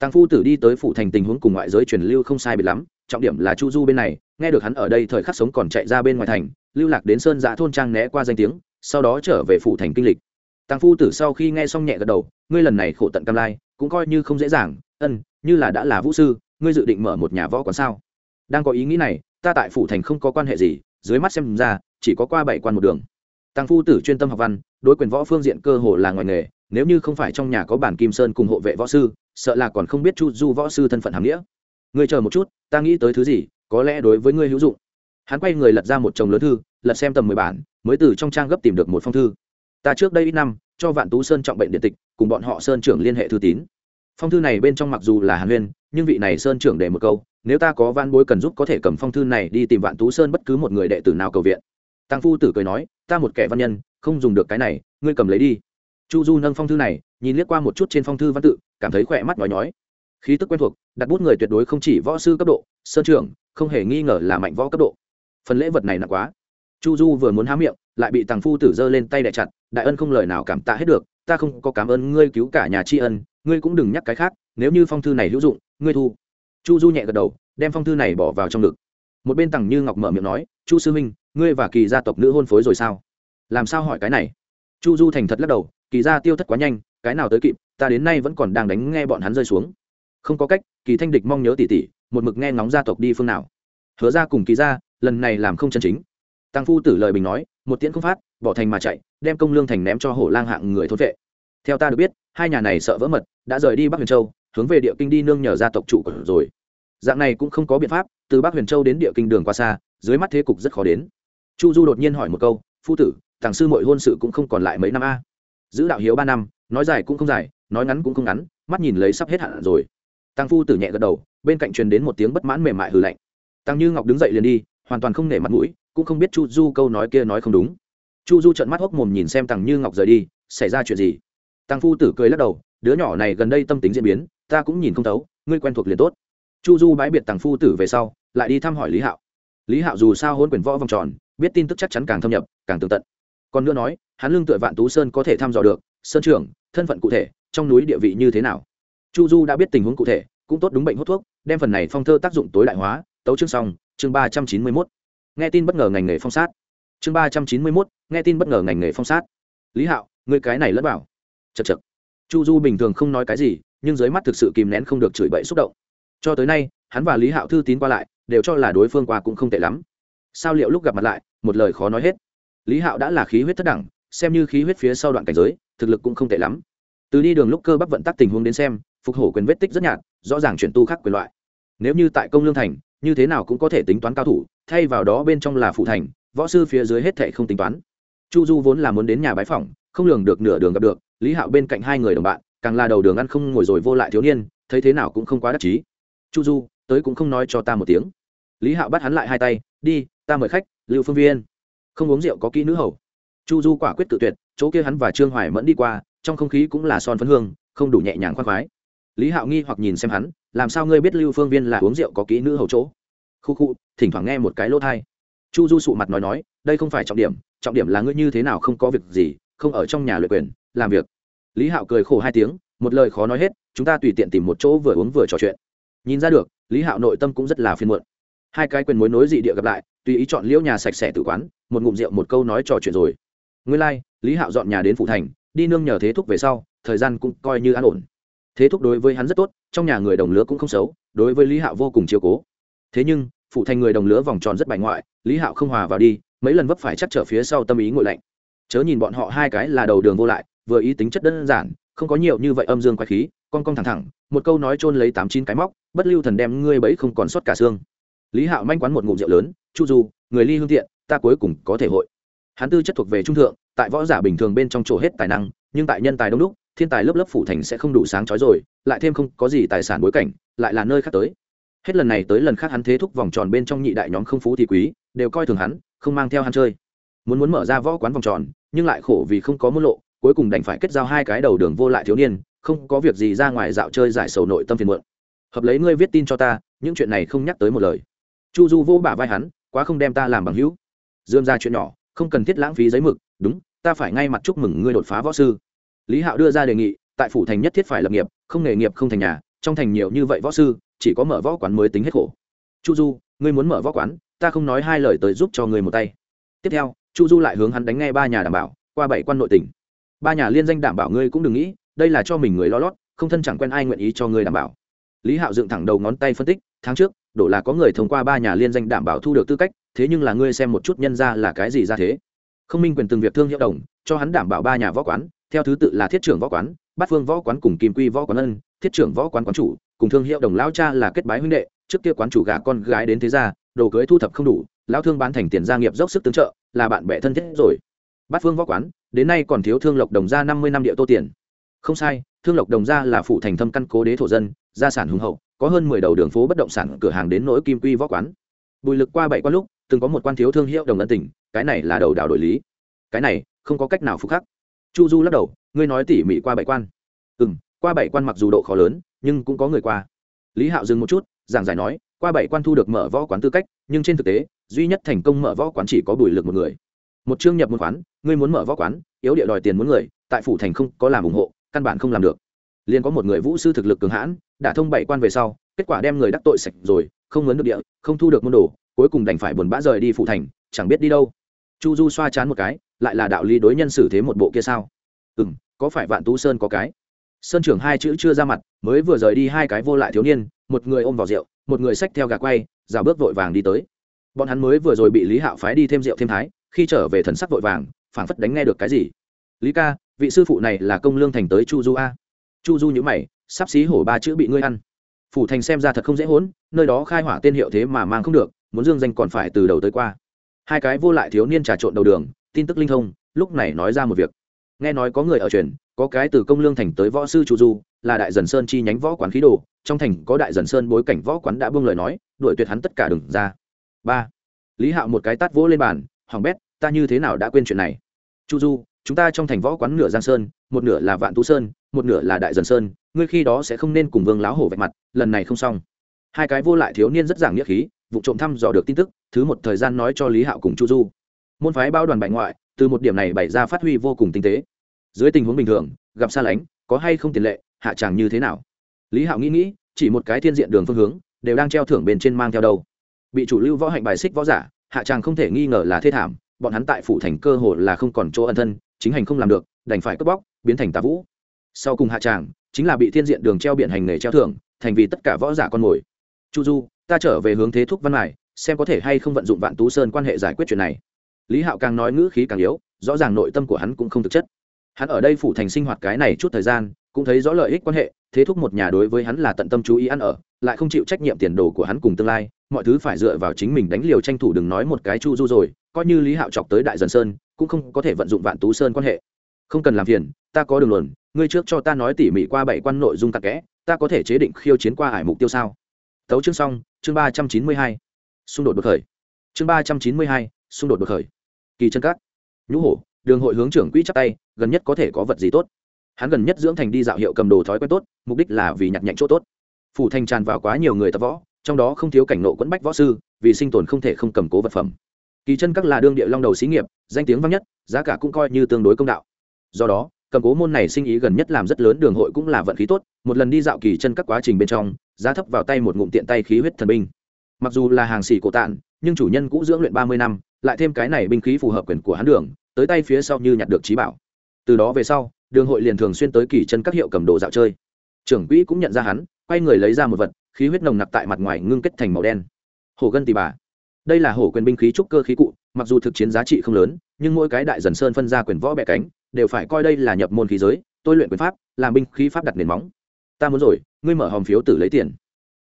Tăng phu tử đi tới phủ thành tình huống cùng ngoại giới truyền lưu không sai biệt lắm, trọng điểm là chu du bên này, nghe được hắn ở đây thời khắc sống còn chạy ra bên ngoài thành, lưu lạc đến sơn giã thôn trang né qua danh tiếng, sau đó trở về phủ thành kinh lịch. Tăng phu tử sau khi nghe xong nhẹ gật đầu ngươi lần này khổ tận cam lai, cũng coi như không dễ dàng, ân, như là đã là vũ sư, ngươi dự định mở một nhà võ quán sao? Đang có ý nghĩ này, ta tại phủ thành không có quan hệ gì, dưới mắt xem ra, chỉ có qua bảy quan một đường. Tăng phu tử chuyên tâm học văn, đối quyền võ phương diện cơ hồ là ngoài nghề, nếu như không phải trong nhà có bản kim sơn cùng hộ vệ võ sư, sợ là còn không biết chu du võ sư thân phận hàm nghĩa. Ngươi chờ một chút, ta nghĩ tới thứ gì, có lẽ đối với ngươi hữu dụng. Hắn quay người lật ra một chồng lớn thư, lật xem tầm mười bản, mới từ trong trang gấp tìm được một phong thư. Ta trước đây ít năm cho vạn tú sơn trọng bệnh điện tịch, cùng bọn họ sơn trưởng liên hệ thư tín. Phong thư này bên trong mặc dù là hàn huyên, nhưng vị này sơn trưởng để một câu, nếu ta có van bối cần giúp có thể cầm phong thư này đi tìm vạn tú sơn bất cứ một người đệ tử nào cầu viện. Tăng phu tử cười nói, ta một kẻ văn nhân, không dùng được cái này, ngươi cầm lấy đi. Chu du nâng phong thư này, nhìn liếc qua một chút trên phong thư văn tự, cảm thấy khỏe mắt nói nhói. Khí tức quen thuộc, đặt bút người tuyệt đối không chỉ võ sư cấp độ, sơn trưởng, không hề nghi ngờ là mạnh võ cấp độ. Phần lễ vật này nặng quá. Chu du vừa muốn há miệng, lại bị tàng phu tử giơ lên tay đẻ chặt đại ân không lời nào cảm tạ hết được, ta không có cảm ơn ngươi cứu cả nhà tri ân, ngươi cũng đừng nhắc cái khác, nếu như phong thư này hữu dụng, ngươi thu. Chu du nhẹ gật đầu, đem phong thư này bỏ vào trong ngực. Một bên tằng như ngọc mở miệng nói, chu sư minh ngươi và kỳ gia tộc nữ hôn phối rồi sao? Làm sao hỏi cái này? Chu du thành thật lắc đầu, kỳ gia tiêu thất quá nhanh, cái nào tới kịp, ta đến nay vẫn còn đang đánh nghe bọn hắn rơi xuống. Không có cách, kỳ thanh địch mong nhớ tỉ tỉ, một mực nghe ngóng gia tộc đi phương nào. Hứa ra cùng kỳ gia, lần này làm không chân chính. Tăng phu tử lời bình nói, một tiễn không phát, bỏ thành mà chạy đem công lương thành ném cho hổ lang hạng người thôn vệ. Theo ta được biết, hai nhà này sợ vỡ mật, đã rời đi bắc huyền châu, hướng về địa kinh đi nương nhờ gia tộc chủ của rồi. Dạng này cũng không có biện pháp, từ bắc huyền châu đến địa kinh đường qua xa, dưới mắt thế cục rất khó đến. Chu du đột nhiên hỏi một câu, phu tử thằng sư mọi hôn sự cũng không còn lại mấy năm a? Giữ đạo hiếu ba năm, nói dài cũng không dài, nói ngắn cũng không ngắn, mắt nhìn lấy sắp hết hạn rồi. Tăng phu tử nhẹ gật đầu, bên cạnh truyền đến một tiếng bất mãn mềm mại hừ lạnh. Tăng như ngọc đứng dậy liền đi, hoàn toàn không nể mặt mũi, cũng không biết chu du câu nói kia nói không đúng chu du trợn mắt hốc mồm nhìn xem Tằng như ngọc rời đi, xảy ra chuyện gì? Tăng phu tử cười lắc đầu, đứa nhỏ này gần đây tâm tính diễn biến, ta cũng nhìn không thấu, ngươi quen thuộc liền tốt. Chu du bãi biệt tăng phu tử về sau, lại đi thăm hỏi lý hạo. Lý hạo dù sao hôn quyền võ vòng tròn, biết tin tức chắc chắn càng thâm nhập, càng tường tận. Còn nữa nói, hắn lương tựa vạn tú sơn có thể thăm dò được, sơn trưởng, thân phận cụ thể, trong núi địa vị như thế nào. Chu du đã biết tình huống cụ thể, cũng tốt đúng bệnh hút thuốc, đem phần này phong thơ tác dụng tối đại hóa, tấu chương xong, chương ba trăm chín mươi mốt. Nghe tin bất ngờ ngành nghề phong sát chương ba trăm chín mươi mốt, nghe tin bất ngờ ngành nghề phong sát. Lý hạo người cái này lẫn bảo chật chật chu du bình thường không nói cái gì, nhưng dưới mắt thực sự kìm nén không được chửi bậy xúc động. Cho tới nay, hắn và lý hạo thư tín qua lại, đều cho là đối phương qua cũng không tệ lắm. Sao liệu lúc gặp mặt lại, một lời khó nói hết. Lý hạo đã là khí huyết thất đẳng, xem như khí huyết phía sau đoạn cảnh giới, thực lực cũng không tệ lắm. Từ đi đường lúc cơ bắp vận tắc tình huống đến xem, phục hổ quyền vết tích rất nhạt, rõ ràng chuyển tu khác quyền loại. Nếu như tại công lương thành, như thế nào cũng có thể tính toán cao thủ, thay vào đó bên trong là phụ thành võ sư phía dưới hết thệ không tính toán. Chu du vốn là muốn đến nhà bái phỏng, không lường được nửa đường gặp được, lý hạo bên cạnh hai người đồng bạn, càng là đầu đường ăn không ngồi rồi vô lại thiếu niên, thấy thế nào cũng không quá đắc chí. Chu du, tới cũng không nói cho ta một tiếng. Lý hạo bắt hắn lại hai tay, đi, ta mời khách, lưu phương viên. Không uống rượu có kỹ nữ hầu. Chu du quả quyết tự tuyệt, chỗ kia hắn và trương hoài mẫn đi qua, trong không khí cũng là son phấn hương, không đủ nhẹ nhàng khoan khoái. Lý hạo nghi hoặc nhìn xem hắn, làm sao ngươi biết lưu phương viên là uống rượu có kỹ nữ hầu chỗ? Khu khu, thỉnh thoảng nghe một cái lỗ thai chu du sụ mặt nói nói đây không phải trọng điểm trọng điểm là ngươi như thế nào không có việc gì không ở trong nhà luyện quyền làm việc. Lý hạo cười khổ hai tiếng một lời khó nói hết chúng ta tùy tiện tìm một chỗ vừa uống vừa trò chuyện. Nhìn ra được lý hạo nội tâm cũng rất là phiên muộn. Hai cái quyền mối nối dị địa gặp lại tùy ý chọn liễu nhà sạch sẽ tự quán một ngụm rượu một câu nói trò chuyện rồi. Nguyên lai、like, lý hạo dọn nhà đến phụ thành đi nương nhờ thế thúc về sau thời gian cũng coi như an ổn. Thế thúc đối với hắn rất tốt trong nhà người đồng lứa cũng không xấu đối với lý hạo vô cùng chiều cố. Thế nhưng phụ thành người đồng lứa vòng tròn rất bài ngoại, lý hạo không hòa vào đi, mấy lần vấp phải chắc trở phía sau tâm ý ngội lạnh. Chớ nhìn bọn họ hai cái là đầu đường vô lại, vừa ý tính chất đơn giản, không có nhiều như vậy âm dương quái khí, con con thẳng thẳng, một câu nói chôn lấy tám chín cái móc, bất lưu thần đem ngươi bẫy không còn sót cả xương. Lý hạo manh quán một ngụm rượu lớn, chu du, người ly hương tiện ta cuối cùng có thể hội. Hắn tư chất thuộc về trung thượng, tại võ giả bình thường bên trong chỗ hết tài năng, nhưng tại nhân tài đông đúc, thiên tài lớp lớp phủ thành sẽ không đủ sáng trói rồi, lại thêm không có gì tài sản bối cảnh, lại là nơi khác tới hết lần này tới lần khác hắn thế thúc vòng tròn bên trong nhị đại nhóm không phú thì quý, đều coi thường hắn, không mang theo hắn chơi. Muốn muốn mở ra võ quán vòng tròn, nhưng lại khổ vì không có môn lộ, cuối cùng đành phải kết giao hai cái đầu đường vô lại thiếu niên, không có việc gì ra ngoài dạo chơi giải sầu nội tâm phiền muộn. Hợp lấy ngươi viết tin cho ta, những chuyện này không nhắc tới một lời. Chu du vô bả vai hắn, quá không đem ta làm bằng hữu. Dương ra chuyện nhỏ, không cần thiết lãng phí giấy mực, đúng, ta phải ngay mặt chúc mừng ngươi đột phá võ sư. Lý hạo đưa ra đề nghị, tại phủ thành nhất thiết phải lập nghiệp, không nghề nghiệp không thành nhà, trong thành nhiều như vậy võ sư chỉ có mở võ quán mới tính hết khổ. Chu du, ngươi muốn mở võ quán, ta không nói hai lời tới giúp cho ngươi một tay. Tiếp theo, chu du lại hướng hắn đánh nghe ba nhà đảm bảo, qua bảy quan nội tỉnh ba nhà liên danh đảm bảo ngươi cũng đừng nghĩ, đây là cho mình người lo lót, không thân chẳng quen ai nguyện ý cho ngươi đảm bảo. Lý hạo dựng thẳng đầu ngón tay phân tích, tháng trước, đổ là có người thông qua ba nhà liên danh đảm bảo thu được tư cách, thế nhưng là ngươi xem một chút nhân ra là cái gì ra thế. Không minh quyền từng việc thương hiệu đồng, cho hắn đảm bảo ba nhà võ quán, theo thứ tự là thiết trưởng võ quán, bát phương võ quán cùng kim quy võ quán ân, thiết trưởng võ quán quán chủ cùng thương hiệu đồng lão cha là kết bái huynh đệ, trước kia quán chủ gà con gái đến thế gia, đồ cưới thu thập không đủ, lão thương bán thành tiền gia nghiệp dốc sức tương trợ, là bạn bè thân thiết rồi. Bát phương võ quán, đến nay còn thiếu thương lộc đồng gia năm mươi năm địa tô tiền. Không sai, thương lộc đồng gia là phụ thành thâm căn cố đế thổ dân, gia sản hùng hậu, có hơn mười đầu đường phố bất động sản cửa hàng đến nỗi kim quy võ quán. Bùi lực qua bảy quan lúc, từng có một quan thiếu thương hiệu đồng ân tỉnh cái này là đầu đảo đổi lý. Cái này, không có cách nào phục khắc. Chu du lắc đầu, ngươi nói tỉ mỉ qua bảy quan. Ừ m qua bảy quan mặc dù độ khó lớn nhưng cũng có người qua. Lý hạo dừng một chút, giảng giải nói, qua bảy quan thu được mở võ quán tư cách, nhưng trên thực tế, duy nhất thành công mở võ quán chỉ có bùi lực một người. Một chương nhập một quán, ngươi muốn mở võ quán, yếu địa đòi tiền muốn người, tại phủ thành không có làm ủng hộ, căn bản không làm được. Liền có một người vũ sư thực lực cường hãn, đã thông bảy quan về sau, kết quả đem người đắc tội sạch rồi, không ngấn được địa, không thu được môn đồ, cuối cùng đành phải buồn bã rời đi phủ thành, chẳng biết đi đâu. Chu du xoa chán một cái, lại là đạo lý đối nhân xử thế một bộ kia sao? Ừ m có phải vạn tú sơn có cái? Sơn trưởng hai chữ chưa ra mặt, mới vừa rời đi hai cái vô lại thiếu niên, một người ôm vào rượu, một người xách theo gà quay rào bước vội vàng đi tới. Bọn hắn mới vừa rồi bị lý hạo phái đi thêm rượu thêm thái, khi trở về thần sắc vội vàng, phảng phất đánh nghe được cái gì. Lý ca, vị sư phụ này là công lương thành tới chu du a? Chu du nhữ mày, sắp xí hổ ba chữ bị ngươi ăn. Phủ thành xem ra thật không dễ hỗn nơi đó khai hỏa tên hiệu thế mà mang không được, muốn dương danh còn phải từ đầu tới qua. Hai cái vô lại thiếu niên trà trộn đầu đường, tin tức linh thông, lúc này nói ra một việc. Nghe nói có người ở truyền có cái từ công lương thành tới võ sư chu du, là đại dần sơn chi nhánh võ quán khí đồ, trong thành có đại dần sơn bối cảnh võ quán đã buông lời nói, đuổi tuyệt hắn tất cả đừng ra. Ba, lý hạo một cái tát vỗ lên bàn, hoàng bét, ta như thế nào đã quên chuyện này? Chu du, chúng ta trong thành võ quán nửa giang sơn, một nửa là vạn tú sơn, một nửa là đại dần sơn, ngươi khi đó sẽ không nên cùng vương láo hổ vạch mặt, lần này không xong. Hai cái vô lại thiếu niên rất giảng nghĩa khí, vụ trộm thăm dò được tin tức, thứ một thời gian nói cho lý hạo cùng chu du. Môn phái bao đoàn bại ngoại, từ một điểm này bày ra phát huy vô cùng tinh tế dưới tình huống bình thường, gặp xa lánh, có hay không tiền lệ, hạ tràng như thế nào? Lý hạo nghĩ nghĩ, chỉ một cái thiên diện đường phương hướng, đều đang treo thưởng bên trên mang theo đâu. Bị chủ lưu võ hạnh bài xích võ giả, hạ tràng không thể nghi ngờ là thê thảm, bọn hắn tại phủ thành cơ hồ là không còn chỗ ân thân, chính hành không làm được, đành phải cướp bóc, biến thành tà vũ. Sau cùng hạ tràng, chính là bị thiên diện đường treo biển hành nghề treo thưởng, thành vì tất cả võ giả con mồi. Chu du, ta trở về hướng thế thúc văn mải xem có thể hay không vận dụng vạn tú sơn quan hệ giải quyết chuyện này. Lý hạo càng nói ngữ khí càng yếu, rõ ràng nội tâm của hắn cũng không thực chất hắn ở đây phủ thành sinh hoạt cái này chút thời gian, cũng thấy rõ lợi ích quan hệ, thế thúc một nhà đối với hắn là tận tâm chú ý ăn ở, lại không chịu trách nhiệm tiền đồ của hắn cùng tương lai, mọi thứ phải dựa vào chính mình đánh liều tranh thủ đừng nói một cái chu du rồi, coi như lý hạo chọc tới đại dần sơn, cũng không có thể vận dụng vạn tú sơn quan hệ. Không cần làm phiền, ta có đường luận, ngươi trước cho ta nói tỉ mỉ qua bảy quan nội dung tạc kẽ, ta có thể chế định khiêu chiến qua hải mục tiêu sao? Tấu chương xong, chương ba trăm chín mươi hai, xung đột bậc khởi. Chương ba trăm chín mươi hai, xung đột bậc khởi. Kỳ chân cát. Nhũ hổ đường hội hướng trưởng quỹ chắc tay, gần nhất có thể có vật gì tốt? Hắn gần nhất dưỡng thành đi dạo hiệu cầm đồ thói quen tốt, mục đích là vì nhặt nhạnh chỗ tốt. Phủ thành tràn vào quá nhiều người tập võ, trong đó không thiếu cảnh nộ quẫn bách võ sư, vì sinh tồn không thể không cầm cố vật phẩm. Kỳ chân các là đương địa long đầu xí nghiệp, danh tiếng vang nhất, giá cả cũng coi như tương đối công đạo. Do đó, cầm cố môn này sinh ý gần nhất làm rất lớn đường hội cũng là vận khí tốt, một lần đi dạo kỳ chân các quá trình bên trong, giá thấp vào tay một ngụm tiện tay khí huyết thần binh. Mặc dù là hàng xỉ cổ tạn, nhưng chủ nhân cũ dưỡng luyện ba mươi năm, lại thêm cái này binh khí phù hợp quyền của hắn đường tới tay phía sau như nhặt được trí bảo. Từ đó về sau đường hội liền thường xuyên tới kỳ chân các hiệu cầm đồ dạo chơi. Trưởng quỹ cũng nhận ra hắn quay người lấy ra một vật khí huyết nồng nặc tại mặt ngoài ngưng kết thành màu đen. Hổ gân tì bà. Đây là hổ quyền binh khí trúc cơ khí cụ mặc dù thực chiến giá trị không lớn nhưng mỗi cái đại dần sơn phân ra quyền võ bẹ cánh đều phải coi đây là nhập môn khí giới tôi luyện quyền pháp làm binh khí pháp đặt nền móng. Ta muốn rồi ngươi mở hòm phiếu tử lấy tiền.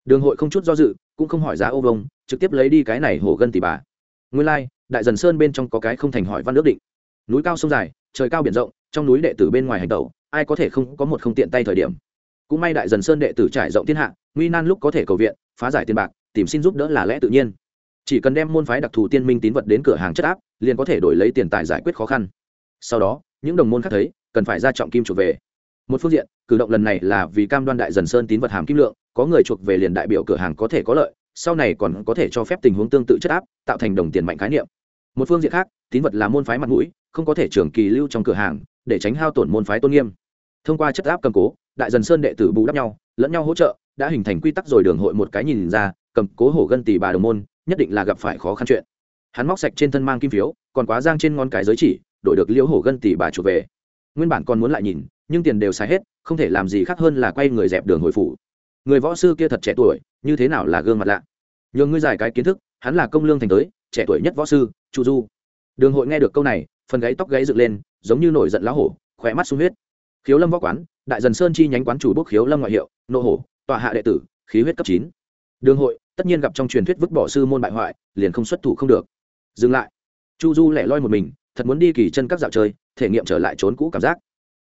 Đường hội không chút do dự cũng không hỏi giá ô vông trực tiếp lấy đi cái này hổ gân tì bà. Nguyên lai、like, đại dần sơn bên trong có cái không thành hỏi văn ước định núi cao sông dài, trời cao biển rộng, trong núi đệ tử bên ngoài hành tẩu, ai có thể không có một không tiện tay thời điểm. Cũng may đại dần sơn đệ tử trải rộng thiên hạ, nguy nan lúc có thể cầu viện, phá giải tiền bạc, tìm xin giúp đỡ là lẽ tự nhiên. Chỉ cần đem môn phái đặc thù tiên minh tín vật đến cửa hàng chất áp, liền có thể đổi lấy tiền tài giải quyết khó khăn. Sau đó, những đồng môn khác thấy, cần phải ra trọng kim chuộc về. Một phương diện, cử động lần này là vì cam đoan đại dần sơn tín vật hàm kim lượng, có người chuộc về liền đại biểu cửa hàng có thể có lợi, sau này còn có thể cho phép tình huống tương tự chất áp, tạo thành đồng tiền mạnh khái niệm một phương diện khác, tín vật là môn phái mặt mũi, không có thể trường kỳ lưu trong cửa hàng, để tránh hao tổn môn phái tôn nghiêm. Thông qua chất áp cầm cố, đại dần sơn đệ tử bù đắp nhau, lẫn nhau hỗ trợ, đã hình thành quy tắc rồi đường hội một cái nhìn ra, cầm cố hổ gân tỷ bà đồng môn, nhất định là gặp phải khó khăn chuyện. Hắn móc sạch trên thân mang kim phiếu, còn quá giang trên ngón cái giới chỉ, đổi được liễu hổ gân tỷ bà chuộc về. Nguyên bản còn muốn lại nhìn, nhưng tiền đều xài hết, không thể làm gì khác hơn là quay người dẹp đường hồi phủ. Người võ sư kia thật trẻ tuổi, như thế nào là gương mặt lạ? Nhường ngươi giải cái kiến thức, hắn là công lương thành tới trẻ tuổi nhất võ sư, chu du. Đường hội nghe được câu này, phần gáy tóc gáy dựng lên, giống như nổi giận lá hổ khỏe mắt sung huyết. Khiếu lâm võ quán, đại dần sơn chi nhánh quán chủ bốc khiếu lâm ngoại hiệu, nộ hổ tọa hạ đệ tử, khí huyết cấp chín. Đường hội, tất nhiên gặp trong truyền thuyết vứt bỏ sư môn bại hoại, liền không xuất thủ không được. Dừng lại. Chu du lẻ loi một mình, thật muốn đi kỳ chân các dạo chơi, thể nghiệm trở lại trốn cũ cảm giác.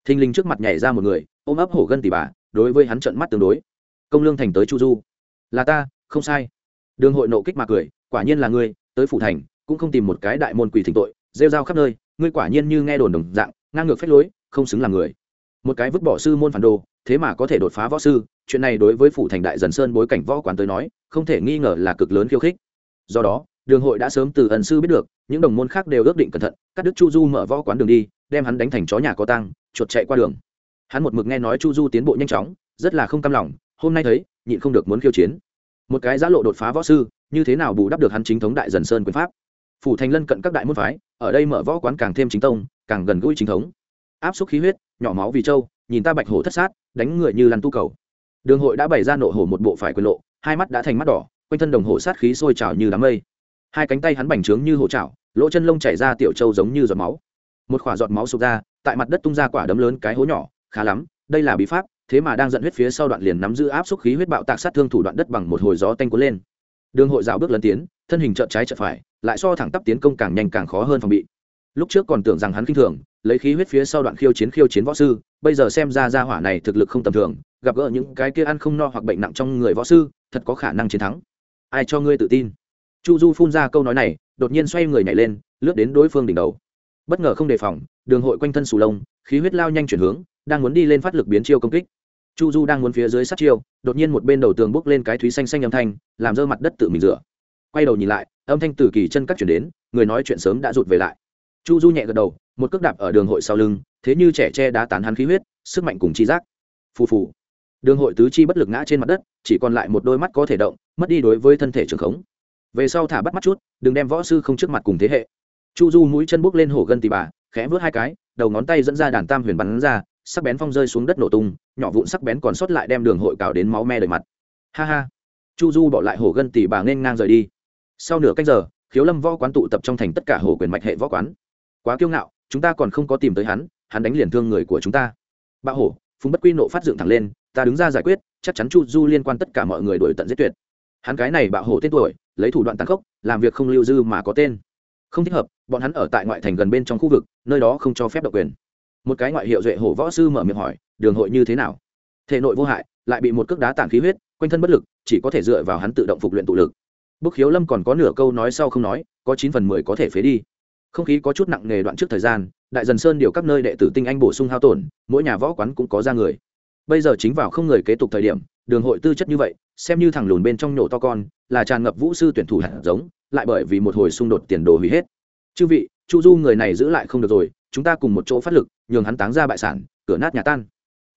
Thình lình trước mặt nhảy ra một người, ôm ấp hổ gân tỉ bà, đối với hắn trận mắt tương đối. Công lương thành tới chu du. Là ta, không sai. Đường hội nộ kích mà cười, quả nhiên là ngươi tới phủ thành, cũng không tìm một cái đại môn quỷ thỉnh tội, rêu rao khắp nơi, ngươi quả nhiên như nghe đồn đồng dạng, ngang ngược phép lối, không xứng làm người. Một cái vứt bỏ sư môn phản đồ, thế mà có thể đột phá võ sư, chuyện này đối với phủ thành đại dần sơn bối cảnh võ quán tới nói, không thể nghi ngờ là cực lớn khiêu khích. Do đó, đường hội đã sớm từ ẩn sư biết được, những đồng môn khác đều ước định cẩn thận, cắt đức chu du mở võ quán đường đi, đem hắn đánh thành chó nhà có tăng chuột chạy qua đường. Hắn một mực nghe nói chu du tiến bộ nhanh chóng, rất là không cam lòng, hôm nay thấy, nhịn không được muốn khiêu chiến. Một cái giá lộ đột phá võ sư như thế nào bù đắp được hắn chính thống đại dần sơn quyền pháp? Phủ thành lân cận các đại môn phái, ở đây mở võ quán càng thêm chính tông, càng gần gũi chính thống. Áp xúc khí huyết, nhỏ máu vì châu, nhìn ta bạch hổ thất sát, đánh người như lăn tu cầu. Đường hội đã bày ra nộ hổ một bộ phải quyền lộ, hai mắt đã thành mắt đỏ, quanh thân đồng hồ sát khí sôi trào như đám mây. Hai cánh tay hắn bành trướng như hổ trào lỗ chân lông chảy ra tiểu trâu giống như giọt máu. Một khỏa giọt máu sụp ra, tại mặt đất tung ra quả đấm lớn cái hố nhỏ, khá lắm, đây là bí pháp, thế mà đang giận huyết phía sau đoạn liền nắm giữ áp xúc khí huyết bạo tạc sát thương thủ đoạn đất bằng một hồi gió tanh cuốn lên đường hội rào bước lấn tiến, thân hình trợn trái trợn phải, lại so thẳng tắp tiến công càng nhanh càng khó hơn phòng bị. Lúc trước còn tưởng rằng hắn kinh thường, lấy khí huyết phía sau đoạn khiêu chiến khiêu chiến võ sư, bây giờ xem ra ra hỏa này thực lực không tầm thường, gặp gỡ những cái kia ăn không no hoặc bệnh nặng trong người võ sư, thật có khả năng chiến thắng. Ai cho ngươi tự tin? Chu du phun ra câu nói này, đột nhiên xoay người nhảy lên, lướt đến đối phương đỉnh đầu. Bất ngờ không đề phòng, đường hội quanh thân sù lông, khí huyết lao nhanh chuyển hướng, đang muốn đi lên phát lực biến chiêu công kích chu du đang muốn phía dưới sát chiêu, đột nhiên một bên đầu tường bốc lên cái thúy xanh xanh âm thanh, làm rơ mặt đất tự mình rửa. Quay đầu nhìn lại, âm thanh từ kỳ chân cắt chuyển đến, người nói chuyện sớm đã rụt về lại. Chu du nhẹ gật đầu, một cước đạp ở đường hội sau lưng, thế như trẻ tre đá tán hắn khí huyết, sức mạnh cùng chi giác. Phù phù. Đường hội tứ chi bất lực ngã trên mặt đất, chỉ còn lại một đôi mắt có thể động, mất đi đối với thân thể trường khống. Về sau thả bắt mắt chút, đừng đem võ sư không trước mặt cùng thế hệ. Chu du mũi chân bốc lên hổ gân tì bà, khẽ vớt hai cái, đầu ngón tay dẫn ra đàn tam huyền bắn ra sắc bén phong rơi xuống đất nổ tung, nhỏ vụn sắc bén còn sót lại đem đường hội cào đến máu me đầy mặt. Ha ha. Chu du bỏ lại hổ gân tỉ bà nên ngang rời đi. Sau nửa cách giờ, khiếu lâm võ quán tụ tập trong thành tất cả hồ quyền mạch hệ võ quán. Quá kiêu ngạo, chúng ta còn không có tìm tới hắn hắn đánh liền thương người của chúng ta. Bạo hổ, phùng bất quy nộ phát dựng thẳng lên, ta đứng ra giải quyết, chắc chắn chu du liên quan tất cả mọi người đổi tận giết tuyệt. Hắn cái này bạo hổ tên tuổi, lấy thủ đoạn tăng khốc, làm việc không lưu dư mà có tên. Không thích hợp, bọn hắn ở tại ngoại thành gần bên trong khu vực, nơi đó không cho phép độc quyền một cái ngoại hiệu duệ hổ võ sư mở miệng hỏi, đường hội như thế nào? Thể nội vô hại, lại bị một cước đá tản khí huyết, quanh thân bất lực, chỉ có thể dựa vào hắn tự động phục luyện tụ lực. Bức khiếu lâm còn có nửa câu nói sau không nói, có chín phần mười có thể phế đi. Không khí có chút nặng nề đoạn trước thời gian, đại dần sơn điều các nơi đệ tử tinh anh bổ sung hao tổn, mỗi nhà võ quán cũng có ra người. Bây giờ chính vào không người kế tục thời điểm, đường hội tư chất như vậy, xem như thằng lùn bên trong nhổ to con, là tràn ngập vũ sư tuyển thủ hạt giống, lại bởi vì một hồi xung đột tiền đồ hủy hết. Chư vị, chu du người này giữ lại không được rồi chúng ta cùng một chỗ phát lực, nhường hắn táng ra bại sản, cửa nát nhà tan.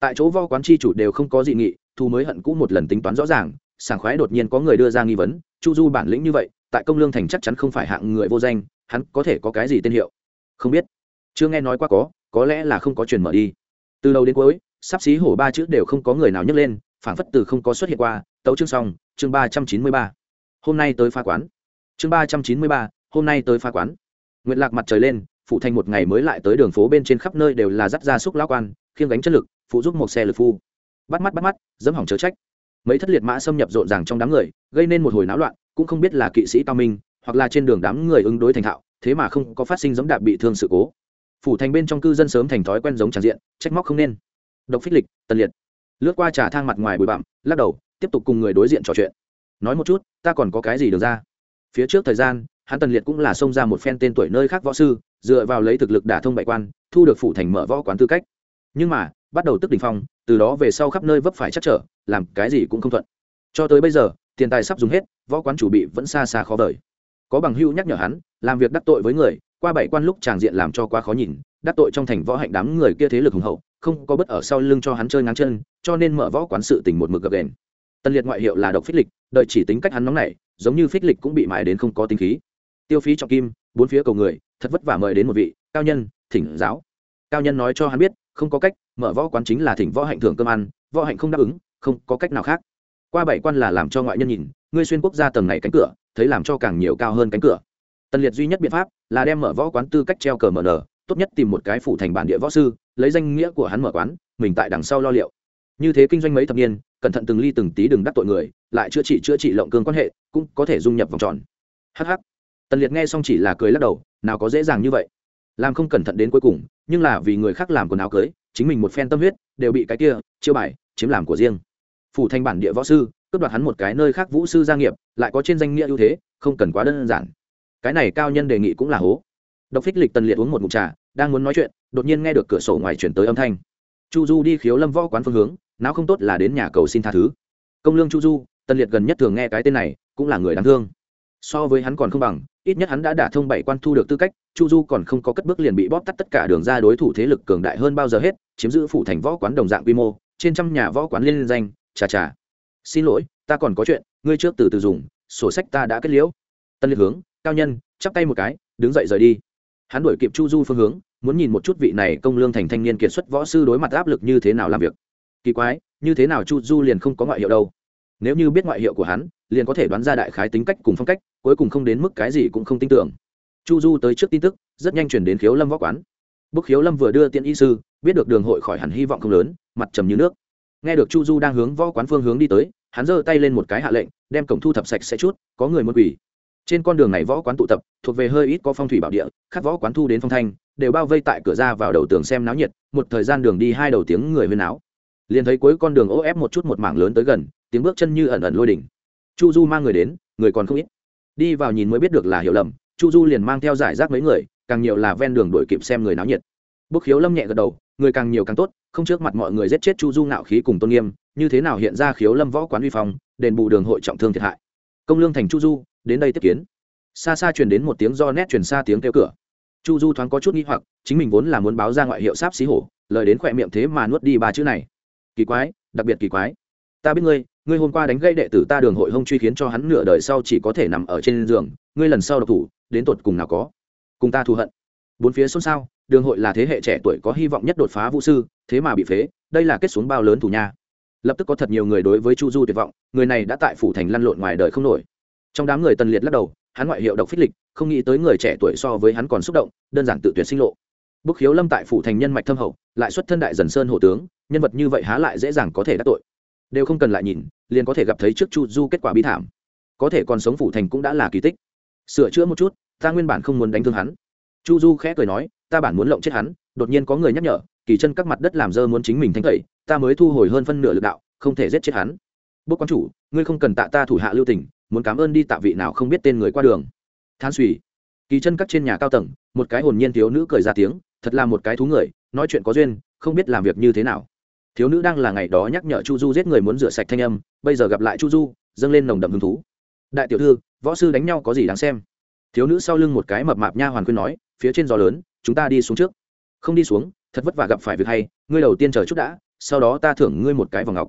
Tại chỗ vo quán chi chủ đều không có dị nghị thu mới hận cũ một lần tính toán rõ ràng, sảng khoái đột nhiên có người đưa ra nghi vấn, chu du bản lĩnh như vậy, tại công lương thành chắc chắn không phải hạng người vô danh, hắn có thể có cái gì tên hiệu? Không biết. Chưa nghe nói qua có có lẽ là không có truyền mở đi. Từ đầu đến cuối, sắp xí hổ ba chữ đều không có người nào nhấc lên, phảng phất từ không có xuất hiện qua, tấu chương xong, chương ba trăm chín mươi ba. Hôm nay tới pha quán. Chương ba trăm chín mươi ba, hôm nay tới pha quán. Nguyện lạc mặt trời lên phụ thành một ngày mới lại tới đường phố bên trên khắp nơi đều là dắt ra xúc lão quan, khiêng gánh chất lực, phụ giúp một xe lực phu. Bắt mắt bắt mắt, dẫm hỏng chớ trách. Mấy thất liệt mã xâm nhập rộn ràng trong đám người, gây nên một hồi náo loạn, cũng không biết là kỵ sĩ cao minh, hoặc là trên đường đám người ứng đối thành thạo, thế mà không có phát sinh giống đạp bị thương sự cố. Phủ thành bên trong cư dân sớm thành thói quen giống tràn diện, trách móc không nên. Độc phích lịch, tần liệt. Lướt qua trà thang mặt ngoài bụi bặm, lắc đầu, tiếp tục cùng người đối diện trò chuyện. Nói một chút, ta còn có cái gì được ra? Phía trước thời gian hắn tần liệt cũng là xông ra một phen tên tuổi nơi khác võ sư, dựa vào lấy thực lực đả thông bại quan, thu được phủ thành mở võ quán tư cách. Nhưng mà, bắt đầu tức đỉnh phong, từ đó về sau khắp nơi vấp phải chắc trở, làm cái gì cũng không thuận. Cho tới bây giờ, tiền tài sắp dùng hết, võ quán chủ bị vẫn xa xa khó vời. Có bằng hưu nhắc nhở hắn, làm việc đắc tội với người, qua bảy quan lúc tràng diện làm cho quá khó nhìn, đắc tội trong thành võ hạnh đám người kia thế lực hùng hậu, không có bất ở sau lưng cho hắn chơi ngang chân, cho nên mở võ quán sự tình một mực gập đền tân liệt ngoại hiệu là độc phích lịch, đợi chỉ tính cách hắn nóng này giống như phích lịch cũng bị mài đến không có tính khí tiêu phí trọng kim, bốn phía cầu người, thật vất vả mời đến một vị, cao nhân, thỉnh giáo. Cao nhân nói cho hắn biết, không có cách, mở võ quán chính là thỉnh võ hạnh thưởng cơm ăn, võ hạnh không đáp ứng, không có cách nào khác. Qua bảy quan là làm cho ngoại nhân nhìn, ngươi xuyên quốc gia tầng này cánh cửa, thấy làm cho càng nhiều cao hơn cánh cửa. Tần liệt duy nhất biện pháp là đem mở võ quán tư cách treo cờ mở nở, tốt nhất tìm một cái phủ thành bản địa võ sư, lấy danh nghĩa của hắn mở quán, mình tại đằng sau lo liệu. Như thế kinh doanh mấy thập niên, cẩn thận từng ly từng tí đừng đắc tội người, lại chữa trị chữa trị lộng cương quan hệ, cũng có thể dung nhập vòng tròn. Hh tần liệt nghe xong chỉ là cười lắc đầu, nào có dễ dàng như vậy. Làm không cẩn thận đến cuối cùng, nhưng là vì người khác làm quần áo cưới, chính mình một phen tâm huyết, đều bị cái kia, chiêu bài, chiếm làm của riêng. Phủ Thanh bản địa võ sư, cướp đoạt hắn một cái nơi khác vũ sư gia nghiệp, lại có trên danh nghĩa ưu thế, không cần quá đơn giản. Cái này cao nhân đề nghị cũng là hố. Độc phích lịch tần liệt uống một mụn trà, đang muốn nói chuyện, đột nhiên nghe được cửa sổ ngoài chuyển tới âm thanh. Chu du đi khiếu lâm võ quán phương hướng não không tốt là đến nhà cầu xin tha thứ. Công lương chu du, tần liệt gần nhất thường nghe cái tên này, cũng là người đáng thương. So với hắn còn không bằng ít nhất hắn đã đả thông bảy quan thu được tư cách, chu du còn không có cất bước liền bị bóp tắt tất cả đường ra đối thủ thế lực cường đại hơn bao giờ hết, chiếm giữ phủ thành võ quán đồng dạng quy mô, trên trăm nhà võ quán liên danh, chà chà. Xin lỗi, ta còn có chuyện, ngươi trước từ từ dùng, sổ sách ta đã kết liễu. Tân liệt hướng, cao nhân, chắp tay một cái, đứng dậy rời đi. Hắn đuổi kịp chu du phương hướng, muốn nhìn một chút vị này công lương thành thanh niên kiệt xuất võ sư đối mặt áp lực như thế nào làm việc. Kỳ quái, như thế nào chu du liền không có ngoại hiệu đâu. Nếu như biết ngoại hiệu của hắn liền có thể đoán ra đại khái tính cách cùng phong cách, cuối cùng không đến mức cái gì cũng không tin tưởng. Chu du tới trước tin tức, rất nhanh chuyển đến khiếu lâm võ quán. Bức khiếu lâm vừa đưa tiện y sư, biết được đường hội khỏi hẳn hy vọng không lớn, mặt trầm như nước. Nghe được chu du đang hướng võ quán phương hướng đi tới, hắn giơ tay lên một cái hạ lệnh, đem cổng thu thập sạch sẽ chút, có người muốn quỷ trên con đường này võ quán tụ tập, thuộc về hơi ít có phong thủy bảo địa khắc võ quán thu đến phong thanh, đều bao vây tại cửa ra vào đầu tường xem náo nhiệt, một thời gian đường đi hai đầu tiếng người huyên náo. Liền thấy cuối con đường ô ép một chút một mảng lớn tới gần, tiếng bước chân như ẩn ẩn lôi đỉnh chu du mang người đến, người còn không ít. Đi vào nhìn mới biết được là hiểu lầm, chu du liền mang theo giải rác mấy người, càng nhiều là ven đường đổi kịp xem người náo nhiệt. Bức khiếu lâm nhẹ gật đầu, người càng nhiều càng tốt, không trước mặt mọi người giết chết chu du ngạo khí cùng tôn nghiêm, như thế nào hiện ra khiếu lâm võ quán uy phong, đền bù đường hội trọng thương thiệt hại. Công lương thành chu du, đến đây tiếp kiến. Xa xa truyền đến một tiếng do nét truyền xa tiếng kêu cửa. Chu du thoáng có chút nghi hoặc, chính mình vốn là muốn báo ra ngoại hiệu sáp xí hổ, lời đến khỏe miệng thế mà nuốt đi ba chữ này. Kỳ quái, đặc biệt kỳ quái. Ta biết ngươi ngươi hôm qua đánh gây đệ tử ta đường hội hông truy khiến cho hắn nửa đời sau chỉ có thể nằm ở trên giường, ngươi lần sau độc thủ, đến tột cùng nào có? Cùng ta thù hận. Bốn phía xôn xao, đường hội là thế hệ trẻ tuổi có hy vọng nhất đột phá vũ sư, thế mà bị phế, đây là kết xuống bao lớn thủ nha. Lập tức có thật nhiều người đối với chu du tuyệt vọng, người này đã tại phủ thành lăn lộn ngoài đời không nổi. Trong đám người tần liệt lắc đầu, hắn ngoại hiệu độc phích lịch, không nghĩ tới người trẻ tuổi so với hắn còn xúc động, đơn giản tự tuyệt sinh lộ. Bức khiếu lâm tại phủ thành nhân mạch thâm hậu, lại xuất thân đại dần sơn hộ tướng, nhân vật như vậy há lại dễ dàng có thể đắc tội. Đều không cần lại nhìn liền có thể gặp thấy trước chu du kết quả bi thảm. Có thể còn sống phủ thành cũng đã là kỳ tích. Sửa chữa một chút, ta nguyên bản không muốn đánh thương hắn. Chu du khẽ cười nói, ta bản muốn lộng chết hắn, đột nhiên có người nhắc nhở, kỳ chân các mặt đất làm dơ muốn chính mình thanh tẩy, ta mới thu hồi hơn phân nửa lực đạo, không thể giết chết hắn. Bốc quan chủ, ngươi không cần tạ ta thủ hạ lưu tình, muốn cảm ơn đi tạ vị nào không biết tên người qua đường. Than suy kỳ chân các trên nhà cao tầng, một cái hồn nhiên thiếu nữ cười ra tiếng, thật là một cái thú người, nói chuyện có duyên, không biết làm việc như thế nào thiếu nữ đang là ngày đó nhắc nhở chu du giết người muốn rửa sạch thanh âm, bây giờ gặp lại chu du, dâng lên nồng đậm hứng thú. Đại tiểu thư, võ sư đánh nhau có gì đáng xem? Thiếu nữ sau lưng một cái mập mạp nha hoàn khuyên nói, phía trên gió lớn, chúng ta đi xuống trước. Không đi xuống, thật vất vả gặp phải việc hay, ngươi đầu tiên chờ chút đã, sau đó ta thưởng ngươi một cái vòng ngọc.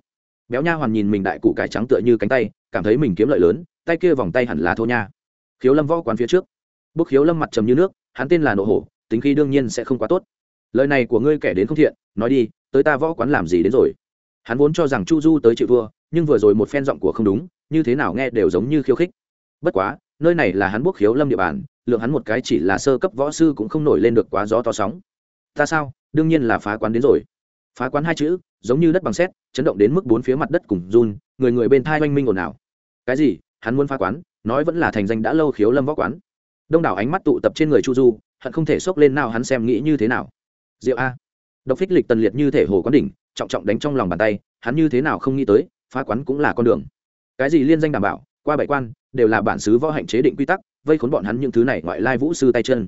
Béo nha hoàn nhìn mình đại cụ cải trắng tựa như cánh tay, cảm thấy mình kiếm lợi lớn, tay kia vòng tay hẳn là thô nha. Khiếu lâm võ quán phía trước. Bức khiếu lâm mặt trầm như nước, hắn tên là nộ hổ, tính khí đương nhiên sẽ không quá tốt. Lời này của ngươi kẻ đến không thiện nói đi, tới ta võ quán làm gì đến rồi? Hắn vốn cho rằng chu du tới chịu thua, nhưng vừa rồi một phen giọng của không đúng, như thế nào nghe đều giống như khiêu khích. Bất quá, nơi này là hắn bốc khiếu lâm địa bàn, lượng hắn một cái chỉ là sơ cấp võ sư cũng không nổi lên được quá gió to sóng. Ta sao? Đương nhiên là phá quán đến rồi. Phá quán hai chữ, giống như đất bằng xét chấn động đến mức bốn phía mặt đất cùng run, người người bên thai oanh minh ồn ào. Cái gì? Hắn muốn phá quán, nói vẫn là thành danh đã lâu khiếu lâm võ quán. Đông đảo ánh mắt tụ tập trên người chu du, hận không thể xốc lên nào hắn xem nghĩ như thế nào. Diệu a độc phích lịch tần liệt như thể hồ quán đỉnh, trọng trọng đánh trong lòng bàn tay, hắn như thế nào không nghĩ tới, phá quán cũng là con đường. Cái gì liên danh đảm bảo, qua bảy quan, đều là bản xứ võ hạnh chế định quy tắc, vây khốn bọn hắn những thứ này ngoại lai vũ sư tay chân.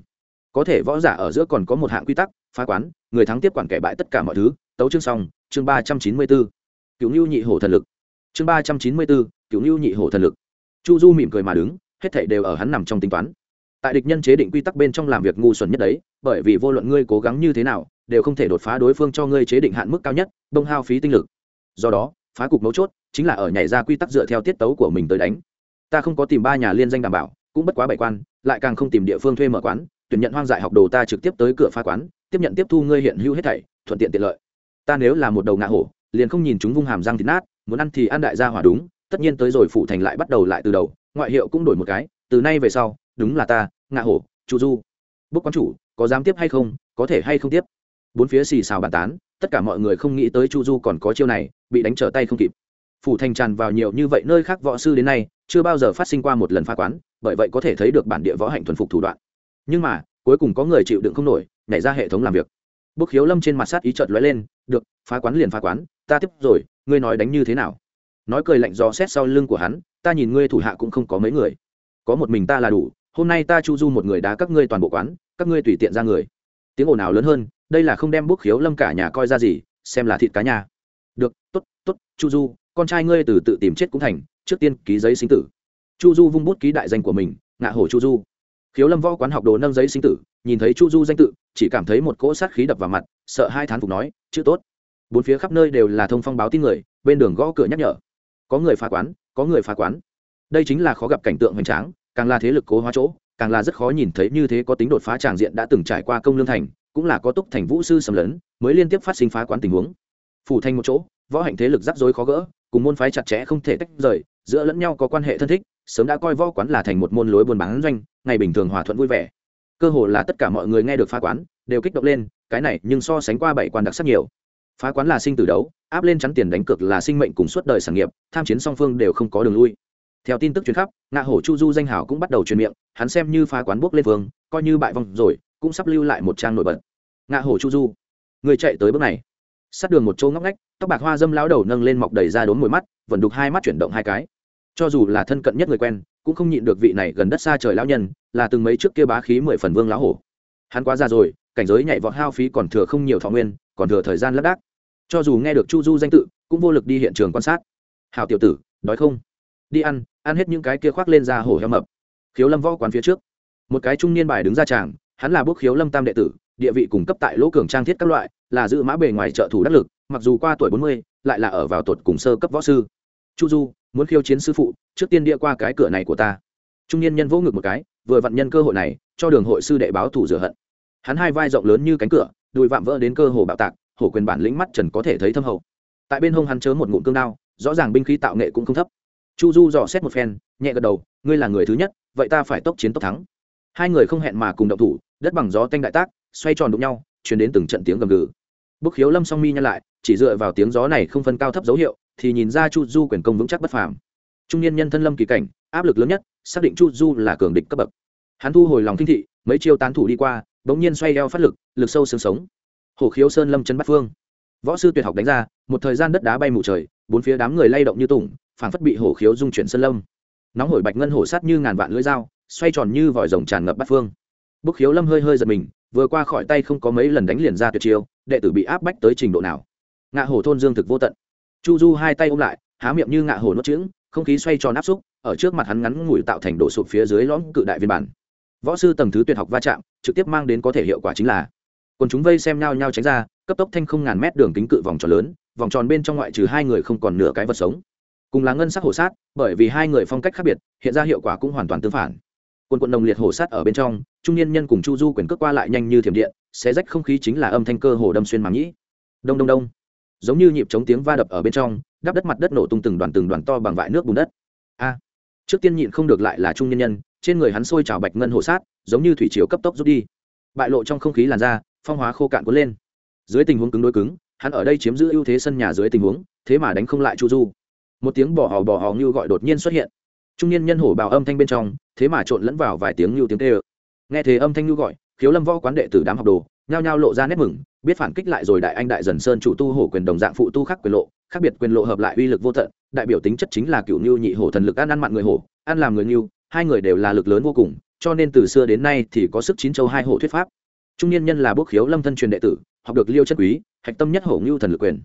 Có thể võ giả ở giữa còn có một hạng quy tắc, phá quán, người thắng tiếp quản kẻ bại tất cả mọi thứ, tấu chương xong, chương ba trăm chín mươi b ố cựu ngưu nhị hổ thần lực. Chương ba trăm chín mươi b ố cựu ngưu nhị hổ thần lực. Chu du mỉm cười mà đứng, hết thảy đều ở hắn nằm trong tính toán tại địch nhân chế định quy tắc bên trong làm việc ngu xuẩn nhất đấy, bởi vì vô luận ngươi cố gắng như thế nào, đều không thể đột phá đối phương cho ngươi chế định hạn mức cao nhất, bông hao phí tinh lực. Do đó, phá cục mấu chốt chính là ở nhảy ra quy tắc dựa theo tiết tấu của mình tới đánh. Ta không có tìm ba nhà liên danh đảm bảo, cũng bất quá bảy quan, lại càng không tìm địa phương thuê mở quán, tuyển nhận hoang dại học đồ ta trực tiếp tới cửa phá quán, tiếp nhận tiếp thu ngươi hiện hữu hết thảy, thuận tiện tiện lợi. Ta nếu là một đầu ngạ hổ, liền không nhìn chúng vung hàm răng thịt nát, muốn ăn thì ăn đại gia hỏa đúng, tất nhiên tới rồi phụ thành lại bắt đầu lại từ đầu, ngoại hiệu cũng đổi một cái, từ nay về sau đúng là ta, ngạ hổ, chu du. Bốc quán chủ, có dám tiếp hay không? Có thể hay không tiếp? Bốn phía xì xào bàn tán, tất cả mọi người không nghĩ tới chu du còn có chiêu này, bị đánh trở tay không kịp. Phủ thành tràn vào nhiều như vậy nơi khác võ sư đến nay, chưa bao giờ phát sinh qua một lần phá quán, bởi vậy có thể thấy được bản địa võ hạnh thuần phục thủ đoạn. Nhưng mà, cuối cùng có người chịu đựng không nổi, nhảy ra hệ thống làm việc. Bức khiếu lâm trên mặt sát ý trợt lóe lên, được, phá quán liền phá quán, ta tiếp rồi, ngươi nói đánh như thế nào? Nói cười lạnh gió xét sau lưng của hắn, ta nhìn ngươi thủ hạ cũng không có mấy người. Có một mình ta là đủ hôm nay ta chu du một người đá các ngươi toàn bộ quán, các ngươi tùy tiện ra người. Tiếng ồn ào lớn hơn, đây là không đem bút khiếu lâm cả nhà coi ra gì, xem là thịt cá nhà được t ố t t ố t chu du, con trai ngươi từ tự tìm chết cũng thành, trước tiên ký giấy sinh tử. Chu du vung bút ký đại danh của mình, ngạ hổ chu du. Khiếu lâm võ quán học đồ nâng giấy sinh tử, nhìn thấy chu du danh tự, chỉ cảm thấy một cỗ sát khí đập vào mặt, sợ hai thán phục nói, chữ tốt. Bốn phía khắp nơi đều là thông phong báo tin người, bên đường gõ cửa nhắc nhở. Có người phá quán, có người phá quán. Đây chính là khó gặp cảnh tượng hoành tráng càng là thế lực cố hóa chỗ, càng là rất khó nhìn thấy như thế có tính đột phá tràng diện đã từng trải qua công lương thành, cũng là có túc thành vũ sư sầm lấn, mới liên tiếp phát sinh phá quán tình huống. Phủ thành một chỗ, võ hạnh thế lực rắc rối khó gỡ, cùng môn phái chặt chẽ không thể tách rời, giữa lẫn nhau có quan hệ thân thích, sớm đã coi võ quán là thành một môn lối buôn bán doanh, ngày bình thường hòa thuận vui vẻ. Cơ hồ là tất cả mọi người nghe được phá quán, đều kích động lên, cái này nhưng so sánh qua bảy quan đặc sắc nhiều. Phá quán là sinh tử đấu, áp lên chắn tiền đánh cược là sinh mệnh cùng suốt đời sản nghiệp, tham chiến song phương đều không có đường lui theo tin tức truyền khắp ngạ hổ chu du danh hảo cũng bắt đầu truyền miệng hắn xem như phá quán bước lên vương, coi như bại vong rồi cũng sắp lưu lại một trang nổi bật. Ngạ hổ chu du người chạy tới bước này. Sát đường một chỗ ngóc ngách tóc bạc hoa dâm lão đầu nâng lên mọc đầy ra đốn mồi mắt vẫn đục hai mắt chuyển động hai cái. Cho dù là thân cận nhất người quen cũng không nhịn được vị này gần đất xa trời lão nhân là từng mấy trước kia bá khí mười phần vương lão hổ. Hắn quá già rồi cảnh giới nhảy vọt hao phí còn thừa không nhiều thọ nguyên còn thừa thời gian lác đác. Cho dù nghe được chu du danh tự cũng vô lực đi hiện trường quan sát. Hào tiểu tử đói không? Đi ăn ăn hết những cái kia khoác lên ra hổ heo mập. Khiếu lâm võ quán phía trước. Một cái trung niên bài đứng ra tràng hắn là bước khiếu lâm tam đệ tử, địa vị cung cấp tại lỗ cường trang thiết các loại, là giữ mã bề ngoài trợ thủ đắc lực, mặc dù qua tuổi bốn mươi, lại là ở vào tuột cùng sơ cấp võ sư. Chu du, muốn khiêu chiến sư phụ, trước tiên địa qua cái cửa này của ta. Trung niên nhân vỗ ngực một cái, vừa vặn nhân cơ hội này, cho đường hội sư đệ báo thủ rửa hận. Hắn hai vai rộng lớn như cánh cửa, đùi vạm vỡ đến cơ hồ bạo tạc, hổ quyền bản lĩnh mắt trần có thể thấy thâm hậu. Tại bên hông hắn chớ một ngụm cương đao, rõ ràng binh khí tạo nghệ cũng không thấp chu du dò xét một phen, nhẹ gật đầu, ngươi là người thứ nhất, vậy ta phải tốc chiến tốc thắng. Hai người không hẹn mà cùng động thủ, đất bằng gió tanh đại tác, xoay tròn đụng nhau chuyển đến từng trận tiếng gầm gừ. Bức khiếu lâm song mi nhăn lại, chỉ dựa vào tiếng gió này không phân cao thấp dấu hiệu, thì nhìn ra chu du quyền công vững chắc bất phàm. Trung niên nhân thân lâm kỳ cảnh, áp lực lớn nhất, xác định chu du là cường địch cấp bậc. Hắn thu hồi lòng kinh thị, mấy chiêu tán thủ đi qua, bỗng nhiên xoay eo phát lực lực sâu xương sống. Hổ khiếu sơn lâm chân bắt phương. Võ sư tuyệt học đánh ra, một thời gian đất đá bay mù trời, bốn phía đám người lay động như tủng phảng phất bị hổ khiếu dung chuyển sơn lâm. Nóng hổi bạch ngân hổ sát như ngàn vạn lưỡi dao, xoay tròn như vòi rồng tràn ngập bát phương. Bức khiếu lâm hơi hơi giật mình, vừa qua khỏi tay không có mấy lần đánh liền ra tuyệt chiêu, đệ tử bị áp bách tới trình độ nào. Ngạ hổ thôn dương thực vô tận. Chu du hai tay ôm lại, há miệng như ngạ hổ nuốt trứng không khí xoay tròn áp xúc, ở trước mặt hắn ngắn ngủi tạo thành đổ sụp phía dưới lõm cự đại viên bản. Võ sư tầng thứ tuyệt học va chạm, trực tiếp mang đến có thể hiệu quả chính là còn chúng vây xem nhau nhau tránh ra, cấp tốc thanh không ngàn mét đường kính cự vòng tròn lớn, vòng tròn bên trong ngoại trừ hai người không còn nửa cái vật sống cùng là ngân sắc hổ sát, bởi vì hai người phong cách khác biệt, hiện ra hiệu quả cũng hoàn toàn tương phản. Quân quận đồng liệt hổ sát ở bên trong, trung niên nhân cùng chu du quyền cước qua lại nhanh như thiểm điện, xé rách không khí chính là âm thanh cơ hồ đâm xuyên màng nhĩ. Đông đông đông. Giống như nhịp chống tiếng va đập ở bên trong, đắp đất mặt đất nổ tung từng đoàn từng đoàn to bằng vại nước bùn đất. A. Trước tiên nhịn không được lại là trung nhân nhân, trên người hắn sôi trào bạch ngân hổ sát, giống như thủy chiều cấp tốc rút đi. Bại lộ trong không khí làn da, phong hóa khô cạn cuốn lên. Dưới tình huống cứng đối cứng, hắn ở đây chiếm giữ ưu thế sân nhà dưới tình huống, thế mà đánh không lại chu du một tiếng bỏ hò bỏ hò như gọi đột nhiên xuất hiện. Trung niên nhân hổ bào âm thanh bên trong, thế mà trộn lẫn vào vài tiếng như tiếng tê ơ nghe thế âm thanh như gọi, khiếu lâm võ quán đệ tử đám học đồ, nhao nhao lộ ra nét mừng, biết phản kích lại rồi đại anh đại dần sơn chủ tu hổ quyền đồng dạng phụ tu khắc quyền lộ, khác biệt quyền lộ hợp lại uy lực vô tận, đại biểu tính chất chính là cựu như nhị hổ thần lực ăn ăn mặn người hổ, ăn làm người như hai người đều là lực lớn vô cùng, cho nên từ xưa đến nay thì có sức chín châu hai hổ thuyết pháp. Trung niên nhân là bốc khiếu lâm thân truyền đệ tử, học được liêu chất quý, hạch tâm nhất hổ ngưu thần lực quyền.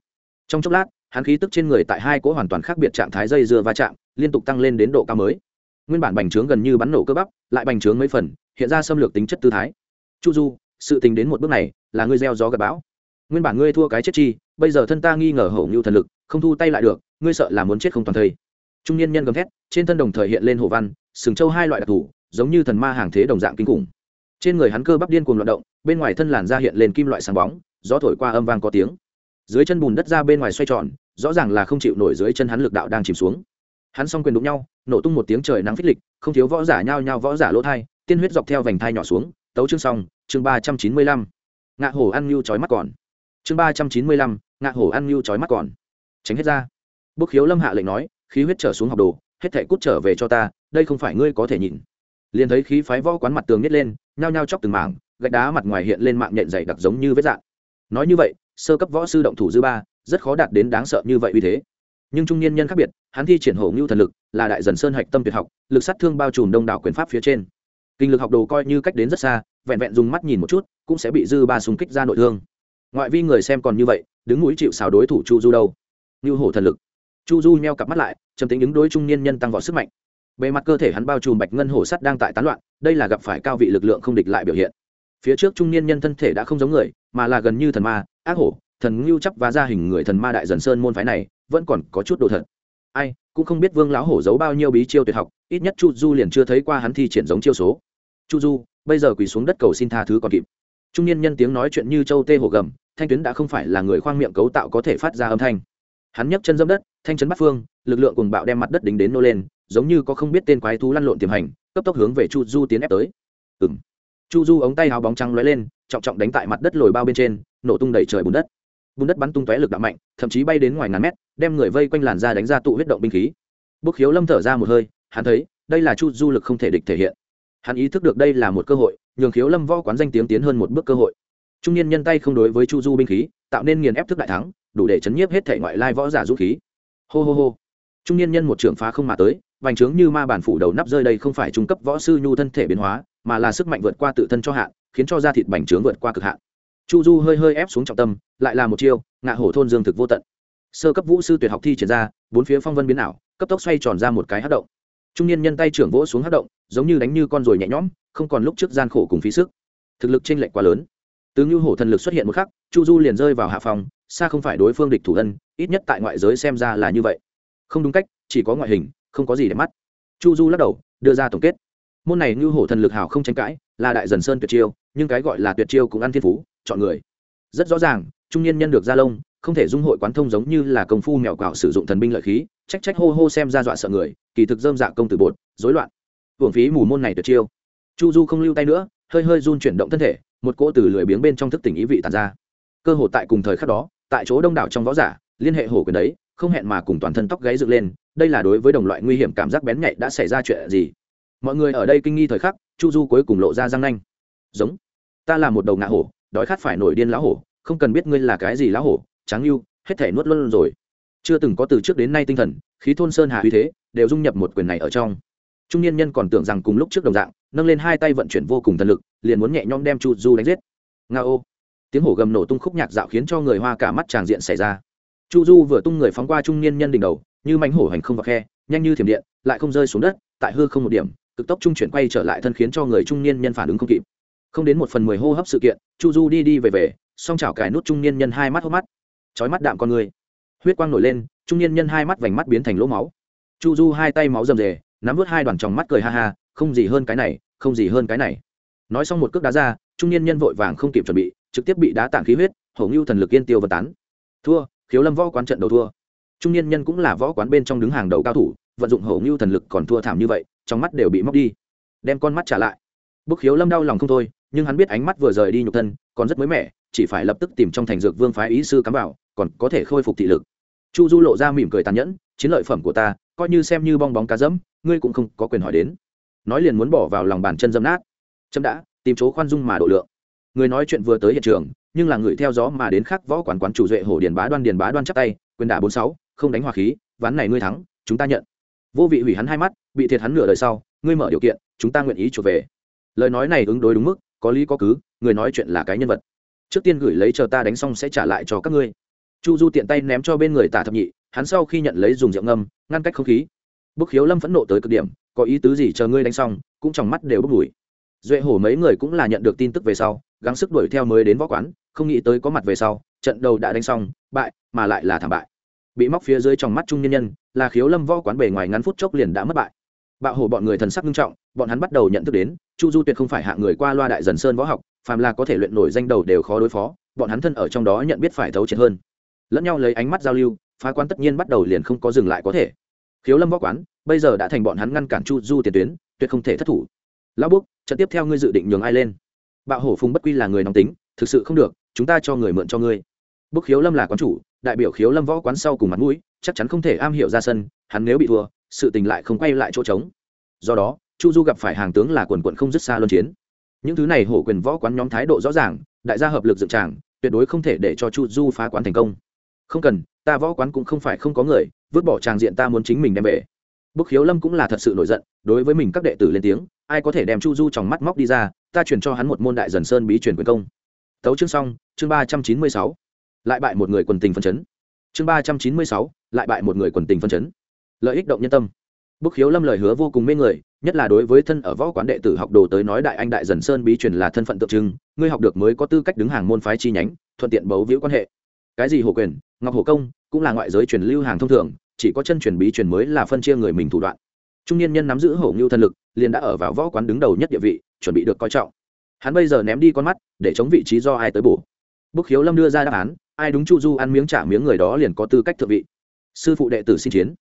Trong chốc lát hắn khí tức trên người tại hai cỗ hoàn toàn khác biệt trạng thái dây dưa va chạm, liên tục tăng lên đến độ cao mới. Nguyên bản bành trướng gần như bắn nổ cơ bắp, lại bành trướng mấy phần, hiện ra xâm lược tính chất tư thái. Chu du, sự tình đến một bước này, là ngươi gieo gió gặp bão. Nguyên bản ngươi thua cái chết chi, bây giờ thân ta nghi ngờ hổ ngưu thần lực, không thu tay lại được, ngươi sợ là muốn chết không toàn thây. Trung niên nhân gầm thét, trên thân đồng thời hiện lên hồ văn, sừng châu hai loại đặc thù, giống như thần ma hàng thế đồng dạng kinh khủng. Trên người hắn cơ bắp điên cuồng loạt động, bên ngoài thân làn da hiện lên kim loại sáng bóng, gió thổi qua âm vang có tiếng. Dưới chân bùn đất ra bên ngoài xoay tròn rõ ràng là không chịu nổi dưới chân hắn lực đạo đang chìm xuống. Hắn s o n g quyền đụng nhau, nổ tung một tiếng trời nắng phích lịch, không thiếu võ giả nhao nhao võ giả lỗ thai, tiên huyết dọc theo vành thai nhỏ xuống, tấu chương xong, chương ba trăm chín mươi lăm. Ngạ hổ ăn nhu chói mắt còn. Chương ba trăm chín mươi lăm, ngạ hổ ăn nhu chói mắt còn. Tránh hết ra. Bốc khiếu lâm hạ lệnh nói, khí huyết trở xuống học đồ, hết thảy cút trở về cho ta, đây không phải ngươi có thể nhịn liền thấy khí phái võ quán mặt tường nhét lên, nhao nhao chóc từng mảng, gạch đá mặt ngoài hiện lên mạng nhện dày đặc giống như vết dạng. Nói như vậy, sơ cấp võ sư động thủ dư ba rất khó đạt đến đáng sợ như vậy uy thế. Nhưng trung niên nhân khác biệt, hắn thi triển hổ ngưu thần lực, là đại dần sơn hạch tâm tuyệt học, lực sát thương bao trùm đông đảo quyền pháp phía trên. Kinh lực học đồ coi như cách đến rất xa, vẹn vẹn dùng mắt nhìn một chút, cũng sẽ bị dư ba súng kích ra nội thương. Ngoại vi người xem còn như vậy, đứng mũi chịu xào đối thủ chu du đâu? Như hổ thần lực. Chu du nheo cặp mắt lại, trầm tính đứng đối trung niên nhân tăng võ sức mạnh. Bề mặt cơ thể hắn bao trùm bạch ngân hổ sắt đang tại tán loạn, đây là gặp phải cao vị lực lượng không địch lại biểu hiện. Phía trước trung niên nhân thân thể đã không giống người, mà là gần như thần ma, ác hổ thần ngưu chấp và ra hình người thần ma đại dần sơn môn phái này, vẫn còn có chút đồ thật. Ai, cũng không biết vương lão hổ giấu bao nhiêu bí chiêu tuyệt học, ít nhất chu du liền chưa thấy qua hắn thi triển giống chiêu số. Chu du, bây giờ quỳ xuống đất cầu xin tha thứ còn kịp. Trung niên nhân tiếng nói chuyện như châu tê hồ gầm, thanh tuyến đã không phải là người khoang miệng cấu tạo có thể phát ra âm thanh. Hắn nhấc chân dâm đất, thanh chấn bắt phương, lực lượng cùng bạo đem mặt đất đính đến nô lên, giống như có không biết tên quái thú lăn lộn tiềm hành, cấp tốc hướng về chu du tiến ép tới. Ừ m chu du ống tay hào bóng trắng lóe lên, trọng trọng đánh tại mặt đất lồi bao bên trên, nổ tung đầy trời bùn đất bùn đất bắn tung tóe lực đạo mạnh, thậm chí bay đến ngoài ngàn mét, đem người vây quanh làn ra đánh ra tụ huyết động binh khí. Bức khiếu lâm thở ra một hơi, hắn thấy, đây là chu du lực không thể địch thể hiện. Hắn ý thức được đây là một cơ hội, nhường khiếu lâm võ quán danh tiếng tiến hơn một bước cơ hội. Trung niên nhân tay không đối với chu du binh khí, tạo nên nghiền ép thức đại thắng, đủ để chấn nhiếp hết thể ngoại lai võ giả dũng khí. Hô hô hô. Trung niên nhân một trưởng phá không mà tới, vành trướng như ma bản phủ đầu nắp rơi đây không phải trung cấp võ sư nhu thân thể biến hóa, mà là sức mạnh vượt qua tự thân cho hạn, khiến cho da thịt bành trướng vượt qua cực hạn chu du hơi hơi ép xuống trọng tâm, lại là một chiêu, ngạ hổ thôn dương thực vô tận. Sơ cấp vũ sư tuyệt học thi triển ra, bốn phía phong vân biến ảo, cấp tốc xoay tròn ra một cái hát động. Trung niên nhân tay trưởng vỗ xuống hát động, giống như đánh như con ruồi nhẹ nhõm, không còn lúc trước gian khổ cùng phí sức. Thực lực chênh lệch quá lớn. Tướng như hổ thần lực xuất hiện một khắc, chu du liền rơi vào hạ phòng, xa không phải đối phương địch thủ thân ít nhất tại ngoại giới xem ra là như vậy. Không đúng cách, chỉ có ngoại hình, không có gì để mắt. Chu du lắc đầu, đưa ra tổng kết. Môn này như hổ thần lực hào không tranh cãi, là đại dần sơn tuyệt chiêu, nhưng cái gọi là tuyệt chiêu cũng ăn thiên phú chọn người. Rất rõ ràng, trung niên nhân được gia lông, không thể dung hội quán thông giống như là công phu mèo quạo sử dụng thần binh lợi khí, trách trách hô hô xem ra dọa sợ người, kỳ thực dơm dạ công tử bột, rối loạn. Hưởng phí mù môn này tuyệt chiêu. Chu du không lưu tay nữa, hơi hơi run chuyển động thân thể, một cỗ từ lười biếng bên trong thức tỉnh ý vị tàn ra. Cơ hội tại cùng thời khắc đó, tại chỗ đông đảo trong võ giả, liên hệ hổ quyền đấy, không hẹn mà cùng toàn thân tóc gáy dựng lên, đây là đối với đồng loại nguy hiểm cảm giác bén nhạy đã xảy ra chuyện gì. Mọi người ở đây kinh nghi thời khắc, chu du cuối cùng lộ ra răng nanh. Giống, ta là một đầu ngạ hổ đói khát phải nổi điên lão hổ, không cần biết ngươi là cái gì lão hổ tráng lưu hết thể nuốt luôn rồi. Chưa từng có từ trước đến nay tinh thần, khí thôn sơn hà uy thế, đều dung nhập một quyền này ở trong. Trung niên nhân còn tưởng rằng cùng lúc trước đồng dạng, nâng lên hai tay vận chuyển vô cùng thần lực, liền muốn nhẹ nhõm đem chu du đánh giết. Nga ô. Tiếng hổ gầm nổ tung khúc nhạc dạo khiến cho người hoa cả mắt tràng diện xảy ra. Chu du vừa tung người phóng qua trung niên nhân đỉnh đầu, như mánh hổ hành không vào khe, nhanh như thiểm điện, lại không rơi xuống đất, tại hư không một điểm, cực tốc trung chuyển quay trở lại thân khiến cho người trung niên nhân phản ứng không kịp không đến một phần mười hô hấp sự kiện, chu du đi đi về về, song chảo cài nút trung niên nhân hai mắt hốc mắt. Trói mắt đạm con người. Huyết quang nổi lên, trung niên nhân hai mắt vành mắt biến thành lỗ máu. Chu du hai tay máu rầm rề, nắm vớt hai đoàn tròng mắt cười ha ha, không gì hơn cái này, không gì hơn cái này. Nói xong một cước đá ra, trung niên nhân vội vàng không kịp chuẩn bị, trực tiếp bị đá tạng khí huyết, hổ ngưu thần lực yên tiêu và tán. Thua, khiếu lâm võ quán trận đầu thua. Trung niên nhân cũng là võ quán bên trong đứng hàng đầu cao thủ, vận dụng hổ ngưu thần lực còn thua thảm như vậy, trong mắt đều bị móc đi. Đem con mắt trả lại bức khiếu lâm đau lòng không thôi, nhưng hắn biết ánh mắt vừa rời đi nhục thân, còn rất mới mẻ, chỉ phải lập tức tìm trong thành dược vương phái ý sư cắm vào, còn có thể khôi phục thị lực. Chu du lộ ra mỉm cười tàn nhẫn, chiến lợi phẩm của ta, coi như xem như bong bóng cá dẫm, ngươi cũng không có quyền hỏi đến. Nói liền muốn bỏ vào lòng bàn chân dâm nát. Chấm đã, tìm chỗ khoan dung mà độ lượng. Người nói chuyện vừa tới hiện trường, nhưng là người theo gió mà đến khắc võ quán quán chủ duệ hổ điền bá đoan điền bá đoan chắp tay, quyền đả bốn sáu, không đánh hòa khí, ván này ngươi thắng, chúng ta nhận. Vô vị hủy hắn hai mắt, bị thiệt hắn nửa đời sau, ngươi mở điều kiện, chúng ta nguyện ý trở về lời nói này ứng đối đúng mức, có lý có cứ, người nói chuyện là cái nhân vật. Trước tiên gửi lấy chờ ta đánh xong sẽ trả lại cho các ngươi. Chu du tiện tay ném cho bên người tả thập nhị, hắn sau khi nhận lấy dùng rượu ngâm, ngăn cách không khí. Bức khiếu lâm phẫn nộ tới cực điểm, có ý tứ gì chờ ngươi đánh xong, cũng trong mắt đều bốc mùi. Duệ hổ mấy người cũng là nhận được tin tức về sau, gắng sức đuổi theo mới đến võ quán, không nghĩ tới có mặt về sau, trận đầu đã đánh xong, bại, mà lại là thảm bại. Bị móc phía dưới trong mắt trung nhân nhân, là khiếu lâm võ quán bề ngoài ngắn phút chốc liền đã mất bại bạo hổ bọn người thần sắc nghiêm trọng, bọn hắn bắt đầu nhận thức đến, chu du tuyệt không phải hạng người qua loa đại dần sơn võ học, phàm là có thể luyện nổi danh đầu đều khó đối phó, bọn hắn thân ở trong đó nhận biết phải thấu triệt hơn. Lẫn nhau lấy ánh mắt giao lưu, phá quan tất nhiên bắt đầu liền không có dừng lại có thể. Khiếu lâm võ quán, bây giờ đã thành bọn hắn ngăn cản chu du tiền tuyến, tuyệt không thể thất thủ. Lão búc, trận tiếp theo ngươi dự định nhường ai lên? Bạo hổ phùng bất quy là người nóng tính, thực sự không được, chúng ta cho người mượn cho ngươi. Bức khiếu lâm là quán chủ, đại biểu khiếu lâm võ quán sau cùng mặt mũi chắc chắn không thể am hiểu ra sân, hắn nếu bị thua, sự tình lại không quay lại chỗ trống. Do đó, chu du gặp phải hàng tướng là quần quận không dứt xa luân chiến. Những thứ này hổ quyền võ quán nhóm thái độ rõ ràng, đại gia hợp lực dựng tràng, tuyệt đối không thể để cho chu du phá quán thành công. Không cần, ta võ quán cũng không phải không có người, vứt bỏ tràng diện ta muốn chính mình đem về. Bức khiếu lâm cũng là thật sự nổi giận, đối với mình các đệ tử lên tiếng, ai có thể đem chu du trong mắt móc đi ra, ta chuyển cho hắn một môn đại dần sơn bí truyền quyền công. Tấu chương xong, chương ba trăm chín mươi sáu. Lại bại một người quần tình phân chấn chương ba trăm chín mươi sáu, lại bại một người quần tình phân chấn. Lợi ích động nhân tâm. Bức khiếu lâm lời hứa vô cùng mê người, nhất là đối với thân ở võ quán đệ tử học đồ tới nói đại anh đại dần sơn bí truyền là thân phận tượng trưng, ngươi học được mới có tư cách đứng hàng môn phái chi nhánh, thuận tiện bấu víu quan hệ. Cái gì hổ quyền, ngọc hổ công, cũng là ngoại giới truyền lưu hàng thông thường, chỉ có chân truyền bí truyền mới là phân chia người mình thủ đoạn. Trung niên nhân nắm giữ hổ ngưu thân lực, liền đã ở vào võ quán đứng đầu nhất địa vị, chuẩn bị được coi trọng. Hắn bây giờ ném đi con mắt, để chống vị trí do ai tới bổ. Bức khiếu lâm đưa ra đáp án ai đúng chu du ăn miếng trả miếng người đó liền có tư cách thượng vị. Sư phụ đệ tử xin chiến.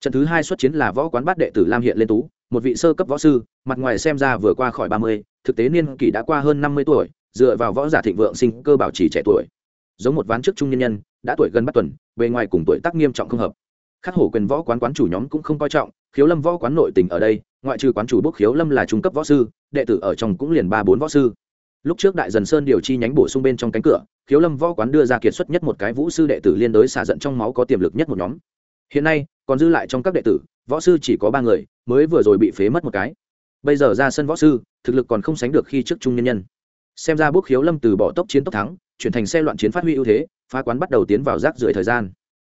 Trận thứ hai xuất chiến là võ quán bát đệ tử lam hiện lên tú, một vị sơ cấp võ sư, mặt ngoài xem ra vừa qua khỏi ba mươi, thực tế niên kỷ đã qua hơn năm mươi tuổi, dựa vào võ giả thịnh vượng sinh cơ bảo trì trẻ tuổi. Giống một ván trước trung nhân nhân, đã tuổi gần bắt tuần, bề ngoài cùng tuổi tác nghiêm trọng không hợp. Khắc hổ quyền võ quán quán chủ nhóm cũng không coi trọng, khiếu lâm võ quán nội tình ở đây, ngoại trừ quán chủ bốc khiếu lâm là trung cấp võ sư, đệ tử ở trong cũng liền ba bốn võ sư lúc trước đại dần sơn điều chi nhánh bổ sung bên trong cánh cửa, khiếu lâm võ quán đưa ra kiệt xuất nhất một cái vũ sư đệ tử liên đối xả giận trong máu có tiềm lực nhất một nhóm. Hiện nay, còn dư lại trong các đệ tử, võ sư chỉ có ba người, mới vừa rồi bị phế mất một cái. Bây giờ ra sân võ sư, thực lực còn không sánh được khi trước trung nhân nhân. Xem ra bốc khiếu lâm từ bỏ tốc chiến tốc thắng, chuyển thành xe loạn chiến phát huy ưu thế, phá quán bắt đầu tiến vào rác rưởi thời gian.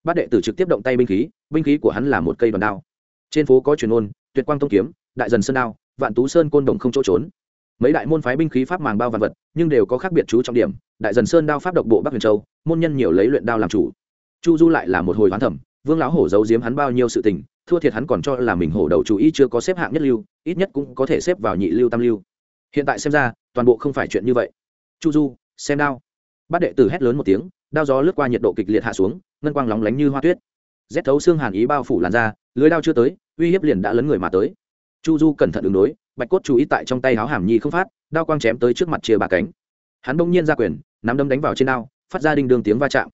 Bát đệ tử trực tiếp động tay binh khí binh khí của hắn là một cây đòn đao. Trên phố có truyền ôn, tuyệt quang tông kiếm, đại dần sơn đao, vạn tú sơn côn đồng không chỗ trốn mấy đại môn phái binh khí pháp màng bao vạn vật, nhưng đều có khác biệt chú trọng điểm, đại dần sơn đao pháp độc bộ bắc huyền châu, môn nhân nhiều lấy luyện đao làm chủ. Chu du lại là một hồi hoán thẩm, vương lão hổ giấu giếm hắn bao nhiêu sự tình, thua thiệt hắn còn cho là mình hổ đầu chủ ý chưa có xếp hạng nhất lưu, ít nhất cũng có thể xếp vào nhị lưu tam lưu. Hiện tại xem ra, toàn bộ không phải chuyện như vậy. Chu du, xem đao. Bát đệ tử hét lớn một tiếng, đao gió lướt qua nhiệt độ kịch liệt hạ xuống, ngân quang lóng lánh như hoa tuyết. Rét thấu xương hàn ý bao phủ làn da, lưới đao chưa tới, uy hiếp liền đã lấn người mà tới. Chu du cẩn thận ứng đối bạch cốt chú ý tại trong tay háo hàm nhi không phát, đao quang chém tới trước mặt chia bà cánh. Hắn bỗng nhiên ra quyền, nắm đấm đánh vào trên đao, phát ra đinh đường tiếng va chạm.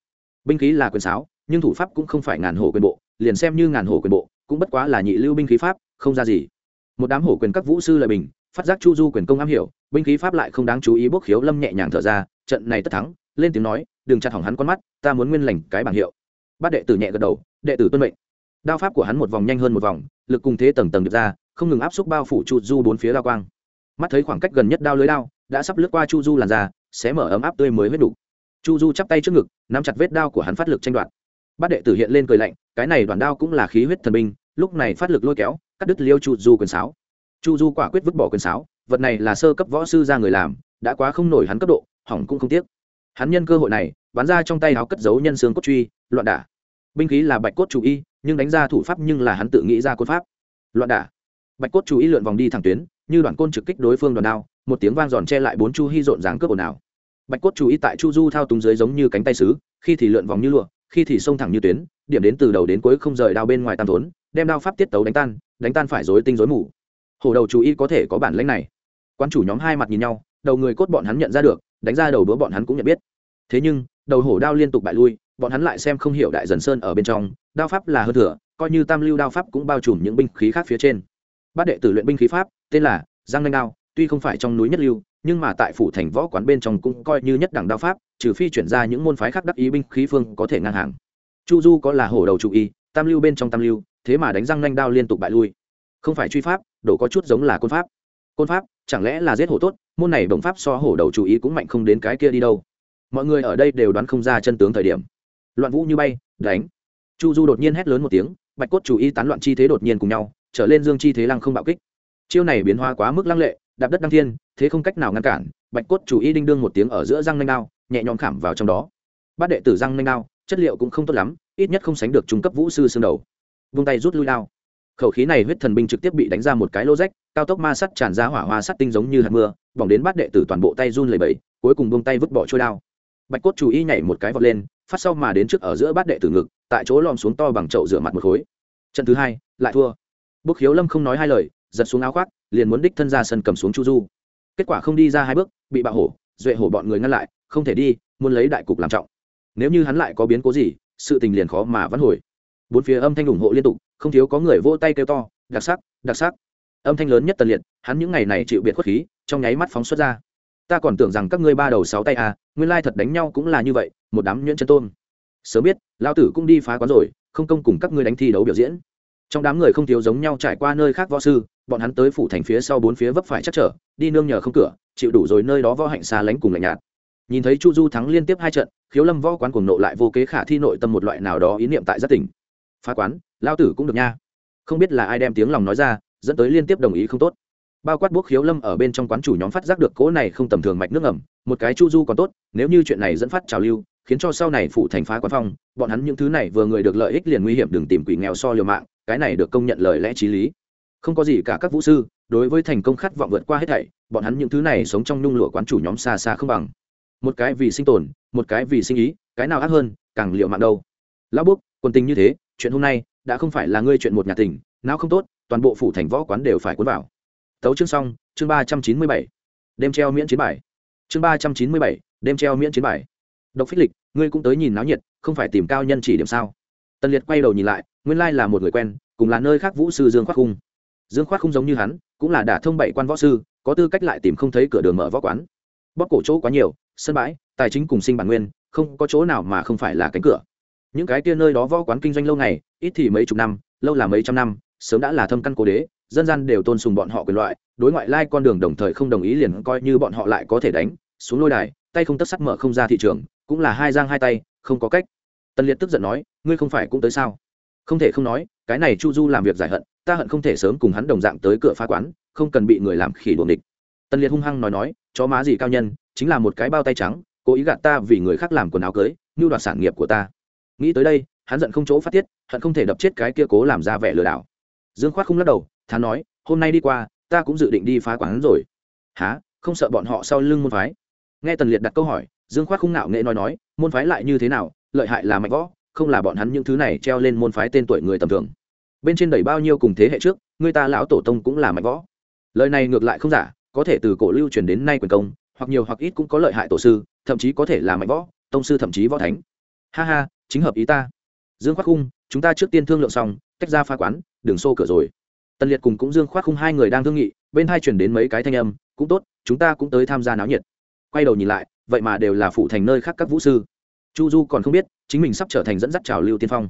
Binh khí là quyền sáo, nhưng thủ pháp cũng không phải ngàn hổ quyền bộ, liền xem như ngàn hổ quyền bộ, cũng bất quá là nhị lưu binh khí pháp, không ra gì. Một đám hổ quyền các vũ sư lợi bình, phát giác chu du quyền công am hiểu, binh khí pháp lại không đáng chú ý bốc khiếu lâm nhẹ nhàng thở ra, trận này tất thắng, lên tiếng nói, đừng chặt hỏng hắn con mắt, ta muốn nguyên lành cái bảng hiệu. Bát đệ tử nhẹ gật đầu, đệ tử tuân mệnh. Đao pháp của hắn một vòng nhanh hơn một vòng, lực cùng thế tầng tầng được ra không ngừng áp xúc bao phủ chu du bốn phía la quang. Mắt thấy khoảng cách gần nhất đao lưới đao, đã sắp lướt qua chu du làn da xé mở ấm áp tươi mới huyết đủ. Chu du chắp tay trước ngực, nắm chặt vết đao của hắn phát lực tranh đoạt. Bát đệ tử hiện lên cười lạnh, cái này đoàn đao cũng là khí huyết thần binh, lúc này phát lực lôi kéo, cắt đứt liêu chu du quyền sáo. Chu du quả quyết vứt bỏ quyền sáo, vật này là sơ cấp võ sư ra người làm, đã quá không nổi hắn cấp độ, hỏng cũng không tiếc. Hắn nhân cơ hội này, bắn ra trong tay áo cất giấu nhân xương cốt truy, loạn đả. Binh khí là bạch cốt chủ y, nhưng đánh ra thủ pháp nhưng là hắn tự nghĩ ra cốt pháp. Loạn đả bạch cốt chủ ý lượn vòng đi thẳng tuyến, như đoàn côn trực kích đối phương đoàn đao, một tiếng vang giòn che lại bốn chu hy rộn dáng cướp ồn ào. Bạch cốt chủ ý tại chu du thao túng dưới giống như cánh tay sứ, khi thì lượn vòng như lụa, khi thì xông thẳng như tuyến, điểm đến từ đầu đến cuối không rời đao bên ngoài tam thốn, đem đao pháp tiết tấu đánh tan đánh tan phải dối tinh dối mù. Hổ đầu chủ ý có thể có bản lãnh này. Quan chủ nhóm hai mặt nhìn nhau, đầu người cốt bọn hắn nhận ra được, đánh ra đầu đũa bọn hắn cũng nhận biết. Thế nhưng, đầu hổ đao liên tục bại lui, bọn hắn lại xem không hiểu đại dần sơn ở bên trong, đao pháp là hơn thừa, coi như tam lưu đao pháp cũng bao trùm những binh khí khác phía trên bát đệ tử luyện binh khí pháp, tên là giang nanh đao, tuy không phải trong núi nhất lưu, nhưng mà tại phủ thành võ quán bên trong cũng coi như nhất đẳng đao pháp, trừ phi chuyển ra những môn phái khác đắc ý binh khí phương có thể ngang hàng. Chu du có là hổ đầu chủ y, tam lưu bên trong tam lưu, thế mà đánh răng nanh đao liên tục bại lui. Không phải truy pháp, đổ có chút giống là côn pháp. Côn pháp, chẳng lẽ là giết hổ tốt, môn này bổng pháp so hổ đầu chủ ý cũng mạnh không đến cái kia đi đâu. Mọi người ở đây đều đoán không ra chân tướng thời điểm. Loạn vũ như bay, đánh. Chu du đột nhiên hét lớn một tiếng, bạch cốt chủ ý tán loạn chi thế đột nhiên cùng nhau trở lên dương chi thế lăng không bạo kích. Chiêu này biến hóa quá mức lăng lệ, đạp đất đăng thiên, thế không cách nào ngăn cản, bạch cốt chủ ý đinh đương một tiếng ở giữa răng nanh đao, nhẹ nhõm khảm vào trong đó. Bát đệ tử răng nanh đao, chất liệu cũng không tốt lắm, ít nhất không sánh được trung cấp vũ sư xương đầu. Vung tay rút lui đao. Khẩu khí này huyết thần binh trực tiếp bị đánh ra một cái lô rách, cao tốc ma sắt tràn ra hỏa hoa sắt tinh giống như hạt mưa, bỏng đến bát đệ tử toàn bộ tay run lầy bẫy cuối cùng buông tay vứt bỏ trôi đao. Bạch cốt chủ y nhảy một cái vọt lên, phát sau mà đến trước ở giữa bát đệ tử ngực, tại chỗ lom xuống to bằng chậu rửa mặt một khối. Trận thứ hai, lại thua bốc khiếu lâm không nói hai lời, giật xuống áo khoác, liền muốn đích thân ra sân cầm xuống chu du. Kết quả không đi ra hai bước, bị bạo hổ, duệ hổ bọn người ngăn lại, không thể đi, muốn lấy đại cục làm trọng. Nếu như hắn lại có biến cố gì, sự tình liền khó mà vãn hồi. Bốn phía âm thanh ủng hộ liên tục, không thiếu có người vỗ tay kêu to, đặc sắc đặc sắc. Âm thanh lớn nhất tần liệt, hắn những ngày này chịu biệt khuất khí, trong nháy mắt phóng xuất ra. Ta còn tưởng rằng các ngươi ba đầu sáu tay à nguyên lai thật đánh nhau cũng là như vậy, một đám nhuyễn chân tôn. Sớm biết lao tử cũng đi phá quán rồi, không công cùng các ngươi đánh thi đấu biểu diễn trong đám người không thiếu giống nhau trải qua nơi khác võ sư, bọn hắn tới phủ thành phía sau bốn phía vấp phải chắc trở, đi nương nhờ không cửa, chịu đủ rồi nơi đó võ hạnh xa lánh cùng lạnh nhạt. Nhìn thấy chu du thắng liên tiếp hai trận, khiếu lâm võ quán cuồng nộ lại vô kế khả thi nội tâm một loại nào đó ý niệm tại gia tỉnh. Phá quán, lao tử cũng được nha. Không biết là ai đem tiếng lòng nói ra, dẫn tới liên tiếp đồng ý không tốt. Bao quát bốc khiếu lâm ở bên trong quán chủ nhóm phát giác được cỗ này không tầm thường mạch nước ẩm một cái chu du còn tốt, nếu như chuyện này dẫn phát trào lưu, khiến cho sau này phụ thành phá quán phong, bọn hắn những thứ này vừa người được lợi ích liền nguy hiểm đừng tìm quỷ nghèo so liều mạng cái này được công nhận lời lẽ t r í lý. Không có gì cả các vũ sư, đối với thành công khát vọng vượt qua hết thảy, bọn hắn những thứ này sống trong nhung lụa quán chủ nhóm xa xa không bằng. Một cái vì sinh tồn, một cái vì sinh ý, cái nào ác hơn, càng liệu mạng đâu. Lão búc quân tình như thế, chuyện hôm nay, đã không phải là ngươi chuyện một nhà tình, nào không tốt, toàn bộ phủ thành võ quán đều phải cuốn vào. Tấu chương xong, chương ba trăm chín mươi bảy. Đêm treo miễn chiến bài. Chương ba trăm chín mươi bảy, đêm treo miễn chiến bài. Độc phích lịch, ngươi cũng tới nhìn náo nhiệt, không phải tìm cao nhân chỉ điểm sao? Tần liệt quay đầu nhìn lại nguyên lai là một người quen, cùng là nơi khác vũ sư dương khoác khung. Dương khoác không giống như hắn, cũng là đả thông bảy quan võ sư, có tư cách lại tìm không thấy cửa đường mở võ quán. Bóp cổ chỗ quá nhiều, sân bãi, tài chính cùng sinh bản nguyên, không có chỗ nào mà không phải là cánh cửa. Những cái kia nơi đó võ quán kinh doanh lâu ngày, ít thì mấy chục năm, lâu là mấy trăm năm, sớm đã là thâm căn cố đế, dân gian đều tôn sùng bọn họ quyền loại, đối ngoại lai con đường đồng thời không đồng ý liền coi như bọn họ lại có thể đánh, xuống lôi đài, tay không tất sắt mở không ra thị trường, cũng là hai giang hai tay, không có cách. Tân liệt tức giận nói, ngươi không phải cũng tới sao? Không thể không nói, cái này chu du làm việc giải hận, ta hận không thể sớm cùng hắn đồng dạng tới cửa phá quán, không cần bị người làm khỉ đuồng địch tân liệt hung hăng nói nói, chó má gì cao nhân, chính là một cái bao tay trắng, cố ý gạt ta vì người khác làm quần áo cưới như đoạt sản nghiệp của ta. Nghĩ tới đây, hắn giận không chỗ phát tiết, hận không thể đập chết cái kia cố làm ra vẻ lừa đảo. Dương khoát không lắc đầu, thán nói, hôm nay đi qua, ta cũng dự định đi phá quán rồi. Há không sợ bọn họ sau lưng môn phái? Nghe tần liệt đặt câu hỏi, dương khoát không nạo nghệ nói nói, môn phái lại như thế nào? Lợi hại là mạnh võ không là bọn hắn những thứ này treo lên môn phái tên tuổi người tầm thường. Bên trên đầy bao nhiêu cùng thế hệ trước, người ta lão tổ tông cũng là mạnh võ. Lời này ngược lại không giả, có thể từ cổ lưu truyền đến nay quyền công, hoặc nhiều hoặc ít cũng có lợi hại tổ sư, thậm chí có thể là mạnh võ, tông sư thậm chí võ thánh. Ha ha, chính hợp ý ta. Dương khoác khung, chúng ta trước tiên thương lượng xong, tách ra pha quán, đường xô cửa rồi. Tân liệt cùng cũng dương khoác khung hai người đang thương nghị, bên hai chuyển đến mấy cái thanh âm, cũng tốt, chúng ta cũng tới tham gia náo nhiệt. Quay đầu nhìn lại, vậy mà đều là phụ thành nơi khác các vũ sư. Chu du còn không biết chính mình sắp trở thành dẫn dắt trào lưu tiên phong.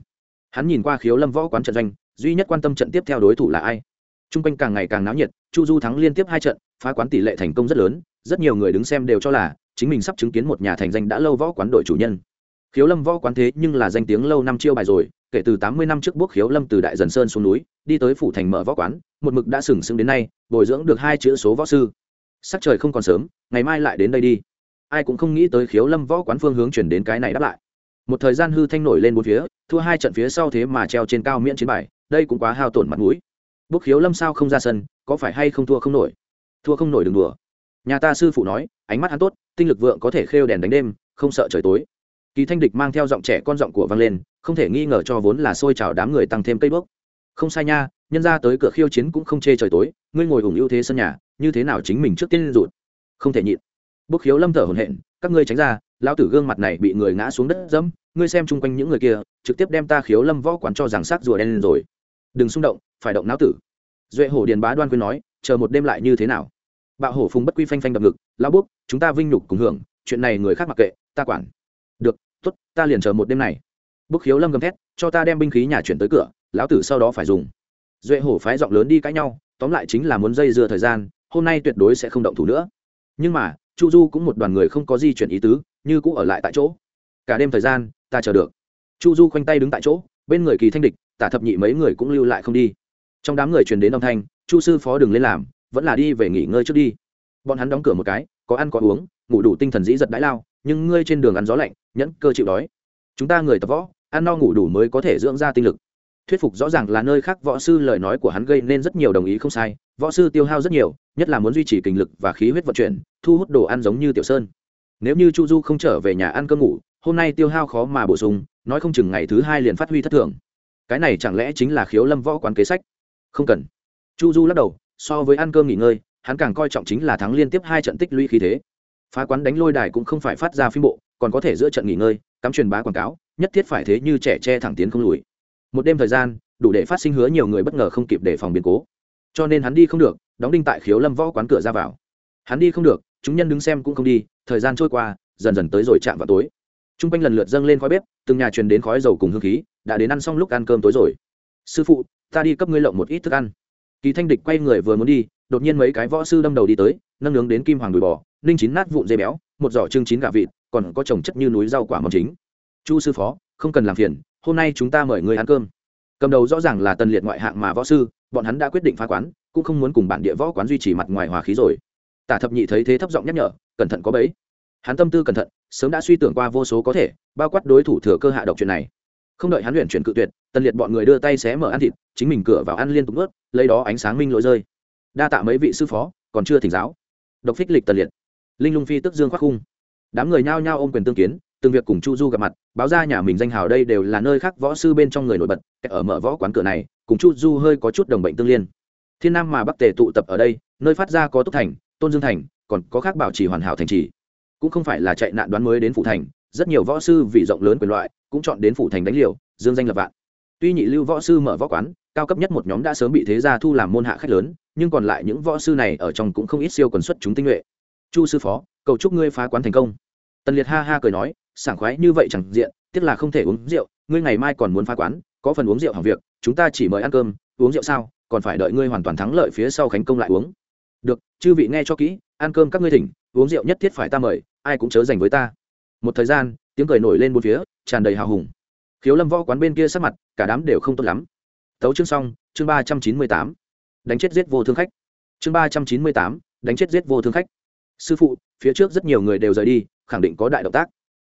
Hắn nhìn qua khiếu lâm võ quán trận doanh, duy nhất quan tâm trận tiếp theo đối thủ là ai? T r u n g quanh càng ngày càng náo nhiệt, chu du thắng liên tiếp hai trận, phá quán tỷ lệ thành công rất lớn, rất nhiều người đứng xem đều cho là chính mình sắp chứng kiến một nhà thành danh đã lâu võ quán đội chủ nhân. Khiếu lâm võ quán thế nhưng là danh tiếng lâu năm chiêu bài rồi, kể từ tám mươi năm trước bước khiếu lâm từ đại dần sơn xuống núi, đi tới phủ thành mở võ quán, một mực đã sừng sững đến nay, bồi dưỡng được hai chữ số võ sư. Sắc trời không còn sớm, ngày mai lại đến đây đi. Ai cũng không nghĩ tới khiếu lâm võ quán phương hướng chuyển đến cái này đáp lại một thời gian hư thanh nổi lên bốn phía, thua hai trận phía sau thế mà treo trên cao miễn chiến bài, đây cũng quá hao tổn mặt mũi. Bốc khiếu lâm sao không ra sân, có phải hay không thua không nổi? Thua không nổi đừng đùa. Nhà ta sư phụ nói, ánh mắt hắn tốt, tinh lực vượng có thể khêu đèn đánh đêm, không sợ trời tối. Kỳ thanh địch mang theo giọng trẻ con giọng của vang lên, không thể nghi ngờ cho vốn là xôi trào đám người tăng thêm cây bốc. không sai nha, nhân ra tới cửa khiêu chiến cũng không chê trời tối, ngươi ngồi ủng ưu thế sân nhà, như thế nào chính mình trước tiên rụt? Không thể nhịn. Bốc khiếu lâm thở hổn hển các ngươi tránh ra lão tử gương mặt này bị người ngã xuống đất dẫm ngươi xem chung quanh những người kia trực tiếp đem ta khiếu lâm võ quán cho rằng xác rùa đen lên rồi. Đừng xung động phải động não tử. Duệ hổ điền bá đoan quyên nói chờ một đêm lại như thế nào? Bạo hổ phùng bất quy phanh phanh đập ngực lão búc, chúng ta vinh nhục cùng hưởng chuyện này người khác mặc kệ ta quản. Được tốt ta liền chờ một đêm này. Bức khiếu lâm gầm thét cho ta đem binh khí nhà chuyển tới cửa lão tử sau đó phải dùng. Duệ hổ phái giọng lớn đi cãi nhau tóm lại chính là muốn dây dưa thời gian hôm nay tuyệt đối sẽ không động thủ nữa. Nhưng mà chu du cũng một đoàn người không có di chuyển ý tứ, như cũng ở lại tại chỗ. Cả đêm thời gian, ta chờ được. Chu du khoanh tay đứng tại chỗ, bên người kỳ thanh địch, tả thập nhị mấy người cũng lưu lại không đi. Trong đám người truyền đến âm thanh, chu sư phó đừng lên làm, vẫn là đi về nghỉ ngơi trước đi. Bọn hắn đóng cửa một cái, có ăn có uống, ngủ đủ tinh thần dĩ giật đãi lao, nhưng ngươi trên đường ăn gió lạnh, nhẫn cơ chịu đói. Chúng ta người tập võ, ăn no ngủ đủ mới có thể dưỡng ra tinh lực. Thuyết phục rõ ràng là nơi khác võ sư lời nói của hắn gây nên rất nhiều đồng ý không sai, võ sư tiêu hao rất nhiều nhất là muốn duy trì kinh lực và khí huyết vận chuyển, thu hút đồ ăn giống như tiểu sơn. Nếu như chu du không trở về nhà ăn cơm ngủ, hôm nay tiêu hao khó mà bổ sung, nói không chừng ngày thứ hai liền phát huy thất thường. Cái này chẳng lẽ chính là khiếu lâm võ quán kế sách? Không cần. Chu du lắc đầu, so với ăn cơm nghỉ ngơi, hắn càng coi trọng chính là thắng liên tiếp hai trận tích lũy khí thế. Phá quán đánh lôi đài cũng không phải phát ra phim bộ, còn có thể giữa trận nghỉ ngơi, cắm truyền bá quảng cáo, nhất thiết phải thế như trẻ che thẳng tiến không lùi. Một đêm thời gian, đủ để phát sinh hứa nhiều người bất ngờ không kịp đề phòng biến cố. Cho nên hắn đi không được đóng đinh tại khiếu lâm võ quán cửa ra vào. Hắn đi không được, chúng nhân đứng xem cũng không đi, thời gian trôi qua, dần dần tới rồi chạm vào tối. T r u n g quanh lần lượt dâng lên khói bếp, từng nhà truyền đến khói dầu cùng hương khí, đã đến ăn xong lúc ăn cơm tối rồi. Sư phụ, ta đi cấp ngươi lộng một ít thức ăn. Kỳ thanh địch quay người vừa muốn đi, đột nhiên mấy cái võ sư đâm đầu đi tới, nâng nướng đến kim hoàng đùi bò, ninh chín nát vụn dây béo, một giỏ trưng chín gà vịt, còn có trồng chất như núi rau quả mầm chính. Chu sư phó, không cần làm phiền, hôm nay chúng ta mời người ăn cơm. Cầm đầu rõ ràng là tần liệt ngoại hạng mà võ sư, bọn hắn đã quyết định phá quán cũng không muốn cùng bản địa võ quán duy trì mặt ngoài hòa khí rồi. Tả thập nhị thấy thế thấp giọng nhắc nhở, cẩn thận có bẫy. Hắn tâm tư cẩn thận, sớm đã suy tưởng qua vô số có thể, bao quát đối thủ thừa cơ hạ độc chuyện này. Không đợi hắn luyện chuyển cự tuyệt tân liệt bọn người đưa tay xé mở ăn thịt, chính mình cửa vào ăn liên tục ướt lấy đó ánh sáng minh lỗi rơi. Đa tạ mấy vị sư phó, còn chưa thỉnh giáo. Độc phích lịch tân liệt. Linh lung phi tức dương khoác khung. Đám người nhao nhao ôm quyền tương kiến, từng việc cùng chu du gặp mặt, báo ra nhà mình danh hào đây đều là nơi khác võ sư bên trong người nổi bật ở mở võ quán cửa này, cùng chu du hơi có chút đồng bệnh tương liên thiên nam mà bắc tề tụ tập ở đây, nơi phát ra có túc thành, tôn dương thành, còn có khác bảo trì hoàn hảo thành trì. Cũng không phải là chạy nạn đoán mới đến phủ thành, rất nhiều võ sư vì rộng lớn quyền loại, cũng chọn đến phủ thành đánh liều, dương danh lập vạn. Tuy nhị lưu võ sư mở võ quán, cao cấp nhất một nhóm đã sớm bị thế gia thu làm môn hạ khách lớn, nhưng còn lại những võ sư này ở trong cũng không ít siêu quần xuất chúng tinh nhuệ. Chu sư phó, cầu chúc ngươi phá quán thành công. Tần liệt ha ha cười nói, sảng khoái như vậy chẳng diện, tiếc là không thể uống rượu, ngươi ngày mai còn muốn phá quán, có phần uống rượu hàng việc, chúng ta chỉ mời ăn cơm, uống rượu sao? Còn phải đợi ngươi hoàn toàn thắng lợi phía sau khánh công lại uống. Được, chư vị nghe cho kỹ, ăn cơm các ngươi thỉnh, uống rượu nhất thiết phải ta mời, ai cũng chớ dành với ta. Một thời gian, tiếng cười nổi lên bốn phía, tràn đầy hào hùng. Khiếu lâm võ quán bên kia sắc mặt, cả đám đều không tốt lắm. Tấu chương xong, chương ba trăm chín mươi tám. Đánh chết giết vô thương khách. Chương ba trăm chín mươi tám, đánh chết giết vô thương khách. Sư phụ, phía trước rất nhiều người đều rời đi, khẳng định có đại động tác.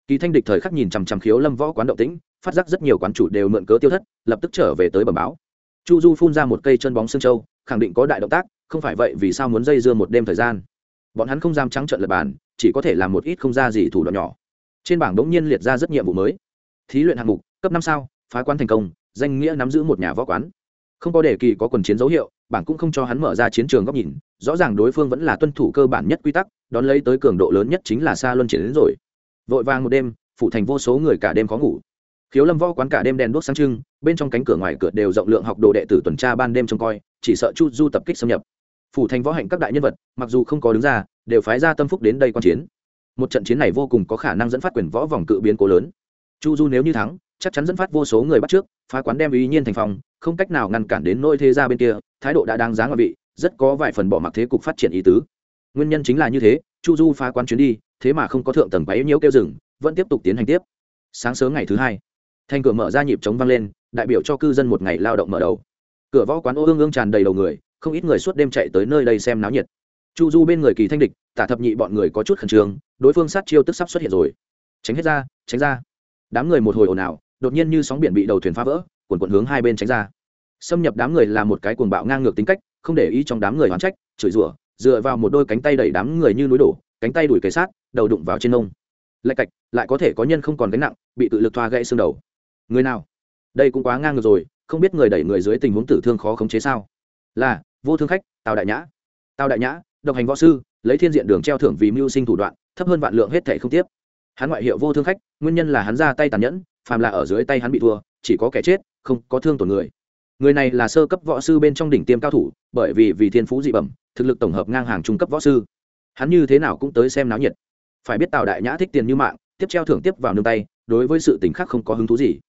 Kỳ thanh địch thời khắc nhìn chằm chằm khiếu lâm võ quán động tĩnh, phát giác rất nhiều quán chủ đều mượn cớ tiêu thất, lập tức trở về tới bẩm báo chu du phun ra một cây chân bóng xương châu khẳng định có đại động tác, không phải vậy vì sao muốn dây dưa một đêm thời gian? Bọn hắn không dám trắng trợn lập bàn, chỉ có thể làm một ít không ra gì thủ đoạn nhỏ. Trên bảng đống nhiên liệt ra rất nhiệm vụ mới. Thí luyện hạng mục, cấp năm sao, phá quan thành công, danh nghĩa nắm giữ một nhà võ quán. Không có đề kỳ có quần chiến dấu hiệu, bảng cũng không cho hắn mở ra chiến trường góc nhìn, rõ ràng đối phương vẫn là tuân thủ cơ bản nhất quy tắc, đón lấy tới cường độ lớn nhất chính là xa luân chiến đến rồi. Vội vàng một đêm phụ thành vô số người cả đêm khó ngủ khiếu lâm võ quán cả đêm đèn đuốc sáng trưng, bên trong cánh cửa ngoài cửa đều rộng lượng học đồ đệ tử tuần tra ban đêm trông coi, chỉ sợ chu du tập kích xâm nhập. Phủ thành võ hạnh các đại nhân vật, mặc dù không có đứng ra, đều phái ra tâm phúc đến đây quan chiến. Một trận chiến này vô cùng có khả năng dẫn phát quyền võ vòng cự biến cố lớn. Chu du nếu như thắng, chắc chắn dẫn phát vô số người bắt trước, phá quán đem ý nhiên thành phòng, không cách nào ngăn cản đến nôi thế ra bên kia, thái độ đã đáng giá ngoại vị, rất có vài phần bỏ mặc thế cục phát triển ý tứ. Nguyên nhân chính là như thế, chu du phá quán chuyến đi, thế mà không có thượng tầng bấy nhiêu kêu rừng vẫn tiếp tục tiến hành tiếp. Sáng sớm ngày thứ hai thành cửa mở ra nhịp chống vang lên, đại biểu cho cư dân một ngày lao động mở đầu. Cửa võ quán ô ương ương tràn đầy đầu người, không ít người suốt đêm chạy tới nơi đây xem náo nhiệt. Chu du bên người kỳ thanh địch, tả thập nhị bọn người có chút khẩn trương, đối phương sát chiêu tức sắp xuất hiện rồi. Tránh hết ra, tránh ra. Đám người một hồi ồn ào, đột nhiên như sóng biển bị đầu thuyền phá vỡ, quần quần hướng hai bên tránh ra. Xâm nhập đám người là một cái cuồng bạo ngang ngược tính cách, không để ý trong đám người hoán trách, chửi rủa, dựa vào một đôi cánh tay đẩy đám người như núi đổ, cánh tay đuổi kế sát, đầu đụng vào trên nông. Lạch cạch, lại có thể có nhân không còn gánh nặng, bị tự lực thoa gãy xương đầu người nào? Đây cũng quá ngang ngược rồi, không biết người đẩy người dưới tình huống tử thương khó khống chế sao? Là, vô thương khách, tào đại nhã. Tào đại nhã, độc hành võ sư, lấy thiên diện đường treo thưởng vì mưu sinh thủ đoạn, thấp hơn vạn lượng hết thẻ không tiếp. Hắn ngoại hiệu vô thương khách, nguyên nhân là hắn ra tay tàn nhẫn, phàm là ở dưới tay hắn bị thua, chỉ có kẻ chết, không có thương tổn người. Người này là sơ cấp võ sư bên trong đỉnh tiêm cao thủ, bởi vì vì thiên phú dị bẩm, thực lực tổng hợp ngang hàng trung cấp võ sư. Hắn như thế nào cũng tới xem náo nhiệt. Phải biết tào đại nhã thích tiền như mạng, tiếp treo thưởng tiếp vào nương tay, đối với sự tình khác không có hứng thú gì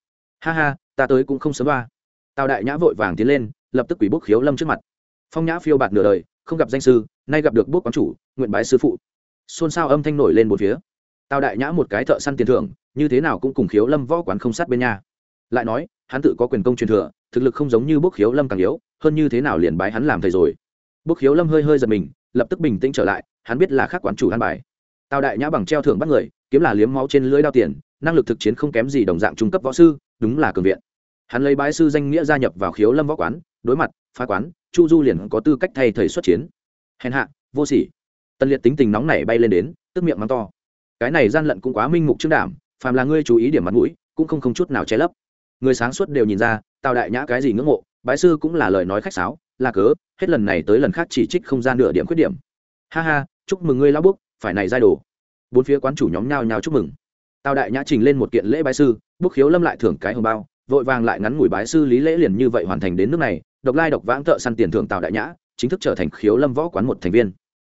ha ha, ta tới cũng không sớm ba tào đại nhã vội vàng tiến lên, lập tức quỷ bốc khiếu lâm trước mặt. Phong nhã phiêu bạt nửa đời, không gặp danh sư, nay gặp được bốc quán chủ, nguyện bái sư phụ. Xôn xao âm thanh nổi lên một phía. Tào đại nhã một cái thợ săn tiền thưởng, như thế nào cũng cùng khiếu lâm võ quán không sát bên nhà. Lại nói, hắn tự có quyền công truyền thừa, thực lực không giống như bốc khiếu lâm càng yếu, hơn như thế nào liền bái hắn làm thầy rồi. Bốc khiếu lâm hơi hơi giật mình, lập tức bình tĩnh trở lại, hắn biết là khác quán chủ ăn bài. Tào đại nhã bằng treo thưởng bắt người, kiếm là liếm máu trên lưỡi đao tiền, năng lực thực chiến không kém gì đồng dạng trung cấp võ sư đúng là cường viện. Hắn lấy bái sư danh nghĩa gia nhập vào khiếu lâm võ quán, đối mặt, phá quán, chu du liền có tư cách thay thầy xuất chiến. Hèn hạ, vô sỉ. Tân liệt tính tình nóng nảy bay lên đến, tức miệng mắng to. Cái này gian lận cũng quá minh mục trương đảm, phàm là ngươi chú ý điểm mặt mũi, cũng không không chút nào che lấp. Người sáng suốt đều nhìn ra, tào đại nhã cái gì ngưỡng mộ, bái sư cũng là lời nói khách sáo, là cớ, hết lần này tới lần khác chỉ trích không gian nửa điểm khuyết điểm. Ha ha, chúc mừng ngươi lao búc, phải này giai đồ. Bốn phía quán chủ nhóm nhao nhao chúc mừng tào đại nhã trình lên một kiện lễ bái sư búc khiếu lâm lại thưởng cái hồng bao, vội vàng lại ngắn ngủi bái sư lý lễ liền như vậy hoàn thành đến nước này, độc lai độc vãng thợ săn tiền thưởng tào đại nhã, chính thức trở thành khiếu lâm võ quán một thành viên.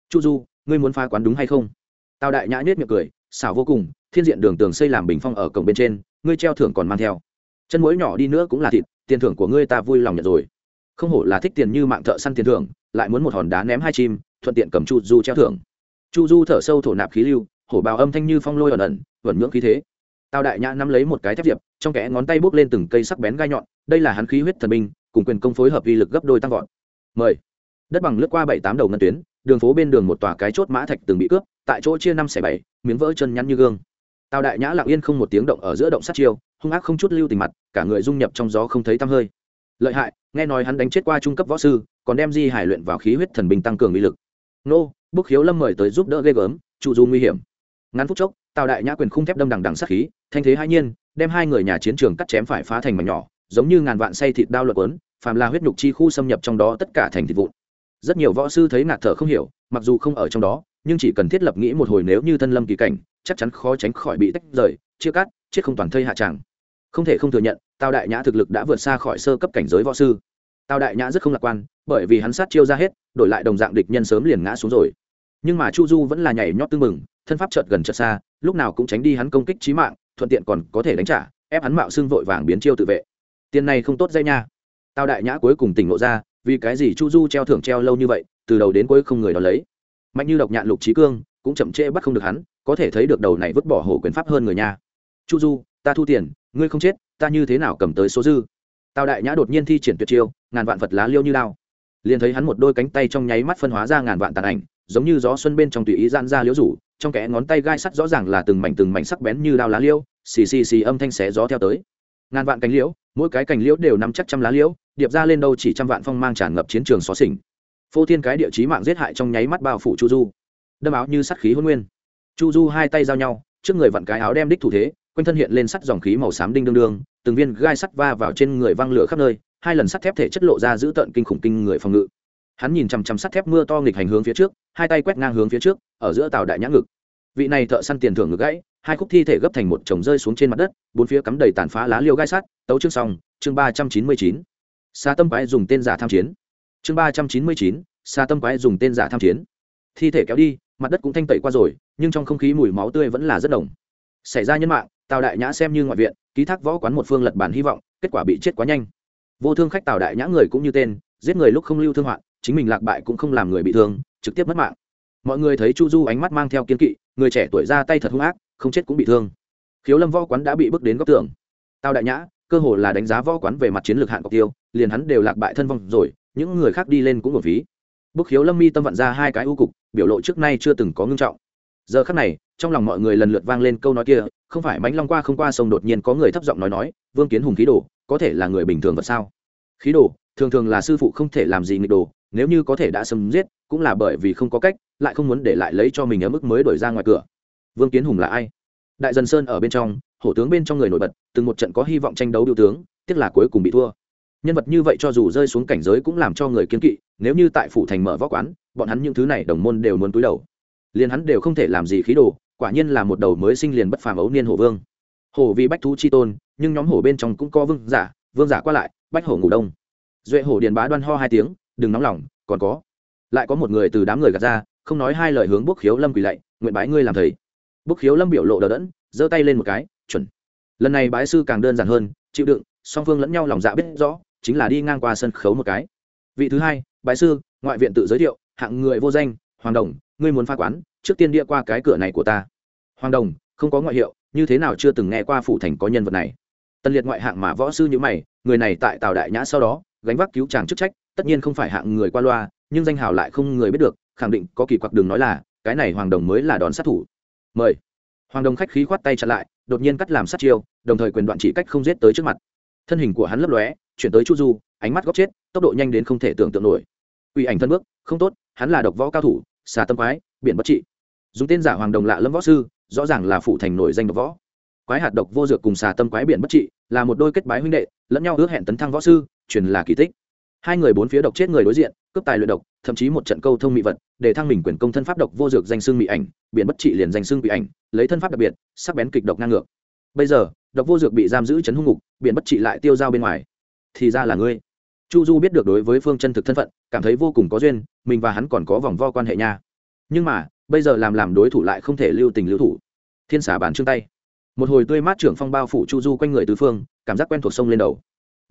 Chu du, ngươi muốn phá quán đúng hay không? Tào đại nhã nết miệng cười, xảo vô cùng, thiên diện đường tường xây làm bình phong ở cổng bên trên, ngươi treo thưởng còn mang theo. Chân mũi nhỏ đi nữa cũng là thịt, tiền thưởng của ngươi ta vui lòng nhận rồi. Không hổ là thích tiền như mạng thợ săn tiền thưởng, lại muốn một hòn đá ném hai chim, thuận tiện cầm chu du treo thưởng. Chu du thở sâu thổ nạp khí lưu hổ bào âm thanh như phong lôi ẩn ẩn, vẩn ngưỡng khí thế. Tào đại nhã nắm lấy một cái thép diệp, trong kẽ ngón tay bốc lên từng cây sắc bén gai nhọn, đây là hắn khí huyết thần binh, cùng quyền công phối hợp uy lực gấp đôi tăng vọt. Mời. Đất bằng lướt qua bảy tám đầu ngân tuyến, đường phố bên đường một tòa cái chốt mã thạch từng bị cướp, tại chỗ chia năm xẻ bảy, miếng vỡ chân nhăn như gương. Tào đại nhã lặng yên không một tiếng động ở giữa động sát chiêu, hung ác không chút lưu tình mặt, cả người dung nhập trong gió không thấy tăm hơi. Lợi hại, nghe nói hắn đánh chết qua trung cấp võ sư, còn đem di hải luyện vào khí huyết thần binh tăng cường uy lực. Nô, bức khiếu lâm mời tới giúp đỡ ghê gớm, trụ du nguy hiểm ngắn phút chốc, tào đại nhã quyền khung thép đâm đằng đằng sát khí, thanh thế hai nhiên, đem hai người nhà chiến trường cắt chém phải phá thành mảnh nhỏ, giống như ngàn vạn say thịt đao luật quấn phàm là huyết nhục chi khu xâm nhập trong đó tất cả thành thịt vụn. Rất nhiều võ sư thấy ngạt thở không hiểu, mặc dù không ở trong đó, nhưng chỉ cần thiết lập nghĩ một hồi nếu như thân lâm kỳ cảnh, chắc chắn khó tránh khỏi bị tách rời, chia cắt, chết không toàn thây hạ tràng. Không thể không thừa nhận, tào đại nhã thực lực đã vượt xa khỏi sơ cấp cảnh giới võ sư. Tào đại nhã rất không lạc quan, bởi vì hắn sát chiêu ra hết, đổi lại đồng dạng địch nhân sớm liền ngã xuống rồi nhưng mà chu du vẫn là nhảy nhót tư mừng thân pháp chợt gần chợt xa, lúc nào cũng tránh đi hắn công kích trí mạng, thuận tiện còn có thể đánh trả, ép hắn mạo xưng vội vàng biến chiêu tự vệ. Tiền này không tốt dây nha. Tào đại nhã cuối cùng tỉnh ngộ ra, vì cái gì chu du treo thưởng treo lâu như vậy, từ đầu đến cuối không người đó lấy. Mạnh như độc nhạn lục trí cương, cũng chậm trễ bắt không được hắn, có thể thấy được đầu này vứt bỏ hổ quyền pháp hơn người nha. Chu du, ta thu tiền, ngươi không chết, ta như thế nào cầm tới số dư? Tào đại nhã đột nhiên thi triển tuyệt chiêu, ngàn vạn vật lá liêu như lao. Liền thấy hắn một đôi cánh tay trong nháy mắt phân hóa ra ngàn vạn tàn ảnh giống như gió xuân bên trong tùy ý gian ra liễu rủ, trong kẽ ngón tay gai sắt rõ ràng là từng mảnh từng mảnh sắc bén như đao lá liêu xì xì xì âm thanh xé gió theo tới. Ngàn vạn cánh liễu, mỗi cái cành liễu đều nắm chắc trăm lá liễu, điệp ra lên đâu chỉ trăm vạn phong mang tràn ngập chiến trường xó xỉnh. Phô thiên cái địa chí mạng giết hại trong nháy mắt bao phủ chu du. Đâm áo như sắt khí hôn nguyên. Chu du hai tay giao nhau, trước người vặn cái áo đem đích thủ thế, quanh thân hiện lên sắt dòng khí màu xám đinh đương đương, từng viên gai sắt va vào trên người văng lửa khắp nơi, hai lần sắt thép thể chất lộ ra giữ tận kinh khủng kinh người phòng ngự hắn nhìn chằm chằm sắt thép mưa to nghịch hành hướng phía trước, hai tay quét ngang hướng phía trước, ở giữa tàu đại nhã ngực. Vị này thợ săn tiền thưởng ngực gãy, hai khúc thi thể gấp thành một chồng rơi xuống trên mặt đất, bốn phía cắm đầy tàn phá lá liêu gai sắt, tấu chương xong, chương ba trăm chín mươi chín. Xa tâm quái dùng tên giả tham chiến. Chương ba trăm chín mươi chín xa tâm quái dùng tên giả tham chiến. Thi thể kéo đi, mặt đất cũng thanh tẩy qua rồi, nhưng trong không khí mùi máu tươi vẫn là rất đồng xảy ra nhân mạng tào đại nhã xem như ngoại viện, ký thác võ quán một phương lật bản hy vọng, kết quả bị chết quá nhanh. Vô thương khách tào đại nhã người cũng như tên, giết người lúc không lưu thương hoạn chính mình lạc bại cũng không làm người bị thương, trực tiếp mất mạng. Mọi người thấy chu du ánh mắt mang theo kiên kỵ, người trẻ tuổi ra tay thật hung ác, không chết cũng bị thương. Khiếu lâm võ quán đã bị bước đến góc tường. Tao đại nhã, cơ hồ là đánh giá võ quán về mặt chiến lược hạn cọc tiêu, liền hắn đều lạc bại thân vong rồi, những người khác đi lên cũng một phí bức khiếu lâm mi tâm vận ra hai cái ưu cục, biểu lộ trước nay chưa từng có ngưng trọng. Giờ khắc này, trong lòng mọi người lần lượt vang lên câu nói kia, không phải mánh long qua không qua sông đột nhiên có người thấp giọng nói nói, vương kiến hùng khí đồ, có thể là người bình thường vật sao? Khí đồ, thường thường là sư phụ không thể làm gì nghịch đồ nếu như có thể đã xâm giết, cũng là bởi vì không có cách, lại không muốn để lại lấy cho mình ở mức mới đổi ra ngoài cửa. Vương kiến hùng là ai? Đại dân sơn ở bên trong, hổ tướng bên trong người nổi bật, từng một trận có hy vọng tranh đấu điệu tướng, tiếc là cuối cùng bị thua. Nhân vật như vậy cho dù rơi xuống cảnh giới cũng làm cho người kiến kỵ, nếu như tại phủ thành mở võ quán, bọn hắn những thứ này đồng môn đều muốn túi đầu. Liền hắn đều không thể làm gì khí đồ, quả nhiên là một đầu mới sinh liền bất phàm ấu niên hổ vương. Hổ vì bách thú chi tôn, nhưng nhóm hổ bên trong cũng có vương giả vương giả qua lại, bách hổ ngủ đông. Duệ hổ điền bá đoan ho hai tiếng đừng nóng lòng, còn có. Lại có một người từ đám người gạt ra, không nói hai lời hướng bốc khiếu lâm quỳ lạy, nguyện bái ngươi làm thầy. Bốc khiếu lâm biểu lộ đờ đẫn, giơ tay lên một cái, chuẩn. Lần này bái sư càng đơn giản hơn, chịu đựng, song phương lẫn nhau lòng dạ biết rõ, chính là đi ngang qua sân khấu một cái. Vị thứ hai, bái sư, ngoại viện tự giới thiệu, hạng người vô danh, hoàng đồng, ngươi muốn pha quán, trước tiên địa qua cái cửa này của ta. Hoàng đồng, không có ngoại hiệu, như thế nào chưa từng nghe qua phủ thành có nhân vật này. Tân liệt ngoại hạng mà võ sư như mày, người này tại tào đại nhã sau đó, gánh vác cứu chàng chức trách tất nhiên không phải hạng người qua loa, nhưng danh hào lại không người biết được, khẳng định có kỳ quặc đường nói là, cái này hoàng đồng mới là đón sát thủ. Mời. Hoàng đồng khách khí khoát tay chặn lại, đột nhiên cắt làm sát chiêu, đồng thời quyền đoạn chỉ cách không giết tới trước mặt. Thân hình của hắn lấp lóe, chuyển tới chu du, ánh mắt góc chết, tốc độ nhanh đến không thể tưởng tượng nổi. Uy ảnh thân bước, không tốt, hắn là độc võ cao thủ, xà tâm quái, biển bất trị. Dùng tên giả hoàng đồng lạ lâm võ sư, rõ ràng là phụ thành nổi danh độc võ. Quái hạt độc vô dược cùng xà tâm quái biển bất trị, là một đôi kết bái huynh đệ, lẫn nhau ước hẹn tấn thăng võ sư, truyền là kỳ tích hai người bốn phía độc chết người đối diện, cướp tài luyện độc, thậm chí một trận câu thông mỹ vật, để thăng mình quyền công thân pháp độc vô dược danh xương mỹ ảnh biện bất trị liền danh xương bị ảnh, lấy thân pháp đặc biệt, sắc bén kịch độc ngang ngược. Bây giờ, độc vô dược bị giam giữ chấn hung ngục biện bất trị lại tiêu dao bên ngoài. Thì ra là ngươi. Chu du biết được đối với phương chân thực thân phận, cảm thấy vô cùng có duyên, mình và hắn còn có vòng vo quan hệ nha. Nhưng mà, bây giờ làm làm đối thủ lại không thể lưu tình lưu thủ. Thiên xả bàn chương tay. Một hồi tươi mát trưởng phong bao phủ chu du quanh người tứ phương, cảm giác quen thuộc sông lên đầu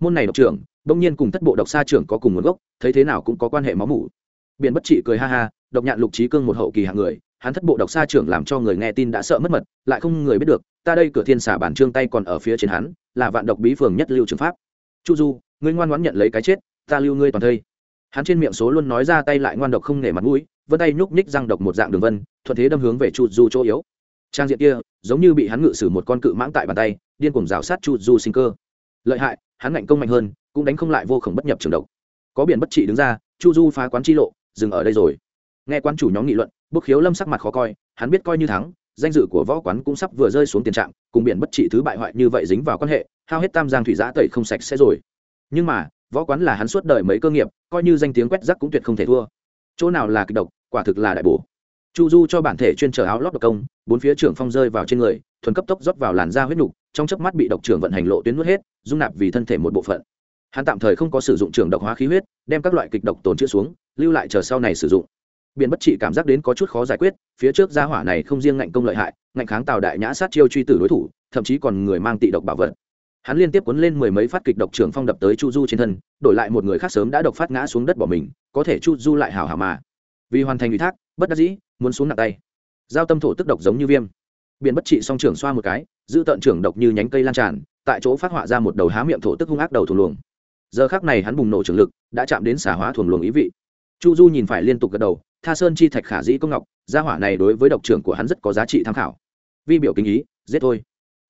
môn này độc trưởng bỗng nhiên cùng thất bộ độc sa trưởng có cùng nguồn gốc, thấy thế nào cũng có quan hệ máu mủ. Biện bất trị cười ha ha, độc nhạn lục trí cương một hậu kỳ hạng người, hắn thất bộ độc sa trưởng làm cho người nghe tin đã sợ mất mật, lại không người biết được, ta đây cửa thiên xả bản trương tay còn ở phía trên hắn, là vạn độc bí phường nhất lưu trường pháp. Chu du, ngươi ngoan ngoãn nhận lấy cái chết, ta lưu ngươi toàn thây. Hắn trên miệng số luôn nói ra tay lại ngoan độc không nể mặt mũi, vân tay nhúc nhích răng độc một dạng đường vân, thuận thế đâm hướng về chu du chỗ yếu. Trang diện kia, giống như bị hắn ngự sử một con cự mãng tại bàn tay, điên cuồng rào sát chu du sinh cơ lợi hại, hắn ngạnh công mạnh hơn, cũng đánh không lại vô khổng bất nhập trường độc. Có biển bất trị đứng ra, chu du phá quán chi lộ, dừng ở đây rồi. Nghe quan chủ nhóm nghị luận, bức khiếu lâm sắc mặt khó coi, hắn biết coi như thắng, danh dự của võ quán cũng sắp vừa rơi xuống tiền trạng, cùng biển bất trị thứ bại hoại như vậy dính vào quan hệ, hao hết tam giang thủy giã tẩy không sạch sẽ rồi. Nhưng mà, võ quán là hắn suốt đời mấy cơ nghiệp, coi như danh tiếng quét rắc cũng tuyệt không thể thua. Chỗ nào là kịch độc, quả thực là đại bổ. Chu du cho bản thể chuyên trở áo lót độc công, bốn phía trưởng phong rơi vào trên người, thuần cấp tốc rót vào làn da huyết nục trong chớp mắt bị độc trưởng vận hành lộ tuyến nuốt hết, dung nạp vì thân thể một bộ phận. Hắn tạm thời không có sử dụng trường độc hóa khí huyết, đem các loại kịch độc tồn chữa xuống, lưu lại chờ sau này sử dụng. Biện bất trị cảm giác đến có chút khó giải quyết, phía trước gia hỏa này không riêng ngạnh công lợi hại, ngạnh kháng tào đại nhã sát chiêu truy tử đối thủ, thậm chí còn người mang tị độc bảo vật. Hắn liên tiếp cuốn lên mười mấy phát kịch độc trưởng phong đập tới chu du trên thân, đổi lại một người khác sớm đã độc phát ngã xuống đất bỏ mình, có thể chu du lại hào hả mà. Vì hoàn thành ủy thác, bất đắc dĩ, muốn xuống nặng tay. Giao tâm thổ tức độc giống như viêm biện bất trị song trưởng xoa một cái, giữ tận trưởng độc như nhánh cây lan tràn, tại chỗ phát họa ra một đầu há miệng thổ tức hung ác đầu thuồng luồng. Giờ khác này hắn bùng nổ trường lực, đã chạm đến xả hóa thuồng luồng ý vị. Chu du nhìn phải liên tục gật đầu, tha sơn chi thạch khả dĩ công ngọc, gia hỏa này đối với độc trưởng của hắn rất có giá trị tham khảo. Vi biểu kinh ý, giết thôi.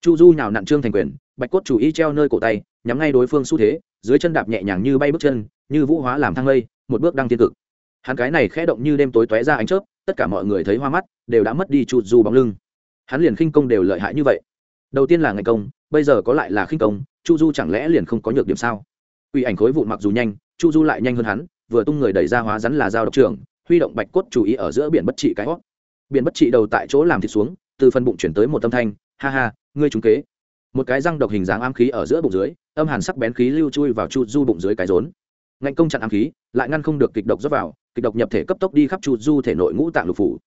Chu du nhào nặn trương thành quyền, bạch cốt chủ y treo nơi cổ tay, nhắm ngay đối phương xu thế, dưới chân đạp nhẹ nhàng như bay bước chân, như vũ hóa làm thang lây, một bước đăng tiên cực. Hắn cái này khẽ động như đêm tối tóe ra ánh chớp, tất cả mọi người thấy hoa mắt, đều đã mất đi chu du bóng lưng hắn liền khinh công đều lợi hại như vậy. Đầu tiên là ngày công, bây giờ có lại là khinh công, chu du chẳng lẽ liền không có nhược điểm sao? Uy ảnh khối vụn mặc dù nhanh, chu du lại nhanh hơn hắn, vừa tung người đẩy ra hóa rắn là dao độc trưởng, huy động bạch cốt chú ý ở giữa biển bất trị cái hót. Biển bất trị đầu tại chỗ làm thịt xuống, từ phần bụng chuyển tới một tâm thanh, ha ha, ngươi trúng kế. Một cái răng độc hình dáng ám khí ở giữa bụng dưới, âm hàn sắc bén khí lưu chui vào chu du bụng dưới cái rốn. Ngạnh công chặn ám khí, lại ngăn không được kịch độc rót vào, kịch độc nhập thể cấp tốc đi khắp chu du thể nội ngũ tạng lục phủ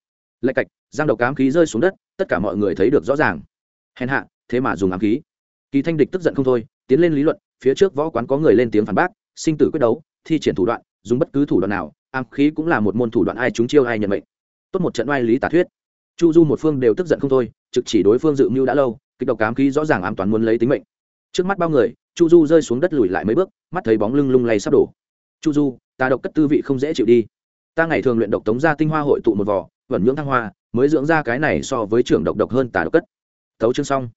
lạch cạch, giang độc ám khí rơi xuống đất, tất cả mọi người thấy được rõ ràng. Hèn hạ, thế mà dùng ám khí. Kỳ thanh địch tức giận không thôi, tiến lên lý luận, phía trước võ quán có người lên tiếng phản bác, sinh tử quyết đấu, thi triển thủ đoạn, dùng bất cứ thủ đoạn nào, ám khí cũng là một môn thủ đoạn ai chúng chiêu ai nhận mệnh. Tốt một trận oai lý tả thuyết. Chu du một phương đều tức giận không thôi, trực chỉ đối phương dự mưu đã lâu, kịch độc ám khí rõ ràng ám toán muốn lấy tính mệnh. Trước mắt bao người, chu du rơi xuống đất lùi lại mấy bước, mắt thấy bóng lưng lung lay sắp đổ. Chu du, ta độc cất tư vị không dễ chịu đi. Ta ngày thường luyện độc tống ra tinh hoa hội tụ một vỏ vẩn nhưỡng thăng hoa, mới dưỡng ra cái này so với trưởng độc độc hơn tà độc cất. Tấu chương xong.